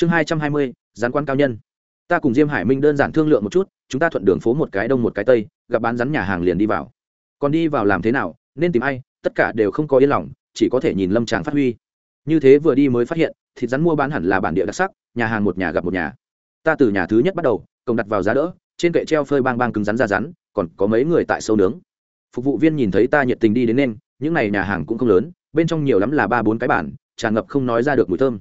chương hai trăm hai mươi, gián quan cao nhân. Ta cùng diêm hải minh đơn giản thương lượng một chút, chúng ta thuận đường phố một cái đông một cái tây, gặp bán rắn nhà hàng liền đi vào. Còn đi vào làm thế nào, nên tìm ai, tất cả đều không có yên lòng, chỉ có thể nhìn lâm tràng phát huy. Như thế vừa đi mới phát hiện, thịt rắn mua bán hẳn là bản địa đặc sắc, nhà hàng một nhà gặp một nhà. Ta từ nhà thứ nhất bắt đầu công đặt vào giá đỡ, trên kệ treo phơi bang bang cứng rắn ra rắn, còn có mấy người tại sâu nướng. Phục vụ viên nhìn thấy ta nhiệt tình đi đến nên, những n à y nhà hàng cũng không lớn, bên trong nhiều lắm là ba bốn cái bản tràn ngập không nói ra được mùi thơm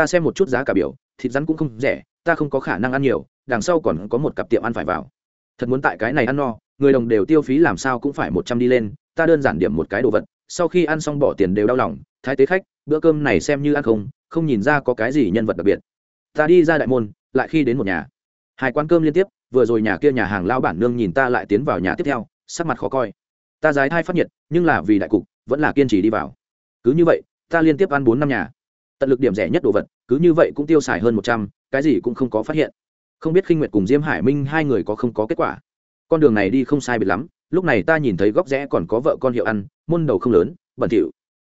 ta xem một chút giá cả biểu, thịt rắn cũng không rẻ, ta không có khả năng ăn nhiều, đằng sau còn có một cặp tiệm ăn phải vào. Thật muốn tại cái này ăn no, người đồng đều tiêu phí làm sao cũng phải một trăm đi lên, ta đơn giản điểm một cái đồ vật, sau khi ăn xong bỏ tiền đều đau lòng, thái tế khách, bữa cơm này xem như ăn không không nhìn ra có cái gì nhân vật đặc biệt. Ta đi ra đại môn, lại khi đến một nhà. Hai quán cơm liên tiếp, vừa rồi nhà kia nhà hàng lao bản nương nhìn ta lại tiến vào nhà tiếp theo, sắc mặt khó coi. Ta giái thai phát nhiệt, nhưng là vì đại cục, vẫn là kiên trì đi vào. Cứ như vậy, ta liên tiếp ăn bốn năm nhà tận lực điểm rẻ nhất đồ vật, cứ như vậy cũng tiêu xài hơn một trăm, cái gì cũng không có phát hiện. Không biết khinh nguyệt cùng diêm hải minh hai người có không có kết quả. Con đường này đi không sai biệt lắm, lúc này ta nhìn thấy góc rẽ còn có vợ con hiệu ăn, môn đầu không lớn, bẩn thỉu.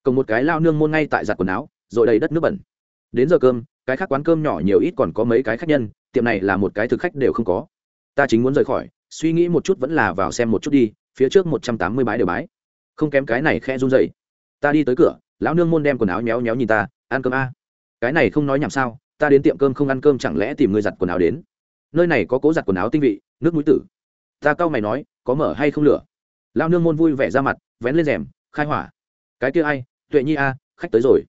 Cộng một cái lao nương môn ngay tại giặt quần áo, rồi đầy đất nước bẩn. Đến giờ cơm, cái khác quán cơm nhỏ nhiều ít còn có mấy cái khách nhân, tiệm này là một cái thực khách đều không có. Ta chính muốn rời khỏi, suy nghĩ một chút vẫn là vào xem một chút đi, phía trước một trăm tám mươi bái đều bái. Không kém cái này khe run dậy ta đi tới cửa lão nương môn đem quần áo nhéo nhéo nhìn ta, ăn cơm a. Cái này không nói nhảm sao, ta đến tiệm cơm không ăn cơm chẳng lẽ tìm người giặt quần áo đến? Nơi này có cố giặt quần áo tinh vị, nước mũi tử. Ta cau mày nói, có mở hay không lửa? Lão nương môn vui vẻ ra mặt, vén lên rèm, khai hỏa. Cái kia ai? Tuệ nhi a, khách tới rồi.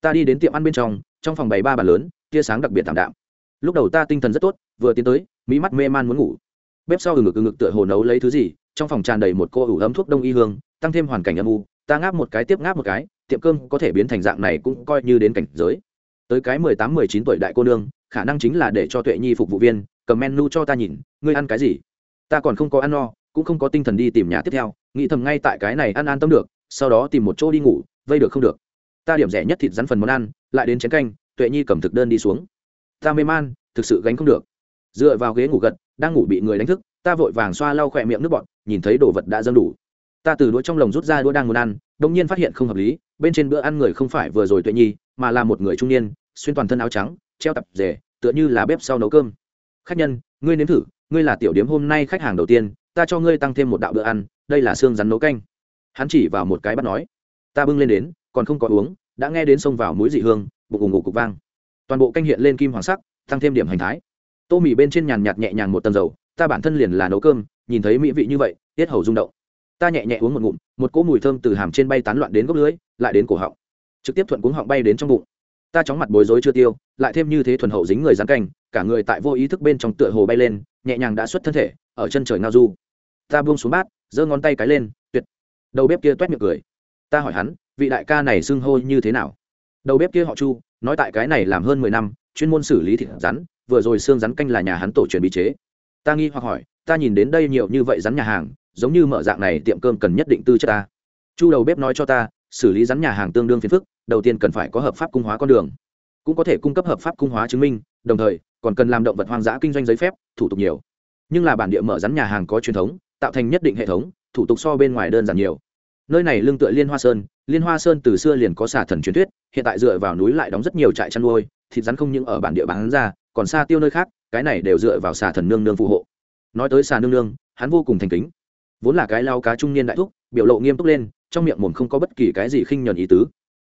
Ta đi đến tiệm ăn bên trong trong phòng bày ba bàn lớn, tia sáng đặc biệt thảm đạm. Lúc đầu ta tinh thần rất tốt, vừa tiến tới mỹ mắt mê man muốn ngủ. Bếp sau ừ ngực ừ ngực tựa hồ nấu lấy thứ gì, trong phòng tràn đầy một cô ủ ấm thuốc đông y hương, tăng thêm hoàn cảnh âm u, ta ngáp một cái tiếp ngáp một cái tiệm cơm có thể biến thành dạng này cũng coi như đến cảnh giới. Tới cái mười tám, mười chín tuổi đại cô nương, khả năng chính là để cho tuệ nhi phục vụ viên cầm menu cho ta nhìn, ngươi ăn cái gì? Ta còn không có ăn no, cũng không có tinh thần đi tìm nhà tiếp theo, nghĩ thầm ngay tại cái này ăn an tâm được, sau đó tìm một chỗ đi ngủ, vây được không được. Ta điểm rẻ nhất thịt rắn phần món ăn, lại đến chén canh, tuệ nhi cầm thực đơn đi xuống. Ta mê man, thực sự gánh không được. Dựa vào ghế ngủ gật, đang ngủ bị người đánh thức, ta vội vàng xoa lau khỏe miệng nước bọn nhìn thấy đồ vật đã dâng đủ. Ta từ đũa trong lồng rút ra đũa đang muốn ăn đông nhiên phát hiện không hợp lý, bên trên bữa ăn người không phải vừa rồi tuệ nhi, mà là một người trung niên, xuyên toàn thân áo trắng, treo tập rể, tựa như là bếp sau nấu cơm. Khách nhân, ngươi nếm thử, ngươi là tiểu điếm hôm nay khách hàng đầu tiên, ta cho ngươi tăng thêm một đạo bữa ăn, đây là xương rắn nấu canh. Hắn chỉ vào một cái bắt nói, ta bưng lên đến, còn không có uống, đã nghe đến xông vào mũi dị hương, bụng ủng ngủ cục vang. Toàn bộ canh hiện lên kim hoàng sắc, tăng thêm điểm hành thái. Tô mì bên trên nhàn nhạt nhẹ nhàng một tầng dầu, ta bản thân liền là nấu cơm, nhìn thấy mỹ vị như vậy, tiết hầu rung động. Ta nhẹ nhẹ uống một ngụm một cỗ mùi thơm từ hàm trên bay tán loạn đến gốc lưới, lại đến cổ họng. Trực tiếp thuận cuống họng bay đến trong bụng. Ta chóng mặt bối rối chưa tiêu, lại thêm như thế thuần hậu dính người rán canh, cả người tại vô ý thức bên trong tựa hồ bay lên, nhẹ nhàng đã xuất thân thể, ở chân trời ngao du. Ta buông xuống bát, giơ ngón tay cái lên, tuyệt. Đầu bếp kia toét miệng cười. Ta hỏi hắn, vị đại ca này xưng hô như thế nào? Đầu bếp kia họ chu, nói tại cái này làm hơn mười năm, chuyên môn xử lý thịt rắn, vừa rồi xương rắn canh là nhà hắn tổ truyền bí chế ta nghi hoặc hỏi, ta nhìn đến đây nhiều như vậy rắn nhà hàng, giống như mở dạng này tiệm cơm cần nhất định tư chất ta. Chu đầu bếp nói cho ta, xử lý rắn nhà hàng tương đương phiền phức, đầu tiên cần phải có hợp pháp cung hóa con đường. Cũng có thể cung cấp hợp pháp cung hóa chứng minh, đồng thời, còn cần làm động vật hoang dã kinh doanh giấy phép, thủ tục nhiều. Nhưng là bản địa mở rắn nhà hàng có truyền thống, tạo thành nhất định hệ thống, thủ tục so bên ngoài đơn giản nhiều. Nơi này lương tựa liên hoa sơn, liên hoa sơn từ xưa liền có xả thần truyền thuyết, hiện tại dựa vào núi lại đóng rất nhiều trại chăn nuôi, thịt rắn không những ở bản địa bán ra, còn xa tiêu nơi khác cái này đều dựa vào xà thần nương nương phù hộ. Nói tới xà nương nương, hắn vô cùng thành kính. Vốn là cái lao cá trung niên đại thúc, biểu lộ nghiêm túc lên, trong miệng mồm không có bất kỳ cái gì khinh nhuần ý tứ.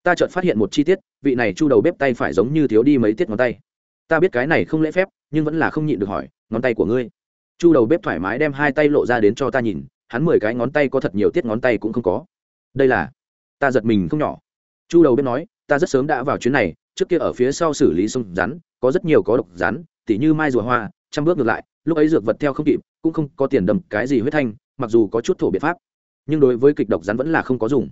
Ta chợt phát hiện một chi tiết, vị này chu đầu bếp tay phải giống như thiếu đi mấy tiết ngón tay. Ta biết cái này không lễ phép, nhưng vẫn là không nhịn được hỏi, ngón tay của ngươi? Chu đầu bếp thoải mái đem hai tay lộ ra đến cho ta nhìn, hắn mười cái ngón tay có thật nhiều tiết ngón tay cũng không có. Đây là? Ta giật mình không nhỏ. Chu đầu bếp nói, ta rất sớm đã vào chuyến này, trước kia ở phía sau xử lý sông rắn, có rất nhiều có độc rắn tỉ như mai rùa hoa, trăm bước ngược lại, lúc ấy dược vật theo không kịp, cũng không có tiền đầm cái gì huyết thanh, mặc dù có chút thổ biện pháp, nhưng đối với kịch độc rắn vẫn là không có dùng.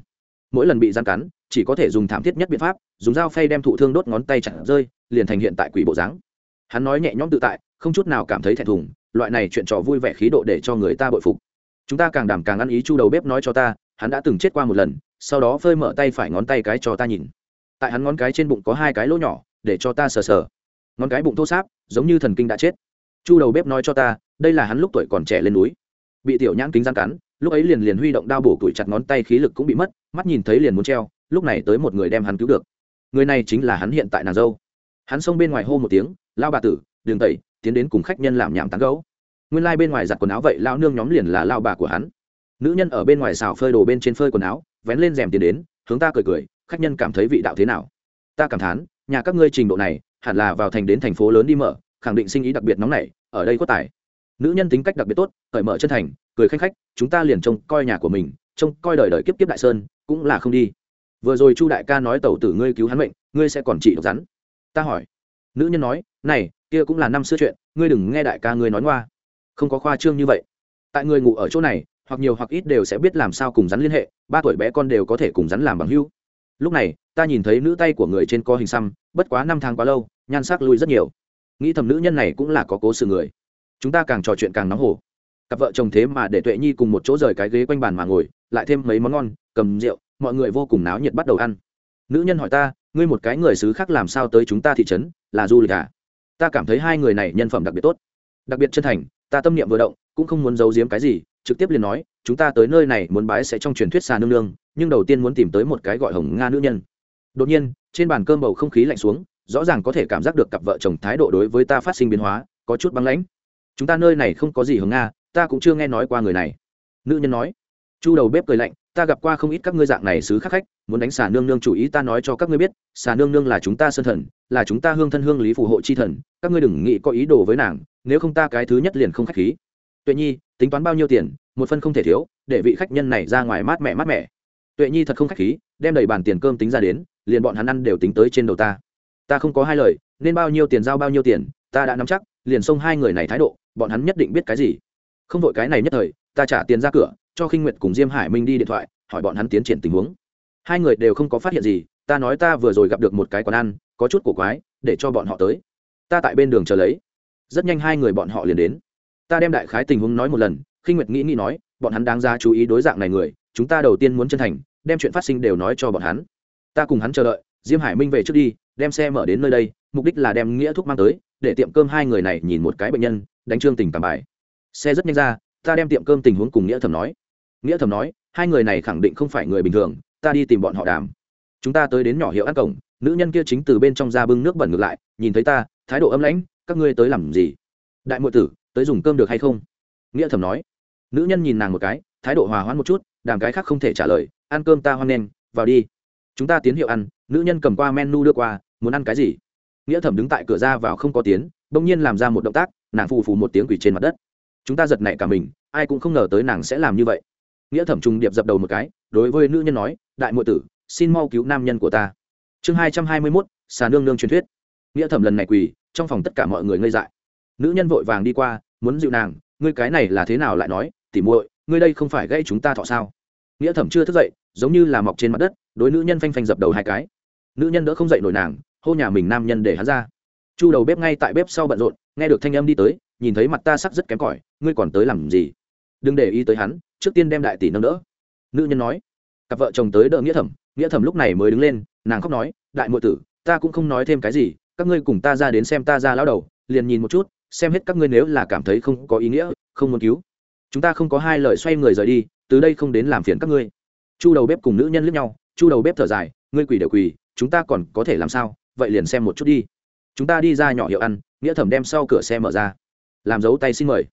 Mỗi lần bị rắn cắn, chỉ có thể dùng thảm thiết nhất biện pháp, dùng dao phay đem thụ thương đốt ngón tay chặt rơi, liền thành hiện tại quỷ bộ dáng. Hắn nói nhẹ nhõm tự tại, không chút nào cảm thấy thẹn thùng, loại này chuyện trò vui vẻ khí độ để cho người ta bội phục. Chúng ta càng đảm càng ăn ý chu đầu bếp nói cho ta, hắn đã từng chết qua một lần, sau đó phơi mở tay phải ngón tay cái cho ta nhìn. Tại hắn ngón cái trên bụng có hai cái lỗ nhỏ, để cho ta sờ sờ ngón cái bụng thô sáp, giống như thần kinh đã chết. Chu đầu bếp nói cho ta, đây là hắn lúc tuổi còn trẻ lên núi. Bị tiểu nhãn kính gian cắn, lúc ấy liền liền huy động đao bổ tuổi chặt ngón tay khí lực cũng bị mất, mắt nhìn thấy liền muốn treo, lúc này tới một người đem hắn cứu được. Người này chính là hắn hiện tại nàng dâu. Hắn xông bên ngoài hô một tiếng lao bà tử đường tẩy, tiến đến cùng khách nhân làm nhảm tán gấu nguyên lai bên ngoài giặt quần áo vậy lao nương nhóm liền là lao bà của hắn. Nữ nhân ở bên ngoài xào phơi đồ bên trên phơi quần áo, vén lên rèm tiến đến, hướng ta cười cười, khách nhân cảm thấy vị đạo thế nào? Ta cảm thán, nhà các ngươi trình độ này hẳn là vào thành đến thành phố lớn đi mở, khẳng định sinh ý đặc biệt nóng nảy, ở đây có tài. Nữ nhân tính cách đặc biệt tốt, cởi mở chân thành, cười khanh khách, chúng ta liền trông coi nhà của mình, trông coi đời đời kiếp kiếp đại sơn, cũng là không đi. Vừa rồi chu đại ca nói tẩu tử ngươi cứu hắn mệnh, ngươi sẽ còn trị độc rắn. Ta hỏi. Nữ nhân nói, này, kia cũng là năm xưa chuyện, ngươi đừng nghe đại ca ngươi nói ngoa. Không có khoa trương như vậy. Tại người ngủ ở chỗ này, hoặc nhiều hoặc ít đều sẽ biết làm sao cùng rắn liên hệ, ba tuổi bé con đều có thể cùng rắn làm bằng hữu. Lúc này, ta nhìn thấy nữ tay của người trên co hình xăm bất quá năm tháng quá lâu, nhan sắc lui rất nhiều. Nghĩ thầm nữ nhân này cũng là có cố sự người. Chúng ta càng trò chuyện càng nóng hổ. Cặp vợ chồng thế mà để tuệ nhi cùng một chỗ rời cái ghế quanh bàn mà ngồi, lại thêm mấy món ngon, cầm rượu, mọi người vô cùng náo nhiệt bắt đầu ăn. Nữ nhân hỏi ta, ngươi một cái người xứ khác làm sao tới chúng ta thị trấn? Là du lịch à? Ta cảm thấy hai người này nhân phẩm đặc biệt tốt. Đặc biệt chân thành, ta tâm niệm vừa động, cũng không muốn giấu giếm cái gì, trực tiếp liền nói, chúng ta tới nơi này muốn bái sẽ trong truyền thuyết xà nương nương, nhưng đầu tiên muốn tìm tới một cái gọi hồng nga nữ nhân. Đột nhiên trên bàn cơm bầu không khí lạnh xuống, rõ ràng có thể cảm giác được cặp vợ chồng thái độ đối với ta phát sinh biến hóa, có chút băng lãnh. Chúng ta nơi này không có gì hướng nga, ta cũng chưa nghe nói qua người này. Nữ nhân nói. Chu đầu bếp cười lạnh, ta gặp qua không ít các ngươi dạng này xứ khắc khách, muốn đánh xà nương nương chủ ý ta nói cho các ngươi biết, xà nương nương là chúng ta sơn thần, là chúng ta hương thân hương lý phù hộ chi thần, các ngươi đừng nghĩ có ý đồ với nàng, nếu không ta cái thứ nhất liền không khách khí. Tuệ nhi, tính toán bao nhiêu tiền, một phân không thể thiếu, để vị khách nhân này ra ngoài mát mẻ mát mẻ. Tuệ nhi thật không khách khí, đem đầy bàn tiền cơm tính ra đến liền bọn hắn ăn đều tính tới trên đầu ta. Ta không có hai lời, nên bao nhiêu tiền giao bao nhiêu tiền, ta đã nắm chắc, liền xông hai người này thái độ, bọn hắn nhất định biết cái gì. Không vội cái này nhất thời, ta trả tiền ra cửa, cho khinh nguyệt cùng diêm hải minh đi điện thoại, hỏi bọn hắn tiến triển tình huống. Hai người đều không có phát hiện gì, ta nói ta vừa rồi gặp được một cái quán ăn, có chút cổ quái, để cho bọn họ tới. Ta tại bên đường chờ lấy. Rất nhanh hai người bọn họ liền đến. Ta đem đại khái tình huống nói một lần, khinh nguyệt nghĩ nghĩ nói, bọn hắn đáng ra chú ý đối dạng này người, chúng ta đầu tiên muốn chân thành, đem chuyện phát sinh đều nói cho bọn hắn ta cùng hắn chờ đợi, diêm hải minh về trước đi, đem xe mở đến nơi đây, mục đích là đem nghĩa thuốc mang tới, để tiệm cơm hai người này nhìn một cái bệnh nhân, đánh trương tình cảm bài. Xe rất nhanh ra, ta đem tiệm cơm tình huống cùng nghĩa thẩm nói. Nghĩa thẩm nói, hai người này khẳng định không phải người bình thường, ta đi tìm bọn họ đàm. Chúng ta tới đến nhỏ hiệu ăn cổng, nữ nhân kia chính từ bên trong ra bưng nước bẩn ngược lại, nhìn thấy ta, thái độ ấm lãnh, các ngươi tới làm gì? Đại m tử, tới dùng cơm được hay không? Nghĩa thẩm nói. Nữ nhân nhìn nàng một cái, thái độ hòa hoãn một chút, đàm cái khác không thể trả lời, ăn cơm ta hoan nghênh, vào đi chúng ta tiến hiệu ăn nữ nhân cầm qua menu đưa qua muốn ăn cái gì? Nghĩa thẩm đứng tại cửa ra vào không có tiến, bỗng nhiên làm ra một động tác nàng phù phù một tiếng quỷ trên mặt đất. Chúng ta giật nảy cả mình ai cũng không ngờ tới nàng sẽ làm như vậy. Nghĩa thẩm trùng điệp dập đầu một cái đối với nữ nhân nói đại muội tử xin mau cứu nam nhân của ta. Chương hai trăm hai mươi mốt xà nương nương truyền thuyết. Nghĩa thẩm lần này quỳ trong phòng tất cả mọi người ngây dại. Nữ nhân vội vàng đi qua muốn dịu nàng ngươi cái này là thế nào lại nói tỉ muội ngươi đây không phải gây chúng ta thọ sao? Nghĩa thẩm chưa thức dậy giống như là mọc trên mặt đất, đối nữ nhân phanh phanh dập đầu hai cái. Nữ nhân đỡ không dậy nổi nàng, hô nhà mình nam nhân để hắn ra. Chu đầu bếp ngay tại bếp sau bận rộn, nghe được thanh âm đi tới, nhìn thấy mặt ta sắc rất kém cỏi, ngươi còn tới làm gì? Đừng để ý tới hắn, trước tiên đem đại tỷ nâng đỡ. Nữ nhân nói. Cặp vợ chồng tới đỡ nghĩa thẩm nghĩa thẩm lúc này mới đứng lên, nàng khóc nói, đại muội tử, ta cũng không nói thêm cái gì, các ngươi cùng ta ra đến xem ta ra lão đầu, liền nhìn một chút, xem hết các ngươi nếu là cảm thấy không có ý nghĩa, không muốn cứu. Chúng ta không có hai lời xoay người rời đi, từ đây không đến làm phiền các ngươi chu đầu bếp cùng nữ nhân lướt nhau, chu đầu bếp thở dài, ngươi quỳ đều quỳ chúng ta còn có thể làm sao? Vậy liền xem một chút đi. Chúng ta đi ra nhỏ hiệu ăn, nghĩa thẩm đem sau cửa xe mở ra. Làm dấu tay xin mời.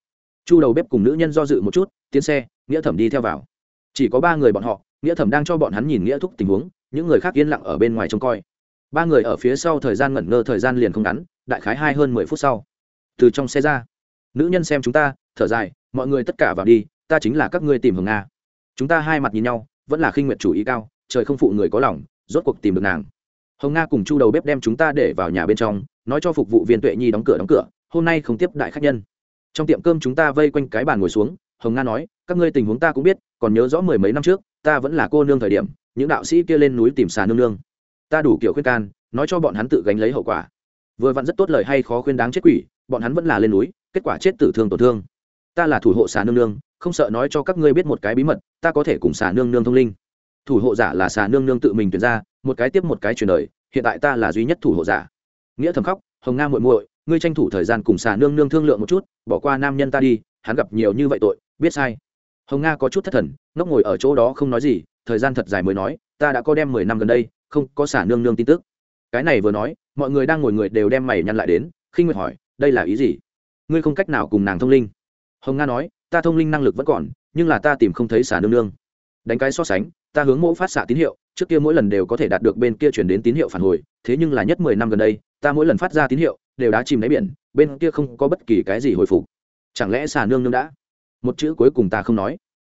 Chu đầu bếp cùng nữ nhân do dự một chút, tiến xe, nghĩa thẩm đi theo vào. Chỉ có ba người bọn họ, nghĩa thẩm đang cho bọn hắn nhìn nghĩa thúc tình huống, những người khác yên lặng ở bên ngoài trông coi. Ba người ở phía sau thời gian ngẩn ngơ thời gian liền không ngắn, đại khái hai hơn mười phút sau. Từ trong xe ra, nữ nhân xem chúng ta, thở dài, mọi người tất cả vào đi, ta chính là các ngươi tìm hưởng nga. Chúng ta hai mặt nhìn nhau vẫn là khinh nguyện chủ ý cao, trời không phụ người có lòng, rốt cuộc tìm được nàng. Hồng nga cùng chu đầu bếp đem chúng ta để vào nhà bên trong, nói cho phục vụ viên tuệ nhi đóng cửa đóng cửa, hôm nay không tiếp đại khách nhân. Trong tiệm cơm chúng ta vây quanh cái bàn ngồi xuống, hồng nga nói, các ngươi tình huống ta cũng biết, còn nhớ rõ mười mấy năm trước, ta vẫn là cô nương thời điểm, những đạo sĩ kia lên núi tìm xà nương nương. Ta đủ kiểu khuyên can, nói cho bọn hắn tự gánh lấy hậu quả. Vừa vặn rất tốt lời hay khó khuyên đáng chết quỷ, bọn hắn vẫn là lên núi, kết quả chết tử thương tổn thương. Ta là thủ hộ xà nương nương, không sợ nói cho các ngươi biết một cái bí mật ta có thể cùng xà nương nương thông linh. Thủ hộ giả là xà nương nương tự mình tuyển ra, một cái tiếp một cái truyền đời, hiện tại ta là duy nhất thủ hộ giả. Nghĩa thầm khóc, hồng nga muội muội, ngươi tranh thủ thời gian cùng xà nương nương thương lượng một chút, bỏ qua nam nhân ta đi, hắn gặp nhiều như vậy tội, biết sai. Hồng nga có chút thất thần, ngốc ngồi ở chỗ đó không nói gì, thời gian thật dài mới nói, ta đã có đem mười năm gần đây, không có xả nương nương tin tức. Cái này vừa nói, mọi người đang ngồi người đều đem mày nhăn lại đến, khinh nguyệt hỏi, đây là ý gì? Ngươi không cách nào cùng nàng thông linh. Hồng nga nói ta thông linh năng lực vẫn còn, nhưng là ta tìm không thấy xà nương nương. Đánh cái so sánh, ta hướng mẫu phát xạ tín hiệu, trước kia mỗi lần đều có thể đạt được bên kia chuyển đến tín hiệu phản hồi, thế nhưng là nhất mười năm gần đây, ta mỗi lần phát ra tín hiệu, đều đã chìm đáy biển, bên kia không có bất kỳ cái gì hồi phục. Chẳng lẽ xà nương nương đã? Một chữ cuối cùng ta không nói.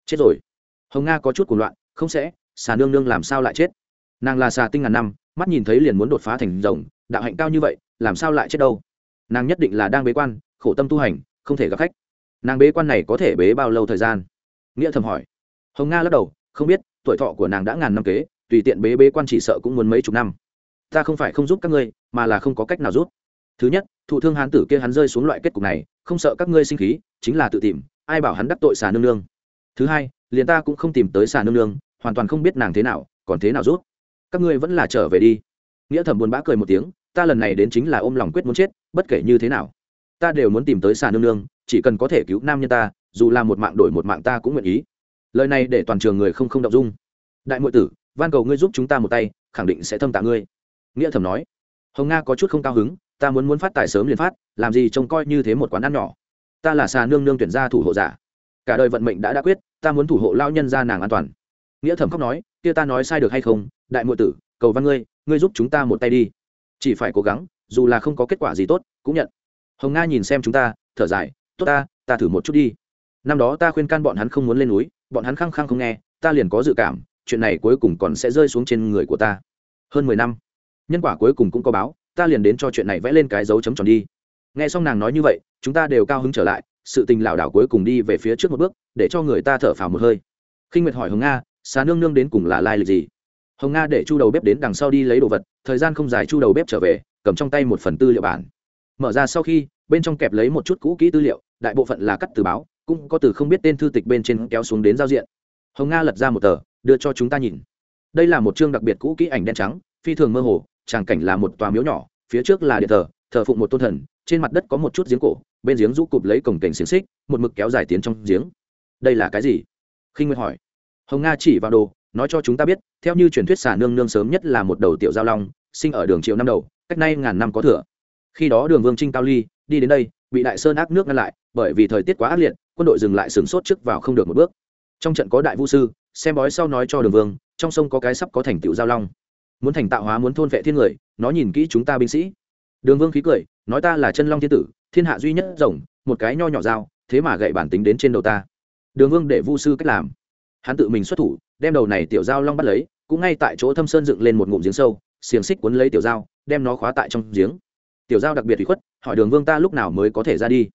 Chết rồi. Hồng nga có chút cuồng loạn, không sẽ, xà nương nương làm sao lại chết? Nàng là xà tinh ngàn năm, mắt nhìn thấy liền muốn đột phá thành rồng, đạo hạnh cao như vậy, làm sao lại chết đâu? Nàng nhất định là đang bế quan, khổ tâm tu hành, không thể gặp khách nàng bế quan này có thể bế bao lâu thời gian? Nghĩa thầm hỏi. Hồng nga lắc đầu, không biết, tuổi thọ của nàng đã ngàn năm kế, tùy tiện bế bế quan chỉ sợ cũng muốn mấy chục năm. Ta không phải không giúp các ngươi, mà là không có cách nào giúp. Thứ nhất, thụ thương hán tử kia hắn rơi xuống loại kết cục này, không sợ các ngươi sinh khí, chính là tự tìm, ai bảo hắn đắc tội xà nương nương. Thứ hai, liền ta cũng không tìm tới xà nương nương, hoàn toàn không biết nàng thế nào, còn thế nào rút các ngươi vẫn là trở về đi. Nghĩa thẩm buồn bã cười một tiếng, ta lần này đến chính là ôm lòng quyết muốn chết, bất kể như thế nào, ta đều muốn tìm tới xà nương nương chỉ cần có thể cứu nam nhân ta, dù là một mạng đổi một mạng ta cũng nguyện ý. Lời này để toàn trường người không không động dung. Đại nội tử, van cầu ngươi giúp chúng ta một tay, khẳng định sẽ thâm tạ ngươi. Nghĩa thẩm nói. Hồng nga có chút không cao hứng, ta muốn muốn phát tài sớm liền phát, làm gì trông coi như thế một quán ăn nhỏ. Ta là xà nương nương tuyển gia thủ hộ giả. Cả đời vận mệnh đã đã quyết, ta muốn thủ hộ lao nhân ra nàng an toàn. Nghĩa thẩm khóc nói, kia ta nói sai được hay không? Đại nội tử, cầu văn ngươi ngươi giúp chúng ta một tay đi. Chỉ phải cố gắng, dù là không có kết quả gì tốt, cũng nhận. Hồng nga nhìn xem chúng ta, thở dài tốt ta ta thử một chút đi. Năm đó ta khuyên can bọn hắn không muốn lên núi, bọn hắn khăng khăng không nghe, ta liền có dự cảm, chuyện này cuối cùng còn sẽ rơi xuống trên người của ta. Hơn mười năm, nhân quả cuối cùng cũng có báo, ta liền đến cho chuyện này vẽ lên cái dấu chấm tròn đi. Nghe xong nàng nói như vậy, chúng ta đều cao hứng trở lại, sự tình lảo đảo cuối cùng đi về phía trước một bước, để cho người ta thở phào một hơi. Khinh nguyệt hỏi hồng nga, xà nương nương đến cùng là lai lịch gì? Hồng nga để chu đầu bếp đến đằng sau đi lấy đồ vật, thời gian không dài chu đầu bếp trở về, cầm trong tay một phần tư liệu bản. Mở ra sau khi, bên trong kẹp lấy một chút cũ kỹ tư liệu đại bộ phận là cắt từ báo, cũng có từ không biết tên thư tịch bên trên kéo xuống đến giao diện. Hồng nga lật ra một tờ, đưa cho chúng ta nhìn. Đây là một chương đặc biệt cũ kỹ ảnh đen trắng, phi thường mơ hồ, tràng cảnh là một tòa miếu nhỏ, phía trước là điện thờ thờ phụng một tôn thần, trên mặt đất có một chút giếng cổ, bên giếng rũ cụp lấy cổng cảnh xiềng xích, một mực kéo dài tiến trong giếng. Đây là cái gì? Khinh Nguyệt hỏi. Hồng nga chỉ vào đồ, nói cho chúng ta biết, theo như truyền thuyết xả nương nương sớm nhất là một đầu tiểu giao long, sinh ở đường triệu năm đầu, cách nay ngàn năm có thừa. Khi đó đường vương trinh cao ly, đi đến đây bị đại sơn ác nước ngăn lại, bởi vì thời tiết quá ác liệt, quân đội dừng lại sửng sốt trước vào không được một bước. Trong trận có đại vũ sư, xem bói sau nói cho đường vương, trong sông có cái sắp có thành tựu giao long. Muốn thành tạo hóa muốn thôn vệ thiên người, nó nhìn kỹ chúng ta binh sĩ. Đường vương khí cười, nói ta là chân long thiên tử, thiên hạ duy nhất rồng, một cái nho nhỏ dao, thế mà gậy bản tính đến trên đầu ta. Đường vương để vu sư cách làm. Hắn tự mình xuất thủ, đem đầu này tiểu dao long bắt lấy, cũng ngay tại chỗ thâm sơn dựng lên một ngụm giếng sâu, xiềng xích cuốn lấy tiểu dao, đem nó khóa tại trong giếng tiểu Giao đặc biệt bị khuất, hỏi đường vương ta lúc nào mới có thể ra đi?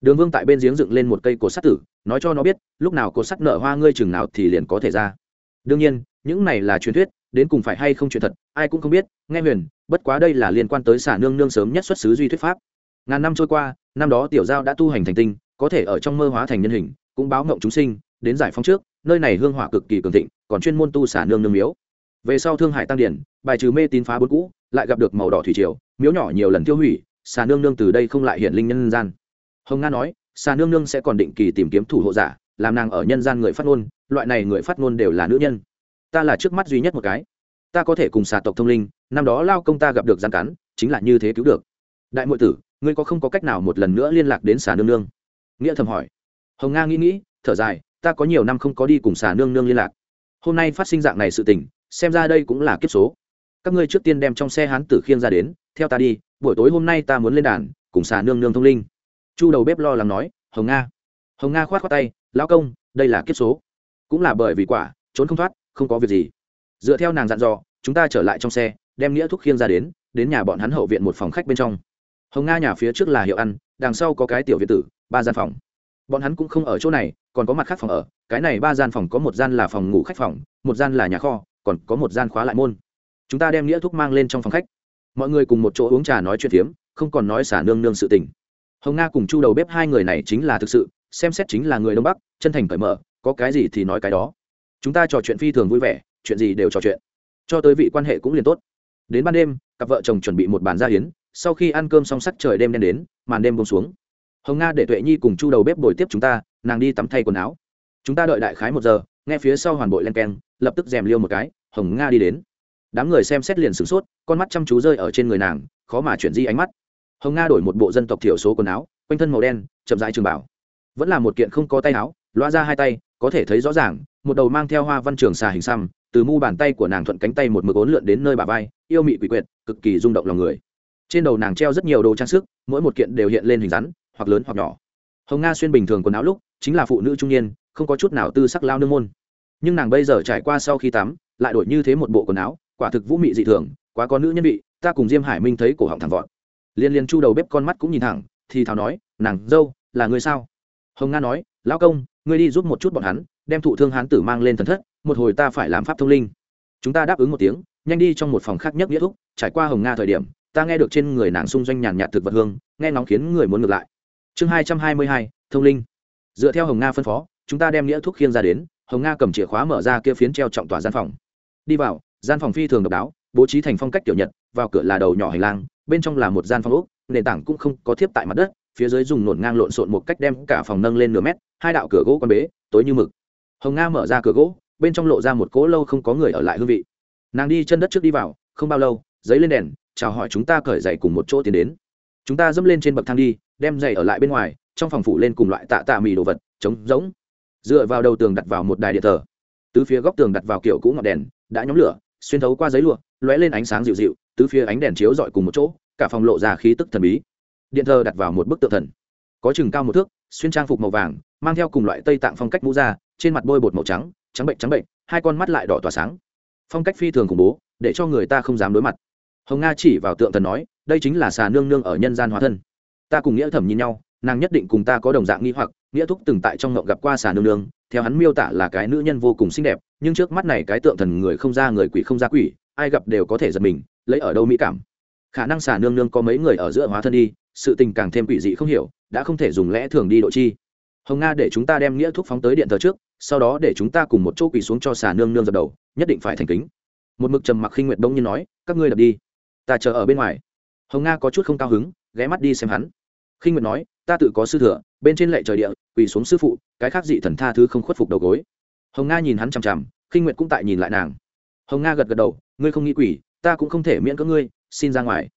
Đường vương tại bên giếng dựng lên một cây cột sắt tử, nói cho nó biết, lúc nào cột sắt nở hoa ngươi chừng nào thì liền có thể ra. Đương nhiên, những này là truyền thuyết, đến cùng phải hay không chuyện thật, ai cũng không biết, nghe huyền, bất quá đây là liên quan tới xả nương nương sớm nhất xuất xứ duy thuyết pháp. Ngàn năm trôi qua, năm đó tiểu giao đã tu hành thành tinh, có thể ở trong mơ hóa thành nhân hình, cũng báo ngộng chúng sinh, đến giải phóng trước, nơi này hương hỏa cực kỳ cường thịnh, còn chuyên môn tu xả nương nương miếu. Về sau thương hải tăng điển, bài trừ mê tín phá bốn cũ lại gặp được màu đỏ thủy triều, miếu nhỏ nhiều lần tiêu hủy, xà nương nương từ đây không lại hiện linh nhân gian. Hồng nga nói, xà nương nương sẽ còn định kỳ tìm kiếm thủ hộ giả, làm nàng ở nhân gian người phát ngôn, loại này người phát ngôn đều là nữ nhân. Ta là trước mắt duy nhất một cái. Ta có thể cùng xà tộc thông linh, năm đó lao công ta gặp được gian cắn, chính là như thế cứu được. Đại nội tử, ngươi có không có cách nào một lần nữa liên lạc đến xà nương nương? Nghĩa thầm hỏi. Hồng nga nghĩ nghĩ, thở dài, ta có nhiều năm không có đi cùng xà nương nương liên lạc. Hôm nay phát sinh dạng này sự tình, xem ra đây cũng là kiếp số các ngươi trước tiên đem trong xe hán tử khiêng ra đến, theo ta đi, buổi tối hôm nay ta muốn lên đàn, cùng xà nương nương thông linh. Chu đầu bếp lo lắng nói, hồng nga. Hồng nga khoát khoát tay, lão công, đây là kiếp số. Cũng là bởi vì quả, trốn không thoát, không có việc gì. Dựa theo nàng dặn dò, chúng ta trở lại trong xe, đem nghĩa thuốc khiêng ra đến đến nhà bọn hắn hậu viện một phòng khách bên trong. Hồng nga nhà phía trước là hiệu ăn, đằng sau có cái tiểu viện tử, ba gian phòng. Bọn hắn cũng không ở chỗ này, còn có mặt khác phòng ở, cái này ba gian phòng có một gian là phòng ngủ khách phòng, một gian là nhà kho, còn có một gian khóa lại môn chúng ta đem nghĩa thuốc mang lên trong phòng khách. Mọi người cùng một chỗ uống trà nói chuyện phiếm, không còn nói xả nương nương sự tình. Hồng nga cùng chu đầu bếp hai người này chính là thực sự, xem xét chính là người đông bắc, chân thành cởi mở, có cái gì thì nói cái đó. Chúng ta trò chuyện phi thường vui vẻ, chuyện gì đều trò chuyện. Cho tới vị quan hệ cũng liền tốt. Đến ban đêm, cặp vợ chồng chuẩn bị một bàn gia hiến, sau khi ăn cơm xong sắc trời đêm đen đến, màn đêm bông xuống. Hồng nga để tuệ nhi cùng chu đầu bếp bồi tiếp chúng ta, nàng đi tắm thay quần áo. Chúng ta đợi đại khái một giờ, nghe phía sau hoàn bội len keng, lập tức rèm liêu một cái, hồng nga đi đến đám người xem xét liền sửng sốt, con mắt chăm chú rơi ở trên người nàng, khó mà chuyển di ánh mắt. Hồng nga đổi một bộ dân tộc thiểu số quần áo, quanh thân màu đen, chậm rãi trường bảo. Vẫn là một kiện không có tay áo loa ra hai tay, có thể thấy rõ ràng, một đầu mang theo hoa văn trường xà hình xăm, từ mu bàn tay của nàng thuận cánh tay một mực ốn lượn đến nơi bà vai, yêu mị quỷ quyệt, cực kỳ rung động lòng người. Trên đầu nàng treo rất nhiều đồ trang sức, mỗi một kiện đều hiện lên hình rắn, hoặc lớn hoặc nhỏ. Hồng nga xuyên bình thường quần áo lúc, chính là phụ nữ trung niên, không có chút nào tư sắc lao nương môn. Nhưng nàng bây giờ trải qua sau khi tắm, lại đổi như thế một bộ quần áo quả thực vũ mị dị thường, quá có nữ nhân vị, ta cùng diêm hải minh thấy cổ họng thẳng vọt. Liên liên chu đầu bếp con mắt cũng nhìn thẳng, thì thào nói, nàng dâu, là người sao? Hồng nga nói, lão công, ngươi đi giúp một chút bọn hắn, đem thụ thương hán tử mang lên thần thất, một hồi ta phải làm pháp thông linh. Chúng ta đáp ứng một tiếng, nhanh đi trong một phòng khác nhất nghĩa thúc, trải qua hồng nga thời điểm, ta nghe được trên người nàng xung doanh nhàn nhạt thực vật hương, nghe nóng khiến người muốn ngược lại. Chương hai trăm hai mươi hai, thông linh. Dựa theo hồng nga phân phó, chúng ta đem nghĩa thuốc khiêng ra đến, hồng nga cầm chìa khóa mở ra kia phiến treo trọng tòa gian phòng. Đi vào gian phòng phi thường độc đáo, bố trí thành phong cách kiểu nhật, vào cửa là đầu nhỏ hành lang, bên trong là một gian phòng úc nền tảng cũng không có thiếp tại mặt đất, phía dưới dùng nổn ngang lộn xộn một cách đem cả phòng nâng lên nửa mét, hai đạo cửa gỗ con bế, tối như mực. Hồng nga mở ra cửa gỗ, bên trong lộ ra một cỗ lâu không có người ở lại hương vị. Nàng đi chân đất trước đi vào, không bao lâu, giấy lên đèn, chào hỏi chúng ta cởi giày cùng một chỗ tiến đến. Chúng ta dẫm lên trên bậc thang đi, đem giày ở lại bên ngoài, trong phòng phủ lên cùng loại tạ tạ mì đồ vật, trống rỗng. Dựa vào đầu tường đặt vào một đài điện thờ. Tứ phía góc tường đặt vào kiểu cũ ngọn đèn, đã nhóm lửa xuyên thấu qua giấy lụa, lóe lên ánh sáng dịu dịu, tứ phía ánh đèn chiếu dọi cùng một chỗ, cả phòng lộ ra khí tức thần bí. Điện thờ đặt vào một bức tượng thần. Có chừng cao một thước, xuyên trang phục màu vàng, mang theo cùng loại tây tạng phong cách mũ da, trên mặt bôi bột màu trắng trắng bệnh trắng bệnh, hai con mắt lại đỏ tỏa sáng. Phong cách phi thường khủng bố, để cho người ta không dám đối mặt. Hồng nga chỉ vào tượng thần nói, đây chính là xà nương nương ở nhân gian hóa thân. Ta cùng nghĩa thẩm nhìn nhau, nàng nhất định cùng ta có đồng dạng nghi hoặc, nghĩa thúc từng tại trong ngộng gặp qua xà nương nương theo hắn miêu tả là cái nữ nhân vô cùng xinh đẹp, nhưng trước mắt này cái tượng thần người không ra người quỷ không ra quỷ, ai gặp đều có thể giật mình, lấy ở đâu mỹ cảm. Khả năng xà nương nương có mấy người ở giữa hóa thân đi, sự tình càng thêm quỷ dị không hiểu, đã không thể dùng lẽ thường đi độ chi. Hồng nga để chúng ta đem nghĩa thuốc phóng tới điện thờ trước, sau đó để chúng ta cùng một chỗ quỳ xuống cho xà nương nương dập đầu, nhất định phải thành kính. Một mực trầm mặc khinh nguyệt đông như nói, các ngươi đập đi. Ta chờ ở bên ngoài. Hồng nga có chút không cao hứng, ghé mắt đi xem hắn. Khinh nguyệt nói, ta tự có sư thừa bên trên lệ trời địa, quỳ xuống sư phụ, cái khác dị thần tha thứ không khuất phục đầu gối. Hồng nga nhìn hắn chằm chằm, khinh nguyệt cũng tại nhìn lại nàng. Hồng nga gật gật đầu, ngươi không nghĩ quỷ ta cũng không thể miễn cưỡng ngươi, xin ra ngoài.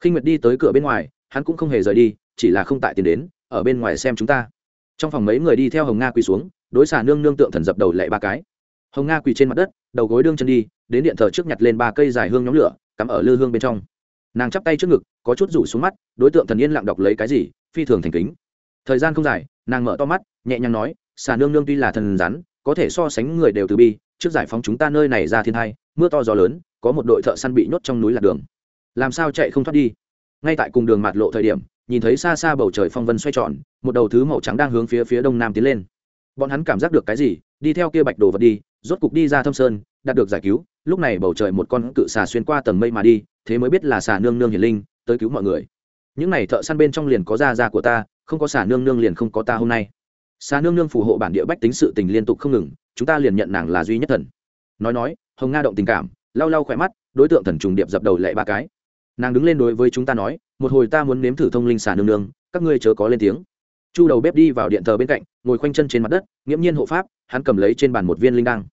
Khinh nguyệt đi tới cửa bên ngoài, hắn cũng không hề rời đi, chỉ là không tại tiền đến, ở bên ngoài xem chúng ta. Trong phòng mấy người đi theo hồng nga quỳ xuống, đối xà nương nương tượng thần dập đầu lệ ba cái. Hồng nga quỳ trên mặt đất, đầu gối đương chân đi, đến điện thờ trước nhặt lên ba cây dài hương nhóm lửa, cắm ở lư hương bên trong. Nàng chắp tay trước ngực, có chút rủ xuống mắt, đối tượng thần yên lặng đọc lấy cái gì, phi thường thành kính thời gian không dài, nàng mở to mắt, nhẹ nhàng nói, xà nương nương tuy là thần rắn, có thể so sánh người đều từ bi, trước giải phóng chúng ta nơi này ra thiên hai, mưa to gió lớn, có một đội thợ săn bị nhốt trong núi lạc đường. Làm sao chạy không thoát đi? Ngay tại cùng đường mạt lộ thời điểm, nhìn thấy xa xa bầu trời phong vân xoay tròn, một đầu thứ màu trắng đang hướng phía phía đông nam tiến lên. Bọn hắn cảm giác được cái gì, đi theo kia bạch đồ vật đi, rốt cục đi ra thâm sơn, đạt được giải cứu. Lúc này bầu trời một con cự xà xuyên qua tầng mây mà đi, thế mới biết là xà nương nương hiền linh, tới cứu mọi người. Những này thợ săn bên trong liền có da da của ta không có xà nương nương liền không có ta hôm nay. Xà nương nương phù hộ bản địa bách tính sự tình liên tục không ngừng, chúng ta liền nhận nàng là duy nhất thần. Nói nói, hồng nga động tình cảm, lau lau khỏe mắt, đối tượng thần trùng điệp dập đầu lệ ba cái. Nàng đứng lên đối với chúng ta nói, một hồi ta muốn nếm thử thông linh xà nương nương, các ngươi chớ có lên tiếng. Chu đầu bếp đi vào điện thờ bên cạnh, ngồi khoanh chân trên mặt đất, nghiễm nhiên hộ pháp, hắn cầm lấy trên bàn một viên linh đăng.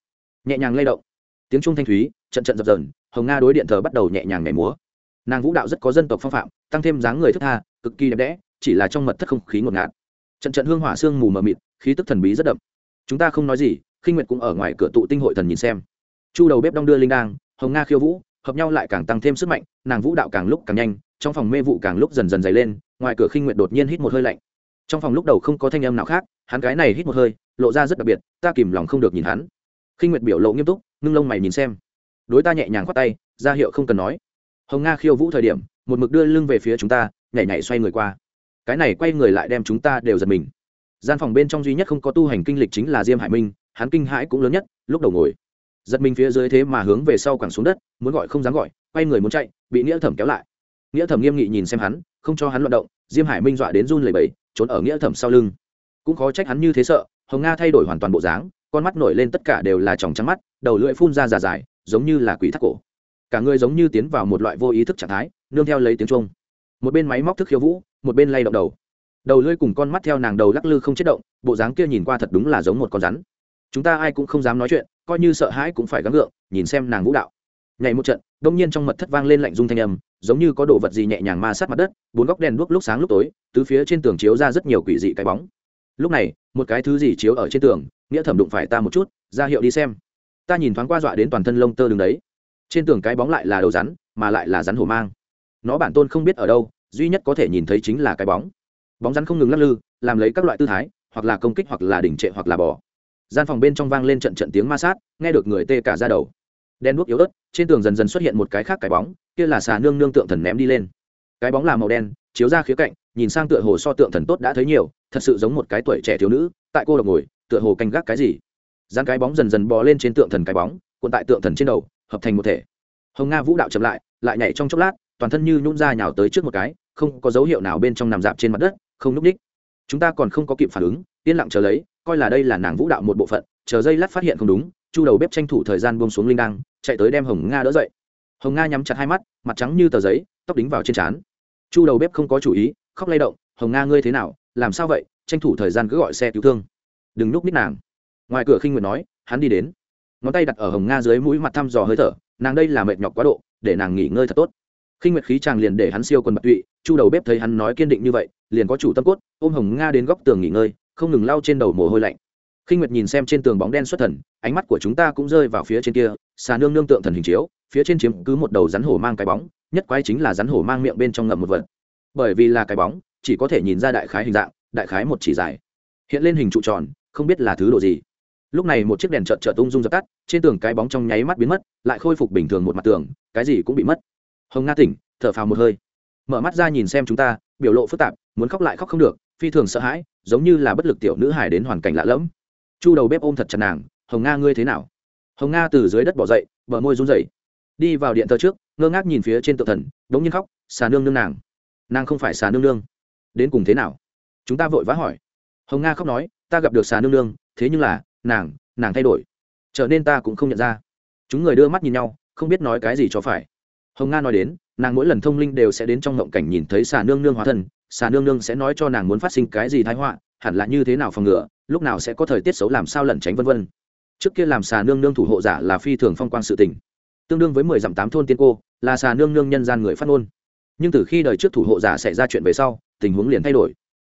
Nhẹ nhàng lay động. Tiếng trung thanh thúy, trận trận dập dần hồng nga đối điện thờ bắt đầu nhẹ nhàng nhảy múa. Nàng vũ đạo rất có dân tộc phong phạm, tăng thêm dáng người thức tha, cực kỳ đẹp đẽ chỉ là trong mật thất không khí ngột ngạt. Trận trận hương hỏa sương mù mờ mịt, khí tức thần bí rất đậm. Chúng ta không nói gì, khinh nguyệt cũng ở ngoài cửa tụ tinh hội thần nhìn xem. Chu đầu bếp đong đưa linh đang hồng nga khiêu vũ, hợp nhau lại càng tăng thêm sức mạnh, nàng vũ đạo càng lúc càng nhanh, trong phòng mê vụ càng lúc dần dần dày lên, ngoài cửa khinh nguyệt đột nhiên hít một hơi lạnh. Trong phòng lúc đầu không có thanh âm nào khác, hắn cái này hít một hơi, lộ ra rất đặc biệt, ta kìm lòng không được nhìn hắn. Khinh nguyệt biểu lộ nghiêm túc, ngưng lông mày nhìn xem. Đối ta nhẹ nhàng khoát tay, ra hiệu không cần nói. Hồng nga khiêu vũ thời điểm, một mực đưa lưng về phía chúng ta, nhảy nhảy xoay người qua cái này quay người lại đem chúng ta đều giật mình. Gian phòng bên trong duy nhất không có tu hành kinh lịch chính là diêm hải minh, hắn kinh hãi cũng lớn nhất, lúc đầu ngồi. Giật mình phía dưới thế mà hướng về sau quẳng xuống đất, muốn gọi không dám gọi, quay người muốn chạy, bị nghĩa thẩm kéo lại. Nghĩa thẩm nghiêm nghị nhìn xem hắn, không cho hắn loạt động, diêm hải minh dọa đến run lầy bầy trốn ở nghĩa thẩm sau lưng. Cũng khó trách hắn như thế sợ, hồng nga thay đổi hoàn toàn bộ dáng, con mắt nổi lên tất cả đều là tròng trắng mắt, đầu lưỡi phun ra già dài, giống như là quỷ thắt cổ. Cả người giống như tiến vào một loại vô ý thức trạng thái, nương theo lấy tiếng trung một bên máy móc thức khiêu vũ một bên lay động đầu. Đầu lưỡi cùng con mắt theo nàng đầu lắc lư không chết động, bộ dáng kia nhìn qua thật đúng là giống một con rắn. Chúng ta ai cũng không dám nói chuyện, coi như sợ hãi cũng phải gắng gượng, nhìn xem nàng vũ đạo. Nhảy một trận, đông nhiên trong mật thất vang lên lạnh rung thanh âm, giống như có đồ vật gì nhẹ nhàng ma sát mặt đất, bốn góc đèn đuốc lúc sáng lúc tối tứ phía trên tường chiếu ra rất nhiều quỷ dị cái bóng. Lúc này, một cái thứ gì chiếu ở trên tường, nghĩa thẩm đụng phải ta một chút, ra hiệu đi xem. Ta nhìn thoáng qua dọa đến toàn thân lông tơ đứng đấy. Trên tường cái bóng lại là đầu rắn, mà lại là rắn hổ mang. Nó bản tôn không biết ở đâu duy nhất có thể nhìn thấy chính là cái bóng. Bóng rắn không ngừng lắc lư, làm lấy các loại tư thái, hoặc là công kích, hoặc là đỉnh trệ, hoặc là bỏ gian phòng bên trong vang lên trận trận tiếng ma sát, nghe được người tê cả ra đầu. Đen đuốc yếu ớt, trên tường dần dần xuất hiện một cái khác cái bóng, kia là xà nương nương tượng thần ném đi lên. Cái bóng là màu đen, chiếu ra khía cạnh, nhìn sang tựa hồ so tượng thần tốt đã thấy nhiều, thật sự giống một cái tuổi trẻ thiếu nữ, tại cô độc ngồi, tựa hồ canh gác cái gì. Gian cái bóng dần dần bò lên trên tượng thần cái bóng, cuộn tại tượng thần trên đầu, hợp thành một thể. Hồng nga vũ đạo chậm lại lại nhảy trong chốc lát, toàn thân như nhún ra nhào tới trước một cái không có dấu hiệu nào bên trong nằm dạp trên mặt đất, không núp ních chúng ta còn không có kịp phản ứng, yên lặng chờ lấy, coi là đây là nàng vũ đạo một bộ phận, chờ dây lát phát hiện không đúng, chu đầu bếp tranh thủ thời gian buông xuống linh đăng, chạy tới đem hồng nga đỡ dậy. Hồng nga nhắm chặt hai mắt, mặt trắng như tờ giấy, tóc đính vào trên trán. Chu đầu bếp không có chủ ý, khóc lay động, hồng nga ngươi thế nào, làm sao vậy, tranh thủ thời gian cứ gọi xe cứu thương. Đừng núp ních nàng. Ngoài cửa khinh nguyệt nói, hắn đi đến. Ngón tay đặt ở hồng nga dưới mũi mặt thăm dò hơi thở, nàng đây là mệt nhọc quá độ, để nàng nghỉ ngơi thật tốt khinh nguyệt khí chàng liền để hắn siêu quần bạc tụy, chu đầu bếp thấy hắn nói kiên định như vậy, liền có chủ tâm cốt, ôm hồng nga đến góc tường nghỉ ngơi, không ngừng lau trên đầu mồ hôi lạnh. Khinh nguyệt nhìn xem trên tường bóng đen xuất thần, ánh mắt của chúng ta cũng rơi vào phía trên kia, xà nương nương tượng thần hình chiếu, phía trên chiếm cứ một đầu rắn hổ mang cái bóng, nhất quái chính là rắn hổ mang miệng bên trong ngậm một vật. Bởi vì là cái bóng, chỉ có thể nhìn ra đại khái hình dạng, đại khái một chỉ dài. Hiện lên hình trụ tròn, không biết là thứ đồ gì. Lúc này một chiếc đèn trợt trợt tung dung dập tắt, trên tường cái bóng trong nháy mắt biến mất, lại khôi phục bình thường một mặt tường, cái gì cũng bị mất hồng nga tỉnh, thở phào một hơi. Mở mắt ra nhìn xem chúng ta, biểu lộ phức tạp, muốn khóc lại khóc không được, phi thường sợ hãi, giống như là bất lực tiểu nữ hải đến hoàn cảnh lạ lẫm. Chu đầu bếp ôm thật chặt nàng, hồng nga ngươi thế nào? Hồng nga từ dưới đất bỏ dậy, bờ môi run rẩy. Đi vào điện thờ trước, ngơ ngác nhìn phía trên tự thần đống nhiên khóc, xà nương nương nàng. Nàng không phải xà nương nương. Đến cùng thế nào? Chúng ta vội vã hỏi. Hồng nga khóc nói, ta gặp được xà nương nương, thế nhưng là, nàng nàng thay đổi. Trở nên ta cũng không nhận ra. Chúng người đưa mắt nhìn nhau, không biết nói cái gì cho phải hồng nga nói đến, nàng mỗi lần thông linh đều sẽ đến trong ngộng cảnh nhìn thấy xà nương nương hóa thân, xà nương nương sẽ nói cho nàng muốn phát sinh cái gì thái họa, hẳn là như thế nào phòng ngừa, lúc nào sẽ có thời tiết xấu làm sao lẩn tránh vân vân. Trước kia làm xà nương nương thủ hộ giả là phi thường phong quan sự tình. Tương đương với mười dặm tám thôn tiên cô, là xà nương nương nhân gian người phát ngôn. Nhưng từ khi đời trước thủ hộ giả xảy ra chuyện về sau, tình huống liền thay đổi.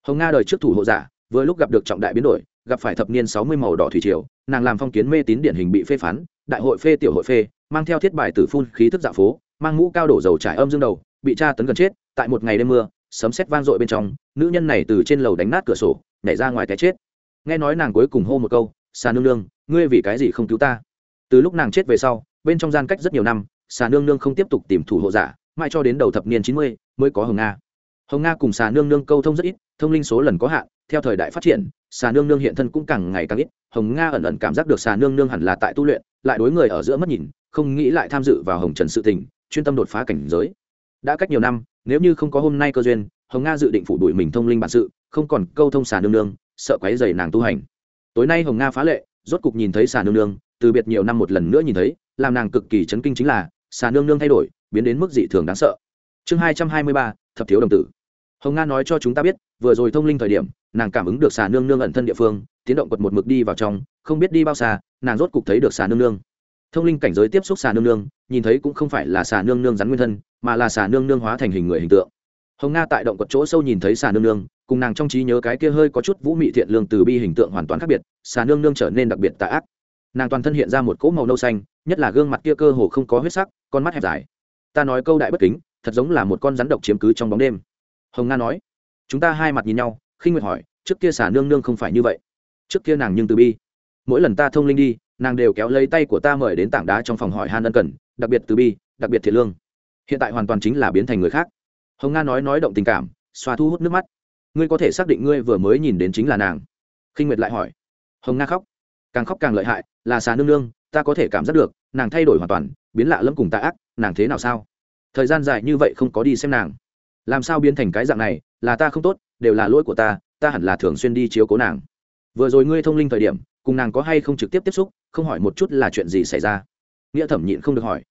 Hồng nga đời trước thủ hộ giả, vừa lúc gặp được trọng đại biến đổi, gặp phải thập niên sáu mươi màu đỏ thủy triều, nàng làm phong kiến mê tín điển hình bị phê phán, đại hội phê, tiểu hội phê, mang theo thiết bài tử phun khí thức dạ phố mang mũ cao đổ dầu trải âm dương đầu, bị tra tấn gần chết, tại một ngày đêm mưa, sấm sét vang dội bên trong, nữ nhân này từ trên lầu đánh nát cửa sổ, nhảy ra ngoài cái chết. Nghe nói nàng cuối cùng hô một câu, xà nương nương, ngươi vì cái gì không cứu ta? Từ lúc nàng chết về sau, bên trong gian cách rất nhiều năm, xà nương nương không tiếp tục tìm thủ hộ giả, mãi cho đến đầu thập niên chín mươi mới có hồng nga. Hồng nga cùng xà nương nương câu thông rất ít, thông linh số lần có hạn, theo thời đại phát triển, xà nương nương hiện thân cũng càng ngày càng ít, hồng nga ẩn ẩn cảm giác được xà nương nương hẳn là tại tu luyện, lại đối người ở giữa mất nhìn, không nghĩ lại tham dự vào hồng trần sự tình chuyên tâm đột phá cảnh giới. Đã cách nhiều năm, nếu như không có hôm nay cơ duyên, hồng nga dự định phủ đuổi mình thông linh bản sự, không còn câu thông xà nương nương, sợ quấy dày nàng tu hành. Tối nay hồng nga phá lệ, rốt cục nhìn thấy xà nương nương, từ biệt nhiều năm một lần nữa nhìn thấy, làm nàng cực kỳ chấn kinh chính là, xà nương nương thay đổi, biến đến mức dị thường đáng sợ. Chương hai trăm hai mươi ba, thập thiếu đồng tử. Hồng nga nói cho chúng ta biết, vừa rồi thông linh thời điểm, nàng cảm ứng được xà nương nương ẩn thân địa phương, tiến động quật một mực đi vào trong, không biết đi bao xa, nàng rốt cục thấy được xà nương nương thông linh cảnh giới tiếp xúc xà nương nương, nhìn thấy cũng không phải là xà nương nương rắn nguyên thân, mà là xà nương nương hóa thành hình người hình tượng. Hồng nga tại động quật chỗ sâu nhìn thấy xà nương nương, cùng nàng trong trí nhớ cái kia hơi có chút vũ mị thiện lương từ bi hình tượng hoàn toàn khác biệt, xà nương nương trở nên đặc biệt tà ác. Nàng toàn thân hiện ra một cỗ màu nâu xanh, nhất là gương mặt kia cơ hồ không có huyết sắc, con mắt hẹp dài. Ta nói câu đại bất kính, thật giống là một con rắn độc chiếm cứ trong bóng đêm. Hồng nga nói, chúng ta hai mặt nhìn nhau khi nguyệt hỏi, trước kia xà nương nương không phải như vậy, trước kia nàng nhưng từ bi mỗi lần ta thông linh đi, nàng đều kéo lấy tay của ta mời đến tảng đá trong phòng hỏi han ân cần, đặc biệt từ bi, đặc biệt thiệt lương. Hiện tại hoàn toàn chính là biến thành người khác. Hồng nga nói nói động tình cảm, xoa thu hút nước mắt. Ngươi có thể xác định ngươi vừa mới nhìn đến chính là nàng? Khinh nguyệt lại hỏi. Hồng nga khóc. Càng khóc càng lợi hại, là xà nương nương, ta có thể cảm giác được, nàng thay đổi hoàn toàn, biến lạ lẫm cùng tạ ác, nàng thế nào sao? Thời gian dài như vậy không có đi xem nàng. Làm sao biến thành cái dạng này, là ta không tốt, đều là lỗi của ta ta hẳn là thường xuyên đi chiếu cố nàng. Vừa rồi ngươi thông linh thời điểm cùng nàng có hay không trực tiếp tiếp xúc, không hỏi một chút là chuyện gì xảy ra. Nghĩa thẩm nhịn không được hỏi.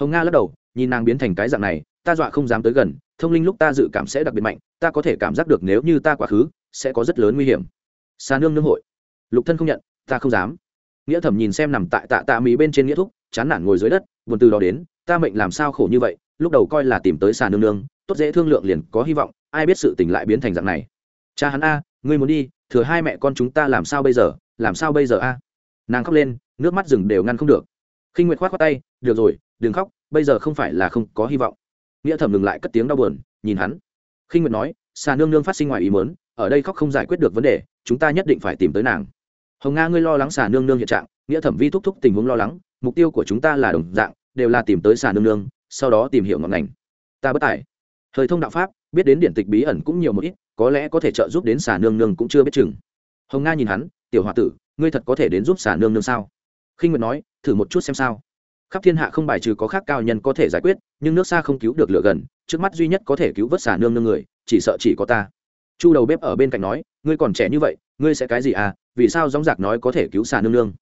Hồng nga lắc đầu, nhìn nàng biến thành cái dạng này, ta dọa không dám tới gần, thông linh lúc ta dự cảm sẽ đặc biệt mạnh, ta có thể cảm giác được nếu như ta quá khứ, sẽ có rất lớn nguy hiểm. Xa nương nương hội. Lục thân không nhận, ta không dám. Nghĩa thẩm nhìn xem nằm tại tạ tạ mỹ bên trên nghĩa thúc, chán nản ngồi dưới đất, buồn từ đó đến, ta mệnh làm sao khổ như vậy, lúc đầu coi là tìm tới xà nương nương, tốt dễ thương lượng liền có hy vọng, ai biết sự tình lại biến thành dạng này. Cha hắn a, ngươi muốn đi, thừa hai mẹ con chúng ta làm sao bây giờ? Làm sao bây giờ a? Nàng khóc lên, nước mắt rừng đều ngăn không được. Khi nguyệt khoát khoác tay, được rồi, đừng khóc, bây giờ không phải là không có hy vọng. Nghĩa thẩm ngừng lại cất tiếng đau buồn, nhìn hắn. Khi nguyệt nói, xà nương nương phát sinh ngoài ý mớn ở đây khóc không giải quyết được vấn đề, chúng ta nhất định phải tìm tới nàng. Hồng nga ngươi lo lắng xà nương nương hiện trạng. Nghĩa thẩm vi thúc thúc tình huống lo lắng, mục tiêu của chúng ta là đồng dạng, đều là tìm tới xà nương nương, sau đó tìm hiểu ngọn ngành. Ta bất tài. Thời thông đạo pháp, biết đến điện tịch bí ẩn cũng nhiều một ít, có lẽ có thể trợ giúp đến xà nương nương cũng chưa biết chừng. Hồng nga nhìn hắn tiểu h o a tử, ngươi thật có thể đến giúp xà nương nương sao? Khinh nguyệt nói, thử một chút xem sao. Khắp thiên hạ không bài trừ có khác cao nhân có thể giải quyết, nhưng nước xa không cứu được lửa gần, trước mắt duy nhất có thể cứu vớt xà nương nương người, chỉ sợ chỉ có ta. Chu đầu bếp ở bên cạnh nói, ngươi còn trẻ như vậy, ngươi sẽ cái gì à? Vì sao dóng giặc nói có thể cứu xà nương nương?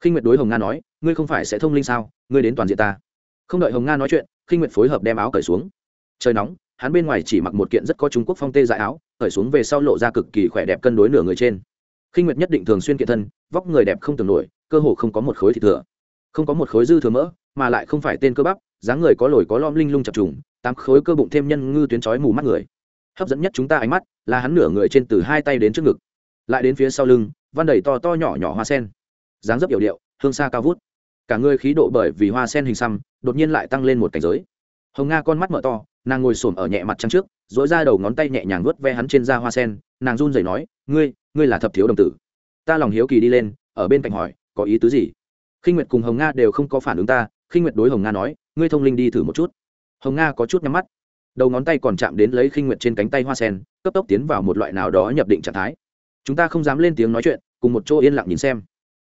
Khinh nguyệt đối hồng nga nói, ngươi không phải sẽ thông linh sao? Ngươi đến toàn diện ta. Không đợi hồng nga nói chuyện, khinh nguyệt phối hợp đem áo cởi xuống. Trời nóng, hắn bên ngoài chỉ mặc một kiện rất có trung quốc phong tê dại áo, cởi xuống về sau lộ ra cực kỳ khỏe đẹp cân đối nửa người trên khinh nguyệt nhất định thường xuyên kiện thân, vóc người đẹp không tưởng nổi, cơ hồ không có một khối thịt thừa. Không có một khối dư thừa mỡ, mà lại không phải tên cơ bắp, dáng người có lồi có lom linh lung chập trùng, tám khối cơ bụng thêm nhân ngư tuyến chói mù mắt người. Hấp dẫn nhất chúng ta ánh mắt là hắn nửa người trên từ hai tay đến trước ngực, lại đến phía sau lưng văn đầy to to nhỏ nhỏ hoa sen. Dáng dấp yểu điệu, hương xa cao vút. Cả người khí độ bởi vì hoa sen hình xăm, đột nhiên lại tăng lên một cảnh giới. Hồng nga con mắt mở to nàng ngồi xổm ở nhẹ mặt trăng trước dỗi ra đầu ngón tay nhẹ nhàng vuốt ve hắn trên da hoa sen, nàng run rẩy nói, ngươi ngươi là thập thiếu đồng tử. Ta lòng hiếu kỳ đi lên, ở bên cạnh hỏi, có ý tứ gì? Khinh nguyệt cùng hồng nga đều không có phản ứng ta, khinh nguyệt đối hồng nga nói, ngươi thông linh đi thử một chút. Hồng nga có chút nhắm mắt. Đầu ngón tay còn chạm đến lấy khinh nguyệt trên cánh tay hoa sen, cấp tốc tiến vào một loại nào đó nhập định trạng thái. Chúng ta không dám lên tiếng nói chuyện, cùng một chỗ yên lặng nhìn xem.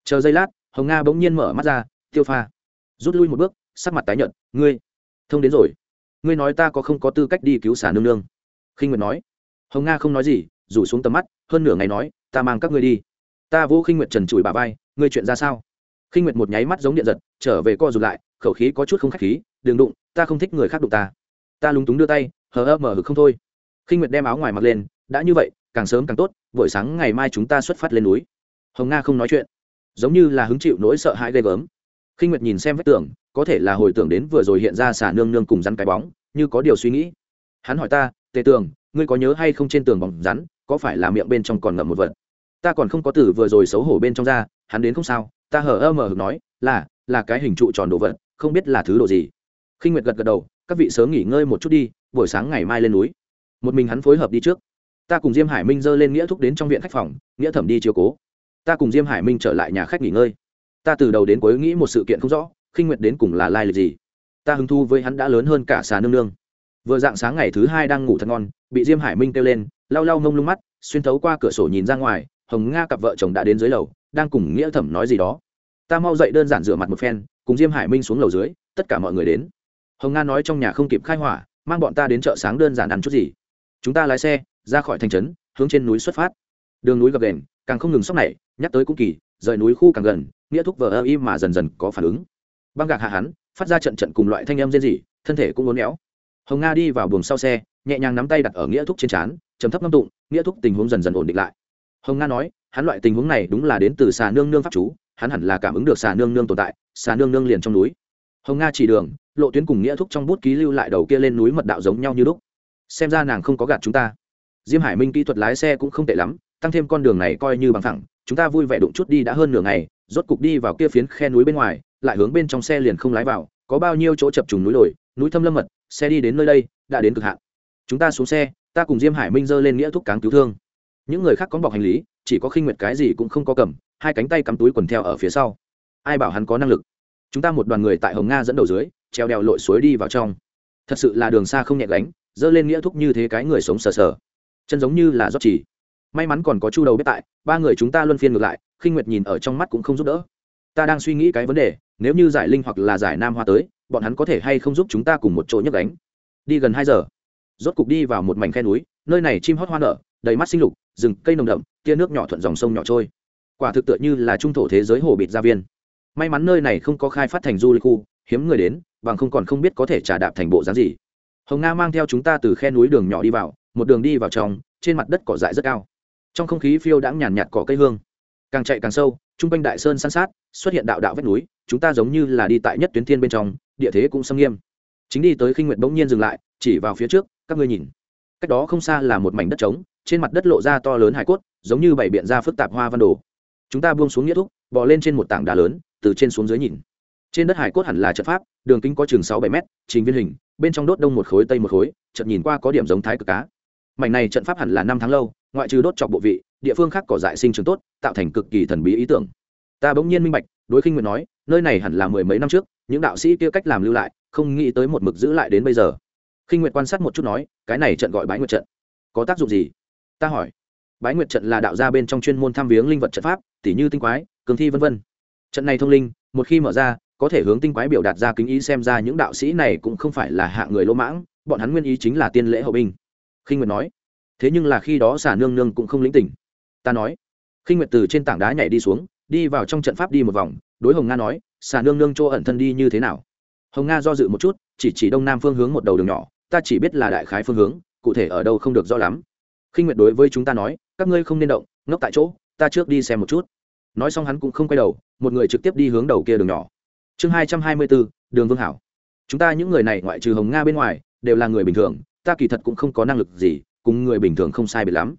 Chờ giây lát, hồng nga bỗng nhiên mở mắt ra, tiêu pha. Rút lui một bước, sắc mặt tái nhợt, ngươi, thông đến rồi ngươi nói ta có không có tư cách đi cứu xả nương nương? Khinh nguyệt nói, hồng nga không nói gì, rủ xuống tầm mắt, hơn nửa ngày nói, ta mang các ngươi đi. Ta vô khinh nguyệt trần trụi bà vai, ngươi chuyện ra sao? Khinh nguyệt một nháy mắt giống điện giật, trở về co rụt lại, khẩu khí có chút không khách khí, đừng đụng, ta không thích người khác đụng ta. Ta lúng túng đưa tay, hờ ơ mở hực không thôi. Khinh nguyệt đem áo ngoài mặc lên, đã như vậy, càng sớm càng tốt, buổi sáng ngày mai chúng ta xuất phát lên núi. Hồng nga không nói chuyện, giống như là hứng chịu nỗi sợ hãi ghê gớm. Khinh nguyệt nhìn xem vách tường có thể là hồi tưởng đến vừa rồi hiện ra xả nương nương cùng rắn cái bóng, như có điều suy nghĩ. Hắn hỏi ta, tề tường, ngươi có nhớ hay không trên tường bóng rắn, có phải là miệng bên trong còn ngậm một vật? Ta còn không có tử vừa rồi xấu hổ bên trong ra, hắn đến không sao. Ta hở ơ mờ nói, là là cái hình trụ tròn đồ vật, không biết là thứ đồ gì. Khinh nguyệt gật gật đầu, các vị sớm nghỉ ngơi một chút đi, buổi sáng ngày mai lên núi. Một mình hắn phối hợp đi trước. Ta cùng diêm hải minh dơ lên nghĩa thúc đến trong viện khách phòng, nghĩa thẩm đi chiều cố. Ta cùng diêm hải minh trở lại nhà khách nghỉ ngơi. Ta từ đầu đến cuối nghĩ một sự kiện không rõ khinh nguyệt đến cùng là lai lịch gì? Ta hứng thu với hắn đã lớn hơn cả xà nương nương. Vừa dạng sáng ngày thứ hai đang ngủ thật ngon, bị diêm hải minh kêu lên, lau lau ngông lung mắt, xuyên thấu qua cửa sổ nhìn ra ngoài, hồng nga cặp vợ chồng đã đến dưới lầu, đang cùng nghĩa thẩm nói gì đó. Ta mau dậy đơn giản rửa mặt một phen, cùng diêm hải minh xuống lầu dưới, tất cả mọi người đến. Hồng nga nói trong nhà không kịp khai hỏa, mang bọn ta đến chợ sáng đơn giản ăn chút gì. Chúng ta lái xe, ra khỏi thành trấn, hướng trên núi xuất phát. Đường núi gập đền càng không ngừng sóc này, nhắc tới cũng kỳ, rời núi khu càng gần, nghĩa thúc vờ ơ im mà dần dần có phản ứng băng gạc hạ hắn, phát ra trận trận cùng loại thanh âm rên rỉ, thân thể cũng uốn éo. Hồng nga đi vào buồng sau xe, nhẹ nhàng nắm tay đặt ở nghĩa thúc trên trán chấm thấp ngâm tụng, nghĩa thúc tình huống dần dần ổn định lại. Hồng nga nói, hắn loại tình huống này đúng là đến từ xà nương nương pháp chú, hắn hẳn là cảm ứng được xà nương nương tồn tại, xà nương nương liền trong núi. Hồng nga chỉ đường, lộ tuyến cùng nghĩa thúc trong bút ký lưu lại đầu kia lên núi mật đạo giống nhau như lúc. Xem ra nàng không có gạt chúng ta. Diêm hải minh kỹ thuật lái xe cũng không tệ lắm, tăng thêm con đường này coi như bằng thẳng chúng ta vui vẻ đụng chút đi đã hơn nửa ngày, rốt cục đi vào kia phiến khe núi bên ngoài lại hướng bên trong xe liền không lái vào, có bao nhiêu chỗ chập trùng núi đồi, núi thâm lâm mật, xe đi đến nơi đây, đã đến cực hạn. Chúng ta xuống xe, ta cùng diêm hải minh dơ lên nghĩa thúc cáng cứu thương. Những người khác có bọc hành lý, chỉ có khinh nguyệt cái gì cũng không có cầm, hai cánh tay cắm túi quần theo ở phía sau. Ai bảo hắn có năng lực? Chúng ta một đoàn người tại hồng nga dẫn đầu dưới, treo đèo lội suối đi vào trong. Thật sự là đường xa không nhẹ gánh dơ lên nghĩa thúc như thế cái người sống sờ sờ. Chân giống như là rót chỉ. May mắn còn có chu đầu bếp tại, ba người chúng ta luân phiên ngược lại, khinh nguyệt nhìn ở trong mắt cũng không giúp đỡ. Ta đang suy nghĩ cái vấn đề nếu như giải linh hoặc là giải nam hoa tới, bọn hắn có thể hay không giúp chúng ta cùng một chỗ nhấc đánh đi gần hai giờ. Rốt cục đi vào một mảnh khe núi, nơi này chim hót hoa nở, đầy mắt sinh lục, rừng cây nồng đậm, tia nước nhỏ thuận dòng sông nhỏ trôi. Quả thực tựa như là trung thổ thế giới hồ bịt gia viên. May mắn nơi này không có khai phát thành du lịch khu, hiếm người đến, bằng không còn không biết có thể trả đạp thành bộ dáng gì. Hồng nga mang theo chúng ta từ khe núi đường nhỏ đi vào, một đường đi vào trong, trên mặt đất cỏ dại rất cao. Trong không khí phiêu đãng nhàn nhạt cỏ cây hương, càng chạy càng sâu trung quanh đại sơn san sát, xuất hiện đạo đạo vách núi, chúng ta giống như là đi tại nhất tuyến thiên bên trong, địa thế cũng xâm nghiêm. Chính đi tới khinh nguyệt bỗng nhiên dừng lại, chỉ vào phía trước, các ngươi nhìn. Cách đó không xa là một mảnh đất trống, trên mặt đất lộ ra to lớn hải cốt, giống như bảy biện ra phức tạp hoa văn đồ. Chúng ta buông xuống nghĩa thúc, bò lên trên một tảng đá lớn, từ trên xuống dưới nhìn. Trên đất hải cốt hẳn là trận pháp, đường kính có chừng sáu bảy m trình viên hình, bên trong đốt đông một khối tây một khối trận nhìn qua có điểm giống thái cực cá. Mảnh này trận pháp hẳn là năm tháng lâu, ngoại trừ đốt chọc bộ vị địa phương khác cỏ dại sinh trường tốt, tạo thành cực kỳ thần bí ý tưởng. Ta bỗng nhiên minh bạch, đối khinh nguyện nói, nơi này hẳn là mười mấy năm trước, những đạo sĩ kia cách làm lưu lại, không nghĩ tới một mực giữ lại đến bây giờ. Khinh nguyện quan sát một chút nói, cái này trận gọi bái nguyệt trận. Có tác dụng gì? Ta hỏi. Bái nguyệt trận là đạo gia bên trong chuyên môn tham viếng linh vật trận pháp, tỉ như tinh quái, cường thi vân vân. Trận này thông linh, một khi mở ra, có thể hướng tinh quái biểu đạt ra kính ý xem ra những đạo sĩ này cũng không phải là hạ người lỗ mãng, bọn hắn nguyên ý chính là tiên lễ hậu binh. Khinh nguyệt nói. Thế nhưng là khi đó xả nương nương cũng không lĩnh tỉnh ta nói. Khi nguyệt từ trên tảng đá nhảy đi xuống, đi vào trong trận pháp đi một vòng, đối hồng nga nói, xà nương nương chỗ ẩn thân đi như thế nào? Hồng nga do dự một chút, chỉ chỉ đông nam phương hướng một đầu đường nhỏ, ta chỉ biết là đại khái phương hướng, cụ thể ở đâu không được rõ lắm. Khi nguyệt đối với chúng ta nói, các ngươi không nên động, ngốc tại chỗ, ta trước đi xem một chút. Nói xong hắn cũng không quay đầu, một người trực tiếp đi hướng đầu kia đường nhỏ. Chương hai trăm hai mươi bốn đường vương hảo. Chúng ta những người này ngoại trừ hồng nga bên ngoài, đều là người bình thường, ta kỳ thật cũng không có năng lực gì, cùng người bình thường không sai biệt lắm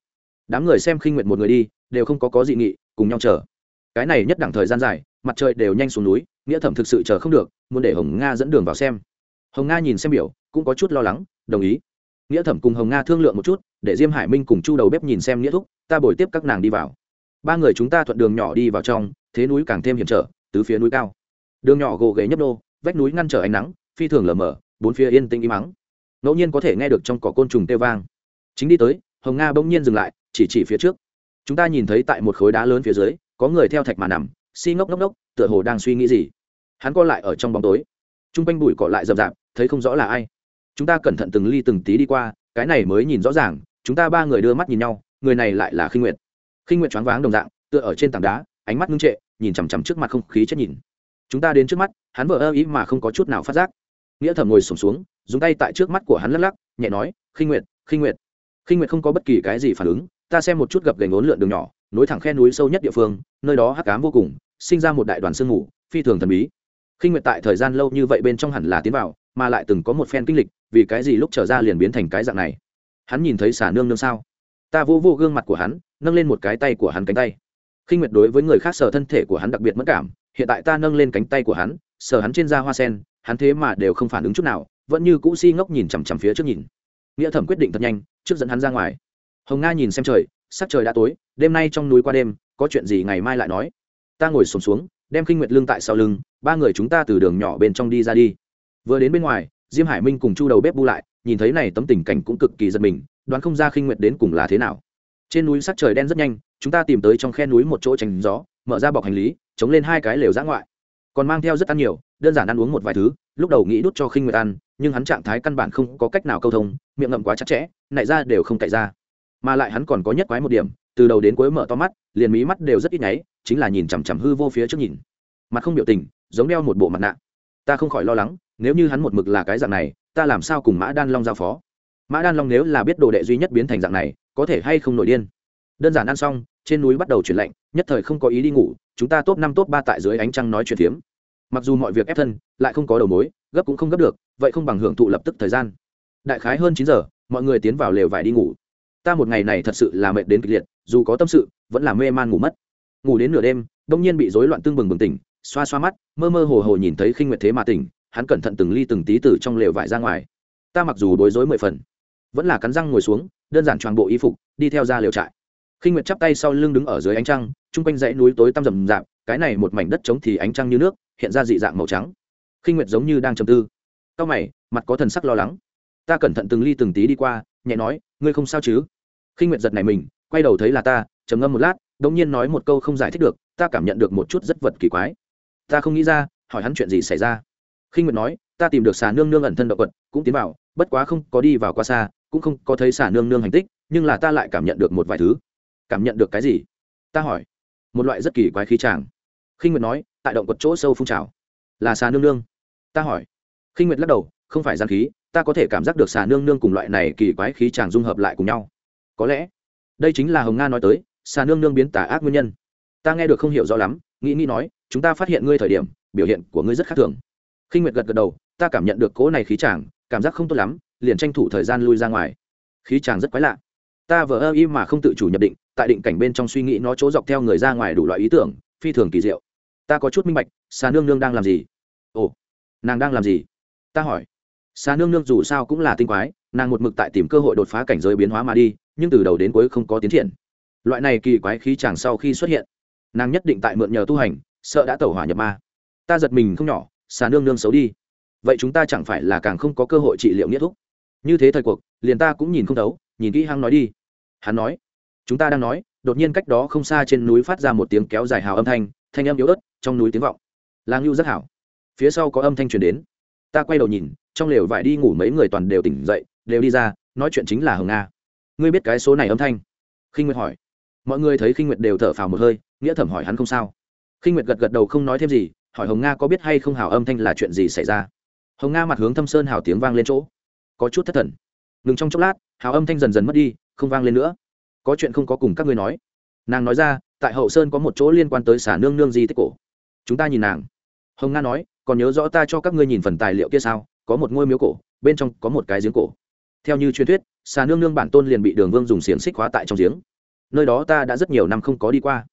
đám người xem khinh nguyện một người đi, đều không có có dị nghị, cùng nhau chờ. Cái này nhất đẳng thời gian dài, mặt trời đều nhanh xuống núi, nghĩa thẩm thực sự chờ không được, muốn để hồng nga dẫn đường vào xem. Hồng nga nhìn xem biểu, cũng có chút lo lắng, đồng ý. Nghĩa thẩm cùng hồng nga thương lượng một chút, để diêm hải minh cùng chu đầu bếp nhìn xem nghĩa thúc, ta bồi tiếp các nàng đi vào. Ba người chúng ta thuận đường nhỏ đi vào trong, thế núi càng thêm hiểm trở, tứ phía núi cao. Đường nhỏ gồ ghế nhấp nô, vách núi ngăn trở ánh nắng, phi thường lờ mờ, bốn phía yên tĩnh im mắng ngẫu nhiên có thể nghe được trong cỏ côn trùng tê vang. Chính đi tới, hồng nga bỗng nhiên dừng lại chỉ chỉ phía trước. Chúng ta nhìn thấy tại một khối đá lớn phía dưới có người theo thạch mà nằm si ngốc ngốc ngốc tựa hồ đang suy nghĩ gì. Hắn co lại ở trong bóng tối. T r u n g quanh bụi cỏ lại rậm rạp thấy không rõ là ai. Chúng ta cẩn thận từng ly từng tí đi qua cái này mới nhìn rõ ràng chúng ta ba người đưa mắt nhìn nhau người này lại là khinh nguyệt. Khinh nguyệt choáng váng đồng dạng tựa ở trên tảng đá ánh mắt ngưng trệ nhìn chằm chằm trước mặt không khí chết nhìn. Chúng ta đến trước mắt hắn vỡ ơ ý mà không có chút nào phát giác. Nghĩa thầm ngồi sổm xuống, xuống dùng tay tại trước mắt của hắn lắc lắc nhẹ nói khinh nguyệt khinh nguyệt. Khinh nguyệt không có bất kỳ cái gì phản ứng ta xem một chút gập gành ốn lượn đường nhỏ, nối thẳng khe núi sâu nhất địa phương, nơi đó hắc cám vô cùng, sinh ra một đại đoàn sương mù, phi thường thần bí. Khinh nguyệt tại thời gian lâu như vậy bên trong hẳn là tiến vào, mà lại từng có một phen kinh lịch, vì cái gì lúc trở ra liền biến thành cái dạng này? Hắn nhìn thấy xả nương nương sao? Ta vô vô gương mặt của hắn, nâng lên một cái tay của hắn cánh tay. Khinh nguyệt đối với người khác sờ thân thể của hắn đặc biệt mất cảm, hiện tại ta nâng lên cánh tay của hắn, sờ hắn trên da hoa sen, hắn thế mà đều không phản ứng chút nào, vẫn như cũ si ngốc nhìn chằm chằm phía trước nhìn. Nghĩa thẩm quyết định thật nhanh, trước dẫn hắn ra ngoài hồng nga nhìn xem trời sắc trời đã tối đêm nay trong núi qua đêm có chuyện gì ngày mai lại nói. Ta ngồi sùng xuống, xuống đem kinh nguyệt lương tại sau lưng ba người chúng ta từ đường nhỏ bên trong đi ra đi. Vừa đến bên ngoài diêm hải minh cùng chu đầu bếp bu lại nhìn thấy này tấm tình cảnh cũng cực kỳ giật mình đoán không ra khinh nguyệt đến cùng là thế nào. Trên núi sắc trời đen rất nhanh chúng ta tìm tới trong khe núi một chỗ tránh gió mở ra bọc hành lý chống lên hai cái lều giã ngoại. Còn mang theo rất ăn nhiều đơn giản ăn uống một vài thứ lúc đầu nghĩ đút cho khinh nguyệt ăn nhưng hắn trạng thái căn bản không có cách nào câu thông miệng ngậm quá chặt chẽ nại ra đều không cậy ra mà lại hắn còn có nhất quái một điểm, từ đầu đến cuối mở to mắt, liền mí mắt đều rất ít nháy, chính là nhìn chằm chằm hư vô phía trước nhìn. Mặt không biểu tình, giống đeo một bộ mặt nạ. Ta không khỏi lo lắng, nếu như hắn một mực là cái dạng này, ta làm sao cùng mã đan long giao phó? Mã đan long nếu là biết đồ đệ duy nhất biến thành dạng này, có thể hay không nổi điên? Đơn giản ăn xong, trên núi bắt đầu chuyển lạnh, nhất thời không có ý đi ngủ, chúng ta top năm, top ba tại dưới ánh trăng nói chuyện phiếm. Mặc dù mọi việc ép thân, lại không có đầu mối, gấp cũng không gấp được, vậy không bằng hưởng thụ lập tức thời gian. Đại khái hơn chín giờ, mọi người tiến vào lều vải đi ngủ ta một ngày này thật sự là mệt đến kịch liệt, dù có tâm sự, vẫn là mê man ngủ mất. Ngủ đến nửa đêm, đông nhiên bị rối loạn tương bừng bừng tỉnh, xoa xoa mắt, mơ mơ hồ hồ nhìn thấy khinh nguyệt thế mà tỉnh, hắn cẩn thận từng ly từng tí từ trong lều vải ra ngoài. Ta mặc dù bối rối mười phần, vẫn là cắn răng ngồi xuống, đơn giản toàn bộ y phục, đi theo ra lều trại. Khinh nguyệt chắp tay sau lưng đứng ở dưới ánh trăng, chung quanh dãy núi tối tăm rầm rạp, cái này một mảnh đất trống thì ánh trăng như nước, hiện ra dị dạng màu trắng. Khinh nguyệt giống như đang trầm tư. Cao mày, mặt có thần sắc lo lắng. Ta cẩn thận từng ly từng tí đi qua nhẹ nói, ngươi không sao chứ? Khinh nguyệt giật này mình, quay đầu thấy là ta, trầm ngâm một lát, đống nhiên nói một câu không giải thích được, ta cảm nhận được một chút rất vật kỳ quái. Ta không nghĩ ra, hỏi hắn chuyện gì xảy ra. Khinh nguyệt nói, ta tìm được xà nương nương ẩn thân động quật cũng tiến vào, bất quá không có đi vào qua xa, cũng không có thấy xà nương nương hành tích, nhưng là ta lại cảm nhận được một vài thứ. Cảm nhận được cái gì? Ta hỏi. Một loại rất kỳ quái khí tràng khinh nguyệt nói, tại động quật chỗ sâu phun trào. Là xà nương nương. Ta hỏi. Khinh nguyệt lắc đầu, không phải gian khí ta có thể cảm giác được xà nương nương cùng loại này kỳ quái khí chàng dung hợp lại cùng nhau. Có lẽ, đây chính là hồng nga nói tới, xà nương nương biến tà ác nguyên nhân. Ta nghe được không hiểu rõ lắm, nghĩ nghĩ nói, chúng ta phát hiện ngươi thời điểm, biểu hiện của ngươi rất khác thường. Khi nguyệt gật gật đầu, ta cảm nhận được cỗ này khí chàng, cảm giác không tốt lắm, liền tranh thủ thời gian lui ra ngoài. Khí chàng rất quái lạ. Ta vờ ơ y mà không tự chủ nhập định, tại định cảnh bên trong suy nghĩ nó chỗ dọc theo người ra ngoài đủ loại ý tưởng, phi thường kỳ diệu. Ta có chút minh bạch, xà nương nương đang làm gì? Ồ, nàng đang làm gì? Ta hỏi xà nương nương dù sao cũng là tinh quái, nàng một mực tại tìm cơ hội đột phá cảnh giới biến hóa mà đi, nhưng từ đầu đến cuối không có tiến triển. Loại này kỳ quái khí chàng sau khi xuất hiện, nàng nhất định tại mượn nhờ tu hành, sợ đã tẩu hỏa nhập ma. Ta giật mình không nhỏ, xà nương nương xấu đi. Vậy chúng ta chẳng phải là càng không có cơ hội trị liệu nghĩa thúc? Như thế thời cuộc, liền ta cũng nhìn không thấu, nhìn kỹ hăng nói đi. Hắn nói, chúng ta đang nói, đột nhiên cách đó không xa trên núi phát ra một tiếng kéo dài hào âm thanh thanh âm yếu ớt, trong núi tiếng vọng. Là ngưu rất hảo. Phía sau có âm thanh truyền đến. Ta quay đầu nhìn trong lều vải đi ngủ mấy người toàn đều tỉnh dậy, đều đi ra, nói chuyện chính là hồng nga ngươi biết cái số này âm thanh? Khinh nguyệt hỏi. Mọi người thấy khinh nguyệt đều thở phào một hơi, nghĩa thẩm hỏi hắn không sao. Khinh nguyệt gật gật đầu không nói thêm gì, hỏi hồng nga có biết hay không hào âm thanh là chuyện gì xảy ra? Hồng nga mặt hướng thâm sơn hào tiếng vang lên chỗ. Có chút thất thần. Ngừng trong chốc lát hào âm thanh dần dần mất đi, không vang lên nữa. Có chuyện không có cùng các ngươi nói. Nàng nói ra, tại hậu sơn có một chỗ liên quan tới xả nương nương di tích cổ. Chúng ta nhìn nàng. Hồng nga nói, còn nhớ rõ ta cho các ngươi nhìn phần tài liệu kia sao? Có một ngôi miếu cổ, bên trong có một cái giếng cổ. Theo như truyền thuyết, xà nương nương bản tôn liền bị đường vương dùng xiềng xích hóa tại trong giếng. Nơi đó ta đã rất nhiều năm không có đi qua.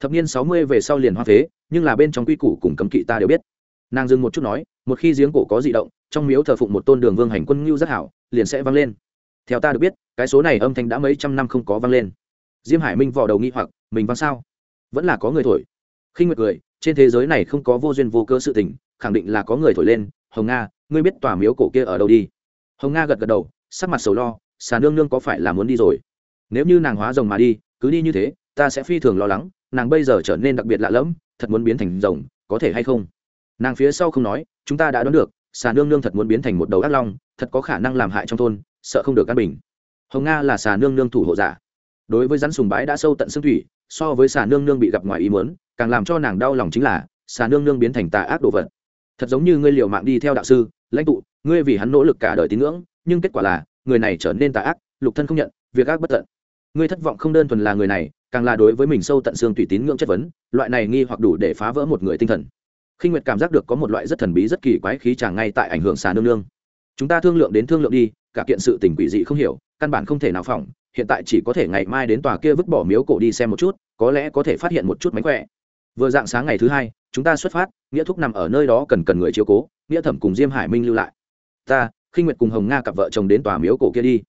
Thập niên sáu mươi về sau liền hoa phế, nhưng là bên trong quy củ cùng cấm kỵ ta đều biết. Nàng dừng một chút nói, một khi giếng cổ có di động, trong miếu thờ phụng một tôn đường vương hành quân ngưu rất hảo, liền sẽ vang lên. Theo ta được biết, cái số này âm thanh đã mấy trăm năm không có vang lên. Diêm hải minh vò đầu nghi hoặc, mình vang sao? Vẫn là có người thổi. Khi nguyệt cười, trên thế giới này không có vô duyên vô cơ sự tình, khẳng định là có người thổi lên hồng nga, ngươi biết tòa miếu cổ kia ở đâu đi? Hồng nga gật gật đầu, sắc mặt sầu lo, xà nương nương có phải là muốn đi rồi? Nếu như nàng hóa rồng mà đi, cứ đi như thế, ta sẽ phi thường lo lắng, nàng bây giờ trở nên đặc biệt lạ lẫm, thật muốn biến thành rồng, có thể hay không? Nàng phía sau không nói, chúng ta đã đoán được, xà nương nương thật muốn biến thành một đầu ác long, thật có khả năng làm hại trong thôn, sợ không được căn bình. Hồng nga là xà nương nương thủ hộ giả. Đối với rắn sùng bái đã sâu tận xương thủy, so với xà nương nương bị gặp ngoài ý muốn, càng làm cho nàng đau lòng chính là, xà nương nương biến thành tà ác đồ vật thật giống như ngươi liều mạng đi theo đạo sư, lãnh tụ, ngươi vì hắn nỗ lực cả đời tín ngưỡng, nhưng kết quả là, người này trở nên tà ác, lục thân không nhận, việc ác bất tận. Ngươi thất vọng không đơn thuần là người này, càng là đối với mình sâu tận xương tùy tín ngưỡng chất vấn, loại này nghi hoặc đủ để phá vỡ một người tinh thần. Khi nguyệt cảm giác được có một loại rất thần bí rất kỳ quái khí chàng ngay tại ảnh hưởng xà nương nương. Chúng ta thương lượng đến thương lượng đi, cả kiện sự tình quỷ dị không hiểu, căn bản không thể nào phỏng, hiện tại chỉ có thể ngày mai đến tòa kia vứt bỏ miếu cổ đi xem một chút, có lẽ có thể phát hiện một chút mánh khỏe. Vừa dạng sáng ngày thứ hai chúng ta xuất phát, nghĩa thúc nằm ở nơi đó cần cần người chiếu cố, nghĩa thẩm cùng diêm hải minh lưu lại. Ta khi nguyệt cùng hồng nga cặp vợ chồng đến tòa miếu cổ kia đi.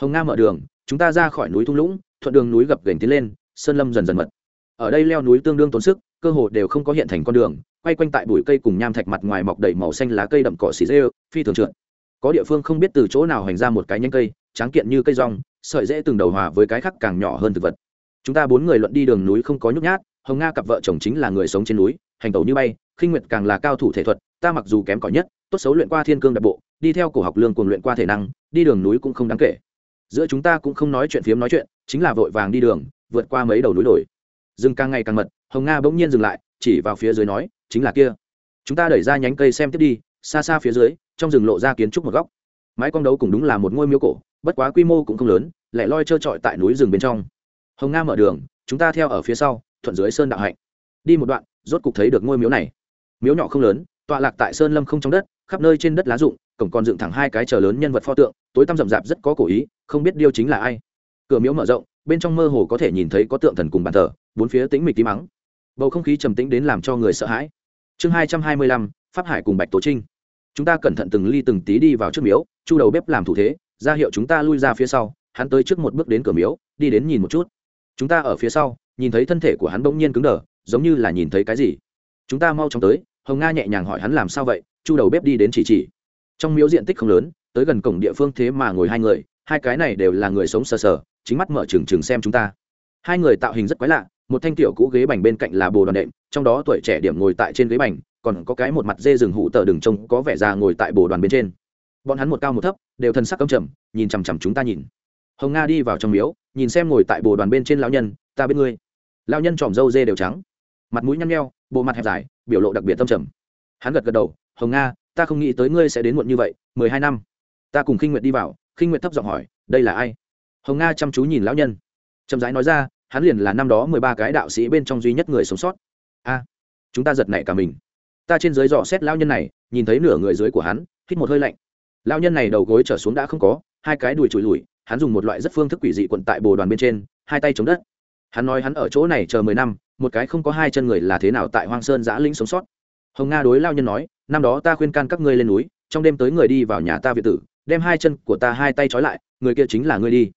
Hồng nga mở đường, chúng ta ra khỏi núi thung lũng, thuận đường núi gập gành tiến lên, sơn lâm dần dần mật. Ở đây leo núi tương đương tốn sức, cơ hồ đều không có hiện thành con đường, quay quanh tại bụi cây cùng nham thạch mặt ngoài mọc đầy màu xanh lá cây đậm cỏ xì rêu, phi thường trượt. Có địa phương không biết từ chỗ nào hành ra một cái nhánh cây, tráng kiện như cây rong, sợi dễ từng đầu hòa với cái khác càng nhỏ hơn thực vật. Chúng ta bốn người luận đi đường núi không có nhút nhát hồng nga cặp vợ chồng chính là người sống trên núi, hành tẩu như bay, khinh nguyệt càng là cao thủ thể thuật, ta mặc dù kém cỏi nhất, tốt xấu luyện qua thiên cương đặc bộ, đi theo cổ học lương cùng luyện qua thể năng, đi đường núi cũng không đáng kể. Giữa chúng ta cũng không nói chuyện phiếm nói chuyện, chính là vội vàng đi đường, vượt qua mấy đầu núi đồi. Rừng càng ngày càng mật, hồng nga bỗng nhiên dừng lại, chỉ vào phía dưới nói, chính là kia. Chúng ta đẩy ra nhánh cây xem tiếp đi, xa xa phía dưới, trong rừng lộ ra kiến trúc một góc. Mái con đấu cũng đúng là một ngôi miếu cổ, bất quá quy mô cũng không lớn lại loi trơ trọi tại núi rừng bên trong. Hồng nga mở đường, chúng ta theo ở phía sau thuận dưới sơn đạo hạnh. Đi một đoạn, rốt cục thấy được ngôi miếu này. Miếu nhỏ không lớn, tọa lạc tại sơn lâm không trong đất, khắp nơi trên đất lá rụng, cổng còn dựng thẳng hai cái chờ lớn nhân vật pho tượng, tối tăm rậm rạp rất có cổ ý, không biết điêu chính là ai. Cửa miếu mở rộng, bên trong mơ hồ có thể nhìn thấy có tượng thần cùng bàn thờ, bốn phía tĩnh mịch tí mắng. Bầu không khí trầm tĩnh đến làm cho người sợ hãi. Chương hai trăm hai mươi lăm, pháp hải cùng bạch tố trinh. Chúng ta cẩn thận từng ly từng tí đi vào trước miếu, chu đầu bếp làm thủ thế, ra hiệu chúng ta lui ra phía sau, hắn tới trước một bước đến cửa miếu, đi đến nhìn một chút. Chúng ta ở phía sau nhìn thấy thân thể của hắn bỗng nhiên cứng đờ, giống như là nhìn thấy cái gì. Chúng ta mau chóng tới, hồng nga nhẹ nhàng hỏi hắn làm sao vậy, chu đầu bếp đi đến chỉ chỉ. Trong miếu diện tích không lớn, tới gần cổng địa phương thế mà ngồi hai người, hai cái này đều là người sống sờ sờ, chính mắt mở trừng trừng xem chúng ta. Hai người tạo hình rất quái lạ, một thanh tiểu cũ ghế bành bên cạnh là bồ đoàn đệm, trong đó tuổi trẻ điểm ngồi tại trên ghế bành, còn có cái một mặt dê rừng hụ tờ đường trông, có vẻ già ngồi tại bồ đoàn bên trên. Bọn hắn một cao một thấp, đều thân sắc căm trầm, nhìn chằm chằm chúng ta nhìn. Hồng nga đi vào trong miếu, nhìn xem ngồi tại bồ đoàn bên trên lão nhân, ta bên ngươi lão nhân tròm râu dê đều trắng, mặt mũi nhăn nheo, bộ mặt hẹp dài, biểu lộ đặc biệt tâm trầm. Hắn gật gật đầu, hồng nga, ta không nghĩ tới ngươi sẽ đến muộn như vậy, mười hai năm. Ta cùng khinh nguyệt đi vào. Khinh nguyệt thấp giọng hỏi, đây là ai? Hồng nga chăm chú nhìn lão nhân. Chậm rãi nói ra, hắn liền là năm đó mười ba cái đạo sĩ bên trong duy nhất người sống sót. A, chúng ta giật nảy cả mình. Ta trên dưới dò xét lão nhân này, nhìn thấy nửa người dưới của hắn, hít một hơi lạnh. Lão nhân này đầu gối trở xuống đã không có, hai cái đùi trụi lùi, hắn dùng một loại rất phương thức quỷ dị quận tại bồ đoàn bên trên, hai tay chống đất hắn nói hắn ở chỗ này chờ mười năm, một cái không có hai chân người là thế nào tại hoang sơn giã lĩnh sống sót. Hồng nga đối lao nhân nói, năm đó ta khuyên can các ngươi lên núi, trong đêm tới người đi vào nhà ta việt tử, đem hai chân của ta hai tay trói lại, người kia chính là ngươi đi.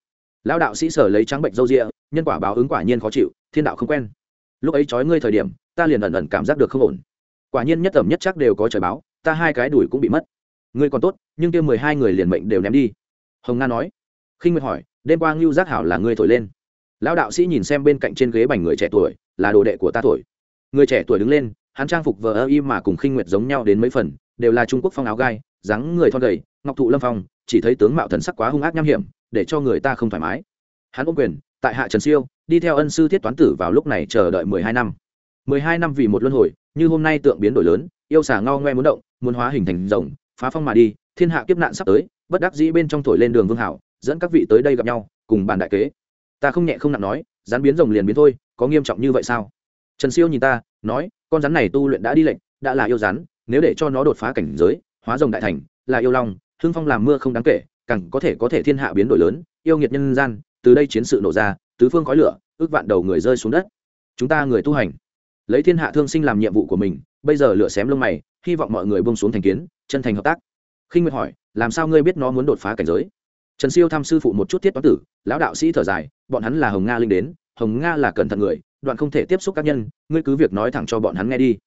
Lão đạo sĩ sở lấy trắng bệnh râu rịa, nhân quả báo ứng quả nhiên khó chịu, thiên đạo không quen. Lúc ấy trói ngươi thời điểm, ta liền ẩn ẩn cảm giác được không ổn. Quả nhiên nhất tầm nhất chắc đều có trời báo, ta hai cái đùi cũng bị mất. Ngươi còn tốt, nhưng kia mười hai người liền mệnh đều ném đi. Hồng nga nói, khinh nguyệt hỏi, đêm qua ngưu giác hảo là ngươi thổi lên lão đạo sĩ nhìn xem bên cạnh trên ghế bành người trẻ tuổi, là đồ đệ của ta tuổi. người trẻ tuổi đứng lên, hắn trang phục vờ ơ y mà cùng khinh nguyệt giống nhau đến mấy phần, đều là trung quốc phong áo gai, dáng người thon gầy, ngọc thụ lâm phong, chỉ thấy tướng mạo thần sắc quá hung ác nham hiểm, để cho người ta không thoải mái. Hắn ôm quyền, tại hạ trần siêu, đi theo ân sư thiết toán tử vào lúc này chờ đợi mười hai năm. Mười hai năm vì một luân hồi, như hôm nay tượng biến đổi lớn, yêu xả ngao ngoe muốn động, muốn hóa hình thành rồng, phá phong mà đi, thiên hạ kiếp nạn sắp tới, bất đắc dĩ bên trong thổi lên đường vương hảo, dẫn các vị tới đây gặp nhau, cùng bàn đại kế ta không nhẹ không nặng nói, rắn biến rồng liền biến thôi, có nghiêm trọng như vậy sao? Trần siêu nhìn ta, nói, con rắn này tu luyện đã đi lệnh, đã là yêu rắn, nếu để cho nó đột phá cảnh giới, hóa rồng đại thành, là yêu long thương phong làm mưa không đáng kể, càng có thể có thể thiên hạ biến đổi lớn, yêu nghiệt nhân gian, từ đây chiến sự nổ ra, tứ phương khói lửa, ước vạn đầu người rơi xuống đất. Chúng ta người tu hành, lấy thiên hạ thương sinh làm nhiệm vụ của mình, bây giờ lửa xém lông mày, hy vọng mọi người bông xuống thành kiến, chân thành hợp tác. Khinh nguyệt hỏi, làm sao ngươi biết nó muốn đột phá cảnh giới? Trần siêu thăm sư phụ một chút thiết toán tử, lão đạo sĩ thở dài, bọn hắn là hồng nga linh đến, hồng nga là cẩn thận người, đoạn không thể tiếp xúc các nhân, ngươi cứ việc nói thẳng cho bọn hắn nghe đi.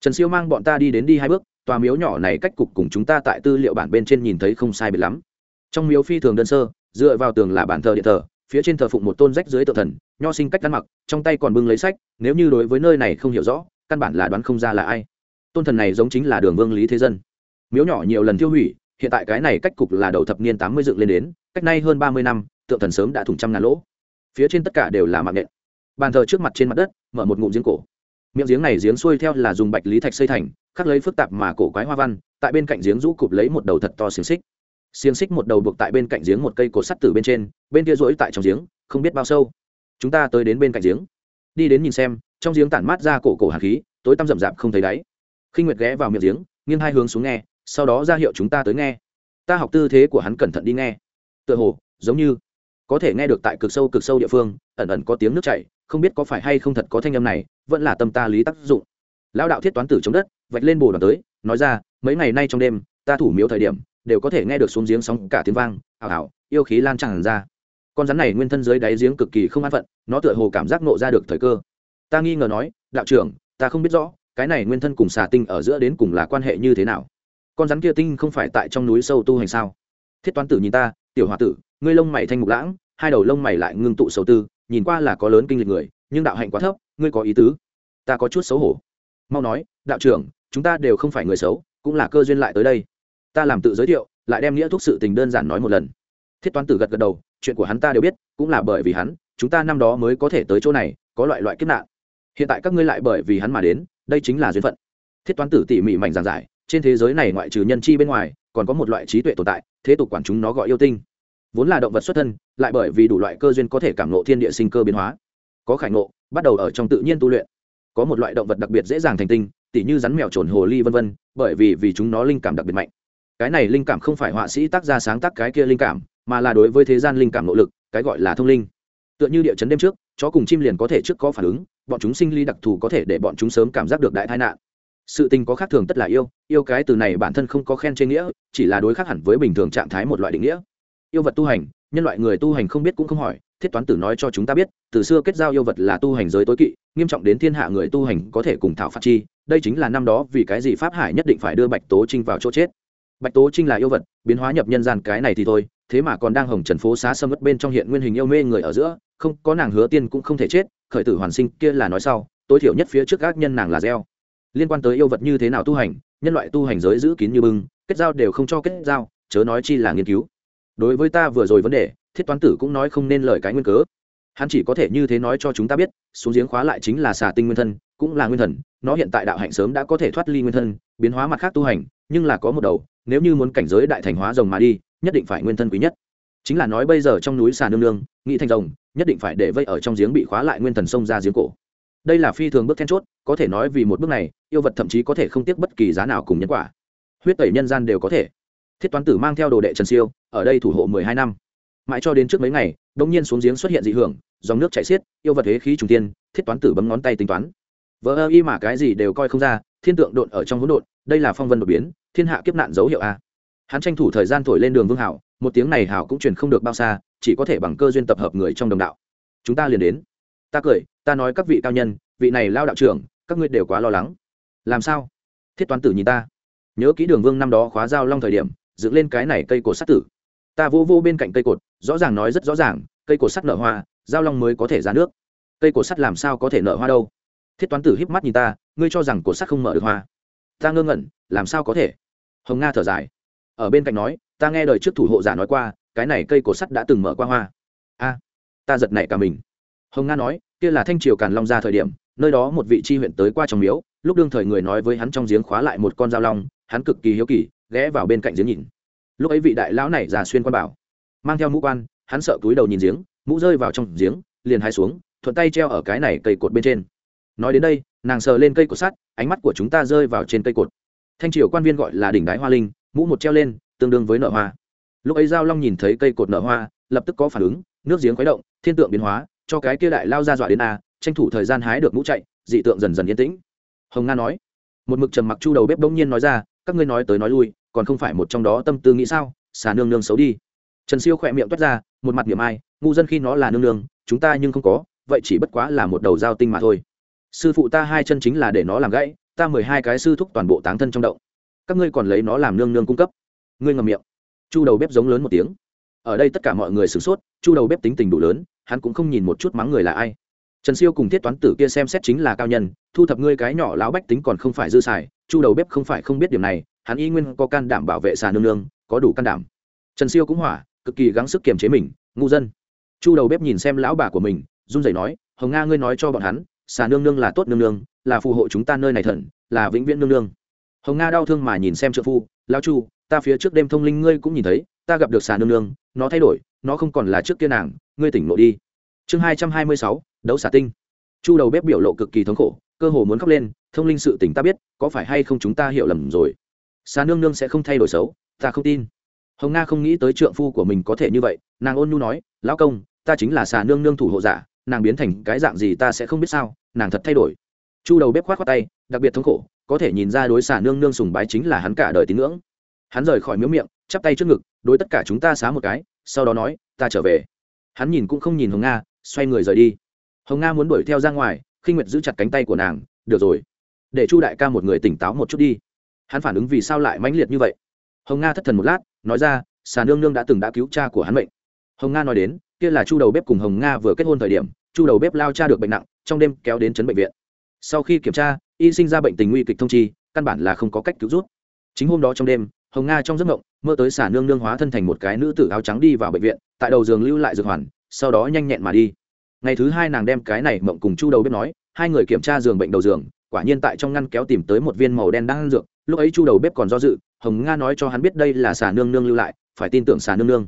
Trần siêu mang bọn ta đi đến đi hai bước, tòa miếu nhỏ này cách cục cùng chúng ta tại tư liệu bản bên trên nhìn thấy không sai biệt lắm. Trong miếu phi thường đơn sơ, dựa vào tường là bản thờ điện thờ, phía trên thờ phụng một tôn rách dưới tự thần, nho sinh cách ăn mặc, trong tay còn bưng lấy sách, nếu như đối với nơi này không hiểu rõ, căn bản là đoán không ra là ai. Tôn thần này giống chính là đường vương lý thế dân. Miếu nhỏ nhiều lần tiêu hủy hiện tại cái này cách cục là đầu thập niên tám mươi dựng lên đến, cách nay hơn ba mươi năm, tượng thần sớm đã thủng trăm ngàn lỗ. Phía trên tất cả đều là mạng nện bàn thờ trước mặt trên mặt đất, mở một ngụm giếng cổ. Miệng giếng này giếng xuôi theo là dùng bạch lý thạch xây thành, khắc lấy phức tạp mà cổ quái hoa văn, tại bên cạnh giếng rũ cụp lấy một đầu thật to xiềng xích. Xiềng xích một đầu buộc tại bên cạnh giếng một cây cột sắt từ bên trên, bên kia rỗi tại trong giếng, không biết bao sâu. Chúng ta tới đến bên cạnh giếng. Đi đến nhìn xem, trong giếng tản mát ra cổ cổ hạt khí, tối tăm rậm rạp không thấy đáy. Khi nguyệt ghé vào miệng giếng, nghiêng hai hướng xuống nghe sau đó ra hiệu chúng ta tới nghe. Ta học tư thế của hắn cẩn thận đi nghe. Tựa hồ, giống như có thể nghe được tại cực sâu cực sâu địa phương, ẩn ẩn có tiếng nước chảy, không biết có phải hay không thật có thanh âm này, vẫn là tâm ta lý tác dụng. Lão đạo thiết toán tử chống đất, vạch lên bồ đoàn tới, nói ra, mấy ngày nay trong đêm, ta thủ miếu thời điểm, đều có thể nghe được xuống giếng sóng cả tiếng vang, ảo ảo, yêu khí lan tràn ra. Con rắn này nguyên thân dưới đáy giếng cực kỳ không an phận, nó tựa hồ cảm giác nộ ra được thời cơ. Ta nghi ngờ nói, đạo trưởng, ta không biết rõ, cái này nguyên thân cùng xà tinh ở giữa đến cùng là quan hệ như thế nào? Con rắn kia tinh không phải tại trong núi sâu tu hành sao? Thiết toán tử nhìn ta, tiểu h o a tử, ngươi lông mày thanh mục lãng, hai đầu lông mày lại ngưng tụ sầu tư, nhìn qua là có lớn kinh lịch người, nhưng đạo hạnh quá thấp, ngươi có ý tứ. Ta có chút xấu hổ. Mau nói, đạo trưởng, chúng ta đều không phải người xấu, cũng là cơ duyên lại tới đây. Ta làm tự giới thiệu, lại đem nghĩa thuốc sự tình đơn giản nói một lần. Thiết toán tử gật gật đầu, chuyện của hắn ta đều biết, cũng là bởi vì hắn, chúng ta năm đó mới có thể tới chỗ này, có loại loại kiếp nạn. Hiện tại các ngươi lại bởi vì hắn mà đến, đây chính là duyên phận. Thiết toán tử tỉ mỉ mảnh giảng giải trên thế giới này ngoại trừ nhân chi bên ngoài, còn có một loại trí tuệ tồn tại, thế tục quản chúng nó gọi yêu tinh. Vốn là động vật xuất thân, lại bởi vì đủ loại cơ duyên có thể cảm nộ thiên địa sinh cơ biến hóa. Có khải ngộ, bắt đầu ở trong tự nhiên tu luyện. Có một loại động vật đặc biệt dễ dàng thành tinh, tỉ như rắn mèo trồn hồ ly vân vân, bởi vì vì chúng nó linh cảm đặc biệt mạnh. Cái này linh cảm không phải họa sĩ tác ra sáng tác cái kia linh cảm, mà là đối với thế gian linh cảm nỗ lực, cái gọi là thông linh. Tựa như địa chấn đêm trước, chó cùng chim liền có thể trước có phản ứng, bọn chúng sinh ly đặc thù có thể để bọn chúng sớm cảm giác được đại tai nạn sự tình có khác thường tất là yêu yêu cái từ này bản thân không có khen trên nghĩa, chỉ là đối khác hẳn với bình thường trạng thái một loại định nghĩa. Yêu vật tu hành, nhân loại người tu hành không biết cũng không hỏi, thiết toán tử nói cho chúng ta biết, từ xưa kết giao yêu vật là tu hành giới tối kỵ, nghiêm trọng đến thiên hạ người tu hành có thể cùng thảo phạt chi, đây chính là năm đó vì cái gì pháp hải nhất định phải đưa bạch tố trinh vào chỗ chết. Bạch tố trinh là yêu vật, biến hóa nhập nhân gian cái này thì thôi, thế mà còn đang hồng trần phố xá sâm mất bên trong hiện nguyên hình yêu mê người ở giữa, không, có nàng hứa tiên cũng không thể chết, khởi tử hoàn sinh kia là nói sau, tối thiểu nhất phía trước các nhân nàng là gieo liên quan tới yêu vật như thế nào tu hành, nhân loại tu hành giới giữ kín như bưng, kết giao đều không cho kết giao, chớ nói chi là nghiên cứu. Đối với ta vừa rồi vấn đề, thiết toán tử cũng nói không nên lời cái nguyên cớ. Hắn chỉ có thể như thế nói cho chúng ta biết, xuống giếng khóa lại chính là xà tinh nguyên thân, cũng là nguyên thần, nó hiện tại đạo hạnh sớm đã có thể thoát ly nguyên thân, biến hóa mặt khác tu hành, nhưng là có một đầu, nếu như muốn cảnh giới đại thành hóa rồng mà đi, nhất định phải nguyên thân quý nhất. Chính là nói bây giờ trong núi xà nương nương, nghĩ thành rồng, nhất định phải để vây ở trong giếng bị khóa lại nguyên thần sông ra giếng cổ đây là phi thường bước then chốt, có thể nói vì một bước này, yêu vật thậm chí có thể không tiếc bất kỳ giá nào cùng nhân quả. Huyết tẩy nhân gian đều có thể. Thiết toán tử mang theo đồ đệ trần siêu, ở đây thủ hộ mười hai năm. Mãi cho đến trước mấy ngày đông nhiên xuống giếng xuất hiện dị hưởng, dòng nước chảy xiết, yêu vật thế khí trùng tiên thiết toán tử bấm ngón tay tính toán. Vỡ ơ y mà cái gì đều coi không ra, thiên tượng độn ở trong hỗn độn, đây là phong vân đột biến, thiên hạ kiếp nạn dấu hiệu a. Hắn tranh thủ thời gian thổi lên đường vương hảo, một tiếng này hảo cũng truyền không được bao xa, chỉ có thể bằng cơ duyên tập hợp người trong đồng đạo. Chúng ta liền đến. Ta cười ta nói các vị cao nhân, vị này lao đạo trưởng, các ngươi đều quá lo lắng. Làm sao? Thiết toán tử nhìn ta. Nhớ kỹ đường vương năm đó khóa giao long thời điểm, dựng lên cái này cây cột sắt tử. Ta vô vô bên cạnh cây cột, rõ ràng nói rất rõ ràng, cây cột sắt nở hoa, giao long mới có thể ra nước. Cây cột sắt làm sao có thể nở hoa đâu? Thiết toán tử híp mắt nhìn ta, ngươi cho rằng cột sắt không mở được hoa. Ta ngơ ngẩn, làm sao có thể? Hồng nga thở dài. Ở bên cạnh nói, ta nghe đời trước thủ hộ giả nói qua, cái này cây cột sắt đã từng mở qua hoa. A, ta giật nảy cả mình hồng nga nói, kia là thanh triều càn long ra thời điểm, nơi đó một vị tri huyện tới qua trong miếu, lúc đương thời người nói với hắn trong giếng khóa lại một con dao long, hắn cực kỳ hiếu kỳ, ghé vào bên cạnh giếng nhìn. Lúc ấy vị đại lão này già xuyên quan bảo, mang theo mũ quan, hắn sợ túi đầu nhìn giếng, mũ rơi vào trong giếng, liền hai xuống, thuận tay treo ở cái này cây cột bên trên. Nói đến đây, nàng sờ lên cây cột sắt, ánh mắt của chúng ta rơi vào trên cây cột. Thanh triều quan viên gọi là đỉnh đái hoa linh, mũ một treo lên, tương đương với nợ hoa. Lúc ấy giao long nhìn thấy cây cột nợ hoa, lập tức có phản ứng, nước giếng khuấy động, thiên tượng biến hóa cho cái kia đại lao ra dọa đến a, tranh thủ thời gian hái được mũ chạy, dị tượng dần dần yên tĩnh. Hồng nga nói, một mực trầm mặc chu đầu bếp bỗng nhiên nói ra, các ngươi nói tới nói lui, còn không phải một trong đó tâm tư nghĩ sao, xà nương nương xấu đi. Trần siêu khỏe miệng toát ra, một mặt niệm ai, ngu dân khi nó là nương nương, chúng ta nhưng không có, vậy chỉ bất quá là một đầu dao tinh mà thôi. Sư phụ ta hai chân chính là để nó làm gãy, ta mười hai cái sư thúc toàn bộ táng thân trong động. Các ngươi còn lấy nó làm nương nương cung cấp. Ngươi ngầm miệng. Chu đầu bếp giống lớn một tiếng. Ở đây tất cả mọi người sửng sốt, chu đầu bếp tính tình đủ lớn hắn cũng không nhìn một chút mắng người là ai. Trần siêu cùng thiết toán tử kia xem xét chính là cao nhân, thu thập ngươi cái nhỏ lão bách tính còn không phải dư xài, chu đầu bếp không phải không biết điểm này, hắn y nguyên có can đảm bảo vệ xà nương nương, có đủ can đảm. Trần siêu cũng hỏa, cực kỳ gắng sức kiềm chế mình, ngu dân. Chu đầu bếp nhìn xem lão bà của mình, run rẩy nói, hồng nga ngươi nói cho bọn hắn, xà nương nương là tốt nương nương, là phù hộ chúng ta nơi này thần, là vĩnh viễn nương nương. Hồng nga đau thương mà nhìn xem trợ phu, lão chu, ta phía trước đêm thông linh ngươi cũng nhìn thấy, ta gặp được xà nương nương, nó thay đổi, nó không còn là trước kia nàng ngươi tỉnh lộ đi. Chương hai trăm hai mươi sáu, đấu xà tinh. Chu đầu bếp biểu lộ cực kỳ thống khổ, cơ hồ muốn khóc lên, thông linh sự tỉnh ta biết, có phải hay không chúng ta hiểu lầm rồi? Xà nương nương sẽ không thay đổi xấu, ta không tin. Hồng nga không nghĩ tới trượng phu của mình có thể như vậy, nàng ôn nhu nói, lão công, ta chính là xà nương nương thủ hộ giả, nàng biến thành cái dạng gì ta sẽ không biết sao, nàng thật thay đổi. Chu đầu bếp khoát khoát tay, đặc biệt thống khổ, có thể nhìn ra đối xà nương nương sùng bái chính là hắn cả đời tín ngưỡng. Hắn rời khỏi miếu miệng, chắp tay trước ngực, đối tất cả chúng ta xá một cái, sau đó nói, ta trở về hắn nhìn cũng không nhìn hồng nga, xoay người rời đi. Hồng nga muốn đuổi theo ra ngoài khinh nguyệt giữ chặt cánh tay của nàng, được rồi, để chu đại ca một người tỉnh táo một chút đi. Hắn phản ứng vì sao lại mãnh liệt như vậy. Hồng nga thất thần một lát, nói ra, xà nương nương đã từng đã cứu cha của hắn bệnh hồng nga nói đến, kia là chu đầu bếp cùng hồng nga vừa kết hôn thời điểm, chu đầu bếp lao cha được bệnh nặng, trong đêm kéo đến chấn bệnh viện. Sau khi kiểm tra, y sinh ra bệnh tình nguy kịch thông chi, căn bản là không có cách cứu rút chính hôm đó trong đêm, hồng nga trong giấc mộng mơ tới xả nương nương hóa thân thành một cái nữ tử áo trắng đi vào bệnh viện, tại đầu giường lưu lại dược hoàn, sau đó nhanh nhẹn mà đi. Ngày thứ hai nàng đem cái này mộng cùng chu đầu bếp nói, hai người kiểm tra giường bệnh đầu giường, quả nhiên tại trong ngăn kéo tìm tới một viên màu đen đang ăn dược, lúc ấy chu đầu bếp còn do dự, hồng nga nói cho hắn biết đây là xà nương nương lưu lại, phải tin tưởng xà nương nương.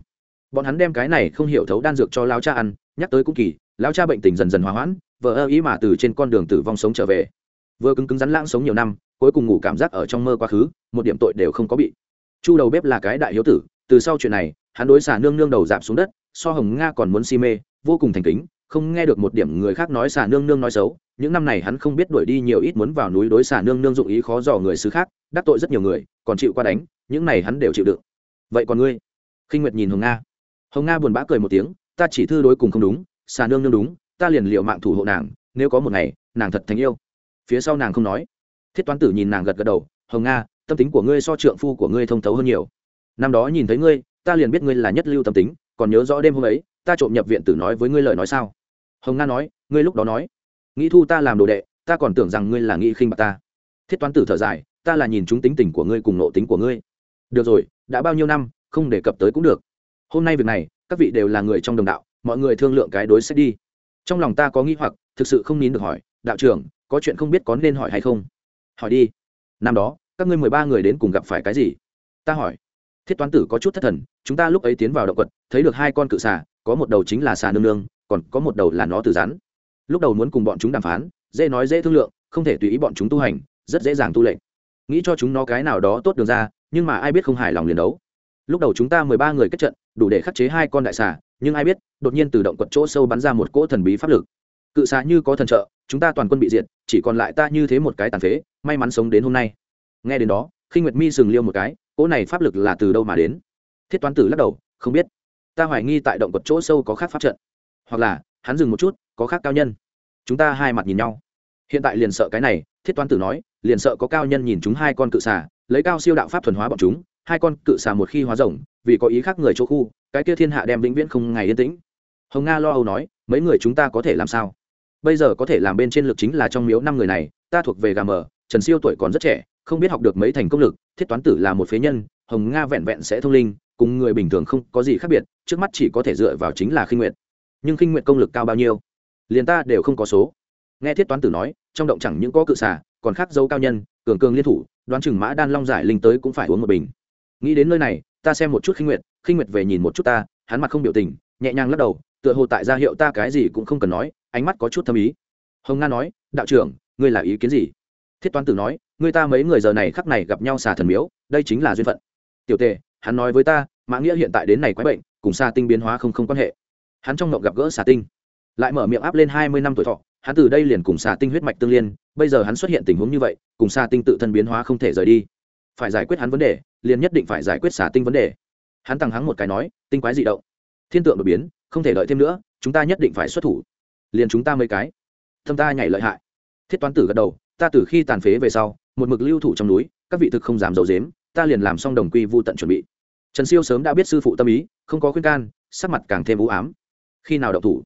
Bọn hắn đem cái này không hiểu thấu đan dược cho lao cha ăn, nhắc tới cũng kỳ lao cha bệnh tình dần dần hòa hoãn vợ ơ ý mà từ trên con đường tử vong sống trở về. Vừa cứng cứng rắn lãng sống nhiều năm, cuối cùng ngủ cảm giác ở trong mơ quá khứ, một điểm tội đều không có bị chu đầu bếp là cái đại hiếu tử, từ sau chuyện này, hắn đối xà nương nương đầu dạp xuống đất, so hồng nga còn muốn si mê, vô cùng thành kính, không nghe được một điểm người khác nói xà nương nương nói xấu. Những năm này hắn không biết đuổi đi nhiều ít muốn vào núi đối xà nương nương dụng ý khó dò người xứ khác, đắc tội rất nhiều người, còn chịu qua đánh, những này hắn đều chịu đựng. Vậy còn ngươi? Khinh nguyệt nhìn hồng nga. Hồng nga buồn bã cười một tiếng, ta chỉ thư đối cùng không đúng, xà nương nương đúng, ta liền liệu mạng thủ hộ nàng, nếu có một ngày, nàng thật thành yêu. Phía sau nàng không nói. Thiết toán tử nhìn nàng gật gật đầu, hồng nga tâm tính của ngươi so trượng phu của ngươi thông thấu hơn nhiều. Năm đó nhìn thấy ngươi, ta liền biết ngươi là nhất lưu tâm tính, còn nhớ rõ đêm hôm ấy, ta trộm nhập viện tử nói với ngươi lời nói sao? Hồng nga nói, ngươi lúc đó nói, nghĩ thu ta làm đồ đệ, ta còn tưởng rằng ngươi là nghĩ khinh bạc ta. Thiết toán tử thở dài, ta là nhìn chúng tính tình của ngươi cùng nộ tính của ngươi. Được rồi, đã bao nhiêu năm, không đề cập tới cũng được. Hôm nay việc này, các vị đều là người trong đồng đạo, mọi người thương lượng cái đối sách đi. Trong lòng ta có nghi hoặc, thực sự không nín được hỏi, đạo trưởng, có chuyện không biết có nên hỏi hay không? Hỏi đi. Năm đó các ngươi mười ba người đến cùng gặp phải cái gì? Ta hỏi. Thiết toán tử có chút thất thần, chúng ta lúc ấy tiến vào động quật, thấy được hai con cự xà, có một đầu chính là xà nương nương, còn có một đầu là nó từ rắn. Lúc đầu muốn cùng bọn chúng đàm phán, dễ nói dễ thương lượng, không thể tùy ý bọn chúng tu hành, rất dễ dàng tu lệnh. Nghĩ cho chúng nó cái nào đó tốt đường ra, nhưng mà ai biết không hài lòng liền đấu. Lúc đầu chúng ta mười ba người kết trận, đủ để khắc chế hai con đại xà, nhưng ai biết, đột nhiên từ động quật chỗ sâu bắn ra một cỗ thần bí pháp lực. Cự xà như có thần trợ, chúng ta toàn quân bị diệt, chỉ còn lại ta như thế một cái tàn phế, may mắn sống đến hôm nay nghe đến đó khi nguyệt mi sừng liêu một cái, cỗ này pháp lực là từ đâu mà đến? Thiết toán tử lắc đầu, không biết. Ta hoài nghi tại động vật chỗ sâu có khác pháp trận. Hoặc là, hắn dừng một chút, có khác cao nhân. Chúng ta hai mặt nhìn nhau. Hiện tại liền sợ cái này, thiết toán tử nói, liền sợ có cao nhân nhìn chúng hai con cự xà, lấy cao siêu đạo pháp thuần hóa bọn chúng, hai con cự xà một khi hóa rồng, vì có ý khác người chỗ khu, cái kia thiên hạ đem vĩnh viễn không ngày yên tĩnh. Hồng nga lo âu nói, mấy người chúng ta có thể làm sao? Bây giờ có thể làm bên trên lực chính là trong miếu năm người này, ta thuộc về gà mờ, trần siêu tuổi còn rất trẻ không biết học được mấy thành công lực, thiết toán tử là một phế nhân, hồng nga vẹn vẹn sẽ thông linh, cùng người bình thường không có gì khác biệt, trước mắt chỉ có thể dựa vào chính là khinh nguyện nhưng khinh nguyện công lực cao bao nhiêu? Liền ta đều không có số. Nghe thiết toán tử nói, trong động chẳng những có cự xả còn khác dấu cao nhân, cường cường liên thủ, đoán chừng mã đan long giải linh tới cũng phải uống một bình. Nghĩ đến nơi này, ta xem một chút khinh nguyệt khinh nguyệt về nhìn một chút ta, hắn mặt không biểu tình, nhẹ nhàng lắc đầu, tựa hồ tại gia hiệu ta cái gì cũng không cần nói, ánh mắt có chút thâm ý. Hồng nga nói, đạo trưởng, ngươi là ý kiến gì? Thiết toán tử nói người ta mấy người giờ này khắc này gặp nhau xà thần miếu, đây chính là duyên phận. Tiểu tề, hắn nói với ta, mã nghĩa hiện tại đến này quái bệnh, cùng xà tinh biến hóa không không quan hệ. Hắn trong ngộng gặp gỡ xà tinh, lại mở miệng áp lên hai mươi năm tuổi thọ, hắn từ đây liền cùng xà tinh huyết mạch tương liên, bây giờ hắn xuất hiện tình huống như vậy, cùng xà tinh tự thân biến hóa không thể rời đi. Phải giải quyết hắn vấn đề, liền nhất định phải giải quyết xà tinh vấn đề. Hắn tăng hắng một cái nói, tinh quái dị động. Thiên tượng đột biến, không thể đợi thêm nữa, chúng ta nhất định phải xuất thủ. Liền chúng ta mấy cái. Thâm ta nhảy lợi hại. Thiết toán tử gật đầu, ta từ khi tàn phế về sau một mực lưu thủ trong núi, các vị thực không dám giấu dếm ta liền làm xong đồng quy vô tận chuẩn bị. Trần siêu sớm đã biết sư phụ tâm ý, không có khuyên can, sắc mặt càng thêm u ám. Khi nào động thủ?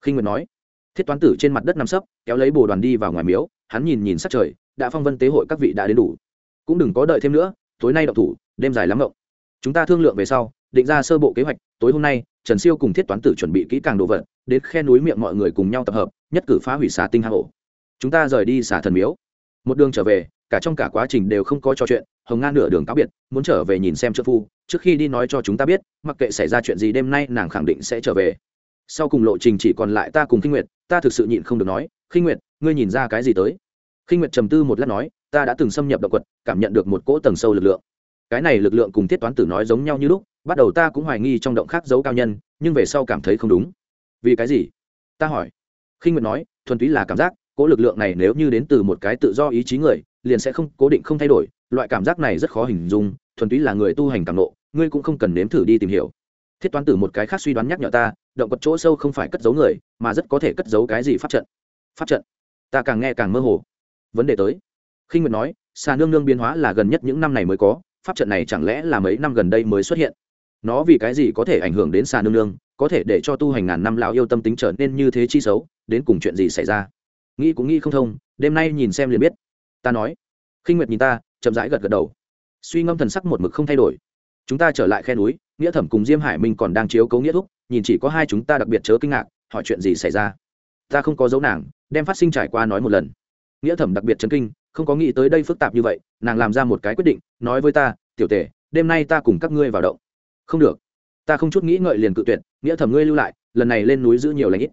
Khi nguyệt nói. Thiết toán tử trên mặt đất nằm sấp, kéo lấy bồ đoàn đi vào ngoài miếu, hắn nhìn nhìn sắc trời, đã phong vân tế hội các vị đã đến đủ. Cũng đừng có đợi thêm nữa, tối nay động thủ, đêm dài lắm ngộng. Chúng ta thương lượng về sau, định ra sơ bộ kế hoạch, tối hôm nay, trần siêu cùng thiết toán tử chuẩn bị kỹ càng đồ vật, đến khe núi miệng mọi người cùng nhau tập hợp, nhất cử phá hủy xà tinh hạ ổ. Chúng ta rời đi xả thần miếu. Một đường trở về cả trong cả quá trình đều không có trò chuyện, hồng nga nửa đường cáo biệt, muốn trở về nhìn xem trợ phu, trước khi đi nói cho chúng ta biết, mặc kệ xảy ra chuyện gì đêm nay nàng khẳng định sẽ trở về. Sau cùng lộ trình chỉ còn lại ta cùng khinh nguyệt, ta thực sự nhịn không được nói, khinh nguyệt, ngươi nhìn ra cái gì tới? Khinh nguyệt trầm tư một lát nói, ta đã từng xâm nhập động quật, cảm nhận được một cỗ tầng sâu lực lượng. Cái này lực lượng cùng thiết toán tử nói giống nhau như lúc, bắt đầu ta cũng hoài nghi trong động khác giấu cao nhân, nhưng về sau cảm thấy không đúng. Vì cái gì? ta hỏi. Khinh nguyệt nói, thuần túy là cảm giác, cỗ lực lượng này nếu như đến từ một cái tự do ý chí người liền sẽ không cố định không thay đổi, loại cảm giác này rất khó hình dung, thuần túy là người tu hành càng nộ, ngươi cũng không cần nếm thử đi tìm hiểu. Thiết toán tử một cái khác suy đoán nhắc nhở ta, động vật chỗ sâu không phải cất giấu người, mà rất có thể cất giấu cái gì pháp trận. Pháp trận? Ta càng nghe càng mơ hồ. Vấn đề tới. Khinh nguyệt nói xà nương nương biến hóa là gần nhất những năm này mới có, pháp trận này chẳng lẽ là mấy năm gần đây mới xuất hiện? Nó vì cái gì có thể ảnh hưởng đến xà nương nương, có thể để cho tu hành ngàn năm lão yêu tâm tính trở nên như thế chi xấu, đến cùng chuyện gì xảy ra? Nghĩ cũng nghĩ không thông, đêm nay nhìn xem liền biết ta nói. Khinh nguyệt nhìn ta, chậm rãi gật gật đầu. Suy ngâm thần sắc một mực không thay đổi. Chúng ta trở lại khe núi, nghĩa thẩm cùng diêm hải minh còn đang chiếu cấu nghĩa thúc, nhìn chỉ có hai chúng ta đặc biệt chớ kinh ngạc, hỏi chuyện gì xảy ra. Ta không có dấu nàng, đem phát sinh trải qua nói một lần. Nghĩa thẩm đặc biệt chấn kinh, không có nghĩ tới đây phức tạp như vậy, nàng làm ra một cái quyết định, nói với ta, tiểu tể, đêm nay ta cùng các ngươi vào động. Không được. Ta không chút nghĩ ngợi liền cự tuyệt, nghĩa thẩm ngươi lưu lại, lần này lên núi giữ nhiều lãnh ít.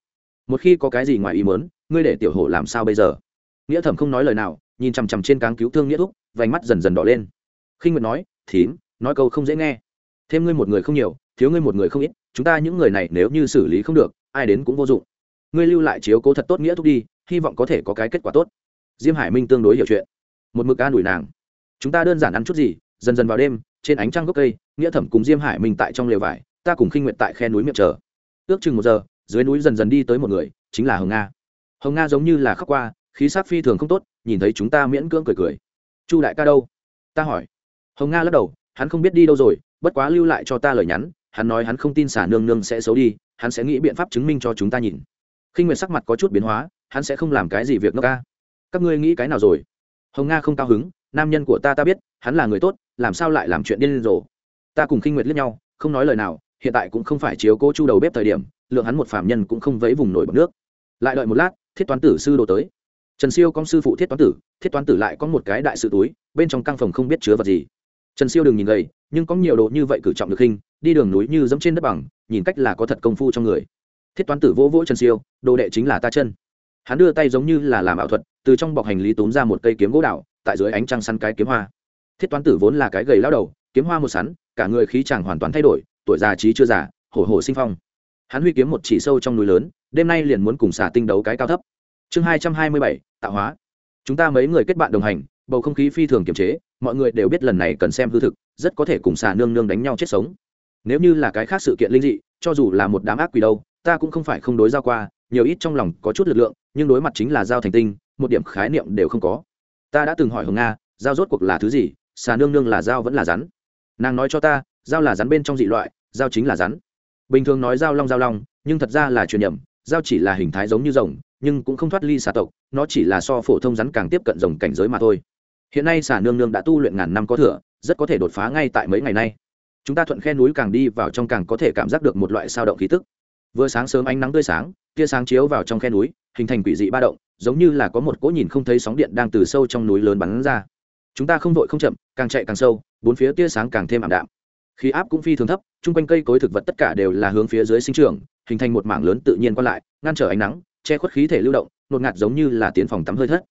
Một khi có cái gì ngoài ý mớn ngươi để tiểu hổ làm sao bây giờ? Nghĩa thẩm không nói lời nào nhìn chằm chằm trên cáng cứu thương nghĩa thúc, vành mắt dần dần đỏ lên. Khinh nguyệt nói, thím, nói câu không dễ nghe. Thêm ngươi một người không nhiều, thiếu ngươi một người không ít, chúng ta những người này nếu như xử lý không được, ai đến cũng vô dụng. Ngươi lưu lại chiếu cố thật tốt nghĩa thúc đi, hy vọng có thể có cái kết quả tốt. Diêm hải minh tương đối hiểu chuyện. Một mực an ủi nàng. Chúng ta đơn giản ăn chút gì, dần dần vào đêm, trên ánh trăng gốc cây, nghĩa thẩm cùng diêm hải minh tại trong lều vải, ta cùng khinh nguyệt tại khe núi miệng chờ. Ước chừng một giờ, dưới núi dần dần đi tới một người, chính là hồng nga. Hồng nga giống như là khóc qua, khí sắc phi thường không tốt nhìn thấy chúng ta miễn cưỡng cười cười. Chu đại ca đâu? Ta hỏi. Hồng nga lắc đầu, hắn không biết đi đâu rồi, bất quá lưu lại cho ta lời nhắn, hắn nói hắn không tin xả nương nương sẽ xấu đi, hắn sẽ nghĩ biện pháp chứng minh cho chúng ta nhìn. Khinh nguyệt sắc mặt có chút biến hóa, hắn sẽ không làm cái gì việc nước ca. Các ngươi nghĩ cái nào rồi? Hồng nga không cao hứng, nam nhân của ta ta biết, hắn là người tốt, làm sao lại làm chuyện điên rồ? Ta cùng khinh nguyệt liếc nhau, không nói lời nào, hiện tại cũng không phải chiếu cố chu đầu bếp thời điểm, lượng hắn một phạm nhân cũng không vẫy vùng nổi bọc nước. Lại đợi một lát, thiết toán tử sư đồ tới trần siêu công sư phụ thiết toán tử, thiết toán tử lại có một cái đại sự túi, bên trong căn phòng không biết chứa vật gì. Trần siêu đừng nhìn gầy, nhưng có nhiều đồ như vậy cử trọng được hình, đi đường núi như dẫm trên đất bằng, nhìn cách là có thật công phu trong người. Thiết toán tử vỗ vỗ trần siêu, đồ đệ chính là ta chân. Hắn đưa tay giống như là làm ảo thuật, từ trong bọc hành lý túm ra một cây kiếm gỗ đào, tại dưới ánh trăng săn cái kiếm hoa. Thiết toán tử vốn là cái gầy lao đầu, kiếm hoa một sắn, cả người khí chàng hoàn toàn thay đổi, tuổi già trí chưa già, hổ hổ sinh phong. Hắn huy kiếm một chỉ sâu trong núi lớn, đêm nay liền muốn cùng xả tinh đấu cái cao thấp. Chương hai trăm hai mươi bảy tạo hóa. Chúng ta mấy người kết bạn đồng hành, bầu không khí phi thường kiềm chế, mọi người đều biết lần này cần xem hư thực, rất có thể cùng xà nương nương đánh nhau chết sống. Nếu như là cái khác sự kiện linh dị, cho dù là một đám ác quỷ đâu, ta cũng không phải không đối giao qua, nhiều ít trong lòng có chút lực lượng, nhưng đối mặt chính là giao thành tinh, một điểm khái niệm đều không có. Ta đã từng hỏi hồng nga, giao rốt cuộc là thứ gì, xà nương nương là giao vẫn là rắn. Nàng nói cho ta, giao là rắn bên trong dị loại, giao chính là rắn. Bình thường nói giao long giao long, nhưng thật ra là truyền nhầm, giao chỉ là hình thái giống như rồng nhưng cũng không thoát ly xà tộc, nó chỉ là so phổ thông rắn càng tiếp cận rồng cảnh giới mà thôi. Hiện nay xà nương nương đã tu luyện ngàn năm có thừa, rất có thể đột phá ngay tại mấy ngày nay. Chúng ta thuận khe núi càng đi vào trong càng có thể cảm giác được một loại sao động khí tức. Vừa sáng sớm ánh nắng tươi sáng, tia sáng chiếu vào trong khe núi, hình thành quỷ dị ba động, giống như là có một cỗ nhìn không thấy sóng điện đang từ sâu trong núi lớn bắn ra. Chúng ta không vội không chậm, càng chạy càng sâu, bốn phía tia sáng càng thêm ảm đạm. Khí áp cũng phi thường thấp, chung quanh cây cối thực vật tất cả đều là hướng phía dưới sinh trường hình thành một mảng lớn tự nhiên qua lại, ngăn trở ánh nắng che khuất khí thể lưu động nột ngạt giống như là tiến phòng tắm hơi thất.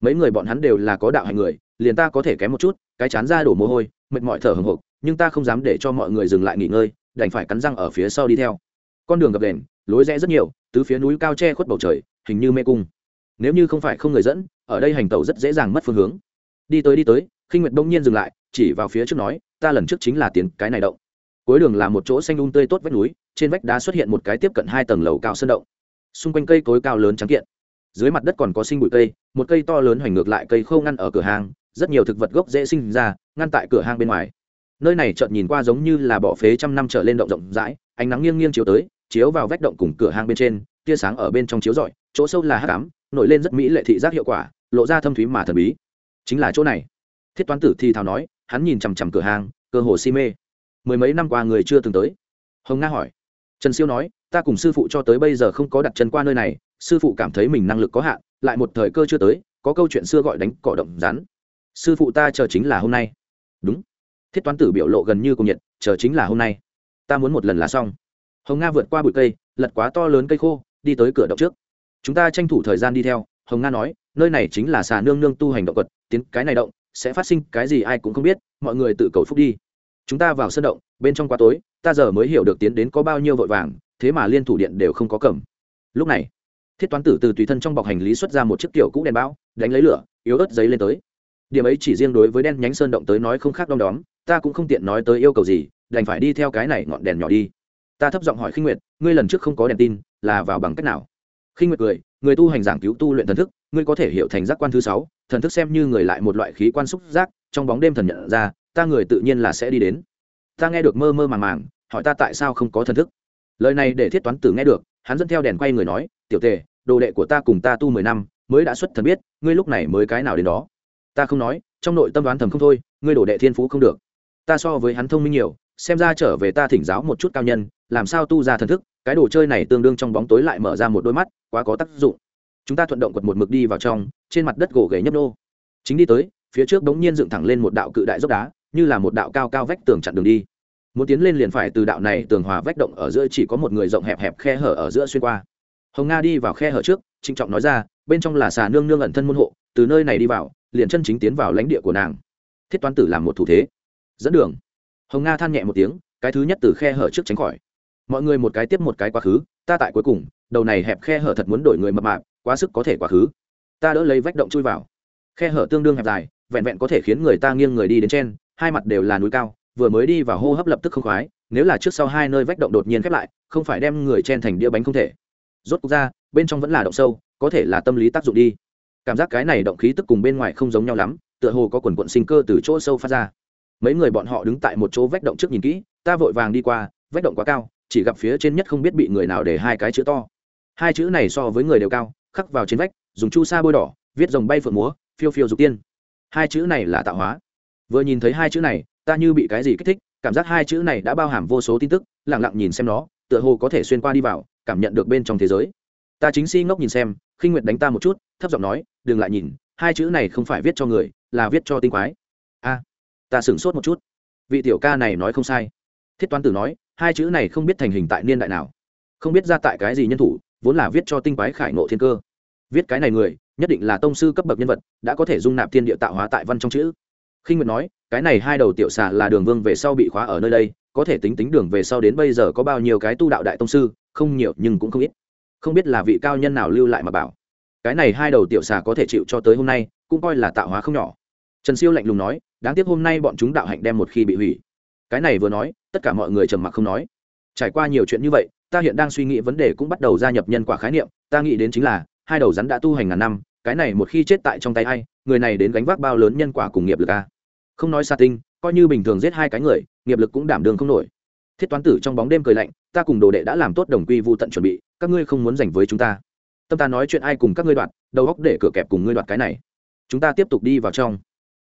Mấy người bọn hắn đều là có đạo hành người liền ta có thể kém một chút cái chán ra đổ mồ hôi mệt mỏi thở hổn hộc nhưng ta không dám để cho mọi người dừng lại nghỉ ngơi đành phải cắn răng ở phía sau đi theo. Con đường gập ghềnh, lối rẽ rất nhiều tứ phía núi cao che khuất bầu trời hình như mê cung. Nếu như không phải không người dẫn ở đây hành tẩu rất dễ dàng mất phương hướng. Đi tới đi tới khinh nguyệt đông nhiên dừng lại chỉ vào phía trước nói ta lần trước chính là tiến cái này động. Cuối đường là một chỗ xanh un um tươi tốt vách núi trên vách đá xuất hiện một cái tiếp cận hai tầng lầu cao sơn động xung quanh cây cối cao lớn trắng kiện. Dưới mặt đất còn có sinh bụi cây, một cây to lớn hoành ngược lại cây khô ngăn ở cửa hàng, rất nhiều thực vật gốc dễ sinh ra, ngăn tại cửa hàng bên ngoài. Nơi này chợt nhìn qua giống như là bỏ phế trăm năm trở lên động rộng rãi, ánh nắng nghiêng nghiêng chiếu tới, chiếu vào vách động cùng cửa hàng bên trên, tia sáng ở bên trong chiếu rọi, chỗ sâu là hắc ám, nổi lên rất mỹ lệ thị giác hiệu quả, lộ ra thâm thúy mà thần bí. Chính là chỗ này. Thiết toán tử thi thào nói, hắn nhìn chằm chằm cửa hàng, cơ hồ si mê. Mười mấy năm qua người chưa từng tới. Hồng nga hỏi trần siêu nói, ta cùng sư phụ cho tới bây giờ không có đặt chân qua nơi này, sư phụ cảm thấy mình năng lực có hạn, lại một thời cơ chưa tới, có câu chuyện xưa gọi đánh cỏ động rắn. Sư phụ ta chờ chính là hôm nay. Đúng. Thiết toán tử biểu lộ gần như cùng nhiệt, chờ chính là hôm nay. Ta muốn một lần là xong. Hồng nga vượt qua bụi cây, lật quá to lớn cây khô, đi tới cửa động trước. Chúng ta tranh thủ thời gian đi theo. Hồng nga nói, nơi này chính là xà nương nương tu hành động quật, tiến cái này động, sẽ phát sinh cái gì ai cũng không biết, mọi người tự cầu phúc đi chúng ta vào sân động, bên trong quá tối, ta giờ mới hiểu được tiến đến có bao nhiêu vội vàng, thế mà liên thủ điện đều không có cầm. Lúc này, thiết toán tử từ tùy thân trong bọc hành lý xuất ra một chiếc kiểu cũ đèn bão đánh lấy lửa, yếu ớt giấy lên tới. Điểm ấy chỉ riêng đối với đen nhánh sơn động tới nói không khác đom đóm, ta cũng không tiện nói tới yêu cầu gì, đành phải đi theo cái này ngọn đèn nhỏ đi. Ta thấp giọng hỏi khinh nguyệt, ngươi lần trước không có đèn tin, là vào bằng cách nào? Khinh nguyệt cười, người tu hành giảng cứu tu luyện thần thức, ngươi có thể hiểu thành giác quan thứ sáu, thần thức xem như người lại một loại khí quan xúc giác, trong bóng đêm thần nhận ra ta người tự nhiên là sẽ đi đến. Ta nghe được mơ mơ màng màng, hỏi ta tại sao không có thần thức. Lời này để thiết toán tử nghe được, hắn dẫn theo đèn quay người nói, tiểu tề, đồ đệ của ta cùng ta tu mười năm, mới đã xuất thần biết, ngươi lúc này mới cái nào đến đó? Ta không nói, trong nội tâm đoán thầm không thôi, ngươi đồ đệ thiên phú không được. Ta so với hắn thông minh nhiều, xem ra trở về ta thỉnh giáo một chút cao nhân, làm sao tu ra thần thức, cái đồ chơi này tương đương trong bóng tối lại mở ra một đôi mắt, quá có tác dụng. Chúng ta thuận động quật một mực đi vào trong, trên mặt đất gỗ ghề nhấp nô. Chính đi tới, phía trước đống nhiên dựng thẳng lên một đạo cự đại dốc đá như là một đạo cao cao vách tường chặn đường đi. Muốn tiến lên liền phải từ đạo này tường hòa vách động ở giữa chỉ có một người rộng hẹp hẹp khe hở ở giữa xuyên qua. Hồng nga đi vào khe hở trước, trịnh trọng nói ra, bên trong là xà nương nương ẩn thân môn hộ, từ nơi này đi vào, liền chân chính tiến vào lãnh địa của nàng. Thiết toán tử làm một thủ thế. Dẫn đường. Hồng nga than nhẹ một tiếng, cái thứ nhất từ khe hở trước tránh khỏi. Mọi người một cái tiếp một cái quá khứ, ta tại cuối cùng, đầu này hẹp khe hở thật muốn đổi người mập mạp, quá sức có thể quá khứ. Ta đỡ lấy vách động chui vào. Khe hở tương đương hẹp dài, vẹn vẹn có thể khiến người ta nghiêng người đi đến trên hai mặt đều là núi cao, vừa mới đi vào hô hấp lập tức không khoái, nếu là trước sau hai nơi vách động đột nhiên khép lại, không phải đem người chen thành đĩa bánh không thể. Rốt cuộc ra, bên trong vẫn là động sâu, có thể là tâm lý tác dụng đi. Cảm giác cái này động khí tức cùng bên ngoài không giống nhau lắm, tựa hồ có quần quận sinh cơ từ chỗ sâu phát ra. Mấy người bọn họ đứng tại một chỗ vách động trước nhìn kỹ, ta vội vàng đi qua, vách động quá cao, chỉ gặp phía trên nhất không biết bị người nào để hai cái chữ to. Hai chữ này so với người đều cao, khắc vào trên vách, dùng chu sa bôi đỏ, viết dòng bay phượng múa, phiêu phiêu dục tiên. Hai chữ này là tạo hóa vừa nhìn thấy hai chữ này, ta như bị cái gì kích thích, cảm giác hai chữ này đã bao hàm vô số tin tức lẳng lặng nhìn xem nó, tựa hồ có thể xuyên qua đi vào, cảm nhận được bên trong thế giới. Ta chính si ngốc nhìn xem, khinh nguyệt đánh ta một chút, thấp giọng nói, đừng lại nhìn, hai chữ này không phải viết cho người, là viết cho tinh quái. A, ta sửng sốt một chút. Vị tiểu ca này nói không sai. Thiết toán tử nói, hai chữ này không biết thành hình tại niên đại nào. Không biết ra tại cái gì nhân thủ, vốn là viết cho tinh quái khải nộ thiên cơ. Viết cái này người, nhất định là tông sư cấp bậc nhân vật, đã có thể dung nạp thiên địa tạo hóa tại văn trong chữ khinh nguyệt nói, cái này hai đầu tiểu xà là đường vương về sau bị khóa ở nơi đây, có thể tính tính đường về sau đến bây giờ có bao nhiêu cái tu đạo đại tông sư, không nhiều nhưng cũng không ít. Không biết là vị cao nhân nào lưu lại mà bảo, cái này hai đầu tiểu xà có thể chịu cho tới hôm nay, cũng coi là tạo hóa không nhỏ. Trần siêu lạnh lùng nói, đáng tiếc hôm nay bọn chúng đạo hạnh đem một khi bị hủy. Cái này vừa nói, tất cả mọi người trầm mặc không nói. Trải qua nhiều chuyện như vậy, ta hiện đang suy nghĩ vấn đề cũng bắt đầu gia nhập nhân quả khái niệm, ta nghĩ đến chính là, hai đầu rắn đã tu hành ngàn năm, cái này một khi chết tại trong tay ai, người này đến gánh vác bao lớn nhân quả cùng nghiệp lực a không nói xa tinh, coi như bình thường giết hai cái người, nghiệp lực cũng đảm đường không nổi. Thiết toán tử trong bóng đêm cười lạnh, ta cùng đồ đệ đã làm tốt đồng quy vô tận chuẩn bị, các ngươi không muốn giành với chúng ta. Tâm ta nói chuyện ai cùng các ngươi đoạt, đầu góc để cửa kẹp cùng ngươi đoạt cái này. Chúng ta tiếp tục đi vào trong.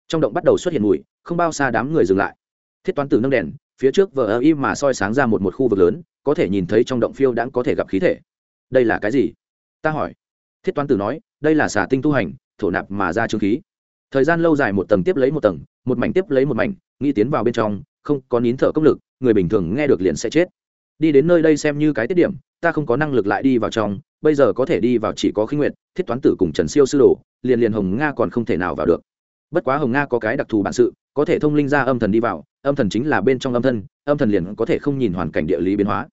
Trong động bắt đầu xuất hiện mùi, không bao xa đám người dừng lại. Thiết toán tử nâng đèn, phía trước vờ ơ y mà soi sáng ra một một khu vực lớn, có thể nhìn thấy trong động phiêu đã có thể gặp khí thể. Đây là cái gì? Ta hỏi. Thiết toán tử nói, đây là xà tinh tu hành, thổ nạp mà ra trương khí thời gian lâu dài một tầng tiếp lấy một tầng, một mảnh tiếp lấy một mảnh, nghĩ tiến vào bên trong, không có nín thở công lực, người bình thường nghe được liền sẽ chết. Đi đến nơi đây xem như cái tiết điểm, ta không có năng lực lại đi vào trong, bây giờ có thể đi vào chỉ có khinh nguyện thiết toán tử cùng trần siêu sư đồ, liền liền hồng nga còn không thể nào vào được. Bất quá hồng nga có cái đặc thù bản sự, có thể thông linh ra âm thần đi vào, âm thần chính là bên trong âm thân, âm thần liền có thể không nhìn hoàn cảnh địa lý biến hóa.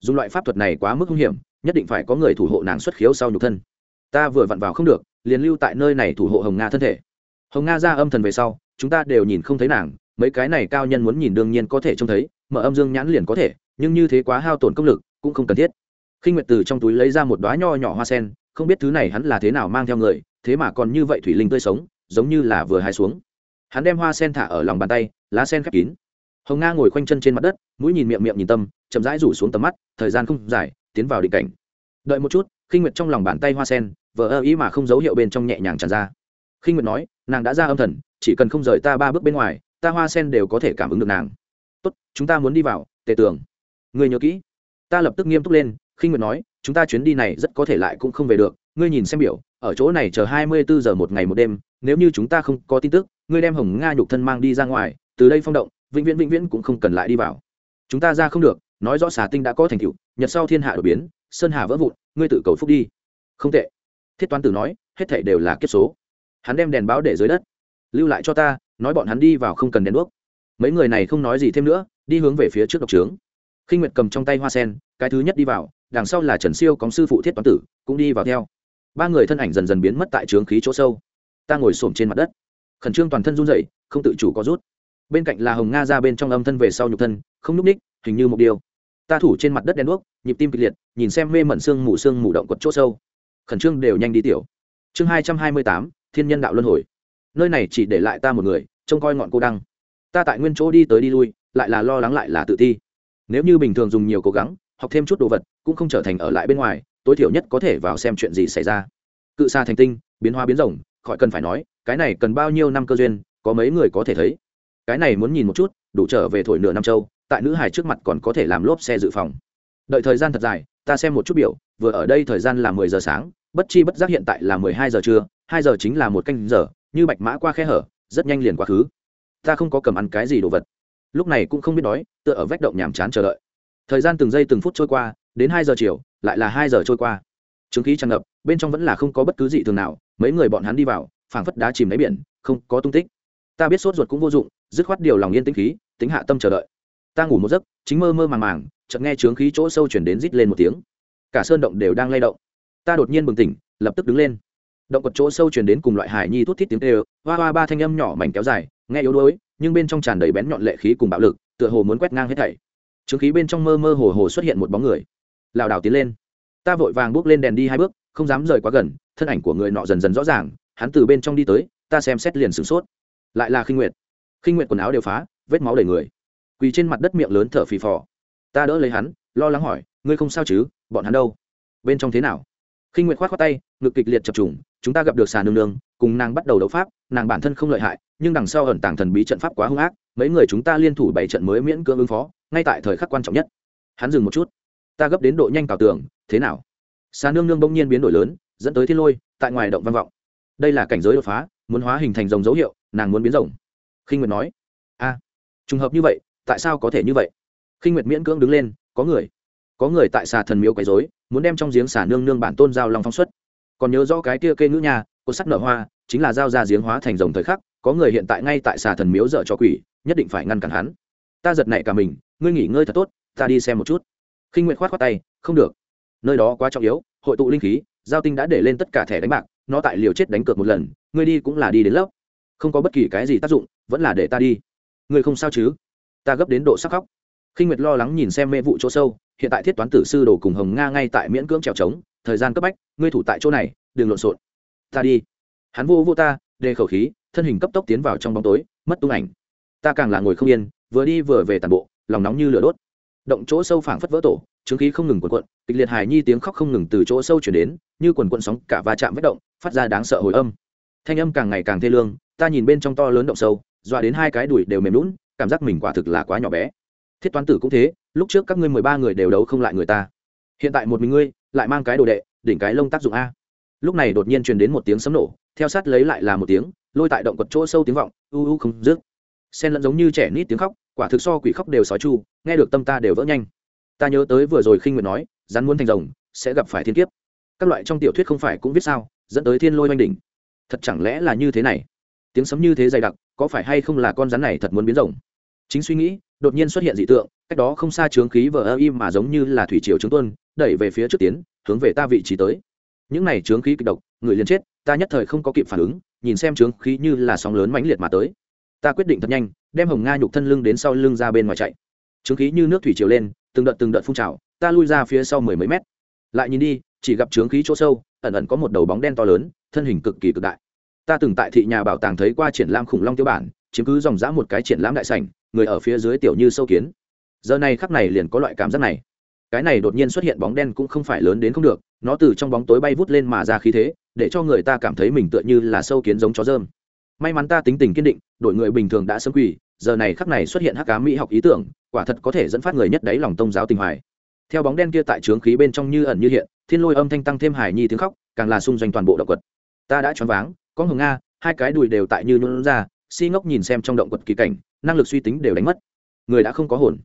Dùng loại pháp thuật này quá mức nguy hiểm, nhất định phải có người thủ hộ nàng xuất khiếu sau nhục thân. Ta vừa vặn vào không được, liền lưu tại nơi này thủ hộ hồng nga thân thể hồng nga ra âm thần về sau, chúng ta đều nhìn không thấy nàng, mấy cái này cao nhân muốn nhìn đương nhiên có thể trông thấy, mở âm dương nhãn liền có thể, nhưng như thế quá hao tổn công lực, cũng không cần thiết. Khinh nguyệt từ trong túi lấy ra một đoá nho nhỏ hoa sen, không biết thứ này hắn là thế nào mang theo người, thế mà còn như vậy thủy linh tươi sống, giống như là vừa hai xuống. Hắn đem hoa sen thả ở lòng bàn tay, lá sen khép kín. Hồng nga ngồi khoanh chân trên mặt đất, mũi nhìn miệng miệng nhìn tâm, chậm rãi rủ xuống tầm mắt, thời gian không dài, tiến vào định cảnh. Đợi một chút, khinh nguyệt trong lòng bàn tay hoa sen, vờ ơ ý mà không dấu hiệu bên trong nhẹ nhàng tràn ra khinh nguyệt nói, nàng đã ra âm thần, chỉ cần không rời ta ba bước bên ngoài, ta hoa sen đều có thể cảm ứng được nàng. Tốt, chúng ta muốn đi vào, tề tưởng ngươi nhớ kỹ. Ta lập tức nghiêm túc lên, khinh nguyệt nói, chúng ta chuyến đi này rất có thể lại cũng không về được, ngươi nhìn xem biểu, ở chỗ này chờ hai mươi bốn giờ một ngày một đêm, nếu như chúng ta không có tin tức, ngươi đem hồng nga nhục thân mang đi ra ngoài, từ đây phong động, vĩnh viễn vĩnh viễn cũng không cần lại đi vào. Chúng ta ra không được, nói rõ xà tinh đã có thành tựu, nhật sau thiên hạ đột biến, sơn hà vỡ vụn, ngươi tự cầu phúc đi. Không tệ. Thiết toán tử nói, hết thể đều là kiếp số hắn đem đèn báo để dưới đất. Lưu lại cho ta, nói bọn hắn đi vào không cần đèn đuốc. Mấy người này không nói gì thêm nữa, đi hướng về phía trước độc trướng. Khinh nguyệt cầm trong tay hoa sen, cái thứ nhất đi vào, đằng sau là trần siêu có sư phụ thiết toán tử, cũng đi vào theo. Ba người thân ảnh dần dần biến mất tại trướng khí chỗ sâu. Ta ngồi xổm trên mặt đất. Khẩn trương toàn thân run dậy không tự chủ có rút. Bên cạnh là hồng nga ra bên trong âm thân về sau nhục thân, không n ú c ních hình như một điều. Ta thủ trên mặt đất đen đuốc, nhịp tim kịch liệt, nhìn xem mê mẩn xương mù xương mù động quật chỗ sâu. Khẩn trương đều nhanh đi tiểu. Chương hai trăm hai mươi tám thiên nhân đạo luân hồi. Nơi này chỉ để lại ta một người, trông coi ngọn cô đăng. Ta tại nguyên chỗ đi tới đi lui, lại là lo lắng lại là tự ti. Nếu như bình thường dùng nhiều cố gắng, học thêm chút đồ vật, cũng không trở thành ở lại bên ngoài, tối thiểu nhất có thể vào xem chuyện gì xảy ra. Cự xa thành tinh, biến hoa biến rồng khỏi cần phải nói, cái này cần bao nhiêu năm cơ duyên, có mấy người có thể thấy. Cái này muốn nhìn một chút, đủ trở về thổi nửa năm châu tại nữ hải trước mặt còn có thể làm lốp xe dự phòng. Đợi thời gian thật dài, ta xem một chút biểu, vừa ở đây thời gian là mười giờ sáng, bất chi bất giác hiện tại là mười hai giờ trưa hai giờ chính là một canh giờ, như bạch mã qua khe hở, rất nhanh liền quá khứ. Ta không có cầm ăn cái gì đồ vật. Lúc này cũng không biết đói, tựa ở vách động nhàm chán chờ đợi. Thời gian từng giây từng phút trôi qua, đến hai giờ chiều, lại là hai giờ trôi qua. Chứng khí tràn ngập, bên trong vẫn là không có bất cứ gì thường nào, mấy người bọn hắn đi vào, phảng phất đá chìm đáy biển, không có tung tích. Ta biết sốt ruột cũng vô dụng, dứt khoát điều lòng yên tĩnh khí, tính hạ tâm chờ đợi. Ta ngủ một giấc, chính mơ mơ màng màng, chợt nghe trướng khí chỗ sâu chuyển đến rít lên một tiếng. Cả sơn động đều đang lay động. Ta đột nhiên bừng tỉnh, lập tức đứng lên động quật chỗ sâu truyền đến cùng loại hải nhi thút thít tiếng tê hoa hoa ba thanh âm nhỏ mảnh kéo dài, nghe yếu đuối, nhưng bên trong tràn đầy bén nhọn lệ khí cùng bạo lực, tựa hồ muốn quét ngang hết thảy. Chứng khí bên trong mơ mơ hồ hồ xuất hiện một bóng người. Lảo đảo tiến lên. Ta vội vàng bước lên đèn đi hai bước, không dám rời quá gần, thân ảnh của người nọ dần dần rõ ràng, hắn từ bên trong đi tới, ta xem xét liền sửng sốt. Lại là khinh nguyệt. Khinh nguyệt quần áo đều phá, vết máu đầy người. Quỳ trên mặt đất miệng lớn thở phì phò. Ta đỡ lấy hắn, lo lắng hỏi, ngươi không sao chứ? Bọn hắn đâu? Bên trong thế nào? Khinh nguyệt khoát khoát tay, ngực kịch liệt chập trùng, chúng ta gặp được xà nương nương, cùng nàng bắt đầu đấu pháp, nàng bản thân không lợi hại, nhưng đằng sau ẩn tàng thần bí trận pháp quá hung ác, mấy người chúng ta liên thủ bảy trận mới miễn cưỡng ứng phó, ngay tại thời khắc quan trọng nhất. Hắn dừng một chút. Ta gấp đến độ nhanh cào tường, thế nào? Xà nương nương bỗng nhiên biến đổi lớn, dẫn tới thiên lôi, tại ngoài động văn vọng. Đây là cảnh giới đột phá, muốn hóa hình thành rồng dấu hiệu, nàng muốn biến rồng. Khinh nguyệt nói. A, trùng hợp như vậy, tại sao có thể như vậy? Khinh nguyệt miễn cưỡng đứng lên, có người có người tại xà thần miếu quấy dối muốn đem trong giếng xà nương nương bản tôn giao long phong xuất. Còn nhớ rõ cái kia cây ngữ nhà, cột sắt nở hoa chính là giao ra giếng hóa thành rồng thời khắc có người hiện tại ngay tại xà thần miếu dở cho quỷ nhất định phải ngăn cản hắn. Ta giật nảy cả mình ngươi nghỉ ngơi thật tốt ta đi xem một chút. Khinh nguyện khoát khoát tay không được. Nơi đó quá trọng yếu hội tụ linh khí giao tinh đã để lên tất cả thẻ đánh bạc nó tại liều chết đánh cược một lần ngươi đi cũng là đi đến lớp. Không có bất kỳ cái gì tác dụng vẫn là để ta đi. Ngươi không sao chứ? Ta gấp đến độ sắc khóc. Khinh nguyệt lo lắng nhìn xem mê vụ chỗ sâu hiện tại thiết toán tử sư đồ cùng hồng nga ngay tại miễn cưỡng trèo trống, thời gian cấp bách, ngươi thủ tại chỗ này, đừng lộn xộn. Ta đi. Hắn vô vô ta, đề khẩu khí, thân hình cấp tốc tiến vào trong bóng tối, mất tung ảnh. Ta càng là ngồi không yên, vừa đi vừa về tàn bộ, lòng nóng như lửa đốt. Động chỗ sâu phảng phất vỡ tổ, chứng khí không ngừng quần quận kịch liệt hài nhi tiếng khóc không ngừng từ chỗ sâu chuyển đến, như quần quận sóng cả va chạm vết động, phát ra đáng sợ hồi âm. Thanh âm càng ngày càng thê lương, ta nhìn bên trong to lớn động sâu, dọa đến hai cái đùi đều mềm lún cảm giác mình quả thực là quá nhỏ bé. Thiết toán tử cũng thế lúc trước các ngươi mười ba người đều đấu không lại người ta. Hiện tại một mình ngươi, lại mang cái đồ đệ, đỉnh cái lông tác dụng a. Lúc này đột nhiên truyền đến một tiếng sấm nổ, theo sát lấy lại là một tiếng, lôi tại động quật chỗ sâu tiếng vọng, u u không dứt. Sen lẫn giống như trẻ nít tiếng khóc, quả thực so quỷ khóc đều sói chu, nghe được tâm ta đều vỡ nhanh. Ta nhớ tới vừa rồi khinh nguyện nói, rắn muốn thành rồng, sẽ gặp phải thiên kiếp. Các loại trong tiểu thuyết không phải cũng viết sao, dẫn tới thiên lôi oanh đỉnh. Thật chẳng lẽ là như thế này? Tiếng sấm như thế dày đặc, có phải hay không là con rắn này thật muốn biến rồng? Chính suy nghĩ, đột nhiên xuất hiện dị tượng cách đó không xa trướng khí vờ ơ im mà giống như là thủy triều trướng tuân, đẩy về phía trước tiến, hướng về ta vị trí tới. Những này trướng khí kịch độc, người liền chết, ta nhất thời không có kịp phản ứng, nhìn xem trướng khí như là sóng lớn mãnh liệt mà tới. Ta quyết định thật nhanh, đem hồng nga nhục thân lưng đến sau lưng ra bên ngoài chạy. Trướng khí như nước thủy triều lên, từng đợt từng đợt phun trào, ta lui ra phía sau mười mấy mét. Lại nhìn đi, chỉ gặp trướng khí chỗ sâu, ẩn ẩn có một đầu bóng đen to lớn, thân hình cực kỳ cực đại. Ta từng tại thị nhà bảo tàng thấy qua triển lãm khủng long tiêu bản, chiếm cứ dòng dã một cái triển lãm đại sảnh, người ở phía dưới tiểu như sâu kiến giờ này khắc này liền có loại cảm giác này. Cái này đột nhiên xuất hiện bóng đen cũng không phải lớn đến không được, nó từ trong bóng tối bay vút lên mà ra khí thế, để cho người ta cảm thấy mình tựa như là sâu kiến giống chó dơm may mắn ta tính tình kiên định, đội người bình thường đã sớm quỳ, giờ này khắc này xuất hiện hắc cá mỹ học ý tưởng, quả thật có thể dẫn phát người nhất đáy lòng tông giáo tình hoài. Theo bóng đen kia tại trướng khí bên trong như ẩn như hiện, thiên lôi âm thanh tăng thêm hài nhi tiếng khóc, càng là xung doanh toàn bộ động quật. Ta đã choáng váng, có hồng nga, hai cái đùi đều tại như nôn ra, si ngốc nhìn xem trong động quật kỳ cảnh, năng lực suy tính đều đánh mất. Người đã không có hồn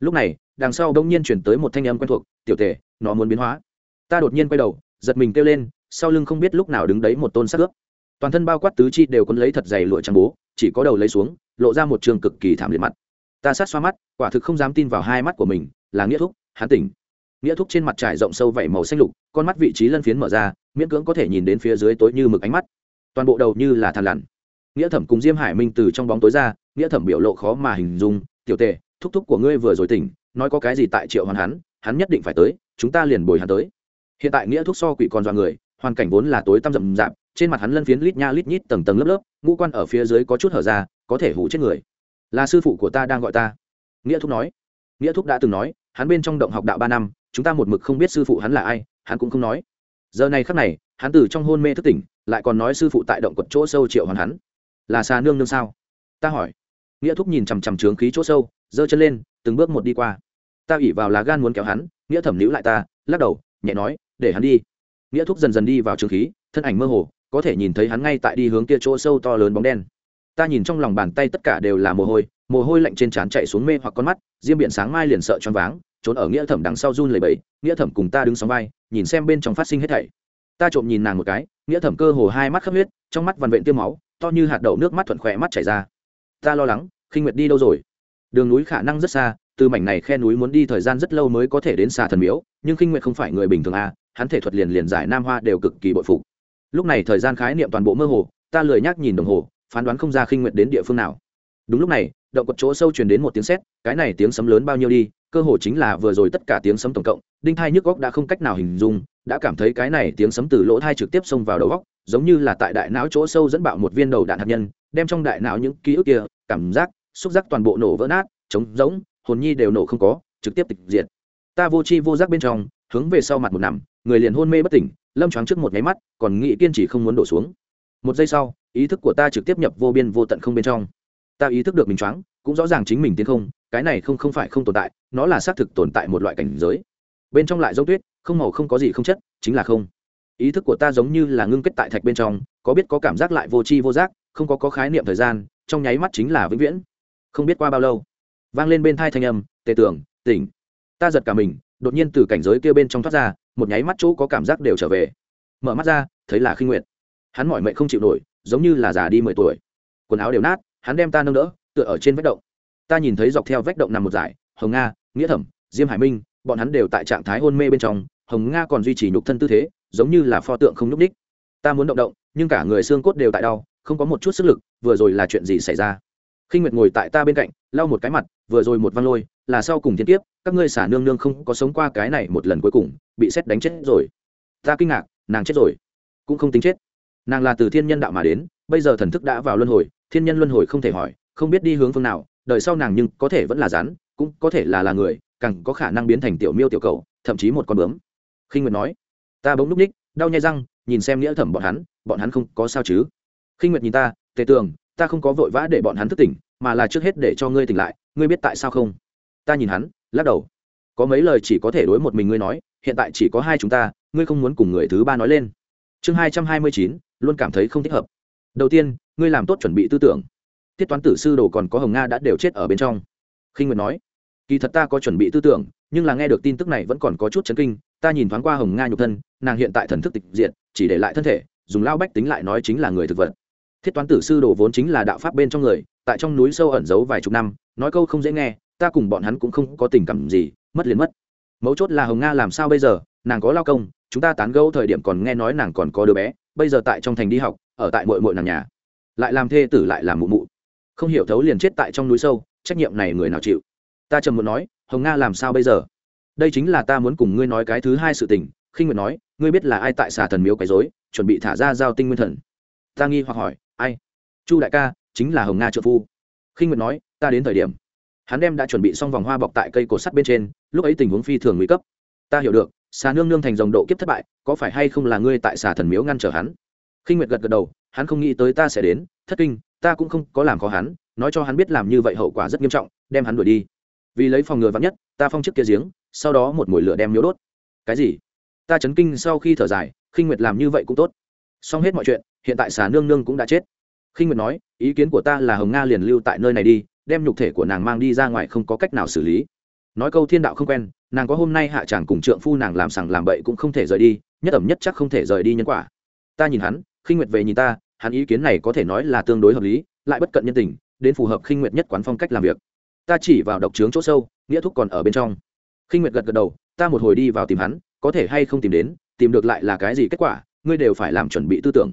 lúc này, đằng sau đông nhiên chuyển tới một thanh âm quen thuộc, tiểu tề, nó muốn biến hóa. Ta đột nhiên quay đầu, giật mình kêu lên, sau lưng không biết lúc nào đứng đấy một tôn sắc ướp. Toàn thân bao quát tứ chi đều quấn lấy thật dày lụa trắng bố, chỉ có đầu lấy xuống, lộ ra một trường cực kỳ thảm liệt mặt. Ta sát xoa mắt, quả thực không dám tin vào hai mắt của mình, là nghĩa thúc hán tỉnh. Nghĩa thúc trên mặt trải rộng sâu vẩy màu xanh lục, con mắt vị trí lân phiến mở ra, miễn cưỡng có thể nhìn đến phía dưới tối như mực ánh mắt. Toàn bộ đầu như là thằn lằn nghĩa thẩm cùng diêm hải minh từ trong bóng tối ra, nghĩa thẩm biểu lộ khó mà hình dung, tiểu tệ thúc thúc của ngươi vừa rồi tỉnh, nói có cái gì tại triệu hoàn hắn hắn nhất định phải tới, chúng ta liền bồi hắn tới. Hiện tại nghĩa thúc so quỷ còn dọa người, hoàn cảnh vốn là tối tăm rậm rạp, trên mặt hắn lân phiến lít nha lít nhít tầng tầng lớp lớp, ngũ quan ở phía dưới có chút hở ra, có thể hủ chết người. Là sư phụ của ta đang gọi ta. Nghĩa thúc nói. Nghĩa thúc đã từng nói, hắn bên trong động học đạo ba năm, chúng ta một mực không biết sư phụ hắn là ai, hắn cũng không nói. Giờ này khắc này, hắn từ trong hôn mê thức tỉnh, lại còn nói sư phụ tại động quật chỗ sâu triệu hoàn hắn. Là xà nương nương sao? Ta hỏi nghĩa thúc nhìn chằm chằm trướng khí chỗ sâu, giơ chân lên, từng bước một đi qua. Ta ủy vào lá gan muốn kéo hắn, nghĩa thẩm níu lại ta, lắc đầu, nhẹ nói, để hắn đi. Nghĩa thúc dần dần đi vào trướng khí, thân ảnh mơ hồ, có thể nhìn thấy hắn ngay tại đi hướng kia chỗ sâu to lớn bóng đen. Ta nhìn trong lòng bàn tay tất cả đều là mồ hôi mồ hôi lạnh trên trán chạy xuống mê hoặc con mắt, diêm biện sáng mai liền sợ choáng váng, trốn ở nghĩa thẩm đằng sau run lầy bẫy nghĩa thẩm cùng ta đứng sóng vai, nhìn xem bên trong phát sinh hết thảy. Ta trộm nhìn nàng một cái, nghĩa thẩm cơ hồ hai mắt khắp huyết, trong mắt vằn vện tiêm máu, to như hạt đậu nước mắt thuận khỏe mắt chảy ra. Ta lo lắng khinh nguyệt đi đâu rồi đường núi khả năng rất xa, từ mảnh này khe núi muốn đi thời gian rất lâu mới có thể đến xà thần miếu, nhưng khinh nguyệt không phải người bình thường à? hắn thể thuật liền liền giải nam hoa đều cực kỳ bội phục lúc này thời gian khái niệm toàn bộ mơ hồ, ta lười nhác nhìn đồng hồ, phán đoán không ra khinh nguyệt đến địa phương nào đúng lúc này, động quật chỗ sâu truyền đến một tiếng sét, cái này tiếng sấm lớn bao nhiêu đi, cơ hồ chính là vừa rồi tất cả tiếng sấm tổng cộng, đinh thai nhức góc đã không cách nào hình dung, đã cảm thấy cái này tiếng sấm từ lỗ thai trực tiếp xông vào đầu góc, giống như là tại đại não chỗ sâu dẫn bạo một viên đầu đạn hạt nhân, đem trong đại não những ký ức kia, cảm giác xúc giác toàn bộ nổ vỡ nát, trống rỗng, hồn nhi đều nổ không có, trực tiếp tịch diệt. Ta vô chi vô giác bên trong, hướng về sau mặt một nằm, người liền hôn mê bất tỉnh, lâm choáng trước một nháy mắt, còn nghĩ kiên trì không muốn đổ xuống. Một giây sau, ý thức của ta trực tiếp nhập vô biên vô tận không bên trong. Ta ý thức được mình choáng, cũng rõ ràng chính mình tiến không, cái này không không phải không tồn tại, nó là xác thực tồn tại một loại cảnh giới. Bên trong lại giống tuyết, không màu không có gì không chất, chính là không. Ý thức của ta giống như là ngưng kết tại thạch bên trong, có biết có cảm giác lại vô tri vô giác, không có có khái niệm thời gian, trong nháy mắt chính là vĩnh viễn không biết qua bao lâu. Vang lên bên thai thanh âm, tề tưởng, tỉnh. Ta giật cả mình, đột nhiên từ cảnh giới kia bên trong thoát ra, một nháy mắt chỗ có cảm giác đều trở về. Mở mắt ra, thấy là khinh nguyệt. Hắn mỏi mệt không chịu nổi, giống như là già đi mười tuổi. Quần áo đều nát, hắn đem ta nâng đỡ, tựa ở trên vách động. Ta nhìn thấy dọc theo vách động nằm một dải, hồng nga, nghĩa thẩm, diêm hải minh, bọn hắn đều tại trạng thái hôn mê bên trong, hồng nga còn duy trì nhục thân tư thế, giống như là pho tượng không nhúc ních ta muốn động động, nhưng cả người xương cốt đều tại đau, không có một chút sức lực, vừa rồi là chuyện gì xảy ra? Khinh nguyệt ngồi tại ta bên cạnh, lau một cái mặt, vừa rồi một văng lôi, là sau cùng thiên tiếp các ngươi xả nương nương không có sống qua cái này một lần cuối cùng, bị xét đánh chết rồi. Ta kinh ngạc, nàng chết rồi, cũng không tính chết. Nàng là từ thiên nhân đạo mà đến, bây giờ thần thức đã vào luân hồi, thiên nhân luân hồi không thể hỏi, không biết đi hướng phương nào đợi sau nàng nhưng có thể vẫn là rắn, cũng có thể là là người, càng có khả năng biến thành tiểu miêu tiểu cầu, thậm chí một con bướm. Khinh nguyệt nói, ta bỗng núp ních, đau nhai răng, nhìn xem nghĩa thẩm bọn hắn bọn hắn không có sao chứ. Khinh nguyệt nhìn ta, tề tường ta không có vội vã để bọn hắn thức tỉnh, mà là trước hết để cho ngươi tỉnh lại, ngươi biết tại sao không? Ta nhìn hắn, lắc đầu. Có mấy lời chỉ có thể đối một mình ngươi nói, hiện tại chỉ có hai chúng ta, ngươi không muốn cùng người thứ ba nói lên. Chương hai trăm hai mươi chín, luôn cảm thấy không thích hợp. Đầu tiên, ngươi làm tốt chuẩn bị tư tưởng. Tiết toán tử sư đồ còn có hồng nga đã đều chết ở bên trong. Khinh nguyệt nói, kỳ thật ta có chuẩn bị tư tưởng, nhưng là nghe được tin tức này vẫn còn có chút chấn kinh, ta nhìn thoáng qua hồng nga nhục thân, nàng hiện tại thần thức tịch diện chỉ để lại thân thể, dùng lao bách tính lại nói chính là người thực vật thiết toán tử sư đồ vốn chính là đạo pháp bên trong người, tại trong núi sâu ẩn giấu vài chục năm, nói câu không dễ nghe, ta cùng bọn hắn cũng không có tình cảm gì, mất liền mất. Mấu chốt là hồng nga làm sao bây giờ? Nàng có lao công, chúng ta tán gẫu thời điểm còn nghe nói nàng còn có đứa bé, bây giờ tại trong thành đi học, ở tại mội mội nàng nhà. Lại làm thê tử lại làm mụ mụ. Không hiểu thấu liền chết tại trong núi sâu, trách nhiệm này người nào chịu? Ta trầm muốn nói, hồng nga làm sao bây giờ? Đây chính là ta muốn cùng ngươi nói cái thứ hai sự tình, khinh nguyệt nói, ngươi biết là ai tại xà thần miếu quấy dối chuẩn bị thả ra giao tinh nguyên thần. Ta nghi hoặc hỏi ai? Chu đại ca, chính là hồng nga trợ phu. Khinh nguyệt nói, ta đến thời điểm. Hắn đem đã chuẩn bị xong vòng hoa bọc tại cây cột sắt bên trên, lúc ấy tình huống phi thường nguy cấp. Ta hiểu được, xà nương nương thành dòng độ kiếp thất bại, có phải hay không là ngươi tại xà thần miếu ngăn trở hắn? Khinh nguyệt gật gật đầu, hắn không nghĩ tới ta sẽ đến, thất kinh, ta cũng không có làm khó hắn, nói cho hắn biết làm như vậy hậu quả rất nghiêm trọng, đem hắn đuổi đi. Vì lấy phòng ngừa vắn nhất, ta phong chức kia giếng, sau đó một mồi lửa đem miếu đốt. Cái gì? Ta chấn kinh sau khi thở dài, khinh nguyệt làm như vậy cũng tốt. Xong hết mọi chuyện hiện tại xà nương nương cũng đã chết. Khinh nguyệt nói, ý kiến của ta là hồng nga liền lưu tại nơi này đi, đem nhục thể của nàng mang đi ra ngoài không có cách nào xử lý. Nói câu thiên đạo không quen, nàng có hôm nay hạ chàng cùng trượng phu nàng làm sằng làm bậy cũng không thể rời đi, nhất ẩm nhất chắc không thể rời đi nhân quả. Ta nhìn hắn, khinh nguyệt về nhìn ta, hắn ý kiến này có thể nói là tương đối hợp lý, lại bất cận nhân tình, đến phù hợp khinh nguyệt nhất quán phong cách làm việc. Ta chỉ vào độc trướng chỗ sâu, nghĩa thúc còn ở bên trong. Khinh nguyệt gật gật đầu, ta một hồi đi vào tìm hắn, có thể hay không tìm đến, tìm được lại là cái gì kết quả, ngươi đều phải làm chuẩn bị tư tưởng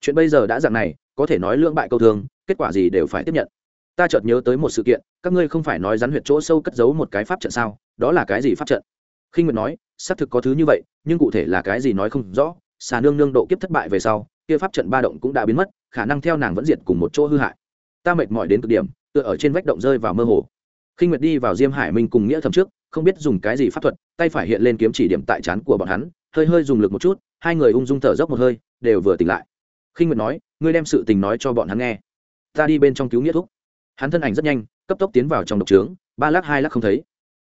chuyện bây giờ đã dạng này, có thể nói lưỡng bại câu thường, kết quả gì đều phải tiếp nhận. Ta chợt nhớ tới một sự kiện, các ngươi không phải nói rắn huyệt chỗ sâu cất giấu một cái pháp trận sao? Đó là cái gì pháp trận? Khinh nguyệt nói, xác thực có thứ như vậy, nhưng cụ thể là cái gì nói không rõ. Xà nương nương độ kiếp thất bại về sau, kia pháp trận ba động cũng đã biến mất, khả năng theo nàng vẫn diệt cùng một chỗ hư hại. Ta mệt mỏi đến cực điểm, tựa ở trên vách động rơi vào mơ hồ. Khinh nguyệt đi vào diêm hải minh cùng nghĩa thầm trước, không biết dùng cái gì pháp thuật, tay phải hiện lên kiếm chỉ điểm tại chán của bọn hắn, hơi hơi dùng lực một chút, hai người ung dung thở dốc một hơi, đều vừa tỉnh lại khinh nguyệt nói, ngươi đem sự tình nói cho bọn hắn nghe. Ta đi bên trong cứu nghĩa thúc. Hắn thân ảnh rất nhanh, cấp tốc tiến vào trong độc trướng, ba lắc hai lắc không thấy.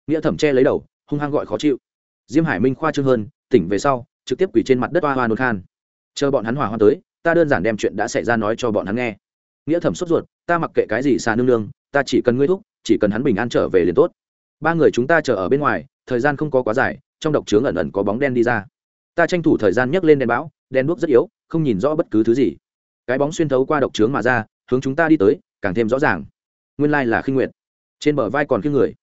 Nghĩa thẩm che lấy đầu, hung hăng gọi khó chịu. Diêm hải minh khoa trương hơn, tỉnh về sau, trực tiếp quỳ trên mặt đất hoa hoa nôn khan. Chờ bọn hắn hòa hoa tới, ta đơn giản đem chuyện đã xảy ra nói cho bọn hắn nghe. Nghĩa thẩm sốt ruột, ta mặc kệ cái gì xa nương nương, ta chỉ cần ngươi thúc, chỉ cần hắn bình an trở về liền tốt. Ba người chúng ta chờ ở bên ngoài, thời gian không có quá dài, trong độc trướng ẩn ẩn có bóng đen đi ra. Ta tranh thủ thời gian nhấc lên đèn bão đèn đuốc rất yếu không nhìn rõ bất cứ thứ gì. Cái bóng xuyên thấu qua độc trướng mà ra, hướng chúng ta đi tới, càng thêm rõ ràng. Nguyên lai là khinh nguyệt. Trên bờ vai còn khiêng người.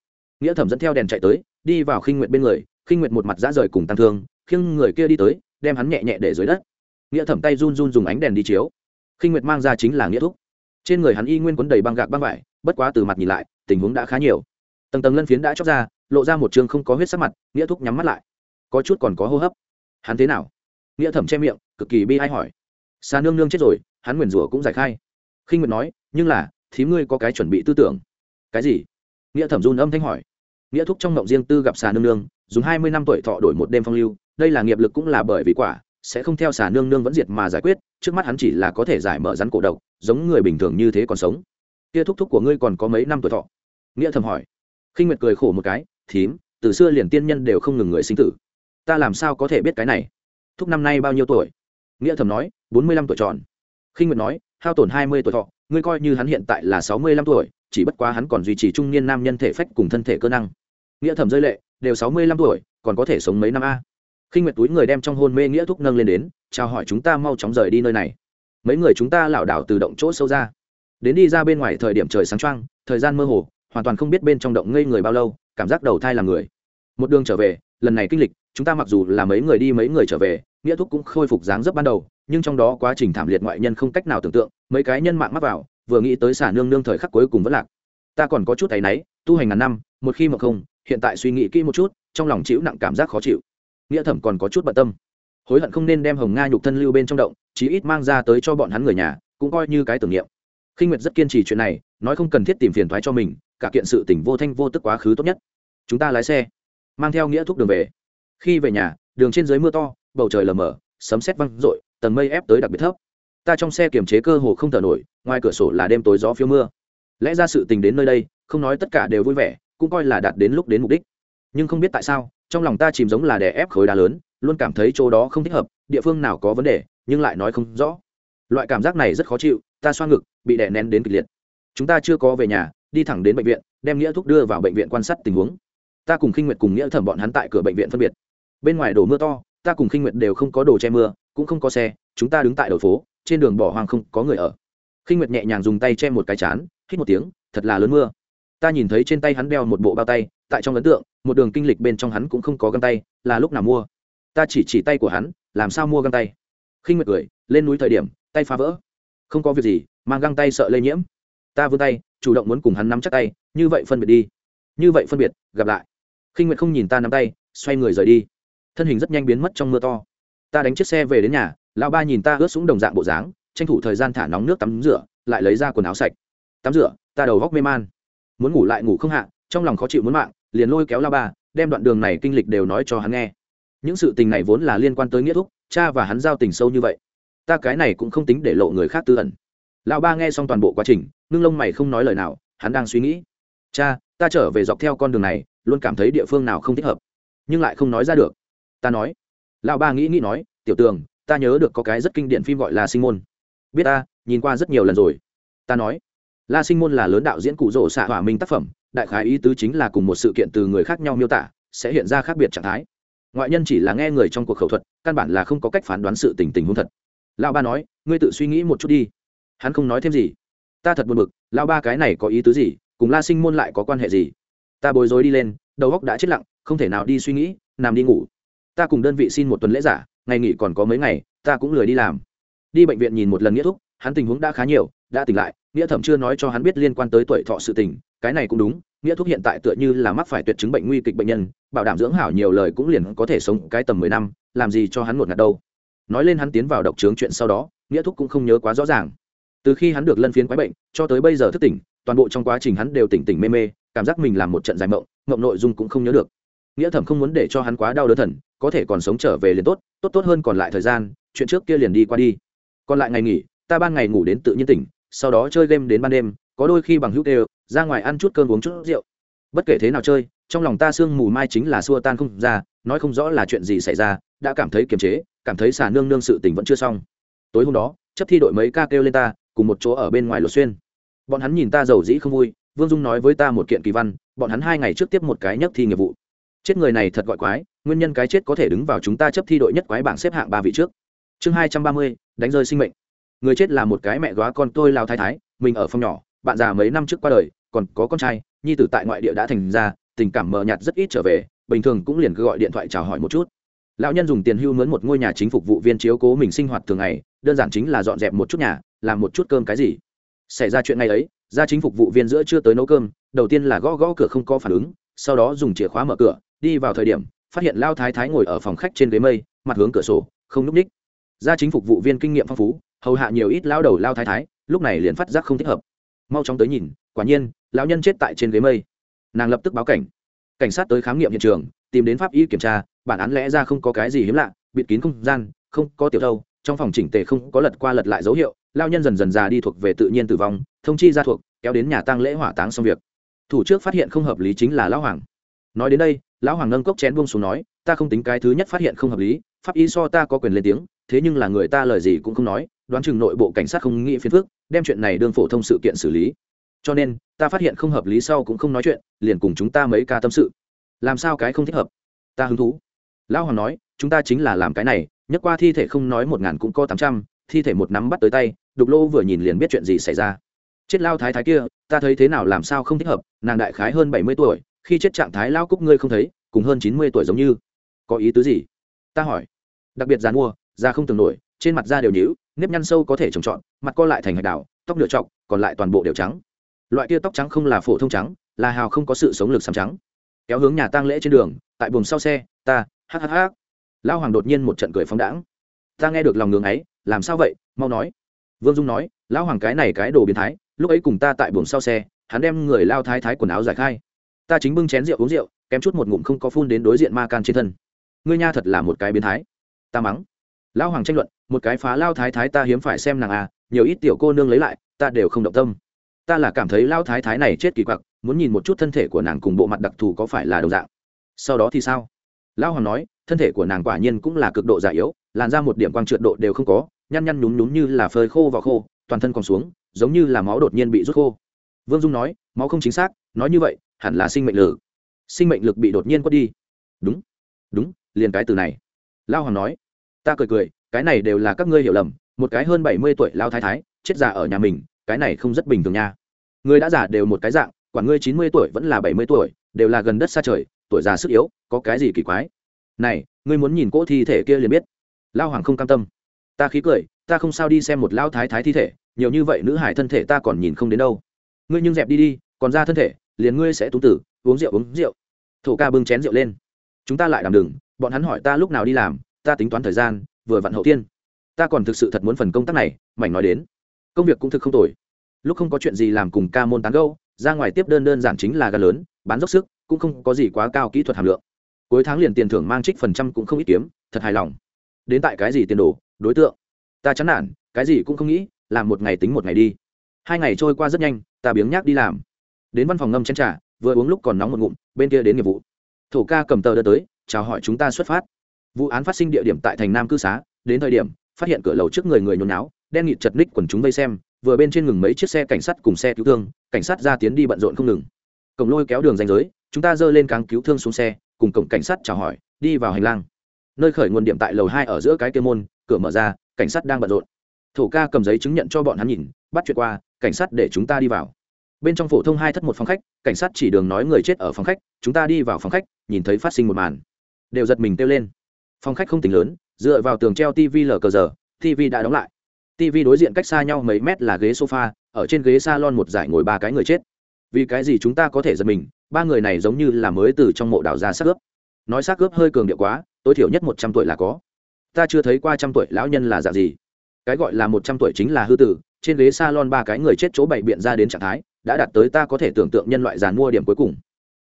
Nghĩa thẩm dẫn theo đèn chạy tới, đi vào khinh nguyệt bên người, khinh nguyệt một mặt dã rời cùng tăng thương khiêng người kia đi tới, đem hắn nhẹ nhẹ để dưới đất. Nghĩa thẩm tay run run dùng ánh đèn đi chiếu. Khinh nguyệt mang ra chính là nghĩa thúc. Trên người hắn y nguyên quấn đầy băng gạc băng vải, bất quá từ mặt nhìn lại, tình huống đã khá nhiều. Tầng tầng lân phiến đã chóc ra, lộ ra một chương không có huyết sắc mặt, nghĩa thúc nhắm mắt lại. Có chút còn có hô hấp. Hắn thế nào? Nghĩa thẩm che miệng cực kỳ bi ai hỏi. Xà nương nương chết rồi, hắn nguyền rủa cũng giải khai. Khinh nguyệt nói, nhưng là, thím ngươi có cái chuẩn bị tư tưởng. Cái gì? Nghĩa thẩm run âm thanh hỏi. Nghĩa thúc trong mộng riêng tư gặp xà nương nương, dùng hai mươi năm tuổi thọ đổi một đêm phong lưu, đây là nghiệp lực cũng là bởi vì quả, sẽ không theo xà nương nương vẫn diệt mà giải quyết, trước mắt hắn chỉ là có thể giải mở rắn cổ độc, giống người bình thường như thế còn sống. Kia thúc thúc của ngươi còn có mấy năm tuổi thọ? Nghĩa thầm hỏi. Khinh nguyệt cười khổ một cái, thím, từ xưa liền tiên nhân đều không ngừng người sinh tử. Ta làm sao có thể biết cái này? Thúc năm nay bao nhiêu tuổi? Nghĩa thầm nói, bốn mươi lăm tuổi tròn. Khinh nguyệt nói, hao tổn hai mươi tuổi thọ, ngươi coi như hắn hiện tại là sáu mươi lăm tuổi, chỉ bất quá hắn còn duy trì trung niên nam nhân thể phách cùng thân thể cơ năng. Nghĩa thầm rơi lệ, đều sáu mươi lăm tuổi, còn có thể sống mấy năm a? Khinh nguyệt túi người đem trong hôn mê nghĩa thúc nâng lên đến, chào hỏi chúng ta, mau chóng rời đi nơi này. Mấy người chúng ta lảo đảo từ động chỗ sâu ra. Đến đi ra bên ngoài thời điểm trời sáng trăng thời gian mơ hồ, hoàn toàn không biết bên trong động ngây người bao lâu, cảm giác đầu thai làm người. Một đường trở về, lần này kinh lịch, chúng ta mặc dù là mấy người đi mấy người trở về nghĩa thúc cũng khôi phục dáng dấp ban đầu, nhưng trong đó quá trình thảm liệt ngoại nhân không cách nào tưởng tượng, mấy cái nhân mạng mắc vào, vừa nghĩ tới xả nương nương thời khắc cuối cùng vẫn lạc. Ta còn có chút thấy náy, tu hành ngàn năm, một khi mà không, hiện tại suy nghĩ kỹ một chút, trong lòng chịu nặng cảm giác khó chịu. Nghĩa thẩm còn có chút bận tâm. Hối hận không nên đem hồng nga nhục thân lưu bên trong động, chí ít mang ra tới cho bọn hắn người nhà, cũng coi như cái tưởng niệm. Khinh nguyệt rất kiên trì chuyện này, nói không cần thiết tìm phiền thoái cho mình, cả kiện sự tỉnh vô thanh vô tức quá khứ tốt nhất. Chúng ta lái xe. Mang theo nghĩa thúc đường về. Khi về nhà, đường trên dưới mưa to bầu trời lờ mờ, sấm sét văng r ộ i tầng mây ép tới đặc biệt thấp. Ta trong xe kiềm chế cơ hồ không thở nổi, ngoài cửa sổ là đêm tối gió phiêu mưa. Lẽ ra sự tình đến nơi đây, không nói tất cả đều vui vẻ, cũng coi là đạt đến lúc đến mục đích. Nhưng không biết tại sao, trong lòng ta chìm giống là đè ép khối đá lớn, luôn cảm thấy chỗ đó không thích hợp, địa phương nào có vấn đề, nhưng lại nói không rõ. Loại cảm giác này rất khó chịu, ta xoa ngực, bị đè nén đến kịch liệt. Chúng ta chưa có về nhà, đi thẳng đến bệnh viện, đem nghĩa thuốc đưa vào bệnh viện quan sát tình huống. Ta cùng khinh nguyệt cùng nghĩa thẩm bọn hắn tại cửa bệnh viện phân biệt. Bên ngoài đổ mưa to ta cùng khinh nguyệt đều không có đồ che mưa, cũng không có xe, chúng ta đứng tại đầu phố, trên đường bỏ hoang không có người ở. Khinh nguyệt nhẹ nhàng dùng tay che một cái chán, hít một tiếng, thật là lớn mưa. Ta nhìn thấy trên tay hắn đeo một bộ bao tay, tại trong ấn tượng, một đường kinh lịch bên trong hắn cũng không có găng tay, là lúc nào mua? Ta chỉ chỉ tay của hắn, làm sao mua găng tay? Khinh nguyệt cười, lên núi thời điểm, tay phá vỡ. Không có việc gì, mang găng tay sợ lây nhiễm. Ta vươn tay, chủ động muốn cùng hắn nắm chắc tay, như vậy phân biệt đi. Như vậy phân biệt, gặp lại. Khinh nguyệt không nhìn ta nắm tay, xoay người rời đi thân hình rất nhanh biến mất trong mưa to. Ta đánh chiếc xe về đến nhà, lão ba nhìn ta ướt xuống đồng dạng bộ dáng, tranh thủ thời gian thả nóng nước tắm rửa, lại lấy ra quần áo sạch. Tắm rửa, ta đầu góc mê man. Muốn ngủ lại ngủ không hạ, trong lòng khó chịu muốn mạng, liền lôi kéo lao ba, đem đoạn đường này kinh lịch đều nói cho hắn nghe. Những sự tình này vốn là liên quan tới nghĩa thúc, cha và hắn giao tình sâu như vậy. Ta cái này cũng không tính để lộ người khác tư ẩn. Lão ba nghe xong toàn bộ quá trình, ngưng lông mày không nói lời nào, hắn đang suy nghĩ. Cha, ta trở về dọc theo con đường này, luôn cảm thấy địa phương nào không thích hợp, nhưng lại không nói ra được ta nói. Lão ba nghĩ nghĩ nói, tiểu tường, ta nhớ được có cái rất kinh điển phim gọi là sinh môn. Biết ta, nhìn qua rất nhiều lần rồi. Ta nói. La sinh môn là lớn đạo diễn cụ rỗ xạ hỏa minh tác phẩm, đại khái ý tứ chính là cùng một sự kiện từ người khác nhau miêu tả, sẽ hiện ra khác biệt trạng thái. Ngoại nhân chỉ là nghe người trong cuộc khẩu thuật, căn bản là không có cách phán đoán sự tình tình huống thật. Lão ba nói, ngươi tự suy nghĩ một chút đi. Hắn không nói thêm gì. Ta thật buồn bực, lão ba cái này có ý tứ gì, cùng la sinh môn lại có quan hệ gì? Ta bối rối đi lên, đầu óc đã chết lặng, không thể nào đi suy nghĩ, nằm đi ngủ ta cùng đơn vị xin một tuần lễ giả, ngày nghỉ còn có mấy ngày, ta cũng lười đi làm. Đi bệnh viện nhìn một lần nghĩa thúc, hắn tình huống đã khá nhiều, đã tỉnh lại, nghĩa thẩm chưa nói cho hắn biết liên quan tới tuổi thọ sự tình, cái này cũng đúng, nghĩa thúc hiện tại tựa như là mắc phải tuyệt chứng bệnh nguy kịch bệnh nhân, bảo đảm dưỡng hảo nhiều lời cũng liền có thể sống cái tầm mười năm, làm gì cho hắn một ngạt đâu. Nói lên hắn tiến vào độc trướng chuyện sau đó, nghĩa thúc cũng không nhớ quá rõ ràng. Từ khi hắn được lân phiến quái bệnh, cho tới bây giờ thức tỉnh, toàn bộ trong quá trình hắn đều tỉnh tỉnh mê mê, cảm giác mình làm một trận dài mộng mộng nội dung cũng không nhớ được. Nghĩa thẩm không muốn để cho hắn quá đau đớn thần có thể còn sống trở về liền tốt tốt tốt hơn còn lại thời gian, chuyện trước kia liền đi qua đi. Còn lại ngày nghỉ, ta ban ngày ngủ đến tự nhiên tỉnh, sau đó chơi game đến ban đêm, có đôi khi bằng hữu đều ra ngoài ăn chút cơm uống chút rượu. Bất kể thế nào chơi, trong lòng ta sương mù mai chính là xua tan không ra, nói không rõ là chuyện gì xảy ra, đã cảm thấy kiềm chế, cảm thấy xà nương nương sự tình vẫn chưa xong. Tối hôm đó, chấp thi đội mấy ca kêu lên ta, cùng một chỗ ở bên ngoài lột xuyên. Bọn hắn nhìn ta giàu dĩ không vui, vương dung nói với ta một kiện kỳ văn, bọn hắn hai ngày trước tiếp một cái nhất thi nghiệp vụ chết người này thật gọi quái, nguyên nhân cái chết có thể đứng vào chúng ta chấp thi đội nhất quái bảng xếp hạng ba vị trước. Chương hai trăm ba mươi, đánh rơi sinh mệnh. Người chết là một cái mẹ góa con tôi lao thái thái, mình ở phòng nhỏ, bạn già mấy năm trước qua đời, còn có con trai, nhi tử tại ngoại địa đã thành ra, tình cảm mờ nhạt rất ít trở về, bình thường cũng liền cứ gọi điện thoại chào hỏi một chút. Lão nhân dùng tiền hưu mướn một ngôi nhà chính phục vụ viên chiếu cố mình sinh hoạt thường ngày, đơn giản chính là dọn dẹp một chút nhà, làm một chút cơm cái gì. Xảy ra chuyện ngày ấy gia chính phục vụ viên giữa chưa tới nấu cơm, đầu tiên là gõ gõ cửa không có phản ứng, sau đó dùng chìa khóa mở cửa đi vào thời điểm, phát hiện lao thái thái ngồi ở phòng khách trên ghế mây, mặt hướng cửa sổ, không núp ních. Gia chính phục vụ viên kinh nghiệm phong phú, hầu hạ nhiều ít lao đầu lao thái thái, lúc này liền phát giác không thích hợp. Mau chóng tới nhìn, quả nhiên, lão nhân chết tại trên ghế mây. Nàng lập tức báo cảnh. Cảnh sát tới khám nghiệm hiện trường, tìm đến pháp y kiểm tra, bản án lẽ ra không có cái gì hiếm lạ, bịt kín không gian, không có tiểu thâu, trong phòng chỉnh tề không có lật qua lật lại dấu hiệu lao nhân dần dần già đi thuộc về tự nhiên tử vong, thông chi ra thuộc, kéo đến nhà tăng lễ hỏa táng xong việc. Thủ trước phát hiện không hợp lý chính là lão hoàng nói đến đây, lão hoàng nâng cốc chén buông xuống nói, ta không tính cái thứ nhất phát hiện không hợp lý, pháp y so ta có quyền lên tiếng, thế nhưng là người ta lời gì cũng không nói, đoán chừng nội bộ cảnh sát không nghĩ phiền phức, đem chuyện này đương phổ thông sự kiện xử lý. Cho nên, ta phát hiện không hợp lý sau cũng không nói chuyện, liền cùng chúng ta mấy ca tâm sự. Làm sao cái không thích hợp? Ta hứng thú. Lão hoàng nói, chúng ta chính là làm cái này nhất qua thi thể không nói một ngàn cũng có tám trăm, thi thể một nắm bắt tới tay, đục lô vừa nhìn liền biết chuyện gì xảy ra. Chết lao thái thái kia, ta thấy thế nào làm sao không thích hợp, nàng đại khái hơn bảy mươi tuổi khi chết trạng thái lao cúc ngươi không thấy, cùng hơn chín mươi tuổi giống như. Có ý tứ gì? Ta hỏi. Đặc biệt dàn mua da không tưởng nổi, trên mặt da đều nhíu, nếp nhăn sâu có thể trồng trọt, mặt co lại thành hạch đảo tóc nửa trọc, còn lại toàn bộ đều trắng. Loại kia tóc trắng không là phổ thông trắng, là hào không có sự sống lực sàm trắng. Kéo hướng nhà tang lễ trên đường, tại buồng sau xe, ta hhh lão hoàng đột nhiên một trận cười phóng đãng. Ta nghe được lòng ngưỡng ấy, làm sao vậy? Mau nói. Vương dung nói, lão hoàng cái này cái đồ biến thái, lúc ấy cùng ta tại buồng sau xe, hắn đem người lao thái thái quần áo giải khai ta chính bưng chén rượu uống rượu, kém chút một ngụm không có phun đến đối diện ma can trên thân. Ngươi nha thật là một cái biến thái. Ta mắng. Lão hoàng tranh luận, một cái phá lao thái thái ta hiếm phải xem nàng à nhiều ít tiểu cô nương lấy lại, ta đều không động tâm. Ta là cảm thấy lao thái thái này chết kỳ quặc, muốn nhìn một chút thân thể của nàng cùng bộ mặt đặc thù có phải là đồng dạng. Sau đó thì sao? Lão hoàng nói, thân thể của nàng quả nhiên cũng là cực độ già yếu, làn ra một điểm quang trượt độ đều không có, nhăn nhăn nhún nhún như là phơi khô vào khô, toàn thân còn xuống, giống như là máu đột nhiên bị rút khô. Vương dung nói, máu không chính xác, nói như vậy hẳn là sinh mệnh lực. Sinh mệnh lực bị đột nhiên quất đi. Đúng đúng, liền cái từ này. Lao hoàng nói. Ta cười cười, cái này đều là các ngươi hiểu lầm, một cái hơn bảy mươi tuổi lao thái thái, chết già ở nhà mình, cái này không rất bình thường nha. Người đã già đều một cái dạng, quản ngươi chín mươi tuổi vẫn là bảy mươi tuổi, đều là gần đất xa trời, tuổi già sức yếu, có cái gì kỳ quái? Này, ngươi muốn nhìn cỗ thi thể kia liền biết. Lao hoàng không cam tâm. Ta khí cười, ta không sao đi xem một lao thái thái thi thể, nhiều như vậy nữ hải thân thể ta còn nhìn không đến đâu. Ngươi nhưng dẹp đi đi, còn ra thân thể liền ngươi sẽ tú tử, uống rượu uống rượu. Thổ ca bưng chén rượu lên. Chúng ta lại làm đừng bọn hắn hỏi ta lúc nào đi làm, ta tính toán thời gian, vừa vặn hậu tiên. Ta còn thực sự thật muốn phần công tác này, mảnh nói đến. Công việc cũng thực không tồi. Lúc không có chuyện gì làm cùng ca môn tán gâu ra ngoài tiếp đơn đơn giản chính là ga lớn, bán dốc sức, cũng không có gì quá cao kỹ thuật hàm lượng. Cuối tháng liền tiền thưởng mang trích phần trăm cũng không ít kiếm, thật hài lòng. Đến tại cái gì tiền đồ, đối tượng? Ta chán nản, cái gì cũng không nghĩ, làm một ngày tính một ngày đi. Hai ngày trôi qua rất nhanh, ta biếng nhác đi làm đến văn phòng ngâm chén trà, vừa uống lúc còn nóng một ngụm, bên kia đến nghiệp vụ. Thổ ca cầm tờ đưa tới, chào hỏi chúng ta xuất phát. Vụ án phát sinh địa điểm tại thành nam cư xá, đến thời điểm, phát hiện cửa lầu trước người người nhốn náo đen nghịt chật ních quần chúng vây xem, vừa bên trên ngừng mấy chiếc xe cảnh sát cùng xe cứu thương, cảnh sát ra tiến đi bận rộn không ngừng. Cổng lôi kéo đường danh giới, chúng ta dơ lên cáng cứu thương xuống xe, cùng cổng cảnh sát chào hỏi, đi vào hành lang. Nơi khởi nguồn điểm tại lầu hai ở giữa cái kia môn, cửa mở ra, cảnh sát đang bận rộn. Thổ ca cầm giấy chứng nhận cho bọn hắn nhìn, bắt chuyện qua, cảnh sát để chúng ta đi vào bên trong phổ thông hai thất một phòng khách, cảnh sát chỉ đường nói người chết ở phòng khách, chúng ta đi vào phòng khách, nhìn thấy phát sinh một màn. Đều giật mình kêu lên. Phòng khách không tính lớn, dựa vào tường treo tv lờ cờ giờ tv đã đóng lại. Tv đối diện cách xa nhau mấy mét là ghế sofa, ở trên ghế salon một giải ngồi ba cái người chết. Vì cái gì chúng ta có thể giật mình, ba người này giống như là mới từ trong mộ đảo ra xác ướp. Nói xác ướp hơi cường điệu quá, tối thiểu nhất một trăm tuổi là có. Ta chưa thấy qua trăm tuổi lão nhân là dạng gì. Cái gọi là một trăm tuổi chính là hư tử, trên ghế salon ba cái người chết chỗ bày biện ra đến trạng thái đã đạt tới ta có thể tưởng tượng nhân loại giàn mua điểm cuối cùng.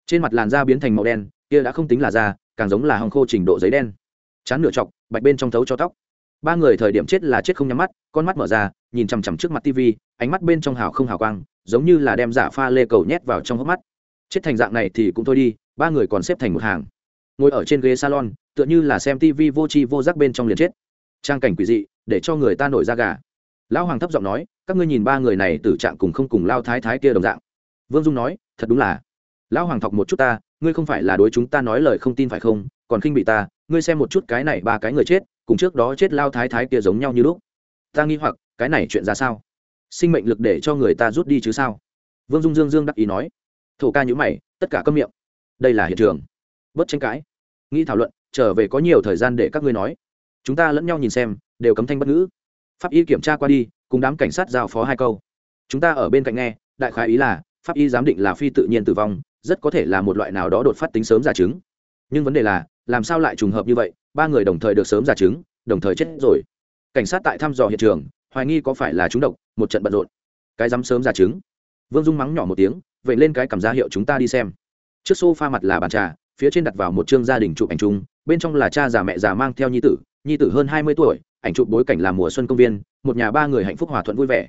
Trên mặt làn da biến thành màu đen, kia đã không tính là da, càng giống là hồng khô trình độ giấy đen. Chán nửa chọc, bạch bên trong thấu cho tóc. Ba người thời điểm chết là chết không nhắm mắt, con mắt mở ra, nhìn chằm chằm trước mặt tv ánh mắt bên trong hào không hào quang, giống như là đem giả pha lê cầu nhét vào trong hốc mắt. Chết thành dạng này thì cũng thôi đi, ba người còn xếp thành một hàng. Ngồi ở trên ghế salon, tựa như là xem tv vô tri vô giác bên trong liền chết. Trang cảnh quỷ dị, để cho người ta nổi da gà lão hoàng thấp giọng nói, các ngươi nhìn ba người này tử trạng cùng không cùng lao thái thái kia đồng dạng. Vương dung nói, thật đúng là. Lão hoàng thọc một chút ta, ngươi không phải là đối chúng ta nói lời không tin phải không? Còn khinh bị ta, ngươi xem một chút cái này ba cái người chết, cùng trước đó chết lao thái thái kia giống nhau như lúc. Ta nghi hoặc, cái này chuyện ra sao? Sinh mệnh lực để cho người ta rút đi chứ sao? Vương dung dương dương đắc ý nói. Thổ ca nhữ mày, tất cả câm miệng. Đây là hiện trường. Bất tranh cãi. Nghĩ thảo luận, trở về có nhiều thời gian để các ngươi nói. Chúng ta lẫn nhau nhìn xem, đều cấm thanh bất ngữ pháp y kiểm tra qua đi, cùng đám cảnh sát giao phó hai câu. Chúng ta ở bên cạnh nghe, đại khái ý là, pháp y giám định là phi tự nhiên tử vong, rất có thể là một loại nào đó đột phát tính sớm giả chứng. Nhưng vấn đề là, làm sao lại trùng hợp như vậy, ba người đồng thời được sớm giả chứng, đồng thời chết rồi. Cảnh sát tại thăm dò hiện trường, hoài nghi có phải là chúng độc, một trận bận rộn. Cái dám sớm giả chứng. Vương dung mắng nhỏ một tiếng, vậy lên cái cảm giá hiệu chúng ta đi xem. Trước s o f a mặt là bàn trà, phía trên đặt vào một chương gia đình chụp ảnh chung, bên trong là cha già mẹ già mang theo nhi tử nhi tử hơn hai mươi tuổi ảnh chụp bối cảnh là mùa xuân công viên, một nhà ba người hạnh phúc hòa thuận vui vẻ.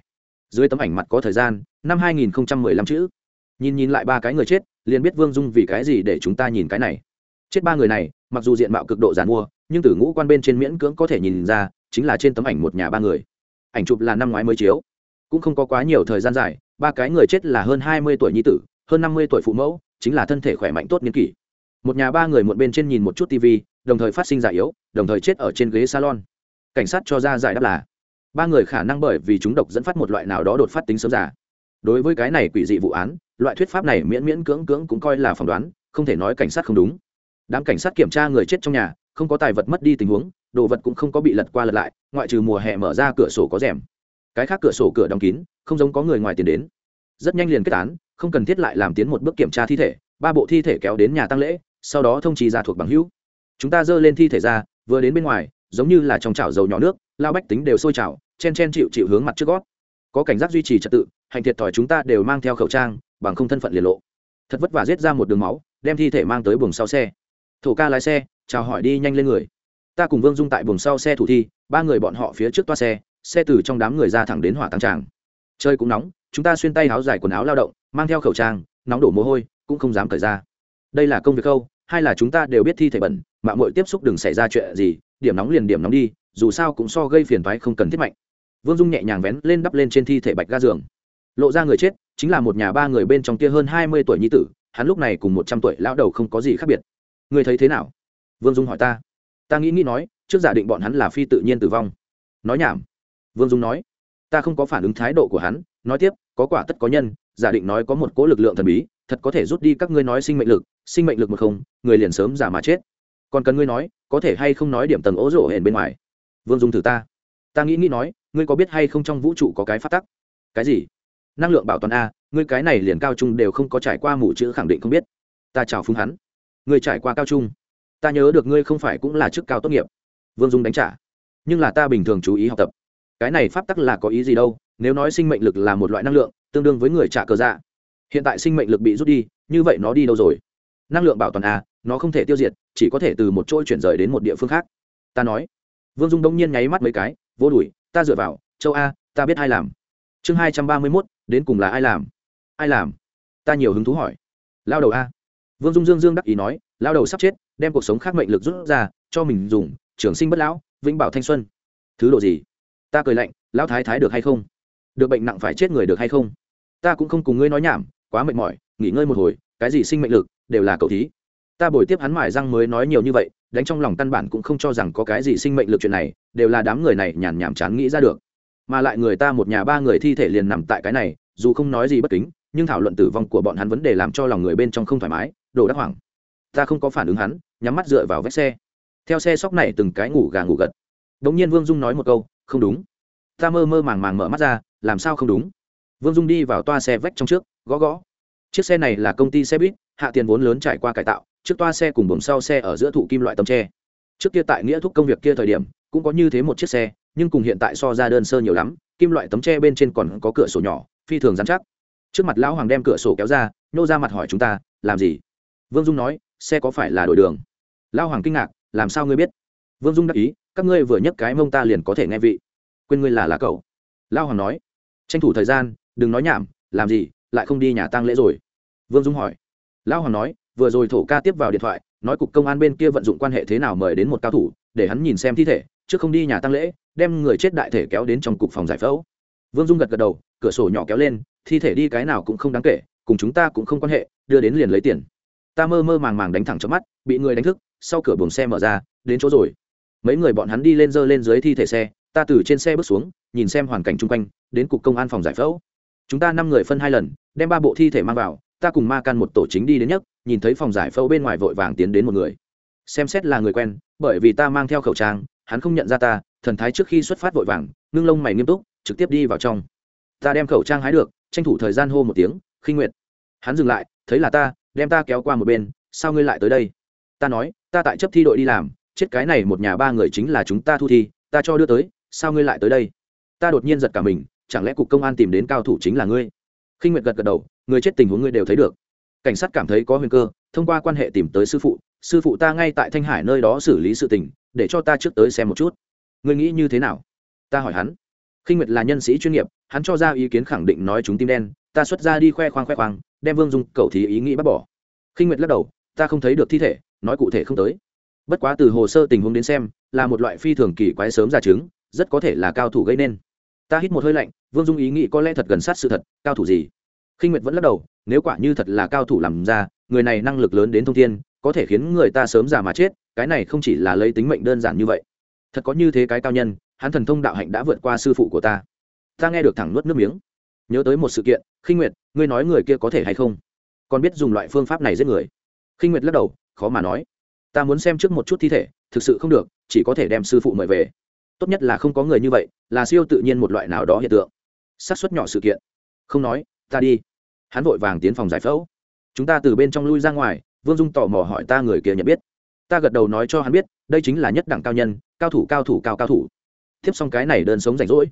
Dưới tấm ảnh mặt có thời gian, năm hai nghìn lăm chữ. Nhìn nhìn lại ba cái người chết, liền biết vương dung vì cái gì để chúng ta nhìn cái này. Chết ba người này, mặc dù diện mạo cực độ giàn mua, nhưng từ ngũ quan bên trên miễn cưỡng có thể nhìn ra, chính là trên tấm ảnh một nhà ba người. Ảnh chụp là năm ngoái mới chiếu. Cũng không có quá nhiều thời gian dài, ba cái người chết là hơn hai mươi tuổi nhi tử, hơn năm mươi tuổi phụ mẫu, chính là thân thể khỏe mạnh tốt niên kỷ. Một nhà ba người muộn bên trên nhìn một chút tv đồng thời phát sinh giải yếu, đồng thời chết ở trên ghế salon cảnh sát cho ra giải đáp là, ba người khả năng bởi vì chúng độc dẫn phát một loại nào đó đột phát tính sớm giả đối với cái này quỷ dị vụ án, loại thuyết pháp này miễn miễn cưỡng cưỡng cũng coi là phỏng đoán, không thể nói cảnh sát không đúng. Đám cảnh sát kiểm tra người chết trong nhà, không có tài vật mất đi tình huống, đồ vật cũng không có bị lật qua lật lại, ngoại trừ mùa hè mở ra cửa sổ có rèm. Cái khác cửa sổ cửa đóng kín, không giống có người ngoài tiền đến. Rất nhanh liền kết án, không cần thiết lại làm tiến một bước kiểm tra thi thể, ba bộ thi thể kéo đến nhà tăng lễ, sau đó thông trì ra thuộc bằng hữu. Chúng ta dơ lên thi thể ra, vừa đến bên ngoài giống như là trong chảo dầu nhỏ nước, lao bách tính đều sôi chảo, chen chen chịu chịu hướng mặt trước gót. Có cảnh giác duy trì trật tự, hành thiệt thòi chúng ta đều mang theo khẩu trang, bằng không thân phận liền lộ. Thật vất vả giết ra một đường máu, đem thi thể mang tới buồng sau xe. Thổ ca lái xe, chào hỏi đi nhanh lên người. Ta cùng vương dung tại buồng sau xe thủ thi, ba người bọn họ phía trước toa xe xe từ trong đám người ra thẳng đến hỏa tăng tràng. Chơi cũng nóng, chúng ta xuyên tay áo dài quần áo lao động, mang theo khẩu trang, nóng đổ mồ hôi, cũng không dám cởi ra. Đây là công việc khâu, hay là chúng ta đều biết thi thể bẩn mạng mội tiếp xúc đừng xảy ra chuyện gì điểm nóng liền điểm nóng đi, dù sao cũng so gây phiền toái không cần thiết mạnh. Vương dung nhẹ nhàng vén lên đắp lên trên thi thể bạch ga giường. Lộ ra người chết, chính là một nhà ba người bên trong kia hơn hai mươi tuổi nhi tử, hắn lúc này cùng một trăm tuổi lão đầu không có gì khác biệt. Người thấy thế nào? Vương dung hỏi ta. Ta nghĩ nghĩ nói, trước giả định bọn hắn là phi tự nhiên tử vong. Nói nhảm. Vương dung nói. Ta không có phản ứng thái độ của hắn, nói tiếp, có quả tất có nhân, giả định nói có một cỗ lực lượng thần bí, thật có thể rút đi các ngươi nói sinh mệnh lực, sinh mệnh lực một không, người liền sớm giả mà chết còn cần ngươi nói, có thể hay không nói điểm tầng ố rộ hển bên ngoài? Vương dung thử ta. Ta nghĩ nghĩ nói, ngươi có biết hay không trong vũ trụ có cái phát tắc? Cái gì? Năng lượng bảo toàn a, ngươi cái này liền cao trung đều không có trải qua mù chữ khẳng định không biết. Ta chào phúng hắn. Ngươi trải qua cao trung. Ta nhớ được ngươi không phải cũng là chức cao tốt nghiệp. Vương dung đánh trả. Nhưng là ta bình thường chú ý học tập. Cái này pháp tắc là có ý gì đâu? Nếu nói sinh mệnh lực là một loại năng lượng, tương đương với người trả cờ dạ. Hiện tại sinh mệnh lực bị rút đi, như vậy nó đi đâu rồi? Năng lượng bảo toàn a nó không thể tiêu diệt, chỉ có thể từ một chỗ chuyển rời đến một địa phương khác. Ta nói. Vương dung đông nhiên nháy mắt mấy cái, vô đuổi, ta dựa vào, châu a, ta biết ai làm. Chương hai trăm ba mươi mốt, đến cùng là ai làm? Ai làm? Ta nhiều hứng thú hỏi. Lao đầu a. Vương dung dương dương đắc ý nói, lao đầu sắp chết, đem cuộc sống khác mệnh lực rút ra, cho mình dùng trường sinh bất lão, vĩnh bảo thanh xuân. Thứ độ gì? Ta cười lạnh, lão thái thái được hay không? Được bệnh nặng phải chết người được hay không? Ta cũng không cùng ngươi nói nhảm, quá mệt mỏi, nghỉ ngơi một hồi, cái gì sinh mệnh lực, đều là cậu thí ta buổi tiếp hắn mải răng mới nói nhiều như vậy, đánh trong lòng căn bản cũng không cho rằng có cái gì sinh mệnh lực chuyện này, đều là đám người này nhàn nhảm chán nghĩ ra được. Mà lại người ta một nhà ba người thi thể liền nằm tại cái này, dù không nói gì bất kính, nhưng thảo luận tử vong của bọn hắn vấn đề làm cho lòng người bên trong không thoải mái đồ đắc hoảng. Ta không có phản ứng hắn, nhắm mắt dựa vào vết xe. Theo xe sóc này từng cái ngủ gà ngủ gật. Đ ỗ n g nhiên vương dung nói một câu, không đúng. Ta mơ mơ màng màng mở mắt ra, làm sao không đúng? Vương dung đi vào toa xe vách trong trước, gõ gõ. Chiếc xe này là công ty xe buýt, hạ tiền vốn lớn trải qua cải tạo trước toa xe cùng buồng sau xe ở giữa thụ kim loại tấm tre. Trước kia tại nghĩa thúc công việc kia thời điểm, cũng có như thế một chiếc xe, nhưng cùng hiện tại so ra đơn sơ nhiều lắm, kim loại tấm tre bên trên còn có cửa sổ nhỏ, phi thường dán chắc. Trước mặt lão hoàng đem cửa sổ kéo ra, nhô ra mặt hỏi chúng ta, làm gì? Vương dung nói, xe có phải là đổi đường? Lão hoàng kinh ngạc, làm sao ngươi biết? Vương dung đáp ý, các ngươi vừa nhấc cái mông ta liền có thể nghe vị. Quên ngươi là lá cậu. Lão hoàng nói, tranh thủ thời gian, đừng nói nhảm, làm gì, lại không đi nhà tang lễ rồi. Vương dung hỏi. Lão hoàng nói vừa rồi thổ ca tiếp vào điện thoại, nói cục công an bên kia vận dụng quan hệ thế nào mời đến một cao thủ, để hắn nhìn xem thi thể chứ không đi nhà tăng lễ, đem người chết đại thể kéo đến trong cục phòng giải phẫu. Vương dung gật gật đầu, cửa sổ nhỏ kéo lên, thi thể đi cái nào cũng không đáng kể, cùng chúng ta cũng không quan hệ, đưa đến liền lấy tiền. Ta mơ mơ màng màng đánh thẳng trong mắt, bị người đánh thức, sau cửa buồng xe mở ra, đến chỗ rồi. Mấy người bọn hắn đi lên dơ lên dưới thi thể xe, ta từ trên xe bước xuống, nhìn xem hoàn cảnh chung quanh, đến cục công an phòng giải phẫu. Chúng ta năm người phân hai lần, đem ba bộ thi thể mang vào ta cùng ma can một tổ chính đi đến nhất, nhìn thấy phòng giải phẫu bên ngoài vội vàng tiến đến một người. Xem xét là người quen, bởi vì ta mang theo khẩu trang, hắn không nhận ra ta, thần thái trước khi xuất phát vội vàng, ngưng lông mày nghiêm túc, trực tiếp đi vào trong. Ta đem khẩu trang hái được, tranh thủ thời gian hô một tiếng, khinh nguyệt. Hắn dừng lại, thấy là ta, đem ta kéo qua một bên, sao ngươi lại tới đây? Ta nói, ta tại chấp thi đội đi làm, chết cái này một nhà ba người chính là chúng ta thu thi, ta cho đưa tới, sao ngươi lại tới đây? Ta đột nhiên giật cả mình, chẳng lẽ cục công an tìm đến cao thủ chính là ngươi? Khinh nguyệt gật gật đầu, người chết tình huống ngươi đều thấy được. Cảnh sát cảm thấy có huyền cơ, thông qua quan hệ tìm tới sư phụ sư phụ ta ngay tại thanh hải nơi đó xử lý sự tình, để cho ta trước tới xem một chút. Ngươi nghĩ như thế nào? Ta hỏi hắn. Khinh nguyệt là nhân sĩ chuyên nghiệp, hắn cho ra ý kiến khẳng định nói chúng tim đen, ta xuất ra đi khoe khoang khoe khoang, đem vương dung cầu thí ý nghĩ bắt bỏ. Khinh nguyệt lắc đầu, ta không thấy được thi thể, nói cụ thể không tới. Bất quá từ hồ sơ tình huống đến xem, là một loại phi thường kỳ quái sớm ra chứng, rất có thể là cao thủ gây nên ta hít một hơi lạnh, vương dung ý nghĩ có lẽ thật gần sát sự thật, cao thủ gì? Khinh nguyệt vẫn lắc đầu, nếu quả như thật là cao thủ làm ra, người này năng lực lớn đến thông thiên, có thể khiến người ta sớm già mà chết, cái này không chỉ là lấy tính mệnh đơn giản như vậy. Thật có như thế cái cao nhân, hắn thần thông đạo hạnh đã vượt qua sư phụ của ta. Ta nghe được thẳng nuốt nước miếng. Nhớ tới một sự kiện, khinh nguyệt, ngươi nói người kia có thể hay không? Còn biết dùng loại phương pháp này giết người? Khinh nguyệt lắc đầu, khó mà nói. Ta muốn xem trước một chút thi thể, thực sự không được, chỉ có thể đem sư phụ mời về tốt nhất là không có người như vậy, là siêu tự nhiên một loại nào đó hiện tượng. Xác suất nhỏ sự kiện. Không nói, ta đi. Hắn vội vàng tiến phòng giải phẫu. Chúng ta từ bên trong lui ra ngoài, vương dung tò mò hỏi ta người kia nhận biết. Ta gật đầu nói cho hắn biết, đây chính là nhất đẳng cao nhân, cao thủ cao thủ, cao cao thủ. Tiếp xong cái này đơn sống rảnh rỗi.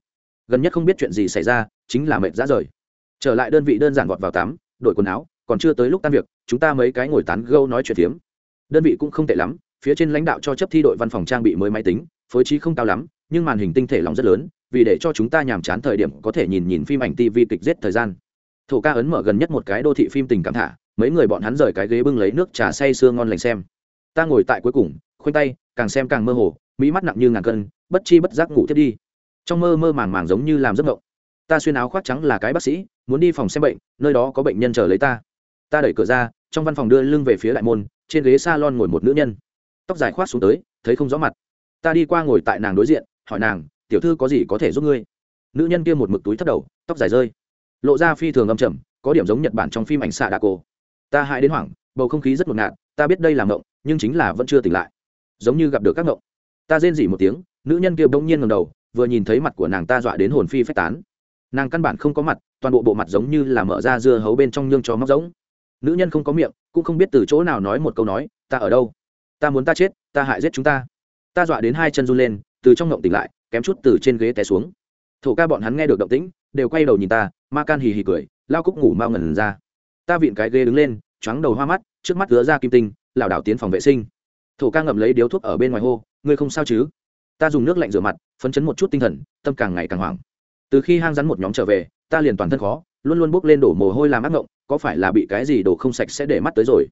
Gần nhất không biết chuyện gì xảy ra, chính là mệt ra rời. Trở lại đơn vị đơn giản gọt vào tắm, đổi quần áo, còn chưa tới lúc tan việc, chúng ta mấy cái ngồi tán gâu nói chuyện phiếm. Đơn vị cũng không tệ lắm, phía trên lãnh đạo cho chấp thi đội văn phòng trang bị mới máy tính, phối trí không cao lắm nhưng màn hình tinh thể lòng rất lớn, vì để cho chúng ta nhàm chán thời điểm có thể nhìn nhìn phim ảnh tv kịch giết thời gian. Thổ ca ấn mở gần nhất một cái đô thị phim tình cảm thả, mấy người bọn hắn rời cái ghế bưng lấy nước trà say sưa ngon lành xem. Ta ngồi tại cuối cùng, khoanh tay, càng xem càng mơ hồ, mỹ mắt nặng như ngàn cân, bất chi bất giác ngủ thiết đi. Trong mơ mơ màng màng giống như làm giấc ngộng ta xuyên áo khoác trắng là cái bác sĩ, muốn đi phòng xem bệnh, nơi đó có bệnh nhân chờ lấy ta. Ta đẩy cửa ra, trong văn phòng đưa lưng về phía đại môn, trên ghế s a lon ngồi một nữ nhân. Tóc dài khoác xuống tới, thấy không rõ mặt. Ta đi qua ngồi tại nàng đối diện hỏi nàng, tiểu thư có gì có thể giúp ngươi? Nữ nhân kia một mực túi thấp đầu, tóc dài rơi, lộ ra phi thường âm trầm, có điểm giống nhật bản trong phim ảnh xạ đạ cổ. Ta hại đến hoảng, bầu không khí rất ngột ngạt, ta biết đây là ngộng, nhưng chính là vẫn chưa tỉnh lại. Giống như gặp được các ngộng. Ta rên dỉ một tiếng, nữ nhân kia bỗng nhiên ngầm đầu, vừa nhìn thấy mặt của nàng ta dọa đến hồn phi phách tán. Nàng căn bản không có mặt, toàn bộ bộ mặt giống như là mở ra dưa hấu bên trong nhương cho móc giống. Nữ nhân không có miệng, cũng không biết từ chỗ nào nói một câu nói, ta ở đâu? Ta muốn ta chết, ta hại giết chúng ta. Ta dọa đến hai chân run lên từ trong ngộng tỉnh lại, kém chút từ trên ghế té xuống. Thổ ca bọn hắn nghe được động tĩnh, đều quay đầu nhìn ta, ma can hì hì cười, lao cúc ngủ mau ngần ra. Ta vịn cái ghế đứng lên, choáng đầu hoa mắt, trước mắt gỡ ra kim tinh, lảo đảo tiến phòng vệ sinh. Thổ ca ngậm lấy điếu thuốc ở bên ngoài hô, ngươi không sao chứ? Ta dùng nước lạnh rửa mặt, phấn chấn một chút tinh thần, tâm càng ngày càng hoảng. Từ khi hang rắn một nhóm trở về, ta liền toàn thân khó, luôn luôn bốc lên đổ mồ hôi làm ác ngộng, có phải là bị cái gì đổ không sạch sẽ để mắt tới rồi?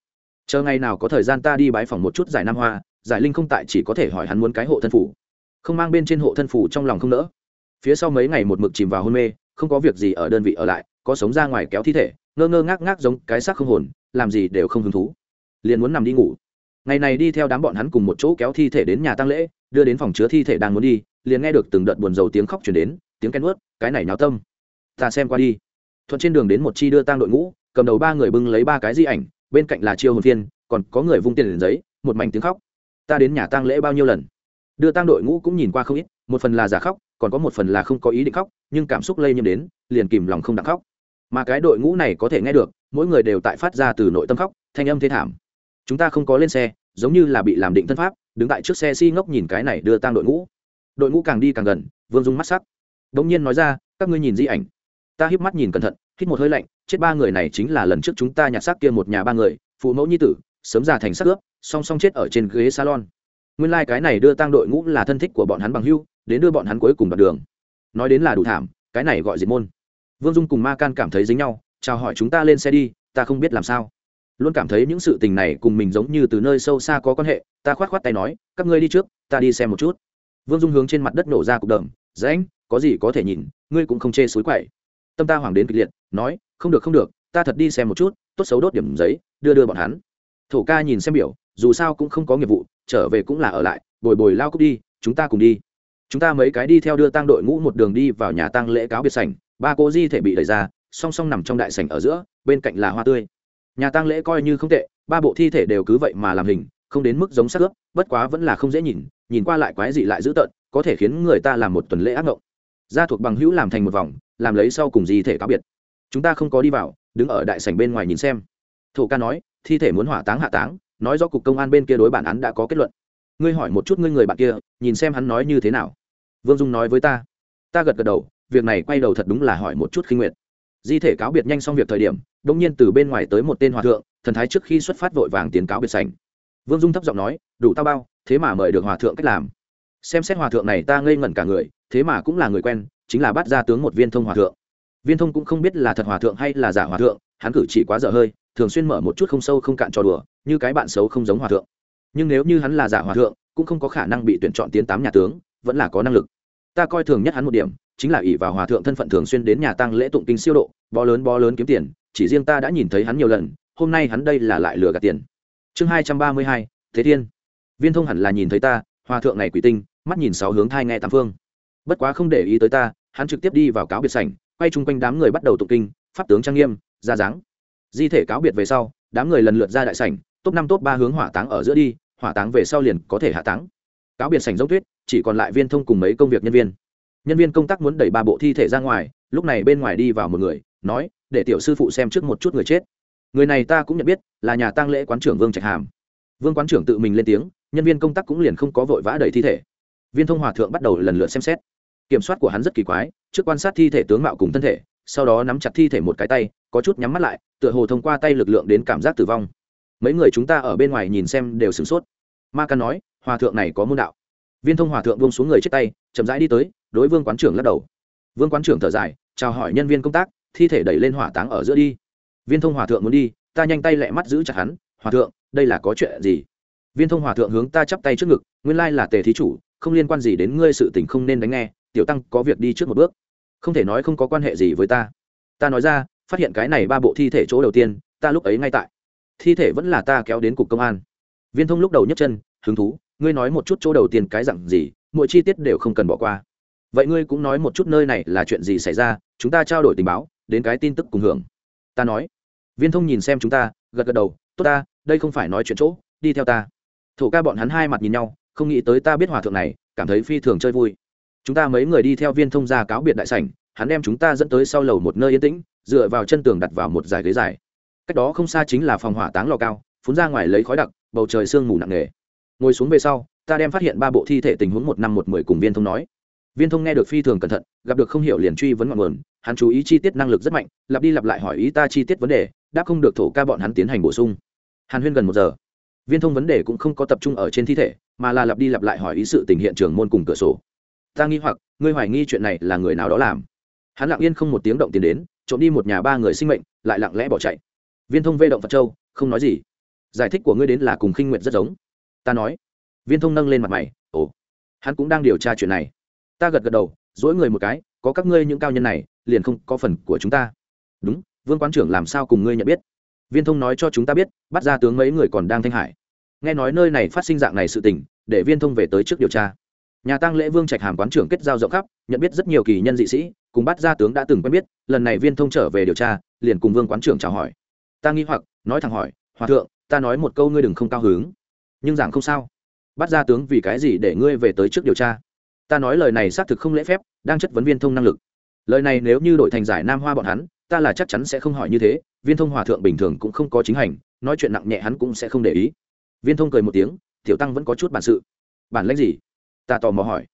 Chờ ngày nào có thời gian ta đi bái phòng một chút giải nam hoa, giải linh không tại chỉ có thể hỏi hắn muốn cái hộ thân phủ không mang bên trên hộ thân phủ trong lòng không nỡ. Phía sau mấy ngày một mực chìm vào hôn mê, không có việc gì ở đơn vị ở lại, có sống ra ngoài kéo thi thể, ngơ ngơ ngác ngác giống cái xác không hồn, làm gì đều không hứng thú. Liền muốn nằm đi ngủ. Ngày này đi theo đám bọn hắn cùng một chỗ kéo thi thể đến nhà tăng lễ, đưa đến phòng chứa thi thể đang muốn đi, liền nghe được từng đợt buồn rầu tiếng khóc chuyển đến, tiếng ken ướt cái này náo tâm. Ta xem qua đi. Thuận trên đường đến một chi đưa tang đội ngũ, cầm đầu ba người bưng lấy ba cái di ảnh, bên cạnh là chiêu hồn phiên, còn có người vung tiền giấy, một mảnh tiếng khóc. Ta đến nhà tang lễ bao nhiêu lần? Đưa tang đội ngũ cũng nhìn qua không ít, một phần là giả khóc, còn có một phần là không có ý định khóc, nhưng cảm xúc lây nhiễm đến, liền kìm lòng không đặng khóc. Mà cái đội ngũ này có thể nghe được, mỗi người đều tại phát ra từ nội tâm khóc, thanh âm thế thảm. Chúng ta không có lên xe, giống như là bị làm định thân pháp, đứng tại trước xe xi、si、ngốc nhìn cái này đưa tang đội ngũ. Đội ngũ càng đi càng gần, vương dung mắt sắc. Đ ỗ n g nhiên nói ra, các ngươi nhìn di ảnh. Ta híp mắt nhìn cẩn thận, hít một hơi lạnh, chết ba người này chính là lần trước chúng ta nhặt xác kia một nhà ba người, phụ mẫu nhi tử, sớm già thành xác ướp, song song chết ở trên ghế salon nguyên lai、like、cái này đưa tang đội ngũ là thân thích của bọn hắn bằng hưu đến đưa bọn hắn cuối cùng đoạn đường. Nói đến là đủ thảm cái này gọi diệt môn. Vương dung cùng ma can cảm thấy dính nhau chào hỏi chúng ta lên xe đi ta không biết làm sao. Luôn cảm thấy những sự tình này cùng mình giống như từ nơi sâu xa có quan hệ ta khoát khoát tay nói các ngươi đi trước ta đi xem một chút. Vương dung hướng trên mặt đất nổ ra cục đờm, rãnh có gì có thể nhìn ngươi cũng không chê suối quậy. Tâm ta hoảng đến kịch liệt nói không được không được ta thật đi xem một chút tốt xấu đốt điểm giấy đưa đưa bọn hắn. Thổ ca nhìn xem biểu dù sao cũng không có nghiệp vụ trở về cũng là ở lại, bồi bồi lao cúc đi, chúng ta cùng đi. Chúng ta mấy cái đi theo đưa tang đội ngũ một đường đi vào nhà tang lễ cáo biệt sảnh, ba cô di thể bị đẩy ra, song song nằm trong đại sảnh ở giữa, bên cạnh là hoa tươi. Nhà tang lễ coi như không tệ, ba bộ thi thể đều cứ vậy mà làm hình, không đến mức giống xác ướp, bất quá vẫn là không dễ nhìn nhìn qua lại quái dị lại dữ tợn, có thể khiến người ta làm một tuần lễ ác mộng gia thuộc bằng hữu làm thành một vòng, làm lấy sau cùng di thể cáo biệt. Chúng ta không có đi vào, đứng ở đại sảnh bên ngoài nhìn xem. Thổ ca nói, thi thể muốn hỏa táng hạ táng nói do cục công an bên kia đối bản án đã có kết luận. Ngươi hỏi một chút ngươi người bạn kia, nhìn xem hắn nói như thế nào. Vương dung nói với ta. Ta gật gật đầu, việc này quay đầu thật đúng là hỏi một chút khinh nguyệt. Di thể cáo biệt nhanh xong việc thời điểm đông nhiên từ bên ngoài tới một tên hòa thượng, thần thái trước khi xuất phát vội vàng tiến cáo biệt sành vương dung thấp giọng nói, đủ tao bao, thế mà mời được hòa thượng cách làm. Xem xét hòa thượng này ta ngây ngẩn cả người, thế mà cũng là người quen, chính là bắt ra tướng một viên thông hòa thượng. Viên thông cũng không biết là thật hòa thượng hay là giả hòa thượng, hắn cử chỉ quá dở hơi, thường xuyên mở một chút không sâu không cạn trò đùa như cái bạn xấu không giống hòa thượng. Nhưng nếu như hắn là giả hòa thượng, cũng không có khả năng bị tuyển chọn tiến tám nhà tướng, vẫn là có năng lực. Ta coi thường nhất hắn một điểm, chính là ỷ vào hòa thượng thân phận thường xuyên đến nhà tăng lễ tụng kinh siêu độ, bó lớn bó lớn kiếm tiền, chỉ riêng ta đã nhìn thấy hắn nhiều lần, hôm nay hắn đây là lại lừa gạt tiền. Chương hai trăm ba mươi hai, thế thiên. Viên thông hẳn là nhìn thấy ta, hòa thượng này quỷ tinh, mắt nhìn sáu hướng thai nghe tam phương. Bất quá không để ý tới ta, hắn trực tiếp đi vào cáo biệt sảnh, quay chung quanh đám người bắt đầu tụng kinh, pháp tướng trang nghiêm, ra dáng. Di thể cáo biệt về sau, đám người lần lượt ra đại sảnh top năm, top ba hướng hỏa táng ở giữa đi, hỏa táng về sau liền có thể hạ táng. Cáo biệt sảnh dốc tuyết, chỉ còn lại viên thông cùng mấy công việc nhân viên. Nhân viên công tác muốn đẩy ba bộ thi thể ra ngoài, lúc này bên ngoài đi vào một người, nói, để tiểu sư phụ xem trước một chút người chết. Người này ta cũng nhận biết, là nhà tang lễ quán trưởng vương trạch hàm. Vương quán trưởng tự mình lên tiếng, nhân viên công tác cũng liền không có vội vã đẩy thi thể. Viên thông hòa thượng bắt đầu lần lượt xem xét. Kiểm soát của hắn rất kỳ quái, trước quan sát thi thể tướng mạo cùng thân thể, sau đó nắm chặt thi thể một cái tay, có chút nhắm mắt lại, tựa hồ thông qua tay lực lượng đến cảm giác tử vong mấy người chúng ta ở bên ngoài nhìn xem đều sửng sốt. Ma căn nói, hòa thượng này có môn đạo. Viên thông hòa thượng buông xuống người chết tay, chậm rãi đi tới, đối vương quán trưởng lắc đầu. Vương quán trưởng thở dài, chào hỏi nhân viên công tác, thi thể đẩy lên hỏa táng ở giữa đi. Viên thông hòa thượng muốn đi, ta nhanh tay lẹ mắt giữ chặt hắn, hòa thượng, đây là có chuyện gì? Viên thông hòa thượng hướng ta chắp tay trước ngực, nguyên lai là tề thí chủ, không liên quan gì đến ngươi sự tình không nên đánh nghe, tiểu tăng có việc đi trước một bước. Không thể nói không có quan hệ gì với ta. Ta nói ra, phát hiện cái này ba bộ thi thể chỗ đầu tiên, ta lúc ấy ngay tại thi thể vẫn là ta kéo đến cục công an. Viên thông lúc đầu nhấc chân, hứng thú, ngươi nói một chút chỗ đầu tiên cái dặn gì, mỗi chi tiết đều không cần bỏ qua. Vậy ngươi cũng nói một chút nơi này là chuyện gì xảy ra, chúng ta trao đổi tình báo, đến cái tin tức cùng hưởng. Ta nói. Viên thông nhìn xem chúng ta, gật gật đầu, tốt ta, đây không phải nói chuyện chỗ, đi theo ta. Thổ ca bọn hắn hai mặt nhìn nhau, không nghĩ tới ta biết hòa thượng này, cảm thấy phi thường chơi vui. Chúng ta mấy người đi theo viên thông ra cáo biệt đại sảnh, hắn đem chúng ta dẫn tới sau lầu một nơi yên tĩnh, dựa vào chân tường đặt vào một dài ghế dài cách đó không xa chính là phòng hỏa táng lò cao, phun ra ngoài lấy khói đặc, bầu trời sương mù nặng nề. Ngồi xuống về sau, ta đem phát hiện ba bộ thi thể tình huống một năm một mười cùng viên thông nói. Viên thông nghe được phi thường cẩn thận, gặp được không hiểu liền truy vấn ngọn nguồn, hắn chú ý chi tiết năng lực rất mạnh, lặp đi lặp lại hỏi ý ta chi tiết vấn đề đáp không được thổ ca bọn hắn tiến hành bổ sung. Hàn huyên gần một giờ. Viên thông vấn đề cũng không có tập trung ở trên thi thể, mà là lặp đi lặp lại hỏi ý sự tình hiện trường môn cùng cửa sổ. Ta nghi hoặc, ngươi hoài nghi chuyện này là người nào đó làm? Hắn lặng yên không một tiếng động tiến đến, trộm đi một nhà ba người sinh mệnh, lại lặng lẽ bỏ chạy viên thông vê động phật châu, không nói gì. Giải thích của ngươi đến là cùng khinh nguyện rất giống. Ta nói. Viên thông nâng lên mặt mày. Ồ. Hắn cũng đang điều tra chuyện này. Ta gật gật đầu, dỗi người một cái, có các ngươi những cao nhân này, liền không có phần của chúng ta. Đúng, vương quán trưởng làm sao cùng ngươi nhận biết? Viên thông nói cho chúng ta biết, bắt ra tướng mấy người còn đang thanh hải. Nghe nói nơi này phát sinh dạng này sự tình, để viên thông về tới trước điều tra. Nhà tăng lễ vương trạch hàm quán trưởng kết giao rộng khắp, nhận biết rất nhiều kỳ nhân dị sĩ, cùng bắt ra tướng đã từng quen biết, lần này viên thông trở về điều tra, liền cùng vương quán trưởng chào hỏi ta nghi hoặc, nói thẳng hỏi, hòa thượng, ta nói một câu ngươi đừng không cao hứng. Nhưng giảng không sao. Bắt ra tướng vì cái gì để ngươi về tới trước điều tra? Ta nói lời này xác thực không lễ phép, đang chất vấn viên thông năng lực. Lời này nếu như đổi thành giải nam hoa bọn hắn, ta là chắc chắn sẽ không hỏi như thế, viên thông hòa thượng bình thường cũng không có chính hành, nói chuyện nặng nhẹ hắn cũng sẽ không để ý. Viên thông cười một tiếng, tiểu tăng vẫn có chút bản sự. Bản lãnh gì? Ta tò mò hỏi.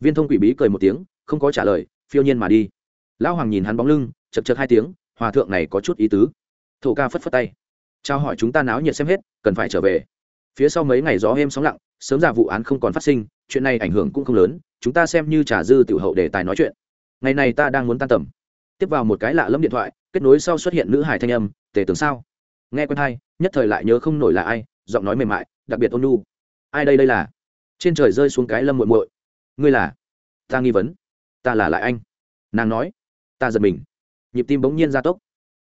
Viên thông quỷ bí cười một tiếng, không có trả lời, phiêu nhiên mà đi. Lão hoàng nhìn hắn bóng lưng, chật chật hai tiếng, hòa thượng này có chút ý tứ thổ ca phất phất tay. Trao hỏi chúng ta náo nhiệt xem hết, cần phải trở về. Phía sau mấy ngày gió êm sóng lặng, sớm ra vụ án không còn phát sinh, chuyện này ảnh hưởng cũng không lớn, chúng ta xem như trả dư tiểu hậu để tài nói chuyện. Ngày này ta đang muốn tan tầm. Tiếp vào một cái lạ lẫm điện thoại, kết nối sau xuất hiện nữ hải thanh âm, tề tưởng sao? Nghe quen hay, nhất thời lại nhớ không nổi là ai, giọng nói mềm mại, đặc biệt ôn nu ai đây đây là? Trên trời rơi xuống cái lâm muội muội. Ngươi là? Ta nghi vấn. Ta là lại anh. Nàng nói. Ta giật mình. Nhịp tim bỗng nhiên gia tốc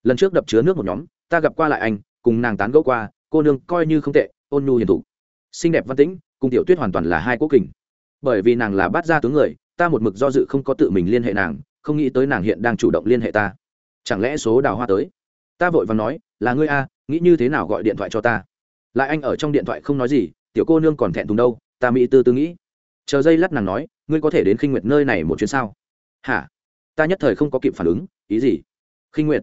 lần trước đập chứa nước một nhóm, ta gặp qua lại anh, cùng nàng tán gẫu qua, cô nương coi như không tệ, ôn nhu hiền thủ. Xinh đẹp văn tĩnh, cùng tiểu tuyết hoàn toàn là hai quốc kình. Bởi vì nàng là bát gia tướng người, ta một mực do dự không có tự mình liên hệ nàng, không nghĩ tới nàng hiện đang chủ động liên hệ ta. Chẳng lẽ số đào hoa tới? Ta vội và nói, là ngươi a, nghĩ như thế nào gọi điện thoại cho ta? Lại anh ở trong điện thoại không nói gì, tiểu cô nương còn thẹn thùng đâu, ta mỹ tư tư nghĩ. Chờ giây lát nàng nói, ngươi có thể đến khinh nguyệt nơi này một chuyến sao? Hả? Ta nhất thời không có kịp phản ứng, ý gì? Khinh nguyệt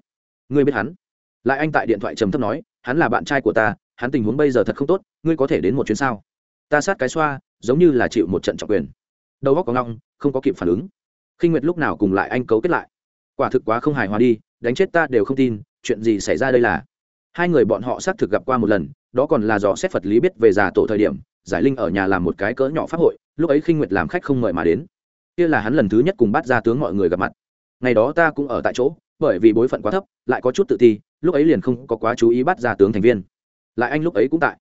ngươi biết hắn? Lại anh tại điện thoại trầm thấp nói, hắn là bạn trai của ta, hắn tình huống bây giờ thật không tốt, ngươi có thể đến một chuyến sao? Ta sát cái xoa, giống như là chịu một trận trọng quyền. Đầu góc có ngong không có kịp phản ứng. Khinh nguyệt lúc nào cùng lại anh cấu kết lại? Quả thực quá không hài hòa đi, đánh chết ta đều không tin, chuyện gì xảy ra đây là? Hai người bọn họ xác thực gặp qua một lần, đó còn là dò xét phật lý biết về già tổ thời điểm, giải linh ở nhà làm một cái cỡ nhỏ pháp hội, lúc ấy khinh nguyệt làm khách không mời mà đến. Kia là hắn lần thứ nhất cùng bắt ra tướng mọi người gặp mặt. Ngày đó ta cũng ở tại chỗ bởi vì bối phận quá thấp, lại có chút tự ti, lúc ấy liền không có quá chú ý bắt ra tướng thành viên. Lại anh lúc ấy cũng tại.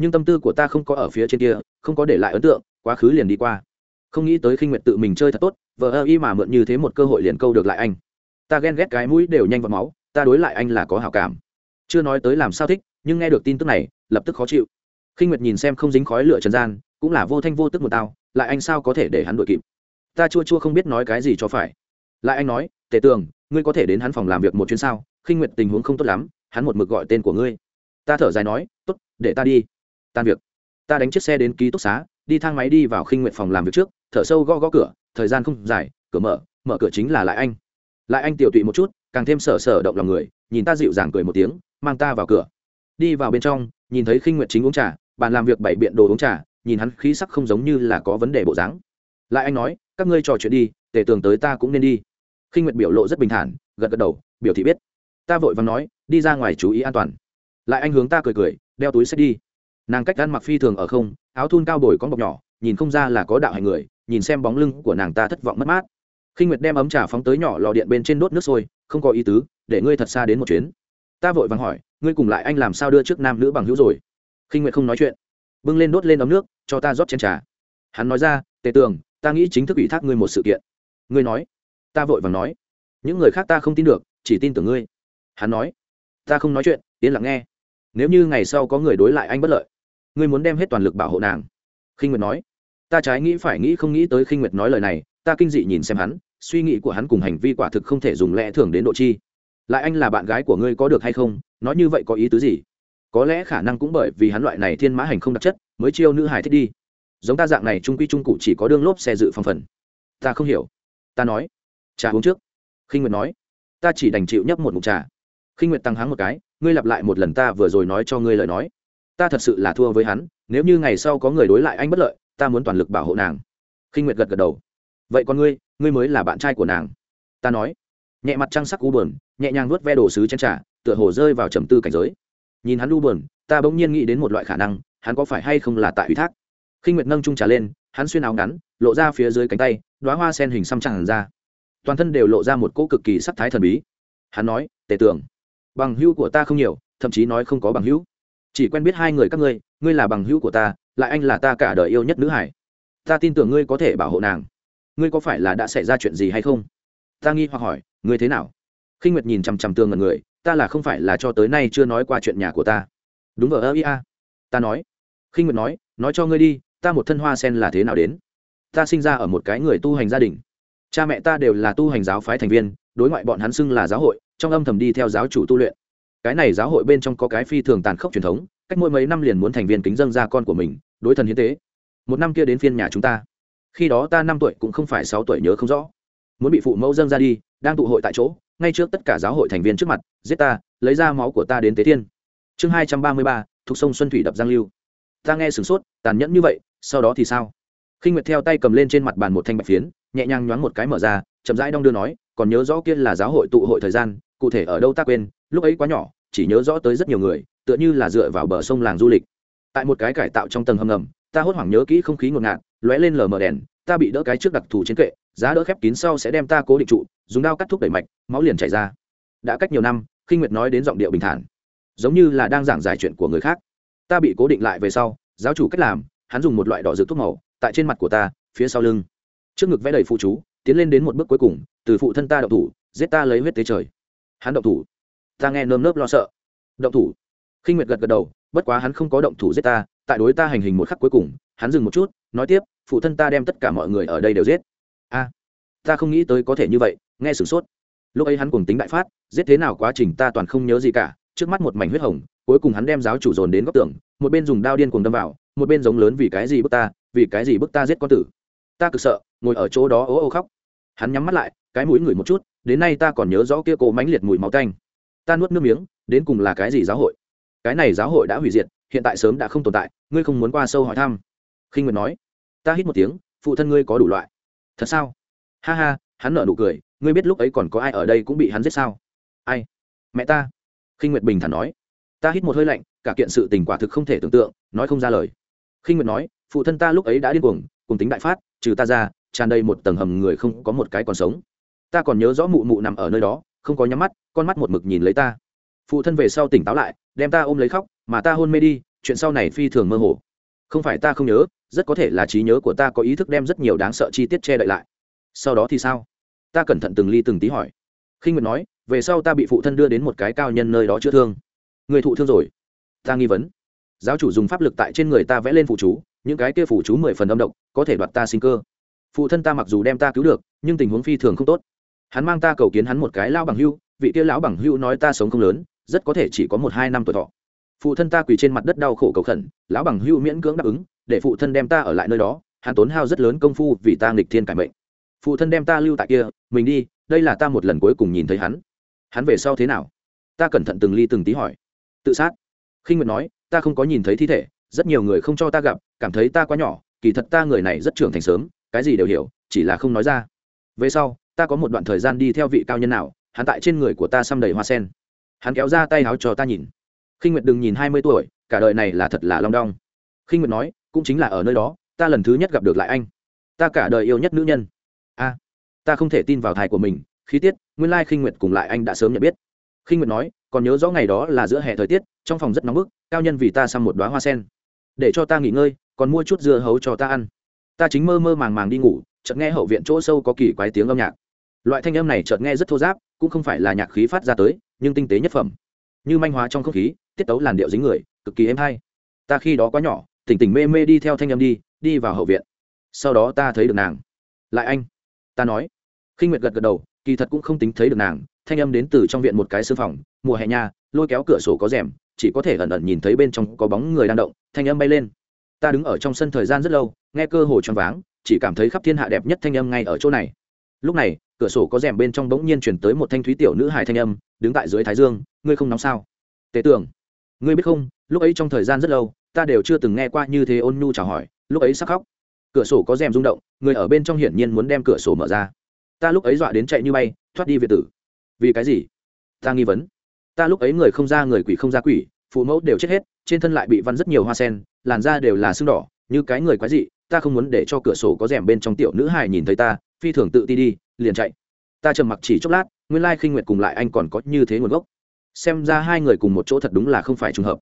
Nhưng tâm tư của ta không có ở phía trên kia, không có để lại ấn tượng, quá khứ liền đi qua. Không nghĩ tới khinh nguyệt tự mình chơi thật tốt, vờ ơ y mà mượn như thế một cơ hội liền câu được lại anh. Ta ghen ghét cái mũi đều nhanh vào máu, ta đối lại anh là có hảo cảm. Chưa nói tới làm sao thích, nhưng nghe được tin tức này, lập tức khó chịu. Khinh nguyệt nhìn xem không dính khói lửa trần gian, cũng là vô thanh vô tức một tao, lại anh sao có thể để hắn đuổi kịp? Ta chua chua không biết nói cái gì cho phải. Lại anh nói, tề tường ngươi có thể đến hắn phòng làm việc một chuyến sao? Khinh nguyệt tình huống không tốt lắm, hắn một mực gọi tên của ngươi. Ta thở dài nói, tốt, để ta đi. Tan việc. Ta đánh chiếc xe đến ký túc xá, đi thang máy đi vào khinh nguyệt phòng làm việc trước, thở sâu gõ gõ cửa, thời gian không dài, cửa mở mở cửa chính là lại anh. Lại anh tiểu tụy một chút, càng thêm sở sở động lòng người, nhìn ta dịu dàng cười một tiếng, mang ta vào cửa. Đi vào bên trong, nhìn thấy khinh nguyệt chính uống trà, bàn làm việc bảy biện đồ uống trà, nhìn hắn khí sắc không giống như là có vấn đề bộ dáng. Lại anh nói, các ngươi trò chuyện đi, tề tường tới ta cũng nên đi khinh nguyệt biểu lộ rất bình thản, gật gật đầu, biểu thị biết. Ta vội vàng nói, đi ra ngoài chú ý an toàn. Lại anh hướng ta cười cười, đeo túi sách đi. Nàng cách ăn mặc phi thường ở không, áo thun cao bồi con bọc nhỏ, nhìn không ra là có đạo hành người, nhìn xem bóng lưng của nàng ta thất vọng mất mát. Khinh nguyệt đem ấm trà phóng tới nhỏ lò điện bên trên đốt nước sôi, không có ý tứ, để ngươi thật xa đến một chuyến. Ta vội vàng hỏi, ngươi cùng lại anh làm sao đưa trước nam nữ bằng hữu rồi? Khinh nguyệt không nói chuyện, bưng lên đốt lên ấm nước, cho ta rót chén trà. Hắn nói ra, tề tường, ta nghĩ chính thức ủy thác ngươi một sự kiện. Ngươi nói ta vội vàng nói, những người khác ta không tin được, chỉ tin tưởng ngươi. Hắn nói, ta không nói chuyện, yên lặng nghe. Nếu như ngày sau có người đối lại anh bất lợi, ngươi muốn đem hết toàn lực bảo hộ nàng. Khinh nguyệt nói, ta trái nghĩ phải nghĩ không nghĩ tới khinh nguyệt nói lời này, ta kinh dị nhìn xem hắn, suy nghĩ của hắn cùng hành vi quả thực không thể dùng lẽ thường đến độ chi. Lại anh là bạn gái của ngươi có được hay không, nói như vậy có ý tứ gì? Có lẽ khả năng cũng bởi vì hắn loại này thiên mã hành không đặc chất, mới chiêu nữ hải thích đi. Giống ta dạng này trung quy trung cụ chỉ có đương lốp xe dự phòng phần. Ta không hiểu. Ta nói trà uống trước. Khinh nguyệt nói, ta chỉ đành chịu nhấp một mục trà. Khinh nguyệt tăng háng một cái, ngươi lặp lại một lần ta vừa rồi nói cho ngươi lời nói. Ta thật sự là thua với hắn, nếu như ngày sau có người đối lại anh bất lợi, ta muốn toàn lực bảo hộ nàng. Khinh nguyệt gật gật đầu, vậy con ngươi ngươi mới là bạn trai của nàng. Ta nói, nhẹ mặt trăng sắc u bờn nhẹ nhàng nuốt ve đồ sứ chén trà, tựa hồ rơi vào trầm tư cảnh giới. Nhìn hắn u bờn ta bỗng nhiên nghĩ đến một loại khả năng, hắn có phải hay không là tại ủy thác? Khinh nguyệt nâng trung trà lên, hắn xuyên áo ngắn, lộ ra phía dưới cánh tay đoá hoa sen hình xăm chẳng ra toàn thân đều lộ ra một cỗ cực kỳ sắc thái thần bí. Hắn nói, tề tưởng bằng hữu của ta không nhiều, thậm chí nói không có bằng hữu. Chỉ quen biết hai người các ngươi ngươi là bằng hữu của ta, lại anh là ta cả đời yêu nhất nữ hải. Ta tin tưởng ngươi có thể bảo hộ nàng. Ngươi có phải là đã xảy ra chuyện gì hay không? Ta nghi hoặc hỏi, ngươi thế nào? Khinh nguyệt nhìn chằm chằm tường ngần người, ta là không phải là cho tới nay chưa nói qua chuyện nhà của ta. Đúng vờ ơ ia. Ta nói. Khinh nguyệt nói nói cho ngươi đi, ta một thân hoa sen là thế nào đến? Ta sinh ra ở một cái người tu hành gia đình cha mẹ ta đều là tu hành giáo phái thành viên, đối ngoại bọn hắn xưng là giáo hội, trong âm thầm đi theo giáo chủ tu luyện. Cái này giáo hội bên trong có cái phi thường tàn khốc truyền thống, cách mỗi mấy năm liền muốn thành viên kính dân ra con của mình, đối thần hiến tế. Một năm kia đến phiên nhà chúng ta. Khi đó ta năm tuổi cũng không phải sáu tuổi nhớ không rõ. Muốn bị phụ mẫu dâng ra đi, đang tụ hội tại chỗ, ngay trước tất cả giáo hội thành viên trước mặt, giết ta, lấy ra máu của ta đến tế thiên. Chương hai trăm ba mươi ba, thuộc sông xuân thủy đập giang lưu. Ta nghe sửng sốt, tàn nhẫn như vậy, sau đó thì sao? Khi nguyệt theo tay cầm lên trên mặt bàn một thanh bạch phiến, nhẹ nhàng nhoáng một cái mở ra, chậm rãi đong đưa nói, còn nhớ rõ kia là giáo hội tụ hội thời gian, cụ thể ở đâu ta quên, lúc ấy quá nhỏ, chỉ nhớ rõ tới rất nhiều người, tựa như là dựa vào bờ sông làng du lịch. Tại một cái cải tạo trong tầng hầm ngầm, ta hốt hoảng nhớ kỹ không khí ngột ngạt, lóe lên lờ mờ đèn, ta bị đỡ cái trước đặc thù trên kệ, giá đỡ khép kín sau sẽ đem ta cố định trụ, dùng dao cắt thuốc đẩy mạch, máu liền chảy ra. Đã cách nhiều năm, khinh nguyệt nói đến giọng điệu bình thản, giống như là đang giảng giải chuyện của người khác. Ta bị cố định lại về sau, giáo chủ cách làm, hắn dùng một loại đỏ dược thuốc màu tại trên mặt của ta, phía sau lưng. Trước ngực vẽ đầy phụ chú, tiến lên đến một bước cuối cùng, từ phụ thân ta đậu thủ, giết ta lấy huyết tế trời. Hắn động thủ. Ta nghe nơm nớp lo sợ. Động thủ. Khinh nguyệt gật gật đầu, bất quá hắn không có động thủ giết ta, tại đối ta hành hình một khắc cuối cùng, hắn dừng một chút, nói tiếp, phụ thân ta đem tất cả mọi người ở đây đều giết. A, ta không nghĩ tới có thể như vậy, nghe sửng sốt. Lúc ấy hắn cùng tính đại phát, giết thế nào quá trình ta toàn không nhớ gì cả, trước mắt một mảnh huyết hồng, cuối cùng hắn đem giáo chủ dồn đến góc tường, một bên dùng đao điên cuồng đâm vào, một bên giống lớn vì cái gì bước ta vì cái gì bức ta giết con tử? Ta cực sợ, ngồi ở chỗ đó ố ô khóc. Hắn nhắm mắt lại, cái mũi ngửi một chút, đến nay ta còn nhớ rõ kia cổ mánh liệt mùi máu tanh. Ta nuốt nước miếng, đến cùng là cái gì giáo hội? Cái này giáo hội đã hủy diệt, hiện tại sớm đã không tồn tại, ngươi không muốn qua sâu hỏi thăm. Khinh nguyệt nói, ta hít một tiếng, phụ thân ngươi có đủ loại. Thật sao? Ha ha, hắn nở nụ cười, ngươi biết lúc ấy còn có ai ở đây cũng bị hắn giết sao? Ai? Mẹ ta. Khinh nguyệt bình thản nói, ta hít một hơi lạnh, cả kiện sự tình quả thực không thể tưởng tượng, nói không ra lời. Khinh nguyệt nói phụ thân ta lúc ấy đã điên cuồng, cùng tính đại phát, trừ ta ra, tràn đầy một tầng hầm người không có một cái còn sống. Ta còn nhớ rõ mụ mụ nằm ở nơi đó, không có nhắm mắt, con mắt một mực nhìn lấy ta. Phụ thân về sau tỉnh táo lại, đem ta ôm lấy khóc, mà ta hôn mê đi, chuyện sau này phi thường mơ hồ. Không phải ta không nhớ, rất có thể là trí nhớ của ta có ý thức đem rất nhiều đáng sợ chi tiết che đậy lại. Sau đó thì sao? Ta cẩn thận từng ly từng tí hỏi. Khi nguyệt nói, về sau ta bị phụ thân đưa đến một cái cao nhân nơi đó chữa thương. Người thụ thương rồi. Ta nghi vấn. Giáo chủ dùng pháp lực tại trên người ta vẽ lên phụ chú những cái kia phụ chú mười phần âm độc, có thể đoạt ta sinh cơ. Phụ thân ta mặc dù đem ta cứu được, nhưng tình huống phi thường không tốt. Hắn mang ta cầu kiến hắn một cái lão bằng hưu, vị kia lão bằng hưu nói ta sống không lớn, rất có thể chỉ có một hai năm tuổi thọ. Phụ thân ta quỳ trên mặt đất đau khổ cầu khẩn, lão bằng hưu miễn cưỡng đáp ứng, để phụ thân đem ta ở lại nơi đó, hắn tốn hao rất lớn công phu vì ta nghịch thiên cải mệnh. Phụ thân đem ta lưu tại kia, mình đi, đây là ta một lần cuối cùng nhìn thấy hắn. Hắn về sau thế nào? Ta cẩn thận từng ly từng tí hỏi. Tự sát. Khinh nguyệt nói, ta không có nhìn thấy thi thể rất nhiều người không cho ta gặp, cảm thấy ta quá nhỏ, kỳ thật ta người này rất trưởng thành sớm, cái gì đều hiểu, chỉ là không nói ra. Về sau, ta có một đoạn thời gian đi theo vị cao nhân nào, hắn tại trên người của ta xăm đầy hoa sen. Hắn kéo ra tay áo cho ta nhìn. Khinh nguyệt đừng nhìn hai mươi tuổi, cả đời này là thật là long đong. Khinh nguyệt nói, cũng chính là ở nơi đó, ta lần thứ nhất gặp được lại anh. Ta cả đời yêu nhất nữ nhân. A, ta không thể tin vào thai của mình, khí tiết, nguyên lai khinh nguyệt cùng lại anh đã sớm nhận biết. Khinh nguyệt nói, còn nhớ rõ ngày đó là giữa hè thời tiết, trong phòng rất nóng bức, cao nhân vì ta xăm một đoá hoa sen để cho ta nghỉ ngơi, còn mua chút dưa hấu cho ta ăn. Ta chính mơ mơ màng màng đi ngủ, chợt nghe hậu viện chỗ sâu có kỳ quái tiếng âm nhạc. Loại thanh âm này chợt nghe rất thô giáp cũng không phải là nhạc khí phát ra tới, nhưng tinh tế nhất phẩm. Như manh hóa trong không khí, tiết tấu làn điệu dính người, cực kỳ êm hay. Ta khi đó quá nhỏ, tỉnh tỉnh mê mê đi theo thanh âm đi đi vào hậu viện. Sau đó ta thấy được nàng. Lại anh. Ta nói. Khinh nguyệt gật gật đầu, kỳ thật cũng không tính thấy được nàng, thanh âm đến từ trong viện một cái sư phòng, mùa hè nhà lôi kéo cửa sổ có rèm chỉ có thể ẩn ẩn nhìn thấy bên trong có bóng người đang động, thanh âm bay lên. Ta đứng ở trong sân thời gian rất lâu, nghe cơ hồ choáng váng, chỉ cảm thấy khắp thiên hạ đẹp nhất thanh âm ngay ở chỗ này. Lúc này, cửa sổ có rèm bên trong bỗng nhiên chuyển tới một thanh thúy tiểu nữ hài thanh âm, đứng tại dưới thái dương, ngươi không nóng sao? Tế tưởng. Ngươi biết không, lúc ấy trong thời gian rất lâu, ta đều chưa từng nghe qua như thế ôn nhu chào hỏi, lúc ấy sắc khóc. Cửa sổ có rèm rung động, người ở bên trong hiển nhiên muốn đem cửa sổ mở ra. Ta lúc ấy dọa đến chạy như bay, thoát đi việt tử. Vì cái gì? Ta nghi vấn ta lúc ấy người không ra người quỷ không ra quỷ, phụ mẫu đều chết hết, trên thân lại bị văn rất nhiều hoa sen, làn da đều là sưng đỏ, như cái người quái dị, ta không muốn để cho cửa sổ có rèm bên trong tiểu nữ hài nhìn thấy ta, phi thường tự ti đi, liền chạy. Ta trầm mặc chỉ chốc lát, nguyên lai khinh nguyệt cùng lại anh còn có như thế nguồn gốc. Xem ra hai người cùng một chỗ thật đúng là không phải trùng hợp.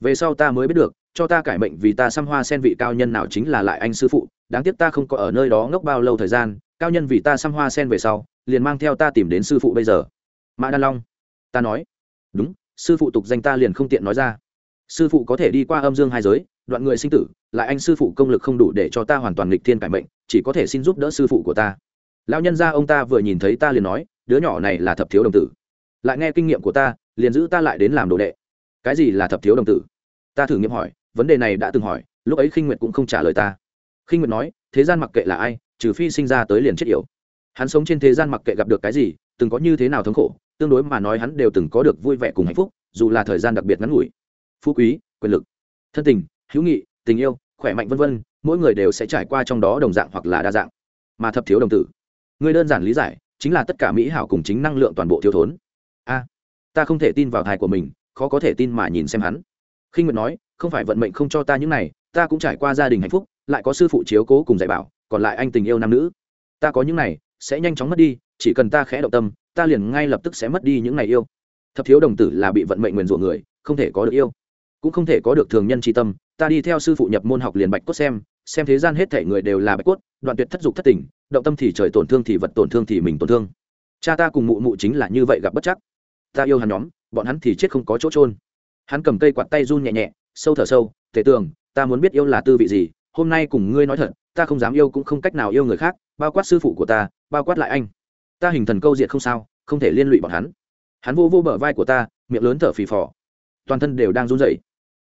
Về sau ta mới biết được, cho ta cải mệnh vì ta xăm hoa sen vị cao nhân nào chính là lại anh sư phụ, đáng tiếc ta không có ở nơi đó ngốc bao lâu thời gian, cao nhân vì ta xăm hoa sen về sau, liền mang theo ta tìm đến sư phụ bây giờ. Mã đan long, ta nói đúng, sư phụ tục danh ta liền không tiện nói ra. Sư phụ có thể đi qua âm dương hai giới, đoạn người sinh tử, lại anh sư phụ công lực không đủ để cho ta hoàn toàn lịch thiên cải mệnh, chỉ có thể xin giúp đỡ sư phụ của ta. Lão nhân gia ông ta vừa nhìn thấy ta liền nói, đứa nhỏ này là thập thiếu đồng tử. Lại nghe kinh nghiệm của ta, liền giữ ta lại đến làm đồ đệ. Cái gì là thập thiếu đồng tử? Ta thử nghiệm hỏi, vấn đề này đã từng hỏi, lúc ấy khinh nguyệt cũng không trả lời ta. Khinh nguyệt nói, thế gian mặc kệ là ai, trừ phi sinh ra tới liền chết yểu. Hắn sống trên thế gian mặc kệ gặp được cái gì, từng có như thế nào thống khổ tương đối mà nói hắn đều từng có được vui vẻ cùng hạnh phúc, dù là thời gian đặc biệt ngắn ngủi. Phú quý, quyền lực, thân tình, hữu nghị, tình yêu, khỏe mạnh vân vân, mỗi người đều sẽ trải qua trong đó đồng dạng hoặc là đa dạng. Mà thập thiếu đồng tử, người đơn giản lý giải, chính là tất cả mỹ hảo cùng chính năng lượng toàn bộ thiếu thốn. A, ta không thể tin vào thai của mình, khó có thể tin mà nhìn xem hắn. Khi nguyệt nói, không phải vận mệnh không cho ta những này, ta cũng trải qua gia đình hạnh phúc, lại có sư phụ chiếu cố cùng dạy bảo, còn lại anh tình yêu nam nữ. Ta có những này, sẽ nhanh chóng mất đi, chỉ cần ta khẽ động tâm ta liền ngay lập tức sẽ mất đi những này yêu. Thập thiếu đồng tử là bị vận mệnh nguyền rủa người, không thể có được yêu. Cũng không thể có được thường nhân tri tâm, ta đi theo sư phụ nhập môn học liền bạch cốt xem xem thế gian hết thể người đều là bạch cốt, đoạn tuyệt thất dục thất tình, động tâm thì trời tổn thương thì vật tổn thương thì mình tổn thương. Cha ta cùng mụ mụ chính là như vậy gặp bất chắc. Ta yêu hắn nhóm, bọn hắn thì chết không có chỗ trôn hắn cầm cây quạt tay run nhẹ nhẹ, sâu thở sâu, tề tường, ta muốn biết yêu là tư vị gì, hôm nay cùng ngươi nói thật, ta không dám yêu cũng không cách nào yêu người khác, bao quát sư phụ của ta, bao quát lại anh ta hình thần câu diệt không sao, không thể liên lụy bọn hắn. Hắn vô vô bờ vai của ta, miệng lớn thở phì phò. Toàn thân đều đang run rẩy.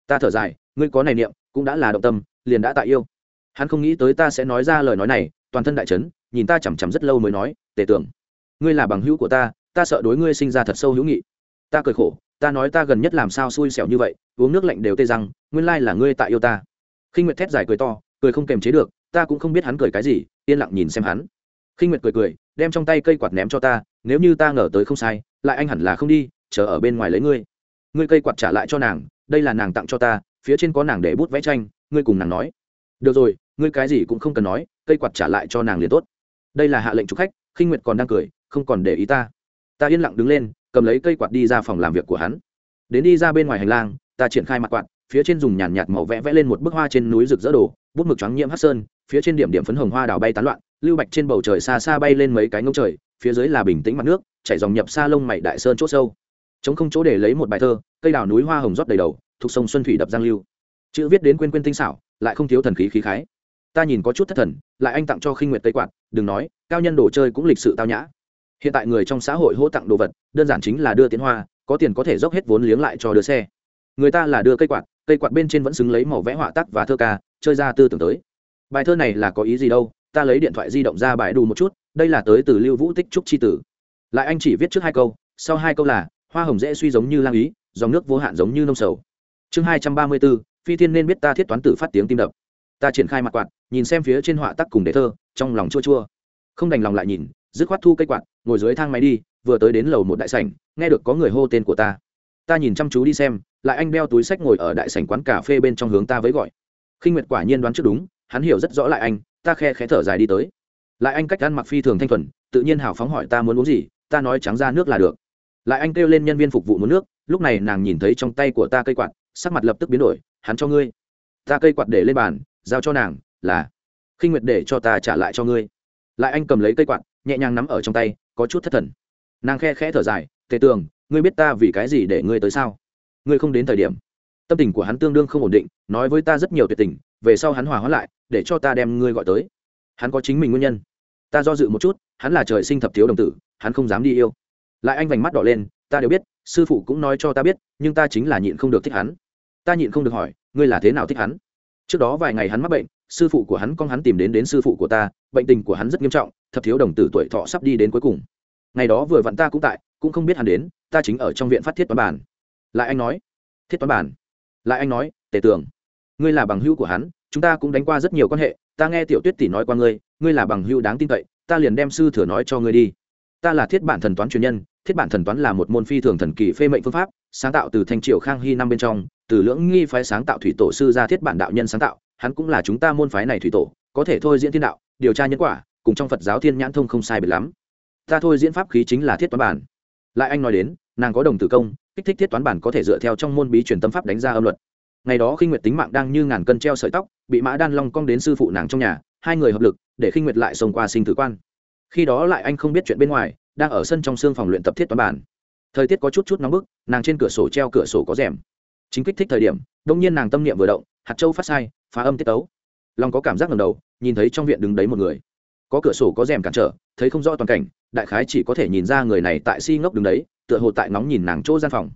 Ta thở dài, ngươi có này niệm, cũng đã là động tâm, liền đã tại yêu. Hắn không nghĩ tới ta sẽ nói ra lời nói này, toàn thân đại trấn nhìn ta chằm chằm rất lâu mới nói, tề tưởng, ngươi là bằng hữu của ta ta sợ đối ngươi sinh ra thật sâu hữu nghị. Ta cười khổ, ta nói ta gần nhất làm sao xui xẻo như vậy, uống nước lạnh đều tê răng, nguyên lai là ngươi tại yêu ta. Khinh nguyệt thét dài cười to, cười không kềm chế được, ta cũng không biết hắn cười cái gì, yên lặng nhìn xem hắn khinh nguyệt cười cười, đem trong tay cây quạt ném cho ta, nếu như ta ngờ tới không sai, lại anh hẳn là không đi, chờ ở bên ngoài lấy ngươi. Ngươi cây quạt trả lại cho nàng, đây là nàng tặng cho ta, phía trên có nàng để bút vẽ tranh, ngươi cùng nàng nói. Được rồi, ngươi cái gì cũng không cần nói, cây quạt trả lại cho nàng liền tốt. Đây là hạ lệnh chụp khách, khinh nguyệt còn đang cười, không còn để ý ta. Ta yên lặng đứng lên, cầm lấy cây quạt đi ra phòng làm việc của hắn. Đến đi ra bên ngoài hành lang, ta triển khai mặt quạt, phía trên dùng nhàn nhạt màu vẽ vẽ lên một bức hoa trên núi rực rỡ đồ, bút mực trắng nhiễm hát sơn, phía trên điểm điểm phấn hồng hoa đào bay tán loạn lưu bạch trên bầu trời xa xa bay lên mấy cái ngông trời, phía dưới là bình tĩnh mặt nước, chảy dòng nhập xa lông mày đại sơn c h ỗ sâu. Chống không chỗ để lấy một bài thơ, cây đào núi hoa hồng rót đầy đầu, thuộc sông xuân thủy đập giang lưu. Chữ viết đến quên quên tinh xảo, lại không thiếu thần khí khí khái. Ta nhìn có chút thất thần, lại anh tặng cho khinh nguyệt tây quạt, đừng nói, cao nhân đồ chơi cũng lịch sự tao nhã. Hiện tại người trong xã hội hỗ tặng đồ vật, đơn giản chính là đưa tiến hoa, có tiền có thể dốc hết vốn liếng lại cho đưa xe. Người ta là đưa cây quạt cây quạt bên trên vẫn xứng lấy màu vẽ họa tắc và thơ ca, chơi ra tư tưởng tới. Bài thơ này là có ý gì đâu ta lấy điện thoại di động ra bài đủ một chút, đây là tới từ lưu vũ tích trúc c h i tử. Lại anh chỉ viết trước hai câu, sau hai câu là, hoa hồng dễ suy giống như lang ý, dòng nước vô hạn giống như nông sầu. Chương hai trăm ba mươi b ố phi thiên nên biết ta thiết toán tử phát tiếng tim đập. Ta triển khai mặt quạt, nhìn xem phía trên họa tắc cùng đề thơ, trong lòng chua chua. Không đành lòng lại nhìn, dứt khoát thu cây quạt, ngồi dưới thang máy đi, vừa tới đến lầu một đại sảnh, nghe được có người hô tên của ta. Ta nhìn chăm chú đi xem, lại anh đeo túi sách ngồi ở đại sảnh quán cà phê bên trong hướng ta với gọi. Khinh nguyệt quả nhiên đoán trước đúng, hắn hiểu rất rõ lại anh ta khe khẽ thở dài đi tới. Lại anh cách ăn mặc phi thường thanh thuần, tự nhiên hào phóng hỏi ta muốn uống gì, ta nói trắng ra nước là được. Lại anh kêu lên nhân viên phục vụ muốn nước, lúc này nàng nhìn thấy trong tay của ta cây quạt, sắc mặt lập tức biến đổi, hắn cho ngươi. Ta cây quạt để lên bàn, giao cho nàng, là. Khinh nguyệt để cho ta trả lại cho ngươi. Lại anh cầm lấy cây quạt, nhẹ nhàng nắm ở trong tay, có chút thất thần. Nàng khe khẽ thở dài, tề tường, ngươi biết ta vì cái gì để ngươi tới sao? Ngươi không đến thời điểm. Tâm tình của hắn tương đương không ổn định, nói với ta rất nhiều tuyệt tình, về sau hắn hòa hóa lại để cho ta đem ngươi gọi tới. Hắn có chính mình nguyên nhân. Ta do dự một chút, hắn là trời sinh thập thiếu đồng tử, hắn không dám đi yêu. Lại anh vành mắt đỏ lên, ta đều biết, sư phụ cũng nói cho ta biết, nhưng ta chính là nhịn không được thích hắn. Ta nhịn không được hỏi, ngươi là thế nào thích hắn? Trước đó vài ngày hắn mắc bệnh, sư phụ của hắn con hắn tìm đến đến sư phụ của ta, bệnh tình của hắn rất nghiêm trọng, thập thiếu đồng tử tuổi thọ sắp đi đến cuối cùng. Ngày đó vừa vặn ta cũng tại, cũng không biết hắn đến, ta chính ở trong viện phát thiết toán bản lại anh nói, thiết toán bản lại anh nói, tề tưởng ngươi là bằng hữu của hắn chúng ta cũng đánh qua rất nhiều quan hệ, ta nghe tiểu tuyết tỷ nói qua ngươi ngươi là bằng hưu đáng tin cậy, ta liền đem sư thừa nói cho ngươi đi. Ta là thiết bản thần toán truyền nhân, thiết bản thần toán là một môn phi thường thần kỳ phê mệnh phương pháp, sáng tạo từ thanh triều khang hy năm bên trong, từ lưỡng nghi phái sáng tạo thủy tổ sư ra thiết bản đạo nhân sáng tạo, hắn cũng là chúng ta môn phái này thủy tổ, có thể thôi diễn thiên đạo, điều tra nhân quả, cùng trong phật giáo thiên nhãn thông không sai biệt lắm. Ta thôi diễn pháp khí chính là thiết toán bản. Lại anh nói đến, nàng có đồng tử công, kích thích thiết toán bản có thể dựa theo trong môn bí truyền tâm pháp đánh ra âm luật ngày đó khinh nguyệt tính mạng đang như ngàn cân treo sợi tóc, bị mã đan long cong đến sư phụ nàng trong nhà, hai người hợp lực, để khinh nguyệt lại xông qua sinh tử quan. Khi đó lại anh không biết chuyện bên ngoài, đang ở sân trong xương phòng luyện tập thiết toán bản. Thời tiết có chút chút nóng bức, nàng trên cửa sổ treo cửa sổ có rèm. Chính kích thích thời điểm, đông nhiên nàng tâm niệm vừa động, hạt châu phát sai, phá âm tiết tấu. Long có cảm giác lần đầu, nhìn thấy trong viện đứng đấy một người. Có cửa sổ có rèm cản trở, thấy không rõ toàn cảnh, đại khái chỉ có thể nhìn ra người này tại si ngốc đứng đấy, tựa hồ tại ngóng nhìn nàng chỗ gian phòng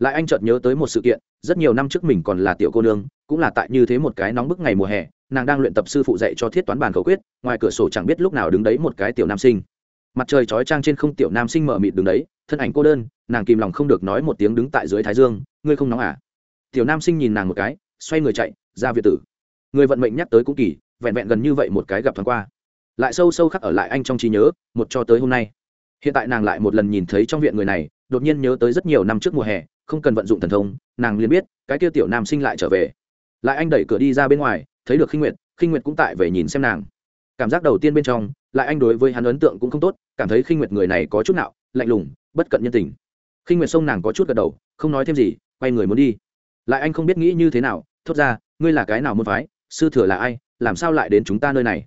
lại anh chợt nhớ tới một sự kiện, rất nhiều năm trước mình còn là tiểu cô nương, cũng là tại như thế một cái nóng bức ngày mùa hè, nàng đang luyện tập sư phụ dạy cho thiết toán bàn khẩu quyết, ngoài cửa sổ chẳng biết lúc nào đứng đấy một cái tiểu nam sinh. Mặt trời chói trang trên không tiểu nam sinh mở mịt đứng đấy, thân ảnh cô đơn, nàng kìm lòng không được nói một tiếng đứng tại dưới thái dương, ngươi không nóng à? Tiểu nam sinh nhìn nàng một cái, xoay người chạy, ra việt tử. Người vận mệnh nhắc tới cũng kỳ, vẹn vẹn gần như vậy một cái gặp thoáng qua. Lại sâu sâu khắc ở lại anh trong trí nhớ, một cho tới hôm nay. Hiện tại nàng lại một lần nhìn thấy trong viện người này, đột nhiên nhớ tới rất nhiều năm trước mùa hè không cần vận dụng thần thông, nàng liền biết, cái kia tiểu nam sinh lại trở về. Lại anh đẩy cửa đi ra bên ngoài, thấy được khinh nguyệt khinh nguyệt cũng tại về nhìn xem nàng. Cảm giác đầu tiên bên trong, lại anh đối với hắn ấn tượng cũng không tốt, cảm thấy khinh nguyệt người này có chút nào lạnh lùng, bất cận nhân tình. Khinh nguyệt xông nàng có chút gật đầu, không nói thêm gì, quay người muốn đi. Lại anh không biết nghĩ như thế nào, thốt ra, ngươi là cái nào muốn phái? Sư thừa là ai? Làm sao lại đến chúng ta nơi này?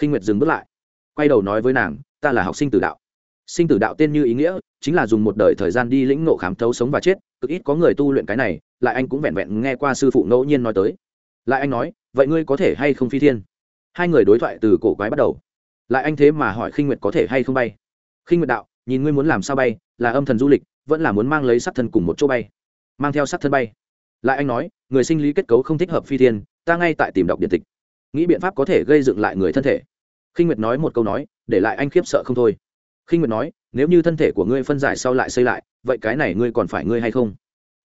Khinh nguyệt dừng bước lại, quay đầu nói với nàng, ta là học sinh tử đạo. Sinh tử đạo tên như ý nghĩa, chính là dùng một đời thời gian đi lĩnh ngộ khám thấu sống và chết cực ít có người tu luyện cái này, lại anh cũng vẹn vẹn nghe qua sư phụ ngẫu nhiên nói tới. Lại anh nói, vậy ngươi có thể hay không phi thiên? Hai người đối thoại từ cổ quái bắt đầu. Lại anh thế mà hỏi khinh nguyệt có thể hay không bay? Khinh nguyệt đạo, nhìn ngươi muốn làm sao bay, là âm thần du lịch, vẫn là muốn mang lấy sắc thân cùng một chỗ bay. Mang theo sắc thân bay. Lại anh nói, người sinh lý kết cấu không thích hợp phi thiên, ta ngay tại tìm đọc điện tịch. Nghĩ biện pháp có thể gây dựng lại người thân thể. Khinh nguyệt nói một câu nói, để lại anh khiếp sợ không thôi khinh nguyệt nói, nếu như thân thể của ngươi phân giải sau lại xây lại, vậy cái này ngươi còn phải ngươi hay không?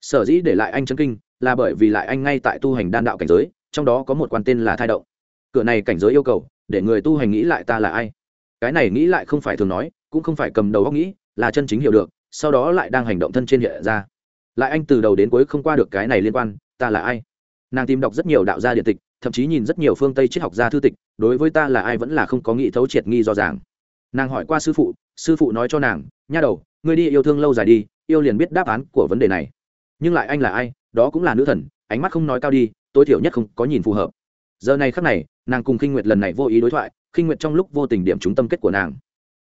Sở dĩ để lại anh chân kinh, là bởi vì lại anh ngay tại tu hành đan đạo cảnh giới, trong đó có một quan tên là thai động. Cửa này cảnh giới yêu cầu, để người tu hành nghĩ lại ta là ai? Cái này nghĩ lại không phải thường nói, cũng không phải cầm đầu góc nghĩ, là chân chính hiểu được, sau đó lại đang hành động thân trên hiện ra. Lại anh từ đầu đến cuối không qua được cái này liên quan, ta là ai? Nàng tìm đọc rất nhiều đạo gia điện tịch, thậm chí nhìn rất nhiều phương tây triết học gia thư tịch, đối với ta là ai vẫn là không có nghĩ thấu triệt nghi do ràng. Nàng hỏi qua sư phụ sư phụ nói cho nàng, nha đầu, ngươi đi yêu thương lâu dài đi, yêu liền biết đáp án của vấn đề này. Nhưng lại anh là ai, đó cũng là nữ thần, ánh mắt không nói cao đi, tối thiểu nhất không có nhìn phù hợp. Giờ này khắc này, nàng cùng khinh nguyệt lần này vô ý đối thoại, khinh nguyệt trong lúc vô tình điểm trúng tâm kết của nàng.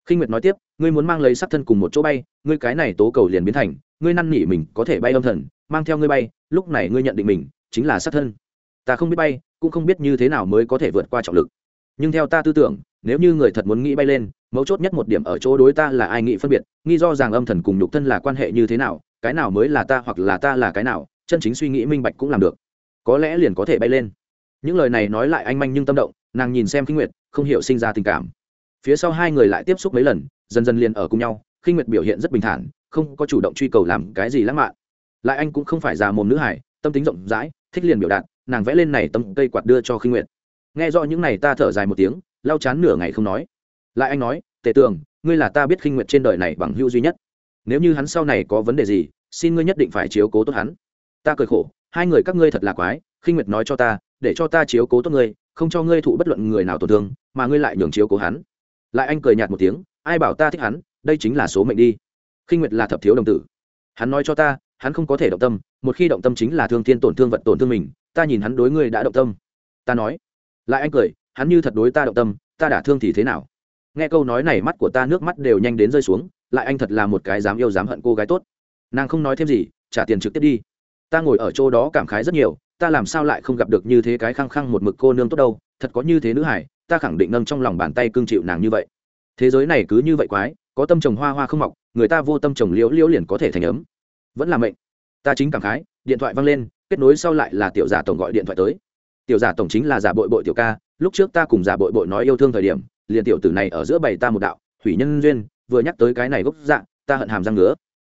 Khinh nguyệt nói tiếp, ngươi muốn mang lấy sắc thân cùng một chỗ bay, ngươi cái này tố cầu liền biến thành, ngươi năn nỉ mình có thể bay âm thần, mang theo ngươi bay, lúc này ngươi nhận định mình chính là sắc thân. Ta không biết bay, cũng không biết như thế nào mới có thể vượt qua trọng lực. Nhưng theo ta tư tưởng, nếu như người thật muốn nghĩ bay lên mấu chốt nhất một điểm ở chỗ đối ta là ai nghĩ phân biệt, nghi do rằng âm thần cùng nhục thân là quan hệ như thế nào, cái nào mới là ta hoặc là ta là cái nào, chân chính suy nghĩ minh bạch cũng làm được. Có lẽ liền có thể bay lên. Những lời này nói lại anh manh nhưng tâm động, nàng nhìn xem Khinh nguyệt, không hiểu sinh ra tình cảm. Phía sau hai người lại tiếp xúc mấy lần, dần dần liền ở cùng nhau, Khinh nguyệt biểu hiện rất bình thản, không có chủ động truy cầu làm cái gì lãng mạn. Lại anh cũng không phải già mồm nữ hải, tâm tính rộng rãi, thích liền biểu đạt, nàng vẽ lên này tấm cây quạt đưa cho Khinh nguyệt. Nghe rõ những này ta thở dài một tiếng, lau chán nửa ngày không nói lại anh nói, tề tường, ngươi là ta biết khinh nguyệt trên đời này bằng hữu duy nhất. Nếu như hắn sau này có vấn đề gì, xin ngươi nhất định phải chiếu cố tốt hắn. Ta cười khổ, hai người các ngươi thật là quái, khinh nguyệt nói cho ta, để cho ta chiếu cố tốt ngươi, không cho ngươi thụ bất luận người nào tổn thương, mà ngươi lại nhường chiếu cố hắn. Lại anh cười nhạt một tiếng, ai bảo ta thích hắn, đây chính là số mệnh đi. Khinh nguyệt là thập thiếu đồng tử. Hắn nói cho ta, hắn không có thể động tâm, một khi động tâm chính là thương thiên tổn thương vật tổn thương mình, ta nhìn hắn đối ngươi đã động tâm. Ta nói. Lại anh cười, hắn như thật đối ta động tâm, ta đả thương thì thế nào? Nghe câu nói này mắt của ta nước mắt đều nhanh đến rơi xuống, lại anh thật là một cái dám yêu dám hận cô gái tốt. Nàng không nói thêm gì, trả tiền trực tiếp đi. Ta ngồi ở chỗ đó cảm khái rất nhiều, ta làm sao lại không gặp được như thế cái khăng khăng một mực cô nương tốt đâu, thật có như thế nữ hải ta khẳng định nâng trong lòng bàn tay cương chịu nàng như vậy. Thế giới này cứ như vậy quái, có tâm trồng hoa hoa không mọc, người ta vô tâm trồng liễu liễu liền có thể thành ấm. Vẫn là mệnh. Ta chính cảm khái, điện thoại văng lên, kết nối sau lại là tiểu giả tổng gọi điện thoại tới. Tiểu giả tổng chính là giả bội bội tiểu ca, lúc trước ta cùng giả bội bội nói yêu thương thời điểm liền tiểu tử này ở giữa bày ta một đạo, hủy nhân duyên, vừa nhắc tới cái này gốc dạng, ta hận hàm răng ngứa.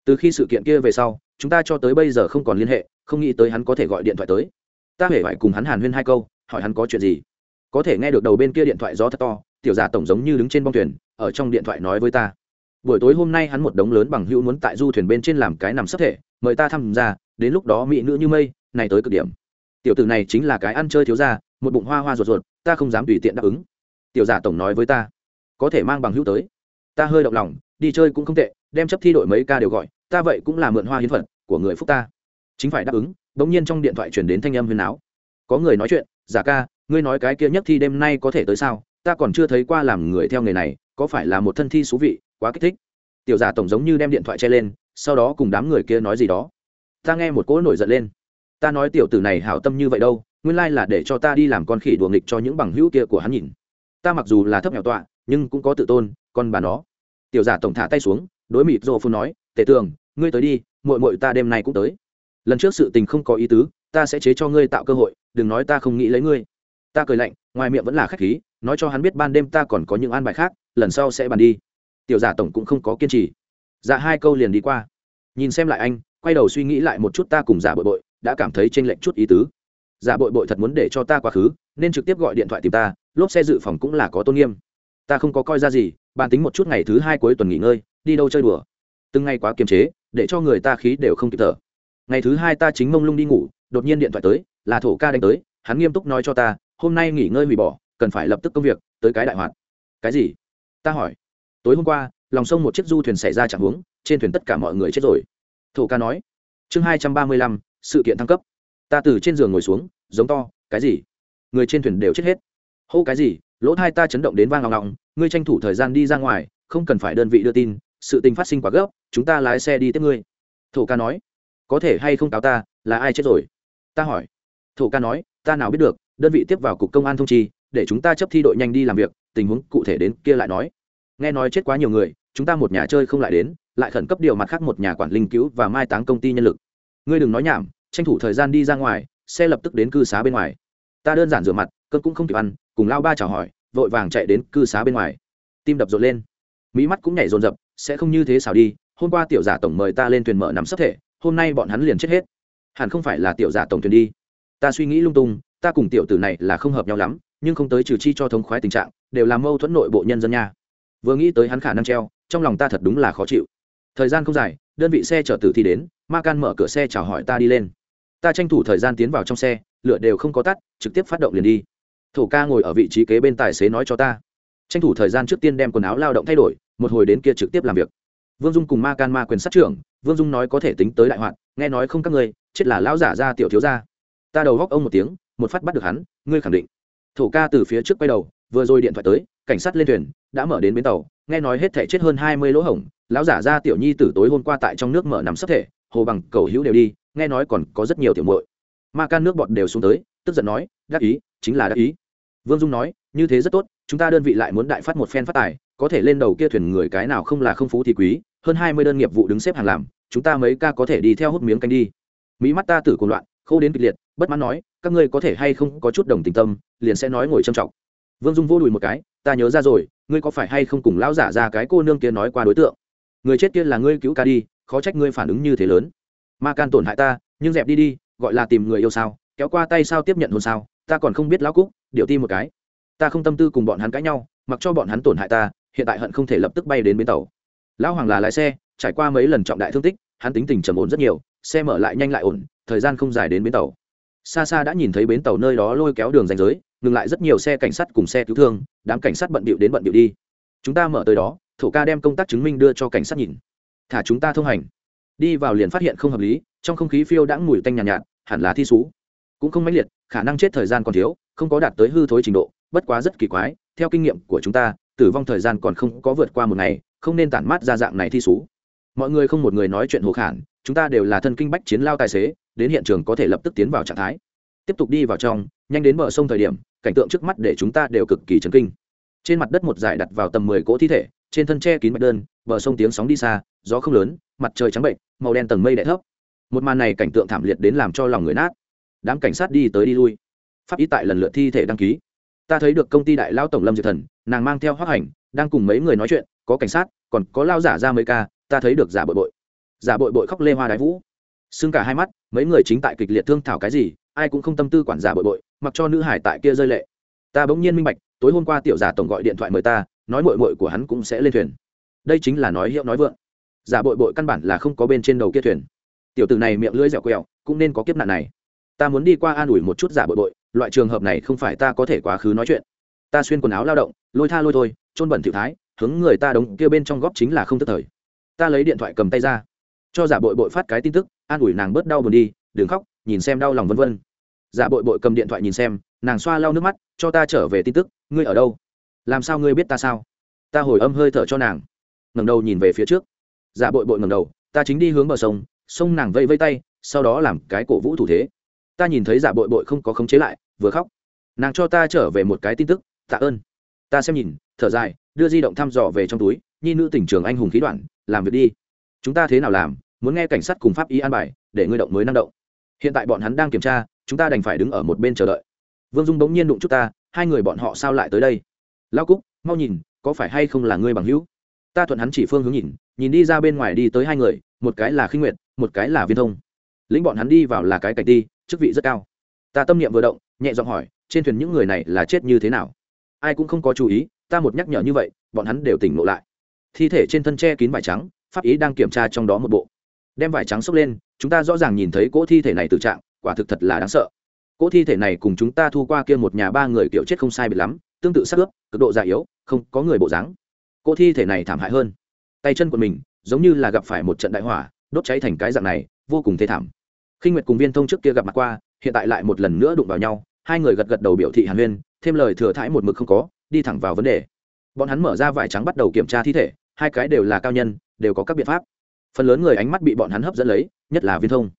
Từ khi sự kiện kia về sau, chúng ta cho tới bây giờ không còn liên hệ, không nghĩ tới hắn có thể gọi điện thoại tới. Ta hề phải cùng hắn hàn huyên hai câu, hỏi hắn có chuyện gì. Có thể nghe được đầu bên kia điện thoại gió thật to, tiểu giả tổng giống như đứng trên bong thuyền, ở trong điện thoại nói với ta. Buổi tối hôm nay hắn một đống lớn bằng hữu muốn tại du thuyền bên trên làm cái nằm sắp thể, mời ta tham gia, đến lúc đó mỹ nữ như mây, này tới cực điểm. Tiểu tử này chính là cái ăn chơi thiếu ra một bụng hoa hoa ruột ruột, ta không dám tùy tiện đáp ứng tiểu giả tổng nói với ta, có thể mang bằng hữu tới. Ta hơi động lòng, đi chơi cũng không tệ, đem chấp thi đội mấy ca đều gọi, ta vậy cũng là mượn hoa hiến phật của người phúc ta. Chính phải đáp ứng, bỗng nhiên trong điện thoại chuyển đến thanh âm huyền áo. Có người nói chuyện, giả ca, ngươi nói cái kia nhất thi đêm nay có thể tới sao? Ta còn chưa thấy qua làm người theo nghề này, có phải là một thân thi thú vị, quá kích thích? Tiểu giả tổng giống như đem điện thoại che lên, sau đó cùng đám người kia nói gì đó. Ta nghe một cỗ nổi giận lên. Ta nói tiểu tử này hảo tâm như vậy đâu, nguyên lai là để cho ta đi làm con khỉ đùa nghịch cho những bằng hữu kia của hắn nhìn ta mặc dù là thấp nghèo tọa, nhưng cũng có tự tôn, con bà nó. Tiểu giả tổng thả tay xuống, đối mịt rô phu nói tể tường, ngươi tới đi mội mội ta đêm nay cũng tới. Lần trước sự tình không có ý tứ, ta sẽ chế cho ngươi tạo cơ hội, đừng nói ta không nghĩ lấy ngươi. Ta cười lạnh, ngoài miệng vẫn là khách khí, nói cho hắn biết ban đêm ta còn có những an bài khác, lần sau sẽ bàn đi. Tiểu giả tổng cũng không có kiên trì. Dạ hai câu liền đi qua. Nhìn xem lại anh, quay đầu suy nghĩ lại một chút ta cùng giả bội bội, đã cảm thấy tranh lệch chút ý tứ. Giả bội bội thật muốn để cho ta quá khứ, nên trực tiếp gọi điện thoại tìm ta lốp xe dự phòng cũng là có tôn nghiêm. Ta không có coi ra gì bàn tính một chút ngày thứ hai cuối tuần nghỉ ngơi, đi đâu chơi đùa. Từng ngày quá kiềm chế, để cho người ta khí đều không kịp thở. Ngày thứ hai ta chính mông lung đi ngủ, đột nhiên điện thoại tới, là thổ ca đánh tới, hắn nghiêm túc nói cho ta, hôm nay nghỉ ngơi hủy bỏ, cần phải lập tức công việc, tới cái đại hoạt. Cái gì? Ta hỏi. Tối hôm qua, lòng sông một chiếc du thuyền xảy ra chẳng huống trên thuyền tất cả mọi người chết rồi. Thổ ca nói. Chương hai trăm ba mươi lăm, sự kiện thăng cấp. Ta từ trên giường ngồi xuống, giống to, cái gì? Người trên thuyền đều chết hết hô cái gì? Lỗ thai ta chấn động đến vang ngọng ngọng, ngươi tranh thủ thời gian đi ra ngoài, không cần phải đơn vị đưa tin, sự tình phát sinh quá gấp, chúng ta lái xe đi tiếp ngươi. Thổ ca nói. Có thể hay không cáo ta, là ai chết rồi? Ta hỏi. Thổ ca nói, ta nào biết được, đơn vị tiếp vào cục công an thông chi, để chúng ta chấp thi đội nhanh đi làm việc, tình huống cụ thể đến kia lại nói. Nghe nói chết quá nhiều người, chúng ta một nhà chơi không lại đến, lại khẩn cấp điều mặt khác một nhà quản linh cứu và mai táng công ty nhân lực. Ngươi đừng nói nhảm, tranh thủ thời gian đi ra ngoài, xe lập tức đến cư xá bên ngoài. Ta đơn giản rửa mặt cơn cũng không kịp ăn cùng lao ba chào hỏi, vội vàng chạy đến cư xá bên ngoài. Tim đập rộn lên. Mỹ mắt cũng nhảy rồn rập sẽ không như thế xảo đi, hôm qua tiểu giả tổng mời ta lên thuyền mở nắm sắp thể, hôm nay bọn hắn liền chết hết. Hẳn không phải là tiểu giả tổng thuyền đi. Ta suy nghĩ lung tung, ta cùng tiểu tử này là không hợp nhau lắm, nhưng không tới trừ chi cho thống khoái tình trạng, đều là mâu thuẫn nội bộ nhân dân nha. Vừa nghĩ tới hắn khả năng treo, trong lòng ta thật đúng là khó chịu. Thời gian không dài, đơn vị xe chở tử thi đến, ma can mở cửa xe chào hỏi ta đi lên. Ta tranh thủ thời gian tiến vào trong xe, lửa đều không có tắt, trực tiếp phát động liền đi thổ ca ngồi ở vị trí kế bên tài xế nói cho ta. Tranh thủ thời gian trước tiên đem quần áo lao động thay đổi, một hồi đến kia trực tiếp làm việc. Vương dung cùng ma can ma quyền sát trưởng, vương dung nói có thể tính tới đại hoạn nghe nói không các ngươi, chết là lão giả ra tiểu thiếu ra ta đầu góc ông một tiếng, một phát bắt được hắn, ngươi khẳng định. Thổ ca từ phía trước quay đầu, vừa rồi điện thoại tới, cảnh sát lên thuyền, đã mở đến bến tàu, nghe nói hết thể chết hơn hai mươi lỗ hổng, lão giả ra tiểu nhi tử tối hôm qua tại trong nước mở nằm sấp thể, hồ bằng, cầu hữu đều đi, nghe nói còn có rất nhiều tiểu muội. Ma can nước bọt đều xuống tới, tức giận nói, đắc ý, chính là đắc ý vương dung nói, như thế rất tốt, chúng ta đơn vị lại muốn đại phát một phen phát tài, có thể lên đầu kia thuyền người cái nào không là không phú thì quý, hơn hai mươi đơn nghiệp vụ đứng xếp hàng làm, chúng ta mấy ca có thể đi theo hút miếng canh đi. Mỹ mắt ta tử cùng loạn, khô đến kịch liệt, bất mãn nói, các ngươi có thể hay không có chút đồng tình tâm, liền sẽ nói ngồi trầm trọng. Vương dung vô đùi một cái, ta nhớ ra rồi, ngươi có phải hay không cùng lão giả ra cái cô nương kia nói qua đối tượng? Người chết kia là ngươi cứu ca đi, khó trách ngươi phản ứng như thế lớn. Ma can tổn hại ta, nhưng dẹp đi đi, gọi là tìm người yêu sao, kéo qua tay sao tiếp nhận hôn sao ta còn không biết lão cúc điệu ti một cái. Ta không tâm tư cùng bọn hắn cãi nhau mặc cho bọn hắn tổn hại ta hiện tại hận không thể lập tức bay đến bến tàu. Lão hoàng là lái xe trải qua mấy lần trọng đại thương tích hắn tính tình trầm ổn rất nhiều xe mở lại nhanh lại ổn thời gian không dài đến bến tàu. Xa xa đã nhìn thấy bến tàu nơi đó lôi kéo đường ranh giới ngừng lại rất nhiều xe cảnh sát cùng xe cứu thương đám cảnh sát bận bịu đến bận bịu đi. Chúng ta mở tới đó thổ ca đem công tác chứng minh đưa cho cảnh sát nhìn. Thả chúng ta thông hành. Đi vào liền phát hiện không hợp lý trong không khí phiêu đã mùi tanh nhàn nhạt, nhạt hẳn là thi sú cũng không mãnh liệt, khả năng chết thời gian còn thiếu, không có đạt tới hư thối trình độ, bất quá rất kỳ quái, theo kinh nghiệm của chúng ta, tử vong thời gian còn không có vượt qua một ngày, không nên tản mát ra dạng này thi sú mọi người không một người nói chuyện hồ khản, chúng ta đều là thân kinh bách chiến lao tài xế, đến hiện trường có thể lập tức tiến vào trạng thái. Tiếp tục đi vào trong, nhanh đến bờ sông thời điểm, cảnh tượng trước mắt để chúng ta đều cực kỳ chấn kinh. Trên mặt đất một giải đặt vào tầm mười cỗ thi thể, trên thân tre kín mạch đơn, bờ sông tiếng sóng đi xa, gió không lớn, mặt trời trắng bệnh màu đen tầng mây đẻ thấp. Một màn này cảnh tượng thảm liệt đến làm cho lòng người nát đám cảnh sát đi tới đi lui. Pháp y tại lần lượt thi thể đăng ký. Ta thấy được công ty đại lao tổng lâm diệt thần, nàng mang theo hoác hành, đang cùng mấy người nói chuyện, có cảnh sát, còn có lao giả ra mấy ca, ta thấy được giả bội bội. Giả bội bội khóc lê hoa đái vũ. Xưng cả hai mắt, mấy người chính tại kịch liệt thương thảo cái gì, ai cũng không tâm tư quản giả bội bội, mặc cho nữ hải tại kia rơi lệ. Ta bỗng nhiên minh bạch, tối hôm qua tiểu giả tổng gọi điện thoại mời ta, nói mội mội của hắn cũng sẽ lên thuyền. Đây chính là nói hiệu nói vượng. Giả bội bội căn bản là không có bên trên đầu kia thuyền. Tiểu tử này miệng lưỡi dẻo quẹo, cũng nên có kiếp nạn này ta muốn đi qua an ủi một chút giả bội bội, loại trường hợp này không phải ta có thể quá khứ nói chuyện. Ta xuyên quần áo lao động, lôi tha lôi thôi trôn bẩn thiệu thái, hướng người ta đống kia bên trong góp chính là không tức thời. Ta lấy điện thoại cầm tay ra, cho giả bội bội phát cái tin tức, an ủi nàng bớt đau buồn đi, đừng khóc, nhìn xem đau lòng vân vân. Giả bội bội cầm điện thoại nhìn xem, nàng xoa lau nước mắt, cho ta trở về tin tức, ngươi ở đâu? Làm sao ngươi biết ta sao? Ta hồi âm hơi thở cho nàng, ngẩng đầu nhìn về phía trước. Giả bội bội ngẩng đầu, ta chính đi hướng bờ sông sông nàng vây vây tay, sau đó làm cái cổ vũ thủ thế ta nhìn thấy giả bội bội không có khống chế lại, vừa khóc. Nàng cho ta trở về một cái tin tức, tạ ơn. Ta xem nhìn, thở dài, đưa di động thăm dò về trong túi, nhi nữ tỉnh trường anh hùng khí đoạn, làm việc đi. Chúng ta thế nào làm, muốn nghe cảnh sát cùng pháp y an bài, để ngươi động mới năng động. Hiện tại bọn hắn đang kiểm tra, chúng ta đành phải đứng ở một bên chờ đợi. Vương dung bỗng nhiên đụng chút ta, hai người bọn họ sao lại tới đây? Lao cúc, mau nhìn, có phải hay không là ngươi bằng hữu? Ta thuận hắn chỉ phương hướng nhìn nhìn đi ra bên ngoài đi tới hai người, một cái là khinh nguyệt, một cái là viên thông. Lĩnh bọn hắn đi vào là cái cạch đi chức vị rất cao. Ta tâm niệm vừa động, nhẹ giọng hỏi, trên thuyền những người này là chết như thế nào? Ai cũng không có chú ý, ta một nhắc nhở như vậy, bọn hắn đều tỉnh ngộ lại. Thi thể trên thân che kín vải trắng, pháp ý đang kiểm tra trong đó một bộ. Đem vải trắng xốc lên, chúng ta rõ ràng nhìn thấy cỗ thi thể này từ trạng, quả thực thật là đáng sợ. Cỗ thi thể này cùng chúng ta thu qua kia một nhà ba người kiểu chết không sai biệt lắm, tương tự sắc ướp, cực độ già yếu, không có người bộ dáng. Cỗ thi thể này thảm hại hơn. Tay chân của mình, giống như là gặp phải một trận đại hỏa, đốt cháy thành cái dạng này, vô cùng thê thảm khi nguyệt cùng viên thông trước kia gặp mặt qua, hiện tại lại một lần nữa đụng vào nhau, hai người gật gật đầu biểu thị hàn huyên, thêm lời thừa thãi một mực không có, đi thẳng vào vấn đề. Bọn hắn mở ra vải trắng bắt đầu kiểm tra thi thể, hai cái đều là cao nhân, đều có các biện pháp. Phần lớn người ánh mắt bị bọn hắn hấp dẫn lấy, nhất là viên thông.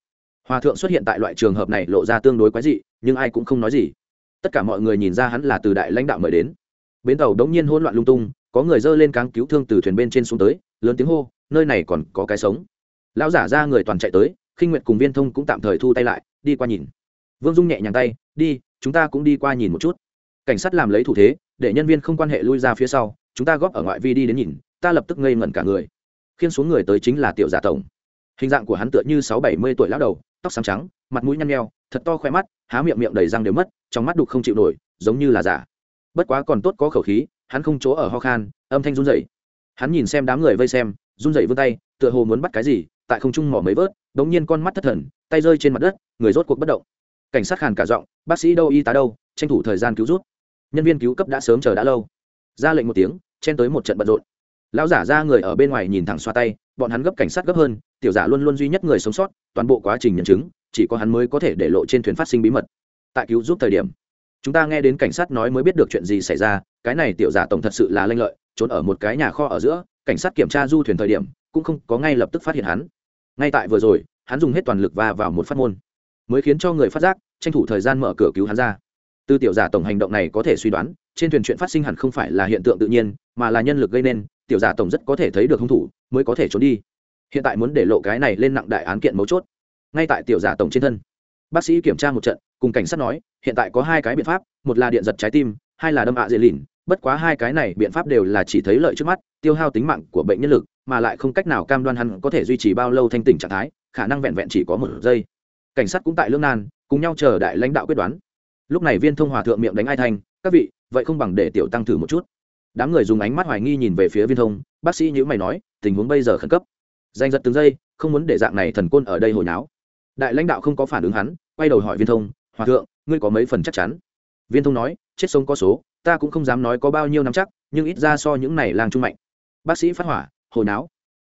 Hòa thượng xuất hiện tại loại trường hợp này lộ ra tương đối quái dị, nhưng ai cũng không nói gì. Tất cả mọi người nhìn ra hắn là từ đại lãnh đạo mời đến. Bến tàu đống nhiên hỗn loạn lung tung, có người dơ lên cáng cứu thương từ thuyền bên trên xuống tới, lớn tiếng hô, nơi này còn có cái sống. Lão giả ra người toàn chạy tới khinh nguyệt cùng viên thông cũng tạm thời thu tay lại, đi qua nhìn. Vương dung nhẹ nhàng tay, đi, chúng ta cũng đi qua nhìn một chút. Cảnh sát làm lấy thủ thế, để nhân viên không quan hệ lui ra phía sau, chúng ta góp ở ngoại vi đi đến nhìn, ta lập tức ngây ngẩn cả người. Khiến xuống người tới chính là tiểu giả tổng. Hình dạng của hắn tựa như sáu bảy mươi tuổi lão đầu, tóc xám trắng, mặt mũi nhăn nheo, thật to khoe mắt, há miệng miệng đầy răng đều mất, trong mắt đục không chịu nổi, giống như là giả. Bất quá còn tốt có khẩu khí, hắn không chỗ ở ho khan, âm thanh run rẩy. Hắn nhìn xem đám người vây xem, run rẩy vươn tay, tựa hồ muốn bắt cái gì, tại không trung mỏ mấy vớt đống nhiên con mắt thất thần, tay rơi trên mặt đất, người rốt cuộc bất động. Cảnh sát khàn cả giọng, bác sĩ đâu y tá đâu, tranh thủ thời gian cứu rút nhân viên cứu cấp đã sớm chờ đã lâu. Ra lệnh một tiếng, chen tới một trận bận rộn. Lão giả ra người ở bên ngoài nhìn thẳng xoa tay, bọn hắn gấp cảnh sát gấp hơn, tiểu giả luôn luôn duy nhất người sống sót, toàn bộ quá trình nhận chứng, chỉ có hắn mới có thể để lộ trên thuyền phát sinh bí mật. Tại cứu giúp thời điểm, chúng ta nghe đến cảnh sát nói mới biết được chuyện gì xảy ra, cái này tiểu giả tổng thật sự là lanh lợi, trốn ở một cái nhà kho ở giữa, cảnh sát kiểm tra du thuyền thời điểm, cũng không có ngay lập tức phát hiện hắn ngay tại vừa rồi, hắn dùng hết toàn lực va vào một phát môn, mới khiến cho người phát giác, tranh thủ thời gian mở cửa cứu hắn ra. Từ tiểu giả tổng hành động này có thể suy đoán, trên thuyền chuyện phát sinh hẳn không phải là hiện tượng tự nhiên, mà là nhân lực gây nên, tiểu giả tổng rất có thể thấy được hung thủ, mới có thể trốn đi. Hiện tại muốn để lộ cái này lên nặng đại án kiện mấu chốt. Ngay tại tiểu giả tổng trên thân, bác sĩ kiểm tra một trận, cùng cảnh sát nói, hiện tại có hai cái biện pháp, một là điện giật trái tim, hai là đâm ạ dễ lìn bất quá hai cái này biện pháp đều là chỉ thấy lợi trước mắt, tiêu hao tính mạng của bệnh nhân lực, mà lại không cách nào cam đoan hắn có thể duy trì bao lâu thanh tỉnh trạng thái, khả năng vẹn vẹn chỉ có một giây. Cảnh sát cũng tại lương nan, cùng nhau chờ đại lãnh đạo quyết đoán. Lúc này viên thông hòa thượng miệng đánh ai thanh, các vị, vậy không bằng để tiểu tăng thử một chút. Đám người dùng ánh mắt hoài nghi nhìn về phía viên thông, bác sĩ nhữ mày nói, tình huống bây giờ khẩn cấp. Danh giật từng giây, không muốn để dạng này thần côn ở đây hồi náo. Đại lãnh đạo không có phản ứng hắn, quay đầu hỏi viên thông, hòa thượng, ngươi có mấy phần chắc chắn? Viên thông nói, chết sống có số ta cũng không dám nói có bao nhiêu năm chắc, nhưng ít ra so những này lang trung mạnh. Bác sĩ phát hỏa, hồi náo.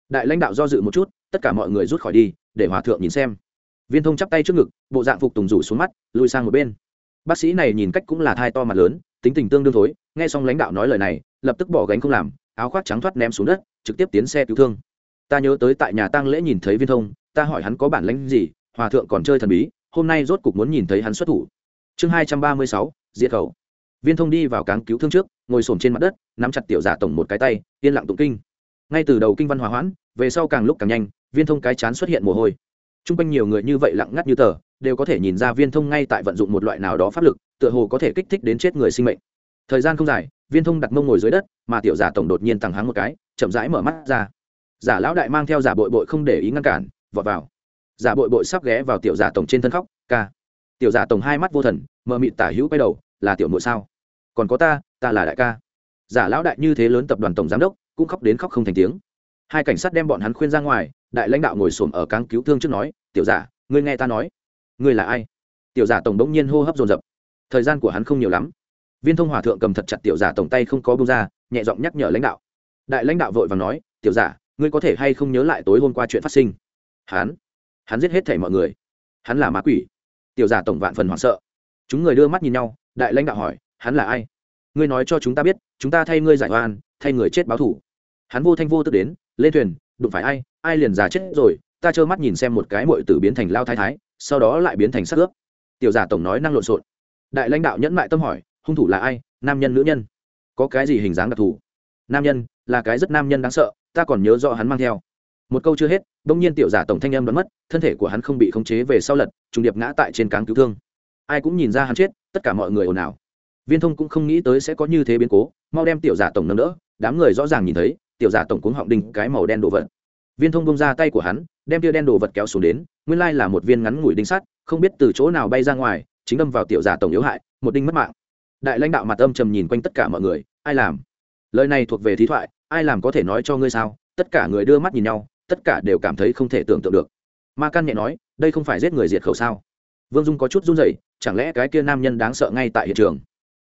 Đại lãnh đạo do dự một chút, tất cả mọi người rút khỏi đi, để hòa thượng nhìn xem. Viên thông chắp tay trước ngực, bộ dạng phục tùng rủ xuống mắt, lùi sang một bên. Bác sĩ này nhìn cách cũng là thai to mặt lớn, tính tình tương đương thối, nghe xong lãnh đạo nói lời này, lập tức bỏ gánh không làm, áo khoác trắng thoát ném xuống đất, trực tiếp tiến xe cứu thương. Ta nhớ tới tại nhà tăng lễ nhìn thấy viên thông, ta hỏi hắn có bản lãnh gì, hòa thượng còn chơi thần bí, hôm nay rốt cục muốn nhìn thấy hắn xuất thủ. Chương hai trăm ba mươi sáu, diệt khẩu viên thông đi vào cáng cứu thương trước, ngồi s trên mặt đất, nắm chặt tiểu giả tổng một cái tay, yên lặng tụng kinh. Ngay từ đầu kinh văn hòa hoãn, về sau càng lúc càng nhanh, viên thông cái chán xuất hiện mồ hôi. T r u n g quanh nhiều người như vậy lặng ngắt như tờ, đều có thể nhìn ra viên thông ngay tại vận dụng một loại nào đó pháp lực, tựa hồ có thể kích thích đến chết người sinh mệnh. Thời gian không dài, viên thông đặt mông ngồi dưới đất, mà tiểu giả tổng đột nhiên tằng háng một cái, chậm rãi mở mắt ra. Giả lão đại mang theo giả bội bội không để ý ngăn cản, vọt vào. Giả bội bội sắp ghé vào tiểu giả tổng trên thân khóc, ca. Tiểu giả tổng hai mắt vô thần mờ mịt tả hữu quay đầu, là tiểu muội sao? Còn có ta ta là đại ca. Giả lão đại như thế lớn tập đoàn tổng giám đốc, cũng khóc đến khóc không thành tiếng. Hai cảnh sát đem bọn hắn khuyên ra ngoài, đại lãnh đạo ngồi xổm ở cáng cứu thương trước nói, tiểu giả, ngươi nghe ta nói. Ngươi là ai? Tiểu giả tổng đống nhiên hô hấp dồn dập. Thời gian của hắn không nhiều lắm. Viên thông hòa thượng cầm thật chặt tiểu giả tổng tay không có bông ra, nhẹ giọng nhắc nhở lãnh đạo. Đại lãnh đạo vội và nói, tiểu giả, ngươi có thể hay không nhớ lại tối hôm qua chuyện phát sinh? Hắn? Hắn giết hết thể mọi người? Hắn là ma quỷ? Tiểu giả tổng vạn phần hoảng sợ. Chúng người đưa mắt nhìn nhau, đại lãnh đạo hỏi hắn là ai? Ngươi nói cho chúng ta biết, chúng ta thay ngươi giải oan, thay người chết báo thủ hắn vô thanh vô tức đến, lên thuyền, đụng phải ai ai liền già chết rồi, ta trơ mắt nhìn xem một cái mội tử biến thành lao thái thái, sau đó lại biến thành sắc ướp. Tiểu giả tổng nói năng lộn xộn. Đại lãnh đạo nhẫn mại tâm hỏi, hung thủ là ai, nam nhân nữ nhân? Có cái gì hình dáng đặc thù? Nam nhân, là cái rất nam nhân đáng sợ, ta còn nhớ rõ hắn mang theo. Một câu chưa hết, bỗng nhiên tiểu giả tổng thanh âm đoán mất, thân thể của hắn không bị khống chế về sau lật, trùng điệp ngã tại trên cáng cứu thương. Ai cũng nhìn ra hắn chết, tất cả mọi người ồn ào viên thông cũng không nghĩ tới sẽ có như thế biến cố, mau đem tiểu giả tổng nâng đỡ, đám người rõ ràng nhìn thấy, tiểu giả tổng cuống họng đinh cái màu đen đồ vật. Viên thông bông ra tay của hắn, đem tia đen đồ vật kéo xuống đến, nguyên lai là một viên ngắn ngủi đinh sắt, không biết từ chỗ nào bay ra ngoài, chính đâm vào tiểu giả tổng yếu hại, một đinh mất mạng. Đại lãnh đạo mặt âm trầm nhìn quanh tất cả mọi người, ai làm? Lời này thuộc về thí thoại, ai làm có thể nói cho ngươi sao? Tất cả người đưa mắt nhìn nhau, tất cả đều cảm thấy không thể tưởng tượng được. Ma căn nhẹ nói, đây không phải giết người diệt khẩu sao? Vương dung có chút run rẩy, chẳng lẽ cái kia nam nhân đáng sợ ngay tại hiện trường?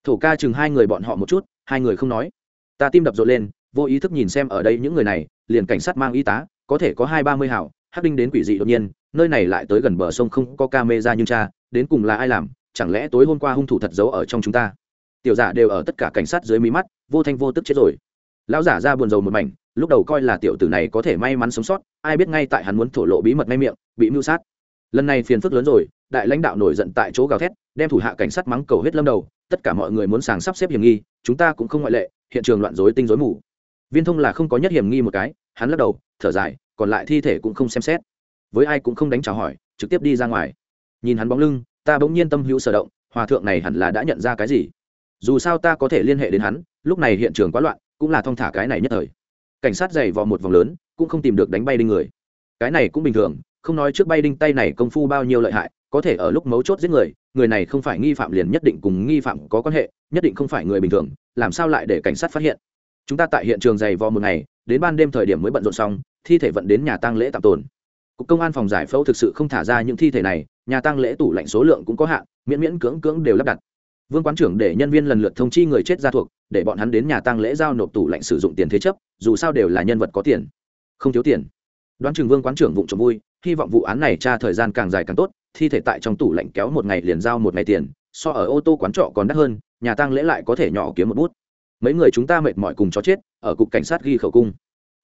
Thổ ca chừng hai người bọn họ một chút, hai người không nói. Ta tim đập rộn lên, vô ý thức nhìn xem ở đây những người này, liền cảnh sát mang y tá, có thể có hai ba mươi hảo hắc đinh đến quỷ dị đột nhiên, nơi này lại tới gần bờ sông không có ca mê ra nhưng cha, đến cùng là ai làm, chẳng lẽ tối hôm qua hung thủ thật giấu ở trong chúng ta? Tiểu giả đều ở tất cả cảnh sát dưới mí mắt, vô thanh vô tức chết rồi. Lão giả ra buồn rầu một mảnh, lúc đầu coi là tiểu tử này có thể may mắn sống sót, ai biết ngay tại hắn muốn thổ lộ bí mật may miệng, bị mưu sát. Lần này phiền phức lớn rồi đại lãnh đạo nổi giận tại chỗ gào thét, đem thủ hạ cảnh sát mắng cầu hết lâm đầu, tất cả mọi người muốn sàng sắp xếp hiểm nghi, chúng ta cũng không ngoại lệ, hiện trường loạn rối tinh rối mù. Viên thông là không có nhất hiểm nghi một cái, hắn lắc đầu, thở dài, còn lại thi thể cũng không xem xét. Với ai cũng không đánh trả hỏi, trực tiếp đi ra ngoài. Nhìn hắn bóng lưng, ta bỗng nhiên tâm hữu sở động, hòa thượng này hẳn là đã nhận ra cái gì? Dù sao ta có thể liên hệ đến hắn, lúc này hiện trường quá loạn, cũng là thong thả cái này nhất thời. Cảnh sát dày vò một vòng lớn, cũng không tìm được đánh bay đinh người. Cái này cũng bình thường, không nói trước bay đinh tay này công phu bao nhiêu lợi hại có thể ở lúc mấu chốt giết người người này không phải nghi phạm liền nhất định cùng nghi phạm có quan hệ, nhất định không phải người bình thường, làm sao lại để cảnh sát phát hiện? Chúng ta tại hiện trường dày vò một ngày, đến ban đêm thời điểm mới bận rộn xong, thi thể vận đến nhà tăng lễ tạm tồn. Cục công an phòng giải phẫu thực sự không thả ra những thi thể này, nhà tăng lễ tủ lạnh số lượng cũng có hạn, miễn miễn cưỡng cưỡng đều lắp đặt. Vương quán trưởng để nhân viên lần lượt thông chi người chết ra thuộc, để bọn hắn đến nhà tăng lễ giao nộp tủ lạnh sử dụng tiền thế chấp, dù sao đều là nhân vật có tiền. Không thiếu tiền. Đoán chừng vương quán trưởng vụng trộm vui, hy vọng vụ án này tra thời gian càng dài càng tốt thi thể tại trong tủ lạnh kéo một ngày liền giao một ngày tiền, so ở ô tô quán trọ còn đắt hơn, nhà tăng lễ lại có thể nhỏ kiếm một bút. Mấy người chúng ta mệt mỏi cùng chó chết, ở cục cảnh sát ghi khẩu cung.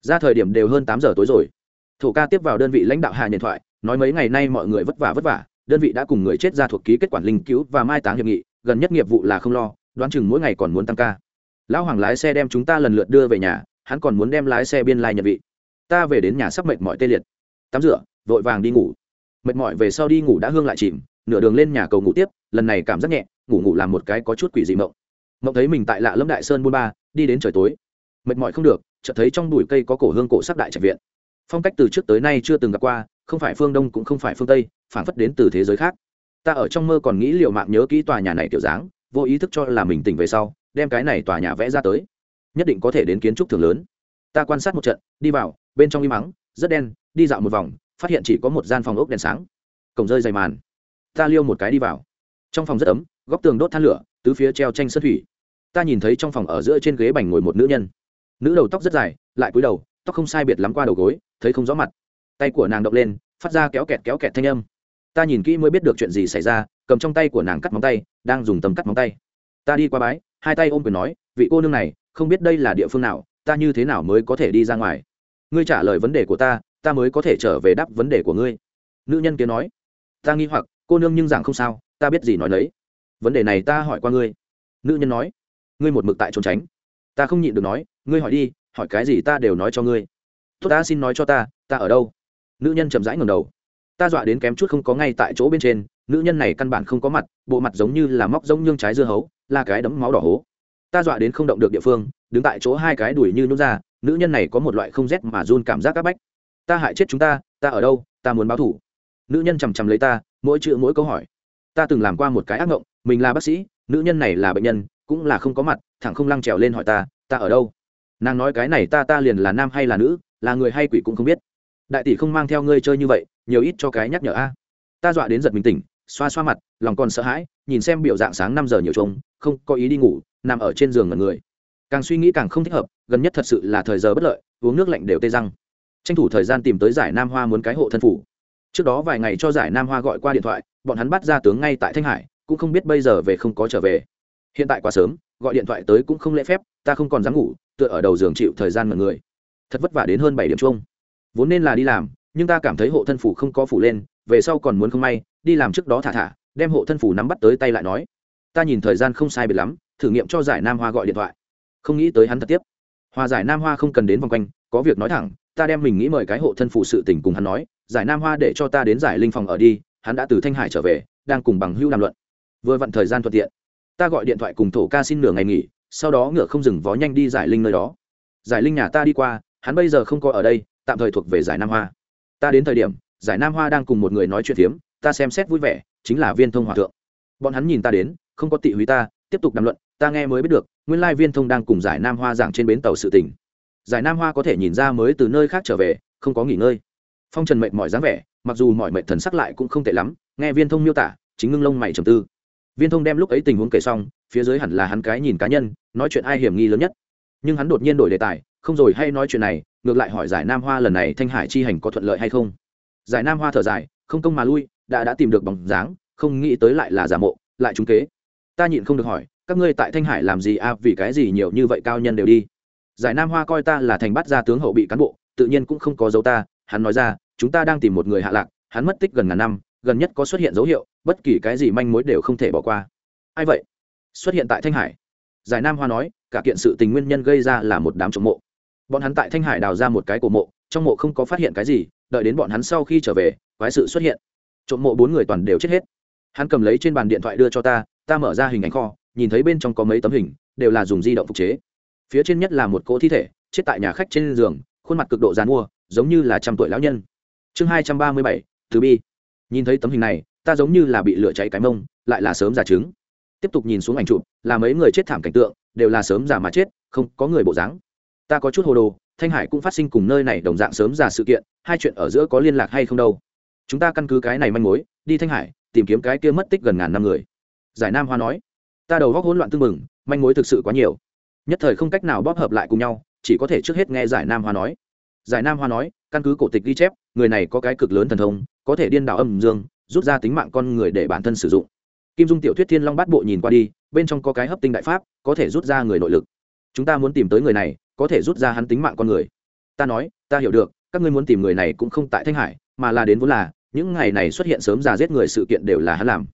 Ra thời điểm đều hơn tám giờ tối rồi. Thủ ca tiếp vào đơn vị lãnh đạo hà điện thoại, nói mấy ngày nay mọi người vất vả vất vả, đơn vị đã cùng người chết ra thuộc ký kết quản linh cứu và mai táng hiệp nghị, gần nhất nghiệp vụ là không lo, đoán chừng mỗi ngày còn muốn tăng ca. Lão hoàng lái xe đem chúng ta lần lượt đưa về nhà, hắn còn muốn đem lái xe biên lai nhận vị. Ta về đến nhà sắp mệt mỏi tê liệt. Tắm rửa, vội vàng đi ngủ mệt mỏi về sau đi ngủ đã hương lại chìm, nửa đường lên nhà cầu ngủ tiếp, lần này cảm giác nhẹ, ngủ ngủ làm một cái có chút quỷ dị mộng. Mộng thấy mình tại lạ lâm đại sơn buôn ba, đi đến trời tối. Mệt mỏi không được, chợt thấy trong bụi cây có cổ hương cổ sắc đại trạch viện. Phong cách từ trước tới nay chưa từng gặp qua, không phải phương đông cũng không phải phương tây phản phất đến từ thế giới khác. Ta ở trong mơ còn nghĩ liệu mạng nhớ kỹ tòa nhà này kiểu dáng, vô ý thức cho là mình tỉnh về sau, đem cái này tòa nhà vẽ ra tới. Nhất định có thể đến kiến trúc thường lớn. Ta quan sát một trận, đi vào, bên trong im mắng rất đen, đi dạo một vòng phát hiện chỉ có một gian phòng ốc đèn sáng. Cổng rơi dày màn. Ta liêu một cái đi vào. Trong phòng rất ấm, góc tường đốt than lửa, tứ phía treo tranh sơn thủy. Ta nhìn thấy trong phòng ở giữa trên ghế bành ngồi một nữ nhân. Nữ đầu tóc rất dài, lại cúi đầu, tóc không sai biệt lắm qua đầu gối, thấy không rõ mặt. Tay của nàng động lên, phát ra kéo kẹt kéo kẹt thanh âm. Ta nhìn kỹ mới biết được chuyện gì xảy ra, cầm trong tay của nàng cắt móng tay, đang dùng tầm cắt móng tay. Ta đi qua bái, hai tay ôm quyền nói, vị cô nương này, không biết đây là địa phương nào, ta như thế nào mới có thể đi ra ngoài? Ngươi trả lời vấn đề của ta ta mới có thể trở về đáp vấn đề của ngươi. Nữ nhân kia nói, ta nghi hoặc, cô nương nhưng rằng không sao, ta biết gì nói lấy vấn đề này ta hỏi qua ngươi. Nữ nhân nói, ngươi một mực tại trốn tránh. Ta không nhịn được nói, ngươi hỏi đi, hỏi cái gì ta đều nói cho ngươi. Tốt, ta xin nói cho ta ta ở đâu? Nữ nhân chậm rãi ngầm đầu. Ta dọa đến kém chút không có ngay tại chỗ bên trên, nữ nhân này căn bản không có mặt, bộ mặt giống như là móc giống nhương trái dưa hấu, là cái đấm máu đỏ hố. Ta dọa đến không động được địa phương, đứng tại chỗ hai cái đuổi như nhút ra, nữ nhân này có một loại không rét mà run cảm giác áp bách ta hại chết chúng ta ta ở đâu ta muốn báo thủ. Nữ nhân chằm chằm lấy ta mỗi chữ mỗi câu hỏi. Ta từng làm qua một cái ác ngộng, mình là bác sĩ nữ nhân này là bệnh nhân cũng là không có mặt thẳng không lăng trèo lên hỏi ta ta ở đâu? Nàng nói cái này ta ta liền là nam hay là nữ là người hay quỷ cũng không biết. Đại tỷ không mang theo ngươi chơi như vậy nhiều ít cho cái nhắc nhở a. Ta dọa đến giật mình tỉnh xoa xoa mặt lòng còn sợ hãi nhìn xem biểu dạng sáng năm giờ nhiều trống không có ý đi ngủ nằm ở trên giường ngần người. Càng suy nghĩ càng không thích hợp gần nhất thật sự là thời giờ bất lợi uống nước lạnh đều tê răng tranh thủ thời gian tìm tới giải nam hoa muốn cái hộ thân phủ. Trước đó vài ngày cho giải nam hoa gọi qua điện thoại, bọn hắn bắt ra tướng ngay tại thanh hải, cũng không biết bây giờ về không có trở về. Hiện tại quá sớm, gọi điện thoại tới cũng không lễ phép, ta không còn dám ngủ, tựa ở đầu giường chịu thời gian mọi người. Thật vất vả đến hơn bảy điểm chung vốn nên là đi làm, nhưng ta cảm thấy hộ thân phủ không có phủ lên, về sau còn muốn không may, đi làm trước đó thả thả, đem hộ thân phủ nắm bắt tới tay lại nói. Ta nhìn thời gian không sai biệt lắm, thử nghiệm cho giải nam hoa gọi điện thoại. Không nghĩ tới hắn thật tiếp. Hòa giải nam hoa không cần đến vòng quanh, có việc nói thẳng ta đem mình nghĩ mời cái hộ thân phụ sự tình cùng hắn nói, giải nam hoa để cho ta đến giải linh phòng ở đi, hắn đã từ thanh hải trở về, đang cùng bằng hưu đàm luận. Vừa vặn thời gian thuận tiện, ta gọi điện thoại cùng thổ ca xin nửa ngày nghỉ, sau đó ngựa không dừng vó nhanh đi giải linh nơi đó. Giải linh nhà ta đi qua, hắn bây giờ không có ở đây, tạm thời thuộc về giải nam hoa. Ta đến thời điểm, giải nam hoa đang cùng một người nói chuyện phiếm, ta xem xét vui vẻ, chính là viên thông hòa thượng. Bọn hắn nhìn ta đến, không có tị húy ta, tiếp tục đàm luận, ta nghe mới biết được, nguyên lai viên thông đang cùng giải nam hoa giảng trên bến tàu sự tỉnh giải nam hoa có thể nhìn ra mới từ nơi khác trở về, không có nghỉ ngơi. Phong trần mệt mỏi dáng vẻ, mặc dù mọi mệt thần sắc lại cũng không tệ lắm, nghe viên thông miêu tả, chính ngưng lông mày trầm tư. Viên thông đem lúc ấy tình huống kể xong, phía dưới hẳn là hắn cái nhìn cá nhân, nói chuyện ai hiểm nghi lớn nhất. Nhưng hắn đột nhiên đổi đề tài, không rồi hay nói chuyện này, ngược lại hỏi giải nam hoa lần này thanh hải chi hành có thuận lợi hay không? Giải nam hoa thở dài, không công mà lui, đã đã tìm được bóng dáng, không nghĩ tới lại là giả mộ, lại trúng kế. Ta nhịn không được hỏi, các ngươi tại thanh hải làm gì à vì cái gì nhiều như vậy cao nhân đều đi? Giải nam hoa coi ta là thành bắt gia tướng hậu bị cán bộ, tự nhiên cũng không có dấu ta, hắn nói ra, chúng ta đang tìm một người hạ lạc, hắn mất tích gần ngàn năm, gần nhất có xuất hiện dấu hiệu, bất kỳ cái gì manh mối đều không thể bỏ qua. Ai vậy? Xuất hiện tại thanh hải. Giải nam hoa nói, cả kiện sự tình nguyên nhân gây ra là một đám trộm mộ. Bọn hắn tại thanh hải đào ra một cái cổ mộ, trong mộ không có phát hiện cái gì, đợi đến bọn hắn sau khi trở về, quái sự xuất hiện. Trộm mộ bốn người toàn đều chết hết. Hắn cầm lấy trên bàn điện thoại đưa cho ta ta mở ra hình ảnh kho, nhìn thấy bên trong có mấy tấm hình, đều là dùng di động phục chế phía trên nhất là một cỗ thi thể, chết tại nhà khách trên giường, khuôn mặt cực độ dàn mua giống như là trăm tuổi lão nhân. Chương hai trăm ba mươi bảy thứ bi. Nhìn thấy tấm hình này, ta giống như là bị lửa cháy cái mông, lại là sớm giả trứng tiếp tục nhìn xuống ảnh chụp, là mấy người chết thảm cảnh tượng, đều là sớm giả mà chết, không có người bộ dáng. Ta có chút hồ đồ, thanh hải cũng phát sinh cùng nơi này đồng dạng sớm giả sự kiện, hai chuyện ở giữa có liên lạc hay không đâu. Chúng ta căn cứ cái này manh mối, đi thanh hải, tìm kiếm cái kia mất tích gần ngàn năm người. Giải nam hoa nói, ta đầu góc hỗn loạn tưng mừng manh mối thực sự quá nhiều nhất thời không cách nào bóp hợp lại cùng nhau, chỉ có thể trước hết nghe giải nam hoa nói. Giải nam hoa nói, căn cứ cổ tịch ghi chép, người này có cái cực lớn thần thông, có thể điên đảo âm dương, rút ra tính mạng con người để bản thân sử dụng. Kim dung tiểu thuyết thiên long bát bộ nhìn qua đi, bên trong có cái hấp tinh đại pháp, có thể rút ra người nội lực. Chúng ta muốn tìm tới người này, có thể rút ra hắn tính mạng con người. Ta nói, ta hiểu được, các ngươi muốn tìm người này cũng không tại thanh hải, mà là đến vốn là, những ngày này xuất hiện sớm già giết người sự kiện đều là hắn làm.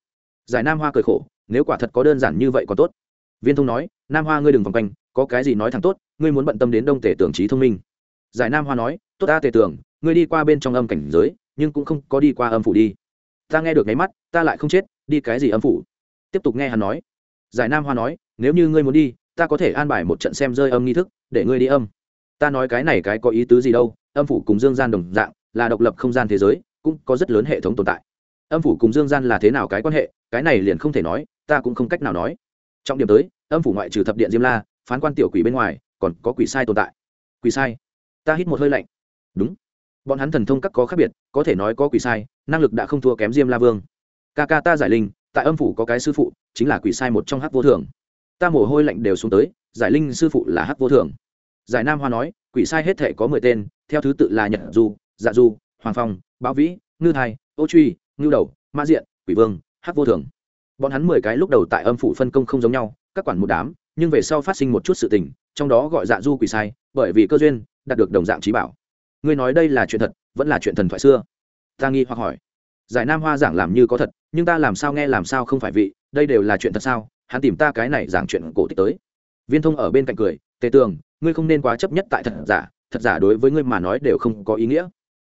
Giải nam hoa cười khổ, nếu quả thật có đơn giản như vậy còn tốt. Viên thông nói, nam hoa ngươi đừng vòng quanh có cái gì nói thẳng tốt, ngươi muốn bận tâm đến đông tể tưởng trí thông minh. Giải nam hoa nói, tốt ta tể tưởng, ngươi đi qua bên trong âm cảnh giới, nhưng cũng không có đi qua âm phủ đi. Ta nghe được nháy mắt, ta lại không chết, đi cái gì âm phủ? Tiếp tục nghe hắn nói. Giải nam hoa nói, nếu như ngươi muốn đi, ta có thể an bài một trận xem rơi âm nghi thức, để ngươi đi âm. Ta nói cái này cái có ý tứ gì đâu, âm phủ cùng dương gian đồng dạng, là độc lập không gian thế giới, cũng có rất lớn hệ thống tồn tại. Âm phủ cùng dương gian là thế nào cái quan hệ, cái này liền không thể nói, ta cũng không cách nào nói. Trọng điểm tới, âm phủ ngoại trừ thập điện diêm la phán quan tiểu quỷ bên ngoài, còn có quỷ sai tồn tại. Quỷ sai? Ta hít một hơi lạnh. Đúng. Bọn hắn thần thông các có khác biệt, có thể nói có quỷ sai, năng lực đã không thua kém diêm la vương. Ca ca ta giải linh, tại âm phủ có cái sư phụ, chính là quỷ sai một trong Hát vô thường ta mồ hôi lạnh đều xuống tới, giải linh sư phụ là Hát vô thường giải nam hoa nói, quỷ sai hết thể có mười tên, theo thứ tự là nhật du dạ du, hoàng phong báo vĩ, ngư thai, ô truy ngư đầu mã diện, quỷ vương Hát vô thường bọn hắn mười cái lúc đầu tại âm phủ phân công không giống nhau, các quản một đám nhưng về sau phát sinh một chút sự tình, trong đó gọi dạ du quỷ sai, bởi vì cơ duyên, đạt được đồng dạng trí bảo. Ngươi nói đây là chuyện thật, vẫn là chuyện thần thoại xưa. Ta nghi hoặc hỏi. Giải nam hoa giảng làm như có thật, nhưng ta làm sao nghe làm sao không phải vị, đây đều là chuyện thật sao? Hắn tìm ta cái này giảng chuyện cổ tích tới. Viên thông ở bên cạnh cười, tề tường, ngươi không nên quá chấp nhất tại thật giả thật giả đối với ngươi mà nói đều không có ý nghĩa.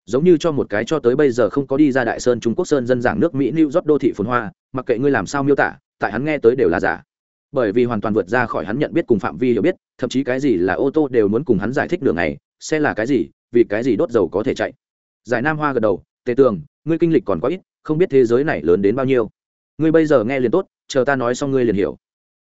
Giống như cho một cái cho tới bây giờ không có đi ra đại sơn trung quốc sơn dân giảng nước mỹ new york đô thị phồn hoa, mặc kệ ngươi làm sao miêu tả, tại hắn nghe tới đều là giả bởi vì hoàn toàn vượt ra khỏi hắn nhận biết cùng phạm vi hiểu biết, thậm chí cái gì là ô tô đều muốn cùng hắn giải thích đường này xe là cái gì, vì cái gì đốt dầu có thể chạy. Giải nam hoa gật đầu, tề tường, ngươi kinh lịch còn quá ít, không biết thế giới này lớn đến bao nhiêu. Ngươi bây giờ nghe liền tốt, chờ ta nói xong ngươi liền hiểu.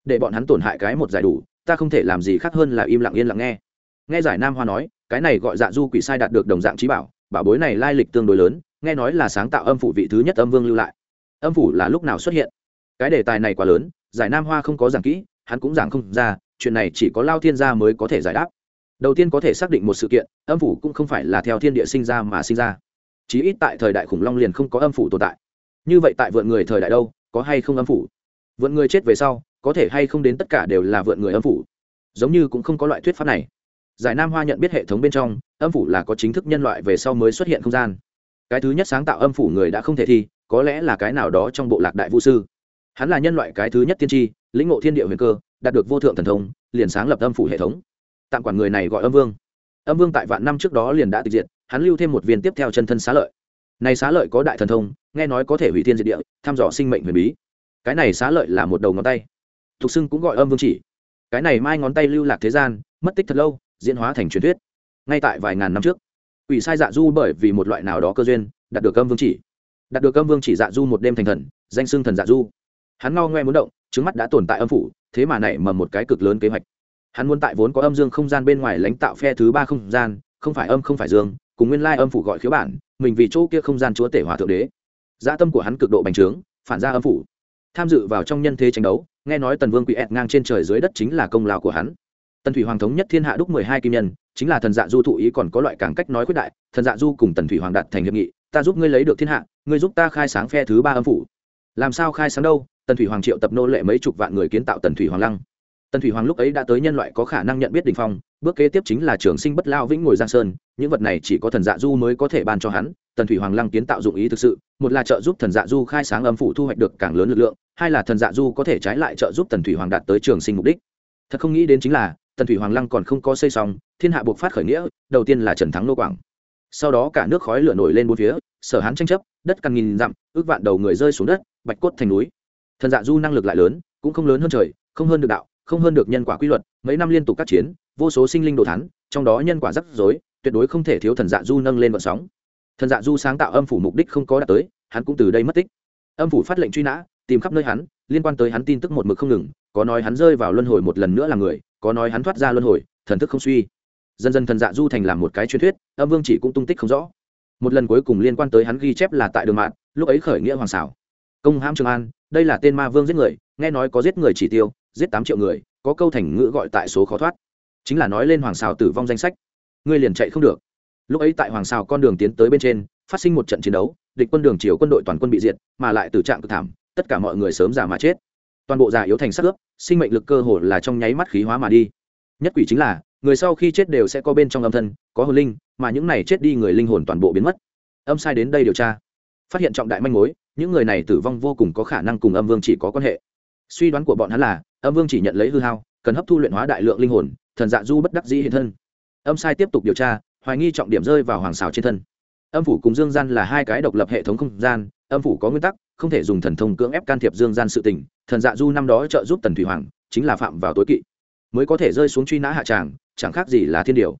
Để bọn hắn tổn hại cái một giải đủ, ta không thể làm gì khác hơn là im lặng yên lặng nghe. Nghe giải nam hoa nói, cái này gọi dạ du quỷ sai đạt được đồng dạng trí bảo bảo bối này lai lịch tương đối lớn, nghe nói là sáng tạo âm phủ vị thứ nhất âm vương lưu lại. Âm phủ là lúc nào xuất hiện? Cái đề tài này quá lớn giải nam hoa không có giảng kỹ, hắn cũng giảng không ra, chuyện này chỉ có lao thiên gia mới có thể giải đáp. Đầu tiên có thể xác định một sự kiện, âm phủ cũng không phải là theo thiên địa sinh ra mà sinh ra. Chí ít tại thời đại khủng long liền không có âm phủ tồn tại. Như vậy tại vượn người thời đại đâu, có hay không âm phủ? Vượn người chết về sau, có thể hay không đến tất cả đều là vượn người âm phủ? Giống như cũng không có loại thuyết pháp này. Giải nam hoa nhận biết hệ thống bên trong, âm phủ là có chính thức nhân loại về sau mới xuất hiện không gian. Cái thứ nhất sáng tạo âm phủ người đã không thể thi, có lẽ là cái nào đó trong bộ lạc đại vũ sư hắn là nhân loại cái thứ nhất tiên tri, lĩnh ngộ thiên địa huyền cơ, đạt được vô thượng thần thông, liền sáng lập âm phủ hệ thống. Tạm quản người này gọi âm vương. Âm vương tại vạn năm trước đó liền đã tịch diệt, hắn lưu thêm một viên tiếp theo chân thân xá lợi. Này xá lợi có đại thần thông, nghe nói có thể hủy thiên diệt địa, thăm dò sinh mệnh huyền bí. Cái này xá lợi là một đầu ngón tay. Thục xưng cũng gọi âm vương chỉ. Cái này mai ngón tay lưu lạc thế gian, mất tích thật lâu, diễn hóa thành truyền thuyết. Ngay tại vài ngàn năm trước ủy sai dạ du bởi vì một loại nào đó cơ duyên, đạt được âm vương chỉ. Đạt được âm vương chỉ dạ du một đêm thành thần, danh xưng thần dạ du hắn ngao ngoe muốn động, trứng mắt đã tồn tại âm phủ, thế mà nảy mầm một cái cực lớn kế hoạch. Hắn muốn tại vốn có âm dương không gian bên ngoài lãnh tạo phe thứ ba không gian, không phải âm không phải dương, cùng nguyên lai âm phủ gọi khiếu bản, mình vì chỗ kia không gian chúa tể hòa thượng đế. Dã tâm của hắn cực độ bành trướng, phản ra âm phủ. Tham dự vào trong nhân thế tranh đấu, nghe nói tần vương quỷ ẹt ngang trên trời dưới đất chính là công lao của hắn. Tần thủy hoàng thống nhất thiên hạ đúc mười hai kim nhân, chính là thần dạ du thụ ý còn có loại càng cách nói quyết đại, thần dạ du cùng tần thủy hoàng đạt thành hiệp nghị, ta giúp ngươi lấy được thiên hạ, ngươi giúp ta khai sáng phe thứ ba âm phủ làm sao khai sáng đâu, tần thủy hoàng triệu tập nô lệ mấy chục vạn người kiến tạo tần thủy hoàng lăng. Tần thủy hoàng lúc ấy đã tới nhân loại có khả năng nhận biết đình phong, bước kế tiếp chính là trường sinh bất lao vĩnh ngồi giang sơn, những vật này chỉ có thần dạ du mới có thể ban cho hắn, tần thủy hoàng lăng kiến tạo dụng ý thực sự, một là trợ giúp thần dạ du khai sáng âm phủ thu hoạch được càng lớn lực lượng, hai là thần dạ du có thể trái lại trợ giúp tần thủy hoàng đạt tới trường sinh mục đích. Thật không nghĩ đến chính là, tần thủy hoàng lăng còn không có xây xong, thiên hạ buộc phát khởi nghĩa, đầu tiên là trần thắng nô quảng sau đó cả nước khói lửa nổi lên bốn phía, sở hán tranh chấp, đất càng nghìn dặm, ước vạn đầu người rơi xuống đất, bạch cốt thành núi. Thần dạ du năng lực lại lớn, cũng không lớn hơn trời, không hơn được đạo, không hơn được nhân quả quy luật, mấy năm liên tục các chiến, vô số sinh linh đồ thắn trong đó nhân quả rắc rối, tuyệt đối không thể thiếu thần dạ du nâng lên vận sóng. Thần dạ du sáng tạo âm phủ mục đích không có đạt tới, hắn cũng từ đây mất tích. Âm phủ phát lệnh truy nã, tìm khắp nơi hắn, liên quan tới hắn tin tức một mực không ngừng, có nói hắn rơi vào luân hồi một lần nữa là người, có nói hắn thoát ra luân hồi, thần thức không suy dần dần thần dạ du thành làm một cái truyền thuyết, âm vương chỉ cũng tung tích không rõ. Một lần cuối cùng liên quan tới hắn ghi chép là tại đường mạng lúc ấy khởi nghĩa hoàng xảo. Công hãm trường an, đây là tên ma vương giết người, nghe nói có giết người chỉ tiêu, giết tám triệu người, có câu thành ngữ gọi tại số khó thoát. Chính là nói lên hoàng xào tử vong danh sách. Ngươi liền chạy không được. Lúc ấy tại hoàng xào con đường tiến tới bên trên, phát sinh một trận chiến đấu, địch quân đường chiều quân đội toàn quân bị diệt, mà lại từ trạng cực thảm, tất cả mọi người sớm già mà chết. Toàn bộ già yếu thành sắc ướp, sinh mệnh lực cơ hồ là trong nháy mắt khí hóa mà đi. Nhất quỷ chính là người sau khi chết đều sẽ có bên trong âm thân, có hồn linh, mà những này chết đi người linh hồn toàn bộ biến mất. Âm sai đến đây điều tra. Phát hiện trọng đại manh mối, những người này tử vong vô cùng có khả năng cùng âm vương chỉ có quan hệ. Suy đoán của bọn hắn là, âm vương chỉ nhận lấy hư hao, cần hấp thu luyện hóa đại lượng linh hồn, thần dạ du bất đắc dĩ hiện thân. Âm sai tiếp tục điều tra, hoài nghi trọng điểm rơi vào hoàng xào trên thân. Âm phủ cùng dương gian là hai cái độc lập hệ thống không gian, âm phủ có nguyên tắc, không thể dùng thần thông cưỡng ép can thiệp dương gian sự tình, thần dạ du năm đó trợ giúp tần thủy hoàng, chính là phạm vào tối kỵ mới có thể rơi xuống truy nã hạ tràng, chẳng khác gì là thiên điều.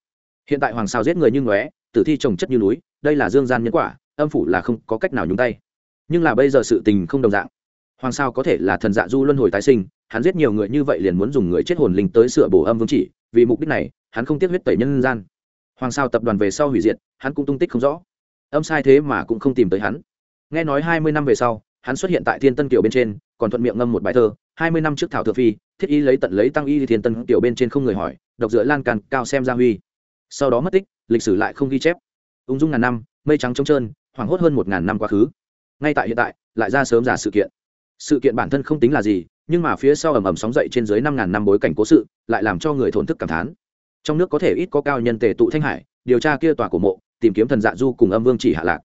Hiện tại hoàng sao giết người như ngóe, tử thi trồng chất như núi, đây là dương gian nhân quả, âm phủ là không có cách nào nhúng tay. Nhưng là bây giờ sự tình không đồng dạng. Hoàng sao có thể là thần dạ du luân hồi tái sinh, hắn giết nhiều người như vậy liền muốn dùng người chết hồn linh tới sửa bổ âm vương chỉ, vì mục đích này, hắn không tiếc huyết tẩy nhân gian. Hoàng sao tập đoàn về sau hủy diệt, hắn cũng tung tích không rõ. Âm sai thế mà cũng không tìm tới hắn. Nghe nói hai mươi năm về sau, hắn xuất hiện tại thiên tân kiều bên trên còn thuận miệng ngâm một bài thơ, hai mươi năm trước thảo thượng phi, thiết y lấy tận lấy tăng y thiên tân tiểu bên trên không người hỏi, độc giữa lan càn cao xem gia huy. Sau đó mất tích, lịch sử lại không ghi chép. Ung dung ngàn năm, mây trắng trống trơn, hoảng hốt hơn một ngàn năm quá khứ. Ngay tại hiện tại, lại ra sớm giả sự kiện. Sự kiện bản thân không tính là gì, nhưng mà phía sau ầm ầm sóng dậy trên dưới năm ngàn năm bối cảnh cố sự, lại làm cho người thổn thức cảm thán. Trong nước có thể ít có cao nhân tề tụ thanh hải, điều tra kia tòa cổ mộ, tìm kiếm thần dạ du cùng âm vương chỉ hạ lạc.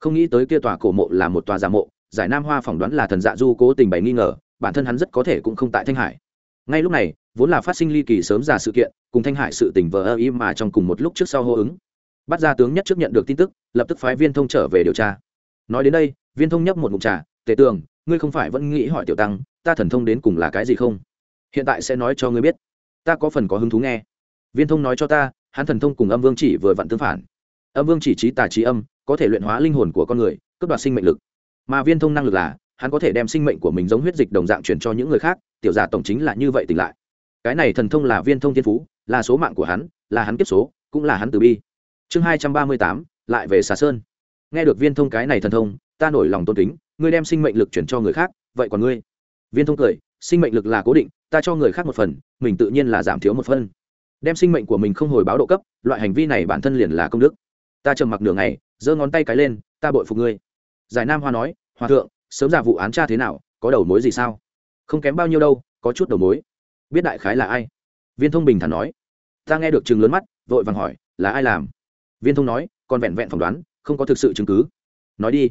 Không nghĩ tới kia tòa cổ mộ là một tòa giả mộ giải nam hoa phỏng đoán là thần dạ du cố tình bày nghi ngờ, bản thân hắn rất có thể cũng không tại thanh hải. Ngay lúc này, vốn là phát sinh ly kỳ sớm ra sự kiện, cùng thanh hải sự tình vờ ơ im mà trong cùng một lúc trước sau hô ứng. Bắt ra tướng nhất trước nhận được tin tức, lập tức phái viên thông trở về điều tra. Nói đến đây, viên thông nhấp một mục trà, tề tường, ngươi không phải vẫn nghĩ hỏi tiểu tăng, ta thần thông đến cùng là cái gì không? Hiện tại sẽ nói cho ngươi biết. Ta có phần có hứng thú nghe. Viên thông nói cho ta, hắn thần thông cùng âm vương chỉ vừa vặn tương phản. Âm vương chỉ trí, tà trí, âm, có thể luyện hóa linh hồn của con người, cướp đoạt sinh mệnh lực mà viên thông năng lực là, hắn có thể đem sinh mệnh của mình giống huyết dịch đồng dạng truyền cho những người khác, tiểu giả tổng chính là như vậy tỉnh lại. Cái này thần thông là viên thông thiên phú, là số mạng của hắn, là hắn kiếp số, cũng là hắn từ bi. Chương hai trăm ba mươi tám, lại về xà sơn. Nghe được viên thông cái này thần thông, ta nổi lòng tôn kính, ngươi đem sinh mệnh lực chuyển cho người khác, vậy còn ngươi? Viên thông cười, sinh mệnh lực là cố định, ta cho người khác một phần, mình tự nhiên là giảm thiếu một phân đem sinh mệnh của mình không hồi báo độ cấp, loại hành vi này bản thân liền là công đức. Ta trầm mặc nửa ngày, giơ ngón tay cái lên, ta bội phục ngươi giải nam hoa nói, hòa thượng, sớm ra vụ án tra thế nào, có đầu mối gì sao? Không kém bao nhiêu đâu, có chút đầu mối. Biết đại khái là ai? Viên thông bình thản nói. Ta nghe được chừng lớn mắt, vội vàng hỏi, là ai làm? Viên thông nói, còn vẹn vẹn phỏng đoán, không có thực sự chứng cứ. Nói đi.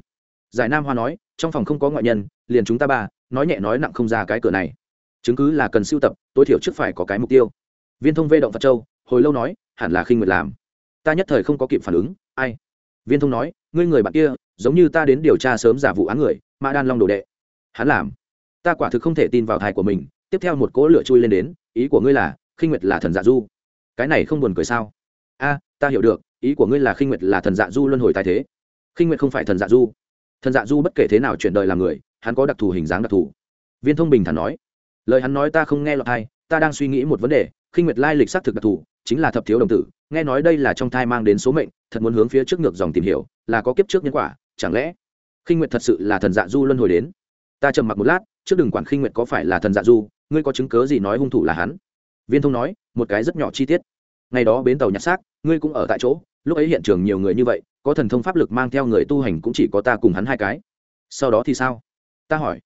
Giải nam hoa nói, trong phòng không có ngoại nhân, liền chúng ta ba, nói nhẹ nói nặng không ra cái cửa này. Chứng cứ là cần sưu tập, tối thiểu trước phải có cái mục tiêu. Viên thông vê động phật châu, hồi lâu nói, hẳn là khinh nguyệt làm. Ta nhất thời không có kịp phản ứng, ai? Viên thông nói, ngươi người bạn kia giống như ta đến điều tra sớm giả vụ án người, mã đan long đồ đệ. Hắn làm. Ta quả thực không thể tin vào thai của mình. Tiếp theo một cỗ lửa chui lên đến, ý của ngươi là, khinh nguyệt là thần dạ du. Cái này không buồn cười sao? A, ta hiểu được, ý của ngươi là khinh nguyệt là thần dạ du luân hồi tài thế. Khinh nguyệt không phải thần dạ du. Thần dạ du bất kể thế nào chuyển đời làm người, hắn có đặc thù hình dáng đặc thù. Viên thông bình thản nói. Lời hắn nói ta không nghe lọt hay ta đang suy nghĩ một vấn đề, khinh nguyệt lai lịch xác thực đặc thù, chính là thập thiếu đồng tử, nghe nói đây là trong thai mang đến số mệnh, thật muốn hướng phía trước ngược dòng tìm hiểu, là có kiếp trước nhân quả chẳng lẽ khinh nguyệt thật sự là thần dạ du luân hồi đến? Ta trầm mặc một lát, trước đừng quản khinh nguyệt có phải là thần dạ du, ngươi có chứng cớ gì nói hung thủ là hắn? Viên thông nói, một cái rất nhỏ chi tiết. Ngày đó bến tàu nhặt xác, ngươi cũng ở tại chỗ, lúc ấy hiện trường nhiều người như vậy, có thần thông pháp lực mang theo người tu hành cũng chỉ có ta cùng hắn hai cái. Sau đó thì sao? Ta hỏi.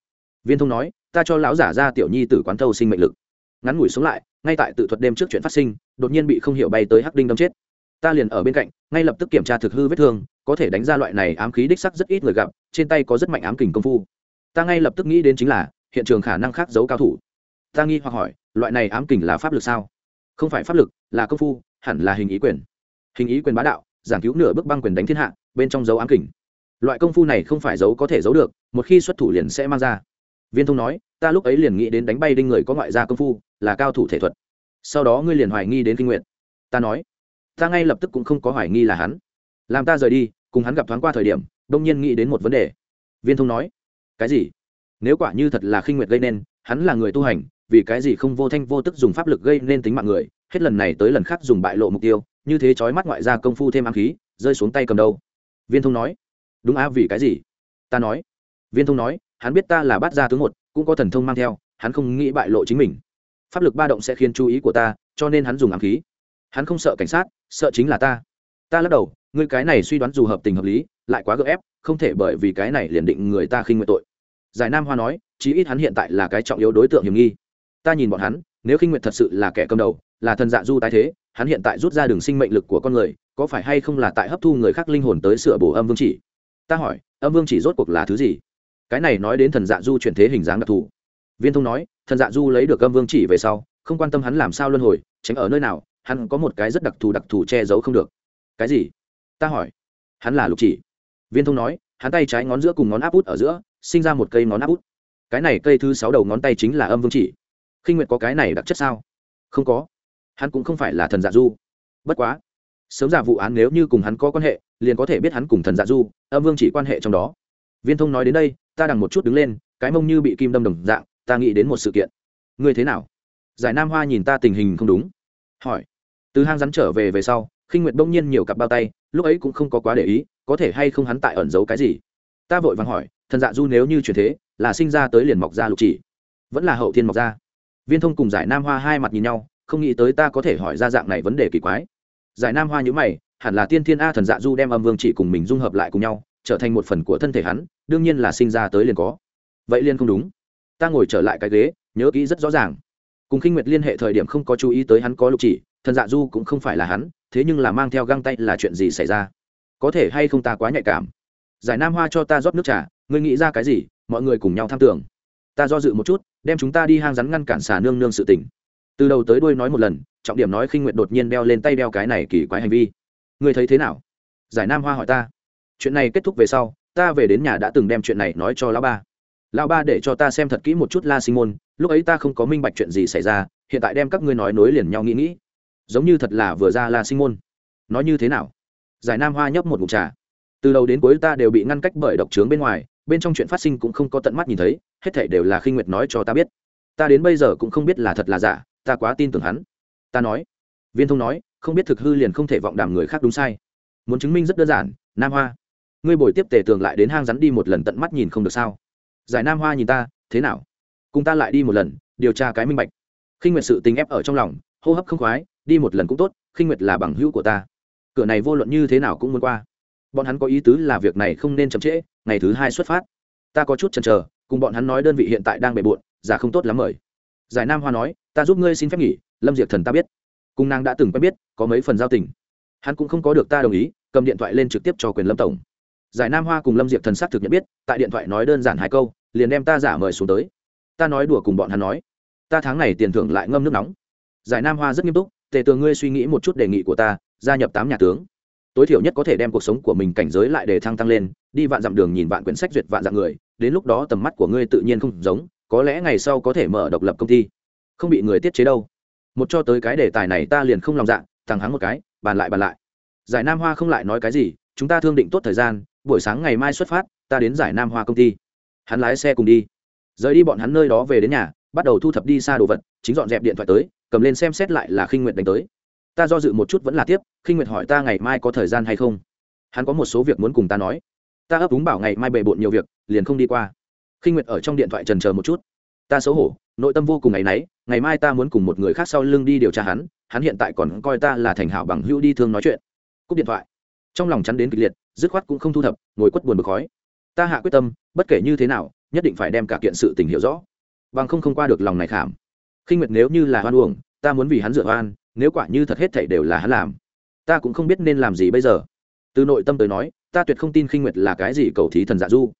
Viên thông nói, ta cho lão giả ra tiểu nhi tử quán thâu sinh mệnh lực. Ngắn ngủi xuống lại, ngay tại tự thuật đêm trước chuyện phát sinh, đột nhiên bị không hiểu bay tới hắc đinh đâm chết ta liền ở bên cạnh, ngay lập tức kiểm tra thực hư vết thương, có thể đánh ra loại này ám khí đích sắc rất ít người gặp, trên tay có rất mạnh ám kình công phu. Ta ngay lập tức nghĩ đến chính là, hiện trường khả năng khác giấu cao thủ. Ta nghi hoặc hỏi, loại này ám kình là pháp lực sao? Không phải pháp lực, là công phu, hẳn là hình ý quyền. Hình ý quyền bá đạo, giảng cứu nửa bước băng quyền đánh thiên hạ, bên trong dấu ám kình. Loại công phu này không phải giấu có thể giấu được, một khi xuất thủ liền sẽ mang ra. Viên thông nói, ta lúc ấy liền nghĩ đến đánh bay đinh người có ngoại gia công phu, là cao thủ thể thuật. Sau đó ngươi liền hoài nghi đến kinh nguyện ta nói ta ngay lập tức cũng không có hoài nghi là hắn. Làm ta rời đi, cùng hắn gặp thoáng qua thời điểm, đông nhiên nghĩ đến một vấn đề. Viên thông nói, cái gì? Nếu quả như thật là khinh nguyệt gây nên, hắn là người tu hành, vì cái gì không vô thanh vô tức dùng pháp lực gây nên tính mạng người? Hết lần này tới lần khác dùng bại lộ mục tiêu, như thế chói mắt ngoại ra công phu thêm ám khí, rơi xuống tay cầm đâu viên thông nói, đúng a vì cái gì? Ta nói, viên thông nói, hắn biết ta là bát gia tướng một, cũng có thần thông mang theo, hắn không nghĩ bại lộ chính mình. Pháp lực ba động sẽ khiến chú ý của ta, cho nên hắn dùng ám khí. Hắn không sợ cảnh sát sợ chính là ta. Ta lắc đầu, ngươi cái này suy đoán dù hợp tình hợp lý, lại quá gượng ép, không thể bởi vì cái này liền định người ta khinh nguyện tội. Giải nam hoa nói, chí ít hắn hiện tại là cái trọng yếu đối tượng hiểm nghi. Ta nhìn bọn hắn, nếu khinh nguyện thật sự là kẻ cầm đầu, là thần dạ du tái thế, hắn hiện tại rút ra đường sinh mệnh lực của con người, có phải hay không là tại hấp thu người khác linh hồn tới sửa bổ âm vương chỉ? Ta hỏi, âm vương chỉ rốt cuộc là thứ gì? Cái này nói đến thần dạ du chuyển thế hình dáng đặc thù. Viên thông nói, thần dạ du lấy được âm vương chỉ về sau, không quan tâm hắn làm sao luân hồi, tránh ở nơi nào hắn có một cái rất đặc thù đặc thù che giấu không được. Cái gì? Ta hỏi. Hắn là lục chỉ. Viên thông nói, hắn tay trái ngón giữa cùng ngón áp út ở giữa, sinh ra một cây ngón áp út. Cái này cây thứ sáu đầu ngón tay chính là âm vương chỉ. Khinh nguyệt có cái này đặc chất sao? Không có. Hắn cũng không phải là thần dạ du. Bất quá, sớm giả vụ án nếu như cùng hắn có quan hệ, liền có thể biết hắn cùng thần dạ du, âm vương chỉ quan hệ trong đó. Viên thông nói đến đây, ta đằng một chút đứng lên, cái mông như bị kim đâm đồng dạng, ta nghĩ đến một sự kiện. Ngươi thế nào? Giải nam hoa nhìn ta tình hình không đúng. Hỏi từ hang rắn trở về về sau, khinh nguyệt bỗng nhiên nhiều cặp bao tay, lúc ấy cũng không có quá để ý, có thể hay không hắn tại ẩn giấu cái gì. Ta vội vàng hỏi, thần dạ du nếu như chuyển thế, là sinh ra tới liền mọc ra lục chỉ? Vẫn là hậu thiên mọc ra. Viên thông cùng giải nam hoa hai mặt nhìn nhau, không nghĩ tới ta có thể hỏi ra dạng này vấn đề kỳ quái. Giải nam hoa nhữ mày, hẳn là tiên thiên a thần dạ du đem âm vương chỉ cùng mình dung hợp lại cùng nhau, trở thành một phần của thân thể hắn, đương nhiên là sinh ra tới liền có. Vậy liên không đúng. Ta ngồi trở lại cái ghế, nhớ kỹ rất rõ ràng. Cùng khinh nguyệt liên hệ thời điểm không có chú ý tới hắn có lục chỉ thần dạ du cũng không phải là hắn, thế nhưng là mang theo găng tay là chuyện gì xảy ra? Có thể hay không ta quá nhạy cảm? Giải nam hoa cho ta rót nước trà, ngươi nghĩ ra cái gì? Mọi người cùng nhau tham tưởng. Ta do dự một chút, đem chúng ta đi hang rắn ngăn cản xà nương nương sự tỉnh từ đầu tới đuôi nói một lần, trọng điểm nói khinh nguyệt đột nhiên đeo lên tay đeo cái này kỳ quái hành vi. Ngươi thấy thế nào? Giải nam hoa hỏi ta. Chuyện này kết thúc về sau, ta về đến nhà đã từng đem chuyện này nói cho lão ba. Lão ba để cho ta xem thật kỹ một chút la sinh môn, lúc ấy ta không có minh bạch chuyện gì xảy ra, hiện tại đem các ngươi nói nối liền nhau nghĩ nghĩ giống như thật là vừa ra là sinh môn. Nói như thế nào? Giải nam hoa nhấp một mục trà. Từ đầu đến cuối ta đều bị ngăn cách bởi độc trướng bên ngoài, bên trong chuyện phát sinh cũng không có tận mắt nhìn thấy, hết thảy đều là khinh nguyệt nói cho ta biết. Ta đến bây giờ cũng không biết là thật là giả, ta quá tin tưởng hắn. Ta nói. Viên thông nói, không biết thực hư liền không thể vọng đàm người khác đúng sai. Muốn chứng minh rất đơn giản, nam hoa. Ngươi bồi tiếp tề tường lại đến hang rắn đi một lần tận mắt nhìn không được sao? Giải nam hoa nhìn ta, thế nào? Cùng ta lại đi một lần, điều tra cái minh bạch. Khinh nguyệt sự tình ép ở trong lòng, hô hấp không khoái đi một lần cũng tốt, khinh nguyệt là bằng hữu của ta. Cửa này vô luận như thế nào cũng muốn qua. Bọn hắn có ý tứ là việc này không nên chậm trễ, ngày thứ hai xuất phát. Ta có chút chần chờ, cùng bọn hắn nói đơn vị hiện tại đang bề bộn giả không tốt lắm mời. Giải nam hoa nói, ta giúp ngươi xin phép nghỉ, lâm diệp thần ta biết. Cùng nàng đã từng quen biết, có mấy phần giao tình. Hắn cũng không có được ta đồng ý, cầm điện thoại lên trực tiếp cho quyền lâm tổng. Giải nam hoa cùng lâm diệp thần xác thực nhận biết, tại điện thoại nói đơn giản hai câu, liền đem ta giả mời xuống tới. Ta nói đùa cùng bọn hắn nói. Ta tháng này tiền thưởng lại ngâm nước nóng. Giải nam hoa rất nghiêm túc tề tường ngươi suy nghĩ một chút đề nghị của ta, gia nhập tám nhà tướng. Tối thiểu nhất có thể đem cuộc sống của mình cảnh giới lại để thăng tăng lên, đi vạn dặm đường nhìn vạn quyển sách duyệt vạn dạng người, đến lúc đó tầm mắt của ngươi tự nhiên không giống, có lẽ ngày sau có thể mở độc lập công ty. Không bị người tiết chế đâu. Một cho tới cái đề tài này ta liền không lòng dạ thẳng hắng một cái, bàn lại bàn lại. Giải nam hoa không lại nói cái gì, chúng ta thương định tốt thời gian, buổi sáng ngày mai xuất phát, ta đến giải nam hoa công ty. Hắn lái xe cùng đi. Rời đi bọn hắn nơi đó về đến nhà, bắt đầu thu thập đi xa đồ vật, chính dọn dẹp điện thoại tới cầm lên xem xét lại là khinh Nguyệt đánh tới. Ta do dự một chút vẫn là tiếp, khinh nguyệt hỏi ta ngày mai có thời gian hay không? Hắn có một số việc muốn cùng ta nói. Ta ấp úng bảo ngày mai bề bộn nhiều việc, liền không đi qua. Khinh nguyệt ở trong điện thoại trần chờ một chút. Ta xấu hổ, nội tâm vô cùng ngày náy, ngày mai ta muốn cùng một người khác sau lưng đi điều tra hắn hắn hiện tại còn coi ta là thành hảo bằng hữu đi thương nói chuyện. Cúp điện thoại. Trong lòng chắn đến kịch liệt, dứt khoát cũng không thu thập, ngồi quất buồn bực khói. Ta hạ quyết tâm, bất kể như thế nào, nhất định phải đem cả kiện sự tình hiểu rõ. Bằng không không qua được lòng này khảm khinh nguyệt nếu như là hoan uổng, ta muốn vì hắn dựa oan nếu quả như thật hết thảy đều là hắn làm, ta cũng không biết nên làm gì bây giờ. Từ nội tâm tới nói, ta tuyệt không tin khinh nguyệt là cái gì cầu thí thần dạ du.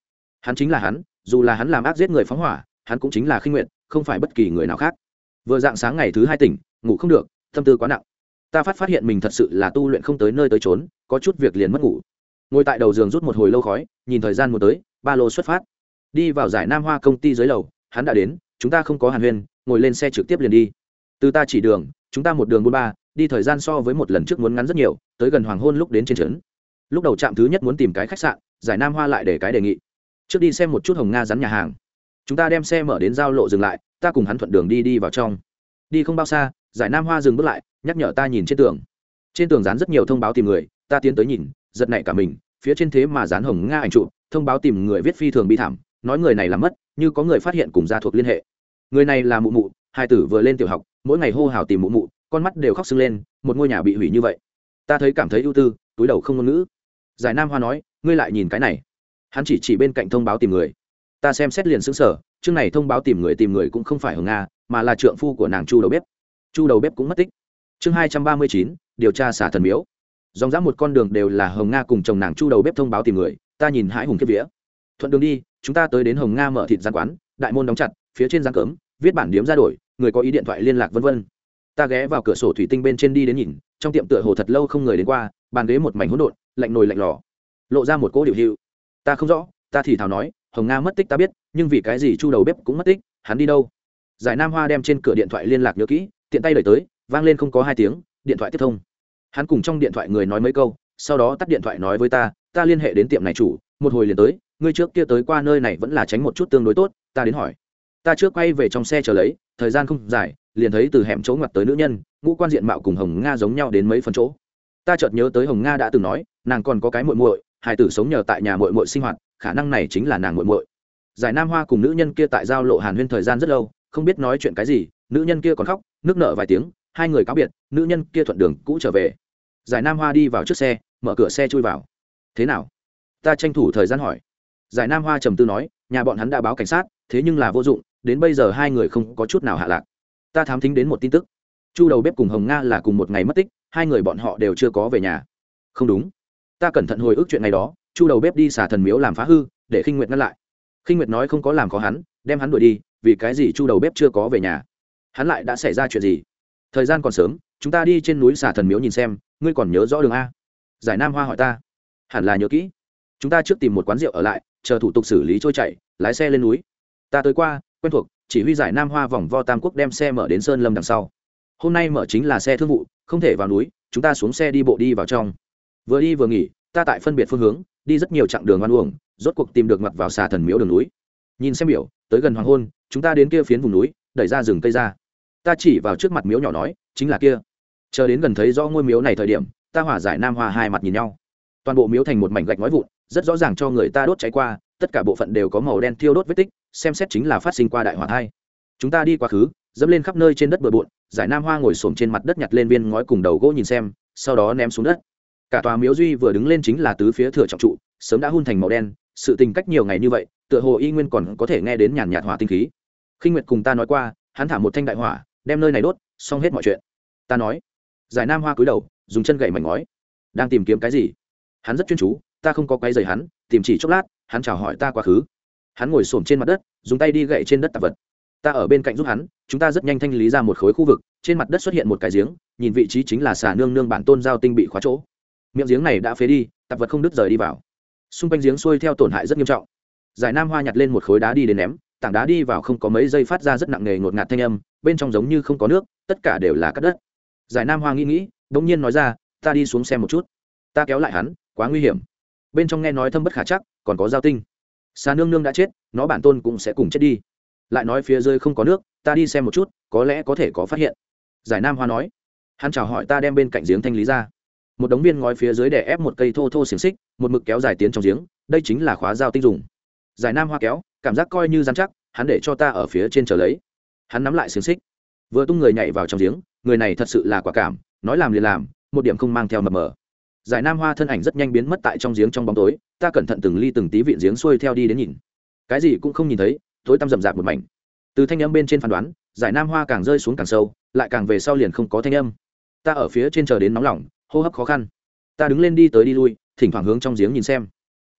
Hắn chính là hắn, dù là hắn làm ác giết người phóng hỏa, hắn cũng chính là khinh nguyệt, không phải bất kỳ người nào khác. Vừa dạng sáng ngày thứ hai tỉnh, ngủ không được, tâm tư quá nặng. Ta phát phát hiện mình thật sự là tu luyện không tới nơi tới trốn có chút việc liền mất ngủ. Ngồi tại đầu giường rút một hồi lâu khói, nhìn thời gian một tới, ba lô xuất phát. Đi vào giải nam hoa công ty dưới lầu, hắn đã đến chúng ta không có hàn huyên, ngồi lên xe trực tiếp liền đi. Từ ta chỉ đường, chúng ta một đường buôn ba, đi thời gian so với một lần trước muốn ngắn rất nhiều, tới gần hoàng hôn lúc đến trên trấn. Lúc đầu trạm thứ nhất muốn tìm cái khách sạn, giải nam hoa lại để cái đề nghị. Trước đi xem một chút hồng nga rắn nhà hàng. Chúng ta đem xe mở đến giao lộ dừng lại, ta cùng hắn thuận đường đi đi vào trong. Đi không bao xa, giải nam hoa dừng bước lại, nhắc nhở ta nhìn trên tường. Trên tường dán rất nhiều thông báo tìm người, ta tiến tới nhìn, giật nảy cả mình, phía trên thế mà dán hồng nga ảnh trụ thông báo tìm người viết phi thường bi thảm, nói người này làm mất như có người phát hiện cùng gia thuộc liên hệ. Người này là mụ mụ, hai tử vừa lên tiểu học, mỗi ngày hô hào tìm mụ mụ, con mắt đều khóc sưng lên, một ngôi nhà bị hủy như vậy. Ta thấy cảm thấy ưu tư, túi đầu không ngôn ngữ. Giải nam hoa nói, ngươi lại nhìn cái này. Hắn chỉ chỉ bên cạnh thông báo tìm người. Ta xem xét liền xứng sở chương này thông báo tìm người tìm người cũng không phải hồng nga, mà là trượng phu của nàng chu đầu bếp. Chu đầu bếp cũng mất tích. Chương hai trăm ba mươi chín, điều tra xả thần miếu. Dòng dã một con đường đều là hồng nga cùng chồng nàng chu đầu bếp thông báo tìm người, ta nhìn hãi hùng kiếp vía. Thuận đường đi chúng ta tới đến hồng nga mở thịt gian quán, đại môn đóng chặt, phía trên giang cấm, viết bản điếm ra đổi, người có ý điện thoại liên lạc vân vân. Ta ghé vào cửa sổ thủy tinh bên trên đi đến nhìn, trong tiệm tựa hồ thật lâu không người đến qua, bàn ghế một mảnh hỗn độn, lạnh nồi lạnh lò. Lộ ra một cỗ điều hữu ta không rõ, ta thì thào nói, hồng nga mất tích ta biết, nhưng vì cái gì chu đầu bếp cũng mất tích, hắn đi đâu? Giải nam hoa đem trên cửa điện thoại liên lạc nhớ kỹ, tiện tay đẩy tới, vang lên không có hai tiếng, điện thoại tiếp thông. Hắn cùng trong điện thoại người nói mấy câu, sau đó tắt điện thoại nói với ta ta liên hệ đến tiệm này chủ, một hồi liền tới ngươi trước kia tới qua nơi này vẫn là tránh một chút tương đối tốt, ta đến hỏi. Ta trước quay về trong xe chờ lấy, thời gian không dài, liền thấy từ hẻm chỗ ngoặt tới nữ nhân, ngũ quan diện mạo cùng hồng nga giống nhau đến mấy phần chỗ. Ta chợt nhớ tới hồng nga đã từng nói, nàng còn có cái muội muội hai tử sống nhờ tại nhà muội muội sinh hoạt, khả năng này chính là nàng muội muội. Giải nam hoa cùng nữ nhân kia tại giao lộ hàn huyên thời gian rất lâu, không biết nói chuyện cái gì, nữ nhân kia còn khóc, nước nợ vài tiếng, hai người cáo biệt, nữ nhân kia thuận đường cũ trở về. Giải nam hoa đi vào trước xe, mở cửa xe chui vào. Thế nào? Ta tranh thủ thời gian hỏi giải nam hoa trầm tư nói, nhà bọn hắn đã báo cảnh sát, thế nhưng là vô dụng, đến bây giờ hai người không có chút nào hạ lạc. Ta thám thính đến một tin tức. Chu đầu bếp cùng hồng nga là cùng một ngày mất tích, hai người bọn họ đều chưa có về nhà. Không đúng. Ta cẩn thận hồi ức chuyện này đó, chu đầu bếp đi xả thần miếu làm phá hư, để khinh nguyệt ngăn lại. Khinh nguyệt nói không có làm khó hắn, đem hắn đuổi đi, vì cái gì chu đầu bếp chưa có về nhà? Hắn lại đã xảy ra chuyện gì? Thời gian còn sớm, chúng ta đi trên núi xả thần miếu nhìn xem, ngươi còn nhớ rõ đường a? Giải nam hoa hỏi ta. Hẳn là nhớ kỹ. Chúng ta trước tìm một quán rượu ở lại chờ thủ tục xử lý trôi chảy, lái xe lên núi. Ta tới qua, quen thuộc, chỉ huy giải nam hoa vòng vo tam quốc đem xe mở đến sơn lâm đằng sau. Hôm nay mở chính là xe thương vụ, không thể vào núi, chúng ta xuống xe đi bộ đi vào trong. Vừa đi vừa nghỉ, ta tại phân biệt phương hướng, đi rất nhiều chặng đường ăn uống rốt cuộc tìm được mặt vào xà thần miếu đường núi. Nhìn xem biểu, tới gần hoàng hôn, chúng ta đến kia phiến vùng núi, đẩy ra rừng cây ra. Ta chỉ vào trước mặt miếu nhỏ nói, chính là kia. Chờ đến gần thấy rõ ngôi miếu này thời điểm, ta hòa giải nam hoa hai mặt nhìn nhau. Toàn bộ miếu thành một mảnh gạch nói vụn rất rõ ràng cho người ta đốt cháy qua, tất cả bộ phận đều có màu đen thiêu đốt vết tích, xem xét chính là phát sinh qua đại hỏa thai. Chúng ta đi quá khứ, dẫm lên khắp nơi trên đất bừa bộn, giải nam hoa ngồi xổm trên mặt đất nhặt lên viên ngói cùng đầu gỗ nhìn xem, sau đó ném xuống đất. Cả tòa miếu duy vừa đứng lên chính là tứ phía thừa trọng trụ, sớm đã hun thành màu đen, sự tình cách nhiều ngày như vậy, tựa hồ y nguyên còn có thể nghe đến nhàn nhạt hỏa tinh khí. Khinh nguyệt cùng ta nói qua, hắn thả một thanh đại hỏa, đem nơi này đốt, xong hết mọi chuyện. Ta nói. Giải nam hoa cúi đầu, dùng chân gậy mảnh ngói. Đang tìm kiếm cái gì? Hắn rất chuyên chú ta không có quay rầy hắn, tìm chỉ chốc lát, hắn chào hỏi ta quá khứ. Hắn ngồi xổm trên mặt đất, dùng tay đi gậy trên đất tạp vật. Ta ở bên cạnh giúp hắn, chúng ta rất nhanh thanh lý ra một khối khu vực, trên mặt đất xuất hiện một cái giếng, nhìn vị trí chính là xà nương nương bản tôn giao tinh bị khóa chỗ. Miệng giếng này đã phế đi, tạp vật không đứt rời đi vào. Xung quanh giếng xuôi theo tổn hại rất nghiêm trọng. Giải nam hoa nhặt lên một khối đá đi đến ném, tảng đá đi vào không có mấy giây phát ra rất nặng nề ngột ngạt thanh âm, bên trong giống như không có nước, tất cả đều là cắt đất. Giải nam hoa nghĩ nghĩ đ ỗ n g nhiên nói ra, ta đi xuống xem một chút. Ta kéo lại hắn, quá nguy hiểm bên trong nghe nói thâm bất khả chắc, còn có giao tinh. Xà nương nương đã chết, nó bản tôn cũng sẽ cùng chết đi. Lại nói phía dưới không có nước, ta đi xem một chút, có lẽ có thể có phát hiện. Giải nam hoa nói. Hắn chào hỏi ta đem bên cạnh giếng thanh lý ra. Một đống viên ngói phía dưới để ép một cây thô thô xiềng xích, một mực kéo dài tiến trong giếng, đây chính là khóa dao tinh dùng. Giải nam hoa kéo, cảm giác coi như dán chắc, hắn để cho ta ở phía trên chờ lấy. Hắn nắm lại xiềng xích. Vừa tung người nhảy vào trong giếng, người này thật sự là quả cảm, nói làm liền làm, một điểm không mang theo mập mờ giải nam hoa thân ảnh rất nhanh biến mất tại trong giếng trong bóng tối, ta cẩn thận từng ly từng tí viện giếng xuôi theo đi đến nhìn. Cái gì cũng không nhìn thấy, tối tăm rậm rạp một mảnh. Từ thanh âm bên trên phán đoán, giải nam hoa càng rơi xuống càng sâu, lại càng về sau liền không có thanh âm. Ta ở phía trên chờ đến nóng lỏng hô hấp khó khăn. Ta đứng lên đi tới đi lui, thỉnh thoảng hướng trong giếng nhìn xem.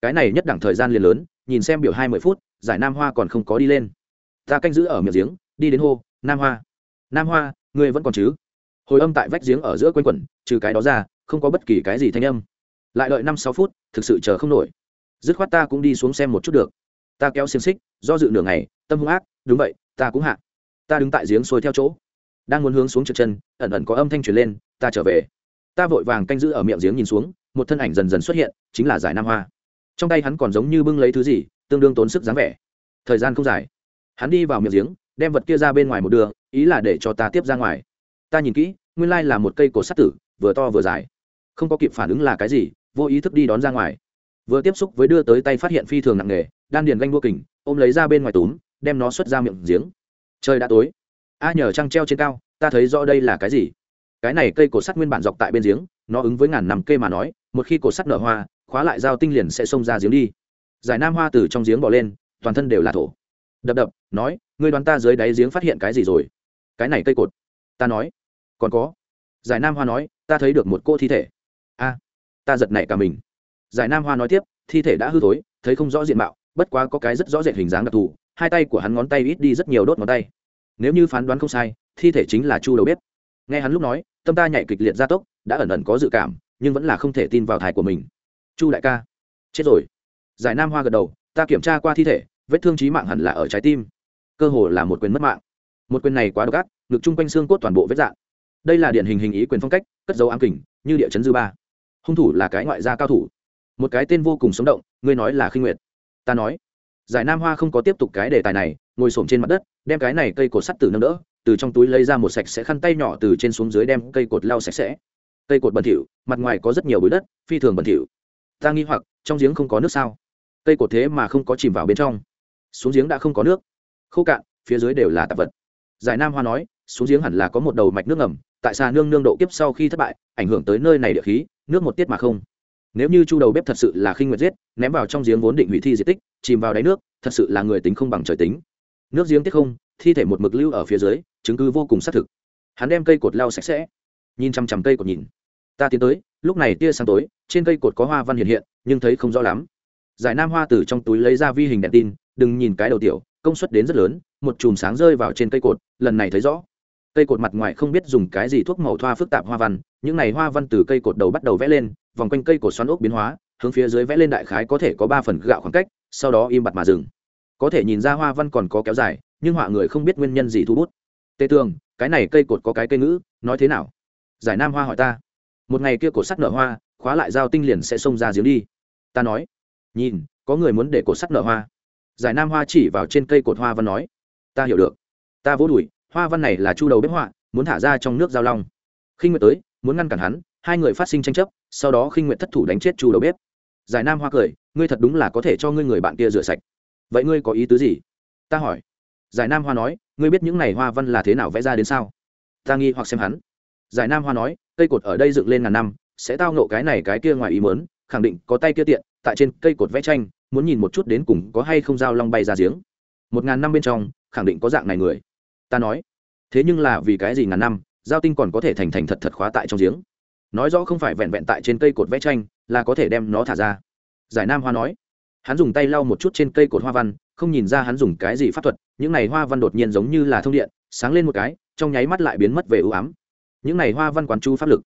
Cái này nhất đẳng thời gian liền lớn, nhìn xem biểu hai mươi phút, giải nam hoa còn không có đi lên. Ta canh giữ ở miệng giếng, đi đến hô, nam hoa nam hoa, ngươi vẫn còn chứ? Hồi âm tại vách giếng ở giữa quanh quẩn, trừ cái đó ra không có bất kỳ cái gì thanh âm. Lại đợi năm sáu phút, thực sự chờ không nổi. Dứt khoát ta cũng đi xuống xem một chút được. Ta kéo xiềng xích, do dự nửa ngày, tâm hung ác, đúng vậy, ta cũng hạ. Ta đứng tại giếng xuôi theo chỗ. Đang muốn hướng xuống trượt chân, ẩn ẩn có âm thanh truyền lên, ta trở về. Ta vội vàng canh giữ ở miệng giếng nhìn xuống, một thân ảnh dần dần xuất hiện, chính là giải nam hoa. Trong tay hắn còn giống như bưng lấy thứ gì, tương đương tốn sức dáng vẻ. Thời gian không dài. Hắn đi vào miệng giếng, đem vật kia ra bên ngoài một đường, ý là để cho ta tiếp ra ngoài. Ta nhìn kỹ, nguyên lai là một cây cổ sắt tử, vừa to vừa dài không có kịp phản ứng là cái gì, vô ý thức đi đón ra ngoài. Vừa tiếp xúc với đưa tới tay phát hiện phi thường nặng nề, đan điền ganh đua kình, ôm lấy ra bên ngoài túm, đem nó xuất ra miệng giếng. Trời đã tối. A nhờ trăng treo trên cao, ta thấy rõ đây là cái gì? Cái này cây cổ sắt nguyên bản dọc tại bên giếng, nó ứng với ngàn năm cây mà nói, một khi cổ sắt nở hoa, khóa lại dao tinh liền sẽ xông ra giếng đi. Giải nam hoa từ trong giếng bỏ lên, toàn thân đều là thổ. Đập đập, nói, ngươi đoán ta dưới đáy giếng phát hiện cái gì rồi? Cái này cây cột. Ta nói. Còn có. Giải nam hoa nói, ta thấy được một cô thi thể a, ta giật nảy cả mình. Giải nam hoa nói tiếp, thi thể đã hư thối, thấy không rõ diện mạo, bất quá có cái rất rõ rệt hình dáng đặc thù, hai tay của hắn ngón tay ít đi rất nhiều đốt ngón tay. Nếu như phán đoán không sai, thi thể chính là chu đầu bếp. Nghe hắn lúc nói, tâm ta nhảy kịch liệt gia tốc, đã ẩn ẩn có dự cảm, nhưng vẫn là không thể tin vào thải của mình. Chu đại ca, chết rồi. Giải nam hoa gật đầu, ta kiểm tra qua thi thể, vết thương trí mạng hẳn là ở trái tim. Cơ hồ là một quyền mất mạng. Một quyền này quá độc ác, ngực chung quanh xương cốt toàn bộ vết dạng. Đây là điển hình hình ý quyền phong cách, cất dấu ám kình, như địa chấn dư ba hung thủ là cái ngoại gia cao thủ. Một cái tên vô cùng sống động, ngươi nói là khinh nguyệt. Ta nói, giải nam hoa không có tiếp tục cái đề tài này, ngồi s trên mặt đất, đem cái này cây cột sắt từ nâng đỡ, từ trong túi lấy ra một sạch sẽ khăn tay nhỏ từ trên xuống dưới đem cây cột lau sạch sẽ. Cây cột bẩn thỉu, mặt ngoài có rất nhiều bụi đất, phi thường bẩn thỉu. Ta nghi hoặc, trong giếng không có nước sao? Cây cột thế mà không có chìm vào bên trong. Xuống giếng đã không có nước. Khô cạn, phía dưới đều là tạp vật. Giải nam hoa nói, xuống giếng hẳn là có một đầu mạch nước ngầm, tại xa nương nương độ kiếp sau khi thất bại, ảnh hưởng tới nơi này địa khí nước một tiết mà không. Nếu như chu đầu bếp thật sự là khinh nguyệt giết, ném vào trong giếng vốn định hủy thi di tích, chìm vào đáy nước, thật sự là người tính không bằng trời tính. Nước giếng tiết không, thi thể một mực lưu ở phía dưới, chứng cứ vô cùng xác thực. Hắn đem cây cột lau sạch sẽ. Nhìn chằm chằm cây cột nhìn. Ta tiến tới, lúc này tia sáng tối, trên cây cột có hoa văn hiện hiện, nhưng thấy không rõ lắm. Giải nam hoa từ trong túi lấy ra vi hình đèn tin, đừng nhìn cái đầu tiểu, công suất đến rất lớn, một chùm sáng rơi vào trên cây cột, lần này thấy rõ. Cây cột mặt ngoài không biết dùng cái gì thuốc màu thoa phức tạp hoa văn những này hoa văn từ cây cột đầu bắt đầu vẽ lên, vòng quanh cây cột xoắn ốc biến hóa, hướng phía dưới vẽ lên đại khái có thể có ba phần gạo khoảng cách, sau đó im bặt mà dừng. Có thể nhìn ra hoa văn còn có kéo dài, nhưng họa người không biết nguyên nhân gì thu bút. Tê tường, cái này cây cột có cái cây ngữ, nói thế nào? Giải nam hoa hỏi ta. Một ngày kia cột sắt nở hoa, khóa lại dao tinh liền sẽ xông ra giếng đi. Ta nói. Nhìn, có người muốn để cột sắt nở hoa. Giải nam hoa chỉ vào trên cây cột hoa văn nói. Ta hiểu được. Ta vỗ đùi, hoa văn này là chu đầu bếp họa, muốn thả ra trong nước giao long. Khi nguyệt tới muốn ngăn cản hắn, hai người phát sinh tranh chấp, sau đó khinh nguyện thất thủ đánh chết chu đầu bếp. Giải nam hoa cười, ngươi thật đúng là có thể cho ngươi người bạn kia rửa sạch. Vậy ngươi có ý tứ gì? Ta hỏi. Giải nam hoa nói, ngươi biết những này hoa văn là thế nào vẽ ra đến sao? Ta nghi hoặc xem hắn. Giải nam hoa nói, cây cột ở đây dựng lên ngàn năm, sẽ tao nộ cái này cái kia ngoài ý mớn khẳng định có tay kia tiện, tại trên cây cột vẽ tranh, muốn nhìn một chút đến cùng có hay không dao long bay ra giếng. Một ngàn năm bên trong, khẳng định có dạng này người. Ta nói. Thế nhưng là vì cái gì ngàn năm giao tinh còn có thể thành thành thật thật khóa tại trong giếng. Nói rõ không phải vẹn vẹn tại trên cây cột vẽ tranh, là có thể đem nó thả ra. Giải nam hoa nói, hắn dùng tay lau một chút trên cây cột hoa văn, không nhìn ra hắn dùng cái gì pháp thuật, những này hoa văn đột nhiên giống như là thông điện, sáng lên một cái, trong nháy mắt lại biến mất về ưu ám. Những này hoa văn quán chu pháp lực.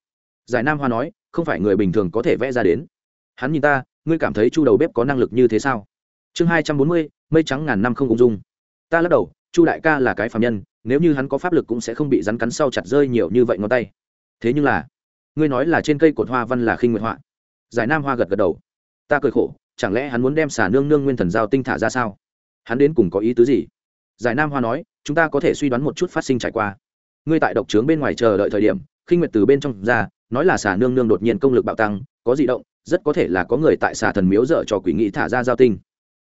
Giải nam hoa nói, không phải người bình thường có thể vẽ ra đến. Hắn nhìn ta, ngươi cảm thấy chu đầu bếp có năng lực như thế sao? Chương hai trăm bốn mươi, mây trắng ngàn năm không ung dung. Ta lắc đầu chu đại ca là cái phạm nhân, nếu như hắn có pháp lực cũng sẽ không bị rắn cắn sau chặt rơi nhiều như vậy ngón tay. Thế nhưng là, ngươi nói là trên cây cột hoa văn là khinh nguyện họa. Giải nam hoa gật gật đầu. Ta cười khổ, chẳng lẽ hắn muốn đem xà nương nương nguyên thần giao tinh thả ra sao? Hắn đến cùng có ý tứ gì? Giải nam hoa nói, chúng ta có thể suy đoán một chút phát sinh trải qua. Ngươi tại độc trướng bên ngoài chờ đợi thời điểm, khinh nguyệt từ bên trong ra, nói là xà nương nương đột nhiên công lực bạo tăng, có di động, rất có thể là có người tại xà thần miếu dở cho quỷ nghĩ thả ra giao tinh.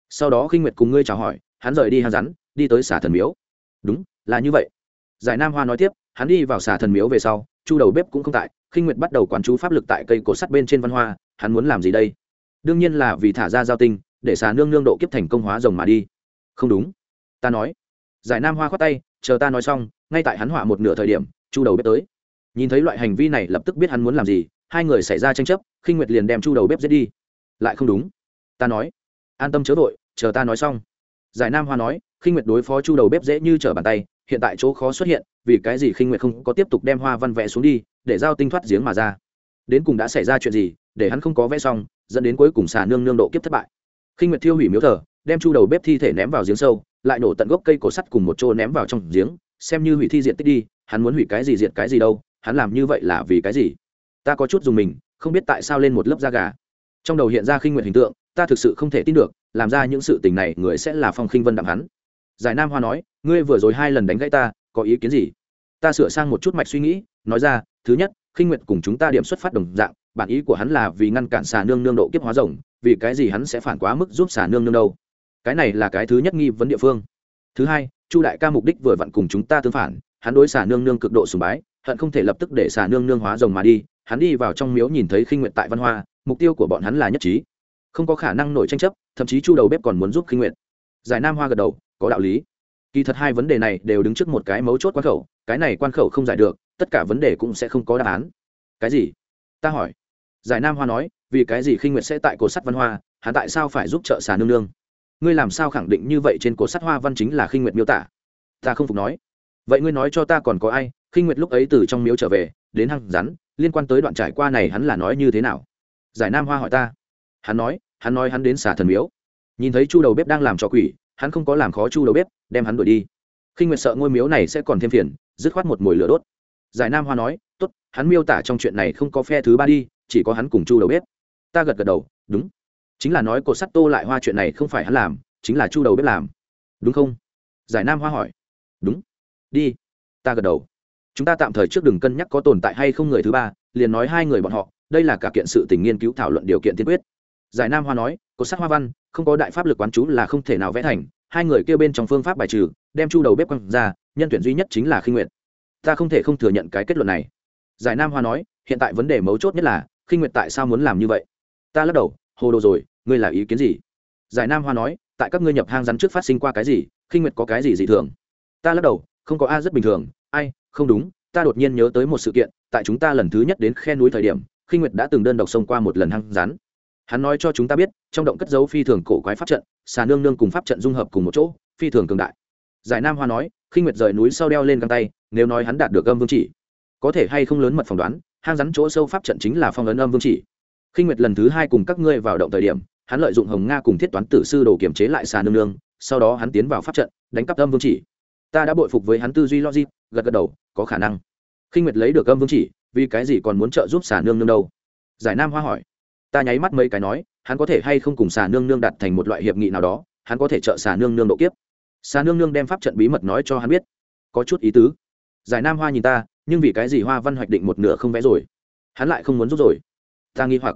Sau đó khinh nguyệt cùng ngươi chào hỏi hắn rời đi hang rắn, đi tới xả thần miếu. Đúng, là như vậy. Giải nam hoa nói tiếp, hắn đi vào xả thần miếu về sau, chu đầu bếp cũng không tại, khinh nguyệt bắt đầu quán chú pháp lực tại cây cổ sắt bên trên văn hoa, hắn muốn làm gì đây? Đương nhiên là vì thả ra giao tinh, để xà nương nương độ kiếp thành công hóa rồng mà đi. Không đúng. Ta nói. Giải nam hoa khoát tay, chờ ta nói xong, ngay tại hắn họa một nửa thời điểm, chu đầu bếp tới. Nhìn thấy loại hành vi này lập tức biết hắn muốn làm gì, hai người xảy ra tranh chấp, khinh nguyệt liền đem chu đầu bếp giết đi. Lại không đúng. Ta nói. An tâm chớ vội, chờ ta nói xong giải nam hoa nói, khinh nguyệt đối phó chu đầu bếp dễ như trở bàn tay, hiện tại chỗ khó xuất hiện, vì cái gì khinh nguyệt không có tiếp tục đem hoa văn vẽ xuống đi, để giao tinh thoát giếng mà ra. Đến cùng đã xảy ra chuyện gì, để hắn không có vẽ xong, dẫn đến cuối cùng xà nương nương độ kiếp thất bại. Khinh nguyệt thiêu hủy miếu thờ, đem chu đầu bếp thi thể ném vào giếng sâu, lại nổ tận gốc cây cổ sắt cùng một chỗ ném vào trong giếng, xem như hủy thi diện tích đi, hắn muốn hủy cái gì diện cái gì đâu, hắn làm như vậy là vì cái gì? Ta có chút dùng mình, không biết tại sao lên một lớp da gà. Trong đầu hiện ra khinh Nguyệt hình tượng, ta thực sự không thể tin được làm ra những sự tình này, người sẽ là phong khinh vân đạm hắn. Giải nam hoa nói, ngươi vừa rồi hai lần đánh gãy ta, có ý kiến gì? Ta sửa sang một chút mạch suy nghĩ, nói ra, thứ nhất, khinh nguyện cùng chúng ta điểm xuất phát đồng dạng, bản ý của hắn là vì ngăn cản xà nương nương độ kiếp hóa rồng, vì cái gì hắn sẽ phản quá mức giúp xà nương nương đâu? Cái này là cái thứ nhất nghi vấn địa phương. Thứ hai, chu đại ca mục đích vừa vặn cùng chúng ta tương phản, hắn đối xà nương nương cực độ sùng bái, hận không thể lập tức để xà nương nương hóa rồng mà đi, hắn đi vào trong miếu nhìn thấy khinh nguyện tại văn hoa, mục tiêu của bọn hắn là nhất trí không có khả năng nổi tranh chấp, thậm chí chu đầu bếp còn muốn giúp khinh nguyện giải nam hoa gật đầu, có đạo lý. Kỳ thật hai vấn đề này đều đứng trước một cái mấu chốt quan khẩu, cái này quan khẩu không giải được, tất cả vấn đề cũng sẽ không có đáp án. Cái gì? Ta hỏi. Giải nam hoa nói, vì cái gì khinh nguyệt sẽ tại cổ sắt văn hoa, hắn tại sao phải giúp trợ xà nương nương? Ngươi làm sao khẳng định như vậy trên cột sắt hoa văn chính là khinh nguyệt miêu tả? Ta không phục nói. Vậy ngươi nói cho ta còn có ai? Khinh nguyệt lúc ấy từ trong miếu trở về, đến hăng rắn, liên quan tới đoạn trải qua này hắn là nói như thế nào? Giải nam hoa hỏi ta hắn nói hắn nói hắn đến xả thần miếu. Nhìn thấy chu đầu bếp đang làm cho quỷ, hắn không có làm khó chu đầu bếp, đem hắn đuổi đi. Khi nguyệt sợ ngôi miếu này sẽ còn thêm phiền, dứt khoát một mồi lửa đốt. Giải nam hoa nói t ố t hắn miêu tả trong chuyện này không có phe thứ ba đi, chỉ có hắn cùng chu đầu bếp. Ta gật gật đầu, đúng. Chính là nói cột sắt tô lại hoa chuyện này không phải hắn làm, chính là chu đầu bếp làm. Đúng không? Giải nam hoa hỏi. Đúng. Đi. Ta gật đầu. Chúng ta tạm thời trước đừng cân nhắc có tồn tại hay không người thứ ba, liền nói hai người bọn họ, đây là cả kiện sự tình nghiên cứu thảo luận điều kiện tiên quyết giải nam hoa nói, cột sắc hoa văn, không có đại pháp lực quán chú là không thể nào vẽ thành. Hai người kêu bên trong phương pháp bài trừ, đem chu đầu bếp quăng ra, nhân tuyển duy nhất chính là khinh nguyệt. Ta không thể không thừa nhận cái kết luận này. Giải nam hoa nói, hiện tại vấn đề mấu chốt nhất là, khinh nguyệt tại sao muốn làm như vậy? Ta lắc đầu, hồ đồ rồi, ngươi là ý kiến gì? Giải nam hoa nói, tại các ngươi nhập hang rắn trước phát sinh qua cái gì, khinh nguyệt có cái gì dị thường? Ta lắc đầu, không có a rất bình thường. Ai, không đúng, ta đột nhiên nhớ tới một sự kiện, tại chúng ta lần thứ nhất đến khe núi thời điểm, khinh nguyệt đã từng đơn độc xông qua một lần hang rắn hắn nói cho chúng ta biết, trong động cất dấu phi thường cổ quái pháp trận, xà nương nương cùng pháp trận dung hợp cùng một chỗ, phi thường cường đại. Giải nam hoa nói, khi nguyệt rời núi sau đeo lên găng tay, nếu nói hắn đạt được âm vương chỉ, có thể hay không lớn mật phỏng đoán, hang rắn chỗ sâu pháp trận chính là phong ấn âm vương chỉ. Khi nguyệt lần thứ hai cùng các ngươi vào động thời điểm, hắn lợi dụng hồng nga cùng thiết toán tử sư đồ kiểm chế lại xà nương nương, sau đó hắn tiến vào pháp trận, đánh cắp âm vương chỉ. Ta đã bội phục với hắn tư duy logic, gật gật đầu, có khả năng. Khi nguyệt lấy được âm vương chỉ, vì cái gì còn muốn trợ giúp xà nương nương đâu? Giải nam hoa hỏi ta nháy mắt mấy cái nói, hắn có thể hay không cùng xà nương nương đặt thành một loại hiệp nghị nào đó, hắn có thể trợ xà nương nương độ kiếp. Xà nương nương đem pháp trận bí mật nói cho hắn biết. Có chút ý tứ. Giải nam hoa nhìn ta, nhưng vì cái gì hoa văn hoạch định một nửa không vẽ rồi? Hắn lại không muốn rút rồi. Ta nghi hoặc.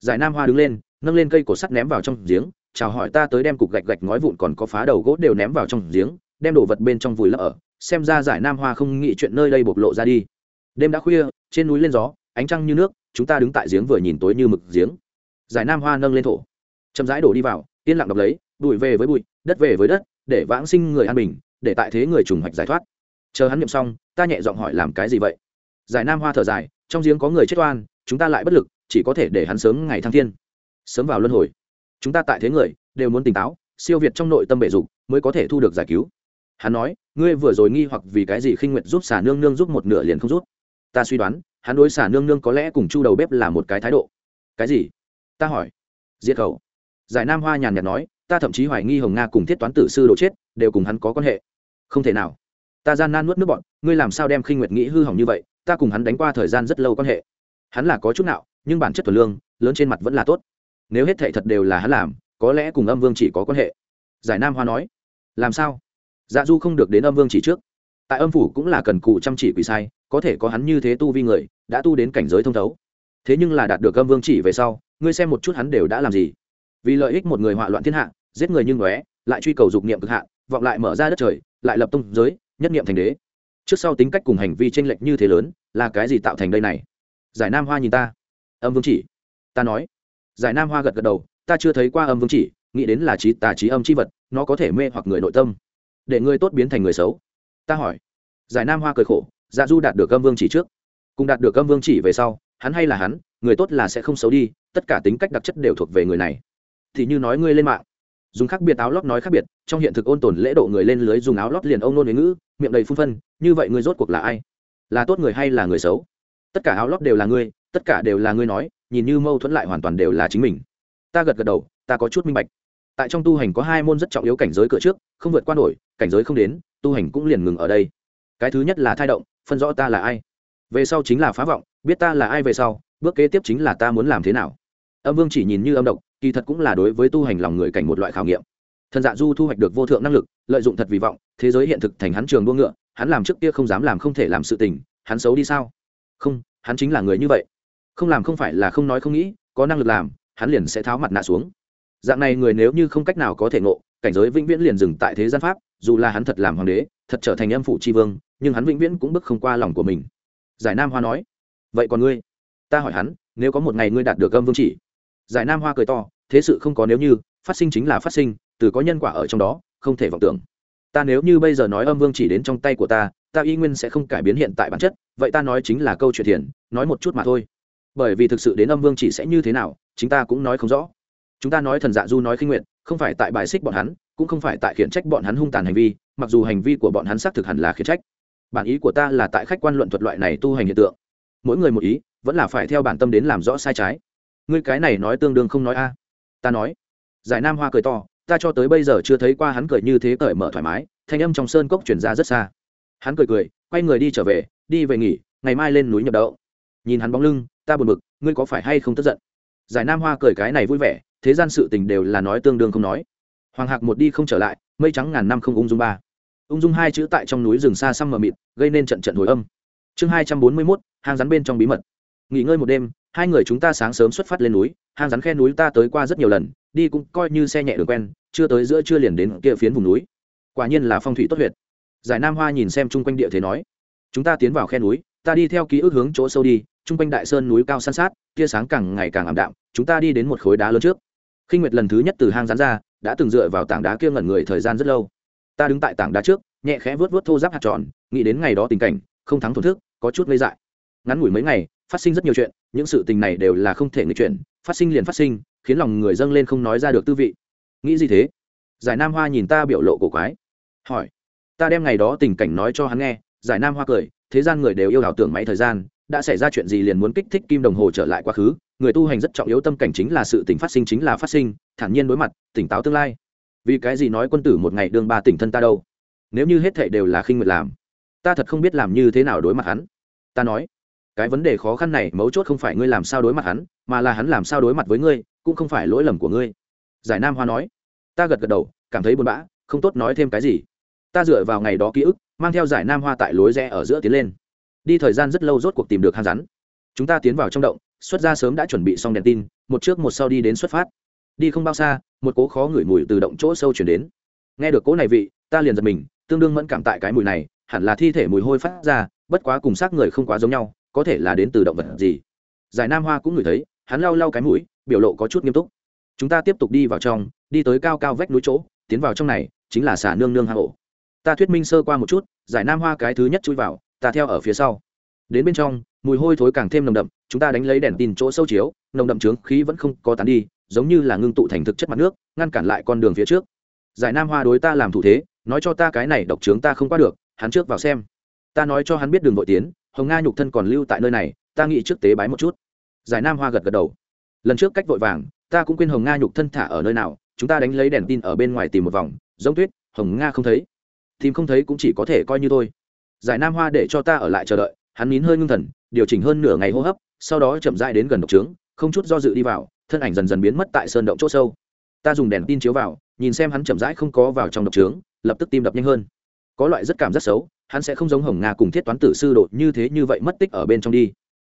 Giải nam hoa đứng lên, nâng lên cây cổ sắt ném vào trong giếng, chào hỏi ta tới đem cục gạch gạch ngói vụn còn có phá đầu gỗ đều ném vào trong giếng, đem đồ vật bên trong vùi lấp ở. Xem ra giải nam hoa không nghĩ chuyện nơi đây bộc lộ ra đi. Đêm đã khuya, trên núi lên gió, ánh trăng như nước chúng ta đứng tại giếng vừa nhìn tối như mực giếng. Giải nam hoa nâng lên thổ. Chậm rãi đổ đi vào, yên lặng đọc lấy, bụi về với bụi, đất về với đất, để vãng sinh người an bình, để tại thế người trùng hoạch giải thoát. Chờ hắn niệm xong, ta nhẹ giọng hỏi làm cái gì vậy? Giải nam hoa thở dài, trong giếng có người chết oan, chúng ta lại bất lực, chỉ có thể để hắn sớm ngày thăng thiên. Sớm vào luân hồi, chúng ta tại thế người, đều muốn tỉnh táo, siêu việt trong nội tâm bệ dục, mới có thể thu được giải cứu. Hắn nói, ngươi vừa rồi nghi hoặc vì cái gì khinh nguyện giúp xà nương nương giúp một nửa liền không giúp ta suy đoán, hắn đối xả nương nương có lẽ cùng chu đầu bếp là một cái thái độ. Cái gì? Ta hỏi. Diệt khẩu. Giải nam hoa nhàn nhạt nói, ta thậm chí hoài nghi hồng nga cùng thiết toán tử sư đồ chết, đều cùng hắn có quan hệ. Không thể nào. Ta gian nan nuốt nước bọn, ngươi làm sao đem khinh nguyệt nghĩ hư hỏng như vậy, ta cùng hắn đánh qua thời gian rất lâu quan hệ. Hắn là có chút nào nhưng bản chất thuần lương, lớn trên mặt vẫn là tốt. Nếu hết thệ thật đều là hắn làm, có lẽ cùng âm vương chỉ có quan hệ. Giải nam hoa nói. Làm sao? Dạ du không được đến âm vương chỉ trước. Tại âm phủ cũng là cần cụ chăm chỉ quỷ sai có thể có hắn như thế tu vi người, đã tu đến cảnh giới thông thấu. Thế nhưng là đạt được âm vương chỉ về sau, ngươi xem một chút hắn đều đã làm gì. Vì lợi ích một người họa loạn thiên hạ, giết người như ngóe, lại truy cầu dục niệm cực hạ vọng lại mở ra đất trời, lại lập tông giới, nhất niệm thành đế. Trước sau tính cách cùng hành vi tranh lệch như thế lớn, là cái gì tạo thành đây này? Giải nam hoa nhìn ta. Âm vương chỉ. Ta nói. Giải nam hoa gật gật đầu, ta chưa thấy qua âm vương chỉ, nghĩ đến là trí tà trí âm chi vật, nó có thể mê hoặc người nội tâm. Để người tốt biến thành người xấu. Ta hỏi. Giải nam hoa cười khổ dạ du đạt được âm vương chỉ trước. Cùng đạt được âm vương chỉ về sau, hắn hay là hắn, người tốt là sẽ không xấu đi, tất cả tính cách đặc chất đều thuộc về người này. Thì như nói ngươi lên mạng. Dùng khác biệt áo lót nói khác biệt, trong hiện thực ôn tồn lễ độ người lên lưới dùng áo lót liền ông nôn với ngữ, miệng đầy phun phân, như vậy ngươi rốt cuộc là ai? Là tốt người hay là người xấu? Tất cả áo lót đều là ngươi, tất cả đều là ngươi nói, nhìn như mâu thuẫn lại hoàn toàn đều là chính mình. Ta gật gật đầu, ta có chút minh bạch. Tại trong tu hành có hai môn rất trọng yếu cảnh giới cửa trước, không vượt qua nổi, cảnh giới không đến, tu hành cũng liền ngừng ở đây. Cái thứ nhất là thai động phân rõ ta là ai. Về sau chính là phá vọng, biết ta là ai về sau, bước kế tiếp chính là ta muốn làm thế nào. Âm vương chỉ nhìn như âm độc, kỳ thật cũng là đối với tu hành lòng người cảnh một loại khảo nghiệm. Thần dạ du thu hoạch được vô thượng năng lực, lợi dụng thật vì vọng, thế giới hiện thực thành hắn trường đua ngựa, hắn làm trước kia không dám làm không thể làm sự tình, hắn xấu đi sao? Không, hắn chính là người như vậy. Không làm không phải là không nói không nghĩ, có năng lực làm, hắn liền sẽ tháo mặt nạ xuống. Dạng này người nếu như không cách nào có thể ngộ, cảnh giới vĩnh viễn liền dừng tại thế gian pháp, dù là hắn thật làm hoàng đế thật trở thành âm phụ tri vương, nhưng hắn vĩnh viễn cũng bước không qua lòng của mình. Giải nam hoa nói, vậy còn ngươi? Ta hỏi hắn, nếu có một ngày ngươi đạt được âm vương chỉ? Giải nam hoa cười to, thế sự không có nếu như, phát sinh chính là phát sinh, từ có nhân quả ở trong đó, không thể vọng tưởng. Ta nếu như bây giờ nói âm vương chỉ đến trong tay của ta ta y nguyên sẽ không cải biến hiện tại bản chất, vậy ta nói chính là câu chuyện thiền, nói một chút mà thôi. Bởi vì thực sự đến âm vương chỉ sẽ như thế nào, chính ta cũng nói không rõ. Chúng ta nói thần dạ du nói khinh nguyện không phải tại bài xích bọn hắn, cũng không phải tại khiển trách bọn hắn hung tàn hành vi mặc dù hành vi của bọn hắn xác thực hẳn là khiển trách. Bản ý của ta là tại khách quan luận thuật loại này tu hành hiện tượng. Mỗi người một ý, vẫn là phải theo bản tâm đến làm rõ sai trái. Ngươi cái này nói tương đương không nói a. Ta nói. Giải nam hoa cười to, ta cho tới bây giờ chưa thấy qua hắn cười như thế cởi mở thoải mái, thanh âm trong sơn cốc chuyển ra rất xa. Hắn cười cười, quay người đi trở về, đi về nghỉ, ngày mai lên núi nhập đậu. Nhìn hắn bóng lưng, ta buồn bực, ngươi có phải hay không tức giận? Giải nam hoa cười cái này vui vẻ, thế gian sự tình đều là nói tương đương không nói. Hoàng hạc một đi không trở lại mây trắng ngàn năm không ung dung ba. Ung dung hai chữ tại trong núi rừng xa xăm mờ mịt, gây nên trận trận hồi âm. Chương hai trăm bốn mươi mốt, hang rắn bên trong bí mật. Nghỉ ngơi một đêm, hai người chúng ta sáng sớm xuất phát lên núi, hang rắn khe núi ta tới qua rất nhiều lần, đi cũng coi như xe nhẹ đường quen, chưa tới giữa chưa liền đến kia phiến vùng núi. Quả nhiên là phong thủy tốt huyệt. Giải nam hoa nhìn xem chung quanh địa thế nói, chúng ta tiến vào khe núi, ta đi theo ký ức hướng chỗ sâu đi, chung quanh đại sơn núi cao san sát, tia sáng càng ngày càng ảm đạm, chúng ta đi đến một khối đá lớn trước khi nguyệt lần thứ nhất từ hang rán ra, đã từng dựa vào tảng đá kia ngẩn người thời gian rất lâu. Ta đứng tại tảng đá trước, nhẹ khẽ vớt vớt thô giáp hạt tròn, nghĩ đến ngày đó tình cảnh, không thắng thổn thức, có chút ngây dại. Ngắn ngủi mấy ngày, phát sinh rất nhiều chuyện, những sự tình này đều là không thể người chuyện phát sinh liền phát sinh, khiến lòng người dâng lên không nói ra được tư vị. Nghĩ gì thế? Giải nam hoa nhìn ta biểu lộ cổ quái. Hỏi. Ta đem ngày đó tình cảnh nói cho hắn nghe, giải nam hoa cười, thế gian người đều yêu ảo tưởng máy thời gian, đã xảy ra chuyện gì liền muốn kích thích kim đồng hồ trở lại quá khứ người tu hành rất trọng yếu tâm cảnh chính là sự tỉnh phát sinh chính là phát sinh, thản nhiên đối mặt, tỉnh táo tương lai. Vì cái gì nói quân tử một ngày đương ba tỉnh thân ta đâu? Nếu như hết thệ đều là khinh nguyệt làm, ta thật không biết làm như thế nào đối mặt hắn. Ta nói, cái vấn đề khó khăn này mấu chốt không phải ngươi làm sao đối mặt hắn, mà là hắn làm sao đối mặt với ngươi, cũng không phải lỗi lầm của ngươi. Giải nam hoa nói, ta gật gật đầu, cảm thấy buồn bã, không tốt nói thêm cái gì. Ta dựa vào ngày đó ký ức, mang theo giải nam hoa tại lối rẽ ở giữa tiến lên. Đi thời gian rất lâu rốt cuộc tìm được hang rắn chúng ta tiến vào trong động xuất ra sớm đã chuẩn bị xong đèn tin, một trước một sau đi đến xuất phát. Đi không bao xa, một cố khó ngửi mùi từ động chỗ sâu chuyển đến. Nghe được cố này vị, ta liền giật mình, tương đương mẫn cảm tại cái mùi này, hẳn là thi thể mùi hôi phát ra, bất quá cùng xác người không quá giống nhau, có thể là đến từ động vật gì. Giải nam hoa cũng ngửi thấy, hắn lau lau cái mũi, biểu lộ có chút nghiêm túc. Chúng ta tiếp tục đi vào trong, đi tới cao cao vách núi chỗ, tiến vào trong này, chính là xả nương nương hạ hộ ta thuyết minh sơ qua một chút, giải nam hoa cái thứ nhất chui vào, ta theo ở phía sau. Đến bên trong mùi hôi thối càng thêm nồng đậm, chúng ta đánh lấy đèn tin chỗ sâu chiếu, nồng đậm trướng khí vẫn không có tán đi, giống như là ngưng tụ thành thực chất mặt nước, ngăn cản lại con đường phía trước. Giải nam hoa đối ta làm thủ thế, nói cho ta cái này độc trướng ta không qua được, hắn trước vào xem. Ta nói cho hắn biết đường vội tiến, hồng nga nhục thân còn lưu tại nơi này, ta nghĩ trước tế bái một chút. Giải nam hoa gật gật đầu. Lần trước cách vội vàng, ta cũng quên hồng nga nhục thân thả ở nơi nào, chúng ta đánh lấy đèn tin ở bên ngoài tìm một vòng, giống tuyết, hồng nga không thấy. Tìm không thấy cũng chỉ có thể coi như thôi. Giải nam hoa để cho ta ở lại chờ đợi, hắn nín hơi ngưng thần điều chỉnh hơn nửa ngày hô hấp, sau đó chậm dại đến gần độc trướng, không chút do dự đi vào, thân ảnh dần dần biến mất tại sơn động c h ỗ sâu. Ta dùng đèn tin chiếu vào, nhìn xem hắn chậm rãi không có vào trong độc trướng, lập tức tim đập nhanh hơn. Có loại rất cảm rất xấu, hắn sẽ không giống hồng nga cùng thiết toán tử sư đột như thế như vậy mất tích ở bên trong đi.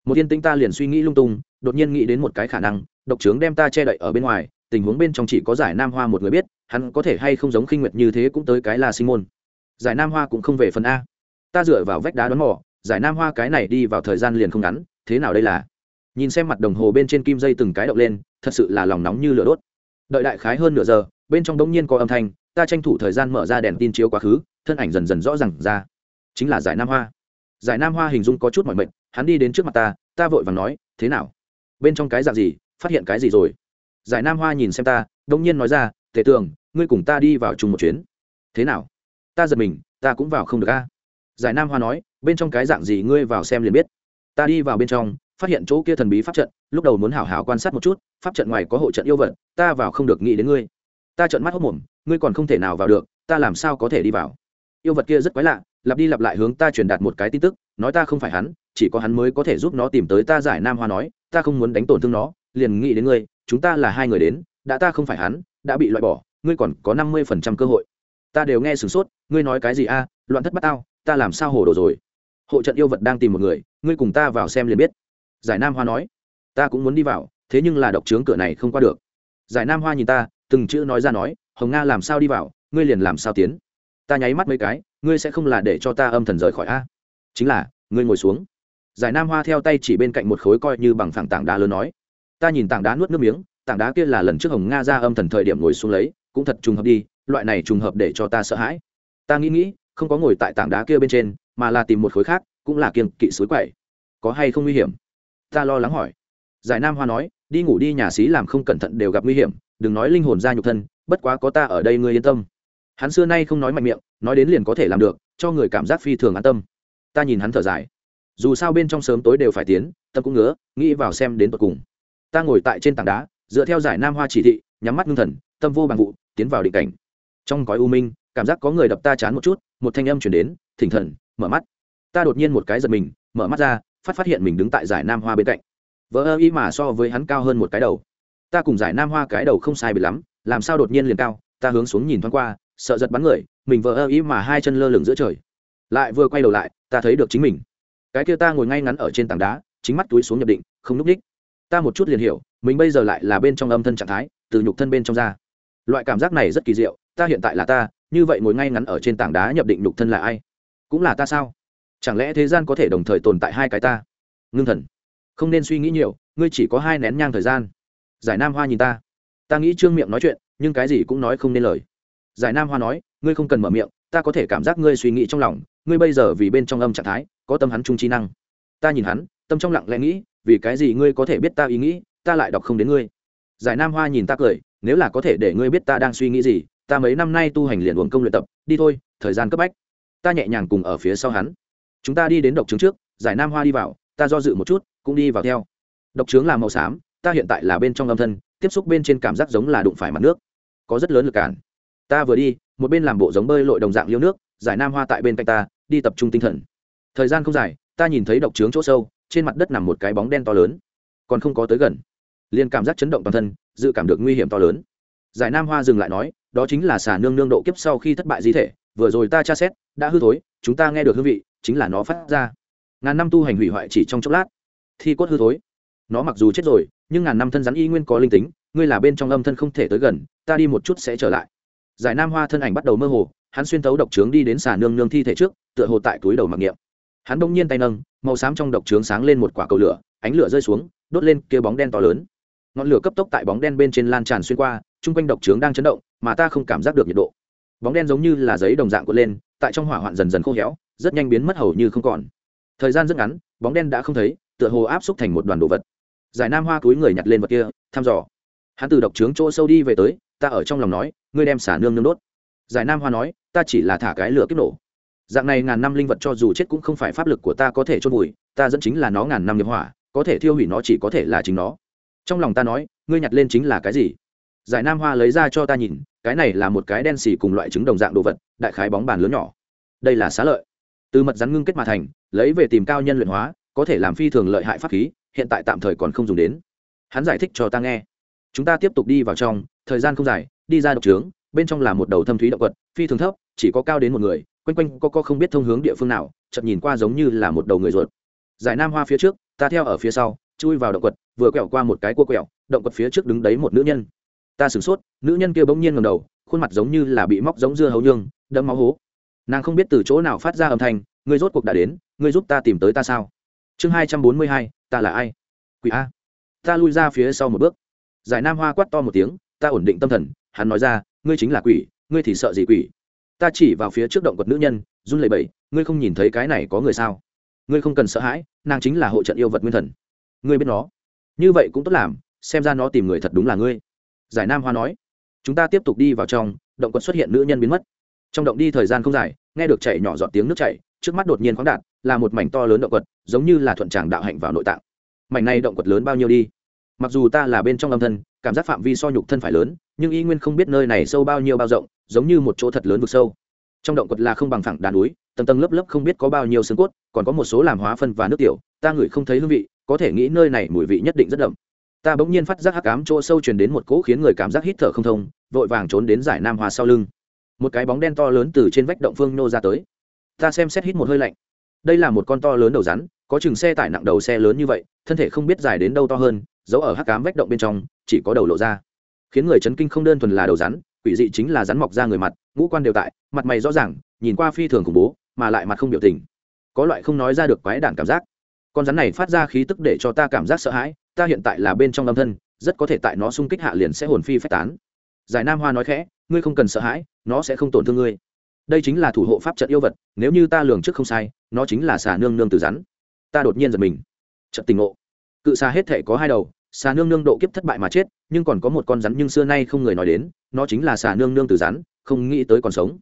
Một yên tĩnh ta liền suy nghĩ lung tung, đột nhiên nghĩ đến một cái khả năng, độc trướng đem ta che đậy ở bên ngoài, tình huống bên trong chỉ có giải nam hoa một người biết, hắn có thể hay không giống khinh nguyệt như thế cũng tới cái là sinh môn. Giải nam hoa cũng không về phần a. Ta dựa vào vách đá đón mỏ giải nam hoa cái này đi vào thời gian liền không ngắn, thế nào đây là? Nhìn xem mặt đồng hồ bên trên kim dây từng cái động lên, thật sự là lòng nóng như lửa đốt. Đợi đại khái hơn nửa giờ, bên trong đống nhiên có âm thanh, ta tranh thủ thời gian mở ra đèn tin chiếu quá khứ, thân ảnh dần dần rõ ràng ra. Chính là giải nam hoa. Giải nam hoa hình dung có chút mọi mệnh hắn đi đến trước mặt ta ta vội vàng nói, thế nào? Bên trong cái dạng gì? Phát hiện cái gì rồi? Giải nam hoa nhìn xem ta đông nhiên nói ra, tề tường, ngươi cùng ta đi vào chung một chuyến. Thế nào? Ta giật mình, ta cũng vào không được a giải nam hoa nói, bên trong cái dạng gì ngươi vào xem liền biết. Ta đi vào bên trong, phát hiện chỗ kia thần bí pháp trận, lúc đầu muốn hảo hảo quan sát một chút, pháp trận ngoài có hộ trận yêu vật, ta vào không được nghĩ đến ngươi. Ta trợn mắt hốc mồm, ngươi còn không thể nào vào được, ta làm sao có thể đi vào? Yêu vật kia rất quái lạ, lặp đi lặp lại hướng ta truyền đạt một cái tin tức, nói ta không phải hắn, chỉ có hắn mới có thể giúp nó tìm tới ta giải nam hoa nói, ta không muốn đánh tổn thương nó, liền nghĩ đến ngươi, chúng ta là hai người đến, đã ta không phải hắn, đã bị loại bỏ, ngươi còn có năm mươi phần trăm cơ hội. Ta đều nghe sửng sốt, ngươi nói cái gì a, loạn thất bắt tao ta làm sao hồ đồ rồi? Hộ trận yêu vật đang tìm một người, ngươi cùng ta vào xem liền biết. Giải nam hoa nói. Ta cũng muốn đi vào, thế nhưng là độc trướng cửa này không qua được. Giải nam hoa nhìn ta, từng chữ nói ra nói, hồng nga làm sao đi vào, ngươi liền làm sao tiến? Ta nháy mắt mấy cái, ngươi sẽ không là để cho ta âm thần rời khỏi a? Chính là, ngươi ngồi xuống. Giải nam hoa theo tay chỉ bên cạnh một khối coi như bằng phẳng tảng đá lớn nói. Ta nhìn tảng đá nuốt nước miếng, tảng đá kia là lần trước hồng nga ra âm thần thời điểm ngồi xuống lấy, cũng thật trùng hợp đi, loại này trùng hợp để cho ta sợ hãi. Ta nghĩ nghĩ không có ngồi tại tảng đá kia bên trên, mà là tìm một khối khác, cũng là kiêng kỵ suối quậy. Có hay không nguy hiểm? Ta lo lắng hỏi. Giải nam hoa nói, đi ngủ đi nhà xí làm không cẩn thận đều gặp nguy hiểm, đừng nói linh hồn ra nhục thân, bất quá có ta ở đây ngươi yên tâm. Hắn xưa nay không nói mạnh miệng, nói đến liền có thể làm được, cho người cảm giác phi thường an tâm. Ta nhìn hắn thở dài. Dù sao bên trong sớm tối đều phải tiến, tâm cũng ngứa, nghĩ vào xem đến tận cùng. Ta ngồi tại trên tảng đá, dựa theo giải nam hoa chỉ thị, nhắm mắt ngưng thần, tâm vô bằng vụ, tiến vào định cảnh. Trong gói u minh cảm giác có người đập ta chán một chút, một thanh âm chuyển đến, thỉnh thần, mở mắt. Ta đột nhiên một cái giật mình, mở mắt ra, phát phát hiện mình đứng tại giải nam hoa bên cạnh. Vỡ ơ ý mà so với hắn cao hơn một cái đầu. Ta cùng giải nam hoa cái đầu không sai bị lắm, làm sao đột nhiên liền cao, ta hướng xuống nhìn thoáng qua, sợ giật bắn người, mình vỡ ơ ý mà hai chân lơ lửng giữa trời. Lại vừa quay đầu lại, ta thấy được chính mình. Cái kia ta ngồi ngay ngắn ở trên tảng đá, chính mắt túi xuống nhập định, không núp ních ta một chút liền hiểu, mình bây giờ lại là bên trong âm thân trạng thái, từ nhục thân bên trong ra. Loại cảm giác này rất kỳ diệu, ta hiện tại là ta như vậy ngồi ngay ngắn ở trên tảng đá nhập định nhục thân là ai? Cũng là ta sao? Chẳng lẽ thế gian có thể đồng thời tồn tại hai cái ta? Ngưng thần. Không nên suy nghĩ nhiều, ngươi chỉ có hai nén nhang thời gian. Giải nam hoa nhìn ta. Ta nghĩ trương miệng nói chuyện, nhưng cái gì cũng nói không nên lời. Giải nam hoa nói, ngươi không cần mở miệng, ta có thể cảm giác ngươi suy nghĩ trong lòng, ngươi bây giờ vì bên trong âm trạng thái, có tâm hắn trung trí năng. Ta nhìn hắn, tâm trong lặng lẽ nghĩ, vì cái gì ngươi có thể biết ta ý nghĩ, ta lại đọc không đến ngươi. Giải nam hoa nhìn ta cười, nếu là có thể để ngươi biết ta đang suy nghĩ gì ta mấy năm nay tu hành liền uống công luyện tập, đi thôi, thời gian cấp bách. Ta nhẹ nhàng cùng ở phía sau hắn. Chúng ta đi đến độc trướng trước, giải nam hoa đi vào, ta do dự một chút, cũng đi vào theo. Độc trướng là màu xám, ta hiện tại là bên trong âm thân, tiếp xúc bên trên cảm giác giống là đụng phải mặt nước. Có rất lớn lực cản. Ta vừa đi, một bên làm bộ giống bơi lội đồng dạng liêu nước, giải nam hoa tại bên cạnh ta, đi tập trung tinh thần. Thời gian không dài, ta nhìn thấy độc trướng chỗ sâu, trên mặt đất nằm một cái bóng đen to lớn. Còn không có tới gần. Liền cảm giác chấn động toàn thân, dự cảm được nguy hiểm to lớn. Giải nam hoa dừng lại nói đó chính là xà nương nương độ kiếp sau khi thất bại di thể, vừa rồi ta tra xét, đã hư thối, chúng ta nghe được hương vị, chính là nó phát ra. Ngàn năm tu hành hủy hoại chỉ trong chốc lát, thi cốt hư thối. Nó mặc dù chết rồi, nhưng ngàn năm thân rắn y nguyên có linh tính, ngươi là bên trong âm thân không thể tới gần, ta đi một chút sẽ trở lại. Giải nam hoa thân ảnh bắt đầu mơ hồ, hắn xuyên tấu độc trướng đi đến xà nương nương thi thể trước, tựa hồ tại túi đầu mặc niệm. Hắn bỗng nhiên tay nâng, màu xám trong độc trướng sáng lên một quả cầu lửa, ánh lửa rơi xuống, đốt lên kia bóng đen to lớn. Ngọn lửa cấp tốc tại bóng đen bên trên lan tràn xuyên qua, chung quanh độc trướng đang chấn động mà ta không cảm giác được nhiệt độ. Bóng đen giống như là giấy đồng dạng cuộn lên, tại trong hỏa hoạn dần dần khô héo, rất nhanh biến mất hầu như không còn. Thời gian rất ngắn, bóng đen đã không thấy, tựa hồ áp xúc thành một đoàn đồ vật. Giải nam hoa túi người nhặt lên vật kia, thăm dò. Hắn từ độc trướng chỗ sâu đi về tới, ta ở trong lòng nói, ngươi đem xả nương nương đốt. Giải nam hoa nói, ta chỉ là thả cái lửa kiếp nổ. Dạng này ngàn năm linh vật cho dù chết cũng không phải pháp lực của ta có thể chôn vùi, ta dẫn chính là nó ngàn năm nghiệp hỏa, có thể thiêu hủy nó chỉ có thể là chính nó. Trong lòng ta nói, ngươi nhặt lên chính là cái gì? Giải nam hoa lấy ra cho ta nhìn, cái này là một cái đen xì cùng loại trứng đồng dạng đồ vật, đại khái bóng bàn lớn nhỏ. Đây là xá lợi. Từ mật rắn ngưng kết mà thành, lấy về tìm cao nhân luyện hóa, có thể làm phi thường lợi hại pháp khí, hiện tại tạm thời còn không dùng đến. Hắn giải thích cho ta nghe. Chúng ta tiếp tục đi vào trong, thời gian không dài, đi ra độc trướng, bên trong là một đầu thâm thúy động vật, phi thường thấp, chỉ có cao đến một người, quanh quanh có co không biết thông hướng địa phương nào chậm nhìn qua giống như là một đầu người ruột. Giải nam hoa phía trước, ta theo ở phía sau, chui vào động quật vừa quẹo qua một cái cua quẹo, động quật phía trước đứng đấy một nữ nhân ta sửng sốt, nữ nhân kia bỗng nhiên ngầm đầu, khuôn mặt giống như là bị móc giống dưa hấu nhương, đẫm máu hố. Nàng không biết từ chỗ nào phát ra âm thanh, ngươi rốt cuộc đã đến, ngươi giúp ta tìm tới ta sao? Chương hai trăm bốn mươi hai, ta là ai? Quỷ a. Ta lui ra phía sau một bước. Giải nam hoa quát to một tiếng, ta ổn định tâm thần. Hắn nói ra, ngươi chính là quỷ, ngươi thì sợ gì quỷ? Ta chỉ vào phía trước động vật nữ nhân, run lẩy bẩy, ngươi không nhìn thấy cái này có người sao? Ngươi không cần sợ hãi, nàng chính là hộ trận yêu vật nguyên thần. Ngươi biết nó. Như vậy cũng tốt làm, xem ra nó tìm người thật đúng là ngươi giải nam hoa nói, chúng ta tiếp tục đi vào trong, động quật xuất hiện nữ nhân biến mất. Trong động đi thời gian không dài, nghe được chảy nhỏ giọt tiếng nước chảy, trước mắt đột nhiên khoáng đạt, là một mảnh to lớn động quật, giống như là thuận tràng đạo hạnh vào nội tạng. Mảnh này động quật lớn bao nhiêu đi? Mặc dù ta là bên trong âm thân, cảm giác phạm vi so nhục thân phải lớn, nhưng y nguyên không biết nơi này sâu bao nhiêu bao rộng, giống như một chỗ thật lớn vực sâu. Trong động quật là không bằng phẳng đá núi, tầng tầng lớp lớp không biết có bao nhiêu xương cốt, còn có một số làm hóa phân và nước tiểu, ta ngửi không thấy hương vị, có thể nghĩ nơi này mùi vị nhất định rất đậm ta bỗng nhiên phát giác hắc ám chỗ sâu truyền đến một cỗ khiến người cảm giác hít thở không thông, vội vàng trốn đến giải nam hòa sau lưng. Một cái bóng đen to lớn từ trên vách động phương nô ra tới. Ta xem xét hít một hơi lạnh. Đây là một con to lớn đầu rắn, có chừng xe tải nặng đầu xe lớn như vậy, thân thể không biết dài đến đâu to hơn giấu ở hắc cám vách động bên trong, chỉ có đầu lộ ra. Khiến người chấn kinh không đơn thuần là đầu rắn, quỷ dị chính là rắn mọc ra người mặt, ngũ quan đều tại, mặt mày rõ ràng, nhìn qua phi thường khủng bố, mà lại mặt không biểu tình. Có loại không nói ra được quái đản cảm giác con rắn này phát ra khí tức để cho ta cảm giác sợ hãi, ta hiện tại là bên trong âm thân, rất có thể tại nó xung kích hạ liền sẽ hồn phi phách tán. Giải nam hoa nói khẽ, ngươi không cần sợ hãi, nó sẽ không tổn thương ngươi. Đây chính là thủ hộ pháp trận yêu vật, nếu như ta lường trước không sai, nó chính là xà nương nương từ rắn. Ta đột nhiên giật mình. Trận tình ngộ. Cự xà hết thể có hai đầu, xà nương nương độ kiếp thất bại mà chết, nhưng còn có một con rắn nhưng xưa nay không người nói đến, nó chính là xà nương nương từ rắn, không nghĩ tới còn sống.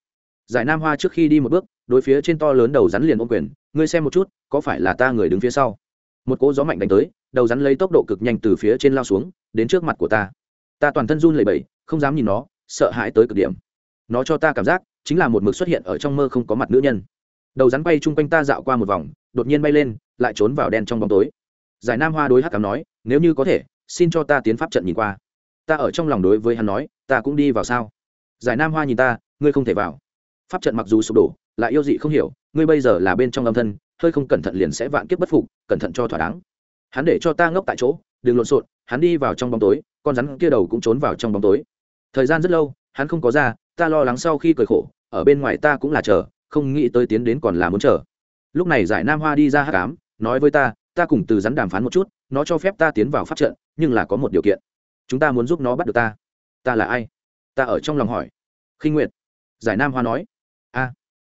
Giải nam hoa trước khi đi một bước đối phía trên to lớn đầu rắn liền ôm quyền, ngươi xem một chút, có phải là ta người đứng phía sau? Một cỗ gió mạnh đánh tới, đầu rắn lấy tốc độ cực nhanh từ phía trên lao xuống, đến trước mặt của ta. Ta toàn thân run lẩy bẩy, không dám nhìn nó, sợ hãi tới cực điểm. Nó cho ta cảm giác, chính là một mực xuất hiện ở trong mơ không có mặt nữ nhân. Đầu rắn bay chung quanh ta dạo qua một vòng, đột nhiên bay lên, lại trốn vào đen trong bóng tối. Giải nam hoa đối hắc cám nói, nếu như có thể, xin cho ta tiến pháp trận nhìn qua. Ta ở trong lòng đối với hắn nói, ta cũng đi vào sao? Giải nam hoa nhìn ta, ngươi không thể vào. Pháp trận mặc dù sụp đổ lại yêu dị không hiểu, ngươi bây giờ là bên trong âm thân, hơi không cẩn thận liền sẽ vạn kiếp bất phục, cẩn thận cho thỏa đáng. Hắn để cho ta ngốc tại chỗ, đừng lộn xộn, hắn đi vào trong bóng tối, con rắn kia đầu cũng trốn vào trong bóng tối. Thời gian rất lâu, hắn không có ra, ta lo lắng sau khi cười khổ, ở bên ngoài ta cũng là chờ, không nghĩ tới tiến đến còn là muốn chờ. Lúc này giải nam hoa đi ra hát cám nói với ta ta cùng từ rắn đàm phán một chút, nó cho phép ta tiến vào pháp trận, nhưng là có một điều kiện. Chúng ta muốn giúp nó bắt được ta. Ta là ai? Ta ở trong lòng hỏi. Khinh nguyệt. Giải nam hoa nói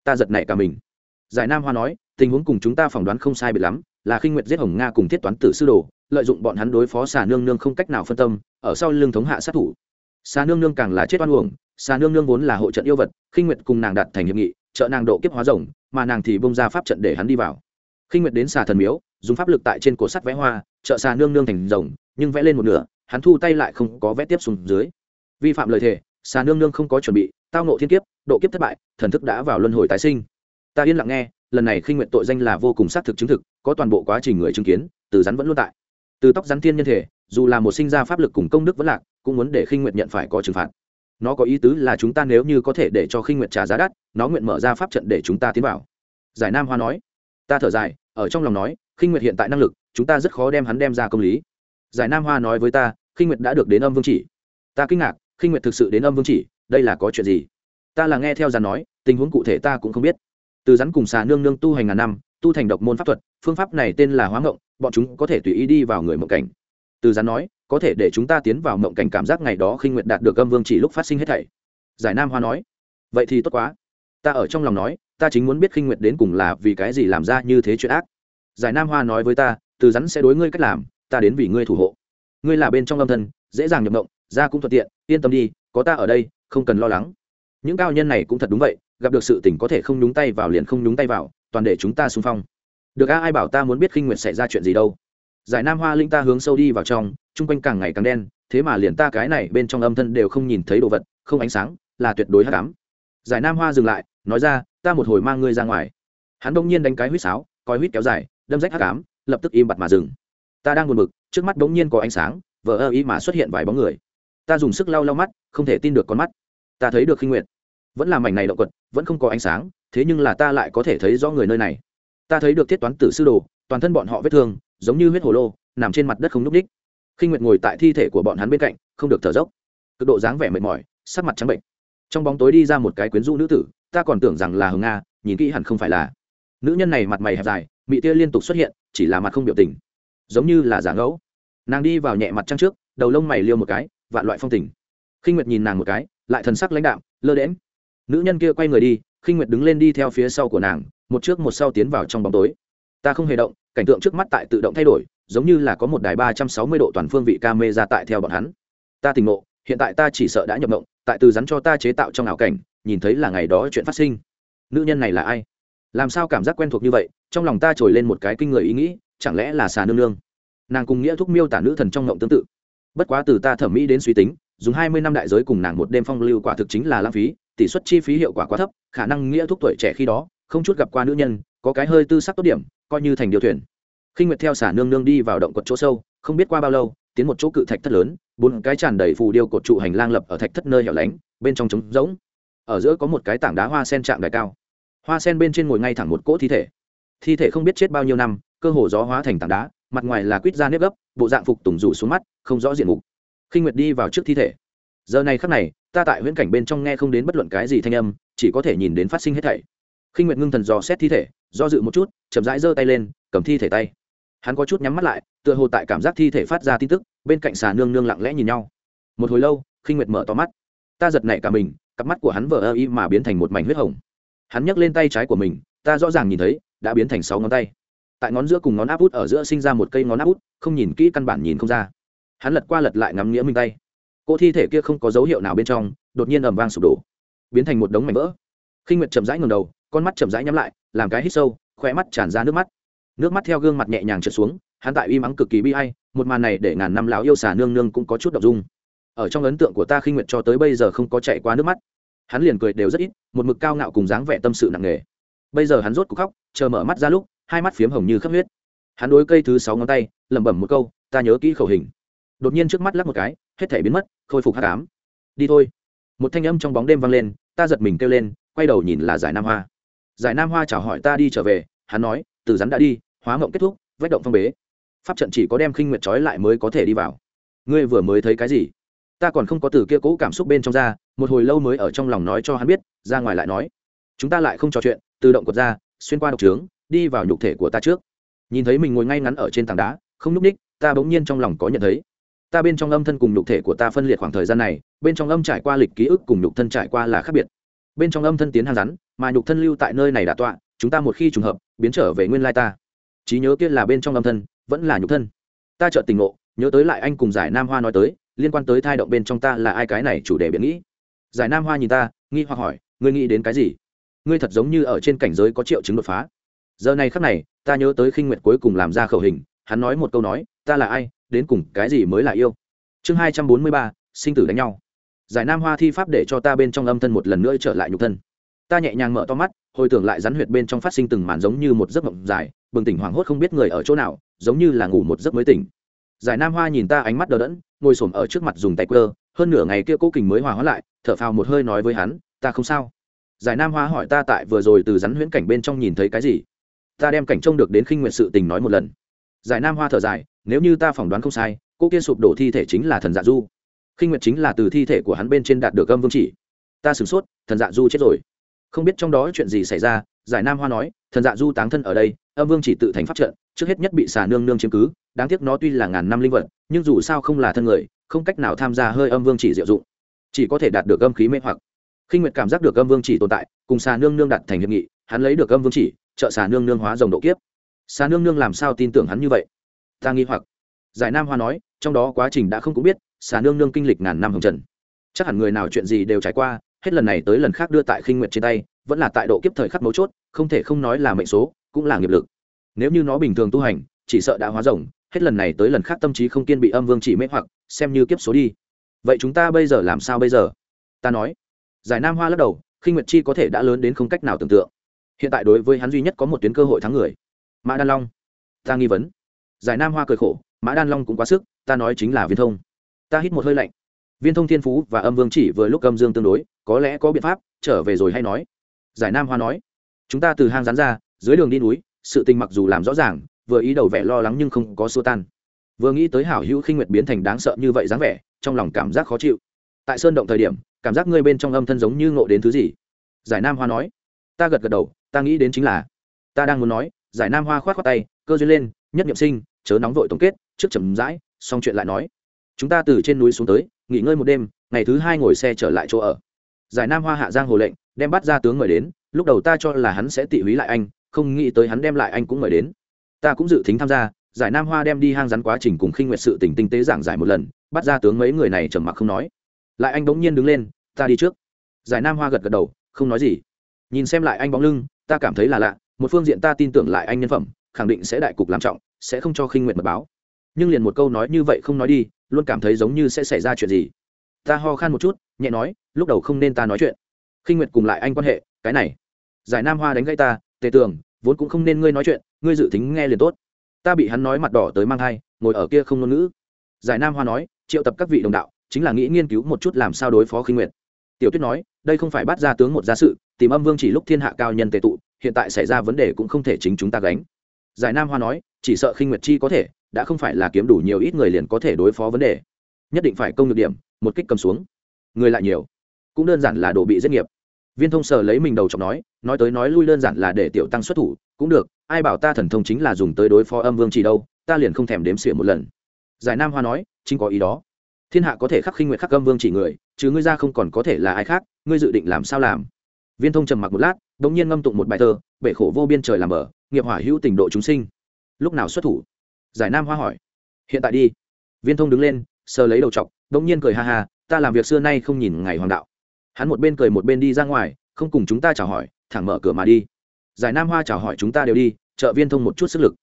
ta giật nảy cả mình. Giải nam hoa nói, tình huống cùng chúng ta phỏng đoán không sai biệt lắm, là khinh nguyệt giết hồng nga cùng thiết toán tử sư đồ, lợi dụng bọn hắn đối phó xà nương nương không cách nào phân tâm, ở sau lưng thống hạ sát thủ. Xà nương nương càng là chết oan uổng, xà nương nương vốn là hộ trận yêu vật khinh nguyệt cùng nàng đạt thành hiệp nghị, trợ nàng độ kiếp hóa rồng, mà nàng thì bông ra pháp trận để hắn đi vào. Khinh nguyệt đến xà thần miếu, dùng pháp lực tại trên cổ sắt vẽ hoa, trợ xà nương nương thành rồng, nhưng vẽ lên một nửa, hắn thu tay lại không có vẽ tiếp xuống dưới. Vi phạm lời thề, xà nương nương không có chuẩn bị tao nộ thiên kiếp, độ kiếp thất bại, thần thức đã vào luân hồi tái sinh. Ta yên lặng nghe, lần này khinh nguyện tội danh là vô cùng xác thực chứng thực, có toàn bộ quá trình người chứng kiến, từ rắn vẫn luôn tại. Từ tóc rắn thiên nhân thể, dù là một sinh ra pháp lực cùng công đức vẫn lạc, cũng muốn để khinh nguyện nhận phải có trừng phạt. Nó có ý tứ là chúng ta nếu như có thể để cho khinh nguyện trả giá đắt, nó nguyện mở ra pháp trận để chúng ta tiến vào. Giải nam hoa nói. Ta thở dài, ở trong lòng nói, khinh nguyện hiện tại năng lực, chúng ta rất khó đem hắn đem ra công lý. Giải nam hoa nói với ta, khinh nguyện đã được đến âm vương chỉ. Ta kinh ngạc, khinh nguyện thực sự đến âm vương chỉ đây là có chuyện gì? Ta là nghe theo rắn nói, tình huống cụ thể ta cũng không biết. Từ rắn cùng xà nương nương tu hành ngàn năm, tu thành độc môn pháp thuật, phương pháp này tên là hóa ngộng, bọn chúng có thể tùy ý đi vào người mộng cảnh. Từ rắn nói, có thể để chúng ta tiến vào mộng cảnh cảm giác ngày đó khi nguyệt đạt được âm vương chỉ lúc phát sinh hết thảy. Giải nam hoa nói, vậy thì tốt quá. Ta ở trong lòng nói, ta chính muốn biết khinh nguyệt đến cùng là vì cái gì làm ra như thế chuyện ác. Giải nam hoa nói với ta, từ rắn sẽ đối ngươi cách làm, ta đến vì ngươi thủ hộ ngươi là bên trong âm thân, dễ dàng nhập động ra cũng thuận tiện, yên tâm đi, có ta ở đây, không cần lo lắng. Những cao nhân này cũng thật đúng vậy, gặp được sự tình có thể không nhúng tay vào liền không nhúng tay vào, toàn để chúng ta xung phong. Được a, ai bảo ta muốn biết khinh nguyệt xảy ra chuyện gì đâu. Giải nam hoa linh ta hướng sâu đi vào trong, chung quanh càng ngày càng đen, thế mà liền ta cái này bên trong âm thân đều không nhìn thấy đồ vật, không ánh sáng, là tuyệt đối hắc ám. Giải nam hoa dừng lại, nói ra, ta một hồi mang ngươi ra ngoài. Hắn đông nhiên đánh cái huýt sáo, coi huýt kéo dài, đâm rách hắc ám, lập tức im bặt mà dừng ta đang buồn bực, trước mắt bỗng nhiên có ánh sáng, vờ ơ ý mà xuất hiện vài bóng người. Ta dùng sức lau lau mắt, không thể tin được con mắt. Ta thấy được khinh nguyện vẫn là mảnh này động quật, vẫn không có ánh sáng, thế nhưng là ta lại có thể thấy rõ người nơi này. Ta thấy được thiết toán tử sư đồ, toàn thân bọn họ vết thương, giống như huyết hồ lô, nằm trên mặt đất không n ú c ních khinh nguyệt ngồi tại thi thể của bọn hắn bên cạnh, không được thở dốc. Cực độ dáng vẻ mệt mỏi, sắc mặt trắng bệnh. Trong bóng tối đi ra một cái quyến rũ nữ tử, ta còn tưởng rằng là hồng nga, nhìn kỹ hẳn không phải là. Nữ nhân này mặt mày hẹp dài, mị tia liên tục xuất hiện, chỉ là mặt không biểu tình giống như là giả ngẫu. Nàng đi vào nhẹ mặt trăng trước, đầu lông mày liêu một cái, vạn loại phong tình. Khinh nguyệt nhìn nàng một cái, lại thần sắc lãnh đạm, lơ đễm nữ nhân kia quay người đi, khinh nguyệt đứng lên đi theo phía sau của nàng, một trước một sau tiến vào trong bóng tối. Ta không hề động, cảnh tượng trước mắt tại tự động thay đổi, giống như là có một đài ba trăm sáu mươi độ toàn phương vị ca mê ra tại theo bọn hắn. Ta tỉnh ngộ, hiện tại ta chỉ sợ đã nhập mộng, tại từ rắn cho ta chế tạo trong ảo cảnh, nhìn thấy là ngày đó chuyện phát sinh. Nữ nhân này là ai? Làm sao cảm giác quen thuộc như vậy, trong lòng ta trồi lên một cái kinh người ý nghĩ chẳng lẽ là xà nương nương? Nàng cùng nghĩa thúc miêu tả nữ thần trong ngộng tương tự. Bất quá từ ta thẩm mỹ đến suy tính, dùng hai mươi năm đại giới cùng nàng một đêm phong lưu quả thực chính là lãng phí, tỷ suất chi phí hiệu quả quá thấp, khả năng nghĩa thúc tuổi trẻ khi đó, không chút gặp qua nữ nhân, có cái hơi tư sắc tốt điểm, coi như thành điều thuyền. Khi nguyệt theo xả nương nương đi vào động quật chỗ sâu, không biết qua bao lâu, tiến một chỗ cự thạch thất lớn, bốn cái tràn đầy phù điêu cột trụ hành lang lập ở thạch thất nơi hẻo lánh, bên trong trống rỗng. Ở giữa có một cái tảng đá hoa sen chạm đài cao. Hoa sen bên trên ngồi ngay thẳng một cỗ thi thể. Thi thể không biết chết bao nhiêu năm cơ hồ gió hóa thành tảng đá, mặt ngoài là quýt da nếp gấp, bộ dạng phục tùng rủ xuống mắt, không rõ diện mục. Khinh nguyệt đi vào trước thi thể. Giờ này khắc này, ta tại huyễn cảnh bên trong nghe không đến bất luận cái gì thanh âm, chỉ có thể nhìn đến phát sinh hết thảy. Khinh nguyệt ngưng thần dò xét thi thể, do dự một chút, chậm rãi giơ tay lên, cầm thi thể tay. Hắn có chút nhắm mắt lại, tựa hồ tại cảm giác thi thể phát ra tin tức, bên cạnh xà nương nương lặng lẽ nhìn nhau. Một hồi lâu, Khinh nguyệt mở to mắt. Ta giật nảy cả mình, cặp mắt của hắn vờ ơ y mà biến thành một mảnh huyết hồng. Hắn nhấc lên tay trái của mình, ta rõ ràng nhìn thấy, đã biến thành sáu ngón tay tại ngón giữa cùng ngón áp út ở giữa sinh ra một cây ngón áp út, không nhìn kỹ căn bản nhìn không ra. Hắn lật qua lật lại ngắm nghĩa minh tay. Cô thi thể kia không có dấu hiệu nào bên trong, đột nhiên ầm vang sụp đổ, biến thành một đống mảnh vỡ. Khinh nguyệt chậm rãi ngầm đầu, con mắt chậm rãi nhắm lại, làm cái hít sâu khoe mắt tràn ra nước mắt. Nước mắt theo gương mặt nhẹ nhàng trượt xuống, hắn tại uy mắng cực kỳ bi hay một màn này để ngàn năm lão yêu xà nương nương cũng có chút đ ộ n g dung. Ở trong ấn tượng của ta khinh nguyệt cho tới bây giờ không có chạy qua nước mắt. Hắn liền cười đều rất ít, một mực cao ngạo cùng dáng vẻ tâm sự nặng nề. Bây giờ hắn rốt cuộc khóc, chờ mở mắt ra lúc hai mắt phiếm hồng như khắp huyết. Hắn đối cây thứ sáu ngón tay, lẩm bẩm một câu, ta nhớ kỹ khẩu hình. Đột nhiên trước mắt lắc một cái, hết thể biến mất, khôi phục hát cám đi thôi. Một thanh âm trong bóng đêm vang lên, ta giật mình kêu lên, quay đầu nhìn là giải nam hoa. Giải nam hoa chào hỏi ta đi trở về, hắn nói, từ rắn đã đi, hóa mộng kết thúc, vách động phong bế. Pháp trận chỉ có đem khinh nguyệt trói lại mới có thể đi vào. Ngươi vừa mới thấy cái gì? Ta còn không có từ kia cũ cảm xúc bên trong ra, một hồi lâu mới ở trong lòng nói cho hắn biết, ra ngoài lại nói. Chúng ta lại không trò chuyện, tự động quật ra, xuyên qua độc trướng đi vào nhục thể của ta trước. Nhìn thấy mình ngồi ngay ngắn ở trên tảng đá, không núp ních ta bỗng nhiên trong lòng có nhận thấy. Ta bên trong âm thân cùng nhục thể của ta phân liệt khoảng thời gian này, bên trong âm trải qua lịch ký ức cùng nhục thân trải qua là khác biệt. Bên trong âm thân tiến hàng rắn, mà nhục thân lưu tại nơi này đã tọa, chúng ta một khi trùng hợp, biến trở về nguyên lai ta. Trí nhớ kia là bên trong âm thân, vẫn là nhục thân. Ta chợt tình ngộ, nhớ tới lại anh cùng giải nam hoa nói tới, liên quan tới thai động bên trong ta là ai cái này chủ đề biện nghĩ. Giải nam hoa nhìn ta, nghi hoặc hỏi, ngươi nghĩ đến cái gì? Ngươi thật giống như ở trên cảnh giới có triệu chứng đột phá giờ này khắc này, ta nhớ tới khinh nguyệt cuối cùng làm ra khẩu hình, hắn nói một câu nói, ta là ai, đến cùng cái gì mới là yêu? Chương hai trăm bốn mươi ba, sinh tử đánh nhau. Giải nam hoa thi pháp để cho ta bên trong âm thân một lần nữa trở lại nhục thân. Ta nhẹ nhàng mở to mắt, hồi tưởng lại rắn huyệt bên trong phát sinh từng màn giống như một giấc mộng dài, bừng tỉnh hoảng hốt không biết người ở chỗ nào, giống như là ngủ một giấc mới tỉnh. Giải nam hoa nhìn ta ánh mắt đờ đẫn, ngồi s ở trước mặt dùng tay quơ, hơn nửa ngày kia cố kình mới hòa hóa lại, thở phào một hơi nói với hắn, ta không sao. Giải nam hoa hỏi ta tại vừa rồi từ rắn huyễn cảnh bên trong nhìn thấy cái gì? Ta đem cảnh trông được đến khinh nguyện sự tình nói một lần. Giải nam hoa thở dài, nếu như ta phỏng đoán không sai, cô kia sụp đổ thi thể chính là thần dạ du. Khinh nguyệt chính là từ thi thể của hắn bên trên đạt được âm vương chỉ. Ta sửng sốt, thần dạ du chết rồi. Không biết trong đó chuyện gì xảy ra, giải nam hoa nói, thần dạ du táng thân ở đây, âm vương chỉ tự thành pháp trận, trước hết nhất bị xà nương nương chiếm cứ, đáng tiếc nó tuy là ngàn năm linh vật, nhưng dù sao không là thân người, không cách nào tham gia hơi âm vương chỉ diệu dụng. Chỉ có thể đạt được âm khí mê hoặc. Khinh nguyệt cảm giác được âm vương chỉ tồn tại, cùng xà nương nương đặt thành hiệp nghị hắn lấy được âm vương chỉ, trợ xà nương nương hóa rồng độ kiếp. Xà nương nương làm sao tin tưởng hắn như vậy? Ta nghi hoặc. Giải nam hoa nói, trong đó quá trình đã không cũng biết, xà nương nương kinh lịch ngàn năm hồng trần. Chắc hẳn người nào chuyện gì đều trải qua, hết lần này tới lần khác đưa tại khinh nguyệt trên tay, vẫn là tại độ kiếp thời khắc mấu chốt, không thể không nói là mệnh số, cũng là nghiệp lực. Nếu như nó bình thường tu hành, chỉ sợ đã hóa rồng, hết lần này tới lần khác tâm trí không kiên bị âm vương chỉ mê hoặc, xem như kiếp số đi. Vậy chúng ta bây giờ làm sao bây giờ? Ta nói. Giải nam hoa lắc đầu, khinh nguyệt chi có thể đã lớn đến không cách nào tưởng tượng hiện tại đối với hắn duy nhất có một tuyến cơ hội thắng người, mã đan long. Ta nghi vấn. Giải nam hoa cười khổ, mã đan long cũng quá sức, ta nói chính là viên thông. Ta hít một hơi lạnh. Viên thông thiên phú và âm vương chỉ vừa lúc âm dương tương đối, có lẽ có biện pháp, trở về rồi hay nói. Giải nam hoa nói. Chúng ta từ hang rán ra, dưới đường đi núi, sự tình mặc dù làm rõ ràng, vừa ý đầu vẻ lo lắng nhưng không có xua tan. Vừa nghĩ tới hảo hữu khinh nguyệt biến thành đáng sợ như vậy dáng vẻ, trong lòng cảm giác khó chịu. Tại sơn động thời điểm, cảm giác ngươi bên trong âm thân giống như ngộ đến thứ gì? Giải nam hoa nói. Ta gật gật đầu ta nghĩ đến chính là, ta đang muốn nói, giải nam hoa khoát khoát tay, cơ duyên lên, nhất nhậm sinh, chớ nóng vội tổng kết, trước chậm rãi, xong chuyện lại nói. Chúng ta từ trên núi xuống tới, nghỉ ngơi một đêm, ngày thứ hai ngồi xe trở lại chỗ ở. Giải nam hoa hạ giang hồ lệnh, đem bắt ra tướng mời đến, lúc đầu ta cho là hắn sẽ tị húy lại anh, không nghĩ tới hắn đem lại anh cũng mời đến. Ta cũng dự tính tham gia, giải nam hoa đem đi hang rắn quá trình cùng khinh nguyệt sự tỉnh tinh tế giảng giải một lần, bắt ra tướng mấy người này trầm mặc không nói. Lại anh bỗng nhiên đứng lên, ta đi trước. Giải nam hoa gật gật đầu, không nói gì. Nhìn xem lại anh bóng lưng ta cảm thấy là lạ, một phương diện ta tin tưởng lại anh nhân phẩm, khẳng định sẽ đại cục làm trọng, sẽ không cho khinh nguyệt mật báo. Nhưng liền một câu nói như vậy không nói đi, luôn cảm thấy giống như sẽ xảy ra chuyện gì. Ta ho khan một chút, nhẹ nói, lúc đầu không nên ta nói chuyện. Khinh nguyệt cùng lại anh quan hệ, cái này. Giải nam hoa đánh gãy ta, tề tường, vốn cũng không nên ngươi nói chuyện, ngươi dự tính nghe liền tốt. Ta bị hắn nói mặt đỏ tới mang thai, ngồi ở kia không ngôn ngữ. Giải nam hoa nói, triệu tập các vị đồng đạo, chính là nghĩ nghiên cứu một chút làm sao đối phó khinh nguyệt tiểu tuyết nói, đây không phải bắt ra tướng một gia sự, tìm âm vương chỉ lúc thiên hạ cao nhân tề tụ, hiện tại xảy ra vấn đề cũng không thể chính chúng ta gánh. Giải nam hoa nói, chỉ sợ khinh nguyệt chi có thể, đã không phải là kiếm đủ nhiều ít người liền có thể đối phó vấn đề. Nhất định phải công nhược điểm, một kích cầm xuống. Người lại nhiều, cũng đơn giản là đồ bị giết nghiệp. Viên thông sở lấy mình đầu chọc nói nói tới nói lui đơn giản là để tiểu tăng xuất thủ, cũng được, ai bảo ta thần thông chính là dùng tới đối phó âm vương chỉ đâu, ta liền không thèm đếm xỉa một lần. Giải nam hoa nói, chính có ý đó thiên hạ có thể khắc khinh nguyện khắc âm vương chỉ người, chứ ngươi ra không còn có thể là ai khác, ngươi dự định làm sao làm? Viên thông trầm mặc một lát đ ỗ n g nhiên ngâm tụng một bài thơ, bể khổ vô biên trời làm mở nghiệp hỏa hữu tình độ chúng sinh. Lúc nào xuất thủ? Giải nam hoa hỏi. Hiện tại đi. Viên thông đứng lên, sờ lấy đầu chọc đ nhiên cười ha ha, ta làm việc xưa nay không nhìn ngày hoàng đạo. Hắn một bên cười một bên đi ra ngoài, không cùng chúng ta chào hỏi, thẳng mở cửa mà đi. Giải nam hoa chào hỏi chúng ta đều đi, trợ viên thông một chút sức lực.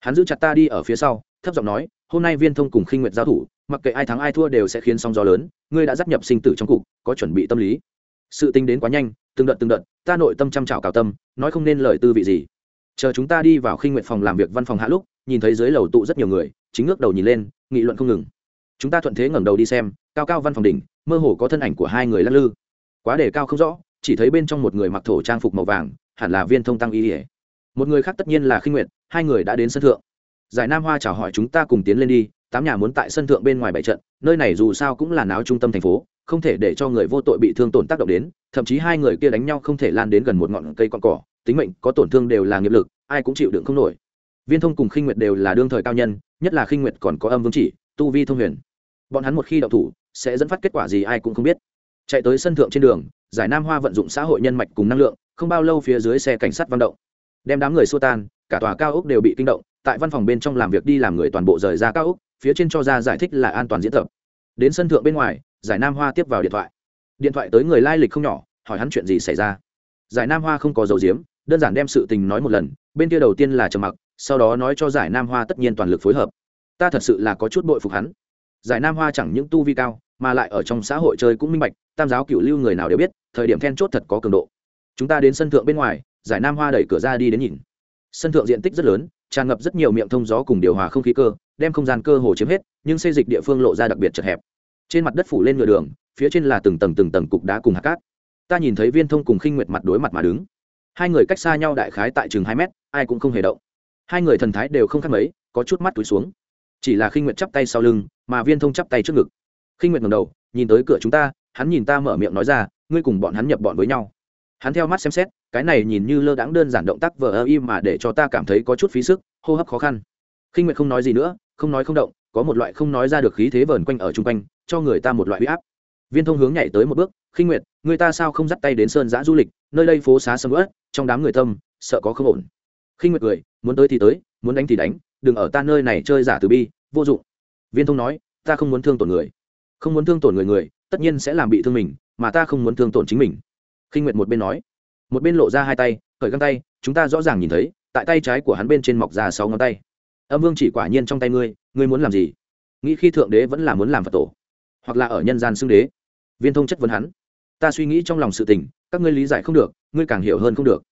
Hắn giữ chặt ta đi ở phía sau, thấp giọng nói hôm nay viên thông cùng khinh nguyệt giao thủ, mặc kệ ai thắng ai thua đều sẽ khiến sóng gió lớn, ngươi đã dắt nhập sinh tử trong cục, có chuẩn bị tâm lý. Sự tính đến quá nhanh, từng đợt từng đợt, ta nội tâm chăm chảo cào tâm, nói không nên lời tư vị gì. Chờ chúng ta đi vào khinh nguyệt phòng làm việc văn phòng hạ lúc, nhìn thấy dưới lầu tụ rất nhiều người, chính ngước đầu nhìn lên, nghị luận không ngừng. Chúng ta thuận thế ngẩng đầu đi xem, cao cao văn phòng đỉnh, mơ hồ có thân ảnh của hai người lắc lư. Quá đề cao không rõ, chỉ thấy bên trong một người mặc thổ trang phục màu vàng, hẳn là viên thông tăng y ỉa một người khác tất nhiên là khinh nguyệt, hai người đã đến sân thượng giải nam hoa chào hỏi chúng ta cùng tiến lên đi, tám nhà muốn tại sân thượng bên ngoài bảy trận, nơi này dù sao cũng là náo trung tâm thành phố, không thể để cho người vô tội bị thương tổn tác động đến, thậm chí hai người kia đánh nhau không thể lan đến gần một ngọn cây con cỏ, tính mệnh, có tổn thương đều là nghiệp lực, ai cũng chịu đựng không nổi. Viên thông cùng khinh nguyệt đều là đương thời cao nhân, nhất là khinh nguyệt còn có âm vương chỉ, tu vi thông huyền. Bọn hắn một khi đậu thủ, sẽ dẫn phát kết quả gì ai cũng không biết. Chạy tới sân thượng trên đường, giải nam hoa vận dụng xã hội nhân mạch cùng năng lượng, không bao lâu phía dưới xe cảnh sát văn động. Đem đám người xô tan, cả tòa cao ốc đều bị kinh động tại văn phòng bên trong làm việc đi làm người toàn bộ rời ra cao úc, phía trên cho ra giải thích là an toàn diễn tập. Đến sân thượng bên ngoài, giải nam hoa tiếp vào điện thoại. Điện thoại tới người lai lịch không nhỏ, hỏi hắn chuyện gì xảy ra. Giải nam hoa không có dầu diếm, đơn giản đem sự tình nói một lần, bên kia đầu tiên là trầm mặc, sau đó nói cho giải nam hoa tất nhiên toàn lực phối hợp. Ta thật sự là có chút bội phục hắn. Giải nam hoa chẳng những tu vi cao, mà lại ở trong xã hội chơi cũng minh bạch, tam giáo cựu lưu người nào đều biết, thời điểm then chốt thật có cường độ. Chúng ta đến sân thượng bên ngoài, giải nam hoa đẩy cửa ra đi đến nhìn. Sân thượng diện tích rất lớn tràn ngập rất nhiều miệng thông gió cùng điều hòa không khí cơ, đem không gian cơ hồ chiếm hết, nhưng xây dịch địa phương lộ ra đặc biệt chật hẹp. Trên mặt đất phủ lên ngựa đường, phía trên là từng tầng từng tầng cục đá cùng hạt cát. Ta nhìn thấy viên thông cùng khinh nguyệt mặt đối mặt mà đứng. Hai người cách xa nhau đại khái tại chừng hai mét, ai cũng không hề động. Hai người thần thái đều không khác mấy, có chút mắt túi xuống. Chỉ là khinh nguyệt chắp tay sau lưng, mà viên thông chắp tay trước ngực. Khinh nguyệt ngầm đầu, nhìn tới cửa chúng ta, hắn nhìn ta mở miệng nói ra, ngươi cùng bọn hắn nhập bọn với nhau hắn theo mắt xem xét, cái này nhìn như lơ đãng đơn giản động tác vờ ơ im mà để cho ta cảm thấy có chút phí sức, hô hấp khó khăn. Khinh nguyệt không nói gì nữa, không nói không động, có một loại không nói ra được khí thế vờn quanh ở chung quanh, cho người ta một loại huy áp. Viên thông hướng nhảy tới một bước, khinh nguyệt, người ta sao không dắt tay đến sơn giã du lịch, nơi đây phố xá sầm ớt trong đám người tâm, sợ có không ổn. Khinh nguyệt cười, muốn tới thì tới, muốn đánh thì đánh, đừng ở ta nơi này chơi giả từ bi, vô dụng. Viên thông nói, ta không muốn thương tổn người. Không muốn thương tổn người người, tất nhiên sẽ làm bị thương mình, mà ta không muốn thương tổn chính mình khinh nguyệt một bên nói, một bên lộ ra hai tay, khởi găng tay, chúng ta rõ ràng nhìn thấy, tại tay trái của hắn bên trên mọc ra sáu ngón tay. Âm vương chỉ quả nhiên trong tay ngươi ngươi muốn làm gì? Nghĩ khi thượng đế vẫn là muốn làm phật tổ, hoặc là ở nhân gian xưng đế. Viên thông chất vấn hắn, ta suy nghĩ trong lòng sự tình, các ngươi lý giải không được, ngươi càng hiểu hơn không được.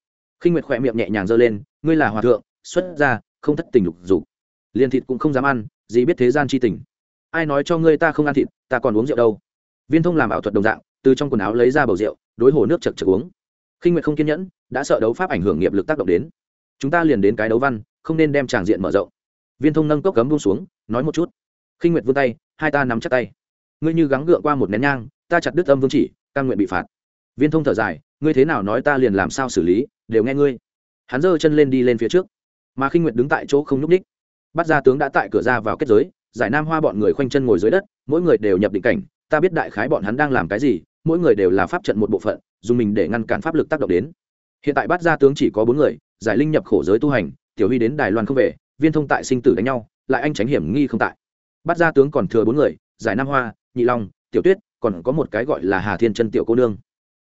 Khinh nguyệt khỏe miệng nhẹ nhàng giơ lên, ngươi là hòa thượng, xuất gia, không thất tình lục dục. Liền thịt cũng không dám ăn, gì biết thế gian chi tình. Ai nói cho ngươi ta không ăn thịt, ta còn uống rượu đâu? Viên thông làm ảo thuật đồng dạng từ trong quần áo lấy ra bầu rượu, đối hồ nước chật chật uống. Khinh nguyệt không kiên nhẫn, đã sợ đấu pháp ảnh hưởng nghiệp lực tác động đến. Chúng ta liền đến cái đấu văn, không nên đem tràng diện mở rộng. Viên thông nâng cốc cấm buông xuống, nói một chút. Khinh nguyệt vươn tay, hai ta nắm chặt tay. Ngươi như gắng gượng qua một nén nhang, ta chặt đứt âm vương chỉ căn nguyện bị phạt. Viên thông thở dài, ngươi thế nào nói ta liền làm sao xử lý, đều nghe ngươi. Hắn giơ chân lên đi lên phía trước. Mà khinh nguyệt đứng tại chỗ không nhúc ních bắt ra tướng đã tại cửa ra vào kết giới, giải nam hoa bọn người khoanh chân ngồi dưới đất, mỗi người đều nhập định cảnh, ta biết đại khái bọn hắn đang làm cái gì mỗi người đều là pháp trận một bộ phận, dùng mình để ngăn cản pháp lực tác động đến. Hiện tại bát gia tướng chỉ có bốn người, giải linh nhập khổ giới tu hành, tiểu huy đến đài loan không về, viên thông tại sinh tử đánh nhau, lại anh tránh hiểm nghi không tại. Bát gia tướng còn thừa bốn người, giải nam hoa, nhị long, tiểu tuyết, còn có một cái gọi là hà thiên chân tiểu cô nương.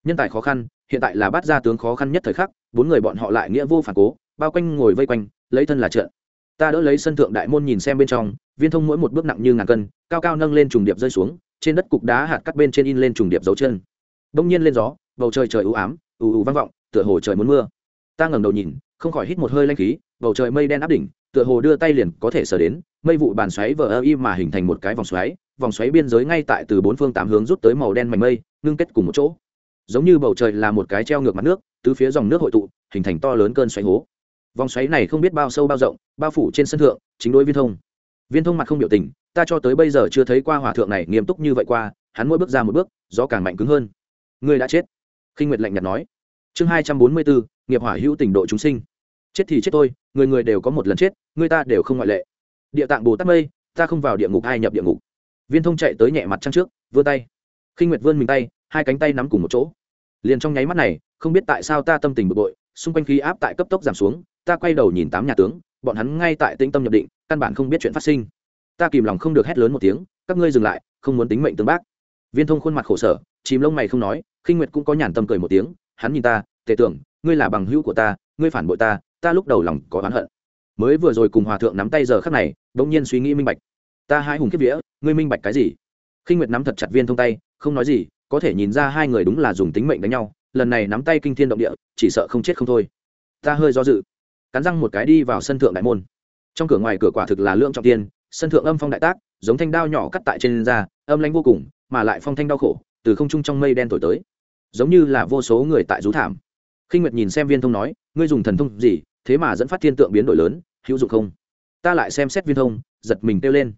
Nhân tài khó khăn, hiện tại là bát gia tướng khó khăn nhất thời khắc, bốn người bọn họ lại nghĩa vô phản cố, bao quanh ngồi vây quanh, lấy thân là trận. Ta đỡ lấy sân thượng đại môn nhìn xem bên trong, viên thông mỗi một bước nặng như ngàn cân, cao cao nâng lên trùng điệp rơi xuống trên đất cục đá hạt cắt bên trên in lên trùng điệp dấu chân. Đông nhiên lên gió, bầu trời trời ưu ám ù ù vang vọng, tựa hồ trời muốn mưa. Ta ngẩng đầu nhìn, không khỏi hít một hơi lanh khí, bầu trời mây đen áp đỉnh, tựa hồ đưa tay liền có thể sờ đến, mây vụ bàn xoáy vờ ơ y mà hình thành một cái vòng xoáy vòng xoáy biên giới ngay tại từ bốn phương tám hướng rút tới màu đen mảnh mây, ngưng kết cùng một chỗ. Giống như bầu trời là một cái treo ngược mặt nước từ phía dòng nước hội tụ, hình thành to lớn cơn xoáy hố. Vòng xoáy này không biết bao sâu bao rộng, bao phủ trên sân thượng, chính đối viên thông viên thông mặt không biểu tình, ta cho tới bây giờ chưa thấy qua hòa thượng này nghiêm túc như vậy qua, hắn mỗi bước ra một bước, gió càng mạnh cứng hơn. Ngươi đã chết. Khinh nguyệt lạnh nhạt nói. Chương hai trăm bốn mươi bốn, nghiệp hỏa hữu tình độ chúng sinh. Chết thì chết tôi người người đều có một lần chết, người ta đều không ngoại lệ. Địa tạng bồ tát mây, ta không vào địa ngục ai nhập địa ngục. Viên thông chạy tới nhẹ mặt trăng trước, vươn tay. Khinh nguyệt vươn mình tay, hai cánh tay nắm cùng một chỗ. Liền trong nháy mắt này, không biết tại sao ta tâm tình bực bội, xung quanh khí áp tại cấp tốc giảm xuống ta quay đầu nhìn tám nhà tướng, bọn hắn ngay tại tĩnh tâm nhập định, căn bản không biết chuyện phát sinh. Ta kìm lòng không được hét lớn một tiếng, các ngươi dừng lại, không muốn tính mệnh tương bác. Viên thông khuôn mặt khổ sở, chìm lông mày không nói, khinh nguyệt cũng có nhàn tâm cười một tiếng, hắn nhìn ta, tề tưởng, ngươi là bằng hữu của ta, ngươi phản bội ta ta lúc đầu lòng có oán hận. Mới vừa rồi cùng hòa thượng nắm tay giờ khắc này, bỗng nhiên suy nghĩ minh bạch. Ta hai hùng kiếp vía, ngươi minh bạch cái gì? Khinh nguyệt nắm thật chặt viên thông tay, không nói gì, có thể nhìn ra hai người đúng là dùng tính mệnh đánh nhau, lần này nắm tay kinh thiên động địa, chỉ sợ không chết không thôi. Ta hơi do dự cắn răng một cái đi vào sân thượng đại môn. Trong cửa ngoài cửa quả thực là lượng trọng tiên, sân thượng âm phong đại tác, giống thanh đao nhỏ cắt tại trên da, âm lanh vô cùng, mà lại phong thanh đau khổ, từ không trung trong mây đen thổi tới. Giống như là vô số người tại rú thảm. Khinh nguyệt nhìn xem viên thông nói, ngươi dùng thần thông gì, thế mà dẫn phát thiên tượng biến đổi lớn, hữu dụng không? Ta lại xem xét viên thông, giật mình kêu lên.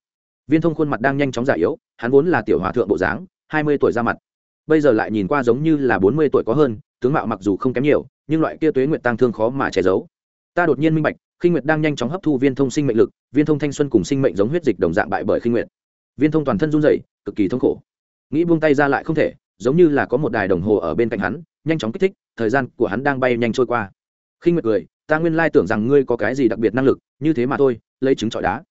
Viên thông khuôn mặt đang nhanh chóng già yếu, hắn vốn là tiểu hòa thượng bộ dáng, hai mươi tuổi ra mặt. Bây giờ lại nhìn qua giống như là bốn mươi tuổi có hơn, tướng mạo mặc dù không kém nhiều, nhưng loại kia tuế nguyện tăng thương khó mà che giấu ta đột nhiên minh bạch, khinh nguyệt đang nhanh chóng hấp thu viên thông sinh mệnh lực, viên thông thanh xuân cùng sinh mệnh giống huyết dịch đồng dạng bại bởi khinh nguyệt. Viên thông toàn thân run rẩy, cực kỳ thống khổ. Nghĩ buông tay ra lại không thể, giống như là có một đài đồng hồ ở bên cạnh hắn, nhanh chóng kích thích, thời gian của hắn đang bay nhanh trôi qua. Khinh nguyệt cười, ta nguyên lai tưởng rằng ngươi có cái gì đặc biệt năng lực, như thế mà thôi, lấy chứng trọi đá.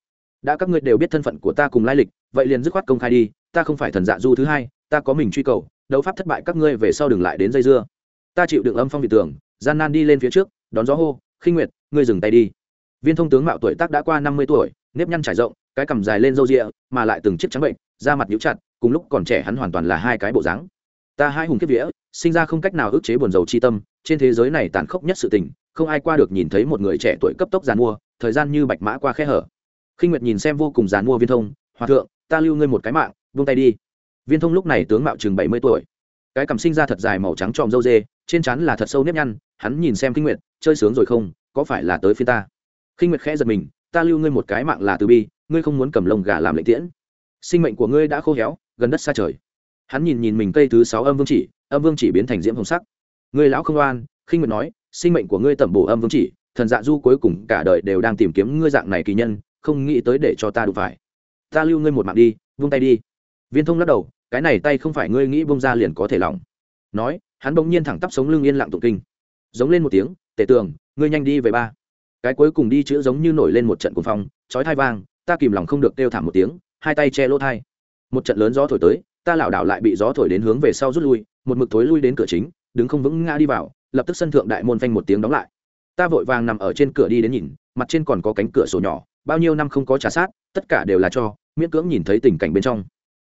Đã các ngươi đều biết thân phận của ta cùng lai lịch, vậy liền dứt khoát công khai đi, ta không phải thần dạ du thứ hai, ta có mình truy cầu, đấu pháp thất bại các ngươi về sau đừng lại đến dây dưa. Ta chịu đựng âm phong vị tường gian nan đi lên phía trước, đón gió hô khinh nguyệt, ngươi dừng tay đi. Viên thông tướng mạo tuổi tác đã qua năm mươi tuổi, nếp nhăn trải rộng, cái cằm dài lên râu rịa mà lại từng chiếc trắng bệnh, da mặt nhũ chặt, cùng lúc còn trẻ hắn hoàn toàn là hai cái bộ dáng. Ta hai hùng kiếp vía, sinh ra không cách nào ức chế buồn rầu chi tâm, trên thế giới này tàn khốc nhất sự tình, không ai qua được nhìn thấy một người trẻ tuổi cấp tốc giàn mua, thời gian như bạch mã qua khe hở. Khinh nguyệt nhìn xem vô cùng giàn mua viên thông, hòa thượng, ta lưu ngươi một cái mạng, buông tay đi. Viên thông lúc này tướng mạo chừng bảy mươi tuổi. Cái cằm sinh ra thật dài màu trắng tròm râu dê trên trán là thật sâu nếp nhăn hắn nhìn xem kinh nguyệt, chơi sướng rồi không? Có phải là tới phía ta? Khinh nguyệt khẽ giật mình, ta lưu ngươi một cái mạng là từ bi, ngươi không muốn cầm lông gà làm lệnh tiễn. Sinh mệnh của ngươi đã khô héo, gần đất xa trời. Hắn nhìn nhìn mình cây thứ sáu âm vương chỉ, âm vương chỉ biến thành diễm hồng sắc. Ngươi lão không oan khinh nguyệt nói, sinh mệnh của ngươi tẩm bổ âm vương chỉ, thần dạ du cuối cùng cả đời đều đang tìm kiếm ngươi dạng này kỳ nhân, không nghĩ tới để cho ta đụng phải. Ta lưu ngươi một mạng đi, vung tay đi. Viên thông lắc đầu, cái này tay không phải ngươi nghĩ bông ra liền có thể lỏng. Nói, hắn bỗng nhiên thẳng tắp sống lưng yên lặng tụng kinh giống lên một tiếng tể tường, ngươi nhanh đi về ba. Cái cuối cùng đi chữ giống như nổi lên một trận cuồng phong, chói thai vang, ta kìm lòng không được kêu thảm một tiếng, hai tay che lỗ thai. Một trận lớn gió thổi tới, ta lảo đảo lại bị gió thổi đến hướng về sau rút lui, một mực thối lui đến cửa chính, đứng không vững ngã đi vào, lập tức sân thượng đại môn phanh một tiếng đóng lại. Ta vội vàng nằm ở trên cửa đi đến nhìn, mặt trên còn có cánh cửa sổ nhỏ, bao nhiêu năm không có trả sát, tất cả đều là cho, miễn cưỡng nhìn thấy tình cảnh bên trong.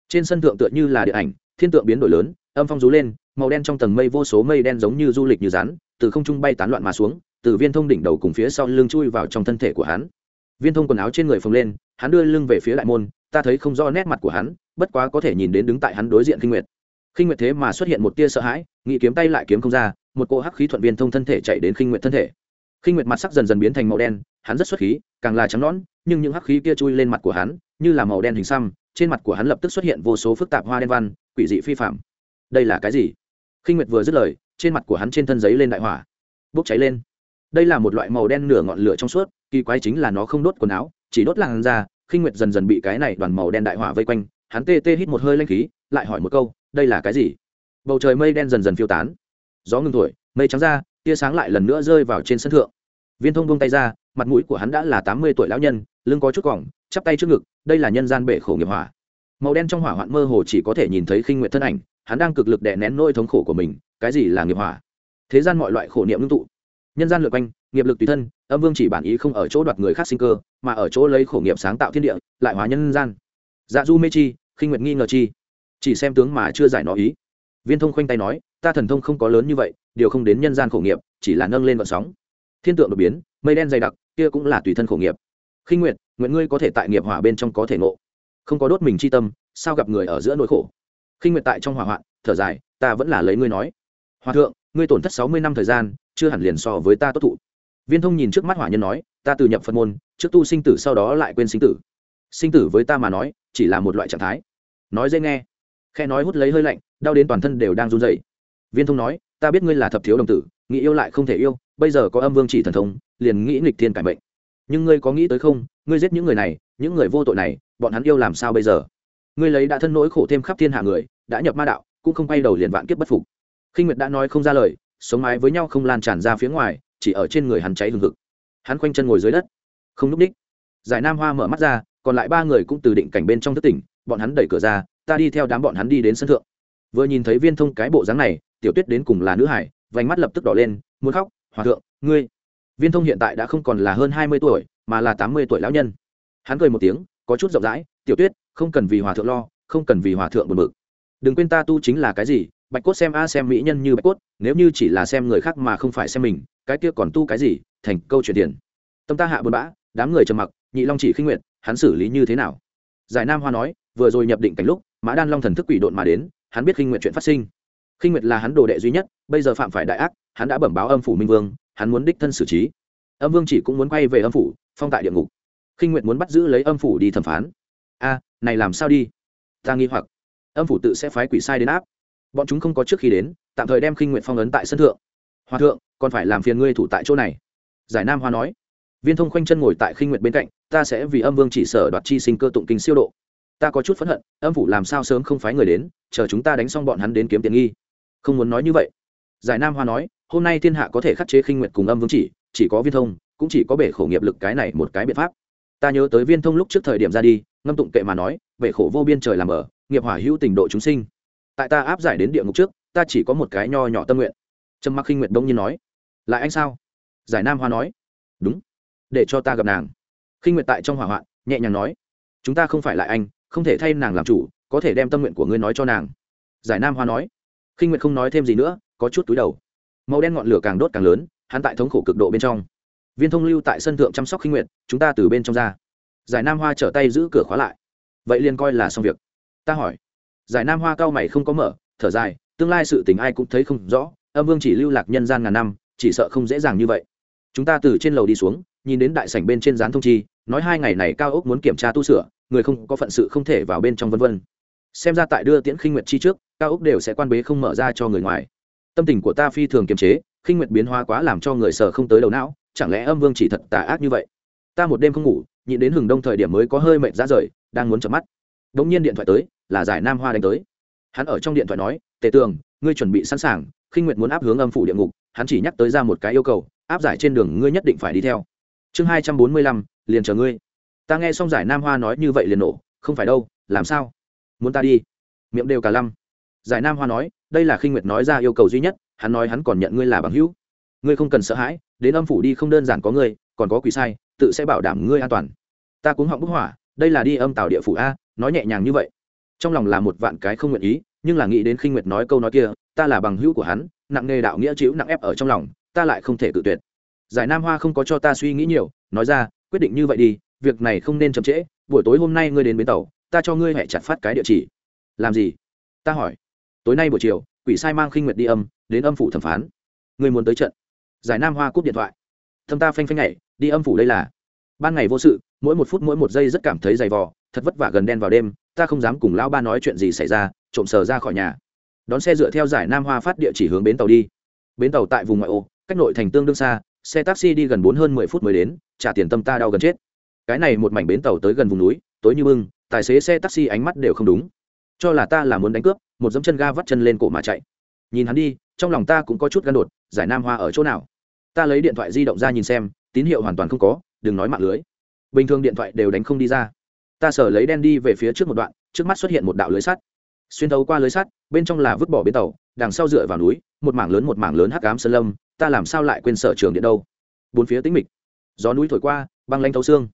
Trên sân thượng tựa như là điện ảnh, thiên tượng biến đổi lớn, âm phong rú lên, màu đen trong tầng mây vô số mây đen giống như du lịch như rắn từ không trung bay tán loạn mà xuống, từ viên thông đỉnh đầu cùng phía sau lưng chui vào trong thân thể của hắn. Viên thông quần áo trên người phồng lên, hắn đưa lưng về phía đại môn, ta thấy không rõ nét mặt của hắn, bất quá có thể nhìn đến đứng tại hắn đối diện kinh nguyệt. Kinh nguyệt thế mà xuất hiện một tia sợ hãi nghị kiếm tay lại kiếm không ra, một cỗ hắc khí thuận viên thông thân thể chạy đến kinh nguyệt thân thể. Kinh nguyệt mặt sắc dần dần biến thành màu đen, hắn rất xuất khí, càng là trắng nõn, nhưng những hắc khí kia chui lên mặt của hắn, như là màu đen hình xăm, trên mặt của hắn lập tức xuất hiện vô số phức tạp hoa đen văn, quỷ dị phi phạm. Đây là cái gì? Khinh nguyệt vừa dứt lời trên mặt của hắn trên thân giấy lên đại hỏa. Bốc cháy lên. Đây là một loại màu đen nửa ngọn lửa trong suốt, kỳ quái chính là nó không đốt quần áo, chỉ đốt làn da, khinh nguyệt dần dần bị cái này đoàn màu đen đại hỏa vây quanh. Hắn tê tê hít một hơi lanh khí, lại hỏi một câu, đây là cái gì? Bầu trời mây đen dần dần phiêu tán. Gió ngừng thổi, mây trắng ra, tia sáng lại lần nữa rơi vào trên sân thượng. Viên thông buông tay ra, mặt mũi của hắn đã là tám mươi tuổi lão nhân, lưng có chút cỏng, chắp tay trước ngực, đây là nhân gian bể khổ nghiệp hỏa. Màu đen trong hỏa hoạn mơ hồ chỉ có thể nhìn thấy khinh nguyện thân ảnh hắn đang cực lực đè nén nỗi thống khổ của mình cái gì là nghiệp hỏa? Thế gian mọi loại khổ niệm ngưng tụ. Nhân gian lượt quanh nghiệp lực tùy thân âm vương chỉ bản ý không ở chỗ đoạt người khác sinh cơ mà ở chỗ lấy khổ nghiệp sáng tạo thiên địa lại hóa nhân gian. Dạ du mê chi khinh nguyệt nghi ngờ chi. Chỉ xem tướng mà chưa giải nó ý. Viên thông khoanh tay nói ta thần thông không có lớn như vậy điều không đến nhân gian khổ nghiệp chỉ là nâng lên vận sóng. Thiên tượng đột biến mây đen dày đặc kia cũng là tùy thân khổ nghiệp. Khinh Nguyệt, nguyện ngươi có thể tại nghiệp hỏa bên trong có thể ngộ. Không có đốt mình chi tâm sao gặp người ở giữa nỗi khổ? Khinh nguyệt tại trong hỏa hoạn, thở dài, ta vẫn là lấy ngươi nói. Hòa thượng, ngươi tổn thất sáu mươi năm thời gian, chưa hẳn liền so với ta tốt thụ. Viên thông nhìn trước mắt hỏa nhân nói, ta từ nhập phật môn, trước tu sinh tử sau đó lại quên sinh tử. Sinh tử với ta mà nói, chỉ là một loại trạng thái. Nói dễ nghe. Khe nói hút lấy hơi lạnh, đau đến toàn thân đều đang run rẩy. Viên thông nói, ta biết ngươi là thập thiếu đồng tử, nghĩ yêu lại không thể yêu, bây giờ có âm vương chỉ thần thông, liền nghĩ nghịch thiên cải mệnh. Nhưng ngươi có nghĩ tới không? Ngươi giết những người này, những người vô tội này, bọn hắn yêu làm sao bây giờ? Ngươi lấy đã thân nỗi khổ thêm khắp thiên hạ người, đã nhập ma đạo, cũng không quay đầu liền vạn kiếp bất phục. Khinh nguyệt đã nói không ra lời, sống mái với nhau không lan tràn ra phía ngoài, chỉ ở trên người hắn cháy hừng hực. Hắn khoanh chân ngồi dưới đất, không núp ních. Giải nam hoa mở mắt ra, còn lại ba người cũng từ định cảnh bên trong thất tỉnh, bọn hắn đẩy cửa ra, ta đi theo đám bọn hắn đi đến sân thượng. Vừa nhìn thấy viên thông cái bộ dáng này, tiểu tuyết đến cùng là nữ hải, vành mắt lập tức đỏ lên, muốn khóc, hòa thượng, ngươi. Viên thông hiện tại đã không còn là hơn hai mươi tuổi, mà là tám mươi tuổi lão nhân. Hắn cười một tiếng, có chút rộng rãi, tiểu tuyết không cần vì hòa thượng lo, không cần vì hòa thượng buồn bực. Đừng quên ta tu chính là cái gì, bạch cốt xem a xem mỹ nhân như bạch cốt, nếu như chỉ là xem người khác mà không phải xem mình, cái kia còn tu cái gì, thành câu chuyện tiền tâm ta hạ buồn bã, đám người trầm mặc, nhị long chỉ khinh nguyện hắn xử lý như thế nào? Giải nam hoa nói, vừa rồi nhập định cảnh lúc, mã đan long thần thức quỷ độn mà đến, hắn biết khinh nguyện chuyện phát sinh. Khinh nguyệt là hắn đồ đệ duy nhất, bây giờ phạm phải đại ác, hắn đã bẩm báo âm phủ minh vương, hắn muốn đích thân xử trí. Âm vương chỉ cũng muốn quay về âm phủ, phong tại địa ngục. Khinh nguyệt muốn bắt giữ lấy âm phủ đi thẩm phán. A này làm sao đi? Ta nghi hoặc. Âm phủ tự sẽ phái quỷ sai đến áp. Bọn chúng không có trước khi đến, tạm thời đem khinh nguyện phong ấn tại sân thượng. Hòa thượng, còn phải làm phiền ngươi thủ tại chỗ này. Giải nam hoa nói. Viên thông khoanh chân ngồi tại khinh nguyện bên cạnh, ta sẽ vì âm vương chỉ sở đoạt chi sinh cơ tụng kinh siêu độ. Ta có chút phẫn hận, âm phủ làm sao sớm không phái người đến, chờ chúng ta đánh xong bọn hắn đến kiếm tiền nghi. Không muốn nói như vậy. Giải nam hoa nói, hôm nay thiên hạ có thể khắc chế khinh nguyện cùng âm vương chỉ chỉ có viên thông, cũng chỉ có bể khổ nghiệp lực cái này một cái biện pháp. Ta nhớ tới viên thông lúc trước thời điểm ra đi ngâm tụng kệ mà nói vệ khổ vô biên trời làm ở, nghiệp hỏa hữu tình độ chúng sinh. Tại ta áp giải đến địa ngục trước, ta chỉ có một cái nho nhỏ tâm nguyện. Trâm mặc khinh nguyệt đông nhiên nói, lại anh sao? Giải nam hoa nói, đúng, để cho ta gặp nàng. Khinh nguyệt tại trong hỏa hoạn, nhẹ nhàng nói, chúng ta không phải lại anh, không thể thay nàng làm chủ, có thể đem tâm nguyện của ngươi nói cho nàng. Giải nam hoa nói, khinh nguyệt không nói thêm gì nữa, có chút túi đầu. Màu đen ngọn lửa càng đốt càng lớn, hắn tại thống khổ cực độ bên trong. Viên thông lưu tại sân thượng chăm sóc khinh nguyệt, chúng ta từ bên trong ra giải nam hoa trở tay giữ cửa khóa lại. Vậy liền coi là xong việc. Ta hỏi. Giải nam hoa cao mày không có mở, thở dài, tương lai sự tình ai cũng thấy không rõ, âm vương chỉ lưu lạc nhân gian ngàn năm, chỉ sợ không dễ dàng như vậy. Chúng ta từ trên lầu đi xuống, nhìn đến đại sảnh bên trên dán thông chi, nói hai ngày này cao ốc muốn kiểm tra tu sửa, người không có phận sự không thể vào bên trong vân vân. Xem ra tại đưa tiễn khinh nguyệt chi trước, cao ốc đều sẽ quan bế không mở ra cho người ngoài. Tâm tình của ta phi thường kiềm chế, khinh nguyệt biến hóa quá làm cho người sợ không tới đầu não, chẳng lẽ âm vương chỉ thật tà ác như vậy? Ta một đêm không ngủ nhịn đến hừng đông thời điểm mới có hơi mệt ra rời, đang muốn chợp mắt. Đ ỗ n g nhiên điện thoại tới, là giải nam hoa đánh tới. Hắn ở trong điện thoại nói, tề tường, ngươi chuẩn bị sẵn sàng, khinh nguyệt muốn áp hướng âm phủ địa ngục. Hắn chỉ nhắc tới ra một cái yêu cầu, áp giải trên đường, ngươi nhất định phải đi theo. Chương hai trăm bốn mươi lăm, liền chờ ngươi. Ta nghe xong giải nam hoa nói như vậy liền nổ, không phải đâu, làm sao? Muốn ta đi? Miệng đều cả lăm. Giải nam hoa nói, đây là khinh nguyệt nói ra yêu cầu duy nhất, hắn nói hắn còn nhận ngươi là bằng hữu. Ngươi không cần sợ hãi, đến âm phủ đi không đơn giản có ngươi, còn có quỷ sai tự sẽ bảo đảm ngươi an toàn. Ta cũng họng bức hỏa đây là đi âm tào địa phủ a, nói nhẹ nhàng như vậy. Trong lòng là một vạn cái không nguyện ý, nhưng là nghĩ đến khinh nguyệt nói câu nói kia, ta là bằng hữu của hắn, nặng nề đạo nghĩa chịu nặng ép ở trong lòng, ta lại không thể cự tuyệt. Giải nam hoa không có cho ta suy nghĩ nhiều, nói ra, quyết định như vậy đi, việc này không nên chậm trễ, buổi tối hôm nay ngươi đến bến tàu, ta cho ngươi hẹ chặt phát cái địa chỉ. Làm gì? Ta hỏi. Tối nay buổi chiều, quỷ sai mang khinh nguyệt đi âm, đến âm phủ thẩm phán. Ngươi muốn tới trận. Giải nam hoa cúp điện thoại thâm ta phanh phanh nhảy, đi âm phủ đây là. Ban ngày vô sự, mỗi một phút mỗi một giây rất cảm thấy dày vò, thật vất vả gần đen vào đêm, ta không dám cùng lão ba nói chuyện gì xảy ra, trộm sờ ra khỏi nhà. Đón xe dựa theo giải nam hoa phát địa chỉ hướng bến tàu đi. Bến tàu tại vùng ngoại ô, cách nội thành tương đương xa, xe taxi đi gần bốn hơn mười phút mới đến, trả tiền tâm ta đau gần chết. Cái này một mảnh bến tàu tới gần vùng núi, tối như bưng, tài xế xe taxi ánh mắt đều không đúng. Cho là ta là muốn đánh cướp, một dấm chân ga vắt chân lên cổ mà chạy. Nhìn hắn đi, trong lòng ta cũng có chút gan đột, giải nam hoa ở chỗ nào? Ta lấy điện thoại di động ra nhìn xem, tín hiệu hoàn toàn không có, đừng nói mạng lưới. Bình thường điện thoại đều đánh không đi ra. Ta sở lấy đen đi về phía trước một đoạn, trước mắt xuất hiện một đạo lưới sắt. Xuyên thấu qua lưới sắt, bên trong là vứt bỏ bến tàu, đằng sau dựa vào núi, một mảng lớn một mảng lớn hắc ám sơn lâm, ta làm sao lại quên sở trường điện đâu? Bốn phía tĩnh mịch. Gió núi thổi qua, băng lanh thấu xương.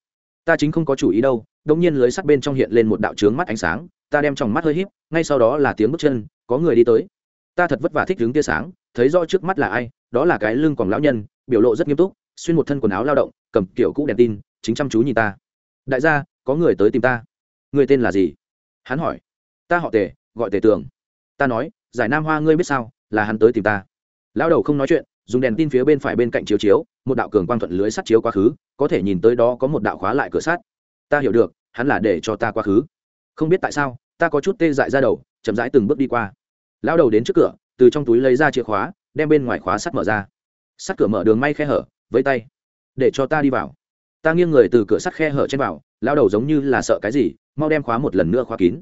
Ta chính không có chủ ý đâu đông nhiên lưới sắt bên trong hiện lên một đạo trướng mắt ánh sáng, ta đem tròng mắt hơi híp, ngay sau đó là tiếng bước chân, có người đi tới. Ta thật vất vả thích đứng tia sáng thấy rõ trước mắt là ai, đó là cái lưng còn lão nhân, biểu lộ rất nghiêm túc, xuyên một thân quần áo lao động, cầm kiểu cũ đèn tin, chính chăm chú nhìn ta. Đại gia, có người tới tìm ta. Người tên là gì? Hắn hỏi. Ta họ tề, gọi tề tường. Ta nói, giải nam hoa ngươi biết sao, là hắn tới tìm ta. Lão đầu không nói chuyện, dùng đèn tin phía bên phải bên cạnh chiếu chiếu, một đạo cường quang thuận lưới sắt chiếu quá khứ, có thể nhìn tới đó có một đạo khóa lại cửa sắt. Ta hiểu được, hắn là để cho ta quá khứ. Không biết tại sao, ta có chút tê dại ra đầu, chậm rãi từng bước đi qua. Lão đầu đến trước cửa từ trong túi lấy ra chìa khóa, đem bên ngoài khóa sắt mở ra. Sắt cửa mở đường may khe hở với tay. Để cho ta đi vào. Ta nghiêng người từ cửa sắt khe hở trên vào lao đầu giống như là sợ cái gì, mau đem khóa một lần nữa khóa kín.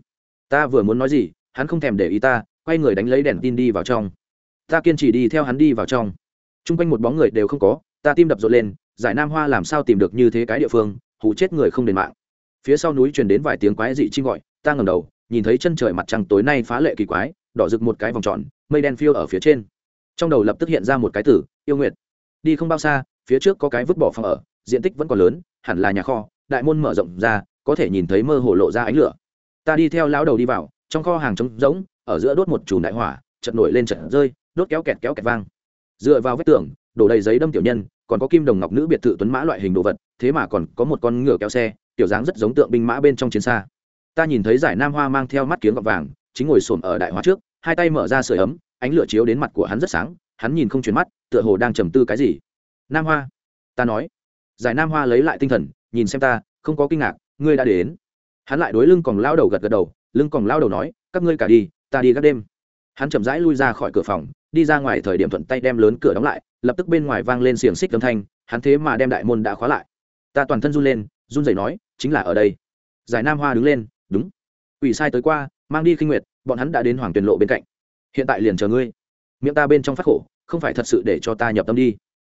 Ta vừa muốn nói gì, hắn không thèm để ý ta, quay người đánh lấy đèn tin đi vào trong. Ta kiên trì đi theo hắn đi vào trong. T r u n g quanh một bóng người đều không có, ta tim đập rộn lên, giải nam hoa làm sao tìm được như thế cái địa phương hụ chết người không đền mạng. Phía sau núi truyền đến vài tiếng quái dị chim gọi, ta ngầm đầu, nhìn thấy chân trời mặt trăng tối nay phá lệ kỳ quái, đỏ rực một cái vòng tròn mây đen phiêu ở phía trên. Trong đầu lập tức hiện ra một cái tử yêu nguyệt. Đi không bao xa, phía trước có cái vứt bỏ phòng ở, diện tích vẫn còn lớn, hẳn là nhà kho, đại môn mở rộng ra, có thể nhìn thấy mơ hồ lộ ra ánh lửa. Ta đi theo lão đầu đi vào, trong kho hàng trống rỗng, ở giữa đốt một chùm đại hỏa chật nổi lên trận rơi, đốt kéo kẹt kéo kẹt vang. Dựa vào vết tường, đổ đầy giấy đâm tiểu nhân, còn có kim đồng ngọc nữ biệt thự tuấn mã loại hình đồ vật, thế mà còn có một con ngựa kéo xe tiểu dáng rất giống tượng binh mã bên trong chiến xa. Ta nhìn thấy giải nam hoa mang theo mắt kiếm gọt vàng, chính ngồi xổm ở đại hóa trước hai tay mở ra sưởi ấm, ánh lửa chiếu đến mặt của hắn rất sáng, hắn nhìn không chuyển mắt, tựa hồ đang trầm tư cái gì. Nam hoa, ta nói. Giải nam hoa lấy lại tinh thần, nhìn xem ta, không có kinh ngạc, ngươi đã đến. Hắn lại đối lưng còn lao đầu gật gật đầu, lưng còn lao đầu nói, các ngươi cả đi, ta đi các đêm. Hắn chậm rãi lui ra khỏi cửa phòng, đi ra ngoài thời điểm thuận tay đem lớn cửa đóng lại, lập tức bên ngoài vang lên xiềng xích âm thanh, hắn thế mà đem đại môn đã khóa lại. Ta toàn thân run lên, run rẩy nói, chính là ở đây. Giải nam hoa đứng lên, đúng. Ủy sai tới qua, mang đi khinh nguyệt bọn hắn đã đến hoàng tuyền lộ bên cạnh. Hiện tại liền chờ ngươi. Miệng ta bên trong phát khổ, không phải thật sự để cho ta nhập tâm đi.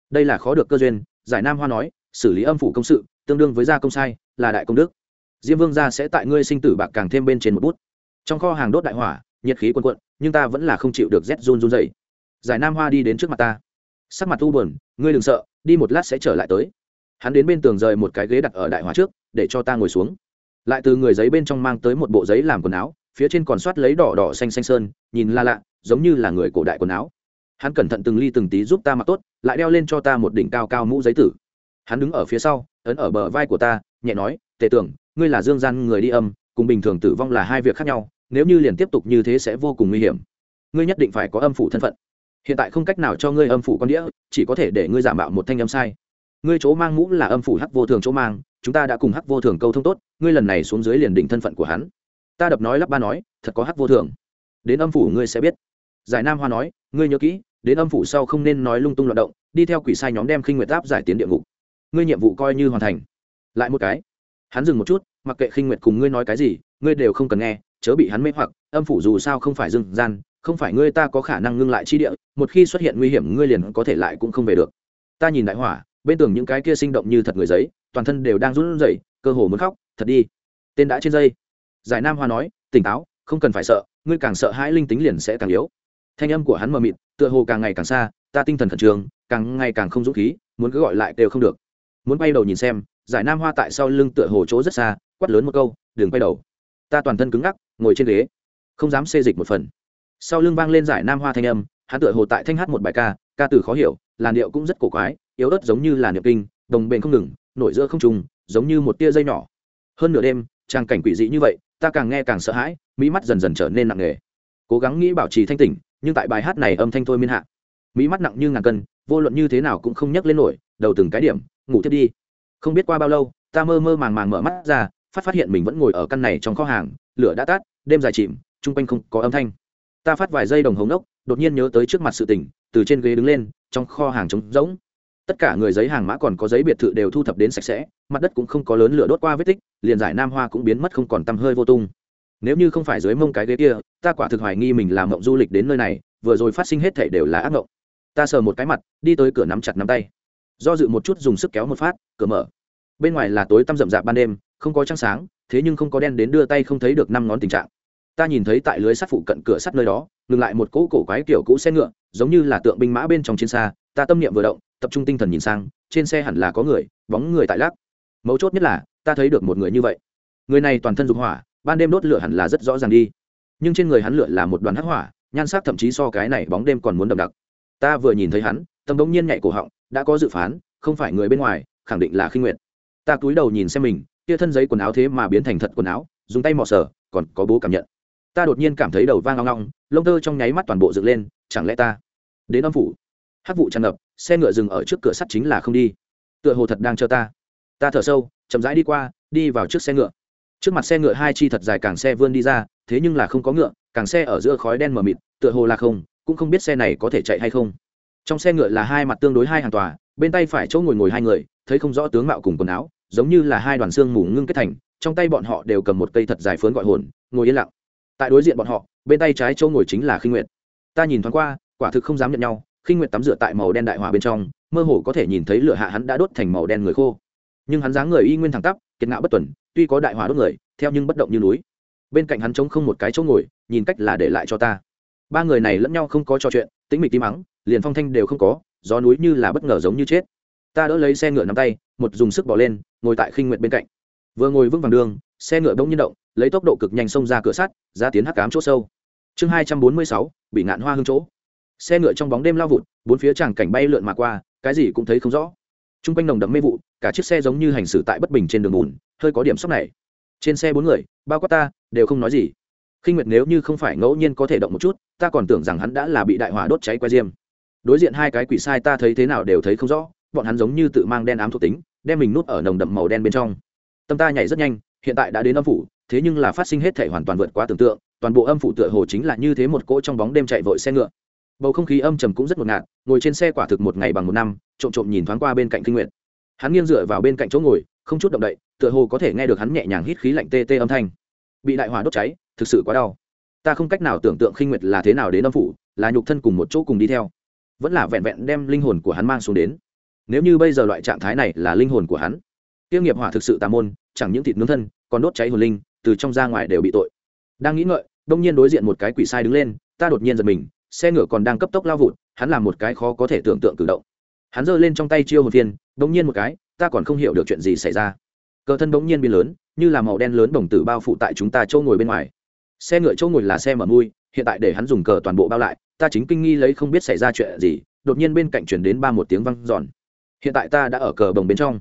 Đây là khó được cơ duyên, giải nam hoa nói, xử lý âm phủ công sự, tương đương với gia công sai, là đại công đức. Diêm vương gia sẽ tại ngươi sinh tử bạc càng thêm bên trên một bút. Trong kho hàng đốt đại hỏa, nhiệt khí quần quận nhưng ta vẫn là không chịu được rét run run dày giải nam hoa đi đến trước mặt ta. Sắc mặt u buồn, ngươi đừng sợ, đi một lát sẽ trở lại tới. Hắn đến bên tường rời một cái ghế đặt ở đại hỏa trước, để cho ta ngồi xuống. Lại từ người giấy bên trong mang tới một bộ giấy làm quần áo phía trên còn soát lấy đỏ đỏ xanh xanh sơn, nhìn la lạ, giống như là người cổ đại quần áo. Hắn cẩn thận từng ly từng tí giúp ta mặc tốt, lại đeo lên cho ta một đỉnh cao cao mũ giấy tử. Hắn đứng ở phía sau, ấn ở bờ vai của ta, nhẹ nói, tề tưởng, ngươi là dương gian người đi âm, cùng bình thường tử vong là hai việc khác nhau, nếu như liền tiếp tục như thế sẽ vô cùng nguy hiểm. Ngươi nhất định phải có âm phủ thân phận. Hiện tại không cách nào cho ngươi âm phủ con đĩa, chỉ có thể để ngươi giả mạo một thanh âm sai. Ngươi chỗ mang mũ là âm phủ hắc vô thường chỗ mang, chúng ta đã cùng hắc vô thường câu thông tốt, ngươi lần này xuống dưới liền định thân phận của hắn ta đập nói lắp ba nói, thật có hắc vô thường. Đến âm phủ ngươi sẽ biết. Giải nam hoa nói, ngươi nhớ kỹ, đến âm phủ sau không nên nói lung tung loạt động, đi theo quỷ sai nhóm đem khinh nguyệt áp giải tiến địa ngục. Ngươi nhiệm vụ coi như hoàn thành. Lại một cái. Hắn dừng một chút, mặc kệ khinh nguyệt cùng ngươi nói cái gì, ngươi đều không cần nghe, chớ bị hắn mê hoặc, âm phủ dù sao không phải dừng gian, không phải ngươi ta có khả năng ngưng lại chi địa, một khi xuất hiện nguy hiểm ngươi liền có thể lại cũng không về được. Ta nhìn đại hỏa, bên tường những cái kia sinh động như thật người giấy, toàn thân đều đang run rẩy, cơ hồ muốn khóc, thật đi, tên đã trên dây giải nam hoa nói, tỉnh táo, không cần phải sợ, ngươi càng sợ hãi linh tính liền sẽ càng yếu. Thanh âm của hắn mờ mịt, tựa hồ càng ngày càng xa, ta tinh thần khẩn trương, càng ngày càng không dũng khí, muốn cứ gọi lại đều không được. Muốn bay đầu nhìn xem, giải nam hoa tại sau lưng tựa hồ chỗ rất xa, quát lớn một câu, đừng bay đầu. Ta toàn thân cứng ngắc, ngồi trên ghế. Không dám xê dịch một phần. Sau lưng vang lên giải nam hoa thanh âm, hắn tựa hồ tại thanh hát một bài ca ca từ khó hiểu, làn điệu cũng rất cổ quái, yếu ớt giống như là niệm kinh, đồng bền không ngừng, nổi giữa không trùng giống như một tia dây nhỏ. Hơn nửa đêm, trang cảnh quỷ dị như vậy ta càng nghe càng sợ hãi, mỹ mắt dần dần trở nên nặng nề. Cố gắng nghĩ bảo trì thanh tỉnh, nhưng tại bài hát này âm thanh thôi miên hạ, mỹ mắt nặng như ngàn cân, vô luận như thế nào cũng không nhấc lên nổi, đầu từng cái điểm, ngủ thiết đi. Không biết qua bao lâu, ta mơ mơ màng màng mở mắt ra, phát phát hiện mình vẫn ngồi ở căn này trong kho hàng, lửa đã tắt, đêm dài chìm, chung quanh không có âm thanh. Ta phát vài giây đồng hống ốc đột nhiên nhớ tới trước mặt sự tỉnh từ trên ghế đứng lên, trong kho hàng trống rỗng tất cả người giấy hàng mã còn có giấy biệt thự đều thu thập đến sạch sẽ, mặt đất cũng không có lớn lửa đốt qua vết tích, liền giải nam hoa cũng biến mất không còn tăm hơi vô tung. Nếu như không phải dưới mông cái ghế kia, ta quả thực hoài nghi mình làm mộng du lịch đến nơi này, vừa rồi phát sinh hết thể đều là ác mộng. Ta sờ một cái mặt, đi tới cửa nắm chặt nắm tay. Do dự một chút dùng sức kéo một phát, cửa mở. Bên ngoài là tối tăm rậm rạp ban đêm, không có trăng sáng, thế nhưng không có đen đến đưa tay không thấy được năm ngón tình trạng. Ta nhìn thấy tại lưới sắt phụ cận cửa sắt nơi đó, ngừng lại một cỗ cổ quái kiểu cũ xe ngựa, giống như là tượng binh mã bên trong chiến xa, ta tâm niệm vừa động tập trung tinh thần nhìn sang, trên xe hẳn là có người, bóng người tại lắc. Mấu chốt nhất là, ta thấy được một người như vậy. Người này toàn thân dục hỏa, ban đêm đốt lửa hẳn là rất rõ ràng đi. Nhưng trên người hắn lửa là một đoàn hắc hỏa, nhan sắc thậm chí so cái này bóng đêm còn muốn đậm đặc. Ta vừa nhìn thấy hắn, tâm đống nhiên nhạy cổ họng, đã có dự phán, không phải người bên ngoài, khẳng định là khinh nguyện ta cúi đầu nhìn xem mình, kia thân giấy quần áo thế mà biến thành thật quần áo, dùng tay mò sờ, còn có bố cảm nhận. Ta đột nhiên cảm thấy đầu vang long long lông tơ trong nháy mắt toàn bộ dựng lên, chẳng lẽ ta đến âm phủ? Hát vụ tràn ngập xe ngựa dừng ở trước cửa sắt chính là không đi. Tựa hồ thật đang chờ ta. Ta thở sâu, chậm rãi đi qua, đi vào trước xe ngựa. Trước mặt xe ngựa hai chi thật dài càng xe vươn đi ra, thế nhưng là không có ngựa, càng xe ở giữa khói đen mờ mịt, tựa hồ là không, cũng không biết xe này có thể chạy hay không. Trong xe ngựa là hai mặt tương đối hai hàng tòa, bên tay phải chỗ ngồi ngồi hai người, thấy không rõ tướng mạo cùng quần áo, giống như là hai đoàn xương mù ngưng kết thành, trong tay bọn họ đều cầm một cây thật dài phớn gọi hồn, ngồi yên lặng. Tại đối diện bọn họ, bên tay trái chỗ ngồi chính là khinh nguyệt. Ta nhìn thoáng qua, quả thực không dám nhận nhau khinh nguyệt tắm rửa tại màu đen đại hỏa bên trong, mơ hồ có thể nhìn thấy lửa hạ hắn đã đốt thành màu đen người khô. Nhưng hắn dáng người y nguyên thẳng tắp, kiệt ngạo bất tuần, tuy có đại hỏa đốt người, theo nhưng bất động như núi. Bên cạnh hắn trống không một cái chỗ ngồi, nhìn cách là để lại cho ta. Ba người này lẫn nhau không có trò chuyện, tĩnh mịch tí mắng liền phong thanh đều không có, gió núi như là bất ngờ giống như chết. Ta đỡ lấy xe ngựa nắm tay, một dùng sức bỏ lên, ngồi tại khinh nguyện bên cạnh. Vừa ngồi vững vàng đường, xe ngựa bỗng nhiên động, lấy tốc độ cực nhanh xông ra cửa sắt ra tiến hắc cám chỗ sâu. Chương hai trăm bốn mươi sáu, bị ngạn hoa hương chỗ xe ngựa trong bóng đêm lao vụt, bốn phía tràng cảnh bay lượn mà qua, cái gì cũng thấy không rõ. T r u n g quanh nồng đậm mê vụ, cả chiếc xe giống như hành xử tại bất bình trên đường bùn hơi có điểm sốc này. Trên xe bốn người, bao quát ta, đều không nói gì. Khinh nguyệt nếu như không phải ngẫu nhiên có thể động một chút, ta còn tưởng rằng hắn đã là bị đại hỏa đốt cháy que diêm. Đối diện hai cái quỷ sai ta thấy thế nào đều thấy không rõ, bọn hắn giống như tự mang đen ám thuộc tính, đem mình nút ở nồng đậm màu đen bên trong. Tâm ta nhảy rất nhanh, hiện tại đã đến âm phủ, thế nhưng là phát sinh hết thể hoàn toàn vượt quá tưởng tượng, toàn bộ âm phủ tựa hồ chính là như thế một cỗ trong bóng đêm chạy vội xe ngựa bầu không khí âm trầm cũng rất ngột ngạt, ngồi trên xe quả thực một ngày bằng một năm, trộm trộm nhìn thoáng qua bên cạnh kinh nguyện hắn nghiêng dựa vào bên cạnh chỗ ngồi, không chút động đậy, tựa hồ có thể nghe được hắn nhẹ nhàng hít khí lạnh tê tê âm thanh. Bị đại hỏa đốt cháy, thực sự quá đau. Ta không cách nào tưởng tượng khinh nguyệt là thế nào đến âm phủ, là nhục thân cùng một chỗ cùng đi theo. Vẫn là vẹn vẹn đem linh hồn của hắn mang xuống đến. Nếu như bây giờ loại trạng thái này là linh hồn của hắn, tiêu nghiệp hỏa thực sự tà môn, chẳng những thịt nướng thân, còn đốt cháy hồn linh, từ trong ra ngoài đều bị tội. Đang nghĩ ngợi, đông nhiên đối diện một cái quỷ sai đứng lên, ta đột nhiên giật mình xe ngựa còn đang cấp tốc lao vụt, hắn làm một cái khó có thể tưởng tượng cử động. Hắn giơ lên trong tay chiêu hồn phiên đông nhiên một cái, ta còn không hiểu được chuyện gì xảy ra. Cờ thân bỗng nhiên biến lớn, như là màu đen lớn đồng tử bao phủ tại chúng ta chỗ ngồi bên ngoài. Xe ngựa chỗ ngồi là xe mở mui, hiện tại để hắn dùng cờ toàn bộ bao lại, ta chính kinh nghi lấy không biết xảy ra chuyện gì, đột nhiên bên cạnh chuyển đến ba một tiếng văng giòn hiện tại ta đã ở cờ bồng bên trong.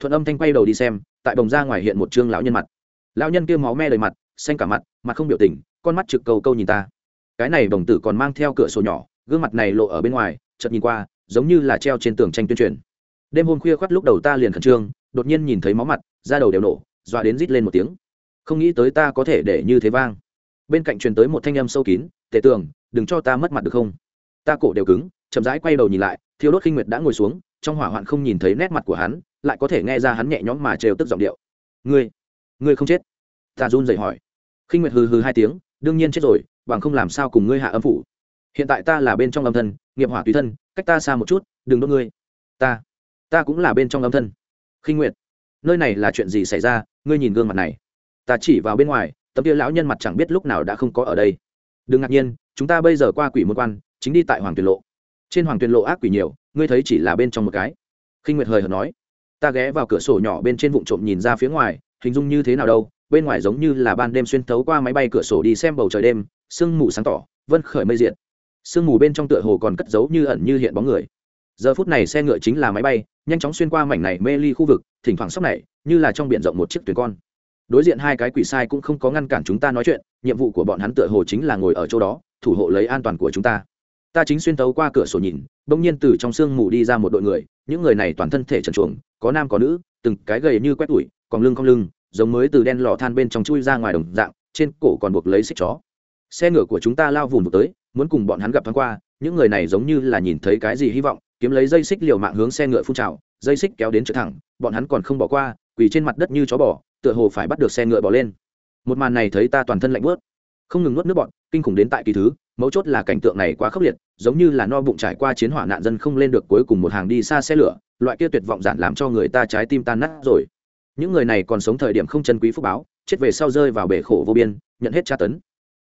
Thuận âm thanh quay đầu đi xem, tại bồng ra ngoài hiện một trương lão nhân mặt. Lão nhân kia máu me đầy mặt, xanh cả mặt mặt không biểu tình, con mắt trực cầu câu nhìn ta cái này đồng tử còn mang theo cửa sổ nhỏ, gương mặt này lộ ở bên ngoài, chợt nhìn qua, giống như là treo trên tường tranh tuyên truyền. Đêm hôm khuya khoắt lúc đầu ta liền khẩn trương, đột nhiên nhìn thấy máu mặt, da đầu đều nổ, dọa đến rít lên một tiếng. Không nghĩ tới ta có thể để như thế vang. Bên cạnh truyền tới một thanh âm sâu kín, tề tường, đừng cho ta mất mặt được không? Ta cổ đều cứng, chậm rãi quay đầu nhìn lại thiếu đốt khinh nguyệt đã ngồi xuống, trong hỏa hoạn không nhìn thấy nét mặt của hắn, lại có thể nghe ra hắn nhẹ nhõm mà trêu tức giọng điệu. Ngươi ngươi không chết? Ta run rẩy hỏi. Khinh nguyệt hừ hừ hai tiếng, đương nhiên chết rồi bằng không làm sao cùng ngươi hạ âm phủ. Hiện tại ta là bên trong âm thân, nghiệp hỏa tùy thân, cách ta xa một chút, đừng đốt ngươi. Ta ta cũng là bên trong âm thân. Khinh nguyệt, nơi này là chuyện gì xảy ra? Ngươi nhìn gương mặt này. Ta chỉ vào bên ngoài, tấm kia lão nhân mặt chẳng biết lúc nào đã không có ở đây. Đừng ngạc nhiên, chúng ta bây giờ qua quỷ môn quan, chính đi tại hoàng tuyền lộ. Trên hoàng tuyền lộ ác quỷ nhiều, ngươi thấy chỉ là bên trong một cái. Khinh nguyệt hời hợt nói. Ta ghé vào cửa sổ nhỏ bên trên vụ trộm nhìn ra phía ngoài, hình dung như thế nào đâu, bên ngoài giống như là ban đêm xuyên thấu qua máy bay cửa sổ đi xem bầu trời đêm sương mù sáng tỏ, vân khởi mây diện sương mù bên trong tựa hồ còn cất giấu như ẩn như hiện bóng người. Giờ phút này xe ngựa chính là máy bay, nhanh chóng xuyên qua mảnh này mê ly khu vực, thỉnh thoảng sóc này, như là trong b i ể n rộng một chiếc thuyền con. Đối diện hai cái quỷ sai cũng không có ngăn cản chúng ta nói chuyện, nhiệm vụ của bọn hắn tựa hồ chính là ngồi ở chỗ đó, thủ hộ lấy an toàn của chúng ta. Ta chính xuyên tấu qua cửa sổ nhìn, bỗng nhiên từ trong sương mù đi ra một đội người, những người này toàn thân thể trần chuồng có nam có nữ, từng cái gầy như quét tủi còn lưng không lưng, giống mới từ đen lò than bên trong chui ra ngoài đồng dạng, trên cổ còn buộc lấy xích chó xe ngựa của chúng ta lao vùng tới, muốn cùng bọn hắn gặp thoáng qua, những người này giống như là nhìn thấy cái gì hy vọng, kiếm lấy dây xích liều mạng hướng xe ngựa phun trào, dây xích kéo đến chỗ thẳng, bọn hắn còn không bỏ qua, quỳ trên mặt đất như chó bỏ tựa hồ phải bắt được xe ngựa bỏ lên. Một màn này thấy ta toàn thân lạnh bớt không ngừng nuốt nước bọn, kinh khủng đến tại kỳ thứ, mấu chốt là cảnh tượng này quá khốc liệt, giống như là no bụng trải qua chiến hỏa nạn dân không lên được cuối cùng một hàng đi xa xe lửa, loại kia tuyệt vọng giản làm cho người ta trái tim tan nát rồi. Những người này còn sống thời điểm không chân quý phúc báo, chết về sau rơi vào bể khổ vô biên, nhận hết tra tấn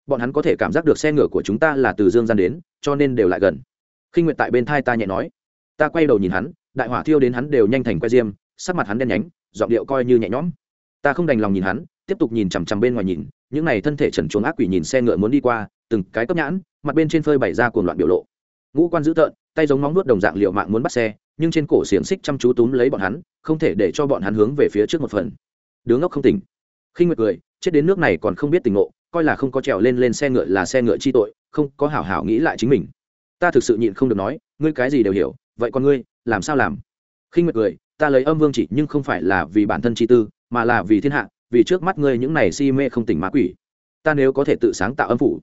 bọn hắn có thể cảm giác được xe ngựa của chúng ta là từ dương gian đến, cho nên đều lại gần. Khi nguyện tại bên thai ta nhẹ nói. Ta quay đầu nhìn hắn, đại hỏa thiêu đến hắn đều nhanh thành que diêm, sắc mặt hắn đen nhánh, giọng điệu coi như nhẹ nhõm. Ta không đành lòng nhìn hắn, tiếp tục nhìn chằm chằm bên ngoài nhìn, những này thân thể trần chuồng ác quỷ nhìn xe ngựa muốn đi qua, từng cái cấp nhãn, mặt bên trên phơi bày ra cuồng loạn biểu lộ. Ngũ quan dữ tợn, tay giống móng nuốt đồng dạng liệu mạng muốn bắt xe, nhưng trên cổ xiềng xích chăm chú túm lấy bọn hắn, không thể để cho bọn hắn hướng về phía trước một phần. Đứa ngốc không tỉnh. Khi nguyệt cười, chết đến nước này còn không biết tỉnh ngộ coi là không có trèo lên lên xe ngựa là xe ngựa chi tội, không có hảo hảo nghĩ lại chính mình. Ta thực sự nhịn không được nói, ngươi cái gì đều hiểu, vậy con ngươi, làm sao làm? Khinh nguyệt cười, ta lấy âm vương chỉ nhưng không phải là vì bản thân chi tư, mà là vì thiên hạ, vì trước mắt ngươi những này si mê không tỉnh ma quỷ. Ta nếu có thể tự sáng tạo âm phủ,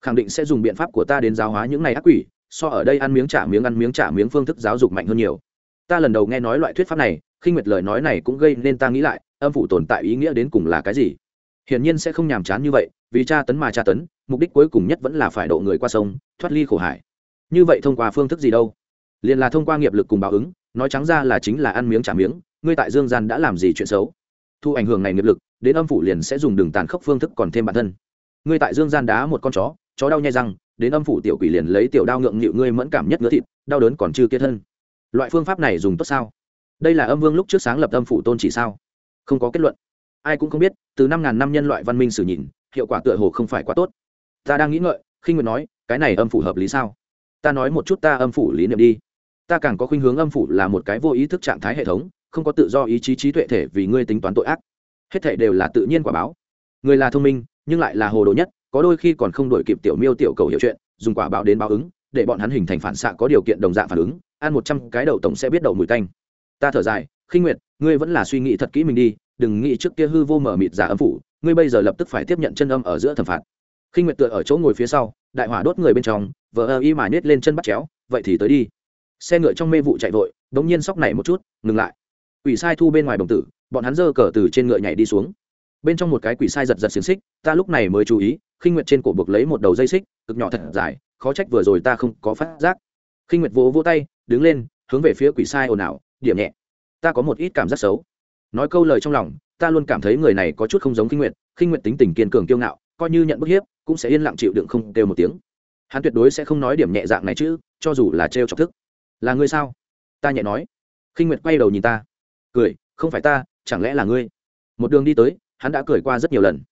khẳng định sẽ dùng biện pháp của ta đến giáo hóa những này ác quỷ, so ở đây ăn miếng trả miếng ăn miếng trả miếng phương thức giáo dục mạnh hơn nhiều. Ta lần đầu nghe nói loại thuyết pháp này, Khinh nguyệt lời nói này cũng gây nên ta nghĩ lại, âm phủ tồn tại ý nghĩa đến cùng là cái gì? Hiển nhiên sẽ không nhàm chán như vậy vì tra tấn mà tra tấn, mục đích cuối cùng nhất vẫn là phải độ người qua sông, thoát ly khổ hải. Như vậy thông qua phương thức gì đâu? Liền là thông qua nghiệp lực cùng báo ứng, nói trắng ra là chính là ăn miếng trả miếng, ngươi tại dương gian đã làm gì chuyện xấu? Thu ảnh hưởng này nghiệp lực, đến âm phủ liền sẽ dùng đường tàn khốc phương thức còn thêm bản thân. Ngươi tại dương gian đá một con chó chó đau nhai răng, đến âm phủ tiểu quỷ liền lấy tiểu đao ngượng nghịu ngươi mẫn cảm nhất ngứa thịt, đau đớn còn chưa kết thân. Loại phương pháp này dùng tốt sao? Đây là âm vương lúc trước sáng lập âm phủ tôn chỉ sao? Không có kết luận. Ai cũng không biết, từ năm ngàn năm nhân loại văn minh sử nhìn hiệu quả tựa hồ không phải quá tốt. Ta đang nghĩ ngợi, khi nguyện nói, cái này âm phủ hợp lý sao? Ta nói một chút ta âm phủ lý niệm đi. Ta càng có khuynh hướng âm phủ là một cái vô ý thức trạng thái hệ thống, không có tự do ý chí trí tuệ thể vì ngươi tính toán tội ác. Hết thể đều là tự nhiên quả báo. Người là thông minh, nhưng lại là hồ đồ nhất, có đôi khi còn không đổi kịp tiểu miêu tiểu cầu hiểu chuyện, dùng quả báo đến báo ứng, để bọn hắn hình thành phản xạ có điều kiện đồng dạng phản ứng, ăn một trăm cái đậu tổng sẽ biết đậu mùi tanh. Ta thở dài, khinh nguyệt, ngươi vẫn là suy nghĩ thật kỹ mình đi, đừng nghĩ trước kia hư vô mở mịt giả âm phủ ngươi bây giờ lập tức phải tiếp nhận chân âm ở giữa thẩm phạt. Khinh nguyệt tựa ở chỗ ngồi phía sau, đại hỏa đốt người bên trong, vờ ơ y mà nhét lên chân bắt chéo, vậy thì tới đi. Xe ngựa trong mê vụ chạy vội đ ỗ n g nhiên sóc này một chút, ngừng lại. Quỷ sai thu bên ngoài đồng tử, bọn hắn dơ cờ từ trên ngựa nhảy đi xuống. Bên trong một cái quỷ sai giật giật xiềng xích, ta lúc này mới chú ý khinh nguyệt trên cổ buộc lấy một đầu dây xích, cực nhỏ thật dài, khó trách vừa rồi ta không có phát giác. Khinh nguyệt vỗ vỗ tay, đứng lên, hướng về phía quỷ sai ồn ào, điểm nhẹ. Ta có một ít cảm giác xấu. Nói câu lời trong lòng ta luôn cảm thấy người này có chút không giống khinh nguyệt khinh nguyệt tính tình kiên cường kiêu ngạo, coi như nhận bức hiếp, cũng sẽ yên lặng chịu đựng không kêu một tiếng. Hắn tuyệt đối sẽ không nói điểm nhẹ dạng này chứ, cho dù là trêu chọc thức. Là ngươi sao? Ta nhẹ nói. Khinh nguyệt quay đầu nhìn ta. Cười, không phải ta, chẳng lẽ là ngươi? Một đường đi tới, hắn đã cười qua rất nhiều lần.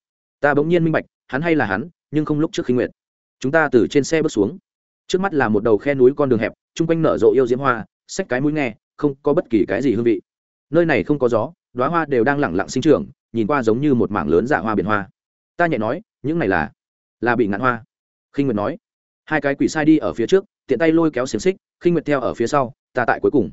Ta bỗng nhiên minh bạch, hắn hay là hắn, nhưng không lúc trước khinh nguyệt. Chúng ta từ trên xe bước xuống. Trước mắt là một đầu khe núi con đường hẹp, chung quanh nở rộ yêu diễm hoa, xách cái mũi nghe, không có bất kỳ cái gì hương vị. Nơi này không có gió đoá hoa đều đang lẳng lặng sinh trưởng, nhìn qua giống như một mảng lớn dạ hoa biển hoa. Ta nhẹ nói, những này là là bị ngạn hoa. Khinh nguyệt nói. Hai cái quỷ sai đi ở phía trước, tiện tay lôi kéo xiềng xích, khinh nguyệt theo ở phía sau, ta tại cuối cùng.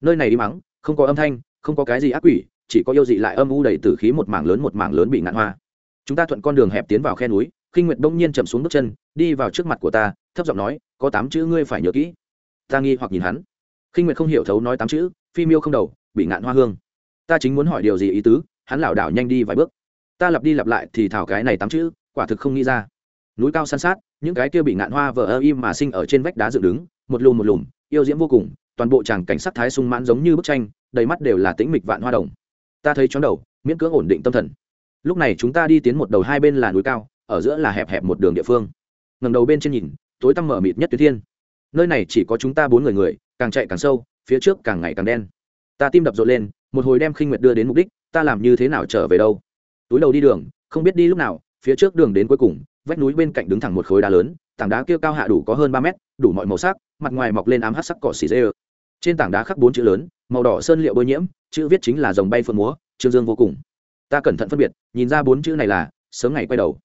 Nơi này đi mắng, không có âm thanh, không có cái gì ác quỷ, chỉ có yêu dị lại âm u đầy tử khí một mảng lớn một mảng lớn bị ngạn hoa. Chúng ta thuận con đường hẹp tiến vào khe núi, khinh nguyệt bỗng nhiên chậm xuống bước chân, đi vào trước mặt của ta, thấp giọng nói, có tám chữ ngươi phải nhớ kỹ. Ta nghi hoặc nhìn hắn. Khinh nguyệt không hiểu thấu nói tám chữ, phi miêu không đầu, bị ngạn hoa hương ta chính muốn hỏi điều gì ý tứ, hắn lảo đảo nhanh đi vài bước. Ta lặp đi lặp lại thì thảo cái này tám chữ, quả thực không nghĩ ra. Núi cao san sát, những cái kia bị ngạn hoa vờ ơ im mà sinh ở trên vách đá dựng đứng, một lùm một lùm, yêu diễm vô cùng, toàn bộ tràng cảnh sắc thái sung mãn giống như bức tranh, đầy mắt đều là tĩnh mịch vạn hoa đồng. Ta thấy chóng đầu, miễn cưỡng ổn định tâm thần. Lúc này chúng ta đi tiến một đầu hai bên là núi cao, ở giữa là hẹp hẹp một đường địa phương. Ngầm đầu bên trên nhìn, tối tăm mở mịt nhất tuyến thiên. Nơi này chỉ có chúng ta bốn người người, càng chạy càng sâu, phía trước càng ngày càng đen. Ta tim đập rộn lên một hồi đem khinh nguyệt đưa đến mục đích, ta làm như thế nào trở về đâu? Túi đầu đi đường, không biết đi lúc nào, phía trước đường đến cuối cùng, vách núi bên cạnh đứng thẳng một khối đá lớn, tảng đá kia cao hạ đủ có hơn ba mét, đủ mọi màu sắc, mặt ngoài mọc lên ám hát sắc cỏ xì dê trên tảng đá khắc bốn chữ lớn, màu đỏ sơn liệu bôi nhiễm, chữ viết chính là dòng bay phượng múa, trương dương vô cùng. Ta cẩn thận phân biệt, nhìn ra bốn chữ này là, sớm ngày quay đầu.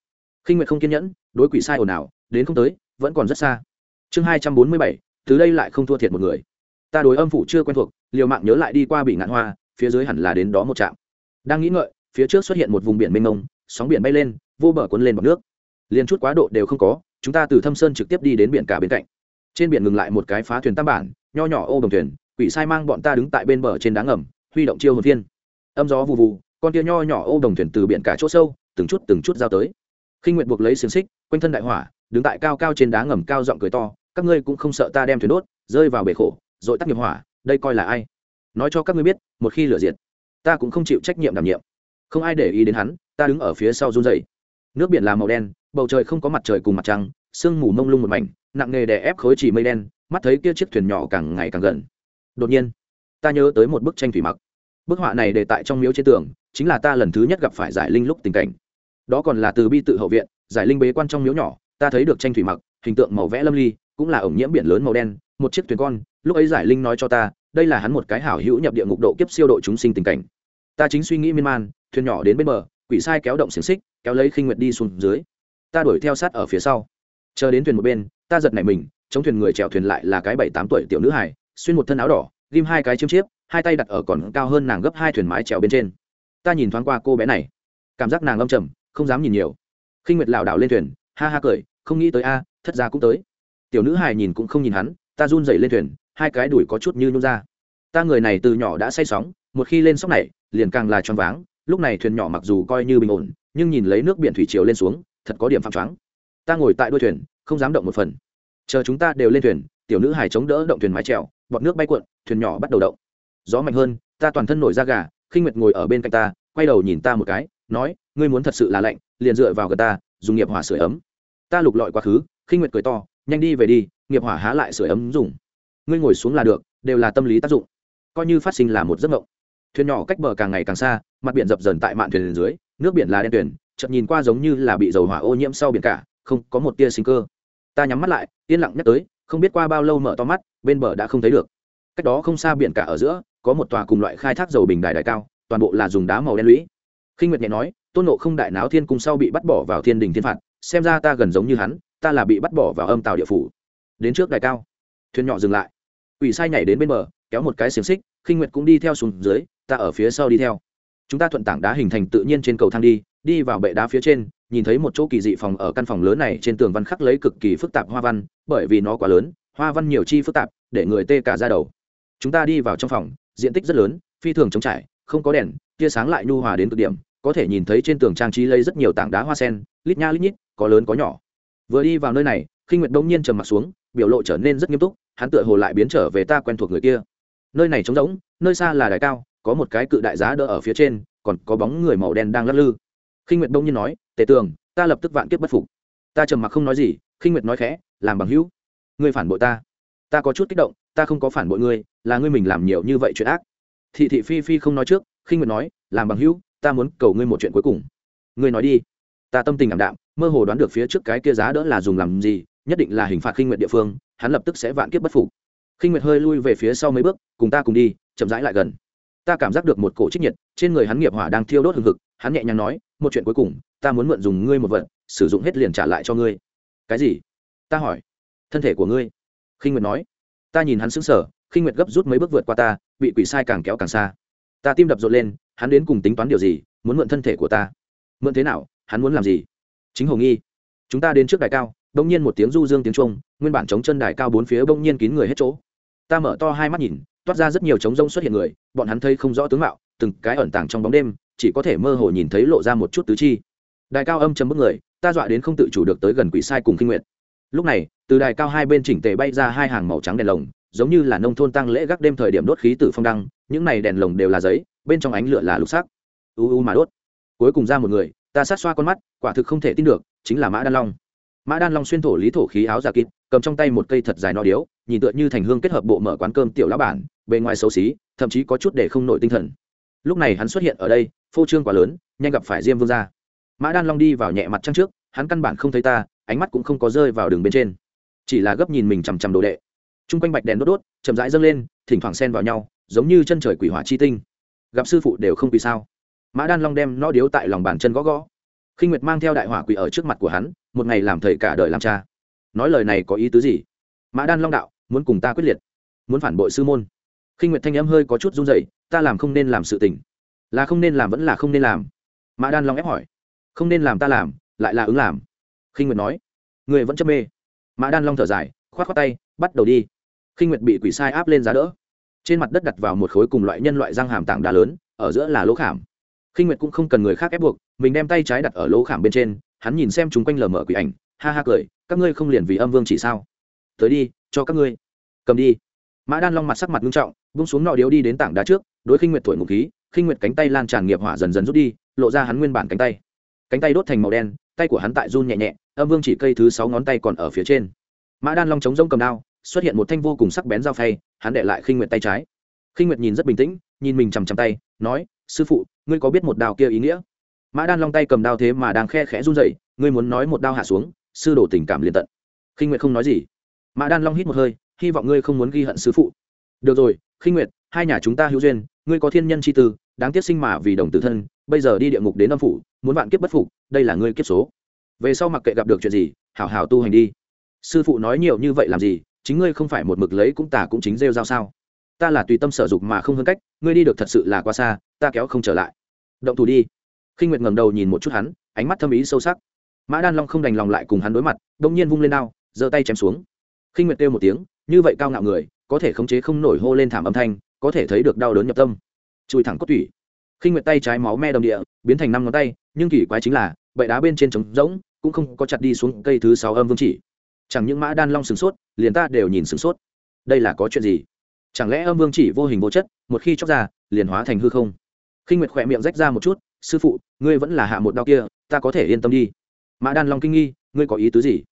Khinh nguyệt không kiên nhẫn, đối quỷ sai ồn ào, đến không tới, vẫn còn rất xa. Chương hai trăm bốn mươi bảy, từ đây lại không thua thiệt một người. Ta đối âm phủ chưa quen thuộc, liều mạng nhớ lại đi qua bị ngạn hoa phía dưới hẳn là đến đó một trạm. Đang nghĩ ngợi, phía trước xuất hiện một vùng biển mênh mông, sóng biển bay lên, vô bờ cuốn lên bọc nước. Liền chút quá độ đều không có, chúng ta từ thâm sơn trực tiếp đi đến biển cả bên cạnh. Trên biển ngừng lại một cái phá thuyền tam bản, nho nhỏ ô đồng thuyền, quỷ sai mang bọn ta đứng tại bên bờ trên đá ngầm, huy động chiêu hồn viên âm gió vụ vụ con kia nho nhỏ ô đồng thuyền từ biển cả chỗ sâu, từng chút từng chút giao tới. Khinh nguyện buộc lấy xiềng xích, quanh thân đại hỏa, đứng tại cao cao trên đá ngầm cao giọng cười to, các ngươi cũng không sợ ta đem thuyền đốt, rơi vào bể khổ, rồi tắt nghiệp hỏa, đây coi là ai? Nói cho các ngươi biết, một khi lửa diệt, ta cũng không chịu trách nhiệm đảm nhiệm. Không ai để ý đến hắn, ta đứng ở phía sau run dày nước biển là màu đen, bầu trời không có mặt trời cùng mặt trăng, sương mù mông lung một mảnh, nặng nề đè ép khối chỉ mây đen, mắt thấy kia chiếc thuyền nhỏ càng ngày càng gần. Đột nhiên, ta nhớ tới một bức tranh thủy mặc. Bức họa này để tại trong miếu trên tường, chính là ta lần thứ nhất gặp phải giải linh lúc tình cảnh. Đó còn là từ bi tự hậu viện, giải linh bế quan trong miếu nhỏ, ta thấy được tranh thủy mặc, hình tượng màu vẽ lâm ly, cũng là ổng nhiễm biển lớn màu đen, một chiếc thuyền con, lúc ấy giải linh nói cho ta đây là hắn một cái hảo hữu nhập địa ngục độ kiếp siêu độ chúng sinh tình cảnh. Ta chính suy nghĩ miên man, thuyền nhỏ đến bên bờ, quỷ sai kéo động xiềng xích, kéo lấy khinh nguyệt đi xuống dưới. Ta đuổi theo sát ở phía sau. Chờ đến thuyền một bên, ta giật nảy mình, chống thuyền người chèo thuyền lại là cái bảy tám tuổi tiểu nữ hải xuyên một thân áo đỏ, ghim hai cái chiêm chiếp, hai tay đặt ở còn cao hơn nàng gấp hai thuyền mái chèo bên trên. Ta nhìn thoáng qua cô bé này. Cảm giác nàng âm trầm, không dám nhìn nhiều. Khinh nguyệt lảo đảo lên thuyền, ha ha cười, không nghĩ tới a, thất ra cũng tới. Tiểu nữ hài nhìn cũng không nhìn hắn, ta run dậy lên thuyền hai cái đùi có chút như nhún ra. Ta người này từ nhỏ đã say sóng, một khi lên sóc này, liền càng là choáng váng, lúc này thuyền nhỏ mặc dù coi như bình ổn, nhưng nhìn lấy nước biển thủy chiều lên xuống, thật có điểm phạm choáng. Ta ngồi tại đuôi thuyền, không dám động một phần. Chờ chúng ta đều lên thuyền, tiểu nữ hải chống đỡ động thuyền mái trèo bọt nước bay cuộn, thuyền nhỏ bắt đầu động. Gió mạnh hơn, ta toàn thân nổi da gà, khinh nguyệt ngồi ở bên cạnh ta, quay đầu nhìn ta một cái, nói, ngươi muốn thật sự là lạnh, liền dựa vào gần ta, dùng nghiệp hỏa sửa ấm. Ta lục lọi quá khứ, khinh nguyệt cười to, nhanh đi về đi, nghiệp hỏa há lại sửa ấm dùng ngươi ngồi xuống là được, đều là tâm lý tác dụng. Coi như phát sinh là một giấc mộng. Thuyền nhỏ cách bờ càng ngày càng xa, mặt biển dập dần tại mạn thuyền dưới, nước biển là đen tuyển chợt nhìn qua giống như là bị dầu hỏa ô nhiễm sau biển cả, không có một tia sinh cơ. Ta nhắm mắt lại, yên lặng nhắc tới, không biết qua bao lâu mở to mắt, bên bờ đã không thấy được. Cách đó không xa biển cả ở giữa, có một tòa cùng loại khai thác dầu bình đài đài cao, toàn bộ là dùng đá màu đen lũy. Khinh nguyệt nhẹ nói, tôn nộ không đại náo thiên cung sau bị bắt bỏ vào thiên đình thiên phạt, xem ra ta gần giống như hắn, ta là bị bắt bỏ vào âm tàu địa phủ. Đến trước đài cao thuyền nhỏ dừng lại. Ủy sai nhảy đến bên bờ, kéo một cái xiềng xích, khinh nguyệt cũng đi theo xuống dưới, ta ở phía sau đi theo. Chúng ta thuận tảng đá hình thành tự nhiên trên cầu thang đi đi vào bệ đá phía trên, nhìn thấy một chỗ kỳ dị phòng ở căn phòng lớn này trên tường văn khắc lấy cực kỳ phức tạp hoa văn, bởi vì nó quá lớn, hoa văn nhiều chi phức tạp, để người tê cả ra đầu. Chúng ta đi vào trong phòng, diện tích rất lớn, phi thường trống trải, không có đèn, tia sáng lại nhu hòa đến cực điểm, có thể nhìn thấy trên tường trang trí lấy rất nhiều tảng đá hoa sen, lít nha lít nhít, có lớn có nhỏ. Vừa đi vào nơi này khi nguyệt đông nhiên trầm mặt xuống, biểu lộ trở nên rất nghiêm túc hắn tựa hồ lại biến trở về ta quen thuộc người kia. Nơi này trống rỗng, nơi xa là đài cao, có một cái cự đại giá đỡ ở phía trên, còn có bóng người màu đen đang lắc lư. Khinh nguyệt đông nhiên nói, tề tường, ta lập tức vạn kiếp bất phục. Ta trầm mặc không nói gì, khinh nguyệt nói khẽ, làm bằng hữu, ngươi phản bội ta. Ta có chút kích động, ta không có phản bội ngươi, là ngươi mình làm nhiều như vậy chuyện ác. Thị thị phi phi không nói trước, khinh nguyệt nói, làm bằng hữu, ta muốn cầu ngươi một chuyện cuối cùng. Ngươi nói đi. Ta tâm tình ảm đạm, mơ hồ đoán được phía trước cái kia giá đỡ là dùng làm gì, nhất định là hình phạt khinh nguyệt địa phương hắn lập tức sẽ vạn kiếp bất phục. Khinh nguyệt hơi lui về phía sau mấy bước, cùng ta cùng đi, chậm rãi lại gần. Ta cảm giác được một cổ trích nhiệt, trên người hắn nghiệp hỏa đang thiêu đốt hừng hực, hắn nhẹ nhàng nói, một chuyện cuối cùng, ta muốn mượn dùng ngươi một vật, sử dụng hết liền trả lại cho ngươi. Cái gì? Ta hỏi, thân thể của ngươi. Khinh nguyệt nói, ta nhìn hắn sững sờ khinh nguyệt gấp rút mấy bước vượt qua ta, bị quỷ sai càng kéo càng xa. Ta tim đập rộn lên, hắn đến cùng tính toán điều gì, muốn mượn thân thể của ta. Mượn thế nào, hắn muốn làm gì? Chính hồng nghi, chúng ta đến trước đài cao bỗng nhiên một tiếng du dương tiếng trung nguyên bản chống chân đài cao bốn phía bỗng nhiên kín người hết chỗ. Ta mở to hai mắt nhìn, toát ra rất nhiều trống rông xuất hiện người, bọn hắn thấy không rõ tướng mạo, từng cái ẩn tàng trong bóng đêm, chỉ có thể mơ hồ nhìn thấy lộ ra một chút tứ chi. Đài cao âm chấm bức người, ta dọa đến không tự chủ được tới gần quỷ sai cùng kinh nguyện lúc này, từ đài cao hai bên chỉnh tề bay ra hai hàng màu trắng đèn lồng, giống như là nông thôn tăng lễ gác đêm thời điểm đốt khí tử phong đăng, những này đèn lồng đều là giấy, bên trong ánh lửa là lục sắc. U u mà đốt. Cuối cùng ra một người, ta sát xoa con mắt, quả thực không thể tin được, chính là mã đan long mã đan long xuyên thổ lý thổ khí áo giả kịt, cầm trong tay một cây thật dài no điếu, nhìn tựa như thành hương kết hợp bộ mở quán cơm tiểu lá bản, bề ngoài xấu xí, thậm chí có chút để không nổi tinh thần. Lúc này hắn xuất hiện ở đây, phô trương quá lớn, nhanh gặp phải diêm vương gia. Mã đan long đi vào nhẹ mặt trăng trước, hắn căn bản không thấy ta, ánh mắt cũng không có rơi vào đường bên trên. Chỉ là gấp nhìn mình chằm chằm đồ đệ. T r u n g quanh bạch đèn đốt đốt, chậm rãi dâng lên, thỉnh thoảng xen vào nhau, giống như chân trời quỷ hỏa chi tinh. Gặp sư phụ đều không vì sao. Mã đan long đem nó điếu tại lòng bàn chân gõ gõ. Khinh nguyệt mang theo đại hỏa quỷ ở trước mặt của hắn một ngày làm thầy cả đời làm cha. Nói lời này có ý tứ gì? Mã đan long đạo, muốn cùng ta quyết liệt. Muốn phản bội sư môn. Khinh nguyệt thanh em hơi có chút run dậy ta làm không nên làm sự tình. Là không nên làm vẫn là không nên làm? Mã đan long ép hỏi. Không nên làm ta làm, lại là ứng làm. Khinh nguyệt nói. Người vẫn chấp mê. Mã đan long thở dài k h o á t k tay, bắt đầu đi. Khinh nguyệt bị quỷ sai áp lên giá đỡ. Trên mặt đất đặt vào một khối cùng loại nhân loại răng hàm tảng đá lớn, ở giữa là lỗ khảm. Khinh nguyệt cũng không cần người khác ép buộc, mình đem tay trái đặt ở lỗ khảm bên trên hắn nhìn xem chúng quanh lờ mở quỷ ảnh, ha ha cười, các ngươi không liền vì âm vương chỉ sao? Tới đi, cho các ngươi. Cầm đi. Mã đan long mặt sắc mặt nghiêm trọng bung xuống nọ điếu đi đến tảng đá trước, đối khinh nguyệt thổi ngục khí, khinh nguyệt cánh tay lan tràn nghiệp hỏa dần dần rút đi, lộ ra hắn nguyên bản cánh tay. Cánh tay đốt thành màu đen, tay của hắn tại run nhẹ nhẹ, âm vương chỉ cây thứ sáu ngón tay còn ở phía trên. Mã đan long chống rông cầm đao, xuất hiện một thanh vô cùng sắc bén dao phay, hắn để lại khinh nguyệt tay trái. Khinh nguyệt nhìn rất bình tĩnh, nhìn mình chằm chằm tay, nói, sư phụ, ngươi có biết một đào kia ý nghĩa? Mã đan long tay cầm đao thế mà đang khe khẽ run dậy ngươi muốn nói một đao hạ xuống, sư đổ tình cảm liền tận. Khinh nguyệt không nói gì. Mã đan long hít một hơi, hy vọng ngươi không muốn ghi hận sư phụ. Được rồi, khinh nguyệt, hai nhà chúng ta hữu duyên, ngươi có thiên nhân c h i tư, đáng tiếc sinh mà vì đồng tử thân, bây giờ đi địa ngục đến âm phủ, muốn vạn kiếp bất phục, đây là ngươi kiếp số. Về sau mặc kệ gặp được chuyện gì, hảo hảo tu hành đi. Sư phụ nói nhiều như vậy làm gì, chính ngươi không phải một mực lấy cũng tả cũng chính rêu ra sao? Ta là tùy tâm sở dục mà không hơn cách, ngươi đi được thật sự là quá xa, ta kéo không trở lại. Động thủ đi khinh nguyệt ngẩng đầu nhìn một chút hắn, ánh mắt thâm ý sâu sắc. Mã đan long không đành lòng lại cùng hắn đối mặt đông nhiên vung lên đao, giơ tay chém xuống. Khinh nguyệt kêu một tiếng, như vậy cao ngạo người, có thể khống chế không nổi hô lên thảm âm thanh, có thể thấy được đau đớn nhập tâm. Chui thẳng cốt tủy. Khinh nguyệt tay trái máu me đồng địa, biến thành năm ngón tay, nhưng kỳ quái chính là bậy đá bên trên trống rỗng, cũng không có chặt đi xuống cây thứ sáu âm vương chỉ. Chẳng những mã đan long sửng sốt, liền ta đều nhìn sửng sốt. Đây là có chuyện gì? Chẳng lẽ âm vương chỉ vô hình vô chất, một khi chóc ra, liền hóa thành hư không? Khinh nguyệt khỏe miệng rách ra một chút sư phụ, ngươi vẫn là hạ một đau kia, ta có thể yên tâm đi. Mã đan long kinh nghi, ngươi có ý tứ gì?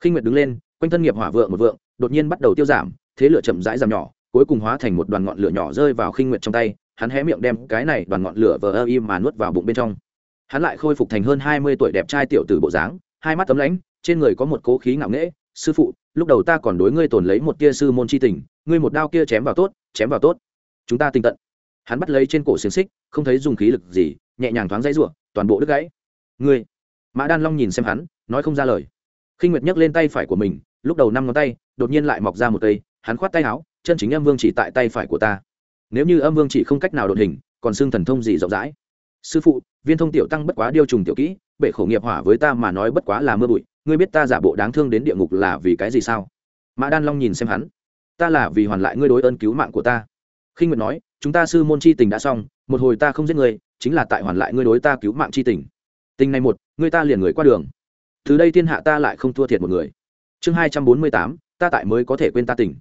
Khinh nguyệt đứng lên, quanh thân nghiệp hỏa vượng một vượng, đột nhiên bắt đầu tiêu giảm, thế lửa chậm rãi giảm nhỏ, cuối cùng hóa thành một đoàn ngọn lửa nhỏ rơi vào khinh nguyệt trong tay, hắn hé miệng đem cái này đoàn ngọn lửa vờ ơ im mà nuốt vào bụng bên trong. Hắn lại khôi phục thành hơn hai mươi tuổi đẹp trai tiểu tử bộ dáng, hai mắt tấm lãnh trên người có một cố khí ngạo nghễ, sư phụ, lúc đầu ta còn đối ngươi tồn lấy một tia sư môn c h i tình, ngươi một đao kia chém vào tốt, chém vào tốt. Chúng ta tinh tận. Hắn bắt lấy trên cổ xiềng xích, không thấy dùng khí lực gì nhẹ nhàng thoáng dãy rủa, toàn bộ đứt gãy. Ngươi, mã đan long nhìn xem hắn, nói không ra lời. Khinh nguyệt nhấc lên tay phải của mình, lúc đầu năm ngón tay, đột nhiên lại mọc ra một cây, hắn khoát tay áo, chân chính âm vương chỉ tại tay phải của ta. Nếu như âm vương chỉ không cách nào đột hình, còn xương thần thông gì rộng rãi. Sư phụ, viên thông tiểu tăng bất quá điêu trùng tiểu kỹ bệ khổ nghiệp hỏa với ta mà nói bất quá là mưa bụi, ngươi biết ta giả bộ đáng thương đến địa ngục là vì cái gì sao? Mã đan long nhìn xem hắn, ta là vì hoàn lại ngươi đối ơn cứu mạng của ta. Khinh nguyệt nói chúng ta sư môn chi tình đã xong, một hồi ta không giết ngươi, chính là tại hoàn lại ngươi đối ta cứu mạng chi tình. Tình này một, ngươi ta liền người qua đường. Từ đây thiên hạ ta lại không thua thiệt một người. Chương hai trăm bốn mươi tám, ta tại mới có thể quên ta tỉnh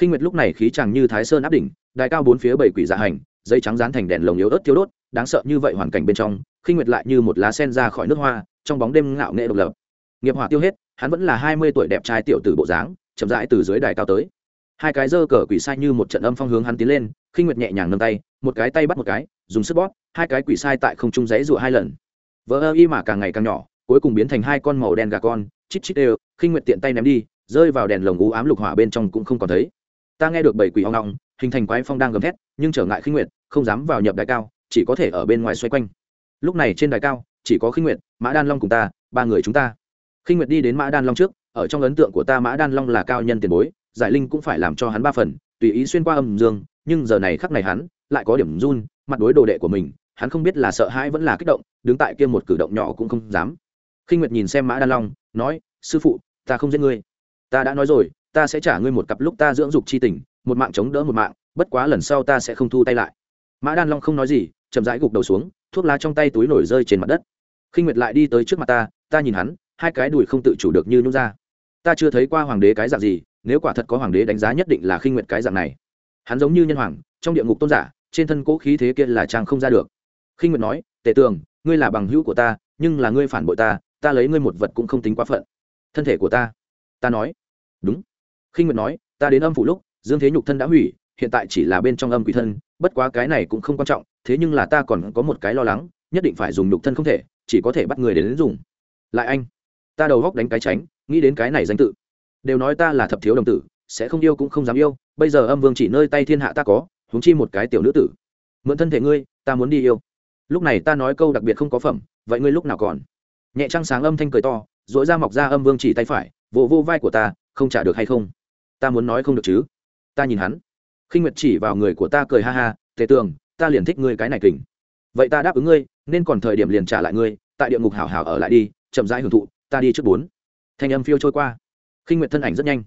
khinh nguyệt lúc này khí chàng như thái sơn áp đỉnh, đài cao bốn phía bảy quỷ dạ hành dây trắng dán thành đèn lồng yếu ớt thiếu đốt, đáng sợ như vậy hoàn cảnh bên trong, khinh nguyệt lại như một lá sen ra khỏi nước hoa, trong bóng đêm ngạo nghệ độc lập. Nghiệp hỏa tiêu hết, hắn vẫn là hai mươi tuổi đẹp trai tiểu tử bộ dáng, chậm rãi từ dưới đài cao tới. Hai cái dơ cờ quỷ sai như một trận âm phong hướng hắn tiến lên khi nguyệt nhẹ nhàng nâng tay, một cái tay bắt một cái, dùng sức bóp, hai cái quỷ sai tại không trung giấy rụa hai lần. Vỡ ơ y mà càng ngày càng nhỏ, cuối cùng biến thành hai con màu đen gà con, chít chít đều, khi nguyệt tiện tay ném đi, rơi vào đèn lồng ú ám lục hỏa bên trong cũng không còn thấy. Ta nghe được bảy quỷ hoang ngọng hình thành quái phong đang gầm thét, nhưng trở ngại khinh nguyệt, không dám vào nhập đài cao, chỉ có thể ở bên ngoài xoay quanh. Lúc này trên đài cao, chỉ có khinh nguyệt, mã đan long cùng ta, ba người chúng ta. Khinh nguyệt đi đến mã đan long trước, ở trong ấn tượng của ta mã đan long là cao nhân tiền bối, giải linh cũng phải làm cho hắn ba phần, tùy ý xuyên qua âm dương nhưng giờ này khắc này hắn lại có điểm run, mặt đối đồ đệ của mình, hắn không biết là sợ hãi vẫn là kích động, đứng tại kia một cử động nhỏ cũng không dám. Khinh nguyệt nhìn xem mã đan long, nói, sư phụ, ta không giết ngươi. Ta đã nói rồi, ta sẽ trả ngươi một cặp lúc ta dưỡng dục chi tình, một mạng chống đỡ một mạng, bất quá lần sau ta sẽ không thu tay lại. Mã đan long không nói gì, chậm rãi gục đầu xuống, thuốc lá trong tay túi nổi rơi trên mặt đất. Khinh nguyệt lại đi tới trước mặt ta ta nhìn hắn, hai cái đùi không tự chủ được như nhút ra. Ta chưa thấy qua hoàng đế cái dạng gì, nếu quả thật có hoàng đế đánh giá nhất định là khinh nguyệt cái dạng này hắn giống như nhân hoàng trong địa ngục tôn giả trên thân cố khí thế kia là trang không ra được. Khinh nguyện nói tề tường ngươi là bằng hữu của ta nhưng là ngươi phản bội ta ta lấy ngươi một vật cũng không tính quá phận. Thân thể của ta? Ta nói. Đúng. Khinh nguyện nói ta đến âm phủ lúc dương thế nhục thân đã hủy hiện tại chỉ là bên trong âm quỷ thân bất quá cái này cũng không quan trọng thế nhưng là ta còn có một cái lo lắng nhất định phải dùng nhục thân không thể chỉ có thể bắt người đến, đến dùng. Lại anh ta đầu góc đánh cái tránh nghĩ đến cái này danh tự. Đều nói ta là thập thiếu đồng tử sẽ không yêu cũng không dám yêu, bây giờ âm vương chỉ nơi tay thiên hạ ta có, huống chi một cái tiểu nữ tử. Mượn thân thể ngươi, ta muốn đi yêu. Lúc này ta nói câu đặc biệt không có phẩm, vậy ngươi lúc nào còn? Nhẹ trăng sáng âm thanh cười to dỗi ra mọc ra âm vương chỉ tay phải, vỗ vô vai của ta, không trả được hay không? Ta muốn nói không được chứ? Ta nhìn hắn. Khinh nguyệt chỉ vào người của ta cười ha ha, tề tường, ta liền thích ngươi cái này kình. Vậy ta đáp ứng ngươi, nên còn thời điểm liền trả lại ngươi, tại địa ngục hảo hảo ở lại đi, chậm rãi hưởng thụ, ta đi trước bốn. Thanh âm phiêu trôi qua. Khinh nguyệt thân ảnh rất nhanh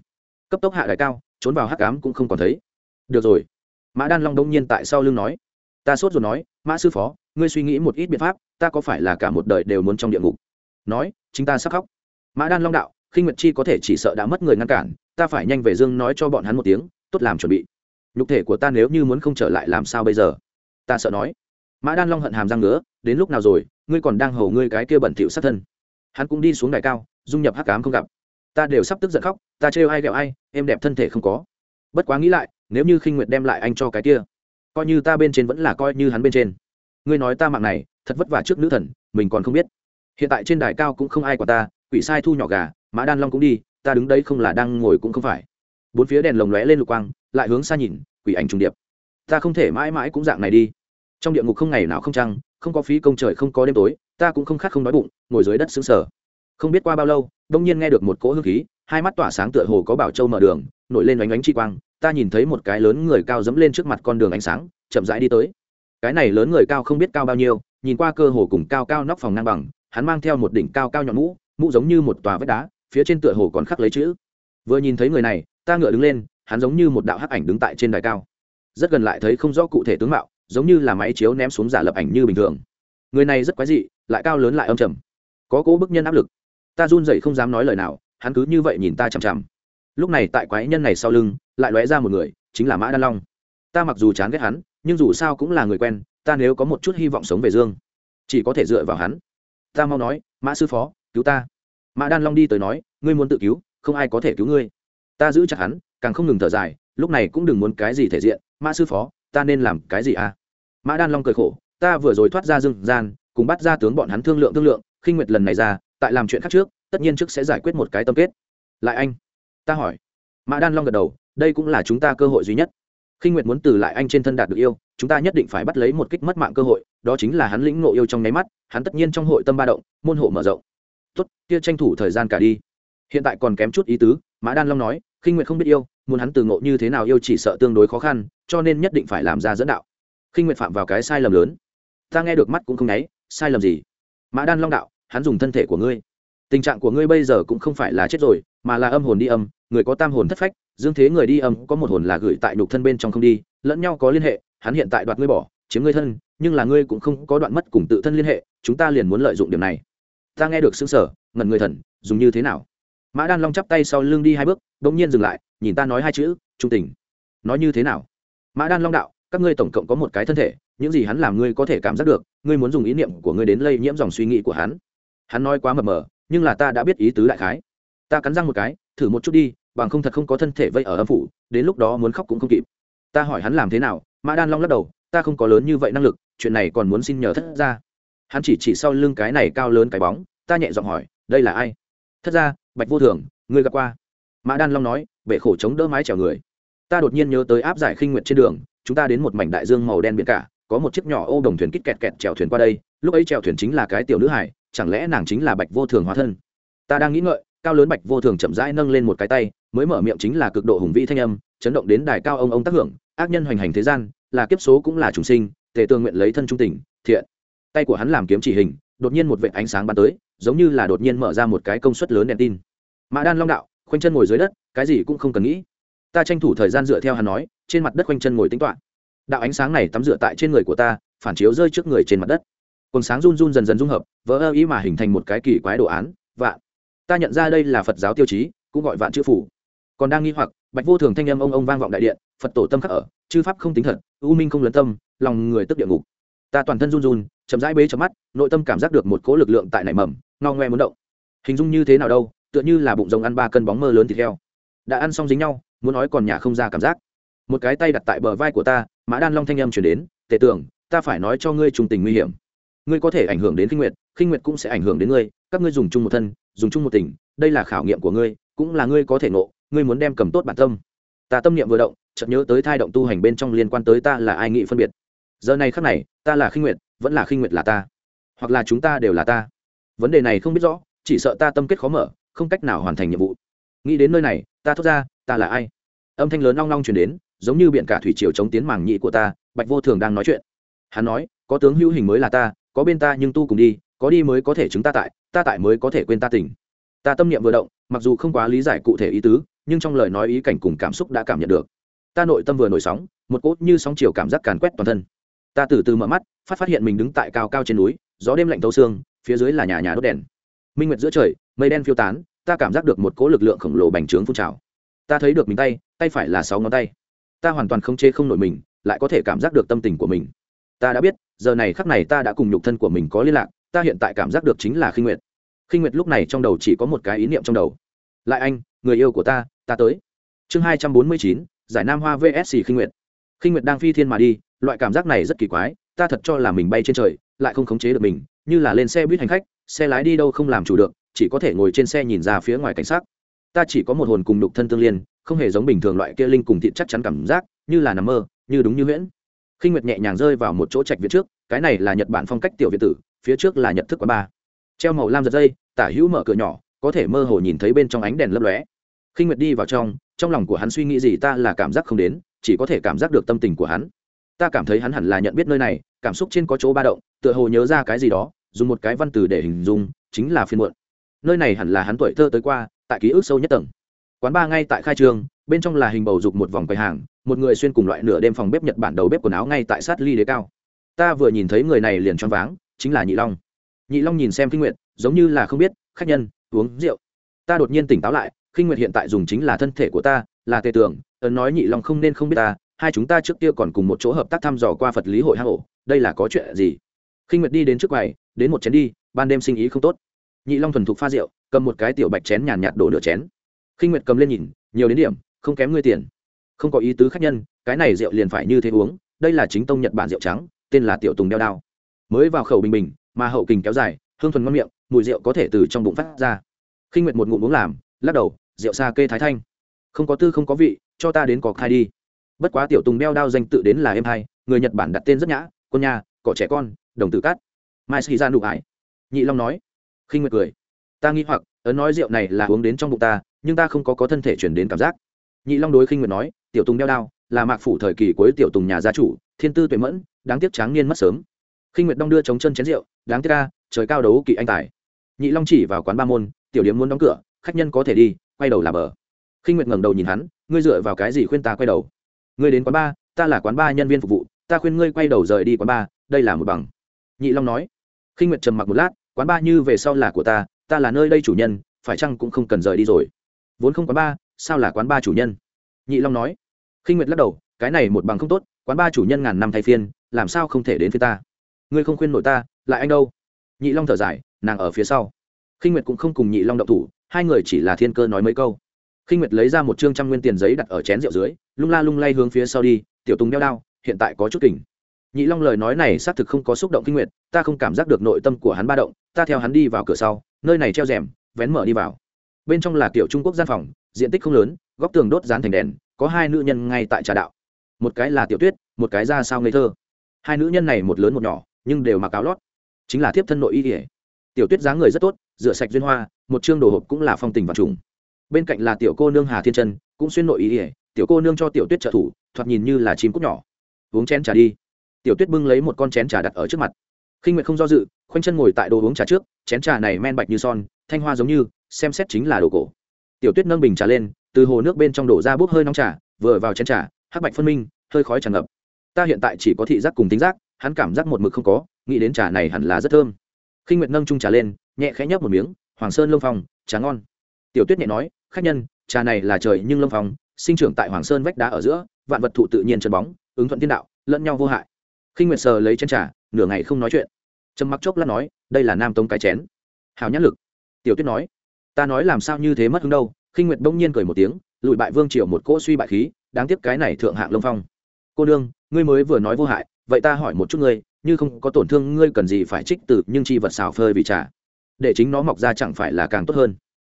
cấp tốc hạ đại cao, trốn vào hắc ám cũng không còn thấy. Được rồi. Mã đan long đông nhiên tại sau lưng nói. Ta sốt rồi nói, mã sư phó, ngươi suy nghĩ một ít biện pháp, ta có phải là cả một đời đều muốn trong địa ngục? Nói, chính ta sắp khóc. Mã đan long đạo, khinh nguyệt chi có thể chỉ sợ đã mất người ngăn cản, ta phải nhanh về dương nói cho bọn hắn một tiếng, tốt làm chuẩn bị. Nhục thể của ta nếu như muốn không trở lại làm sao bây giờ? Ta sợ nói. Mã đan long hận hàm răng nữa đến lúc nào rồi, ngươi còn đang hầu ngươi cái kia bẩn thỉu sát thân? Hắn cũng đi xuống đài cao, dung nhập hắc cám không gặp ta đều sắp tức giận khóc, ta trêu ai ghẹo ai, em đẹp thân thể không có. Bất quá nghĩ lại, nếu như khinh nguyệt đem lại anh cho cái kia, coi như ta bên trên vẫn là coi như hắn bên trên. Ngươi nói ta mạng này, thật vất vả trước nữ thần, mình còn không biết. Hiện tại trên đài cao cũng không ai của ta, quỷ sai thu nhỏ gà, mã đan long cũng đi, ta đứng đấy không là đang ngồi cũng không phải. Bốn phía đèn lồng lóe lên lục quang, lại hướng xa nhìn, quỷ ảnh trùng điệp. Ta không thể mãi mãi cũng dạng này đi. Trong địa ngục không ngày nào không trăng, không có phí công trời, không có đêm tối, ta cũng không khát không đói bụng, ngồi dưới đất xứng sở không biết qua bao lâu, đông nhiên nghe được một cỗ hương khí, hai mắt tỏa sáng tựa hồ có bảo châu mở đường, nổi lên oánh oánh chi quang, ta nhìn thấy một cái lớn người cao dẫm lên trước mặt con đường ánh sáng, chậm rãi đi tới. Cái này lớn người cao không biết cao bao nhiêu, nhìn qua cơ hồ cùng cao cao nóc phòng ngang bằng, hắn mang theo một đỉnh cao cao nhọn mũ mũ giống như một tòa vách đá, phía trên tựa hồ còn khắc lấy chữ. Vừa nhìn thấy người này, ta ngựa đứng lên, hắn giống như một đạo hắc ảnh đứng tại trên đài cao. Rất gần lại thấy không rõ cụ thể tướng mạo, giống như là máy chiếu ném xuống giả lập ảnh như bình thường. Người này rất quái dị, lại cao lớn lại âm trầm. Có cố bức nhân áp lực ta run rẩy không dám nói lời nào, hắn cứ như vậy nhìn ta chằm chằm. Lúc này tại quái nhân này sau lưng, lại lóe ra một người, chính là mã đan long. Ta mặc dù chán ghét hắn, nhưng dù sao cũng là người quen, ta nếu có một chút hy vọng sống về dương, chỉ có thể dựa vào hắn. Ta mau nói, mã sư phó, cứu ta. Mã đan long đi tới nói, ngươi muốn tự cứu, không ai có thể cứu ngươi. Ta giữ chặt hắn, càng không ngừng thở dài, lúc này cũng đừng muốn cái gì thể diện, mã sư phó, ta nên làm cái gì à? Mã đan long cười khổ, ta vừa rồi thoát ra dương gian, cùng bắt ra tướng bọn hắn thương lượng thương lượng, khinh nguyệt lần này ra tại làm chuyện khác trước, tất nhiên trước sẽ giải quyết một cái tâm kết. Lại anh, ta hỏi. Mã đan long gật đầu, đây cũng là chúng ta cơ hội duy nhất. Khinh nguyệt muốn từ lại anh trên thân đạt được yêu, chúng ta nhất định phải bắt lấy một kích mất mạng cơ hội, đó chính là hắn lĩnh ngộ yêu trong nháy mắt, hắn tất nhiên trong hội tâm ba động, môn hộ mở rộng. Tốt, kia tranh thủ thời gian cả đi. Hiện tại còn kém chút ý tứ, mã đan long nói khinh nguyệt không biết yêu, muốn hắn từ ngộ như thế nào yêu chỉ sợ tương đối khó khăn, cho nên nhất định phải làm ra dẫn đạo. Khinh nguyệt phạm vào cái sai lầm lớn, ta nghe được mắt cũng không nháy, sai lầm gì? Mã đan long đạo hắn dùng thân thể của ngươi. Tình trạng của ngươi bây giờ cũng không phải là chết rồi, mà là âm hồn đi âm, người có tam hồn thất phách, dương thế người đi âm, có một hồn là gửi tại nhục thân bên trong không đi, lẫn nhau có liên hệ, hắn hiện tại đoạt ngươi bỏ, chiếm ngươi thân, nhưng là ngươi cũng không có đoạn mất cùng tự thân liên hệ, chúng ta liền muốn lợi dụng điểm này. Ta nghe được xương sở ngẩn người thần, dùng như thế nào? Mã đan long chắp tay sau lưng đi hai bước đ ỗ n g nhiên dừng lại, nhìn ta nói hai chữ, trung tình. Nói như thế nào? Mã đan long đạo, các ngươi tổng cộng có một cái thân thể, những gì hắn làm ngươi có thể cảm giác được, ngươi muốn dùng ý niệm của ngươi đến lây nhiễm dòng suy nghĩ của hắn hắn nói quá mập mờ, nhưng là ta đã biết ý tứ đại khái. Ta cắn răng một cái, thử một chút đi, bằng không thật không có thân thể vây ở âm phủ, đến lúc đó muốn khóc cũng không kịp. Ta hỏi hắn làm thế nào, mã đan long lắc đầu, ta không có lớn như vậy năng lực, chuyện này còn muốn xin nhờ thất ra hắn chỉ chỉ sau lưng cái này cao lớn cái bóng, ta nhẹ giọng hỏi, đây là ai? Thất ra bạch vô thường, ngươi gặp qua? Mã đan long nói bệ khổ chống đỡ mái chèo người. Ta đột nhiên nhớ tới áp giải khinh nguyện trên đường, chúng ta đến một mảnh đại dương màu đen biển cả, có một chiếc nhỏ ô đồng thuyền kít kẹt kẹt chèo thuyền qua đây, lúc ấy chèo thuyền chính là cái tiểu nữ hải chẳng lẽ nàng chính là bạch vô thường hóa thân? Ta đang nghĩ ngợi, cao lớn bạch vô thường chậm rãi nâng lên một cái tay, mới mở miệng chính là cực độ hùng vĩ thanh âm, chấn động đến đài cao ông ông tác hưởng, ác nhân hoành hành thế gian, là kiếp số cũng là trùng sinh, tề tương nguyện lấy thân trung tình, thiện. Tay của hắn làm kiếm chỉ hình, đột nhiên một vệ ánh sáng bắn tới, giống như là đột nhiên mở ra một cái công suất lớn đèn tin. Mã đan long đạo, khoanh chân ngồi dưới đất, cái gì cũng không cần nghĩ. Ta tranh thủ thời gian dựa theo hắn nói, trên mặt đất khoanh chân ngồi tính toạ đạo ánh sáng này tắm dựa tại trên người của ta, phản chiếu rơi trước người trên mặt đất quần sáng run run dần dần dung hợp, vỡ ơ ý mà hình thành một cái kỳ quái đồ án, vạn. Ta nhận ra đây là phật giáo tiêu chí, cũng gọi vạn chữ phủ. Còn đang nghi hoặc, bạch vô thường thanh âm ông ông vang vọng đại điện, phật tổ tâm khắc ở, chư pháp không tính thật, u minh không lấn tâm, lòng người tức địa ngục. Ta toàn thân run run, chậm rãi bế trong mắt, nội tâm cảm giác được một cỗ lực lượng tại nảy mầm, ngao ngoe muốn động. Hình dung như thế nào đâu, tựa như là bụng rồng ăn ba cân bóng mơ lớn thịt heo. Đã ăn xong dính nhau, muốn nói còn nhà không ra cảm giác. Một cái tay đặt tại bờ vai của ta, mã đan long thanh âm chuyển đến, tề tưởng, ta phải nói cho ngươi trùng tình nguy hiểm ngươi có thể ảnh hưởng đến khinh nguyệt khinh nguyệt cũng sẽ ảnh hưởng đến ngươi, các ngươi dùng chung một thân, dùng chung một tình, đây là khảo nghiệm của ngươi, cũng là ngươi có thể ngộ, ngươi muốn đem cầm tốt bản tâm. Ta tâm niệm vừa động, chợt nhớ tới thai động tu hành bên trong liên quan tới ta là ai nghị phân biệt. Giờ này khắc này, ta là khinh nguyệt, vẫn là khinh nguyệt là ta. Hoặc là chúng ta đều là ta. Vấn đề này không biết rõ, chỉ sợ ta tâm kết khó mở, không cách nào hoàn thành nhiệm vụ. Nghĩ đến nơi này, ta thốt ra, ta là ai? Âm thanh lớn long long chuyển đến, giống như biển cả thủy triều chống tiến màng nhị của ta, bạch vô thường đang nói chuyện. Hắn nói, có tướng hữu hình mới là ta có bên ta nhưng tu cùng đi, có đi mới có thể chứng ta tại ta tại mới có thể quên ta tỉnh ta tâm niệm vừa động, mặc dù không quá lý giải cụ thể ý tứ, nhưng trong lời nói ý cảnh cùng cảm xúc đã cảm nhận được. Ta nội tâm vừa nổi sóng, một cốt như sóng chiều cảm giác càn quét toàn thân. Ta từ từ mở mắt, phát phát hiện mình đứng tại cao cao trên núi, gió đêm lạnh thấu xương, phía dưới là nhà nhà đốt đèn. Minh nguyệt giữa trời, mây đen phiêu tán, ta cảm giác được một cỗ lực lượng khổng lồ bành trướng phun trào. Ta thấy được mình tay tay phải là sáu ngón tay. Ta hoàn toàn không chê không nổi mình, lại có thể cảm giác được tâm tình của mình ta đã biết, giờ này khắc này ta đã cùng nhục thân của mình có liên lạc, ta hiện tại cảm giác được chính là khinh nguyệt. Khinh nguyệt lúc này trong đầu chỉ có một cái ý niệm trong đầu. Lại anh, người yêu của ta ta tới. Chương hai trăm bốn mươi chín, giải nam hoa vsc khinh nguyệt. Khinh nguyệt đang phi thiên mà đi, loại cảm giác này rất kỳ quái, ta thật cho là mình bay trên trời, lại không khống chế được mình, như là lên xe buýt hành khách, xe lái đi đâu không làm chủ được, chỉ có thể ngồi trên xe nhìn ra phía ngoài cảnh sát ta chỉ có một hồn cùng đục thân tương liên, không hề giống bình thường loại kia linh cùng thịt chắc chắn cảm giác, như là nằm mơ, như đúng như huyễn khinh nguyệt nhẹ nhàng rơi vào một chỗ trạch viện trước, cái này là nhật bản phong cách tiểu việt tử, phía trước là nhật thức quán ba treo màu lam giật dây, tả hữu mở cửa nhỏ, có thể mơ hồ nhìn thấy bên trong ánh đèn lấp lóe. Khinh nguyệt đi vào trong trong lòng của hắn suy nghĩ gì ta là cảm giác không đến, chỉ có thể cảm giác được tâm tình của hắn. Ta cảm thấy hắn hẳn là nhận biết nơi này, cảm xúc trên có chỗ ba động, tựa hồ nhớ ra cái gì đó, dùng một cái văn từ để hình dung, chính là phiên muộn. Nơi này hẳn là hắn tuổi thơ tới qua, tại ký ức sâu nhất tầng. Quán ba ngay tại khai trường, bên trong là hình bầu dục một vòng quầy hàng một người xuyên cùng loại nửa đêm phòng bếp nhật bản đầu bếp quần áo ngay tại sát ly đế cao. Ta vừa nhìn thấy người này liền choáng váng, chính là nhị long. Nhị long nhìn xem kinh nguyệt, giống như là không biết, khách nhân, uống rượu. Ta đột nhiên tỉnh táo lại khinh nguyệt hiện tại dùng chính là thân thể của ta, là tề tưởng ấn nói nhị long không nên không biết ta, hai chúng ta trước kia còn cùng một chỗ hợp tác thăm dò qua phật lý hội hang ổ, đây là có chuyện gì? Khinh nguyệt đi đến trước quầy, đến một chén đi, ban đêm sinh ý không tốt. Nhị long thuần thục pha rượu, cầm một cái tiểu bạch chén nhàn nhạt đổ nửa chén. Khinh nguyệt cầm lên nhìn, nhiều đến điểm, không kém ngươi tiền không có ý tứ khách nhân, cái này rượu liền phải như thế uống, đây là chính tông nhật bản rượu trắng, tên là tiểu tùng đeo đao. Mới vào khẩu bình bình, mà hậu kình kéo dài, hương thuần ngon miệng, mùi rượu có thể từ trong bụng phát ra. Khinh nguyệt một ngụm uống làm, lắc đầu, rượu xa kê thái thanh. Không có tư không có vị, cho ta đến cọc khai đi. Bất quá tiểu tùng đeo đao danh tự đến là em hai, người nhật bản đặt tên rất nhã, con nhà, cỏ trẻ con, đồng tử cát. Mai sĩ ra nụ ải nhị long nói. Khinh nguyệt cười. Ta nghĩ hoặc, ấn nói rượu này là uống đến trong bụng ta, nhưng ta không có có thân thể chuyển đến cảm giác nhị long đối khinh nguyệt nói, tiểu tùng đeo đao, là mạc phủ thời kỳ cuối tiểu tùng nhà gia chủ, thiên tư tuệ mẫn, đáng tiếc tráng niên mất sớm. Khinh nguyệt đong đưa chống chân chén rượu, đáng tiếc ca trời cao đấu kỵ anh tài. Nhị long chỉ vào quán ba môn, tiểu điếm muốn đóng cửa, khách nhân có thể đi, quay đầu là bờ. Khinh nguyệt ngẩng đầu nhìn hắn, ngươi dựa vào cái gì khuyên ta quay đầu? Ngươi đến quán ba, ta là quán ba nhân viên phục vụ, ta khuyên ngươi quay đầu rời đi quán ba, đây là một bằng. Nhị long nói. Khinh nguyệt trầm mặc một lát, quán ba như về sau là của ta ta là nơi đây chủ nhân, phải chăng cũng không cần rời đi rồi? Vốn không quán ba sao là quán ba chủ nhân? Nhị long nói. Khinh nguyệt lắc đầu, cái này một bằng không tốt, quán ba chủ nhân ngàn năm thay phiên, làm sao không thể đến phía ta? Ngươi không khuyên nổi ta, lại anh đâu? Nhị long thở dài, nàng ở phía sau. Khinh nguyệt cũng không cùng nhị long động thủ, hai người chỉ là thiên cơ nói mấy câu. Khinh nguyệt lấy ra một chương trăm nguyên tiền giấy đặt ở chén rượu dưới, lung la lung lay hướng phía sau đi, tiểu tùng đeo đao, hiện tại có chút kỉnh. Nhị long lời nói này xác thực không có xúc động kinh nguyệt, ta không cảm giác được nội tâm của hắn ba động, ta theo hắn đi vào cửa sau, nơi này treo rèm, vén mở đi vào. Bên trong là kiểu trung quốc gian phòng diện tích không lớn, góc tường đốt dán thành đèn, có hai nữ nhân ngay tại trà đạo. Một cái là tiểu tuyết, một cái ra sao ngây thơ. Hai nữ nhân này một lớn một nhỏ, nhưng đều mặc áo lót. Chính là thiếp thân nội y kỉa tiểu tuyết dáng người rất tốt, rửa sạch duyên hoa, một chương đồ hộp cũng là phong tình và trùng. Bên cạnh là tiểu cô nương hà thiên trân, cũng xuyên nội y ỉa tiểu cô nương cho tiểu tuyết trợ thủ, thoạt nhìn như là chim cút nhỏ. Uống chén trà đi. Tiểu tuyết bưng lấy một con chén trà đặt ở trước mặt. Khinh nguyệt không do dự, khoanh chân ngồi tại đồ uống trà trước, chén trà này men bạch như son, thanh hoa giống như, xem xét chính là đồ cổ tiểu tuyết nâng bình trà lên, từ hồ nước bên trong đổ ra bốc hơi nóng trà, vừa vào chén trà, hắc bạch phân minh, hơi khói tràn ngập. Ta hiện tại chỉ có thị giác cùng tính giác, hắn cảm giác một mực không có, nghĩ đến trà này hẳn là rất thơm. Khinh nguyệt nâng chung trà lên, nhẹ khẽ nhấp một miếng, hoàng sơn lông phong, trà ngon. Tiểu tuyết nhẹ nói, khách nhân, trà này là trời nhưng lông phong, sinh trưởng tại hoàng sơn vách đá ở giữa, vạn vật thụ tự nhiên chân bóng, ứng thuận thiên đạo, lẫn nhau vô hại. Khinh nguyệt sờ lấy chén trà, nửa ngày không nói chuyện. Trầm mặc chốc lát nói, đây là nam tông cái chén. Hào nhãn lực. Tiểu tuyết nói ta nói làm sao như thế mất hứng đâu, khinh nguyệt bỗng nhiên cười một tiếng, lùi bại vương triều một cỗ suy bại khí, đáng tiếc cái này thượng hạng lông phong. Cô đương ngươi mới vừa nói vô hại, vậy ta hỏi một chút ngươi, như không có tổn thương ngươi cần gì phải trích từ, nhưng chi vật xào phơi vì trà. Để chính nó mọc ra chẳng phải là càng tốt hơn.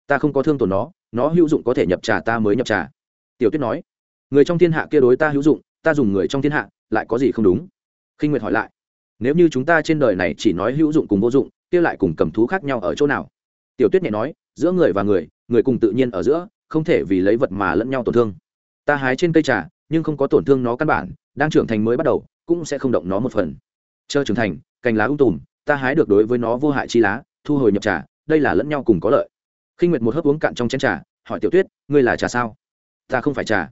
Ta không có thương tổn nó nó hữu dụng có thể nhập trà ta mới nhập trà. Tiểu tuyết nói, người trong thiên hạ kia đối ta hữu dụng, ta dùng người trong thiên hạ, lại có gì không đúng? Khinh nguyệt hỏi lại, nếu như chúng ta trên đời này chỉ nói hữu dụng cùng vô dụng, kia lại cùng cầm thú khác nhau ở chỗ nào? Tiểu tuyết nhẹ nói giữa người và người người cùng tự nhiên ở giữa, không thể vì lấy vật mà lẫn nhau tổn thương. Ta hái trên cây trà, nhưng không có tổn thương nó căn bản, đang trưởng thành mới bắt đầu, cũng sẽ không động nó một phần. Chờ trưởng thành, cành lá ung tùm, ta hái được đối với nó vô hại chi lá, thu hồi nhập trà, đây là lẫn nhau cùng có lợi. Khi nguyệt một hớp uống cạn trong chén trà, hỏi tiểu tuyết, ngươi là trà sao? Ta không phải trà.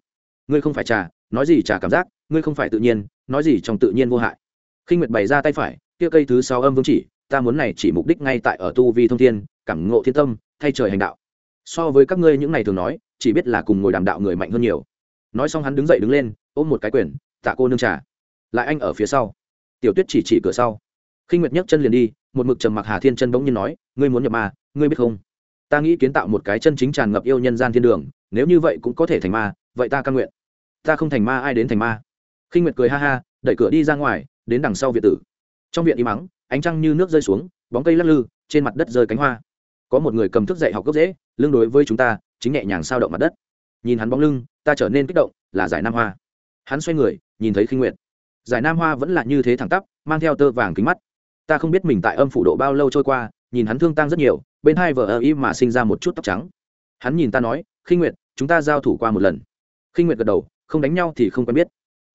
Ngươi không phải trà, nói gì trà cảm giác, ngươi không phải tự nhiên, nói gì trong tự nhiên vô hại. Khi nguyệt bày ra tay phải, kia cây thứ sáu âm vương chỉ, ta muốn này chỉ mục đích ngay tại ở tu vi thông thiên, cảm ngộ thiên tâm thay trời hành đạo. So với các ngươi những này thường nói, chỉ biết là cùng ngồi đàm đạo người mạnh hơn nhiều. Nói xong hắn đứng dậy đứng lên, ôm một cái quyền, tạ cô nương trà. Lại anh ở phía sau. Tiểu tuyết chỉ chỉ cửa sau. Khinh nguyệt nhấc chân liền đi, một mực trầm mặc hà thiên chân bỗng nhiên nói, ngươi muốn nhập ma, ngươi biết không? Ta nghĩ kiến tạo một cái chân chính tràn ngập yêu nhân gian thiên đường, nếu như vậy cũng có thể thành ma, vậy ta căn nguyện. Ta không thành ma, ai đến thành ma? Khinh nguyệt cười ha ha, đẩy cửa đi ra ngoài, đến đằng sau viện tử. Trong viện im mắng, ánh trăng như nước rơi xuống, bóng cây lắc lư, trên mặt đất rơi cánh hoa có một người cầm thức dạy học gốc dễ lương đối với chúng ta, chính nhẹ nhàng sao động mặt đất. Nhìn hắn bóng lưng, ta trở nên kích động, là giải nam hoa. Hắn xoay người, nhìn thấy khinh nguyệt. Giải nam hoa vẫn là như thế thẳng tắp, mang theo tơ vàng kính mắt. Ta không biết mình tại âm phủ độ bao lâu trôi qua, nhìn hắn thương tăng rất nhiều, bên hai vợ ơ y mà sinh ra một chút tóc trắng. Hắn nhìn ta nói, khinh nguyệt, chúng ta giao thủ qua một lần. Khinh nguyệt gật đầu, không đánh nhau thì không quen biết.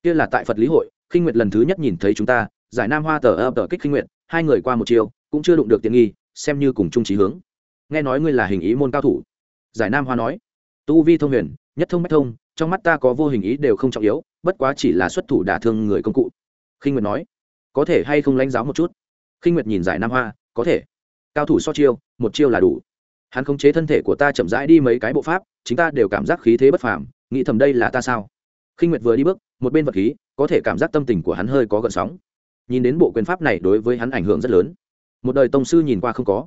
Kia là tại phật lý hội, khinh nguyệt lần thứ nhất nhìn thấy chúng ta, giải nam hoa tờ ơ tờ kích khinh nguyệt, hai người qua một chiều, cũng chưa đụng được tiện nghi, xem như cùng chung trí hướng nghe nói ngươi là hình ý môn cao thủ. Giải nam hoa nói, tu vi thông huyền, nhất thông bách thông, trong mắt ta có vô hình ý đều không trọng yếu, bất quá chỉ là xuất thủ đả thương người công cụ. Khinh nguyệt nói, có thể hay không lãnh giáo một chút? Khinh nguyệt nhìn giải nam hoa, có thể. Cao thủ so chiêu, một chiêu là đủ. Hắn khống chế thân thể của ta chậm rãi đi mấy cái bộ pháp chúng ta đều cảm giác khí thế bất phàm, nghĩ thầm đây là ta sao? Khinh nguyệt vừa đi bước, một bên vật khí, có thể cảm giác tâm tình của hắn hơi có gợn sóng. Nhìn đến bộ quyền pháp này đối với hắn ảnh hưởng rất lớn. Một đời tông sư nhìn qua không có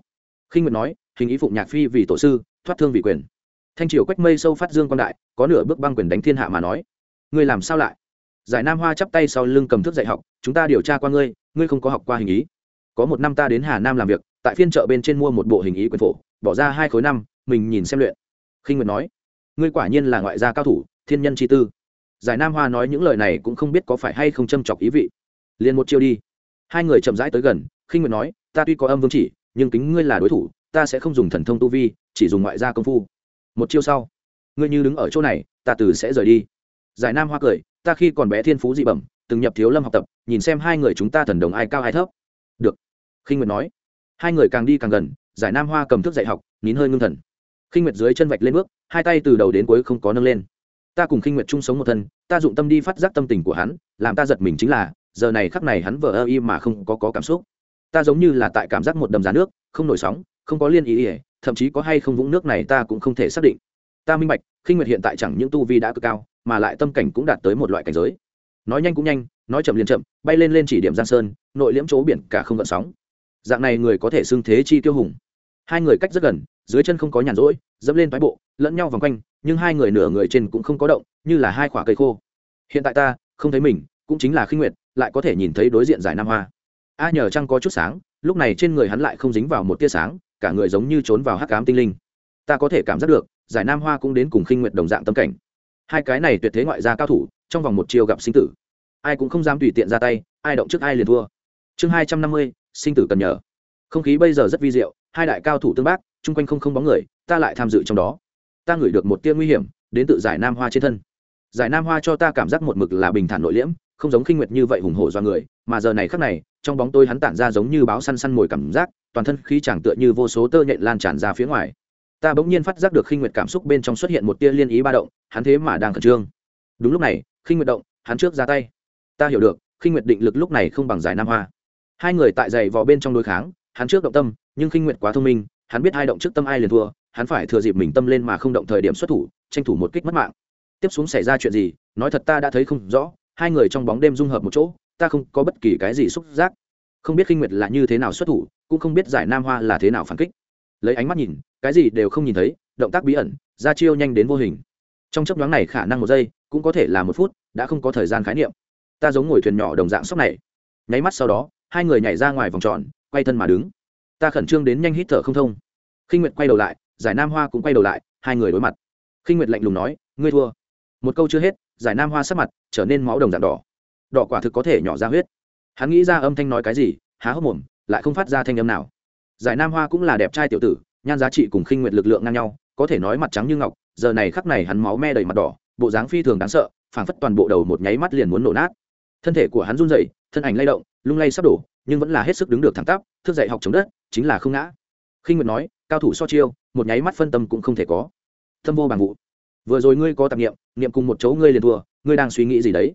khinh nguyệt nói, hình ý phụng nhạc phi vì tổ sư, thoát thương vì quyền. Thanh triều quách mây sâu phát dương quan đại, có nửa bước băng quyền đánh thiên hạ mà nói. Ngươi làm sao lại? Giải nam hoa chắp tay sau lưng cầm thước dạy học, chúng ta điều tra qua ngươi ngươi không có học qua hình ý. Có một năm ta đến hà nam làm việc, tại phiên chợ bên trên mua một bộ hình ý quyền phổ, bỏ ra hai khối năm, mình nhìn xem luyện. Khinh nguyệt nói, ngươi quả nhiên là ngoại gia cao thủ, thiên nhân chi tư. Giải nam hoa nói những lời này cũng không biết có phải hay không châm chọc ý vị. Liền một chiêu đi. Hai người chậm rãi tới gần, khinh nguyệt nói, ta tuy có âm vương chỉ nhưng kính ngươi là đối thủ ta sẽ không dùng thần thông tu vi chỉ dùng ngoại gia công phu. Một chiêu sau ngươi như đứng ở chỗ này ta từ sẽ rời đi. Giải nam hoa cười ta khi còn bé thiên phú dị bẩm từng nhập thiếu lâm học tập nhìn xem hai người chúng ta thần đồng ai cao ai thấp. Được. Khinh nguyệt nói. Hai người càng đi càng gần giải nam hoa cầm thước dạy học nín hơi ngưng thần. Khinh nguyệt dưới chân vạch lên bước hai tay từ đầu đến cuối không có nâng lên. Ta cùng khinh nguyệt chung sống một thân ta dụng tâm đi phát giác tâm tình của hắn làm ta giật mình chính là giờ này khắc này hắn vờ ơ y mà không có, có cảm xúc ta giống như là tại cảm giác một đầm giá nước, không nổi sóng, không có liên ý ỉa, thậm chí có hay không vũng nước này ta cũng không thể xác định. Ta minh bạch, khinh nguyệt hiện tại chẳng những tu vi đã cực cao, mà lại tâm cảnh cũng đạt tới một loại cảnh giới. Nói nhanh cũng nhanh, nói chậm liền chậm, bay lên lên chỉ điểm giang sơn, nội liễm chỗ biển cả không gợn sóng. Dạng này người có thể xưng thế chi tiêu hùng. Hai người cách rất gần, dưới chân không có nhàn rỗi, dẫm lên thoái bộ, lẫn nhau vòng quanh, nhưng hai người nửa người trên cũng không có động, như là hai khoả cây khô. Hiện tại ta không thấy mình, cũng chính là khinh nguyệt, lại có thể nhìn thấy đối diện giải nam hoa a nhờ trăng có chút sáng, lúc này trên người hắn lại không dính vào một tia sáng, cả người giống như trốn vào hắc cám tinh linh. Ta có thể cảm giác được, giải nam hoa cũng đến cùng khinh nguyệt đồng dạng tâm cảnh. Hai cái này tuyệt thế ngoại gia cao thủ, trong vòng một chiều gặp sinh tử. Ai cũng không dám tùy tiện ra tay, ai động trước ai liền thua. Chương hai trăm năm mươi, sinh tử cần nhờ. Không khí bây giờ rất vi diệu, hai đại cao thủ tương bác, chung quanh không không bóng người, ta lại tham dự trong đó. Ta ngửi được một tia nguy hiểm, đến tự giải nam hoa trên thân. Giải nam hoa cho ta cảm giác một mực là bình thản nội liễm, không giống khinh nguyệt như vậy hùng hổ do người, mà giờ này khắc này trong bóng tôi hắn tản ra giống như báo săn săn mồi cảm giác, toàn thân khí chẳng tựa như vô số tơ nhện lan tràn ra phía ngoài. Ta bỗng nhiên phát giác được khinh nguyệt cảm xúc bên trong xuất hiện một tia liên ý ba động, hắn thế mà đang khẩn trương. Đúng lúc này, khinh nguyệt động, hắn trước ra tay. Ta hiểu được, khinh nguyệt định lực lúc này không bằng giải nam hoa. Hai người tại giày vò bên trong đối kháng, hắn trước động tâm, nhưng khinh nguyệt quá thông minh, hắn biết hai động trước tâm ai liền thua, hắn phải thừa dịp mình tâm lên mà không động thời điểm xuất thủ, tranh thủ một kích mất mạng. Tiếp xuống xảy ra chuyện gì, nói thật ta đã thấy không rõ, hai người trong bóng đêm dung hợp một chỗ ta không có bất kỳ cái gì xúc giác. Không biết khinh nguyệt là như thế nào xuất thủ, cũng không biết giải nam hoa là thế nào phản kích. Lấy ánh mắt nhìn, cái gì đều không nhìn thấy, động tác bí ẩn, ra chiêu nhanh đến vô hình. Trong chấp nhoáng này khả năng một giây, cũng có thể là một phút, đã không có thời gian khái niệm. Ta giống ngồi thuyền nhỏ đồng dạng sóc này. Nháy mắt sau đó, hai người nhảy ra ngoài vòng tròn, quay thân mà đứng. Ta khẩn trương đến nhanh hít thở không thông. Khinh nguyệt quay đầu lại, giải nam hoa cũng quay đầu lại, hai người đối mặt. Khinh nguyệt lạnh lùng nói, ngươi thua. Một câu chưa hết, giải nam hoa sắc mặt trở nên máu đồng dạng đỏ đỏ quả thực có thể nhỏ ra huyết. Hắn nghĩ ra âm thanh nói cái gì, há hốc mồm, lại không phát ra thanh âm nào. Giải nam hoa cũng là đẹp trai tiểu tử, nhan giá trị cùng khinh nguyệt lực lượng ngang nhau, có thể nói mặt trắng như ngọc, giờ này khắc này hắn máu me đầy mặt đỏ, bộ dáng phi thường đáng sợ, phảng phất toàn bộ đầu một nháy mắt liền muốn nổ nát. Thân thể của hắn run rẩy, thân ảnh lay động, lung lay sắp đổ, nhưng vẫn là hết sức đứng được thẳng tắp, thức dậy học chống đất, chính là không ngã. Khinh nguyệt nói, cao thủ so chiêu, một nháy mắt phân tâm cũng không thể có. Tâm vô bằng vụ. Vừa rồi ngươi có tạp nghiệm nghiệm cùng một chỗ ngươi liền thua, ngươi đang suy nghĩ gì đấy?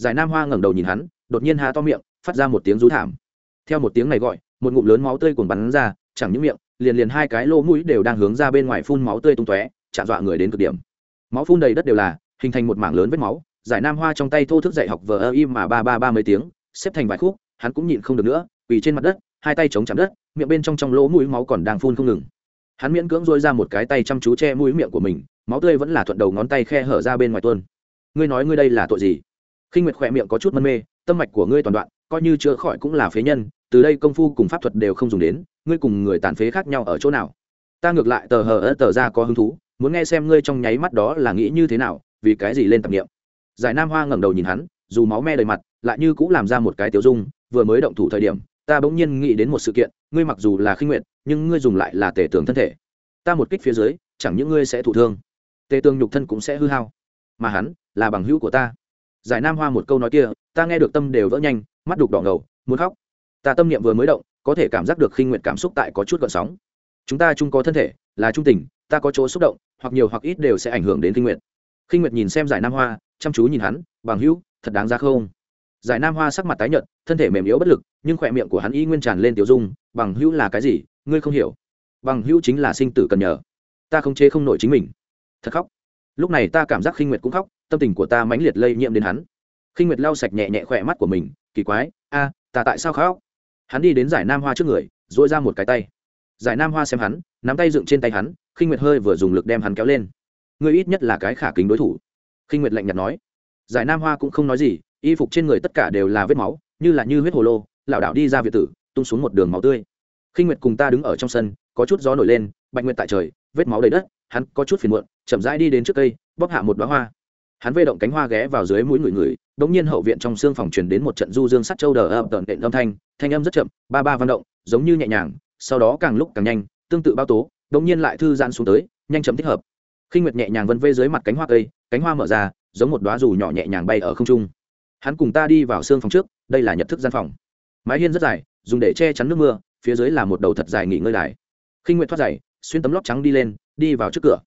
Giải nam hoa ngẩng đầu nhìn hắn, đột nhiên há to miệng, phát ra một tiếng rú thảm. Theo một tiếng này gọi, một ngụm lớn máu tươi cuồn bắn ra, chẳng những miệng, liền liền hai cái lỗ mũi đều đang hướng ra bên ngoài phun máu tươi tung tóe, chạm dọa người đến cực điểm. Máu phun đầy đất đều là, hình thành một mảng lớn vết máu, giải nam hoa trong tay thô thức dạy học vờ ơ im mà ba ba ba mấy tiếng, xếp thành vài khúc, hắn cũng nhịn không được nữa, quỳ trên mặt đất, hai tay chống chạm đất, miệng bên trong trong lỗ mũi máu còn đang phun không ngừng. Hắn miễn cưỡng dôi ra một cái tay chăm chú che mũi miệng của mình, máu tươi vẫn là thuận đầu ngón tay khe hở ra bên ngoài tuôn. Ngươi nói ngươi đây là tội gì? Khinh nguyệt khỏe miệng có chút mân mê, tâm mạch của ngươi toàn đoạn, coi như chữa khỏi cũng là phế nhân, từ đây công phu cùng pháp thuật đều không dùng đến, ngươi cùng người tàn phế khác nhau ở chỗ nào? Ta ngược lại tờ hờ ơ tờ ra có hứng thú, muốn nghe xem ngươi trong nháy mắt đó là nghĩ như thế nào, vì cái gì lên tập nghiệm giải nam hoa ngẩng đầu nhìn hắn, dù máu me đầy mặt, lại như cũng làm ra một cái tiểu dung, vừa mới động thủ thời điểm, ta bỗng nhiên nghĩ đến một sự kiện, ngươi mặc dù là khinh nguyện nhưng ngươi dùng lại là tể tường thân thể. Ta một kích phía dưới, chẳng những ngươi sẽ thụ thương tề tường nhục thân cũng sẽ hư hao, mà hắn là bằng hữu của ta giải nam hoa một câu nói kia, ta nghe được tâm đều vỡ nhanh, mắt đục đỏ ngầu, muốn khóc. Ta tâm niệm vừa mới động, có thể cảm giác được khinh nguyện cảm xúc tại có chút gợn sóng. Chúng ta chung có thân thể, là trung tình, ta có chỗ xúc động, hoặc nhiều hoặc ít đều sẽ ảnh hưởng đến khinh nguyện khinh nguyện nhìn xem giải nam hoa, chăm chú nhìn hắn, bằng hữu, thật đáng ra không? Giải nam hoa sắc mặt tái nhợt, thân thể mềm yếu bất lực, nhưng khỏe miệng của hắn y nguyên tràn lên tiểu dung, bằng hữu là cái gì, ngươi không hiểu. Bằng hữu chính là sinh tử cần nhờ. Ta không chế không nổi chính mình. Thật khóc. Lúc này ta cảm giác khinh nguyệt cũng khóc tâm tình của ta mãnh liệt lây nhiễm đến hắn. Khinh nguyệt lau sạch nhẹ nhẹ khỏe mắt của mình, kỳ quái, a, ta tại sao khóc? Hắn đi đến giải nam hoa trước người dội ra một cái tay. Giải nam hoa xem hắn, nắm tay dựng trên tay hắn, khinh nguyệt hơi vừa dùng lực đem hắn kéo lên. Ngươi ít nhất là cái khả kính đối thủ. Khinh nguyệt lạnh nhạt nói. Giải nam hoa cũng không nói gì, y phục trên người tất cả đều là vết máu, như là như huyết hồ lô, lảo đảo đi ra việt tử, tung xuống một đường máu tươi. Khinh nguyệt cùng ta đứng ở trong sân, có chút gió nổi lên, bạch nguyệt tại trời, vết máu đầy đất, hắn có chút phiền muộn, chậm rãi đi đến trước cây, bóp hạ một đoá hoa hắn vê động cánh hoa ghé vào dưới mũi người người đống nhiên hậu viện trong xương phòng truyền đến một trận du dương sắt châu đờ ập tợn đệm âm thanh thanh âm rất chậm, ba ba văn động, giống như nhẹ nhàng, sau đó càng lúc càng nhanh, tương tự bao tố đống nhiên lại thư giãn xuống tới, nhanh chậm thích hợp. Khinh nguyệt nhẹ nhàng vân vê dưới mặt cánh hoa cây, cánh hoa mở ra, giống một đóa dù nhỏ nhẹ nhàng bay ở không trung. Hắn cùng ta đi vào xương phòng trước, đây là nhật thức gian phòng. Mái hiên rất dài, dùng để che chắn nước mưa, phía dưới là một đầu thật dài nghỉ ngơi đài. Khinh nguyệt thoát dày xuyên tấm lót trắng đi lên, đi vào trước cửa.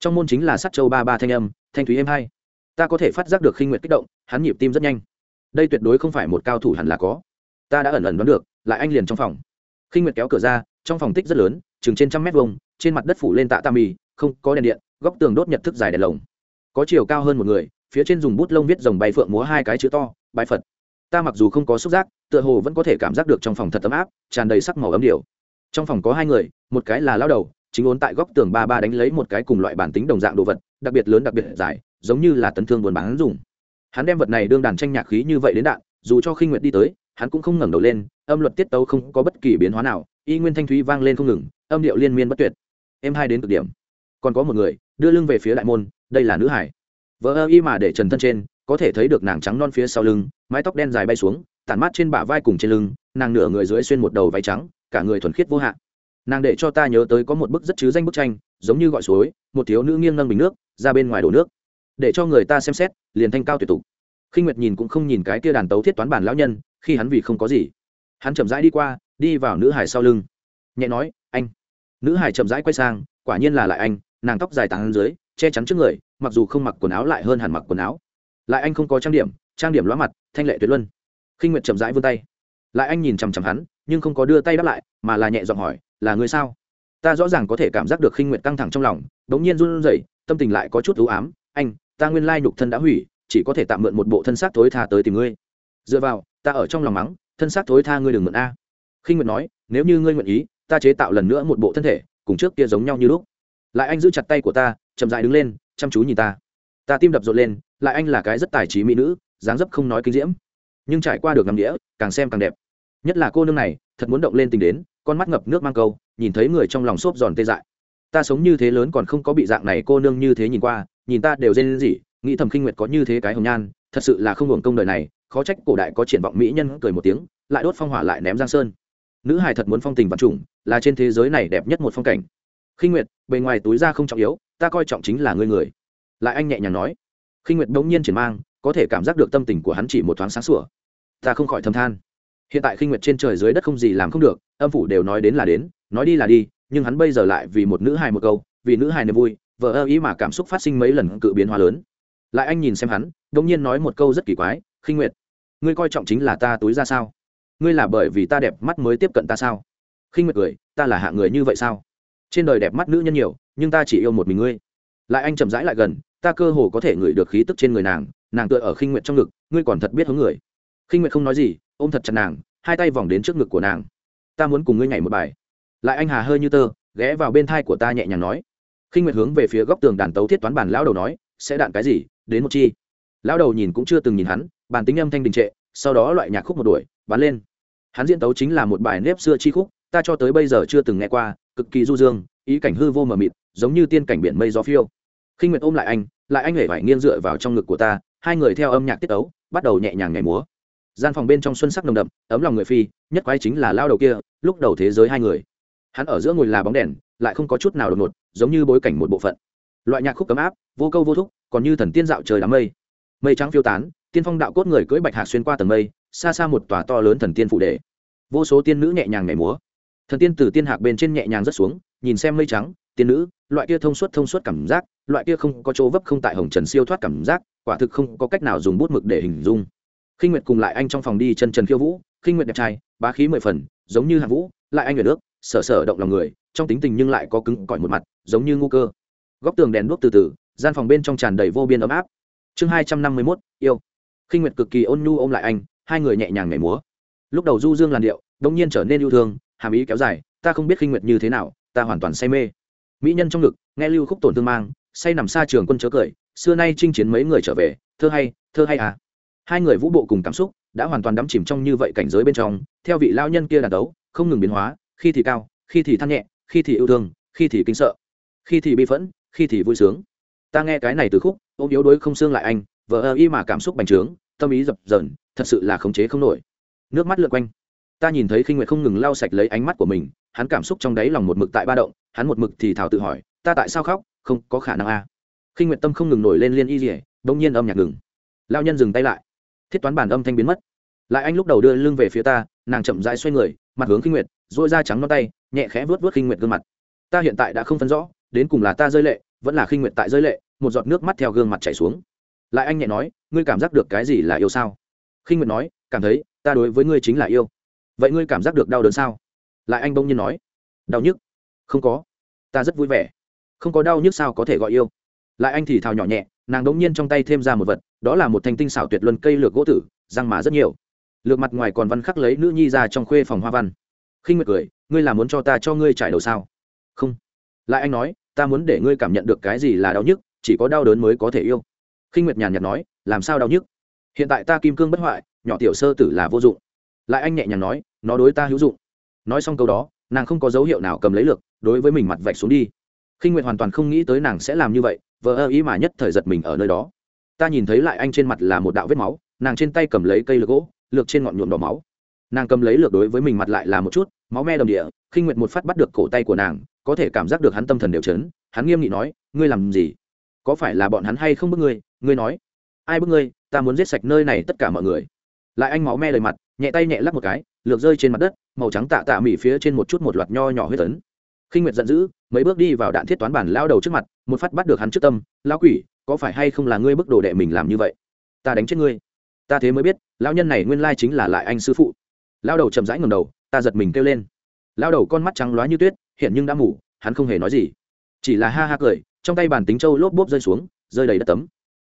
Trong môn chính là sắt châu ba ba thanh âm, thanh thúy êm hai ta có thể phát giác được khinh nguyệt kích động, hắn nhịp tim rất nhanh. Đây tuyệt đối không phải một cao thủ hẳn là có. Ta đã ẩn ẩn đoán được, lại anh liền trong phòng. Khinh nguyệt kéo cửa ra, trong phòng tích rất lớn, chừng trên trăm mét vuông, trên mặt đất phủ lên tạ tam mì, không có đèn điện, góc tường đốt nhật thức dài đèn lồng. Có chiều cao hơn một người, phía trên dùng bút lông viết dòng bay phượng múa hai cái chữ to, bài phật. Ta mặc dù không có xúc giác, tựa hồ vẫn có thể cảm giác được trong phòng thật ấm áp, tràn đầy sắc màu ấm điều trong phòng có hai người, một cái là lao đầu, chính ốn tại góc tường ba ba đánh lấy một cái cùng loại bản tính đồng dạng đồ vật, đặc biệt lớn đặc biệt dài giống như là tấn thương buồn bán dùng. Hắn đem vật này đương đàn tranh nhạc khí như vậy đến đạn, dù cho khinh nguyệt đi tới, hắn cũng không ngẩng đầu lên, âm luật tiết tấu không có bất kỳ biến hóa nào, y nguyên thanh thúy vang lên không ngừng, âm điệu liên miên bất tuyệt. Em hai đến cực điểm. Còn có một người, đưa lưng về phía đại môn, đây là nữ hải. Vợ ơ y mà để trần thân trên, có thể thấy được nàng trắng non phía sau lưng, mái tóc đen dài bay xuống, tản mát trên bả vai cùng trên lưng, nàng nửa người dưới xuyên một đầu váy trắng, cả người thuần khiết vô hạn. Nàng để cho ta nhớ tới có một bức rất chứ danh bức tranh, giống như gọi suối, một thiếu nữ nghiêng nâng bình nước, ra bên ngoài đổ nước để cho người ta xem xét, liền thanh cao tuyệt tục. Khinh nguyệt nhìn cũng không nhìn cái kia đàn tấu thiết toán bản lão nhân, khi hắn vì không có gì. Hắn chậm rãi đi qua, đi vào nữ hải sau lưng. Nhẹ nói, anh. Nữ hải chậm rãi quay sang, quả nhiên là lại anh, nàng tóc dài tàng dưới, che chắn trước người, mặc dù không mặc quần áo lại hơn hẳn mặc quần áo. Lại anh không có trang điểm trang điểm lóa mặt, thanh lệ tuyệt luân. Khinh nguyệt chậm rãi vươn tay. Lại anh nhìn chằm chằm hắn, nhưng không có đưa tay đáp lại, mà là nhẹ giọng hỏi, là người sao? Ta rõ ràng có thể cảm giác được khinh nguyệt căng thẳng trong lòng đ ố n g nhiên run rẩy, tâm tình lại có chút ưu ám. Anh ta nguyên lai nhục thân đã hủy, chỉ có thể tạm mượn một bộ thân xác thối tha tới tìm ngươi. Dựa vào, ta ở trong lòng mắng, thân xác thối tha ngươi đừng mượn a. Khi nguyệt nói, nếu như ngươi nguyện ý, ta chế tạo lần nữa một bộ thân thể, cùng trước kia giống nhau như lúc. Lại anh giữ chặt tay của ta, chậm dại đứng lên, chăm chú nhìn ta. Ta tim đập rộn lên, lại anh là cái rất tài trí mỹ nữ, dáng dấp không nói kinh diễm. Nhưng trải qua được ngắm đĩa càng xem càng đẹp. Nhất là cô nương này, thật muốn động lên tình đến, con mắt ngập nước mang câu, nhìn thấy người trong lòng xốp giòn tê dại ta sống như thế lớn còn không có bị dạng này cô nương như thế nhìn qua, nhìn ta đều dên gì nghĩ thầm khinh nguyệt có như thế cái hồng nhan, thật sự là không hưởng công đời này, khó trách cổ đại có triển vọng mỹ nhân cười một tiếng, lại đốt phong hỏa lại ném giang sơn. Nữ hài thật muốn phong tình vật chủng là trên thế giới này đẹp nhất một phong cảnh. Khinh nguyệt, bề ngoài túi ra không trọng yếu, ta coi trọng chính là ngươi người. Lại anh nhẹ nhàng nói. Khinh nguyệt bỗng nhiên triển mang, có thể cảm giác được tâm tình của hắn chỉ một thoáng sáng sủa. Ta không khỏi thầm than. Hiện tại khinh nguyệt trên trời dưới đất không gì làm không được, âm phủ đều nói đến là đến nói đi là đi, nhưng hắn bây giờ lại vì một nữ hài một câu, vì nữ hài niềm vui vợ ơ ý mà cảm xúc phát sinh mấy lần cự biến hóa lớn. Lại anh nhìn xem hắn đông nhiên nói một câu rất kỳ quái, khinh nguyệt, ngươi coi trọng chính là ta túi ra sao? Ngươi là bởi vì ta đẹp mắt mới tiếp cận ta sao? Khinh nguyệt cười, ta là hạ người như vậy sao? Trên đời đẹp mắt nữ nhân nhiều, nhưng ta chỉ yêu một mình ngươi. Lại anh chậm rãi lại gần, ta cơ hồ có thể ngửi được khí tức trên người nàng nàng tựa ở khinh nguyệt trong ngực, ngươi còn thật biết hướng người. Khinh nguyệt không nói gì, ôm thật chặt nàng, hai tay vòng đến trước ngực của nàng. Ta muốn cùng ngươi nhảy một bài lại anh hà hơi như tơ, ghé vào bên thai của ta nhẹ nhàng nói. Khinh nguyệt hướng về phía góc tường đàn tấu thiết toán bản lão đầu nói, sẽ đạn cái gì? Đến một chi. Lão đầu nhìn cũng chưa từng nhìn hắn, bản tính âm thanh đình trệ, sau đó loại nhạc khúc một đuổi, bắn lên. Hắn diễn tấu chính là một bài nếp xưa chi khúc, ta cho tới bây giờ chưa từng nghe qua, cực kỳ du dương, ý cảnh hư vô mờ mịt, giống như tiên cảnh biển mây gió phiêu. Khinh nguyệt ôm lại anh lại anh hề phải nghiêng dựa vào trong ngực của ta, hai người theo âm nhạc tiết ấu bắt đầu nhẹ nhàng nhảy múa. Gian phòng bên trong xuân sắc nồng đậm, ấm lòng người phi, nhất quái chính là lao đầu kia, lúc đầu thế giới hai người hắn ở giữa ngồi là bóng đèn, lại không có chút nào đột ngột, giống như bối cảnh một bộ phận. Loại nhạc khúc cấm áp, vô câu vô thúc, còn như thần tiên dạo trời đám mây. Mây trắng phiêu tán, tiên phong đạo cốt người cưỡi bạch hạc xuyên qua tầng mây, xa xa một tòa to lớn thần tiên phụ đề. Vô số tiên nữ nhẹ nhàng nhảy múa. Thần tiên từ tiên hạc bên trên nhẹ nhàng rất xuống, nhìn xem mây trắng, tiên nữ, loại kia thông suốt thông suốt cảm giác, loại kia không có chỗ vấp không tại hồng trần siêu thoát cảm giác, quả thực không có cách nào dùng bút mực để hình dung. Khinh nguyệt cùng lại anh trong phòng đi chân trần khiêu vũ, khinh nguyệt đẹp trai, bá khí mười phần, giống như hạng vũ, lại anh nguyệt nước sở sở động lòng người, trong tính tình nhưng lại có cứng cỏi một mặt, giống như ngu cơ. Góc tường đèn đuốc từ từ, gian phòng bên trong tràn đầy vô biên ấm áp. Chương hai trăm năm mươi mốt, yêu. Khinh nguyệt cực kỳ ôn nhu ôm lại anh, hai người nhẹ nhàng nhảy múa. Lúc đầu du dương làn điệu, đông nhiên trở nên yêu thương, hàm ý kéo dài, ta không biết khinh nguyệt như thế nào, ta hoàn toàn say mê. Mỹ nhân trong ngực, nghe lưu khúc tổn thương mang, say nằm xa trường quân chớ cười, xưa nay chinh chiến mấy người trở về, thơ hay thơ hay à. Hai người vũ bộ cùng cảm xúc, đã hoàn toàn đắm chìm trong như vậy cảnh giới bên trong, theo vị lao nhân kia đàn đấu, không ngừng biến hóa khi thì cao, khi thì than nhẹ, khi thì yêu thương, khi thì kinh sợ, khi thì bi phẫn, khi thì vui sướng. Ta nghe cái này từ khúc, ôm yếu đuối không xương lại anh vợ ơ y mà cảm xúc bành trướng, tâm ý dập dờn, thật sự là khống chế không nổi. Nước mắt lượn quanh. Ta nhìn thấy khinh nguyệt không ngừng lau sạch lấy ánh mắt của mình, hắn cảm xúc trong đáy lòng một mực tại ba động, hắn một mực thì thảo tự hỏi, ta tại sao khóc? Không có khả năng a à. khinh nguyệt tâm không ngừng nổi lên liên y dỉa bỗng nhiên âm nhạc ngừng. Lao nhân dừng tay lại. Thiết toán bản âm thanh biến mất. Lại anh lúc đầu đưa lưng về phía ta, nàng chậm rãi xoay người, mặt hướng khinh nguyệt dội da trắng non tay, nhẹ khẽ vớt vớt khinh nguyệt gương mặt. Ta hiện tại đã không phân rõ, đến cùng là ta rơi lệ, vẫn là khinh nguyệt tại rơi lệ. Một giọt nước mắt theo gương mặt chảy xuống. Lại anh nhẹ nói, ngươi cảm giác được cái gì là yêu sao? Khinh nguyệt nói, cảm thấy, ta đối với ngươi chính là yêu. Vậy ngươi cảm giác được đau đớn sao? Lại anh bỗng nhiên nói, đau nhức. Không có. Ta rất vui vẻ. Không có đau nhức sao có thể gọi yêu? Lại anh thì thào nhỏ nhẹ, nàng đống nhiên trong tay thêm ra một vật, đó là một thanh tinh xảo tuyệt luân cây lược gỗ tử, răng mà rất nhiều. Lược mặt ngoài còn văn khắc lấy nữ nhi ra trong khuê phòng hoa văn khinh nguyệt cười, ngươi là muốn cho ta cho ngươi trải đầu sao? Không. Lại anh nói, ta muốn để ngươi cảm nhận được cái gì là đau nhức, chỉ có đau đớn mới có thể yêu. Khinh nguyệt nhàn nhạt nói, làm sao đau nhức? Hiện tại ta kim cương bất hoại, nhỏ tiểu sơ tử là vô dụng. Lại anh nhẹ nhàng nói, nó đối ta hữu dụng. Nói xong câu đó, nàng không có dấu hiệu nào cầm lấy lược, đối với mình mặt vạch xuống đi. Khinh nguyệt hoàn toàn không nghĩ tới nàng sẽ làm như vậy, vờ ơ ý mà nhất thời giật mình ở nơi đó. Ta nhìn thấy lại anh trên mặt là một đạo vết máu, nàng trên tay cầm lấy cây lược gỗ, lược trên ngọn nhuộm đỏ máu nàng cầm lấy lược đối với mình mặt lại là một chút, máu me đầm địa, khinh nguyệt một phát bắt được cổ tay của nàng, có thể cảm giác được hắn tâm thần đều chấn, hắn nghiêm nghị nói, ngươi làm gì? Có phải là bọn hắn hay không bức ngươi? Ngươi nói. Ai bức ngươi? Ta muốn giết sạch nơi này tất cả mọi người. Lại anh máu me lời mặt, nhẹ tay nhẹ lắc một cái, lược rơi trên mặt đất, màu trắng tạ tạ mỉ phía trên một chút một loạt nho nhỏ huyết tấn khinh nguyệt giận dữ, mấy bước đi vào đạn thiết toán bản lao đầu trước mặt, một phát bắt được hắn trước tâm lao quỷ, có phải hay không là ngươi bức đồ đệ mình làm như vậy? Ta đánh chết ngươi. Ta thế mới biết, lão nhân này nguyên lai chính là lại anh sư phụ lao đầu chậm rãi ngầm đầu, ta giật mình kêu lên. Lao đầu con mắt trắng loá như tuyết, hiện nhưng đã ngủ, hắn không hề nói gì. Chỉ là ha ha cười, trong tay bàn tính châu lốp bốp rơi xuống, rơi đầy đất tấm.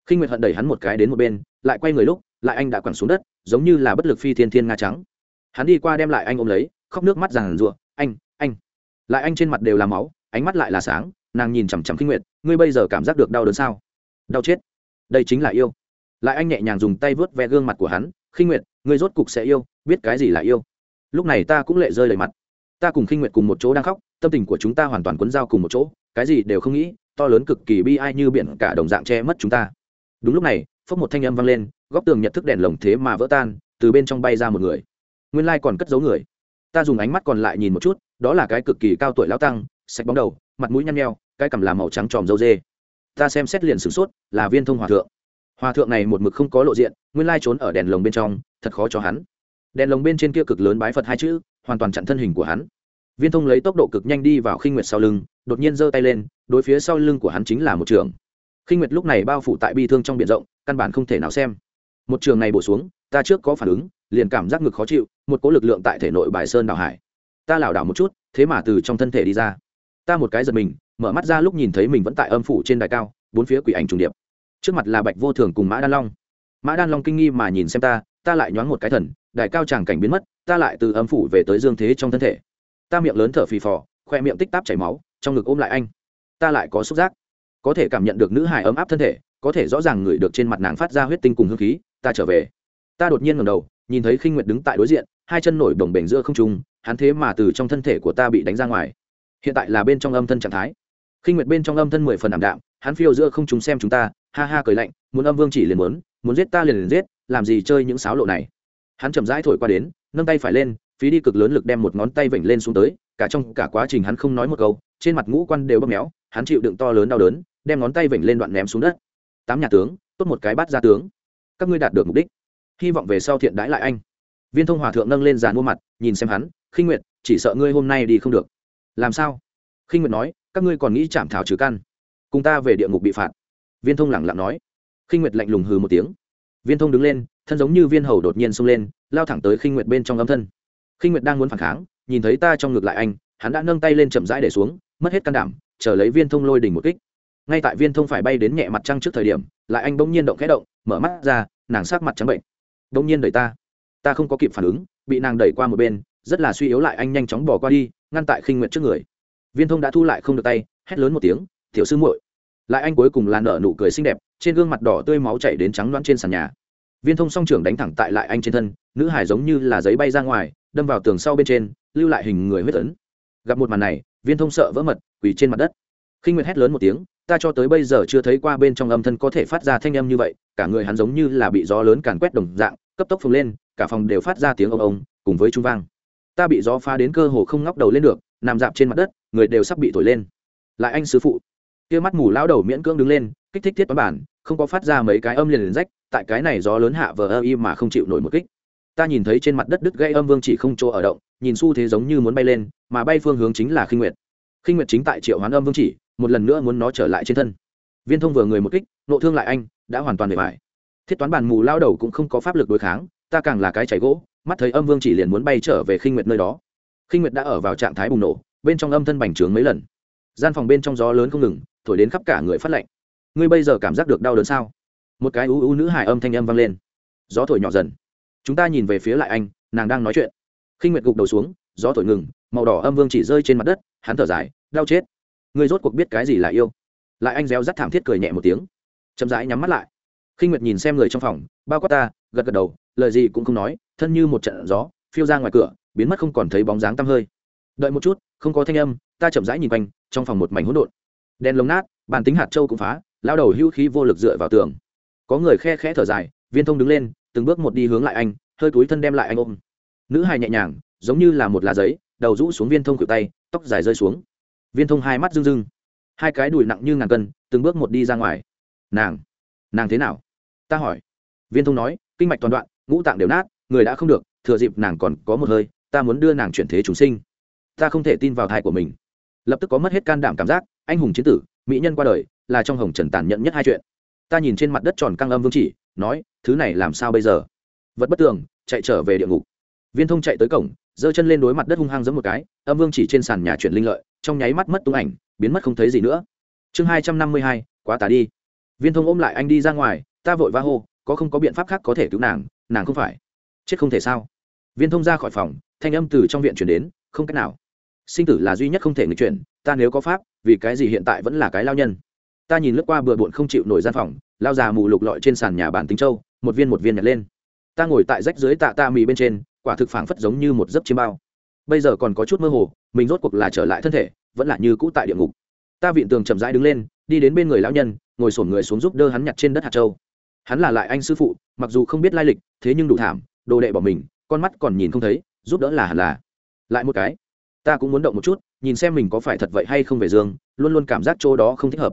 Khinh nguyệt hận đẩy hắn một cái đến một bên, lại quay người lúc, lại anh đã quẳng xuống đất, giống như là bất lực phi thiên thiên nga trắng. Hắn đi qua đem lại anh ôm lấy, khóc nước mắt ràng rụa anh anh. Lại anh trên mặt đều là máu, ánh mắt lại là sáng, nàng nhìn chằm chằm khinh nguyệt, ngươi bây giờ cảm giác được đau đớn sao? Đau chết. Đây chính là yêu. Lại anh nhẹ nhàng dùng tay vớt ve gương mặt của hắn khinh nguyệt, ngươi rốt cục sẽ yêu, biết cái gì là yêu. Lúc này ta cũng lệ rơi đầy mặt. Ta cùng khinh nguyệt cùng một chỗ đang khóc, tâm tình của chúng ta hoàn toàn quấn dao cùng một chỗ, cái gì đều không nghĩ, to lớn cực kỳ bi ai như biển cả đồng dạng che mất chúng ta. Đúng lúc này, phốc một thanh âm vang lên, góc tường nhận thức đèn lồng thế mà vỡ tan, từ bên trong bay ra một người. Nguyên lai còn cất giấu người. Ta dùng ánh mắt còn lại nhìn một chút, đó là cái cực kỳ cao tuổi lão tăng, sạch bóng đầu, mặt mũi nhăn nheo, cái cằm làm màu trắng tròm dâu dê. Ta xem xét liền sửng sốt, là viên thông hòa thượng hòa thượng này một mực không có lộ diện, nguyên lai trốn ở đèn lồng bên trong, thật khó cho hắn. Đèn lồng bên trên kia cực lớn bái phật hai chữ, hoàn toàn chặn thân hình của hắn. Viên thông lấy tốc độ cực nhanh đi vào khinh nguyệt sau lưng, đột nhiên giơ tay lên, đối phía sau lưng của hắn chính là một trường. Khinh nguyệt lúc này bao phủ tại bi thương trong biển rộng, căn bản không thể nào xem. Một trường này bổ xuống, ta trước có phản ứng, liền cảm giác ngực khó chịu, một cỗ lực lượng tại thể nội bài sơn đảo hải. Ta lảo đảo một chút, thế mà từ trong thân thể đi ra. Ta một cái giật mình, mở mắt ra lúc nhìn thấy mình vẫn tại âm phủ trên đài cao, bốn phía quỷ ảnh trùng điệp trước mặt là bạch vô thường cùng mã đan long. Mã đan long kinh nghi mà nhìn xem ta ta lại nhoáng một cái thần đại cao tràng cảnh biến mất, ta lại từ âm phủ về tới dương thế trong thân thể. Ta miệng lớn thở phì phò, khoe miệng tích táp chảy máu, trong ngực ôm lại anh. Ta lại có xúc giác. Có thể cảm nhận được nữ hài ấm áp thân thể, có thể rõ ràng ngửi được trên mặt nàng phát ra huyết tinh cùng hương khí, ta trở về. Ta đột nhiên ngầm đầu, nhìn thấy khinh nguyệt đứng tại đối diện, hai chân nổi đồng bềnh giữa không trung, hắn thế mà từ trong thân thể của ta bị đánh ra ngoài. Hiện tại là bên trong âm thân trạng thái. Khinh nguyệt bên trong âm thân mười phần ảm đạm, hắn phiêu giữa không chúng xem chúng ta ha ha cười lạnh, muốn âm vương chỉ liền muốn muốn giết ta liền liền giết, làm gì chơi những sáo lộ này. Hắn chậm rãi thổi qua đến, nâng tay phải lên, phí đi cực lớn lực đem một ngón tay vểnh lên xuống tới, cả trong cả quá trình hắn không nói một câu, trên mặt ngũ quan đều bóp méo, hắn chịu đựng to lớn đau đớn, đem ngón tay vểnh lên đoạn ném xuống đất. Tám nhà tướng, tốt một cái bắt ra tướng. Các ngươi đạt được mục đích. Hy vọng về sau thiện đãi lại anh. Viên thông hòa thượng nâng lên giàn mua mặt, nhìn xem hắn, khinh nguyệt, chỉ sợ ngươi hôm nay đi không được. Làm sao? Khinh nguyệt nói, các ngươi còn nghĩ chạm thảo trừ căn. Cùng ta về địa ngục bị phạt viên thông lẳng lặng nói. Khinh nguyệt lạnh lùng hừ một tiếng. Viên thông đứng lên, thân giống như viên hầu đột nhiên xông lên, lao thẳng tới khinh nguyệt bên trong âm thân. Khinh nguyệt đang muốn phản kháng, nhìn thấy ta trong ngược lại anh, hắn đã nâng tay lên chậm rãi để xuống, mất hết can đảm, chờ lấy viên thông lôi đỉnh một kích. Ngay tại viên thông phải bay đến nhẹ mặt trăng trước thời điểm, lại anh bỗng nhiên động khẽ động, mở mắt ra, nàng sắc mặt trắng bệnh. Bỗng nhiên đẩy ta. Ta không có kịp phản ứng, bị nàng đẩy qua một bên, rất là suy yếu lại anh nhanh chóng bỏ qua đi, ngăn tại khinh nguyệt trước người. Viên thông đã thu lại không được tay, hét lớn một tiếng, tiểu sư muội lại anh cuối cùng là nở nụ cười xinh đẹp, trên gương mặt đỏ tươi máu chảy đến trắng loãng trên sàn nhà. Viên thông song trưởng đánh thẳng tại lại anh trên thân, nữ hải giống như là giấy bay ra ngoài, đâm vào tường sau bên trên, lưu lại hình người huyết tấn gặp một màn này, viên thông sợ vỡ mật, quỳ trên mặt đất. Khi nguyệt hét lớn một tiếng, ta cho tới bây giờ chưa thấy qua bên trong âm thân có thể phát ra thanh âm như vậy, cả người hắn giống như là bị gió lớn càn quét đồng dạng, cấp tốc phồng lên, cả phòng đều phát ra tiếng ông ông, cùng với trung vang. Ta bị gió phá đến cơ hồ không ngóc đầu lên được, nằm dạp trên mặt đất, người đều sắp bị thổi lên. Lại anh sư phụ kia mắt mù lão đầu miễn cưỡng đứng lên, kích thích thiết toán bản, không có phát ra mấy cái âm liền liền rách, tại cái này gió lớn hạ vờ ơ y mà không chịu nổi một kích. Ta nhìn thấy trên mặt đất đứt gây âm vương chỉ không chỗ ở động, nhìn xu thế giống như muốn bay lên, mà bay phương hướng chính là khinh nguyệt. Khinh nguyệt chính tại triệu hoán âm vương chỉ, một lần nữa muốn nó trở lại trên thân. Viên thông vừa người một kích, nộ thương lại anh, đã hoàn toàn bề bài thiết toán bản mù lao đầu cũng không có pháp lực đối kháng, ta càng là cái chảy gỗ, mắt thấy âm vương chỉ liền muốn bay trở về khinh nguyệt nơi đó. Khinh nguyệt đã ở vào trạng thái bùng nổ, bên trong âm thân bành trướng mấy lần. Gian phòng bên trong gió lớn không ngừng thổi đến khắp cả người phát lạnh. Ngươi bây giờ cảm giác được đau đớn sao? Một cái ú ú nữ hải âm thanh âm vang lên. Gió thổi nhỏ dần. Chúng ta nhìn về phía lại anh, nàng đang nói chuyện. Khinh nguyệt gục đầu xuống, gió thổi ngừng, màu đỏ âm vương chỉ rơi trên mặt đất, hắn thở dài, đau chết. Ngươi rốt cuộc biết cái gì là yêu? Lại anh réo rắt thảm thiết cười nhẹ một tiếng. Chậm rãi nhắm mắt lại. Khinh nguyệt nhìn xem người trong phòng, bao quát ta, gật gật đầu, lời gì cũng không nói, thân như một trận gió, phiêu ra ngoài cửa, biến mất không còn thấy bóng dáng tăm hơi. Đợi một chút, không có thanh âm, ta chậm rãi nhìn quanh, trong phòng một mảnh hỗn độn đèn lồng nát bàn tính hạt châu cũng phá lao đầu hưu khí vô lực dựa vào tường. Có người khe khẽ thở dài, viên thông đứng lên, từng bước một đi hướng lại anh, hơi túi thân đem lại anh ôm. Nữ hài nhẹ nhàng, giống như là một lá giấy, đầu rũ xuống viên thông cựu tay, tóc dài rơi xuống. Viên thông hai mắt rưng rưng. Hai cái đùi nặng như ngàn cân, từng bước một đi ra ngoài. Nàng nàng thế nào? ta hỏi. Viên thông nói, kinh mạch toàn đoạn, ngũ tạng đều nát, người đã không được, thừa dịp nàng còn có một hơi, ta muốn đưa nàng chuyển thế chúng sinh. Ta không thể tin vào thai của mình. Lập tức có mất hết can đảm cảm giác anh hùng chiến tử, mỹ nhân qua đời, là trong hồng trần tàn nhẫn nhất hai chuyện. Ta nhìn trên mặt đất tròn căng âm vương chỉ, nói, thứ này làm sao bây giờ? Vật bất tường, chạy trở về địa ngục. Viên thông chạy tới cổng, giơ chân lên đối mặt đất hung hăng giấm một cái, âm vương chỉ trên sàn nhà chuyển linh lợi, trong nháy mắt mất tung ảnh, biến mất không thấy gì nữa. Chương hai trăm năm mươi hai, quá tà đi. Viên thông ôm lại anh đi ra ngoài, ta vội va hô, có không có biện pháp khác có thể cứu nàng nàng không phải. Chết không thể sao? Viên thông ra khỏi phòng, thanh âm từ trong viện chuyển đến, không cách nào. Sinh tử là duy nhất không thể người chuyển, ta nếu có pháp vì cái gì hiện tại vẫn là cái lao nhân? Ta nhìn lướt qua bừa bộn không chịu nổi gian phòng, lao già mù lục lọi trên sàn nhà bản tính châu, một viên một viên nhặt lên. Ta ngồi tại rách dưới tạ ta mì bên trên, quả thực phảng phất giống như một giấc chiêm bao. Bây giờ còn có chút mơ hồ, mình rốt cuộc là trở lại thân thể, vẫn là như cũ tại địa ngục. Ta vịn tường chậm rãi đứng lên, đi đến bên người lão nhân, ngồi sổn người xuống giúp đỡ hắn nhặt trên đất hạt châu. Hắn là lại anh sư phụ, mặc dù không biết lai lịch, thế nhưng đủ thảm, đồ đệ bỏ mình, con mắt còn nhìn không thấy, giúp đỡ là hẳn là. Lại một cái ta cũng muốn động một chút, nhìn xem mình có phải thật vậy hay không về dương, luôn luôn cảm giác chỗ đó không thích hợp.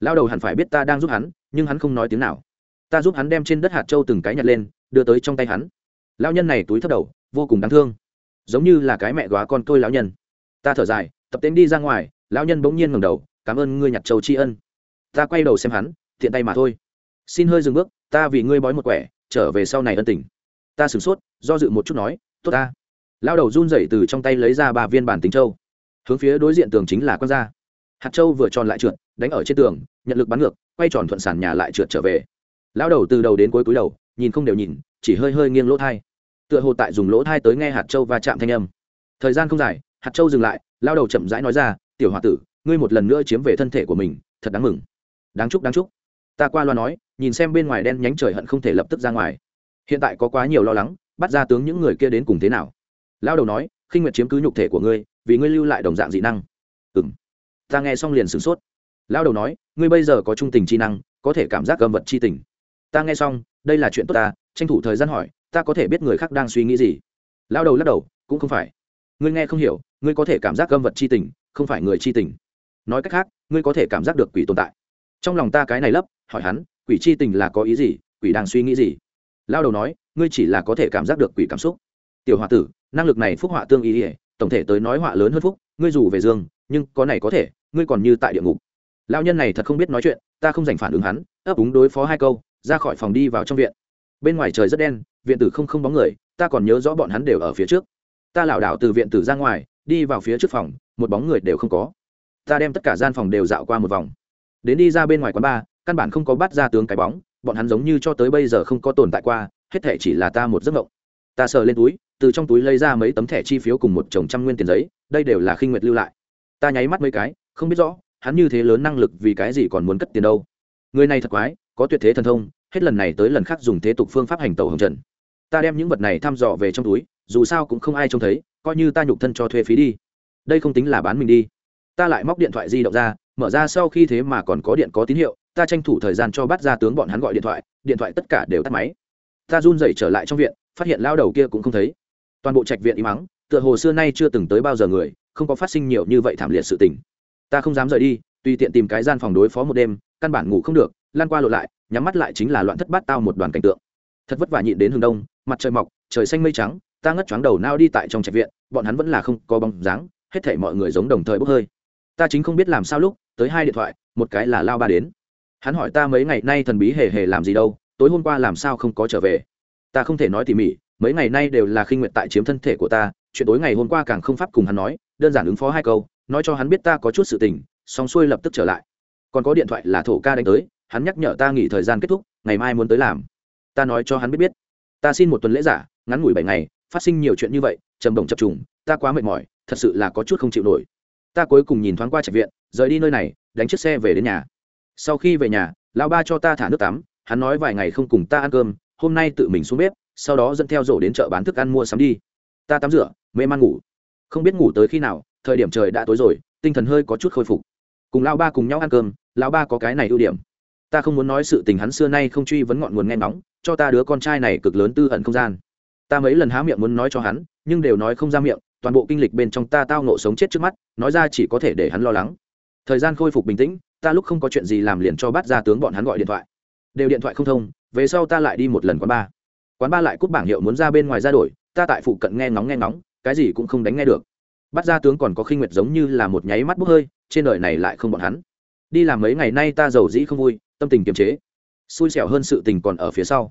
Lao đầu hẳn phải biết ta đang giúp hắn, nhưng hắn không nói tiếng nào. Ta giúp hắn đem trên đất hạt châu từng cái nhặt lên, đưa tới trong tay hắn. Lao nhân này túi thấp đầu, vô cùng đáng thương. Giống như là cái mẹ góa con tôi lão nhân. Ta thở dài, tập tên đi ra ngoài, lão nhân bỗng nhiên ngầm đầu, cảm ơn ngươi nhặt châu tri ân. Ta quay đầu xem hắn thiện tay mà thôi. Xin hơi dừng bước, ta vì ngươi bói một quẻ, trở về sau này ân tình. Ta sửng sốt, do dự một chút nói, tốt ta lao đầu run rẩy từ trong tay lấy ra ba viên bản tính châu. Hướng phía đối diện tường chính là con da. Hạt châu vừa tròn lại trượt, đánh ở trên tường, nhận lực bắn ngược, quay tròn thuận sàn nhà lại trượt trở về. Lao đầu từ đầu đến cuối cúi đầu, nhìn không đều nhìn, chỉ hơi hơi nghiêng lỗ thai. Tựa hồ tại dùng lỗ thai tới nghe hạt châu và chạm thanh âm. Thời gian không dài, hạt châu dừng lại, lao đầu chậm rãi nói ra, tiểu h o a tử, ngươi một lần nữa chiếm về thân thể của mình, thật đáng mừng. Đáng chúc đáng chúc. Ta qua loa nói, nhìn xem bên ngoài đen nhánh trời hận không thể lập tức ra ngoài. Hiện tại có quá nhiều lo lắng, bắt ra tướng những người kia đến cùng thế nào lao đầu nói, khinh nguyệt chiếm cứ nhục thể của ngươi, vì ngươi lưu lại đồng dạng dị năng. Ừ m ta nghe xong liền sửng sốt. Lao đầu nói, ngươi bây giờ có trung tình chi năng, có thể cảm giác gầm vật chi tình. Ta nghe xong, đây là chuyện tốt ta, tranh thủ thời gian hỏi, ta có thể biết người khác đang suy nghĩ gì? Lao đầu lắc đầu, cũng không phải. Ngươi nghe không hiểu, ngươi có thể cảm giác gâm vật chi tình, không phải người chi tình. Nói cách khác, ngươi có thể cảm giác được quỷ tồn tại. Trong lòng ta cái này lấp, hỏi hắn, quỷ chi tình là có ý gì? Quỷ đang suy nghĩ gì? Lao đầu nói, ngươi chỉ là có thể cảm giác được quỷ cảm xúc tiểu họa tử, năng lực này phúc họa tương ý ỉa tổng thể tới nói họa lớn hơn phúc, ngươi dù về dương, nhưng có này có thể, ngươi còn như tại địa ngục. Lao nhân này thật không biết nói chuyện, ta không dành phản ứng hắn, ấp úng đối phó hai câu, ra khỏi phòng đi vào trong viện. Bên ngoài trời rất đen, viện tử không không bóng người, ta còn nhớ rõ bọn hắn đều ở phía trước. Ta lảo đảo từ viện tử ra ngoài, đi vào phía trước phòng, một bóng người đều không có. Ta đem tất cả gian phòng đều dạo qua một vòng. Đến đi ra bên ngoài quán bar, căn bản không có bắt ra tướng cái bóng, bọn hắn giống như cho tới bây giờ không có tồn tại qua, hết thể chỉ là ta một giấc mộng. Ta sờ lên túi từ trong túi lấy ra mấy tấm thẻ chi phiếu cùng một chồng trăm nguyên tiền giấy, đây đều là khinh nguyệt lưu lại. Ta nháy mắt mấy cái, không biết rõ, hắn như thế lớn năng lực vì cái gì còn muốn cất tiền đâu. Người này thật quái, có tuyệt thế thần thông, hết lần này tới lần khác dùng thế tục phương pháp hành tẩu hồng trần. Ta đem những vật này thăm dò về trong túi, dù sao cũng không ai trông thấy, coi như ta nhục thân cho thuê phí đi. Đây không tính là bán mình đi. Ta lại móc điện thoại di động ra, mở ra sau khi thế mà còn có điện có tín hiệu, ta tranh thủ thời gian cho bắt ra tướng bọn hắn gọi điện thoại điện thoại tất cả đều tắt máy. Ta run rẩy trở lại trong viện, phát hiện lao đầu kia cũng không thấy toàn bộ trạch viện im mắng tựa hồ xưa nay chưa từng tới bao giờ người, không có phát sinh nhiều như vậy thảm liệt sự tình. Ta không dám rời đi, tùy tiện tìm cái gian phòng đối phó một đêm, căn bản ngủ không được lan qua lộ lại, nhắm mắt lại chính là loạn thất bát tao một đoàn cảnh tượng. Thật vất vả nhịn đến hướng đông, mặt trời mọc, trời xanh mây trắng, ta ngất choáng đầu nao đi tại trong trạch viện, bọn hắn vẫn là không có bóng dáng, hết thể mọi người giống đồng thời bốc hơi. Ta chính không biết làm sao lúc, tới hai điện thoại, một cái là lao ba đến. Hắn hỏi ta mấy ngày nay thần bí hề hề làm gì đâu, tối hôm qua làm sao không có trở về. Ta không thể nói tỉ mỉ mấy ngày nay đều là khinh nguyện tại chiếm thân thể của ta, chuyện tối ngày hôm qua càng không pháp cùng hắn nói, đơn giản ứng phó hai câu, nói cho hắn biết ta có chút sự tình, xong xuôi lập tức trở lại. Còn có điện thoại là thổ ca đánh tới, hắn nhắc nhở ta nghỉ thời gian kết thúc, ngày mai muốn tới làm. Ta nói cho hắn biết biết. Ta xin một tuần lễ giả, ngắn ngủi bảy ngày, phát sinh nhiều chuyện như vậy, trầm đồng chập trùng, ta quá mệt mỏi, thật sự là có chút không chịu nổi. Ta cuối cùng nhìn thoáng qua trạch viện, rời đi nơi này, đánh chiếc xe về đến nhà. Sau khi về nhà, lão ba cho ta thả nước tắm, hắn nói vài ngày không cùng ta ăn cơm, hôm nay tự mình xuống bếp sau đó dẫn theo rổ đến chợ bán thức ăn mua sắm đi. Ta tắm rửa, mê man ngủ. Không biết ngủ tới khi nào, thời điểm trời đã tối rồi, tinh thần hơi có chút khôi phục. Cùng lão ba cùng nhau ăn cơm, lão ba có cái này ưu điểm. Ta không muốn nói sự tình hắn xưa nay không truy vấn ngọn nguồn nghe nóng cho ta đứa con trai này cực lớn tư ẩn không gian. Ta mấy lần há miệng muốn nói cho hắn, nhưng đều nói không ra miệng, toàn bộ kinh lịch bên trong ta tao nộ sống chết trước mắt, nói ra chỉ có thể để hắn lo lắng. Thời gian khôi phục bình tĩnh, ta lúc không có chuyện gì làm liền cho bắt ra tướng bọn hắn gọi điện thoại. Đều điện thoại không thông, về sau ta lại đi một lần quán ba quán ba lại cút bảng hiệu muốn ra bên ngoài ra đổi, ta tại phụ cận nghe ngóng nghe ngóng, cái gì cũng không đánh nghe được. Bắt ra tướng còn có khinh nguyệt giống như là một nháy mắt bốc hơi, trên đời này lại không bọn hắn. Đi làm mấy ngày nay ta giàu dĩ không vui, tâm tình kiềm chế. Xui xẻo hơn sự tình còn ở phía sau.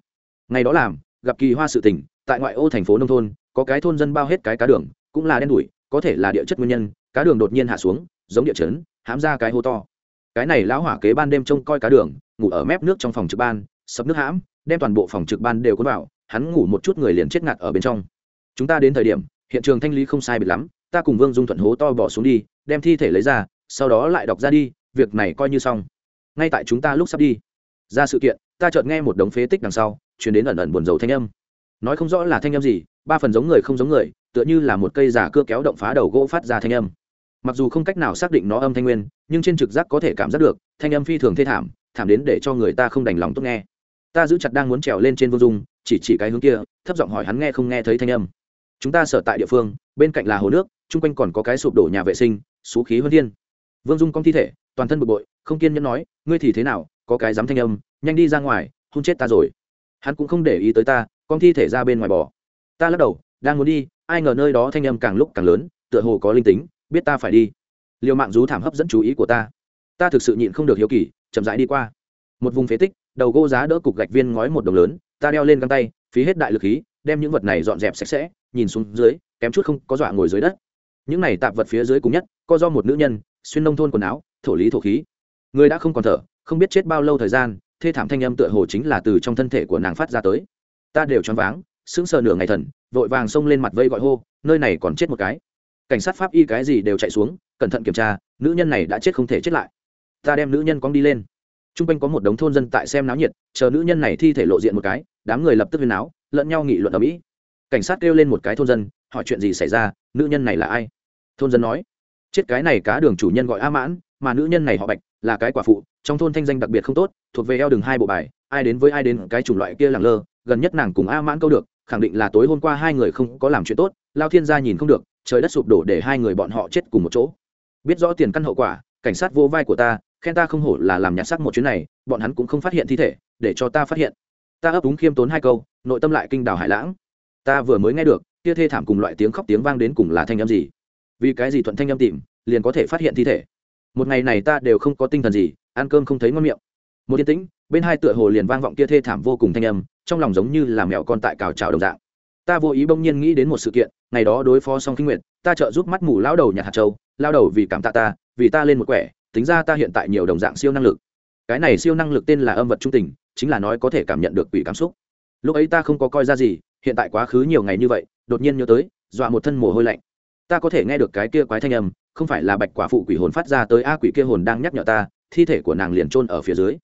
Ngày đó làm, gặp kỳ hoa sự tình, tại ngoại ô thành phố nông thôn, có cái thôn dân bao hết cái cá đường, cũng là đen đủi, có thể là địa chất nguyên nhân, cá đường đột nhiên hạ xuống, giống địa chấn, hãm ra cái hô to. Cái này lão hỏa kế ban đêm trông coi cá đường, ngủ ở mép nước trong phòng trực ban, sập nước hãm, đem toàn bộ phòng trực ban đều cuốn vào hắn ngủ một chút người liền chết ngạt ở bên trong. Chúng ta đến thời điểm, hiện trường thanh lý không sai biệt lắm, ta cùng vương dung thuận hố to bỏ xuống đi, đem thi thể lấy ra, sau đó lại đọc ra đi, việc này coi như xong. Ngay tại chúng ta lúc sắp đi. Ra sự kiện, ta chợt nghe một đống phế tích đằng sau, chuyển đến ẩn ẩn buồn rầu thanh âm. Nói không rõ là thanh âm gì, ba phần giống người không giống người, tựa như là một cây giả cưa kéo động phá đầu gỗ phát ra thanh âm. Mặc dù không cách nào xác định nó âm thanh nguyên, nhưng trên trực giác có thể cảm giác được, thanh âm phi thường thê thảm thảm đến để cho người ta không đành lòng tốt nghe. Ta giữ chặt đang muốn trèo lên trên vô dung chỉ chỉ cái hướng kia, thấp giọng hỏi hắn nghe không nghe thấy thanh âm. Chúng ta sở tại địa phương, bên cạnh là hồ nước, chung quanh còn có cái sụp đổ nhà vệ sinh, xú khí hơn thiên. Vương dung cong thi thể, toàn thân bực bội, không kiên nhẫn nói, ngươi thì thế nào, có cái dám thanh âm, nhanh đi ra ngoài, hôn chết ta rồi. Hắn cũng không để ý tới ta con thi thể ra bên ngoài bò. Ta lắc đầu, đang muốn đi, ai ngờ nơi đó thanh âm càng lúc càng lớn, tựa hồ có linh tính, biết ta phải đi. Liều mạng rú thảm hấp dẫn chú ý của ta. Ta thực sự nhịn không được hiếu kỳ, chậm rãi đi qua. Một vùng phế tích, đầu gỗ giá đỡ cục gạch viên ngói một đồng lớn ta đeo lên găng tay, phí hết đại lực khí, đem những vật này dọn dẹp sạch sẽ, nhìn xuống dưới, kém chút không có dọa ngồi dưới đất. Những này tạp vật phía dưới cùng nhất có do một nữ nhân, xuyên nông thôn quần áo, thổ lý thổ khí. Người đã không còn thở, không biết chết bao lâu thời gian, thê thảm thanh âm tựa hồ chính là từ trong thân thể của nàng phát ra tới. Ta đều choáng váng, sững sờ nửa ngày thần, vội vàng xông lên mặt vây gọi hô, nơi này còn chết một cái. Cảnh sát pháp y cái gì đều chạy xuống, cẩn thận kiểm tra, nữ nhân này đã chết không thể chết lại. Ta đem nữ nhân cong đi lên t r u n g quanh có một đống thôn dân tại xem náo nhiệt, chờ nữ nhân này thi thể lộ diện một cái, đám người lập tức viên náo, lẫn nhau nghị luận ở mỹ. Cảnh sát kêu lên một cái thôn dân, hỏi chuyện gì xảy ra, nữ nhân này là ai? Thôn dân nói, chết cái này cá đường chủ nhân gọi a mãn, mà nữ nhân này họ bạch, là cái quả phụ, trong thôn thanh danh đặc biệt không tốt, thuộc về eo đường hai bộ bài, ai đến với ai đến, cái chủng loại kia làng lơ, gần nhất nàng cùng a mãn câu được, khẳng định là tối hôm qua hai người không có làm chuyện tốt, lao thiên gia nhìn không được, trời đất sụp đổ để hai người bọn họ chết cùng một chỗ. Biết rõ tiền căn hậu quả, cảnh sát vô vai của ta khen ta không hổ là làm nhặt xác một chuyến này bọn hắn cũng không phát hiện thi thể để cho ta phát hiện. Ta ấp úng khiêm tốn hai câu nội tâm lại kinh đào hải lãng. Ta vừa mới nghe được kia thê thảm cùng loại tiếng khóc tiếng vang đến cùng là thanh âm gì? Vì cái gì thuận thanh âm tìm liền có thể phát hiện thi thể? Một ngày này ta đều không có tinh thần gì ăn cơm không thấy ngon miệng. Một yên tĩnh bên hai tựa hồ liền vang vọng kia thê thảm vô cùng thanh âm trong lòng giống như là mèo con tại cào trào đồng dạng. Ta vô ý bỗng nhiên nghĩ đến một sự kiện ngày đó đối phó xong kinh Nguyệt, ta trợ giúp mắt mù lao đầu nhặt hạt châu lao đầu vì cảm tạ ta vì ta lên một quẻ tính ra ta hiện tại nhiều đồng dạng siêu năng lực. Cái này siêu năng lực tên là âm vật trung tình, chính là nói có thể cảm nhận được quỷ cảm xúc. Lúc ấy ta không có coi ra gì, hiện tại quá khứ nhiều ngày như vậy, đột nhiên nhớ tới, dọa một thân mồ hôi lạnh. Ta có thể nghe được cái kia quái thanh âm, không phải là bạch quả phụ quỷ hồn phát ra tới a quỷ kia hồn đang nhắc nhở ta, thi thể của nàng liền trôn ở phía dưới.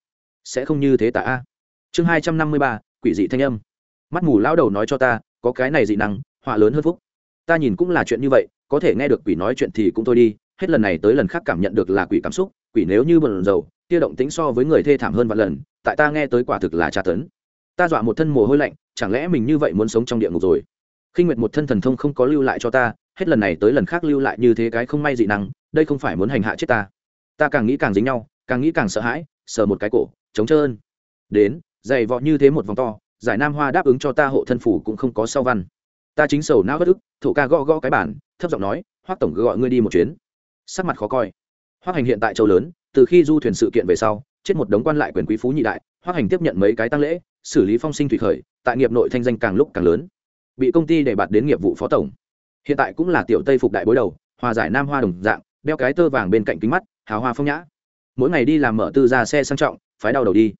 Sẽ không như thế tạ a. Chương hai trăm năm mươi ba, quỷ dị thanh âm. Mắt mù lão đầu nói cho ta, có cái này dị năng, họa lớn hơn phúc. Ta nhìn cũng là chuyện như vậy, có thể nghe được quỷ nói chuyện thì cũng thôi đi hết lần này tới lần khác cảm nhận được là quỷ cảm xúc, quỷ nếu như bần dầu kia động tính so với người thê thảm hơn vạn lần, tại ta nghe tới quả thực là tra tấn. Ta dọa một thân mồ hôi lạnh, chẳng lẽ mình như vậy muốn sống trong địa ngục rồi? Khinh nguyệt một thân thần thông không có lưu lại cho ta, hết lần này tới lần khác lưu lại như thế cái không may dị năng, đây không phải muốn hành hạ chết ta. Ta càng nghĩ càng dính nhau, càng nghĩ càng sợ hãi, sờ một cái cổ, chống trơn. Đến, dày vọ như thế một vòng to, giải nam hoa đáp ứng cho ta hộ thân phủ cũng không có sau văn. Ta chính sầu não bất ức, thổ ca gõ gõ cái bản thấp giọng nói, hoắc tổng gọi ngươi đi một chuyến sắc mặt khó coi. Hoắc hành hiện tại châu lớn, từ khi du thuyền sự kiện về sau, chết một đống quan lại quyền quý phú nhị đại, hoắc hành tiếp nhận mấy cái tăng lễ, xử lý phong sinh thủy khởi, tại nghiệp nội thanh danh càng lúc càng lớn. Bị công ty để bạt đến nghiệp vụ phó tổng. Hiện tại cũng là tiểu tây phục đại bối đầu, hòa giải nam hoa đồng dạng, đeo cái tơ vàng bên cạnh kính mắt, hào hoa phong nhã. Mỗi ngày đi làm mở tư ra xe sang trọng, phái đau đầu đi.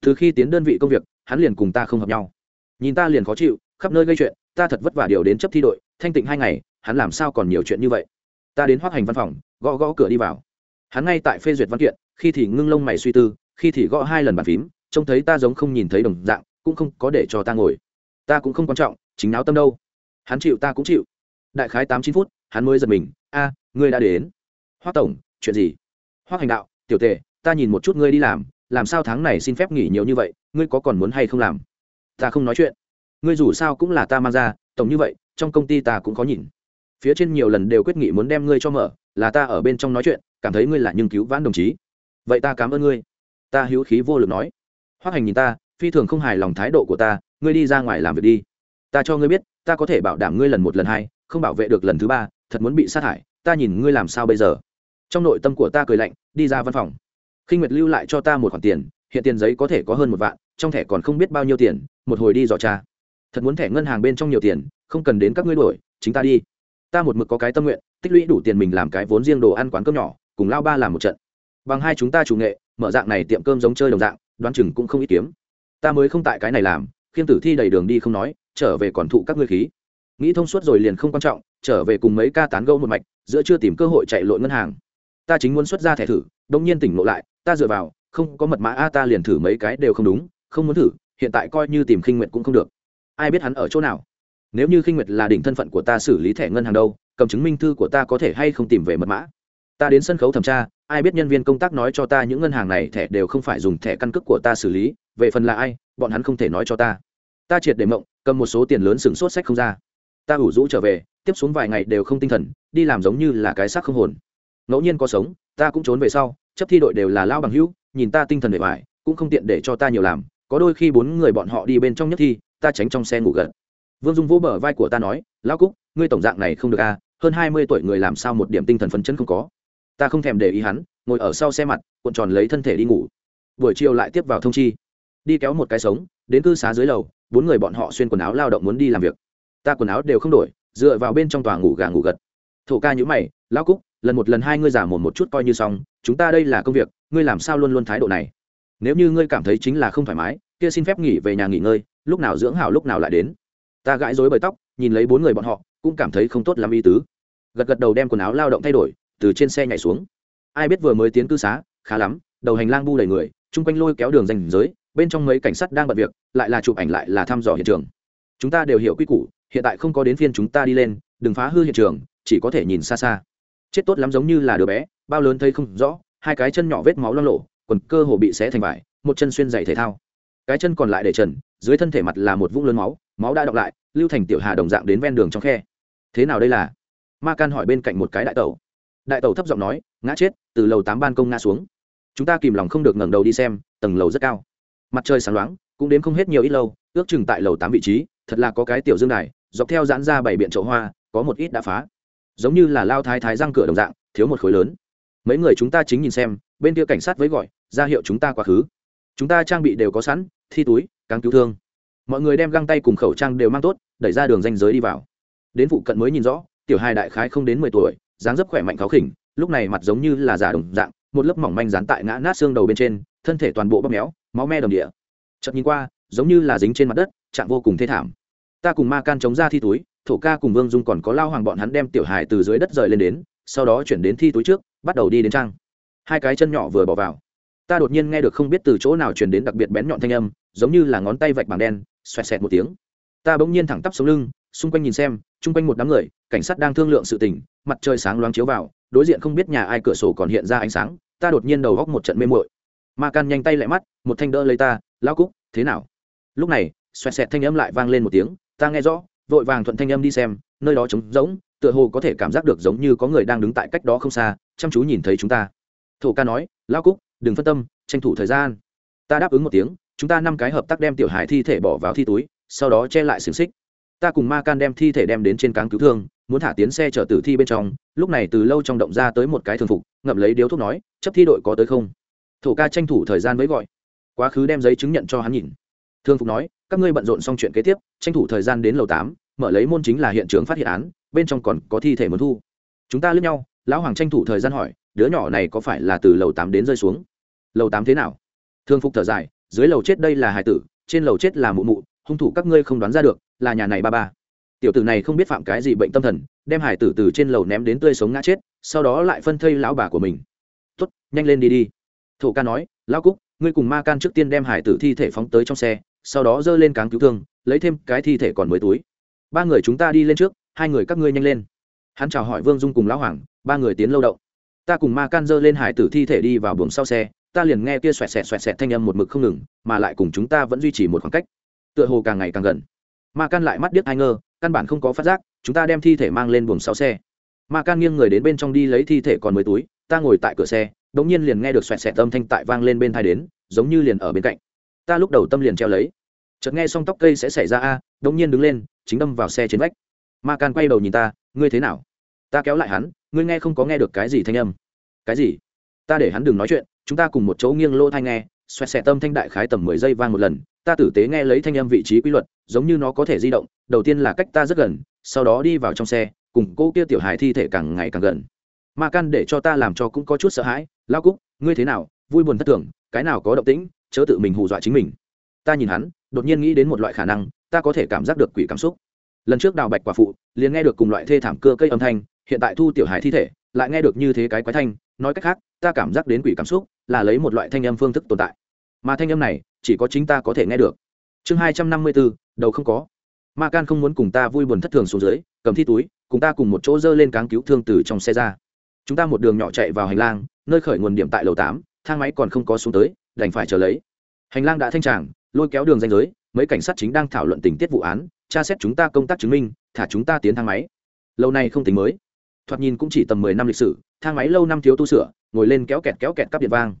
Từ khi tiến đơn vị công việc, hắn liền cùng ta không hợp nhau. Nhìn ta liền khó chịu, khắp nơi gây chuyện, ta thật vất vả điều đến chấp thi đội, thanh tịnh hai ngày, hắn làm sao còn nhiều chuyện như vậy? Ta đến hoác hành văn phòng gõ gõ cửa đi vào. Hắn ngay tại phê duyệt văn kiện, khi thì ngưng lông mày suy tư, khi thì gõ hai lần bàn phím, trông thấy ta giống không nhìn thấy đồng dạng, cũng không có để cho ta ngồi. Ta cũng không quan trọng, chính náo tâm đâu. Hắn chịu ta cũng chịu. Đại khái tám chín phút, hắn mới giật mình, a, ngươi đã đến. Hoác tổng, chuyện gì? Hoác hành đạo, tiểu tề, ta nhìn một chút ngươi đi làm làm sao tháng này xin phép nghỉ nhiều như vậy, ngươi có còn muốn hay không làm? Ta không nói chuyện. Ngươi dù sao cũng là ta mang ra, tổng như vậy, trong công ty ta cũng có nhìn. Phía trên nhiều lần đều quyết nghị muốn đem ngươi cho mở là ta ở bên trong nói chuyện, cảm thấy ngươi là nhưng cứu vãn đồng chí. Vậy ta cảm ơn ngươi. Ta hữu khí vô lực nói. Hoác hành nhìn ta, phi thường không hài lòng thái độ của ta, ngươi đi ra ngoài làm việc đi. Ta cho ngươi biết, ta có thể bảo đảm ngươi lần một lần hai, không bảo vệ được lần thứ ba, thật muốn bị sát hại, ta nhìn ngươi làm sao bây giờ? Trong nội tâm của ta cười lạnh, đi ra văn phòng. Khinh nguyệt lưu lại cho ta một khoản tiền, hiện tiền giấy có thể có hơn một vạn, trong thẻ còn không biết bao nhiêu tiền, một hồi đi dò cha thật muốn thẻ ngân hàng bên trong nhiều tiền, không cần đến các ngươi đổi, chính ta đi. Ta một mực có cái tâm nguyện tích lũy đủ tiền mình làm cái vốn riêng đồ ăn quán cơm nhỏ, cùng lao ba làm một trận. Bằng hai chúng ta chủ nghệ, mở dạng này tiệm cơm giống chơi đồng dạng, đoán chừng cũng không ít kiếm. Ta mới không tại cái này làm, khiêm tử thi đầy đường đi không nói, trở về còn thụ các ngươi khí. Nghĩ thông suốt rồi liền không quan trọng, trở về cùng mấy ca tán gẫu một mạch, giữa chưa tìm cơ hội chạy lội ngân hàng. Ta chính muốn xuất ra thẻ thử, đông nhiên tỉnh lộ lại, ta dựa vào, không có mật mã, a, ta liền thử mấy cái đều không đúng, không muốn thử, hiện tại coi như tìm khinh nguyệt cũng không được. Ai biết hắn ở chỗ nào? Nếu như khinh nguyệt là đỉnh thân phận của ta xử lý thẻ ngân hàng đâu cầm chứng minh thư của ta có thể hay không tìm về mật mã. Ta đến sân khấu thẩm tra, ai biết nhân viên công tác nói cho ta những ngân hàng này thẻ đều không phải dùng thẻ căn cước của ta xử lý, về phần là ai, bọn hắn không thể nói cho ta. Ta triệt để mộng, cầm một số tiền lớn sừng sốt sách không ra. Ta ủ rũ trở về, tiếp xuống vài ngày đều không tinh thần, đi làm giống như là cái xác không hồn. Ngẫu nhiên có sống, ta cũng trốn về sau, chấp thi đội đều là lao bằng hữu, nhìn ta tinh thần bề bài cũng không tiện để cho ta nhiều làm. Có đôi khi bốn người bọn họ đi bên trong nhất thi, ta tránh trong xe ngủ gật. Vương dung vỗ bờ vai của ta nói, lão cúc ngươi tổng dạng này không được à hơn hai mươi tuổi người làm sao một điểm tinh thần phấn chấn không có. Ta không thèm để ý hắn, ngồi ở sau xe mặt, cuộn tròn lấy thân thể đi ngủ. Buổi chiều lại tiếp vào thông chi. Đi kéo một cái sống, đến cư xá dưới lầu, bốn người bọn họ xuyên quần áo lao động muốn đi làm việc. Ta quần áo đều không đổi, dựa vào bên trong tòa ngủ gà ngủ gật. Thổ ca nhữ mày, lão cúc, lần một lần hai ngươi giả mồm một chút coi như xong, chúng ta đây là công việc, ngươi làm sao luôn luôn thái độ này? Nếu như ngươi cảm thấy chính là không thoải mái, kia xin phép nghỉ về nhà nghỉ ngơi, lúc nào dưỡng hảo lúc nào lại đến. Ta gãi rối bời tóc, nhìn lấy bốn người bọn họ cũng cảm thấy không tốt lắm ý tứ. Gật gật đầu đem quần áo lao động thay đổi, từ trên xe nhảy xuống. Ai biết vừa mới tiến cư xá, khá lắm, đầu hành lang bu đầy người, chung quanh lôi kéo đường danh giới, bên trong mấy cảnh sát đang bận việc, lại là chụp ảnh lại là thăm dò hiện trường. Chúng ta đều hiểu quy củ, hiện tại không có đến phiên chúng ta đi lên, đừng phá hư hiện trường, chỉ có thể nhìn xa xa. Chết tốt lắm giống như là đứa bé, bao lớn thấy không rõ, hai cái chân nhỏ vết máu lo lộ quần cơ hồ bị xé thành vải, một chân xuyên giày thể thao. Cái chân còn lại để trần, dưới thân thể mặt là một vũng lớn máu máu đã đọng lại, lưu thành tiểu hà đồng dạng đến ven đường trong khe thế nào đây là? Ma can hỏi bên cạnh một cái đại tẩu. Đại tẩu thấp giọng nói, ngã chết, từ lầu tám ban công ngã xuống. Chúng ta kìm lòng không được ngẩng đầu đi xem, tầng lầu rất cao. Mặt trời sáng loáng, cũng đến không hết nhiều ít lâu, ước chừng tại lầu tám vị trí, thật là có cái tiểu dương đài, dọc theo giãn ra bảy biện chậu hoa, có một ít đã phá. Giống như là lao thái thái răng cửa đồng dạng, thiếu một khối lớn. Mấy người chúng ta chính nhìn xem, bên kia cảnh sát với gọi, ra hiệu chúng ta quá khứ. Chúng ta trang bị đều có sẵn, thi túi càng cứu thương. Mọi người đem găng tay cùng khẩu trang đều mang tốt, đẩy ra đường danh giới đi vào đến vụ cận mới nhìn rõ, tiểu hai đại khái không đến mười tuổi, dáng dấp khỏe mạnh khó khỉnh, lúc này mặt giống như là giả đồng dạng, một lớp mỏng manh dán tại ngã nát xương đầu bên trên, thân thể toàn bộ bóp méo, máu me đồng địa. Chợt nhìn qua, giống như là dính trên mặt đất chạm vô cùng thê thảm. Ta cùng ma can chống ra thi túi, thổ ca cùng vương dung còn có lao hoàng bọn hắn đem tiểu hài từ dưới đất rời lên đến, sau đó chuyển đến thi túi trước, bắt đầu đi đến trang. Hai cái chân nhỏ vừa bỏ vào. Ta đột nhiên nghe được không biết từ chỗ nào chuyển đến đặc biệt bén nhọn thanh âm, giống như là ngón tay vạch bằng đen, xoẹt xẹt một tiếng. Ta bỗng nhiên thẳng tắp sống lưng, xung quanh nhìn xem chung quanh một đám người, cảnh sát đang thương lượng sự tình, mặt trời sáng loáng chiếu vào, đối diện không biết nhà ai cửa sổ còn hiện ra ánh sáng, ta đột nhiên đầu góc một trận mê muội. Ma can nhanh tay lại mắt, một thanh đỡ lấy ta lao cúc, thế nào? Lúc này, xoẹt xẹt thanh âm lại vang lên một tiếng, ta nghe rõ, vội vàng thuận thanh âm đi xem, nơi đó trống rỗng, tựa hồ có thể cảm giác được giống như có người đang đứng tại cách đó không xa, chăm chú nhìn thấy chúng ta. Thổ ca nói lao cúc, đừng phân tâm, tranh thủ thời gian. Ta đáp ứng một tiếng, chúng ta năm cái hợp tác đem tiểu hải thi thể bỏ vào thi túi, sau đó che lại xiềng xích ta cùng ma can đem thi thể đem đến trên cáng cứu thương, muốn thả tiến xe chở tử thi bên trong, lúc này từ lâu trong động ra tới một cái thường phục, ngậm lấy điếu thuốc nói, chấp thi đội có tới không? Thổ ca tranh thủ thời gian mới gọi. Quá khứ đem giấy chứng nhận cho hắn nhìn. Thương phục nói, các ngươi bận rộn xong chuyện kế tiếp, tranh thủ thời gian đến lầu tám, mở lấy môn chính là hiện trường phát hiện án, bên trong còn có thi thể muốn thu. Chúng ta lướt nhau, lão hoàng tranh thủ thời gian hỏi, đứa nhỏ này có phải là từ lầu tám đến rơi xuống? Lầu tám thế nào? Thương phục thở dài, dưới lầu chết đây là hải tử, trên lầu chết là mụ mụ hung thủ các ngươi không đoán ra được, là nhà này ba ba. Tiểu tử này không biết phạm cái gì bệnh tâm thần, đem hải tử từ trên lầu ném đến tươi sống ngã chết, sau đó lại phân thây lão bà của mình. Tuất nhanh lên đi đi. Thổ ca nói, lão cúc, ngươi cùng ma can trước tiên đem hải tử thi thể phóng tới trong xe, sau đó dơ lên cáng cứu thương, lấy thêm cái thi thể còn mới túi. Ba người chúng ta đi lên trước, hai người các ngươi nhanh lên. Hắn chào hỏi vương dung cùng lão hoàng, ba người tiến lâu đậu. Ta cùng ma can dơ lên hải tử thi thể đi vào buồng sau xe, ta liền nghe kia xoẹt xẹt xoẹt xẹt thanh âm một mực không ngừng, mà lại cùng chúng ta vẫn duy trì một khoảng cách tựa hồ càng ngày càng gần. Ma can lại mắt điếc ai ngơ căn bản không có phát giác, chúng ta đem thi thể mang lên buồng sau xe. Ma can nghiêng người đến bên trong đi lấy thi thể còn mới túi, ta ngồi tại cửa xe đ ỗ n g nhiên liền nghe được xoẹt xẹt âm thanh tại vang lên bên thai đến, giống như liền ở bên cạnh. Ta lúc đầu tâm liền treo lấy. Chợt nghe xong tóc cây sẽ xảy ra a đ ỗ n g nhiên đứng lên, chính đâm vào xe trên vách. Ma can quay đầu nhìn ta, ngươi thế nào? Ta kéo lại hắn, ngươi nghe không có nghe được cái gì thanh âm. Cái gì? Ta để hắn đừng nói chuyện, chúng ta cùng một chỗ nghiêng lô thanh nghe, xoẹt xẹt tâm thanh đại khái tầm mười giây vang một lần ta tử tế nghe lấy thanh âm vị trí quy luật, giống như nó có thể di động, đầu tiên là cách ta rất gần, sau đó đi vào trong xe, cùng cô kia tiểu hài thi thể càng ngày càng gần. Ma căn để cho ta làm cho cũng có chút sợ hãi lao cúc, ngươi thế nào? Vui buồn thất thường, cái nào có động tĩnh, chớ tự mình hù dọa chính mình. Ta nhìn hắn, đột nhiên nghĩ đến một loại khả năng, ta có thể cảm giác được quỷ cảm xúc. Lần trước đào bạch quả phụ, liền nghe được cùng loại thê thảm cơ cây âm thanh, hiện tại thu tiểu hài thi thể, lại nghe được như thế cái quái thanh, nói cách khác, ta cảm giác đến quỷ cảm xúc là lấy một loại thanh âm phương thức tồn tại mà thanh âm này chỉ có chính ta có thể nghe được. Chương hai trăm năm mươi bốn, đầu không có. Ma can không muốn cùng ta vui buồn thất thường xuống dưới, cầm thi túi, cùng ta cùng một chỗ dơ lên cáng cứu thương từ trong xe ra. Chúng ta một đường nhỏ chạy vào hành lang, nơi khởi nguồn điểm tại lầu tám, thang máy còn không có xuống tới, đành phải chờ lấy. Hành lang đã thanh tràng, lôi kéo đường danh giới, mấy cảnh sát chính đang thảo luận tình tiết vụ án, tra xét chúng ta công tác chứng minh, thả chúng ta tiến thang máy. Lâu nay không tính mới. Thoạt nhìn cũng chỉ tầm mười năm lịch sử, thang máy lâu năm thiếu tu sửa, ngồi lên kéo kẹt kéo kẹt cắp điện vang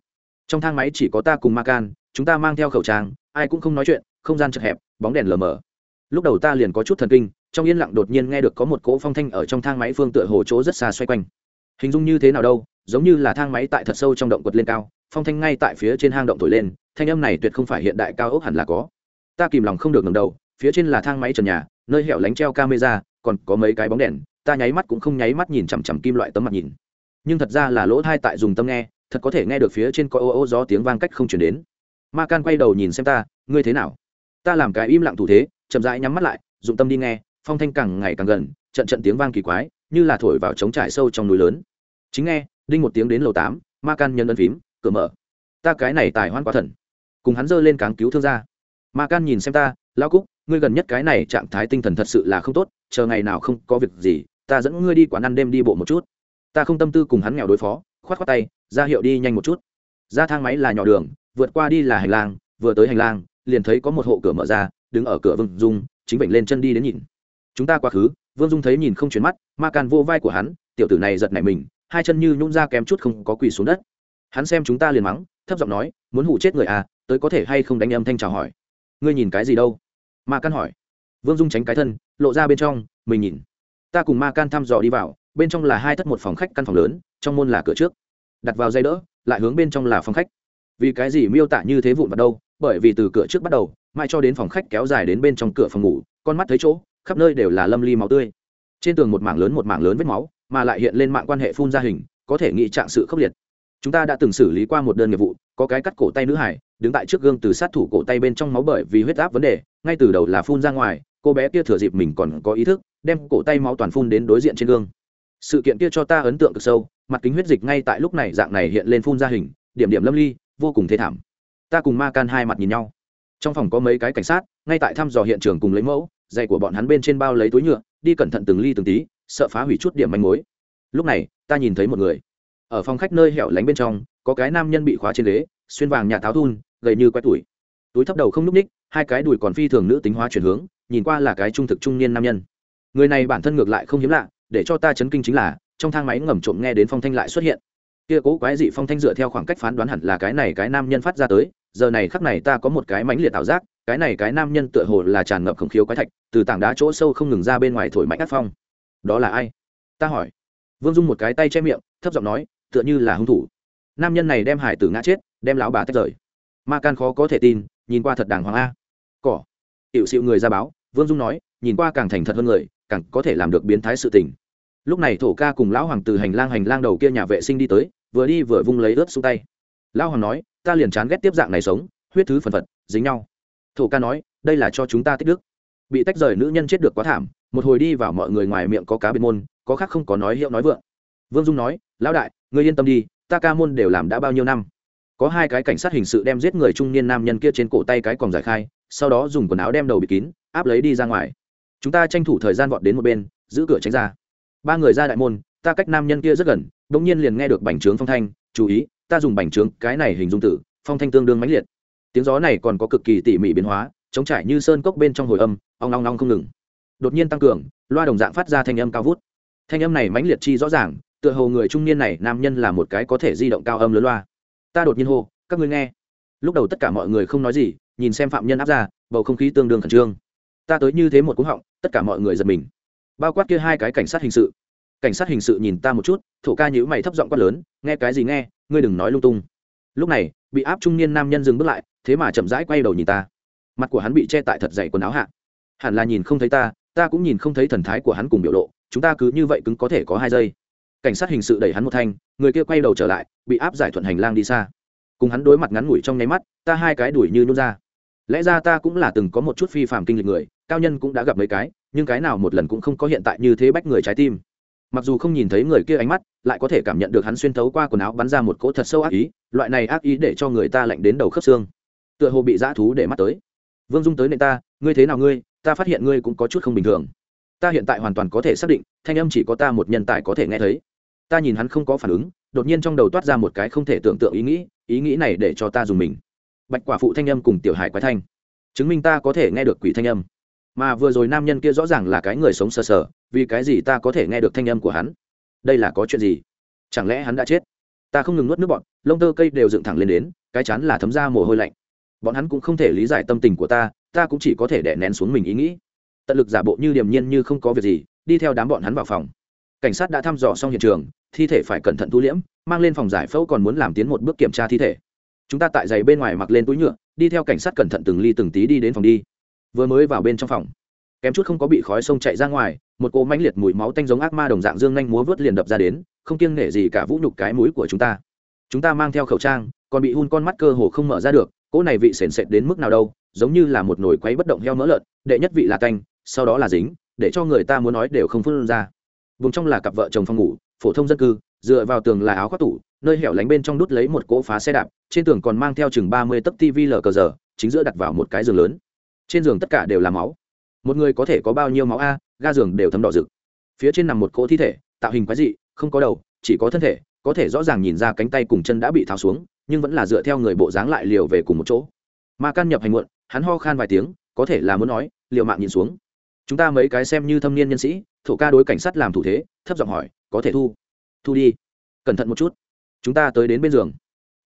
trong thang máy chỉ có ta cùng ma can, chúng ta mang theo khẩu trang, ai cũng không nói chuyện, không gian chật hẹp, bóng đèn lờ mờ. Lúc đầu ta liền có chút thần kinh, trong yên lặng đột nhiên nghe được có một cỗ phong thanh ở trong thang máy phương tựa hồ chỗ rất xa xoay quanh. Hình dung như thế nào đâu, giống như là thang máy tại thật sâu trong động quật lên cao, phong thanh ngay tại phía trên hang động thổi lên, thanh âm này tuyệt không phải hiện đại cao ốc hẳn là có. Ta kìm lòng không được ngầm đầu, phía trên là thang máy trần nhà, nơi hẻo lánh treo camera, còn có mấy cái bóng đèn, ta nháy mắt cũng không nháy mắt nhìn chằm chằm kim loại tấm mặt nhìn. Nhưng thật ra là lỗ thai tại dùng tâm nghe thật có thể nghe được phía trên có ô ô gió tiếng vang cách không chuyển đến. Ma can quay đầu nhìn xem ta, ngươi thế nào? Ta làm cái im lặng thủ thế, chậm rãi nhắm mắt lại, dụng tâm đi nghe, phong thanh càng ngày càng gần, trận trận tiếng vang kỳ quái, như là thổi vào trống trải sâu trong núi lớn. Chính nghe. Đinh một tiếng đến lầu tám, ma can nhân ân phím, cửa mở. Ta cái này tài hoan quá thần. Cùng hắn giơ lên cáng cứu thương ra. Ma can nhìn xem ta lao cúc, ngươi gần nhất cái này trạng thái tinh thần thật sự là không tốt, chờ ngày nào không có việc gì, ta dẫn ngươi đi quán ăn đêm đi bộ một chút. Ta không tâm tư cùng hắn nghèo đối phó khoát khoát tay, ra hiệu đi nhanh một chút. Ra thang máy là nhỏ đường, vượt qua đi là hành lang, vừa tới hành lang, liền thấy có một hộ cửa mở ra, đứng ở cửa vương dung, chính bệnh lên chân đi đến nhìn. Chúng ta quá khứ, vương dung thấy nhìn không chuyển mắt, ma can vô vai của hắn, tiểu tử này giật nảy mình, hai chân như nhún ra kém chút không có quỳ xuống đất. Hắn xem chúng ta liền mắng, thấp giọng nói, muốn hủ chết người à tới có thể hay không đánh âm thanh chào hỏi? Ngươi nhìn cái gì đâu? Ma can hỏi. Vương dung tránh cái thân, lộ ra bên trong, mình nhìn. Ta cùng ma can thăm dò đi vào, bên trong là hai thất một phòng khách căn phòng lớn trong môn là cửa trước, đặt vào dây đỡ, lại hướng bên trong là phòng khách. Vì cái gì miêu tả như thế vụn vào đâu? Bởi vì từ cửa trước bắt đầu mai cho đến phòng khách kéo dài đến bên trong cửa phòng ngủ, con mắt thấy chỗ, khắp nơi đều là lâm ly máu tươi. Trên tường một mảng lớn một mảng lớn vết máu, mà lại hiện lên mạng quan hệ phun ra hình, có thể nghĩ trạng sự khốc liệt. Chúng ta đã từng xử lý qua một đơn nghiệp vụ, có cái cắt cổ tay nữ hải, đứng tại trước gương từ sát thủ cổ tay bên trong máu bởi vì huyết áp vấn đề, ngay từ đầu là phun ra ngoài, cô bé kia thừa dịp mình còn có ý thức, đem cổ tay máu toàn phun đến đối diện trên gương sự kiện kia cho ta ấn tượng cực sâu, mặt kính huyết dịch ngay tại lúc này dạng này hiện lên phun ra hình, điểm điểm lâm ly, vô cùng thê thảm. Ta cùng ma can hai mặt nhìn nhau. Trong phòng có mấy cái cảnh sát, ngay tại thăm dò hiện trường cùng lấy mẫu, giày của bọn hắn bên trên bao lấy túi nhựa, đi cẩn thận từng ly từng tí, sợ phá hủy chút điểm manh mối. Lúc này, ta nhìn thấy một người. Ở phòng khách nơi hẻo lánh bên trong, có cái nam nhân bị khóa trên ghế, xuyên vàng nhà tháo thun, gầy như quét tuổi túi thấp đầu không núp ních, hai cái đùi còn phi thường nữ tính hóa chuyển hướng, nhìn qua là cái trung thực trung niên nam nhân. Người này bản thân ngược lại không hiếm lạ để cho ta chấn kinh chính là, trong thang máy ngầm trộm nghe đến phong thanh lại xuất hiện. Kia cố quái dị phong thanh dựa theo khoảng cách phán đoán hẳn là cái này cái nam nhân phát ra tới, giờ này khắc này ta có một cái mãnh liệt ảo giác, cái này cái nam nhân tựa hồ là tràn ngập khổng khiếu quái thạch, từ tảng đá chỗ sâu không ngừng ra bên ngoài thổi mạnh ác phong. Đó là ai? Ta hỏi. Vương dung một cái tay che miệng, thấp giọng nói, tựa như là hung thủ. Nam nhân này đem hải tử ngã chết, đem lão bà tách rời. Ma can khó có thể tin, nhìn qua thật đàng hoàng a. Cỏ. Hiệu xịu người ra báo, vương dung nói, nhìn qua càng thành thật hơn người, càng có thể làm được biến thái sự tình lúc này thổ ca cùng lão hoàng từ hành lang hành lang đầu kia nhà vệ sinh đi tới, vừa đi vừa vung lấy ướt xuống tay. Lão hoàng nói, ta liền chán ghét tiếp dạng này sống, huyết thứ phần phật, dính nhau. Thổ ca nói, đây là cho chúng ta tích đức. Bị tách rời nữ nhân chết được quá thảm, một hồi đi vào mọi người ngoài miệng có cá biệt môn, có khác không có nói hiệu nói vượng. Vương dung nói, lão đại, ngươi yên tâm đi, ta ca môn đều làm đã bao nhiêu năm. Có hai cái cảnh sát hình sự đem giết người trung niên nam nhân kia trên cổ tay cái còn giải khai, sau đó dùng quần áo đem đầu bị kín, áp lấy đi ra ngoài. Chúng ta tranh thủ thời gian vọt đến một bên, giữ cửa tránh ra ba người ra đại môn, ta cách nam nhân kia rất gần đ ỗ n g nhiên liền nghe được bành trướng phong thanh, chú ý, ta dùng bành trướng, cái này hình dung tử, phong thanh tương đương mãnh liệt. Tiếng gió này còn có cực kỳ tỉ mỉ biến hóa chống trải như sơn cốc bên trong hồi âm, ong long long không ngừng. Đột nhiên tăng cường, loa đồng dạng phát ra thanh âm cao vút. Thanh âm này mãnh liệt chi rõ ràng, tựa hồ người trung niên này, nam nhân là một cái có thể di động cao âm lớn loa. Ta đột nhiên hô, các ngươi nghe. Lúc đầu tất cả mọi người không nói gì, nhìn xem phạm nhân áp ra, bầu không khí tương đương khẩn trương. Ta tới như thế một cú họng, tất cả mọi người giật mình bao quát kia hai cái cảnh sát hình sự. Cảnh sát hình sự nhìn ta một chút, thổ ca nhữ mày thấp giọng quát lớn, nghe cái gì nghe, ngươi đừng nói lung tung. Lúc này, bị áp trung niên nam nhân dừng bước lại, thế mà chậm rãi quay đầu nhìn ta. Mặt của hắn bị che tại thật dày quần áo hạ. Hẳn là nhìn không thấy ta ta cũng nhìn không thấy thần thái của hắn cùng biểu lộ, chúng ta cứ như vậy cứng có thể có hai giây. Cảnh sát hình sự đẩy hắn một thanh, người kia quay đầu trở lại, bị áp giải thuận hành lang đi xa. Cùng hắn đối mặt ngắn ngủi trong nháy mắt, ta hai cái đuổi như nôn ra. Lẽ ra ta cũng là từng có một chút phi phạm kinh lịch người, cao nhân cũng đã gặp mấy cái nhưng cái nào một lần cũng không có hiện tại như thế bách người trái tim. Mặc dù không nhìn thấy người kia ánh mắt, lại có thể cảm nhận được hắn xuyên thấu qua quần áo bắn ra một cỗ thật sâu ác ý, loại này ác ý để cho người ta lạnh đến đầu khớp xương. Tựa hồ bị dã thú để mắt tới. Vương dung tới nệ ta, ngươi thế nào ngươi? Ta phát hiện ngươi cũng có chút không bình thường. Ta hiện tại hoàn toàn có thể xác định, thanh âm chỉ có ta một nhân tài có thể nghe thấy. Ta nhìn hắn không có phản ứng, đột nhiên trong đầu toát ra một cái không thể tưởng tượng ý nghĩ ý nghĩ này để cho ta dùng mình. Bạch quả phụ thanh âm cùng tiểu hải quái thanh. Chứng minh ta có thể nghe được quỷ thanh âm mà vừa rồi nam nhân kia rõ ràng là cái người sống sờ sờ, vì cái gì ta có thể nghe được thanh âm của hắn? Đây là có chuyện gì? Chẳng lẽ hắn đã chết? Ta không ngừng nuốt nước bọn lông tơ cây đều dựng thẳng lên đến, cái chán là thấm ra mồ hôi lạnh. Bọn hắn cũng không thể lý giải tâm tình của ta ta cũng chỉ có thể đè nén xuống mình ý nghĩ. Tận lực giả bộ như điềm nhiên như không có việc gì, đi theo đám bọn hắn vào phòng. Cảnh sát đã thăm dò xong hiện trường, thi thể phải cẩn thận thu liễm, mang lên phòng giải phẫu còn muốn làm tiến một bước kiểm tra thi thể. Chúng ta tại giày bên ngoài mặc lên túi nhựa, đi theo cảnh sát cẩn thận từng ly từng tí đi đến phòng đi vừa mới vào bên trong phòng. Kém chút không có bị khói sông chạy ra ngoài, một cỗ mãnh liệt mùi máu tanh giống ác ma đồng dạng dương nhanh múa vớt liền đập ra đến, không kiêng nể gì cả vũ nhục cái mũi của chúng ta. Chúng ta mang theo khẩu trang, còn bị hun con mắt cơ hồ không mở ra được, cỗ này vị sền sệt đến mức nào đâu, giống như là một nồi quấy bất động heo mỡ lợn, đệ nhất vị là canh, sau đó là dính, để cho người ta muốn nói đều không phun ra. Vùng trong là cặp vợ chồng phòng ngủ, phổ thông dân cư, dựa vào tường là áo khoác tủ, nơi hẻo lánh bên trong đút lấy một cỗ phá xe đạp, trên tường còn mang theo chừng ba mươi tấc tv lờ cờ giờ, chính giữa đặt vào một cái giường lớn trên giường tất cả đều là máu. Một người có thể có bao nhiêu máu a, ga giường đều thấm đỏ rực. Phía trên nằm một cỗ thi thể, tạo hình quái dị, không có đầu, chỉ có thân thể, có thể rõ ràng nhìn ra cánh tay cùng chân đã bị tháo xuống, nhưng vẫn là dựa theo người bộ dáng lại liều về cùng một chỗ. Ma can nhập hành muộn, hắn ho khan vài tiếng, có thể là muốn nói liệu mạng nhìn xuống. Chúng ta mấy cái xem như thâm niên nhân sĩ, thổ ca đối cảnh sát làm thủ thế, thấp giọng hỏi, có thể thu? Thu đi. Cẩn thận một chút. Chúng ta tới đến bên giường.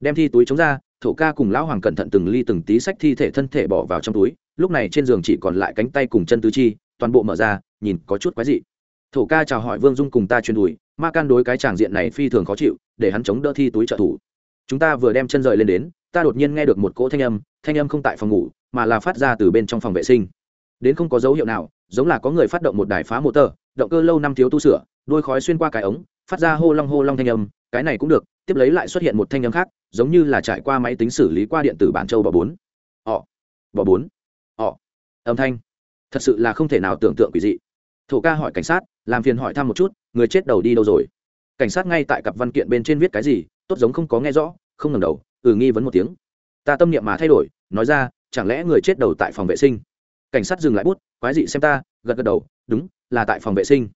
Đem thi túi chống ra, thổ ca cùng lão hoàng cẩn thận từng ly từng tí sách thi thể thân thể bỏ vào trong túi lúc này trên giường chỉ còn lại cánh tay cùng chân tứ chi, toàn bộ mở ra, nhìn có chút quái dị. Thổ ca chào hỏi vương dung cùng ta chuyên đùi ma can đối cái tràng diện này phi thường khó chịu, để hắn chống đỡ thi túi trợ thủ. Chúng ta vừa đem chân rời lên đến, ta đột nhiên nghe được một cỗ thanh âm thanh âm không tại phòng ngủ, mà là phát ra từ bên trong phòng vệ sinh. Đến không có dấu hiệu nào, giống là có người phát động một đài phá mô tờ động cơ lâu năm thiếu tu sửa, đôi khói xuyên qua cái ống, phát ra hô long hô long thanh âm, cái này cũng được, tiếp lấy lại xuất hiện một thanh âm khác, giống như là trải qua máy tính xử lý qua điện tử bản châu bò bốn. Họ, bò bốn âm thanh. Thật sự là không thể nào tưởng tượng quỷ dị. Thổ ca hỏi cảnh sát, làm phiền hỏi thăm một chút, người chết đầu đi đâu rồi? Cảnh sát ngay tại cặp văn kiện bên trên viết cái gì, tốt giống không có nghe rõ, không ngầm đầu ừ nghi vấn một tiếng. Ta tâm niệm mà thay đổi, nói ra, chẳng lẽ người chết đầu tại phòng vệ sinh? Cảnh sát dừng lại bút, quái dị xem ta, gật gật đầu, đúng, là tại phòng vệ sinh.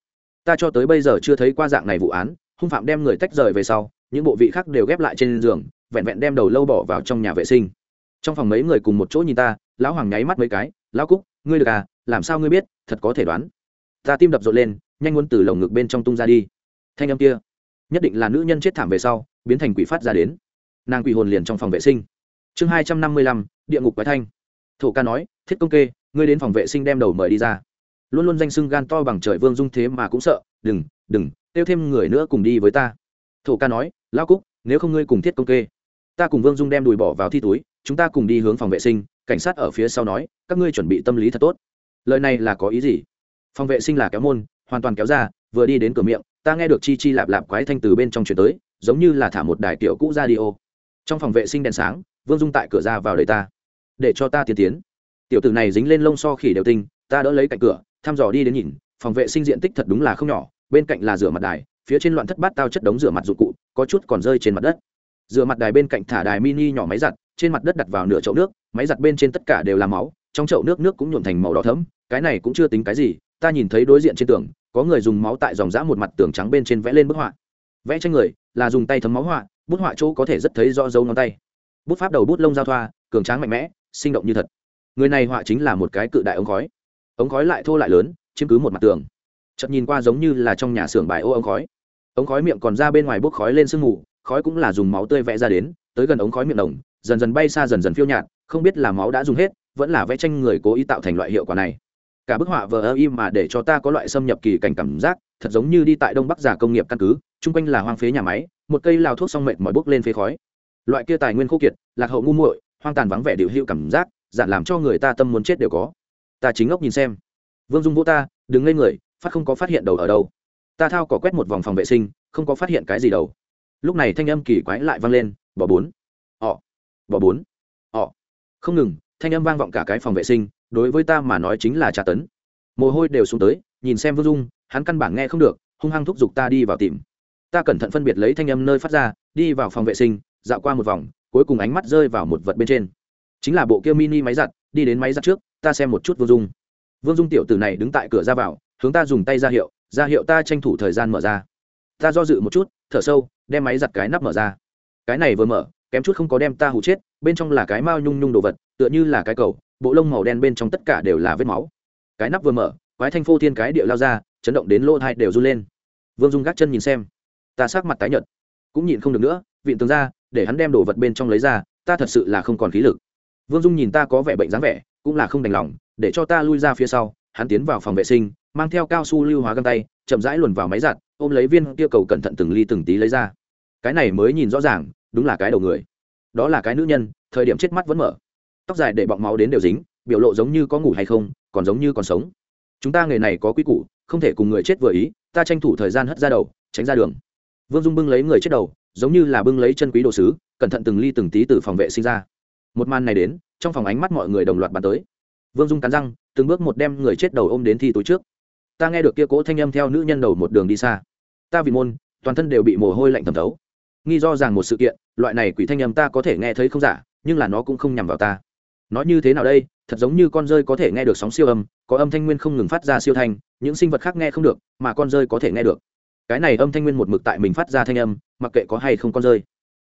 Ta cho tới bây giờ chưa thấy qua dạng này vụ án, hung phạm đem người tách rời về sau, những bộ vị khác đều ghép lại trên giường, vẹn vẹn đem đầu lâu bỏ vào trong nhà vệ sinh. Trong phòng mấy người cùng một chỗ nhìn ta, lão hoàng nháy mắt mấy cái lão cúc, ngươi được à làm sao ngươi biết, thật có thể đoán. Ta tim đập rộn lên, nhanh muốn từ lồng ngực bên trong tung ra đi. Thanh âm kia, nhất định là nữ nhân chết thảm về sau, biến thành quỷ phát ra đến. Nàng quỷ hồn liền trong phòng vệ sinh. Chương hai trăm năm mươi lăm, địa ngục quái thanh. Thổ ca nói, thiết công kê, ngươi đến phòng vệ sinh đem đầu mời đi ra. Luôn luôn danh sưng gan to bằng trời vương dung thế mà cũng sợ, đừng đừng, kêu thêm người nữa cùng đi với ta. Thổ ca nói lao cúc, nếu không ngươi cùng thiết công kê, ta cùng vương dung đem đùi bỏ vào thi túi, chúng ta cùng đi hướng phòng vệ sinh cảnh sát ở phía sau nói, các ngươi chuẩn bị tâm lý thật tốt. Lời này là có ý gì? Phòng vệ sinh là kéo môn, hoàn toàn kéo ra, vừa đi đến cửa miệng, ta nghe được chi chi lạp lạp quái thanh từ bên trong chuyển tới, giống như là thả một đài kiểu cũ ra đi ô trong phòng vệ sinh đèn sáng, vương dung tại cửa ra vào đời ta. Để cho ta tiến tiến. Tiểu tử này dính lên lông so khỉ đều tinh, ta đỡ lấy cạnh cửa, thăm dò đi đến nhìn, phòng vệ sinh diện tích thật đúng là không nhỏ, bên cạnh là rửa mặt đài, phía trên loạn thất bát tao chất đống rửa mặt dụng cụ, có chút còn rơi trên mặt đất. Rửa mặt đài bên cạnh thả đài mini nhỏ máy giặt trên mặt đất đặt vào nửa chậu nước, máy giặt bên trên tất cả đều là máu, trong chậu nước nước cũng nhuộm thành màu đỏ thẫm, cái này cũng chưa tính cái gì, ta nhìn thấy đối diện trên tường, có người dùng máu tại dòng dã một mặt tường trắng bên trên vẽ lên bức họa. Vẽ tranh người là dùng tay thấm máu họa, bút họa chỗ có thể rất thấy rõ dấu ngón tay. Bút pháp đầu bút lông giao thoa, cường tráng mạnh mẽ, sinh động như thật. Người này họa chính là một cái cự đại ống khói. Ống khói lại thô lại lớn, chiếm cứ một mặt tường. Chợt nhìn qua giống như là trong nhà xưởng bài ô ống khói. Ống khói miệng còn ra bên ngoài bốc khói lên sương mù, khói cũng là dùng máu tươi vẽ ra đến, tới gần ống khói miệng đồng dần dần bay xa dần dần phiêu nhạt, không biết là máu đã dùng hết, vẫn là vẽ tranh người cố ý tạo thành loại hiệu quả này. Cả bức họa vờ ơ im mà để cho ta có loại xâm nhập kỳ cảnh cảm giác, thật giống như đi tại đông bắc giả công nghiệp căn cứ, chung quanh là hoang phế nhà máy, một cây lao thuốc xong mệt mỏi bốc lên phế khói. Loại kia tài nguyên khô kiệt, lạc hậu ngu muội, hoang tàn vắng vẻ điệu hữu cảm giác giản làm cho người ta tâm muốn chết đều có. Ta chính ốc nhìn xem. Vương dung vô ta đứng lên người, phát không có phát hiện đầu ở đâu. Ta thao cỏ quét một vòng phòng vệ sinh, không có phát hiện cái gì đâu. Lúc này thanh âm kỳ quái lại vang lên, bỏ bốn. Họ bỏ bốn. Họ không ngừng, thanh âm vang vọng cả cái phòng vệ sinh, đối với ta mà nói chính là trà tấn. Mồ hôi đều xuống tới, nhìn xem vương dung, hắn căn bản nghe không được, hung hăng thúc giục ta đi vào tìm. Ta cẩn thận phân biệt lấy thanh âm nơi phát ra, đi vào phòng vệ sinh, dạo qua một vòng, cuối cùng ánh mắt rơi vào một vật bên trên. Chính là bộ kia mini máy giặt, đi đến máy giặt trước, ta xem một chút vương dung. Vương dung tiểu tử này đứng tại cửa ra vào, hướng ta dùng tay ra hiệu ra hiệu ta tranh thủ thời gian mở ra. Ta do dự một chút, thở sâu, đem máy giặt cái nắp mở ra. Cái này vừa mở kém chút không có đem ta hụ chết, bên trong là cái mao nhung nhung đồ vật, tựa như là cái cầu, bộ lông màu đen bên trong tất cả đều là vết máu. Cái nắp vừa mở, quái thanh phô thiên cái địa lao ra, chấn động đến lỗ hai đều run lên. Vương dung gác chân nhìn xem. Ta sắc mặt tái nhợt, cũng nhìn không được nữa vịn tường ra, để hắn đem đồ vật bên trong lấy ra, ta thật sự là không còn khí lực. Vương dung nhìn ta có vẻ bệnh dáng vẻ, cũng là không đành lòng, để cho ta lui ra phía sau, hắn tiến vào phòng vệ sinh, mang theo cao su lưu hóa găng tay, chậm rãi luồn vào máy giặt, ôm lấy viên kia cầu cẩn thận từng ly từng tí lấy ra. Cái này mới nhìn rõ ràng đúng là cái đầu người. Đó là cái nữ nhân, thời điểm chết mắt vẫn mở. Tóc dài để bọng máu đến đều dính, biểu lộ giống như có ngủ hay không, còn giống như còn sống. Chúng ta nghề này có quy củ, không thể cùng người chết vừa ý, ta tranh thủ thời gian hất ra đầu, tránh ra đường. Vương dung bưng lấy người chết đầu, giống như là bưng lấy chân quý đồ sứ, cẩn thận từng ly từng tí từ phòng vệ sinh ra. Một màn này đến, trong phòng ánh mắt mọi người đồng loạt bàn tới. Vương dung cắn răng, từng bước một đem người chết đầu ôm đến thi túi trước. Ta nghe được kia cỗ thanh âm theo nữ nhân đầu một đường đi xa. Ta vì môn, toàn thân đều bị mồ hôi lạnh thẩm thấu nghi do rằng một sự kiện, loại này quỷ thanh âm ta có thể nghe thấy không giả, nhưng là nó cũng không nhằm vào ta. Nó như thế nào đây? Thật giống như con rơi có thể nghe được sóng siêu âm, có âm thanh nguyên không ngừng phát ra siêu thanh, những sinh vật khác nghe không được, mà con rơi có thể nghe được. Cái này âm thanh nguyên một mực tại mình phát ra thanh âm, mặc kệ có hay không con rơi,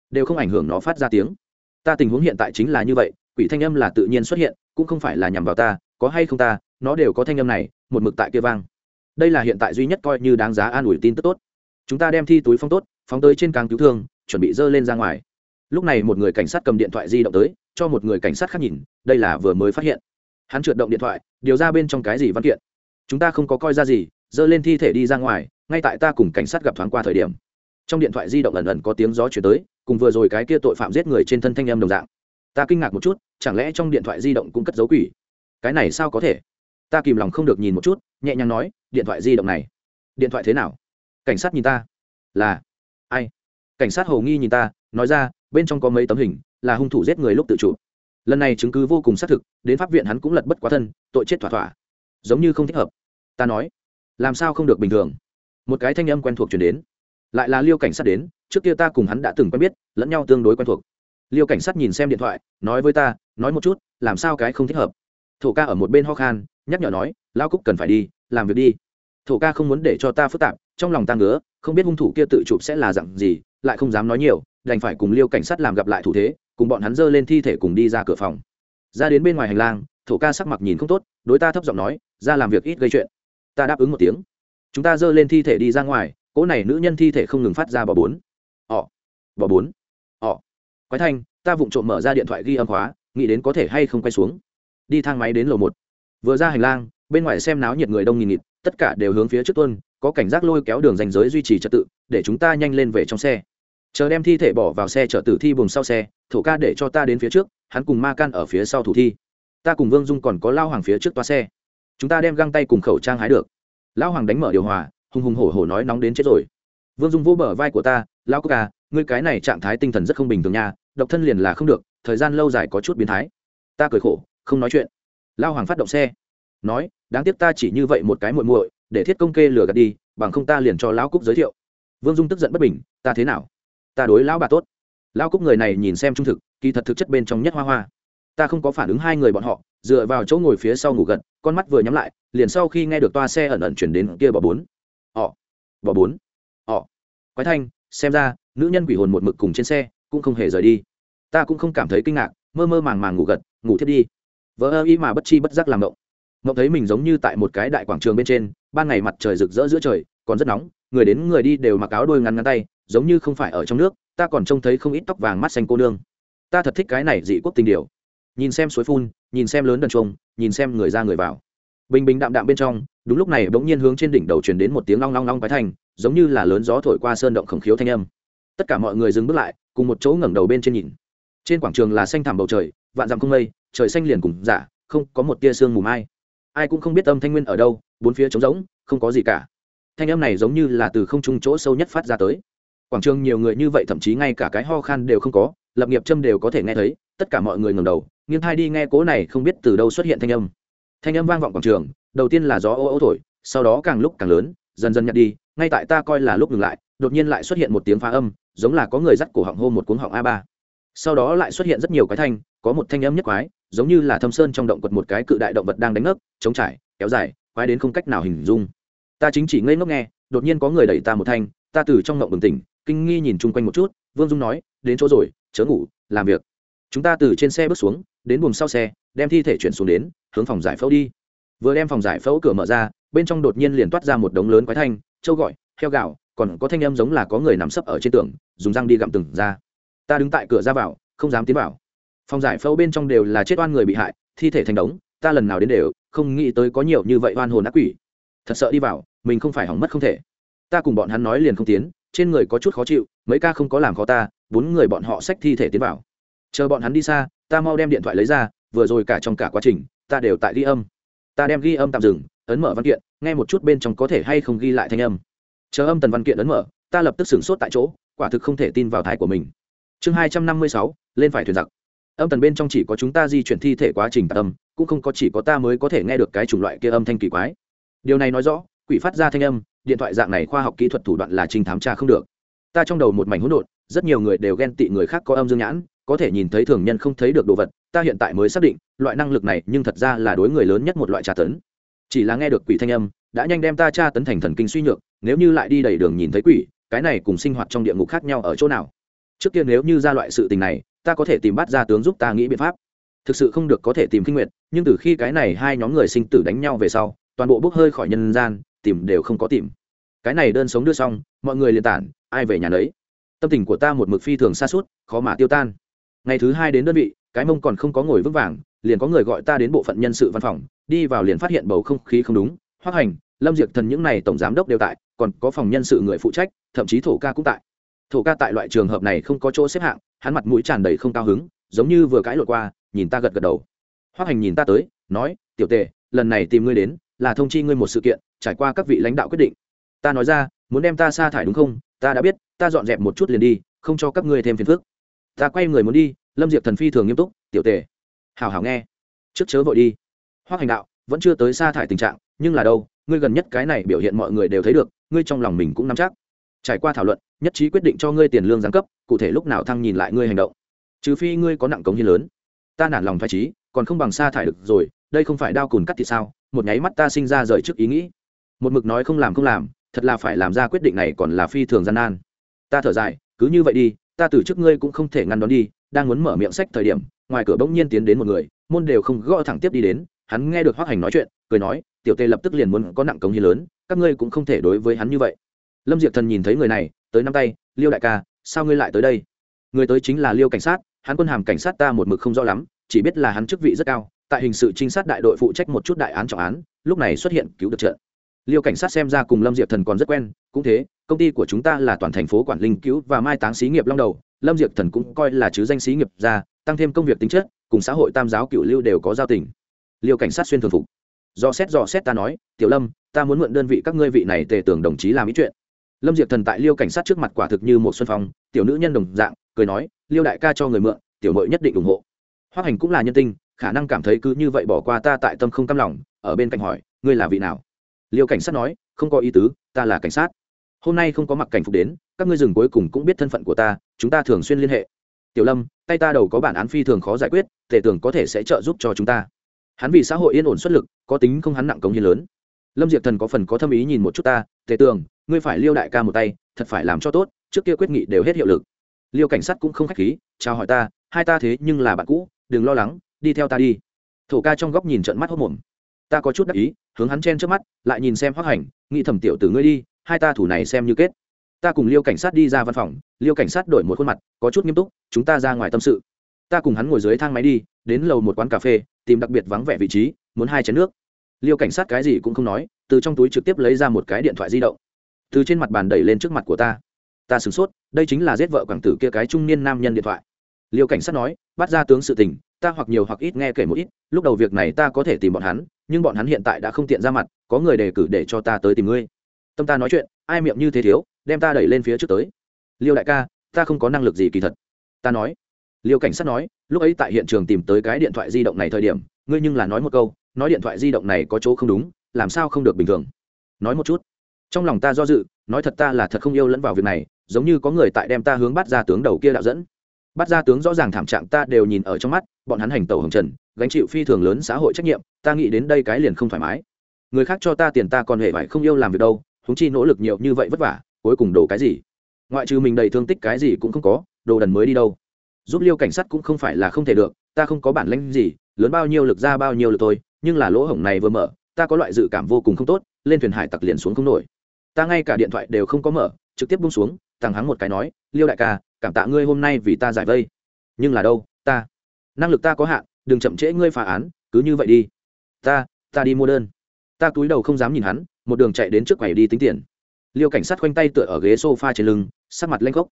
đều không ảnh hưởng nó phát ra tiếng. Ta tình huống hiện tại chính là như vậy, quỷ thanh âm là tự nhiên xuất hiện, cũng không phải là nhằm vào ta, có hay không ta, nó đều có thanh âm này, một mực tại kia vang. Đây là hiện tại duy nhất coi như đáng giá an ủi tin tức tốt. Chúng ta đem thi túi phong tốt phóng tới trên càng cứu thương, chuẩn bị dơ lên ra ngoài. Lúc này một người cảnh sát cầm điện thoại di động tới, cho một người cảnh sát khác nhìn, đây là vừa mới phát hiện. Hắn trượt động điện thoại, điều ra bên trong cái gì văn kiện? Chúng ta không có coi ra gì, dơ lên thi thể đi ra ngoài, ngay tại ta cùng cảnh sát gặp thoáng qua thời điểm. Trong điện thoại di động ẩn ẩn có tiếng gió chuyển tới, cùng vừa rồi cái kia tội phạm giết người trên thân thanh em đồng dạng. Ta kinh ngạc một chút, chẳng lẽ trong điện thoại di động cũng cất dấu quỷ? Cái này sao có thể? Ta kìm lòng không được nhìn một chút, nhẹ nhàng nói, điện thoại di động này. Điện thoại thế nào? Cảnh sát nhìn ta. Là ai? Cảnh sát hồ nghi nhìn ta, nói ra, bên trong có mấy tấm hình, là hung thủ giết người lúc tự chủ. Lần này chứng cứ vô cùng xác thực, đến pháp viện hắn cũng lật bất quá thân, tội chết thỏa thỏa. Giống như không thích hợp. Ta nói, làm sao không được bình thường? Một cái thanh âm quen thuộc chuyển đến. Lại là liêu cảnh sát đến, trước kia ta cùng hắn đã từng quen biết, lẫn nhau tương đối quen thuộc. Liêu cảnh sát nhìn xem điện thoại, nói với ta, nói một chút, làm sao cái không thích hợp? Thổ ca ở một bên ho khan, nhắc nhở nói lao cúc cần phải đi, làm việc đi. Thổ ca không muốn để cho ta phức tạp trong lòng ta ngứa, không biết hung thủ kia tự chụp sẽ là dặn gì, lại không dám nói nhiều, đành phải cùng liêu cảnh sát làm gặp lại thủ thế, cùng bọn hắn dơ lên thi thể cùng đi ra cửa phòng. Ra đến bên ngoài hành lang, thổ ca sắc mặt nhìn không tốt, đối ta thấp giọng nói, ra làm việc ít gây chuyện. Ta đáp ứng một tiếng. Chúng ta dơ lên thi thể đi ra ngoài, cỗ này nữ nhân thi thể không ngừng phát ra bỏ bốn. Ỏ bỏ bốn. Ỏ quái thanh, ta vụng trộm mở ra điện thoại ghi âm khóa, nghĩ đến có thể hay không quay xuống. Đi thang máy đến lầu một. Vừa ra hành lang, bên ngoài xem náo nhiệt người đông nghìn nghịt tất cả đều hướng phía trước tuân, có cảnh giác lôi kéo đường ranh giới duy trì trật tự, để chúng ta nhanh lên về trong xe. Chờ đem thi thể bỏ vào xe chở tử thi buồng sau xe, thổ ca để cho ta đến phía trước, hắn cùng ma can ở phía sau thủ thi. Ta cùng vương dung còn có lao hoàng phía trước toa xe. Chúng ta đem găng tay cùng khẩu trang hái được. Lao hoàng đánh mở điều hòa, hùng hùng hổ hổ nói nóng đến chết rồi. Vương dung vô bờ vai của ta, lao cốc ca, ngươi cái này trạng thái tinh thần rất không bình thường nha, độc thân liền là không được, thời gian lâu dài có chút biến thái. Ta cười khổ, không nói chuyện. Lao hoàng phát động xe nói, đáng tiếc ta chỉ như vậy một cái muội muội, để thiết công kê lừa gạt đi, bằng không ta liền cho lão cúc giới thiệu. Vương dung tức giận bất bình, ta thế nào? Ta đối lão bà tốt. Lão cúc người này nhìn xem trung thực, kỳ thật thực chất bên trong nhất hoa hoa. Ta không có phản ứng hai người bọn họ, dựa vào chỗ ngồi phía sau ngủ gật, con mắt vừa nhắm lại, liền sau khi nghe được toa xe ẩn ẩn chuyển đến kia bỏ bốn. Họ bỏ bốn? Họ quái thanh, xem ra, nữ nhân quỷ hồn một mực cùng trên xe, cũng không hề rời đi. Ta cũng không cảm thấy kinh ngạc, mơ mơ màng màng ngủ gật, ngủ thiết đi. Vỡ ơ ý mà bất chi bất giác làm động ngộng thấy mình giống như tại một cái đại quảng trường bên trên ban ngày mặt trời rực rỡ giữa trời còn rất nóng người đến người đi đều mặc áo đôi ngắn ngắn tay giống như không phải ở trong nước ta còn trông thấy không ít tóc vàng mắt xanh cô nương. Ta thật thích cái này dị quốc tình điều. Nhìn xem suối phun nhìn xem lớn đần trông nhìn xem người ra người vào. Bình bình đạm đạm bên trong đúng lúc này bỗng nhiên hướng trên đỉnh đầu truyền đến một tiếng long long long quái thành giống như là lớn gió thổi qua sơn động khổng khiếu thanh âm. Tất cả mọi người dừng bước lại cùng một chỗ ngẩng đầu bên trên nhìn. Trên quảng trường là xanh thảm bầu trời vạn dặm không mây trời xanh liền cùng giả dạ, không có một tia sương mù mai ai cũng không biết âm thanh nguyên ở đâu, bốn phía trống rỗng, không có gì cả. Thanh âm này giống như là từ không trung chỗ sâu nhất phát ra tới. Quảng trường nhiều người như vậy, thậm chí ngay cả cái ho khan đều không có, lập nghiệp châm đều có thể nghe thấy, tất cả mọi người ngầm đầu, nghiêng thai đi nghe cố này không biết từ đâu xuất hiện thanh âm. Thanh âm vang vọng quảng trường, đầu tiên là gió ô ô thổi, sau đó càng lúc càng lớn, dần dần nhặt đi, ngay tại ta coi là lúc ngừng lại, đột nhiên lại xuất hiện một tiếng phá âm, giống là có người dắt cổ họng hô một cuống họng a ba. Sau đó lại xuất hiện rất nhiều cái thanh có một thanh âm nhất quái, giống như là thâm sơn trong động quật một cái cự đại động vật đang đánh ngấc, chống trải, kéo dài, quái đến không cách nào hình dung. Ta chính chỉ ngây ngốc nghe, đột nhiên có người đẩy ta một thanh, ta từ trong ngộng bừng tỉnh, kinh nghi nhìn chung quanh một chút, vương dung nói, đến chỗ rồi, chớ ngủ, làm việc. Chúng ta từ trên xe bước xuống, đến buồng sau xe, đem thi thể chuyển xuống đến, hướng phòng giải phẫu đi. Vừa đem phòng giải phẫu cửa mở ra, bên trong đột nhiên liền toát ra một đống lớn quái thanh châu gọi, heo gạo, còn có thanh âm giống là có người nằm sấp ở trên tường, dùng răng đi gặm từng ra. Ta đứng tại cửa ra vào, không dám tiến vào phòng giải phẫu bên trong đều là chết oan người bị hại, thi thể thành đống, ta lần nào đến đều không nghĩ tới có nhiều như vậy oan hồn ác quỷ. Thật sợ đi vào, mình không phải hỏng mất không thể. Ta cùng bọn hắn nói liền không tiến, trên người có chút khó chịu, mấy ca không có làm khó ta, bốn người bọn họ xách thi thể tiến vào. Chờ bọn hắn đi xa, ta mau đem điện thoại lấy ra, vừa rồi cả trong cả quá trình, ta đều tại ghi âm. Ta đem ghi âm tạm dừng, ấn mở văn kiện, nghe một chút bên trong có thể hay không ghi lại thanh âm. Chờ âm tần văn kiện ấn mở, ta lập tức sửng sốt tại chỗ, quả thực không thể tin vào thái của mình. Chương hai trăm năm mươi sáu, lên phải thuyền giặc âm tần bên trong chỉ có chúng ta di chuyển thi thể quá trình tạc âm, cũng không có chỉ có ta mới có thể nghe được cái chủng loại kia âm thanh kỳ quái. Điều này nói rõ, quỷ phát ra thanh âm, điện thoại dạng này khoa học kỹ thuật thủ đoạn là trinh thám tra không được. Ta trong đầu một mảnh hỗn độn, rất nhiều người đều ghen tị người khác có âm dương nhãn, có thể nhìn thấy thường nhân không thấy được đồ vật, ta hiện tại mới xác định, loại năng lực này nhưng thật ra là đối người lớn nhất một loại tra tấn. Chỉ là nghe được quỷ thanh âm, đã nhanh đem ta tra tấn thành thần kinh suy nhược, nếu như lại đi đầy đường nhìn thấy quỷ, cái này cùng sinh hoạt trong địa ngục khác nhau ở chỗ nào? Trước kia nếu như ra loại sự tình này ta có thể tìm bắt ra tướng giúp ta nghĩ biện pháp. Thực sự không được có thể tìm kinh nguyệt, nhưng từ khi cái này hai nhóm người sinh tử đánh nhau về sau, toàn bộ bốc hơi khỏi nhân gian, tìm đều không có tìm. Cái này đơn sống đưa xong, mọi người liền tản, ai về nhà đấy tâm tình của ta một mực phi thường xa suốt, khó mà tiêu tan. Ngày thứ hai đến đơn vị, cái mông còn không có ngồi vững vàng, liền có người gọi ta đến bộ phận nhân sự văn phòng, đi vào liền phát hiện bầu không khí không đúng. Hoác hành, lâm diệt thần những n à y tổng giám đốc đều tại, còn có phòng nhân sự người phụ trách, thậm chí thổ ca cũng tại thổ ca tại loại trường hợp này không có chỗ xếp hạng, hắn mặt mũi tràn đầy không cao hứng, giống như vừa cãi lột qua, nhìn ta gật gật đầu. Hoác hành nhìn ta tới, nói, tiểu tề, lần này tìm ngươi đến, là thông chi ngươi một sự kiện, trải qua các vị lãnh đạo quyết định. Ta nói ra, muốn đem ta sa thải đúng không? Ta đã biết, ta dọn dẹp một chút liền đi, không cho các ngươi thêm phiền phức. Ta quay người muốn đi, lâm diệp thần phi thường nghiêm túc, tiểu tề hào hào nghe. Trước chớ vội đi. Hoác hành đạo, vẫn chưa tới sa thải tình trạng, nhưng là đâu, ngươi gần nhất cái này biểu hiện mọi người đều thấy được, ngươi trong lòng mình cũng nắm chắc. Trải qua thảo luận nhất trí quyết định cho ngươi tiền lương giáng cấp, cụ thể lúc nào thăng nhìn lại ngươi hành động. Trừ phi ngươi có nặng cống hiến lớn. Ta nản lòng phải trí còn không bằng sa thải được rồi, đây không phải đao cùn cắt thì sao? Một nháy mắt ta sinh ra rời trước ý nghĩ. Một mực nói không làm không làm, thật là phải làm ra quyết định này còn là phi thường gian nan. Ta thở dài, cứ như vậy đi, ta từ trước ngươi cũng không thể ngăn đón đi, đang muốn mở miệng sách thời điểm, ngoài cửa bỗng nhiên tiến đến một người, môn đều không gõ thẳng tiếp đi đến, hắn nghe được hoác hành nói chuyện, cười nói, tiểu tê lập tức liền muốn có nặng cống hiến lớn, các ngươi cũng không thể đối với hắn như vậy. Lâm diệp thần nhìn thấy người này tới năm tay, liêu đại ca, sao ngươi lại tới đây? Người tới chính là liêu cảnh sát, hắn quân hàm cảnh sát ta một mực không rõ lắm, chỉ biết là hắn chức vị rất cao, tại hình sự trinh sát đại đội phụ trách một chút đại án trọng án, lúc này xuất hiện cứu được trợ. liêu cảnh sát xem ra cùng lâm diệp thần còn rất quen, cũng thế, công ty của chúng ta là toàn thành phố quản linh cứu và mai táng xí nghiệp long đầu, lâm diệp thần cũng coi là chứ danh xí nghiệp ra, tăng thêm công việc tính chất, cùng xã hội tam giáo cựu lưu đều có giao tình. Liêu cảnh sát xuyên thường phục. Do xét dò xét ta nói, tiểu lâm, ta muốn mượn đơn vị các ngươi vị này tề tưởng đồng chí làm ý chuyện lâm diệp thần tại liêu cảnh sát trước mặt quả thực như một xuân phong, tiểu nữ nhân đồng dạng, cười nói, liêu đại ca cho người mượn, tiểu mội nhất định ủng hộ. Hoa hành cũng là nhân tinh, khả năng cảm thấy cứ như vậy bỏ qua ta tại tâm không cam lòng, ở bên cạnh hỏi, ngươi là vị nào? Liêu cảnh sát nói, không có ý tứ, ta là cảnh sát. Hôm nay không có mặc cảnh phục đến, các ngươi dừng cuối cùng cũng biết thân phận của ta, chúng ta thường xuyên liên hệ. Tiểu lâm, tay ta đầu có bản án phi thường khó giải quyết tể tưởng có thể sẽ trợ giúp cho chúng ta. Hắn vì xã hội yên ổn xuất lực, có tính không hắn nặng công hiến lớn. Lâm diệp thần có phần có thâm ý nhìn một chút ta, tề tưởng ngươi phải liêu đại ca một tay, thật phải làm cho tốt, trước kia quyết nghị đều hết hiệu lực. Liêu cảnh sát cũng không k h á c h khí, chào hỏi ta, hai ta thế nhưng là bạn cũ, đừng lo lắng, đi theo ta đi. Thổ ca trong góc nhìn trận mắt hốc mồm. Ta có chút đắc ý, hướng hắn chen trước mắt, lại nhìn xem hoác hành, nghĩ thẩm tiểu từ ngươi đi, hai ta thủ này xem như kết. Ta cùng liêu cảnh sát đi ra văn phòng, liêu cảnh sát đổi một khuôn mặt, có chút nghiêm túc, chúng ta ra ngoài tâm sự. Ta cùng hắn ngồi dưới thang máy đi, đến lầu một quán cà phê, tìm đặc biệt vắng vẻ vị trí, muốn hai chén nước. Liêu cảnh sát cái gì cũng không nói, từ trong túi trực tiếp lấy ra một cái điện thoại di động từ trên mặt bàn đẩy lên trước mặt của ta. Ta sửng sốt, đây chính là giết vợ quảng tử kia cái trung niên nam nhân điện thoại. Liêu cảnh sát nói, bắt ra tướng sự tình, ta hoặc nhiều hoặc ít nghe kể một ít, lúc đầu việc này ta có thể tìm bọn hắn, nhưng bọn hắn hiện tại đã không tiện ra mặt, có người đề cử để cho ta tới tìm ngươi. Tâm ta nói chuyện, ai miệng như thế thiếu, đem ta đẩy lên phía trước tới. Liêu đại ca, ta không có năng lực gì kỳ thật. Ta nói. Liêu cảnh sát nói, lúc ấy tại hiện trường tìm tới cái điện thoại di động này thời điểm, ngươi nhưng là nói một câu, nói điện thoại di động này có chỗ không đúng, làm sao không được bình thường. Nói một chút trong lòng ta do dự, nói thật ta là thật không yêu lẫn vào việc này, giống như có người tại đem ta hướng bắt ra tướng đầu kia đạo dẫn. Bắt ra tướng rõ ràng thảm trạng ta đều nhìn ở trong mắt, bọn hắn hành tẩu hồng trần, gánh chịu phi thường lớn xã hội trách nhiệm, ta nghĩ đến đây cái liền không thoải mái. Người khác cho ta tiền ta còn hề phải không yêu làm việc đâu húng chi nỗ lực nhiều như vậy vất vả, cuối cùng đổ cái gì? Ngoại trừ mình đầy thương tích cái gì cũng không có, đồ đần mới đi đâu. Giúp liêu cảnh sát cũng không phải là không thể được, ta không có bản lĩnh gì, lớn bao nhiêu lực ra bao nhiêu lực thôi, nhưng là lỗ hổng này vừa mở, ta có loại dự cảm vô cùng không tốt, lên thuyền hải tặc liền xuống không nổi ta ngay cả điện thoại đều không có mở trực tiếp bung xuống thằng hắng một cái nói liêu đại ca cảm tạ ngươi hôm nay vì ta giải vây. Nhưng là đâu ta năng lực ta có hạn đừng chậm trễ ngươi phá án cứ như vậy đi. Ta ta đi mua đơn. Ta cúi đầu không dám nhìn hắn một đường chạy đến trước quầy đi tính tiền. Liêu cảnh sát khoanh tay tựa ở ghế s o f a trên lưng sắc mặt lanh gốc,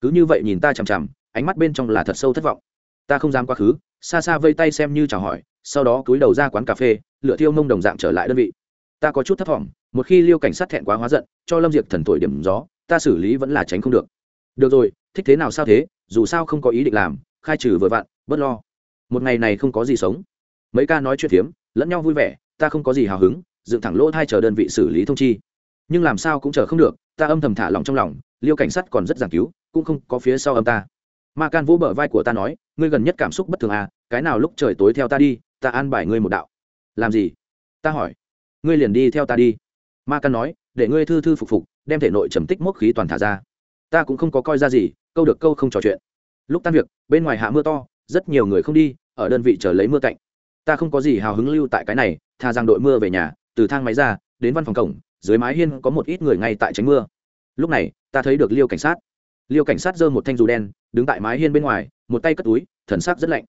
cứ như vậy nhìn ta chằm chằm ánh mắt bên trong là thật sâu thất vọng. Ta không dám quá khứ. Xa xa vây tay xem như chào hỏi sau đó cúi đầu ra quán cà phê lựa thiêu mông đồng dạng trở lại đơn vị. Ta có chút thất vọng một khi liêu cảnh sát thẹn quá hóa giận, cho lâm diệp thần thổi điểm gió, ta xử lý vẫn là tránh không được. Được rồi, thích thế nào sao thế, dù sao không có ý định làm, khai trừ vừa vặn, bớt lo. Một ngày này không có gì sống. Mấy ca nói chuyện phiếm lẫn nhau vui vẻ, ta không có gì hào hứng, dựng thẳng lỗ thai chờ đơn vị xử lý thông chi. Nhưng làm sao cũng chờ không được, ta âm thầm thả lòng trong lòng, liêu cảnh sát còn rất giảng cứu, cũng không có phía sau âm ta. Ma can vỗ bờ vai của ta nói, ngươi gần nhất cảm xúc bất thường à cái nào lúc trời tối theo ta đi, ta an bài ngươi một đạo. Làm gì? Ta hỏi. Ngươi liền đi theo ta đi ma Căn nói, để ngươi thư thư phục phục, đem thể nội trầm tích mốc khí toàn thả ra. Ta cũng không có coi ra gì, câu được câu không trò chuyện. Lúc tan việc, bên ngoài hạ mưa to, rất nhiều người không đi, ở đơn vị chờ lấy mưa cạnh. Ta không có gì hào hứng lưu tại cái này, tha rằng đội mưa về nhà, từ thang máy ra, đến văn phòng cổng, dưới mái hiên có một ít người ngay tại tránh mưa. Lúc này, ta thấy được liêu cảnh sát. Liêu cảnh sát giơ một thanh dù đen, đứng tại mái hiên bên ngoài, một tay cất túi, thần sắc rất lạnh.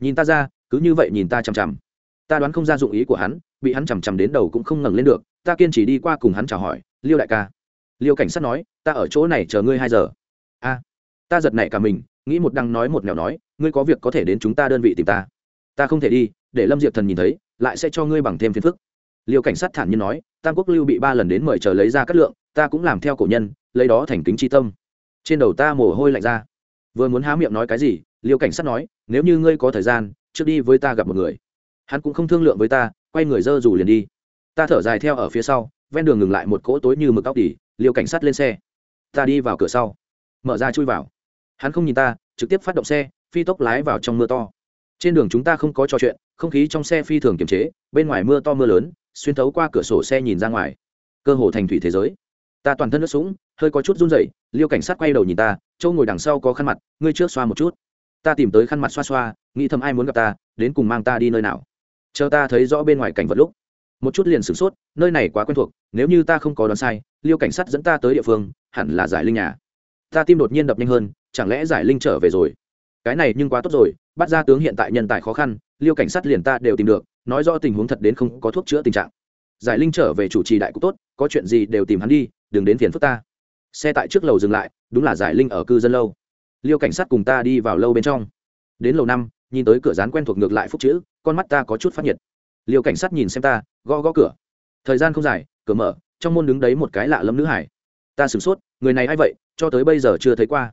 Nhìn ta ra, cứ như vậy nhìn ta chằm chằm. Ta đoán không ra dụng ý của hắn, bị hắn chằm chằm đến đầu cũng không ngẩng lên được ta kiên trì đi qua cùng hắn chào hỏi, liêu đại ca. Liêu cảnh sát nói, ta ở chỗ này chờ ngươi hai giờ. A, ta giật nảy cả mình, nghĩ một đăng nói một nẻo nói, ngươi có việc có thể đến chúng ta đơn vị tìm ta. Ta không thể đi, để lâm diệp thần nhìn thấy, lại sẽ cho ngươi bằng thêm phiền phức. Liêu cảnh sát thản nhiên nói, tam quốc lưu bị ba lần đến mời chờ lấy ra cát lượng, ta cũng làm theo cổ nhân, lấy đó thành kính tri tâm. Trên đầu ta mồ hôi lạnh ra. Vừa muốn há miệng nói cái gì, liêu cảnh sát nói, nếu như ngươi có thời gian, trước đi với ta gặp một người. Hắn cũng không thương lượng với ta, quay người dơ dù liền đi ta thở dài theo ở phía sau, ven đường ngừng lại một cỗ tối như mực óc tỉ, liêu cảnh sát lên xe. Ta đi vào cửa sau. Mở ra chui vào. Hắn không nhìn ta, trực tiếp phát động xe, phi tốc lái vào trong mưa to. Trên đường chúng ta không có trò chuyện, không khí trong xe phi thường kiềm chế, bên ngoài mưa to mưa lớn, xuyên thấu qua cửa sổ xe nhìn ra ngoài. Cơ hồ thành thủy thế giới. Ta toàn thân nước sũng, hơi có chút run rẩy, liêu cảnh sát quay đầu nhìn ta châu ngồi đằng sau có khăn mặt, ngươi trước xoa một chút. Ta tìm tới khăn mặt xoa xoa, nghĩ thầm ai muốn gặp ta, đến cùng mang ta đi nơi nào. Chờ ta thấy rõ bên ngoài cảnh vật lúc một chút liền sửng sốt, nơi này quá quen thuộc, nếu như ta không có đoán sai, liêu cảnh sát dẫn ta tới địa phương, hẳn là giải linh nhà. Ta tim đột nhiên đập nhanh hơn, chẳng lẽ giải linh trở về rồi? Cái này nhưng quá tốt rồi, bắt ra tướng hiện tại nhân tài khó khăn, liêu cảnh sát liền ta đều tìm được, nói rõ tình huống thật đến không có thuốc chữa tình trạng. Giải linh trở về chủ trì đại cục tốt, có chuyện gì đều tìm hắn đi, đừng đến phiền phức ta. Xe tại trước lầu dừng lại, đúng là giải linh ở cư dân lâu. Liêu cảnh sát cùng ta đi vào lâu bên trong. Đến lầu năm, nhìn tới cửa rán quen thuộc ngược lại phúc chữ, con mắt ta có chút phát nhiệt liêu cảnh sát nhìn xem ta, gõ gõ cửa. Thời gian không dài, cửa mở, trong môn đứng đấy một cái lạ lẫm nữ hải. Ta sửng sốt, người này a i vậy, cho tới bây giờ chưa thấy qua.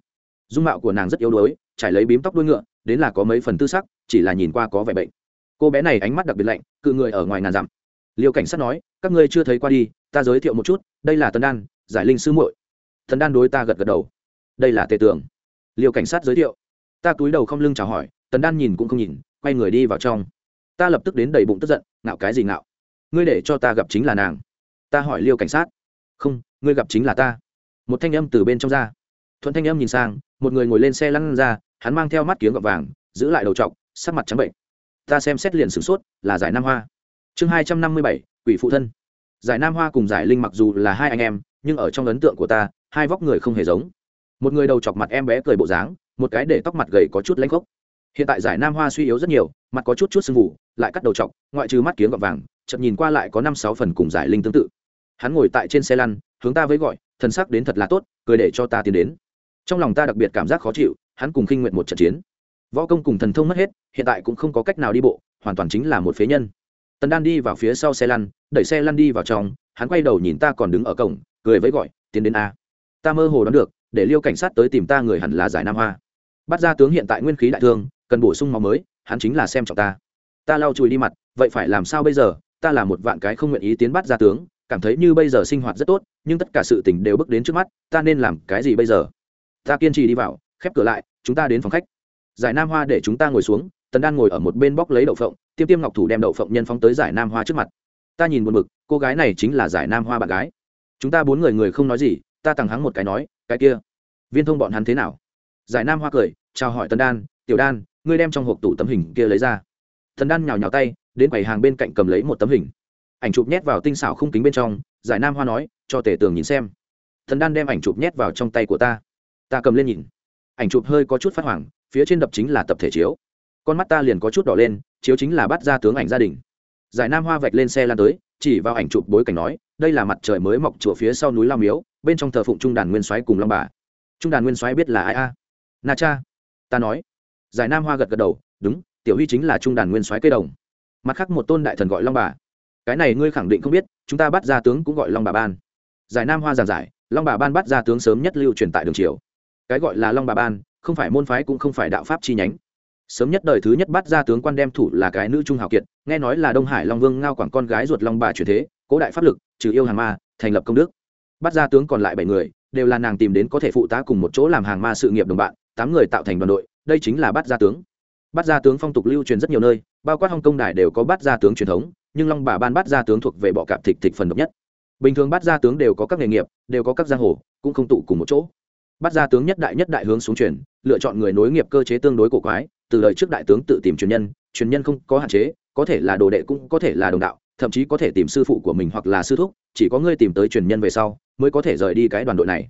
Dung mạo của nàng rất yếu đuối, trải lấy bím tóc đuôi ngựa, đến là có mấy phần tư sắc, chỉ là nhìn qua có vẻ bệnh. Cô bé này ánh mắt đặc biệt lạnh, cự người ở ngoài ngàn dặm. Liêu cảnh sát nói, các ngươi chưa thấy qua đi, ta giới thiệu một chút, đây là tần đan, giải linh sư muội. Thần đan đối ta gật gật đầu. Đây là tề tường. Liêu cảnh sát giới thiệu. Ta cúi đầu không lưng chào hỏi, tần đan nhìn cũng không nhìn, quay người đi vào trong ta lập tức đến đầy bụng tức giận, ngạo cái gì ngạo? Ngươi để cho ta gặp chính là nàng. Ta hỏi liêu cảnh sát. Không, ngươi gặp chính là ta. Một thanh âm từ bên trong ra. Thuận thanh âm nhìn sang, một người ngồi lên xe lăn ra, hắn mang theo mắt kiếng gọt vàng, giữ lại đầu t sắc mặt trắng bệnh. Ta xem xét liền sửng sốt, là giải nam hoa. Chương hai trăm năm mươi bảy, quỷ phụ thân. Giải nam hoa cùng giải linh mặc dù là hai anh em, nhưng ở trong ấn tượng của ta, hai vóc người không hề giống. Một người đầu chọc mặt em bé cười bộ dáng, một cái để tóc mặt gầy có chút lãnh khốc hiện tại giải nam hoa suy yếu rất nhiều, mặt có chút chút sưng vụ lại cắt đầu chọc ngoại trừ mắt kiếng gọt vàng chậm nhìn qua lại có năm sáu phần cùng giải linh tương tự. Hắn ngồi tại trên xe lăn, hướng ta với gọi, thần sắc đến thật là tốt, cười để cho ta tiến đến. Trong lòng ta đặc biệt cảm giác khó chịu, hắn cùng khinh nguyện một trận chiến. Võ công cùng thần thông mất hết, hiện tại cũng không có cách nào đi bộ, hoàn toàn chính là một phế nhân. Tần đan đi vào phía sau xe lăn, đẩy xe lăn đi vào trong, hắn quay đầu nhìn ta còn đứng ở cổng, cười với gọi, tiến đến a. Ta mơ hồ đoán được, để liêu cảnh sát tới tìm ta người hẳn là giải nam hoa. Bắt ra tướng hiện tại nguyên khí đại thương cần bổ sung máu mới, hắn chính là xem trọng ta. Ta lau chùi đi mặt, vậy phải làm sao bây giờ? Ta là một vạn cái không nguyện ý tiến bắt ra tướng, cảm thấy như bây giờ sinh hoạt rất tốt, nhưng tất cả sự tình đều bước đến trước mắt, ta nên làm cái gì bây giờ? Ta kiên trì đi vào, khép cửa lại, chúng ta đến phòng khách. Giải nam hoa để chúng ta ngồi xuống, tần đan ngồi ở một bên bóc lấy đậu phộng, tiêm tiêm ngọc thủ đem đậu phộng nhân phóng tới giải nam hoa trước mặt. Ta nhìn một mực cô gái này chính là giải nam hoa bạn gái. Chúng ta bốn người người không nói gì, ta tằng hắng một cái nói, cái kia, viên thông bọn hắn thế nào? Giải nam hoa cười, chào hỏi tần đan, tiểu đan ngươi đem trong hộp tủ tấm hình kia lấy ra. Thần đan nhào nhào tay, đến quầy hàng bên cạnh cầm lấy một tấm hình. Ảnh chụp nhét vào tinh xảo khung kính bên trong, giải nam hoa nói, cho tể tường nhìn xem. Thần đan đem ảnh chụp nhét vào trong tay của ta. Ta cầm lên nhìn. Ảnh chụp hơi có chút phát hoảng, phía trên đập chính là tập thể chiếu. Con mắt ta liền có chút đỏ lên, chiếu chính là bắt ra tướng ảnh gia đình. Giải nam hoa vạch lên xe lan tới, chỉ vào ảnh chụp bối cảnh nói, đây là mặt trời mới mọc chùa phía sau núi lao miếu, bên trong thờ phụng trung đàn nguyên soái cùng long bà. Trung đàn nguyên soái biết là ai a? Na cha. Ta nói giải nam hoa gật gật đầu, đúng, tiểu huy chính là trung đàn nguyên soái cây đồng. Mặt khác một tôn đại thần gọi long bà. Cái này ngươi khẳng định không biết, chúng ta bắt ra tướng cũng gọi long bà ban. Giải nam hoa giảng giải, long bà ban bắt ra tướng sớm nhất lưu truyền tại đường triều. Cái gọi là long bà ban, không phải môn phái cũng không phải đạo pháp chi nhánh. Sớm nhất đời thứ nhất bắt ra tướng quan đem thủ là cái nữ trung hào kiệt, nghe nói là đông hải long vương ngao quảng con gái ruột long bà truyền thế, cố đại pháp lực, trừ yêu hàng ma, thành lập công đức. Bắt ra tướng còn lại bảy người, đều là nàng tìm đến có thể phụ tá cùng một chỗ làm hàng ma sự nghiệp đồng bạn, tám người tạo thành đoàn đội đây chính là bắt gia tướng. Bắt gia tướng phong tục lưu truyền rất nhiều nơi, bao quát hong công đài đều có bắt gia tướng truyền thống, nhưng long bà ban bắt gia tướng thuộc về bọ cạp thịt thịt phần độc nhất. Bình thường bắt gia tướng đều có các nghề nghiệp, đều có các giang hồ, cũng không tụ cùng một chỗ. Bắt gia tướng nhất đại nhất đại hướng xuống truyền, lựa chọn người nối nghiệp cơ chế tương đối cổ quái, từ đời trước đại tướng tự tìm truyền nhân truyền nhân không có hạn chế, có thể là đồ đệ cũng có thể là đồng đạo, thậm chí có thể tìm sư phụ của mình hoặc là sư thúc, chỉ có ngươi tìm tới truyền nhân về sau, mới có thể rời đi cái đoàn đội này.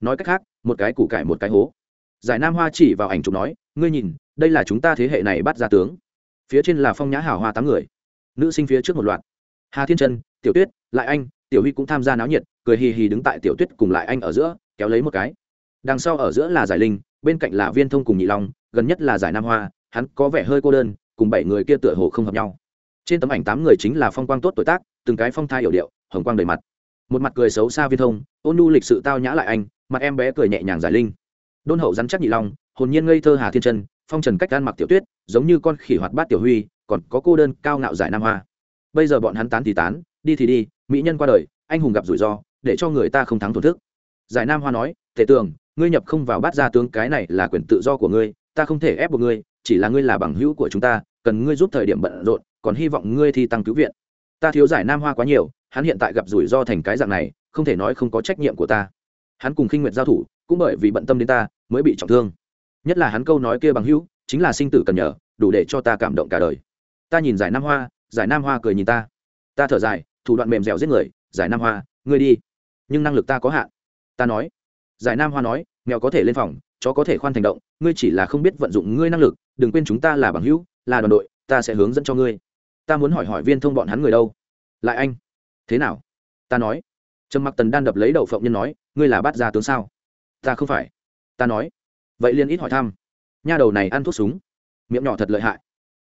Nói cách khác, một cái củ cải một cái hố giải nam hoa chỉ vào ảnh chụp nói, ngươi nhìn, đây là chúng ta thế hệ này bắt ra tướng. Phía trên là phong nhã hảo hoa tám người. Nữ sinh phía trước một loạt. Hà thiên trân, tiểu tuyết, lại anh, tiểu huy cũng tham gia náo nhiệt, cười hì hì đứng tại tiểu tuyết cùng lại anh ở giữa, kéo lấy một cái. Đằng sau ở giữa là giải linh, bên cạnh là viên thông cùng nhị long, gần nhất là giải nam hoa, hắn có vẻ hơi cô đơn, cùng bảy người kia tựa hồ không hợp nhau. Trên tấm ảnh tám người chính là phong quang tốt tuổi tác, từng cái phong thai hiểu điệu, hồng quang đầy mặt. Một mặt cười xấu xa viên thông, ôn nu lịch sự tao nhã lại anh, mặt em bé cười nhẹ nhàng giải linh đôn hậu rắn chắc nhị long, hồn nhiên ngây thơ hà thiên chân, phong trần cách gan mặc tiểu tuyết, giống như con khỉ hoạt bát tiểu huy, còn có cô đơn cao ngạo giải nam hoa. Bây giờ bọn hắn tán thì tán, đi thì đi, mỹ nhân qua đời, anh hùng gặp rủi ro, để cho người ta không thắng thổn thức giải nam hoa nói tể tưởng ngươi nhập không vào bát gia tướng, cái này là quyền tự do của ngươi, ta không thể ép buộc ngươi, chỉ là ngươi là bằng hữu của chúng ta, cần ngươi giúp thời điểm bận rộn, còn hy vọng ngươi thi tăng cứu viện. Ta thiếu giải nam hoa quá nhiều, hắn hiện tại gặp rủi ro thành cái dạng này, không thể nói không có trách nhiệm của ta. Hắn cùng khinh nguyệt giao thủ, cũng bởi vì bận tâm đến ta mới bị trọng thương. Nhất là hắn câu nói kia bằng hữu, chính là sinh tử cần nhờ, đủ để cho ta cảm động cả đời. Ta nhìn giải nam hoa, giải nam hoa cười nhìn ta. Ta thở dài, thủ đoạn mềm dẻo giết người, giải nam hoa, ngươi đi. Nhưng năng lực ta có hạn. Ta nói. Giải nam hoa nói mèo có thể lên phòng, chó có thể khoan thành động, ngươi chỉ là không biết vận dụng ngươi năng lực, đừng quên chúng ta là bằng hữu, là đoàn đội, ta sẽ hướng dẫn cho ngươi. Ta muốn hỏi hỏi viên thông bọn hắn người đâu? Lại anh. Thế nào? Ta nói. Trầm mặc tần đan đập lấy đầu phộng nhân nói, ngươi là bát gia tướng sao? Ta không phải ta nói. Vậy liền ít hỏi thăm. Nha đầu này ăn thuốc súng. Miệng nhỏ thật lợi hại.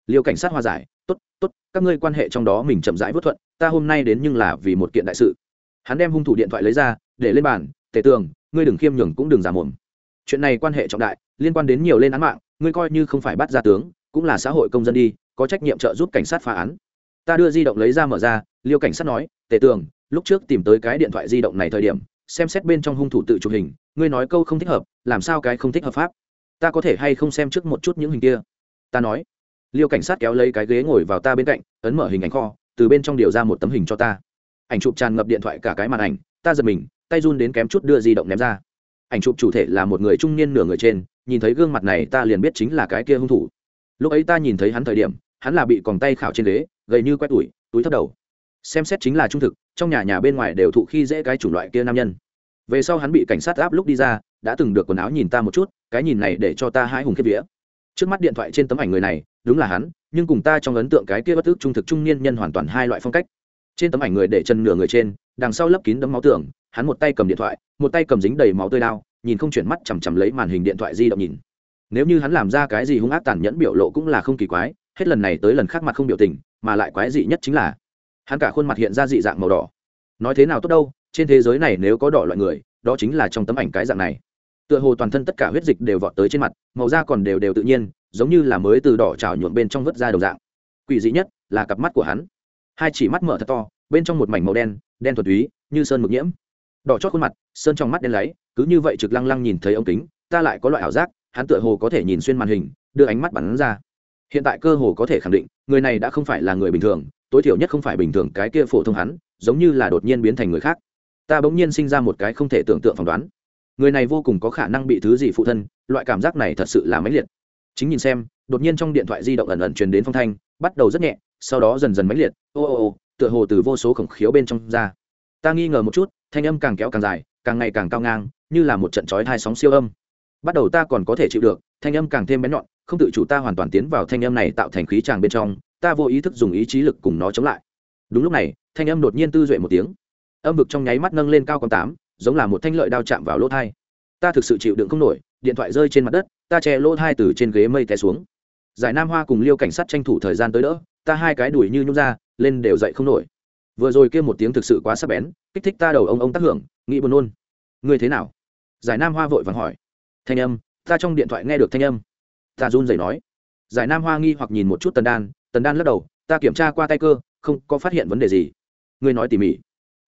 Liêu cảnh sát hòa giải t ố t t ố t các ngươi quan hệ trong đó mình chậm rãi vớt thuận, ta hôm nay đến nhưng là vì một kiện đại sự. Hắn đem hung thủ điện thoại lấy ra, để lên bàn tể tường, ngươi đừng khiêm nhường cũng đừng giả mồm. Chuyện này quan hệ trọng đại, liên quan đến nhiều lên án mạng, ngươi coi như không phải bắt ra tướng, cũng là xã hội công dân đi, có trách nhiệm trợ giúp cảnh sát phá án. Ta đưa di động lấy ra mở ra, liêu cảnh sát nói, tề tường, lúc trước tìm tới cái điện thoại di động này thời điểm xem xét bên trong hung thủ tự chụp hình, ngươi nói câu không thích hợp, làm sao cái không thích hợp pháp? Ta có thể hay không xem trước một chút những hình kia? Ta nói. Liêu cảnh sát kéo lấy cái ghế ngồi vào ta bên cạnh, ấn mở hình ảnh kho, từ bên trong điều ra một tấm hình cho ta. Ảnh chụp tràn ngập điện thoại cả cái màn ảnh, ta giật mình, tay run đến kém chút đưa di động ném ra. Ảnh chụp chủ thể là một người trung niên nửa người trên, nhìn thấy gương mặt này ta liền biết chính là cái kia hung thủ. Lúc ấy ta nhìn thấy hắn thời điểm, hắn là bị còng tay khảo trên ghế, gầy như quét tủi túi thấp đầu xem xét chính là trung thực, trong nhà nhà bên ngoài đều thụ khi dễ cái chủng loại kia nam nhân. Về sau hắn bị cảnh sát áp lúc đi ra, đã từng được quần áo nhìn ta một chút, cái nhìn này để cho ta hai hùng kiếp vía. Trước mắt điện thoại trên tấm ảnh người này, đúng là hắn, nhưng cùng ta trong ấn tượng cái kia bất ức trung thực trung niên nhân hoàn toàn hai loại phong cách. Trên tấm ảnh người để chân nửa người trên, đằng sau lấp kín đấm máu tường, hắn một tay cầm điện thoại, một tay cầm dính đầy máu tươi đao, nhìn không chuyển mắt chằm chằm lấy màn hình điện thoại di động nhìn. Nếu như hắn làm ra cái gì hung ác tàn nhẫn biểu lộ cũng là không kỳ quái, hết lần này tới lần khác mặt không biểu tình, mà lại quái dị nhất chính là hắn cả khuôn mặt hiện ra dị dạng màu đỏ. Nói thế nào tốt đâu, trên thế giới này nếu có đỏ loại người, đó chính là trong tấm ảnh cái dạng này. Tựa hồ toàn thân tất cả huyết dịch đều vọt tới trên mặt, màu da còn đều đều tự nhiên, giống như là mới từ đỏ trào nhuộm bên trong vớt ra đầu dạng. Quỷ dị nhất là cặp mắt của hắn. Hai chỉ mắt mở thật to, bên trong một mảnh màu đen đen thuần túy, như sơn mực nhiễm. Đỏ chót khuôn mặt, sơn trong mắt đen láy, cứ như vậy trực lăng lăng nhìn thấy ống kính, ta lại có loại ảo giác, hắn tựa hồ có thể nhìn xuyên màn hình, đưa ánh mắt bắn ra. Hiện tại cơ hồ có thể khẳng định, người này đã không phải là người bình thường tối thiểu nhất không phải bình thường cái kia phổ thông hắn, giống như là đột nhiên biến thành người khác. Ta bỗng nhiên sinh ra một cái không thể tưởng tượng phỏng đoán. Người này vô cùng có khả năng bị thứ gì phụ thân, loại cảm giác này thật sự là máy liệt. Chính nhìn xem, đột nhiên trong điện thoại di động ẩn ẩn truyền đến phong thanh, bắt đầu rất nhẹ, sau đó dần dần máy liệt. Ô ô ô, tựa hồ từ vô số khổng khiếu bên trong ra. Ta nghi ngờ một chút, thanh âm càng kéo càng dài, càng ngày càng cao ngang, như là một trận trói hai sóng siêu âm. Bắt đầu ta còn có thể chịu được, thanh âm càng thêm bén nhọn, không tự chủ ta hoàn toàn tiến vào thanh âm này tạo thành khí tràng bên trong ta vô ý thức dùng ý chí lực cùng nó chống lại. Đúng lúc này, thanh âm đột nhiên tư duệ một tiếng. Âm vực trong nháy mắt nâng lên cao con tám, giống là một thanh lợi đao chạm vào lỗ thai. Ta thực sự chịu đựng không nổi, điện thoại rơi trên mặt đất, ta che lỗ thai từ trên ghế mây té xuống. Giải nam hoa cùng liêu cảnh sát tranh thủ thời gian tới đỡ, ta hai cái đùi như nhung ra, lên đều dậy không nổi. Vừa rồi kia một tiếng thực sự quá sắc bén, kích thích ta đầu ông ông tác hưởng, nghĩ buồn nôn. Ngươi thế nào? Giải nam hoa vội vàng hỏi. Thanh âm, ta trong điện thoại nghe được thanh âm. Ta run rẩy nói. Giải nam hoa nghi hoặc nhìn một chút tần đan tần đan lắc đầu, ta kiểm tra qua tay cơ, không có phát hiện vấn đề gì. Ngươi nói tỉ mỉ.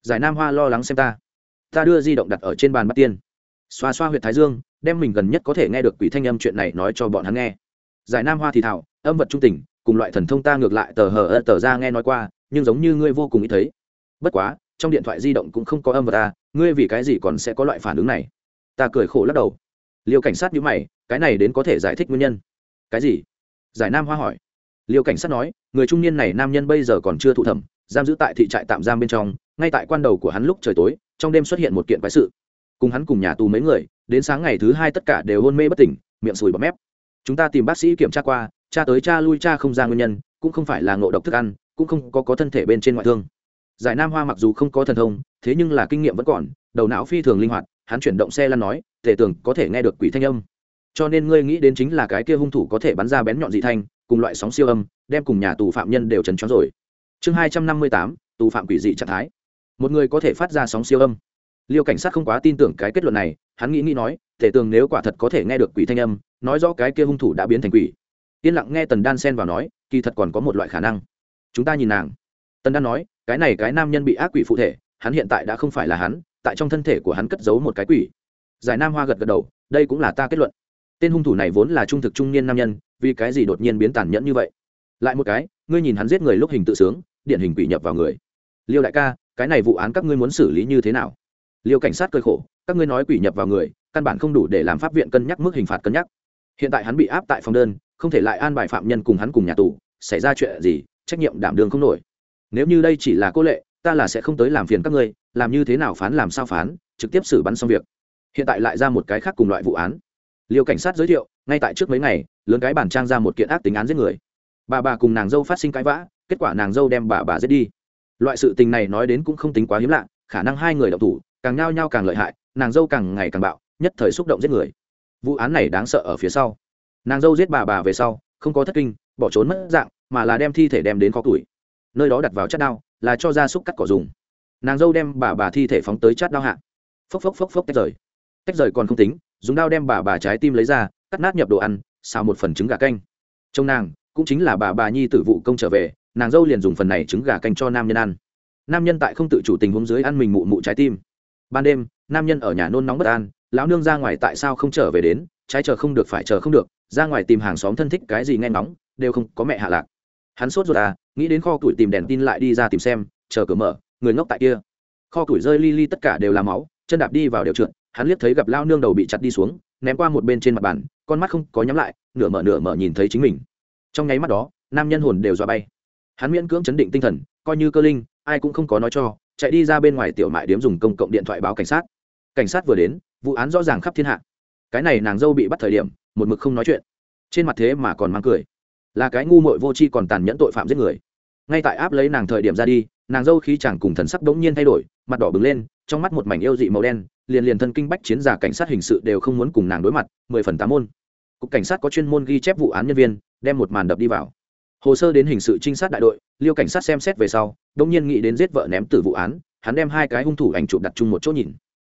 Giải nam hoa lo lắng xem ta. Ta đưa di động đặt ở trên bàn bắt tiên. Xoa xoa h u y ệ t thái dương, đem mình gần nhất có thể nghe được quỷ thanh âm chuyện này nói cho bọn hắn nghe. Giải nam hoa thì thảo âm vật trung tình, cùng loại thần thông ta ngược lại tờ hờ ơ tờ ra nghe nói qua, nhưng giống như ngươi vô cùng ý thấy. Bất quá, trong điện thoại di động cũng không có âm vật ta, ngươi vì cái gì còn sẽ có loại phản ứng này? Ta cười khổ lắc đầu. Liêu cảnh sát nhữ mày, cái này đến có thể giải thích nguyên nhân. Cái gì? Giải nam hoa hỏi liêu cảnh sát nói người trung niên này nam nhân bây giờ còn chưa thụ thẩm giam giữ tại thị trại tạm giam bên trong ngay tại quan đầu của hắn lúc trời tối trong đêm xuất hiện một kiện quái sự. Cùng hắn cùng nhà tù mấy người đến sáng ngày thứ hai tất cả đều hôn mê bất tỉnh miệng sùi bọt mép. Chúng ta tìm bác sĩ kiểm tra qua cha tới cha lui cha không ra nguyên nhân cũng không phải là ngộ độc thức ăn cũng không có, có thân thể bên trên ngoại thương. Giải nam hoa mặc dù không có thần thông thế nhưng là kinh nghiệm vẫn còn đầu não phi thường linh hoạt hắn chuyển động xe lăn nói tề tưởng có thể nghe được quỷ thanh âm. Cho nên ngươi nghĩ đến chính là cái kia hung thủ có thể bắn ra bén nhọn dị thanh cùng loại sóng siêu âm, đem cùng nhà tù phạm nhân đều trần trắng rồi. Chương hai trăm năm mươi tám, tù phạm quỷ dị trạng thái. Một người có thể phát ra sóng siêu âm. Liêu cảnh sát không quá tin tưởng cái kết luận này, hắn nghĩ nghĩ nói, thể tường nếu quả thật có thể nghe được quỷ thanh âm, nói rõ cái kia hung thủ đã biến thành quỷ. Yên lặng nghe tần đan xen vào nói, kỳ thật còn có một loại khả năng. Chúng ta nhìn nàng. Tần đan nói, cái này cái nam nhân bị ác quỷ phụ thể, hắn hiện tại đã không phải là hắn, tại trong thân thể của hắn cất giấu một cái quỷ. Giải nam hoa gật gật đầu, đây cũng là ta kết luận. Tên hung thủ này vốn là trung thực trung niên nam nhân vì cái gì đột nhiên biến tàn nhẫn như vậy? Lại một cái, ngươi nhìn hắn giết người lúc hình tự sướng, điển hình quỷ nhập vào người. Liêu đại ca, cái này vụ án các ngươi muốn xử lý như thế nào? Liêu cảnh sát cơi khổ, các ngươi nói quỷ nhập vào người, căn bản không đủ để làm pháp viện cân nhắc mức hình phạt cân nhắc. Hiện tại hắn bị áp tại phòng đơn, không thể lại an bài phạm nhân cùng hắn cùng nhà tù, xảy ra chuyện gì, trách nhiệm đảm đường không nổi. Nếu như đây chỉ là cô lệ, ta là sẽ không tới làm phiền các ngươi, làm như thế nào phán làm sao phán, trực tiếp xử bắn xong việc. Hiện tại lại ra một cái khác cùng loại vụ án liêu cảnh sát giới thiệu, ngay tại trước mấy ngày, lớn cái bản trang ra một kiện ác tính án giết người. Bà bà cùng nàng dâu phát sinh cãi vã, kết quả nàng dâu đem bà bà giết đi. Loại sự tình này nói đến cũng không tính quá hiếm lạ, khả năng hai người đậu thủ, càng nhao nhao càng lợi hại, nàng dâu càng ngày càng bạo, nhất thời xúc động giết người. Vụ án này đáng sợ ở phía sau. Nàng dâu giết bà bà về sau, không có thất kinh, bỏ trốn mất dạng, mà là đem thi thể đem đến kho tuổi nơi đó đặt vào chất đao, là cho gia súc cắt cỏ dùng. Nàng dâu đem bà bà thi thể phóng tới chát đao hạ. Phốc phốc phốc phốc, tách rời. Tách rời còn không tính dùng đao đem bà bà trái tim lấy ra, cắt nát nhập đồ ăn, xào một phần trứng gà canh. Trong nàng, cũng chính là bà bà nhi tử vụ công trở về, nàng dâu liền dùng phần này trứng gà canh cho nam nhân ăn. Nam nhân tại không tự chủ tình huống dưới ăn mình mụ mụ trái tim. Ban đêm, nam nhân ở nhà nôn nóng bất an, lão nương ra ngoài tại sao không trở về đến, trái chờ không được phải chờ không được, ra ngoài tìm hàng xóm thân thích cái gì nghe nóng đều không có mẹ hạ lạc. Hắn sốt ruột à nghĩ đến kho tuổi tìm đèn tin lại đi ra tìm xem, chờ cửa mở, người ngốc tại kia. Kho tuổi rơi li li tất cả đều là máu, chân đạp đi vào đều trượt hắn liếc thấy gặp lao nương đầu bị chặt đi xuống, ném qua một bên trên mặt bàn, con mắt không có nhắm lại, nửa mở nửa mở nhìn thấy chính mình. Trong nháy mắt đó, nam nhân hồn đều dọa bay. Hắn miễn cưỡng chấn định tinh thần, coi như cơ linh, ai cũng không có nói cho, chạy đi ra bên ngoài tiểu mại điếm dùng công cộng điện thoại báo cảnh sát. Cảnh sát vừa đến, vụ án rõ ràng khắp thiên hạ. Cái này nàng dâu bị bắt thời điểm, một mực không nói chuyện. Trên mặt thế mà còn mang cười. Là cái ngu muội vô tri còn tàn nhẫn tội phạm giết người. Ngay tại áp lấy nàng thời điểm ra đi, nàng dâu khí chẳng cùng thần sắc đống nhiên thay đổi, mặt đỏ bừng lên, trong mắt một mảnh yêu dị màu đen liền liền thân kinh bách chiến giả cảnh sát hình sự đều không muốn cùng nàng đối mặt, mười phần tám môn. Cục cảnh sát có chuyên môn ghi chép vụ án nhân viên, đem một màn đập đi vào. Hồ sơ đến hình sự trinh sát đại đội, liêu cảnh sát xem xét về sau đông nhiên nghĩ đến giết vợ ném tử vụ án, hắn đem hai cái hung thủ ảnh chụp đặt chung một chỗ nhìn.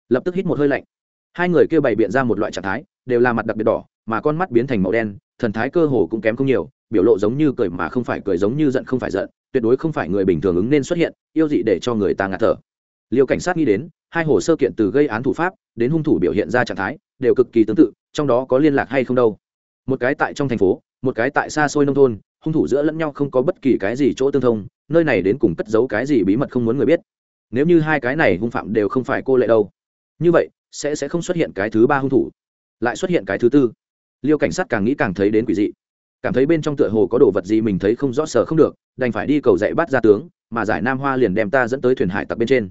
Lập tức hít một hơi lạnh. Hai người kêu bày biện ra một loại trạng thái, đều là mặt đặc biệt đỏ, mà con mắt biến thành màu đen, thần thái cơ hồ cũng kém không nhiều, biểu lộ giống như cười mà không phải cười giống như giận không phải giận, tuyệt đối không phải người bình thường ứng nên xuất hiện, yêu dị để cho người ta ngạt thở liêu cảnh sát nghĩ đến, hai hồ sơ kiện từ gây án thủ pháp đến hung thủ biểu hiện ra trạng thái đều cực kỳ tương tự, trong đó có liên lạc hay không đâu. Một cái tại trong thành phố, một cái tại xa xôi nông thôn, hung thủ giữa lẫn nhau không có bất kỳ cái gì chỗ tương thông, nơi này đến cùng cất giấu cái gì bí mật không muốn người biết. Nếu như hai cái này hung phạm đều không phải cô lệ đâu, như vậy, sẽ sẽ không xuất hiện cái thứ ba hung thủ, lại xuất hiện cái thứ tư. Liêu cảnh sát càng nghĩ càng thấy đến quỷ dị, cảm thấy bên trong tựa hồ có đồ vật gì mình thấy không rõ sở không được, đành phải đi cầu dạy bắt ra tướng, mà giải nam hoa liền đem ta dẫn tới thuyền hải tặc bên trên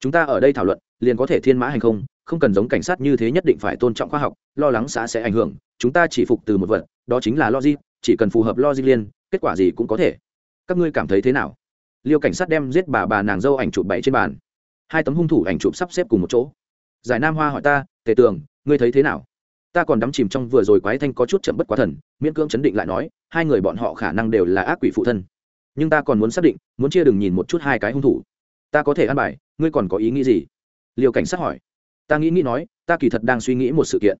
chúng ta ở đây thảo luận, liền có thể thiên mã hành không không cần giống cảnh sát như thế nhất định phải tôn trọng khoa học, lo lắng xã sẽ ảnh hưởng, chúng ta chỉ phục từ một vật, đó chính là logic, chỉ cần phù hợp logic liên kết quả gì cũng có thể. Các ngươi cảm thấy thế nào? Liêu cảnh sát đem giết bà bà nàng dâu ảnh chụp bảy trên bàn. Hai tấm hung thủ ảnh chụp sắp xếp cùng một chỗ. Giải nam hoa hỏi ta, tề tường, ngươi thấy thế nào? Ta còn đắm chìm trong vừa rồi quái thanh có chút chậm bất quá thần, miễn cưỡng chấn định lại nói, hai người bọn họ khả năng đều là ác quỷ phụ thân. Nhưng ta còn muốn xác định, muốn chia đừng nhìn một chút hai cái hung thủ ta có thể ăn bài, ngươi còn có ý nghĩ gì? Liều cảnh sát hỏi. Ta nghĩ nghĩ nói, ta kỳ thật đang suy nghĩ một sự kiện.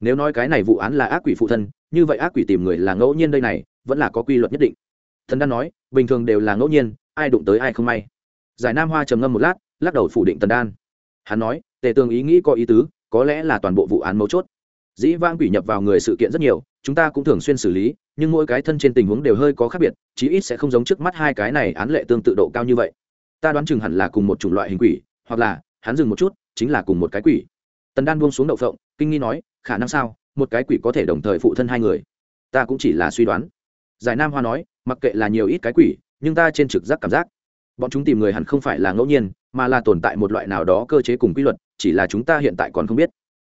Nếu nói cái này vụ án là ác quỷ phụ thân, như vậy ác quỷ tìm người là ngẫu nhiên đây này, vẫn là có quy luật nhất định. Thần đan nói, bình thường đều là ngẫu nhiên, ai đụng tới ai không may. Giải nam hoa trầm ngâm một lát, lắc đầu phủ định tần đan. Hắn nói, tề tường ý nghĩ có ý tứ, có lẽ là toàn bộ vụ án mấu chốt. Dĩ vang quỷ nhập vào người sự kiện rất nhiều, chúng ta cũng thường xuyên xử lý, nhưng mỗi cái thân trên tình huống đều hơi có khác biệt, chí ít sẽ không giống trước mắt hai cái này án lệ tương tự độ cao như vậy ta đoán chừng hẳn là cùng một chủng loại hình quỷ, hoặc là, hắn dừng một chút, chính là cùng một cái quỷ. Tần đan buông xuống đậu phộng, kinh nghi nói, khả năng sao, một cái quỷ có thể đồng thời phụ thân hai người? Ta cũng chỉ là suy đoán. Giải nam hoa nói, mặc kệ là nhiều ít cái quỷ, nhưng ta trên trực giác cảm giác, bọn chúng tìm người hẳn không phải là ngẫu nhiên, mà là tồn tại một loại nào đó cơ chế cùng quy luật, chỉ là chúng ta hiện tại còn không biết.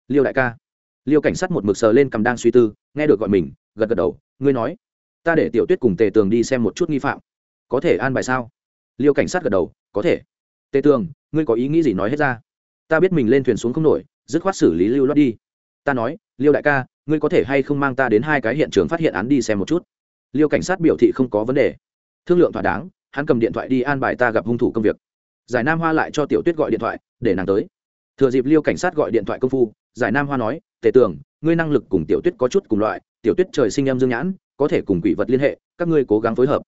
Liêu đại ca. Liêu cảnh sát một mực sờ lên cầm đang suy tư, nghe được gọi mình, gật gật đầu, ngươi nói, ta để tiểu tuyết cùng tề tường đi xem một chút nghi phạm. Có thể an bài sao? Liêu cảnh sát gật đầu có thể. Tề tường ngươi có ý nghĩ gì nói hết ra? Ta biết mình lên thuyền xuống không nổi dứt khoát xử lý lưu loát đi. Ta nói liêu đại ca ngươi có thể hay không mang ta đến hai cái hiện trường phát hiện án đi xem một chút? Liêu cảnh sát biểu thị không có vấn đề. Thương lượng thỏa đáng hắn cầm điện thoại đi an bài ta gặp hung thủ công việc. Giải nam hoa lại cho tiểu tuyết gọi điện thoại để nàng tới. Thừa dịp liêu cảnh sát gọi điện thoại công phu giải nam hoa nói tề tường, ngươi năng lực cùng tiểu tuyết có chút cùng loại tiểu tuyết trời sinh em dương nhãn có thể cùng quỷ vật liên hệ các ngươi cố gắng phối hợp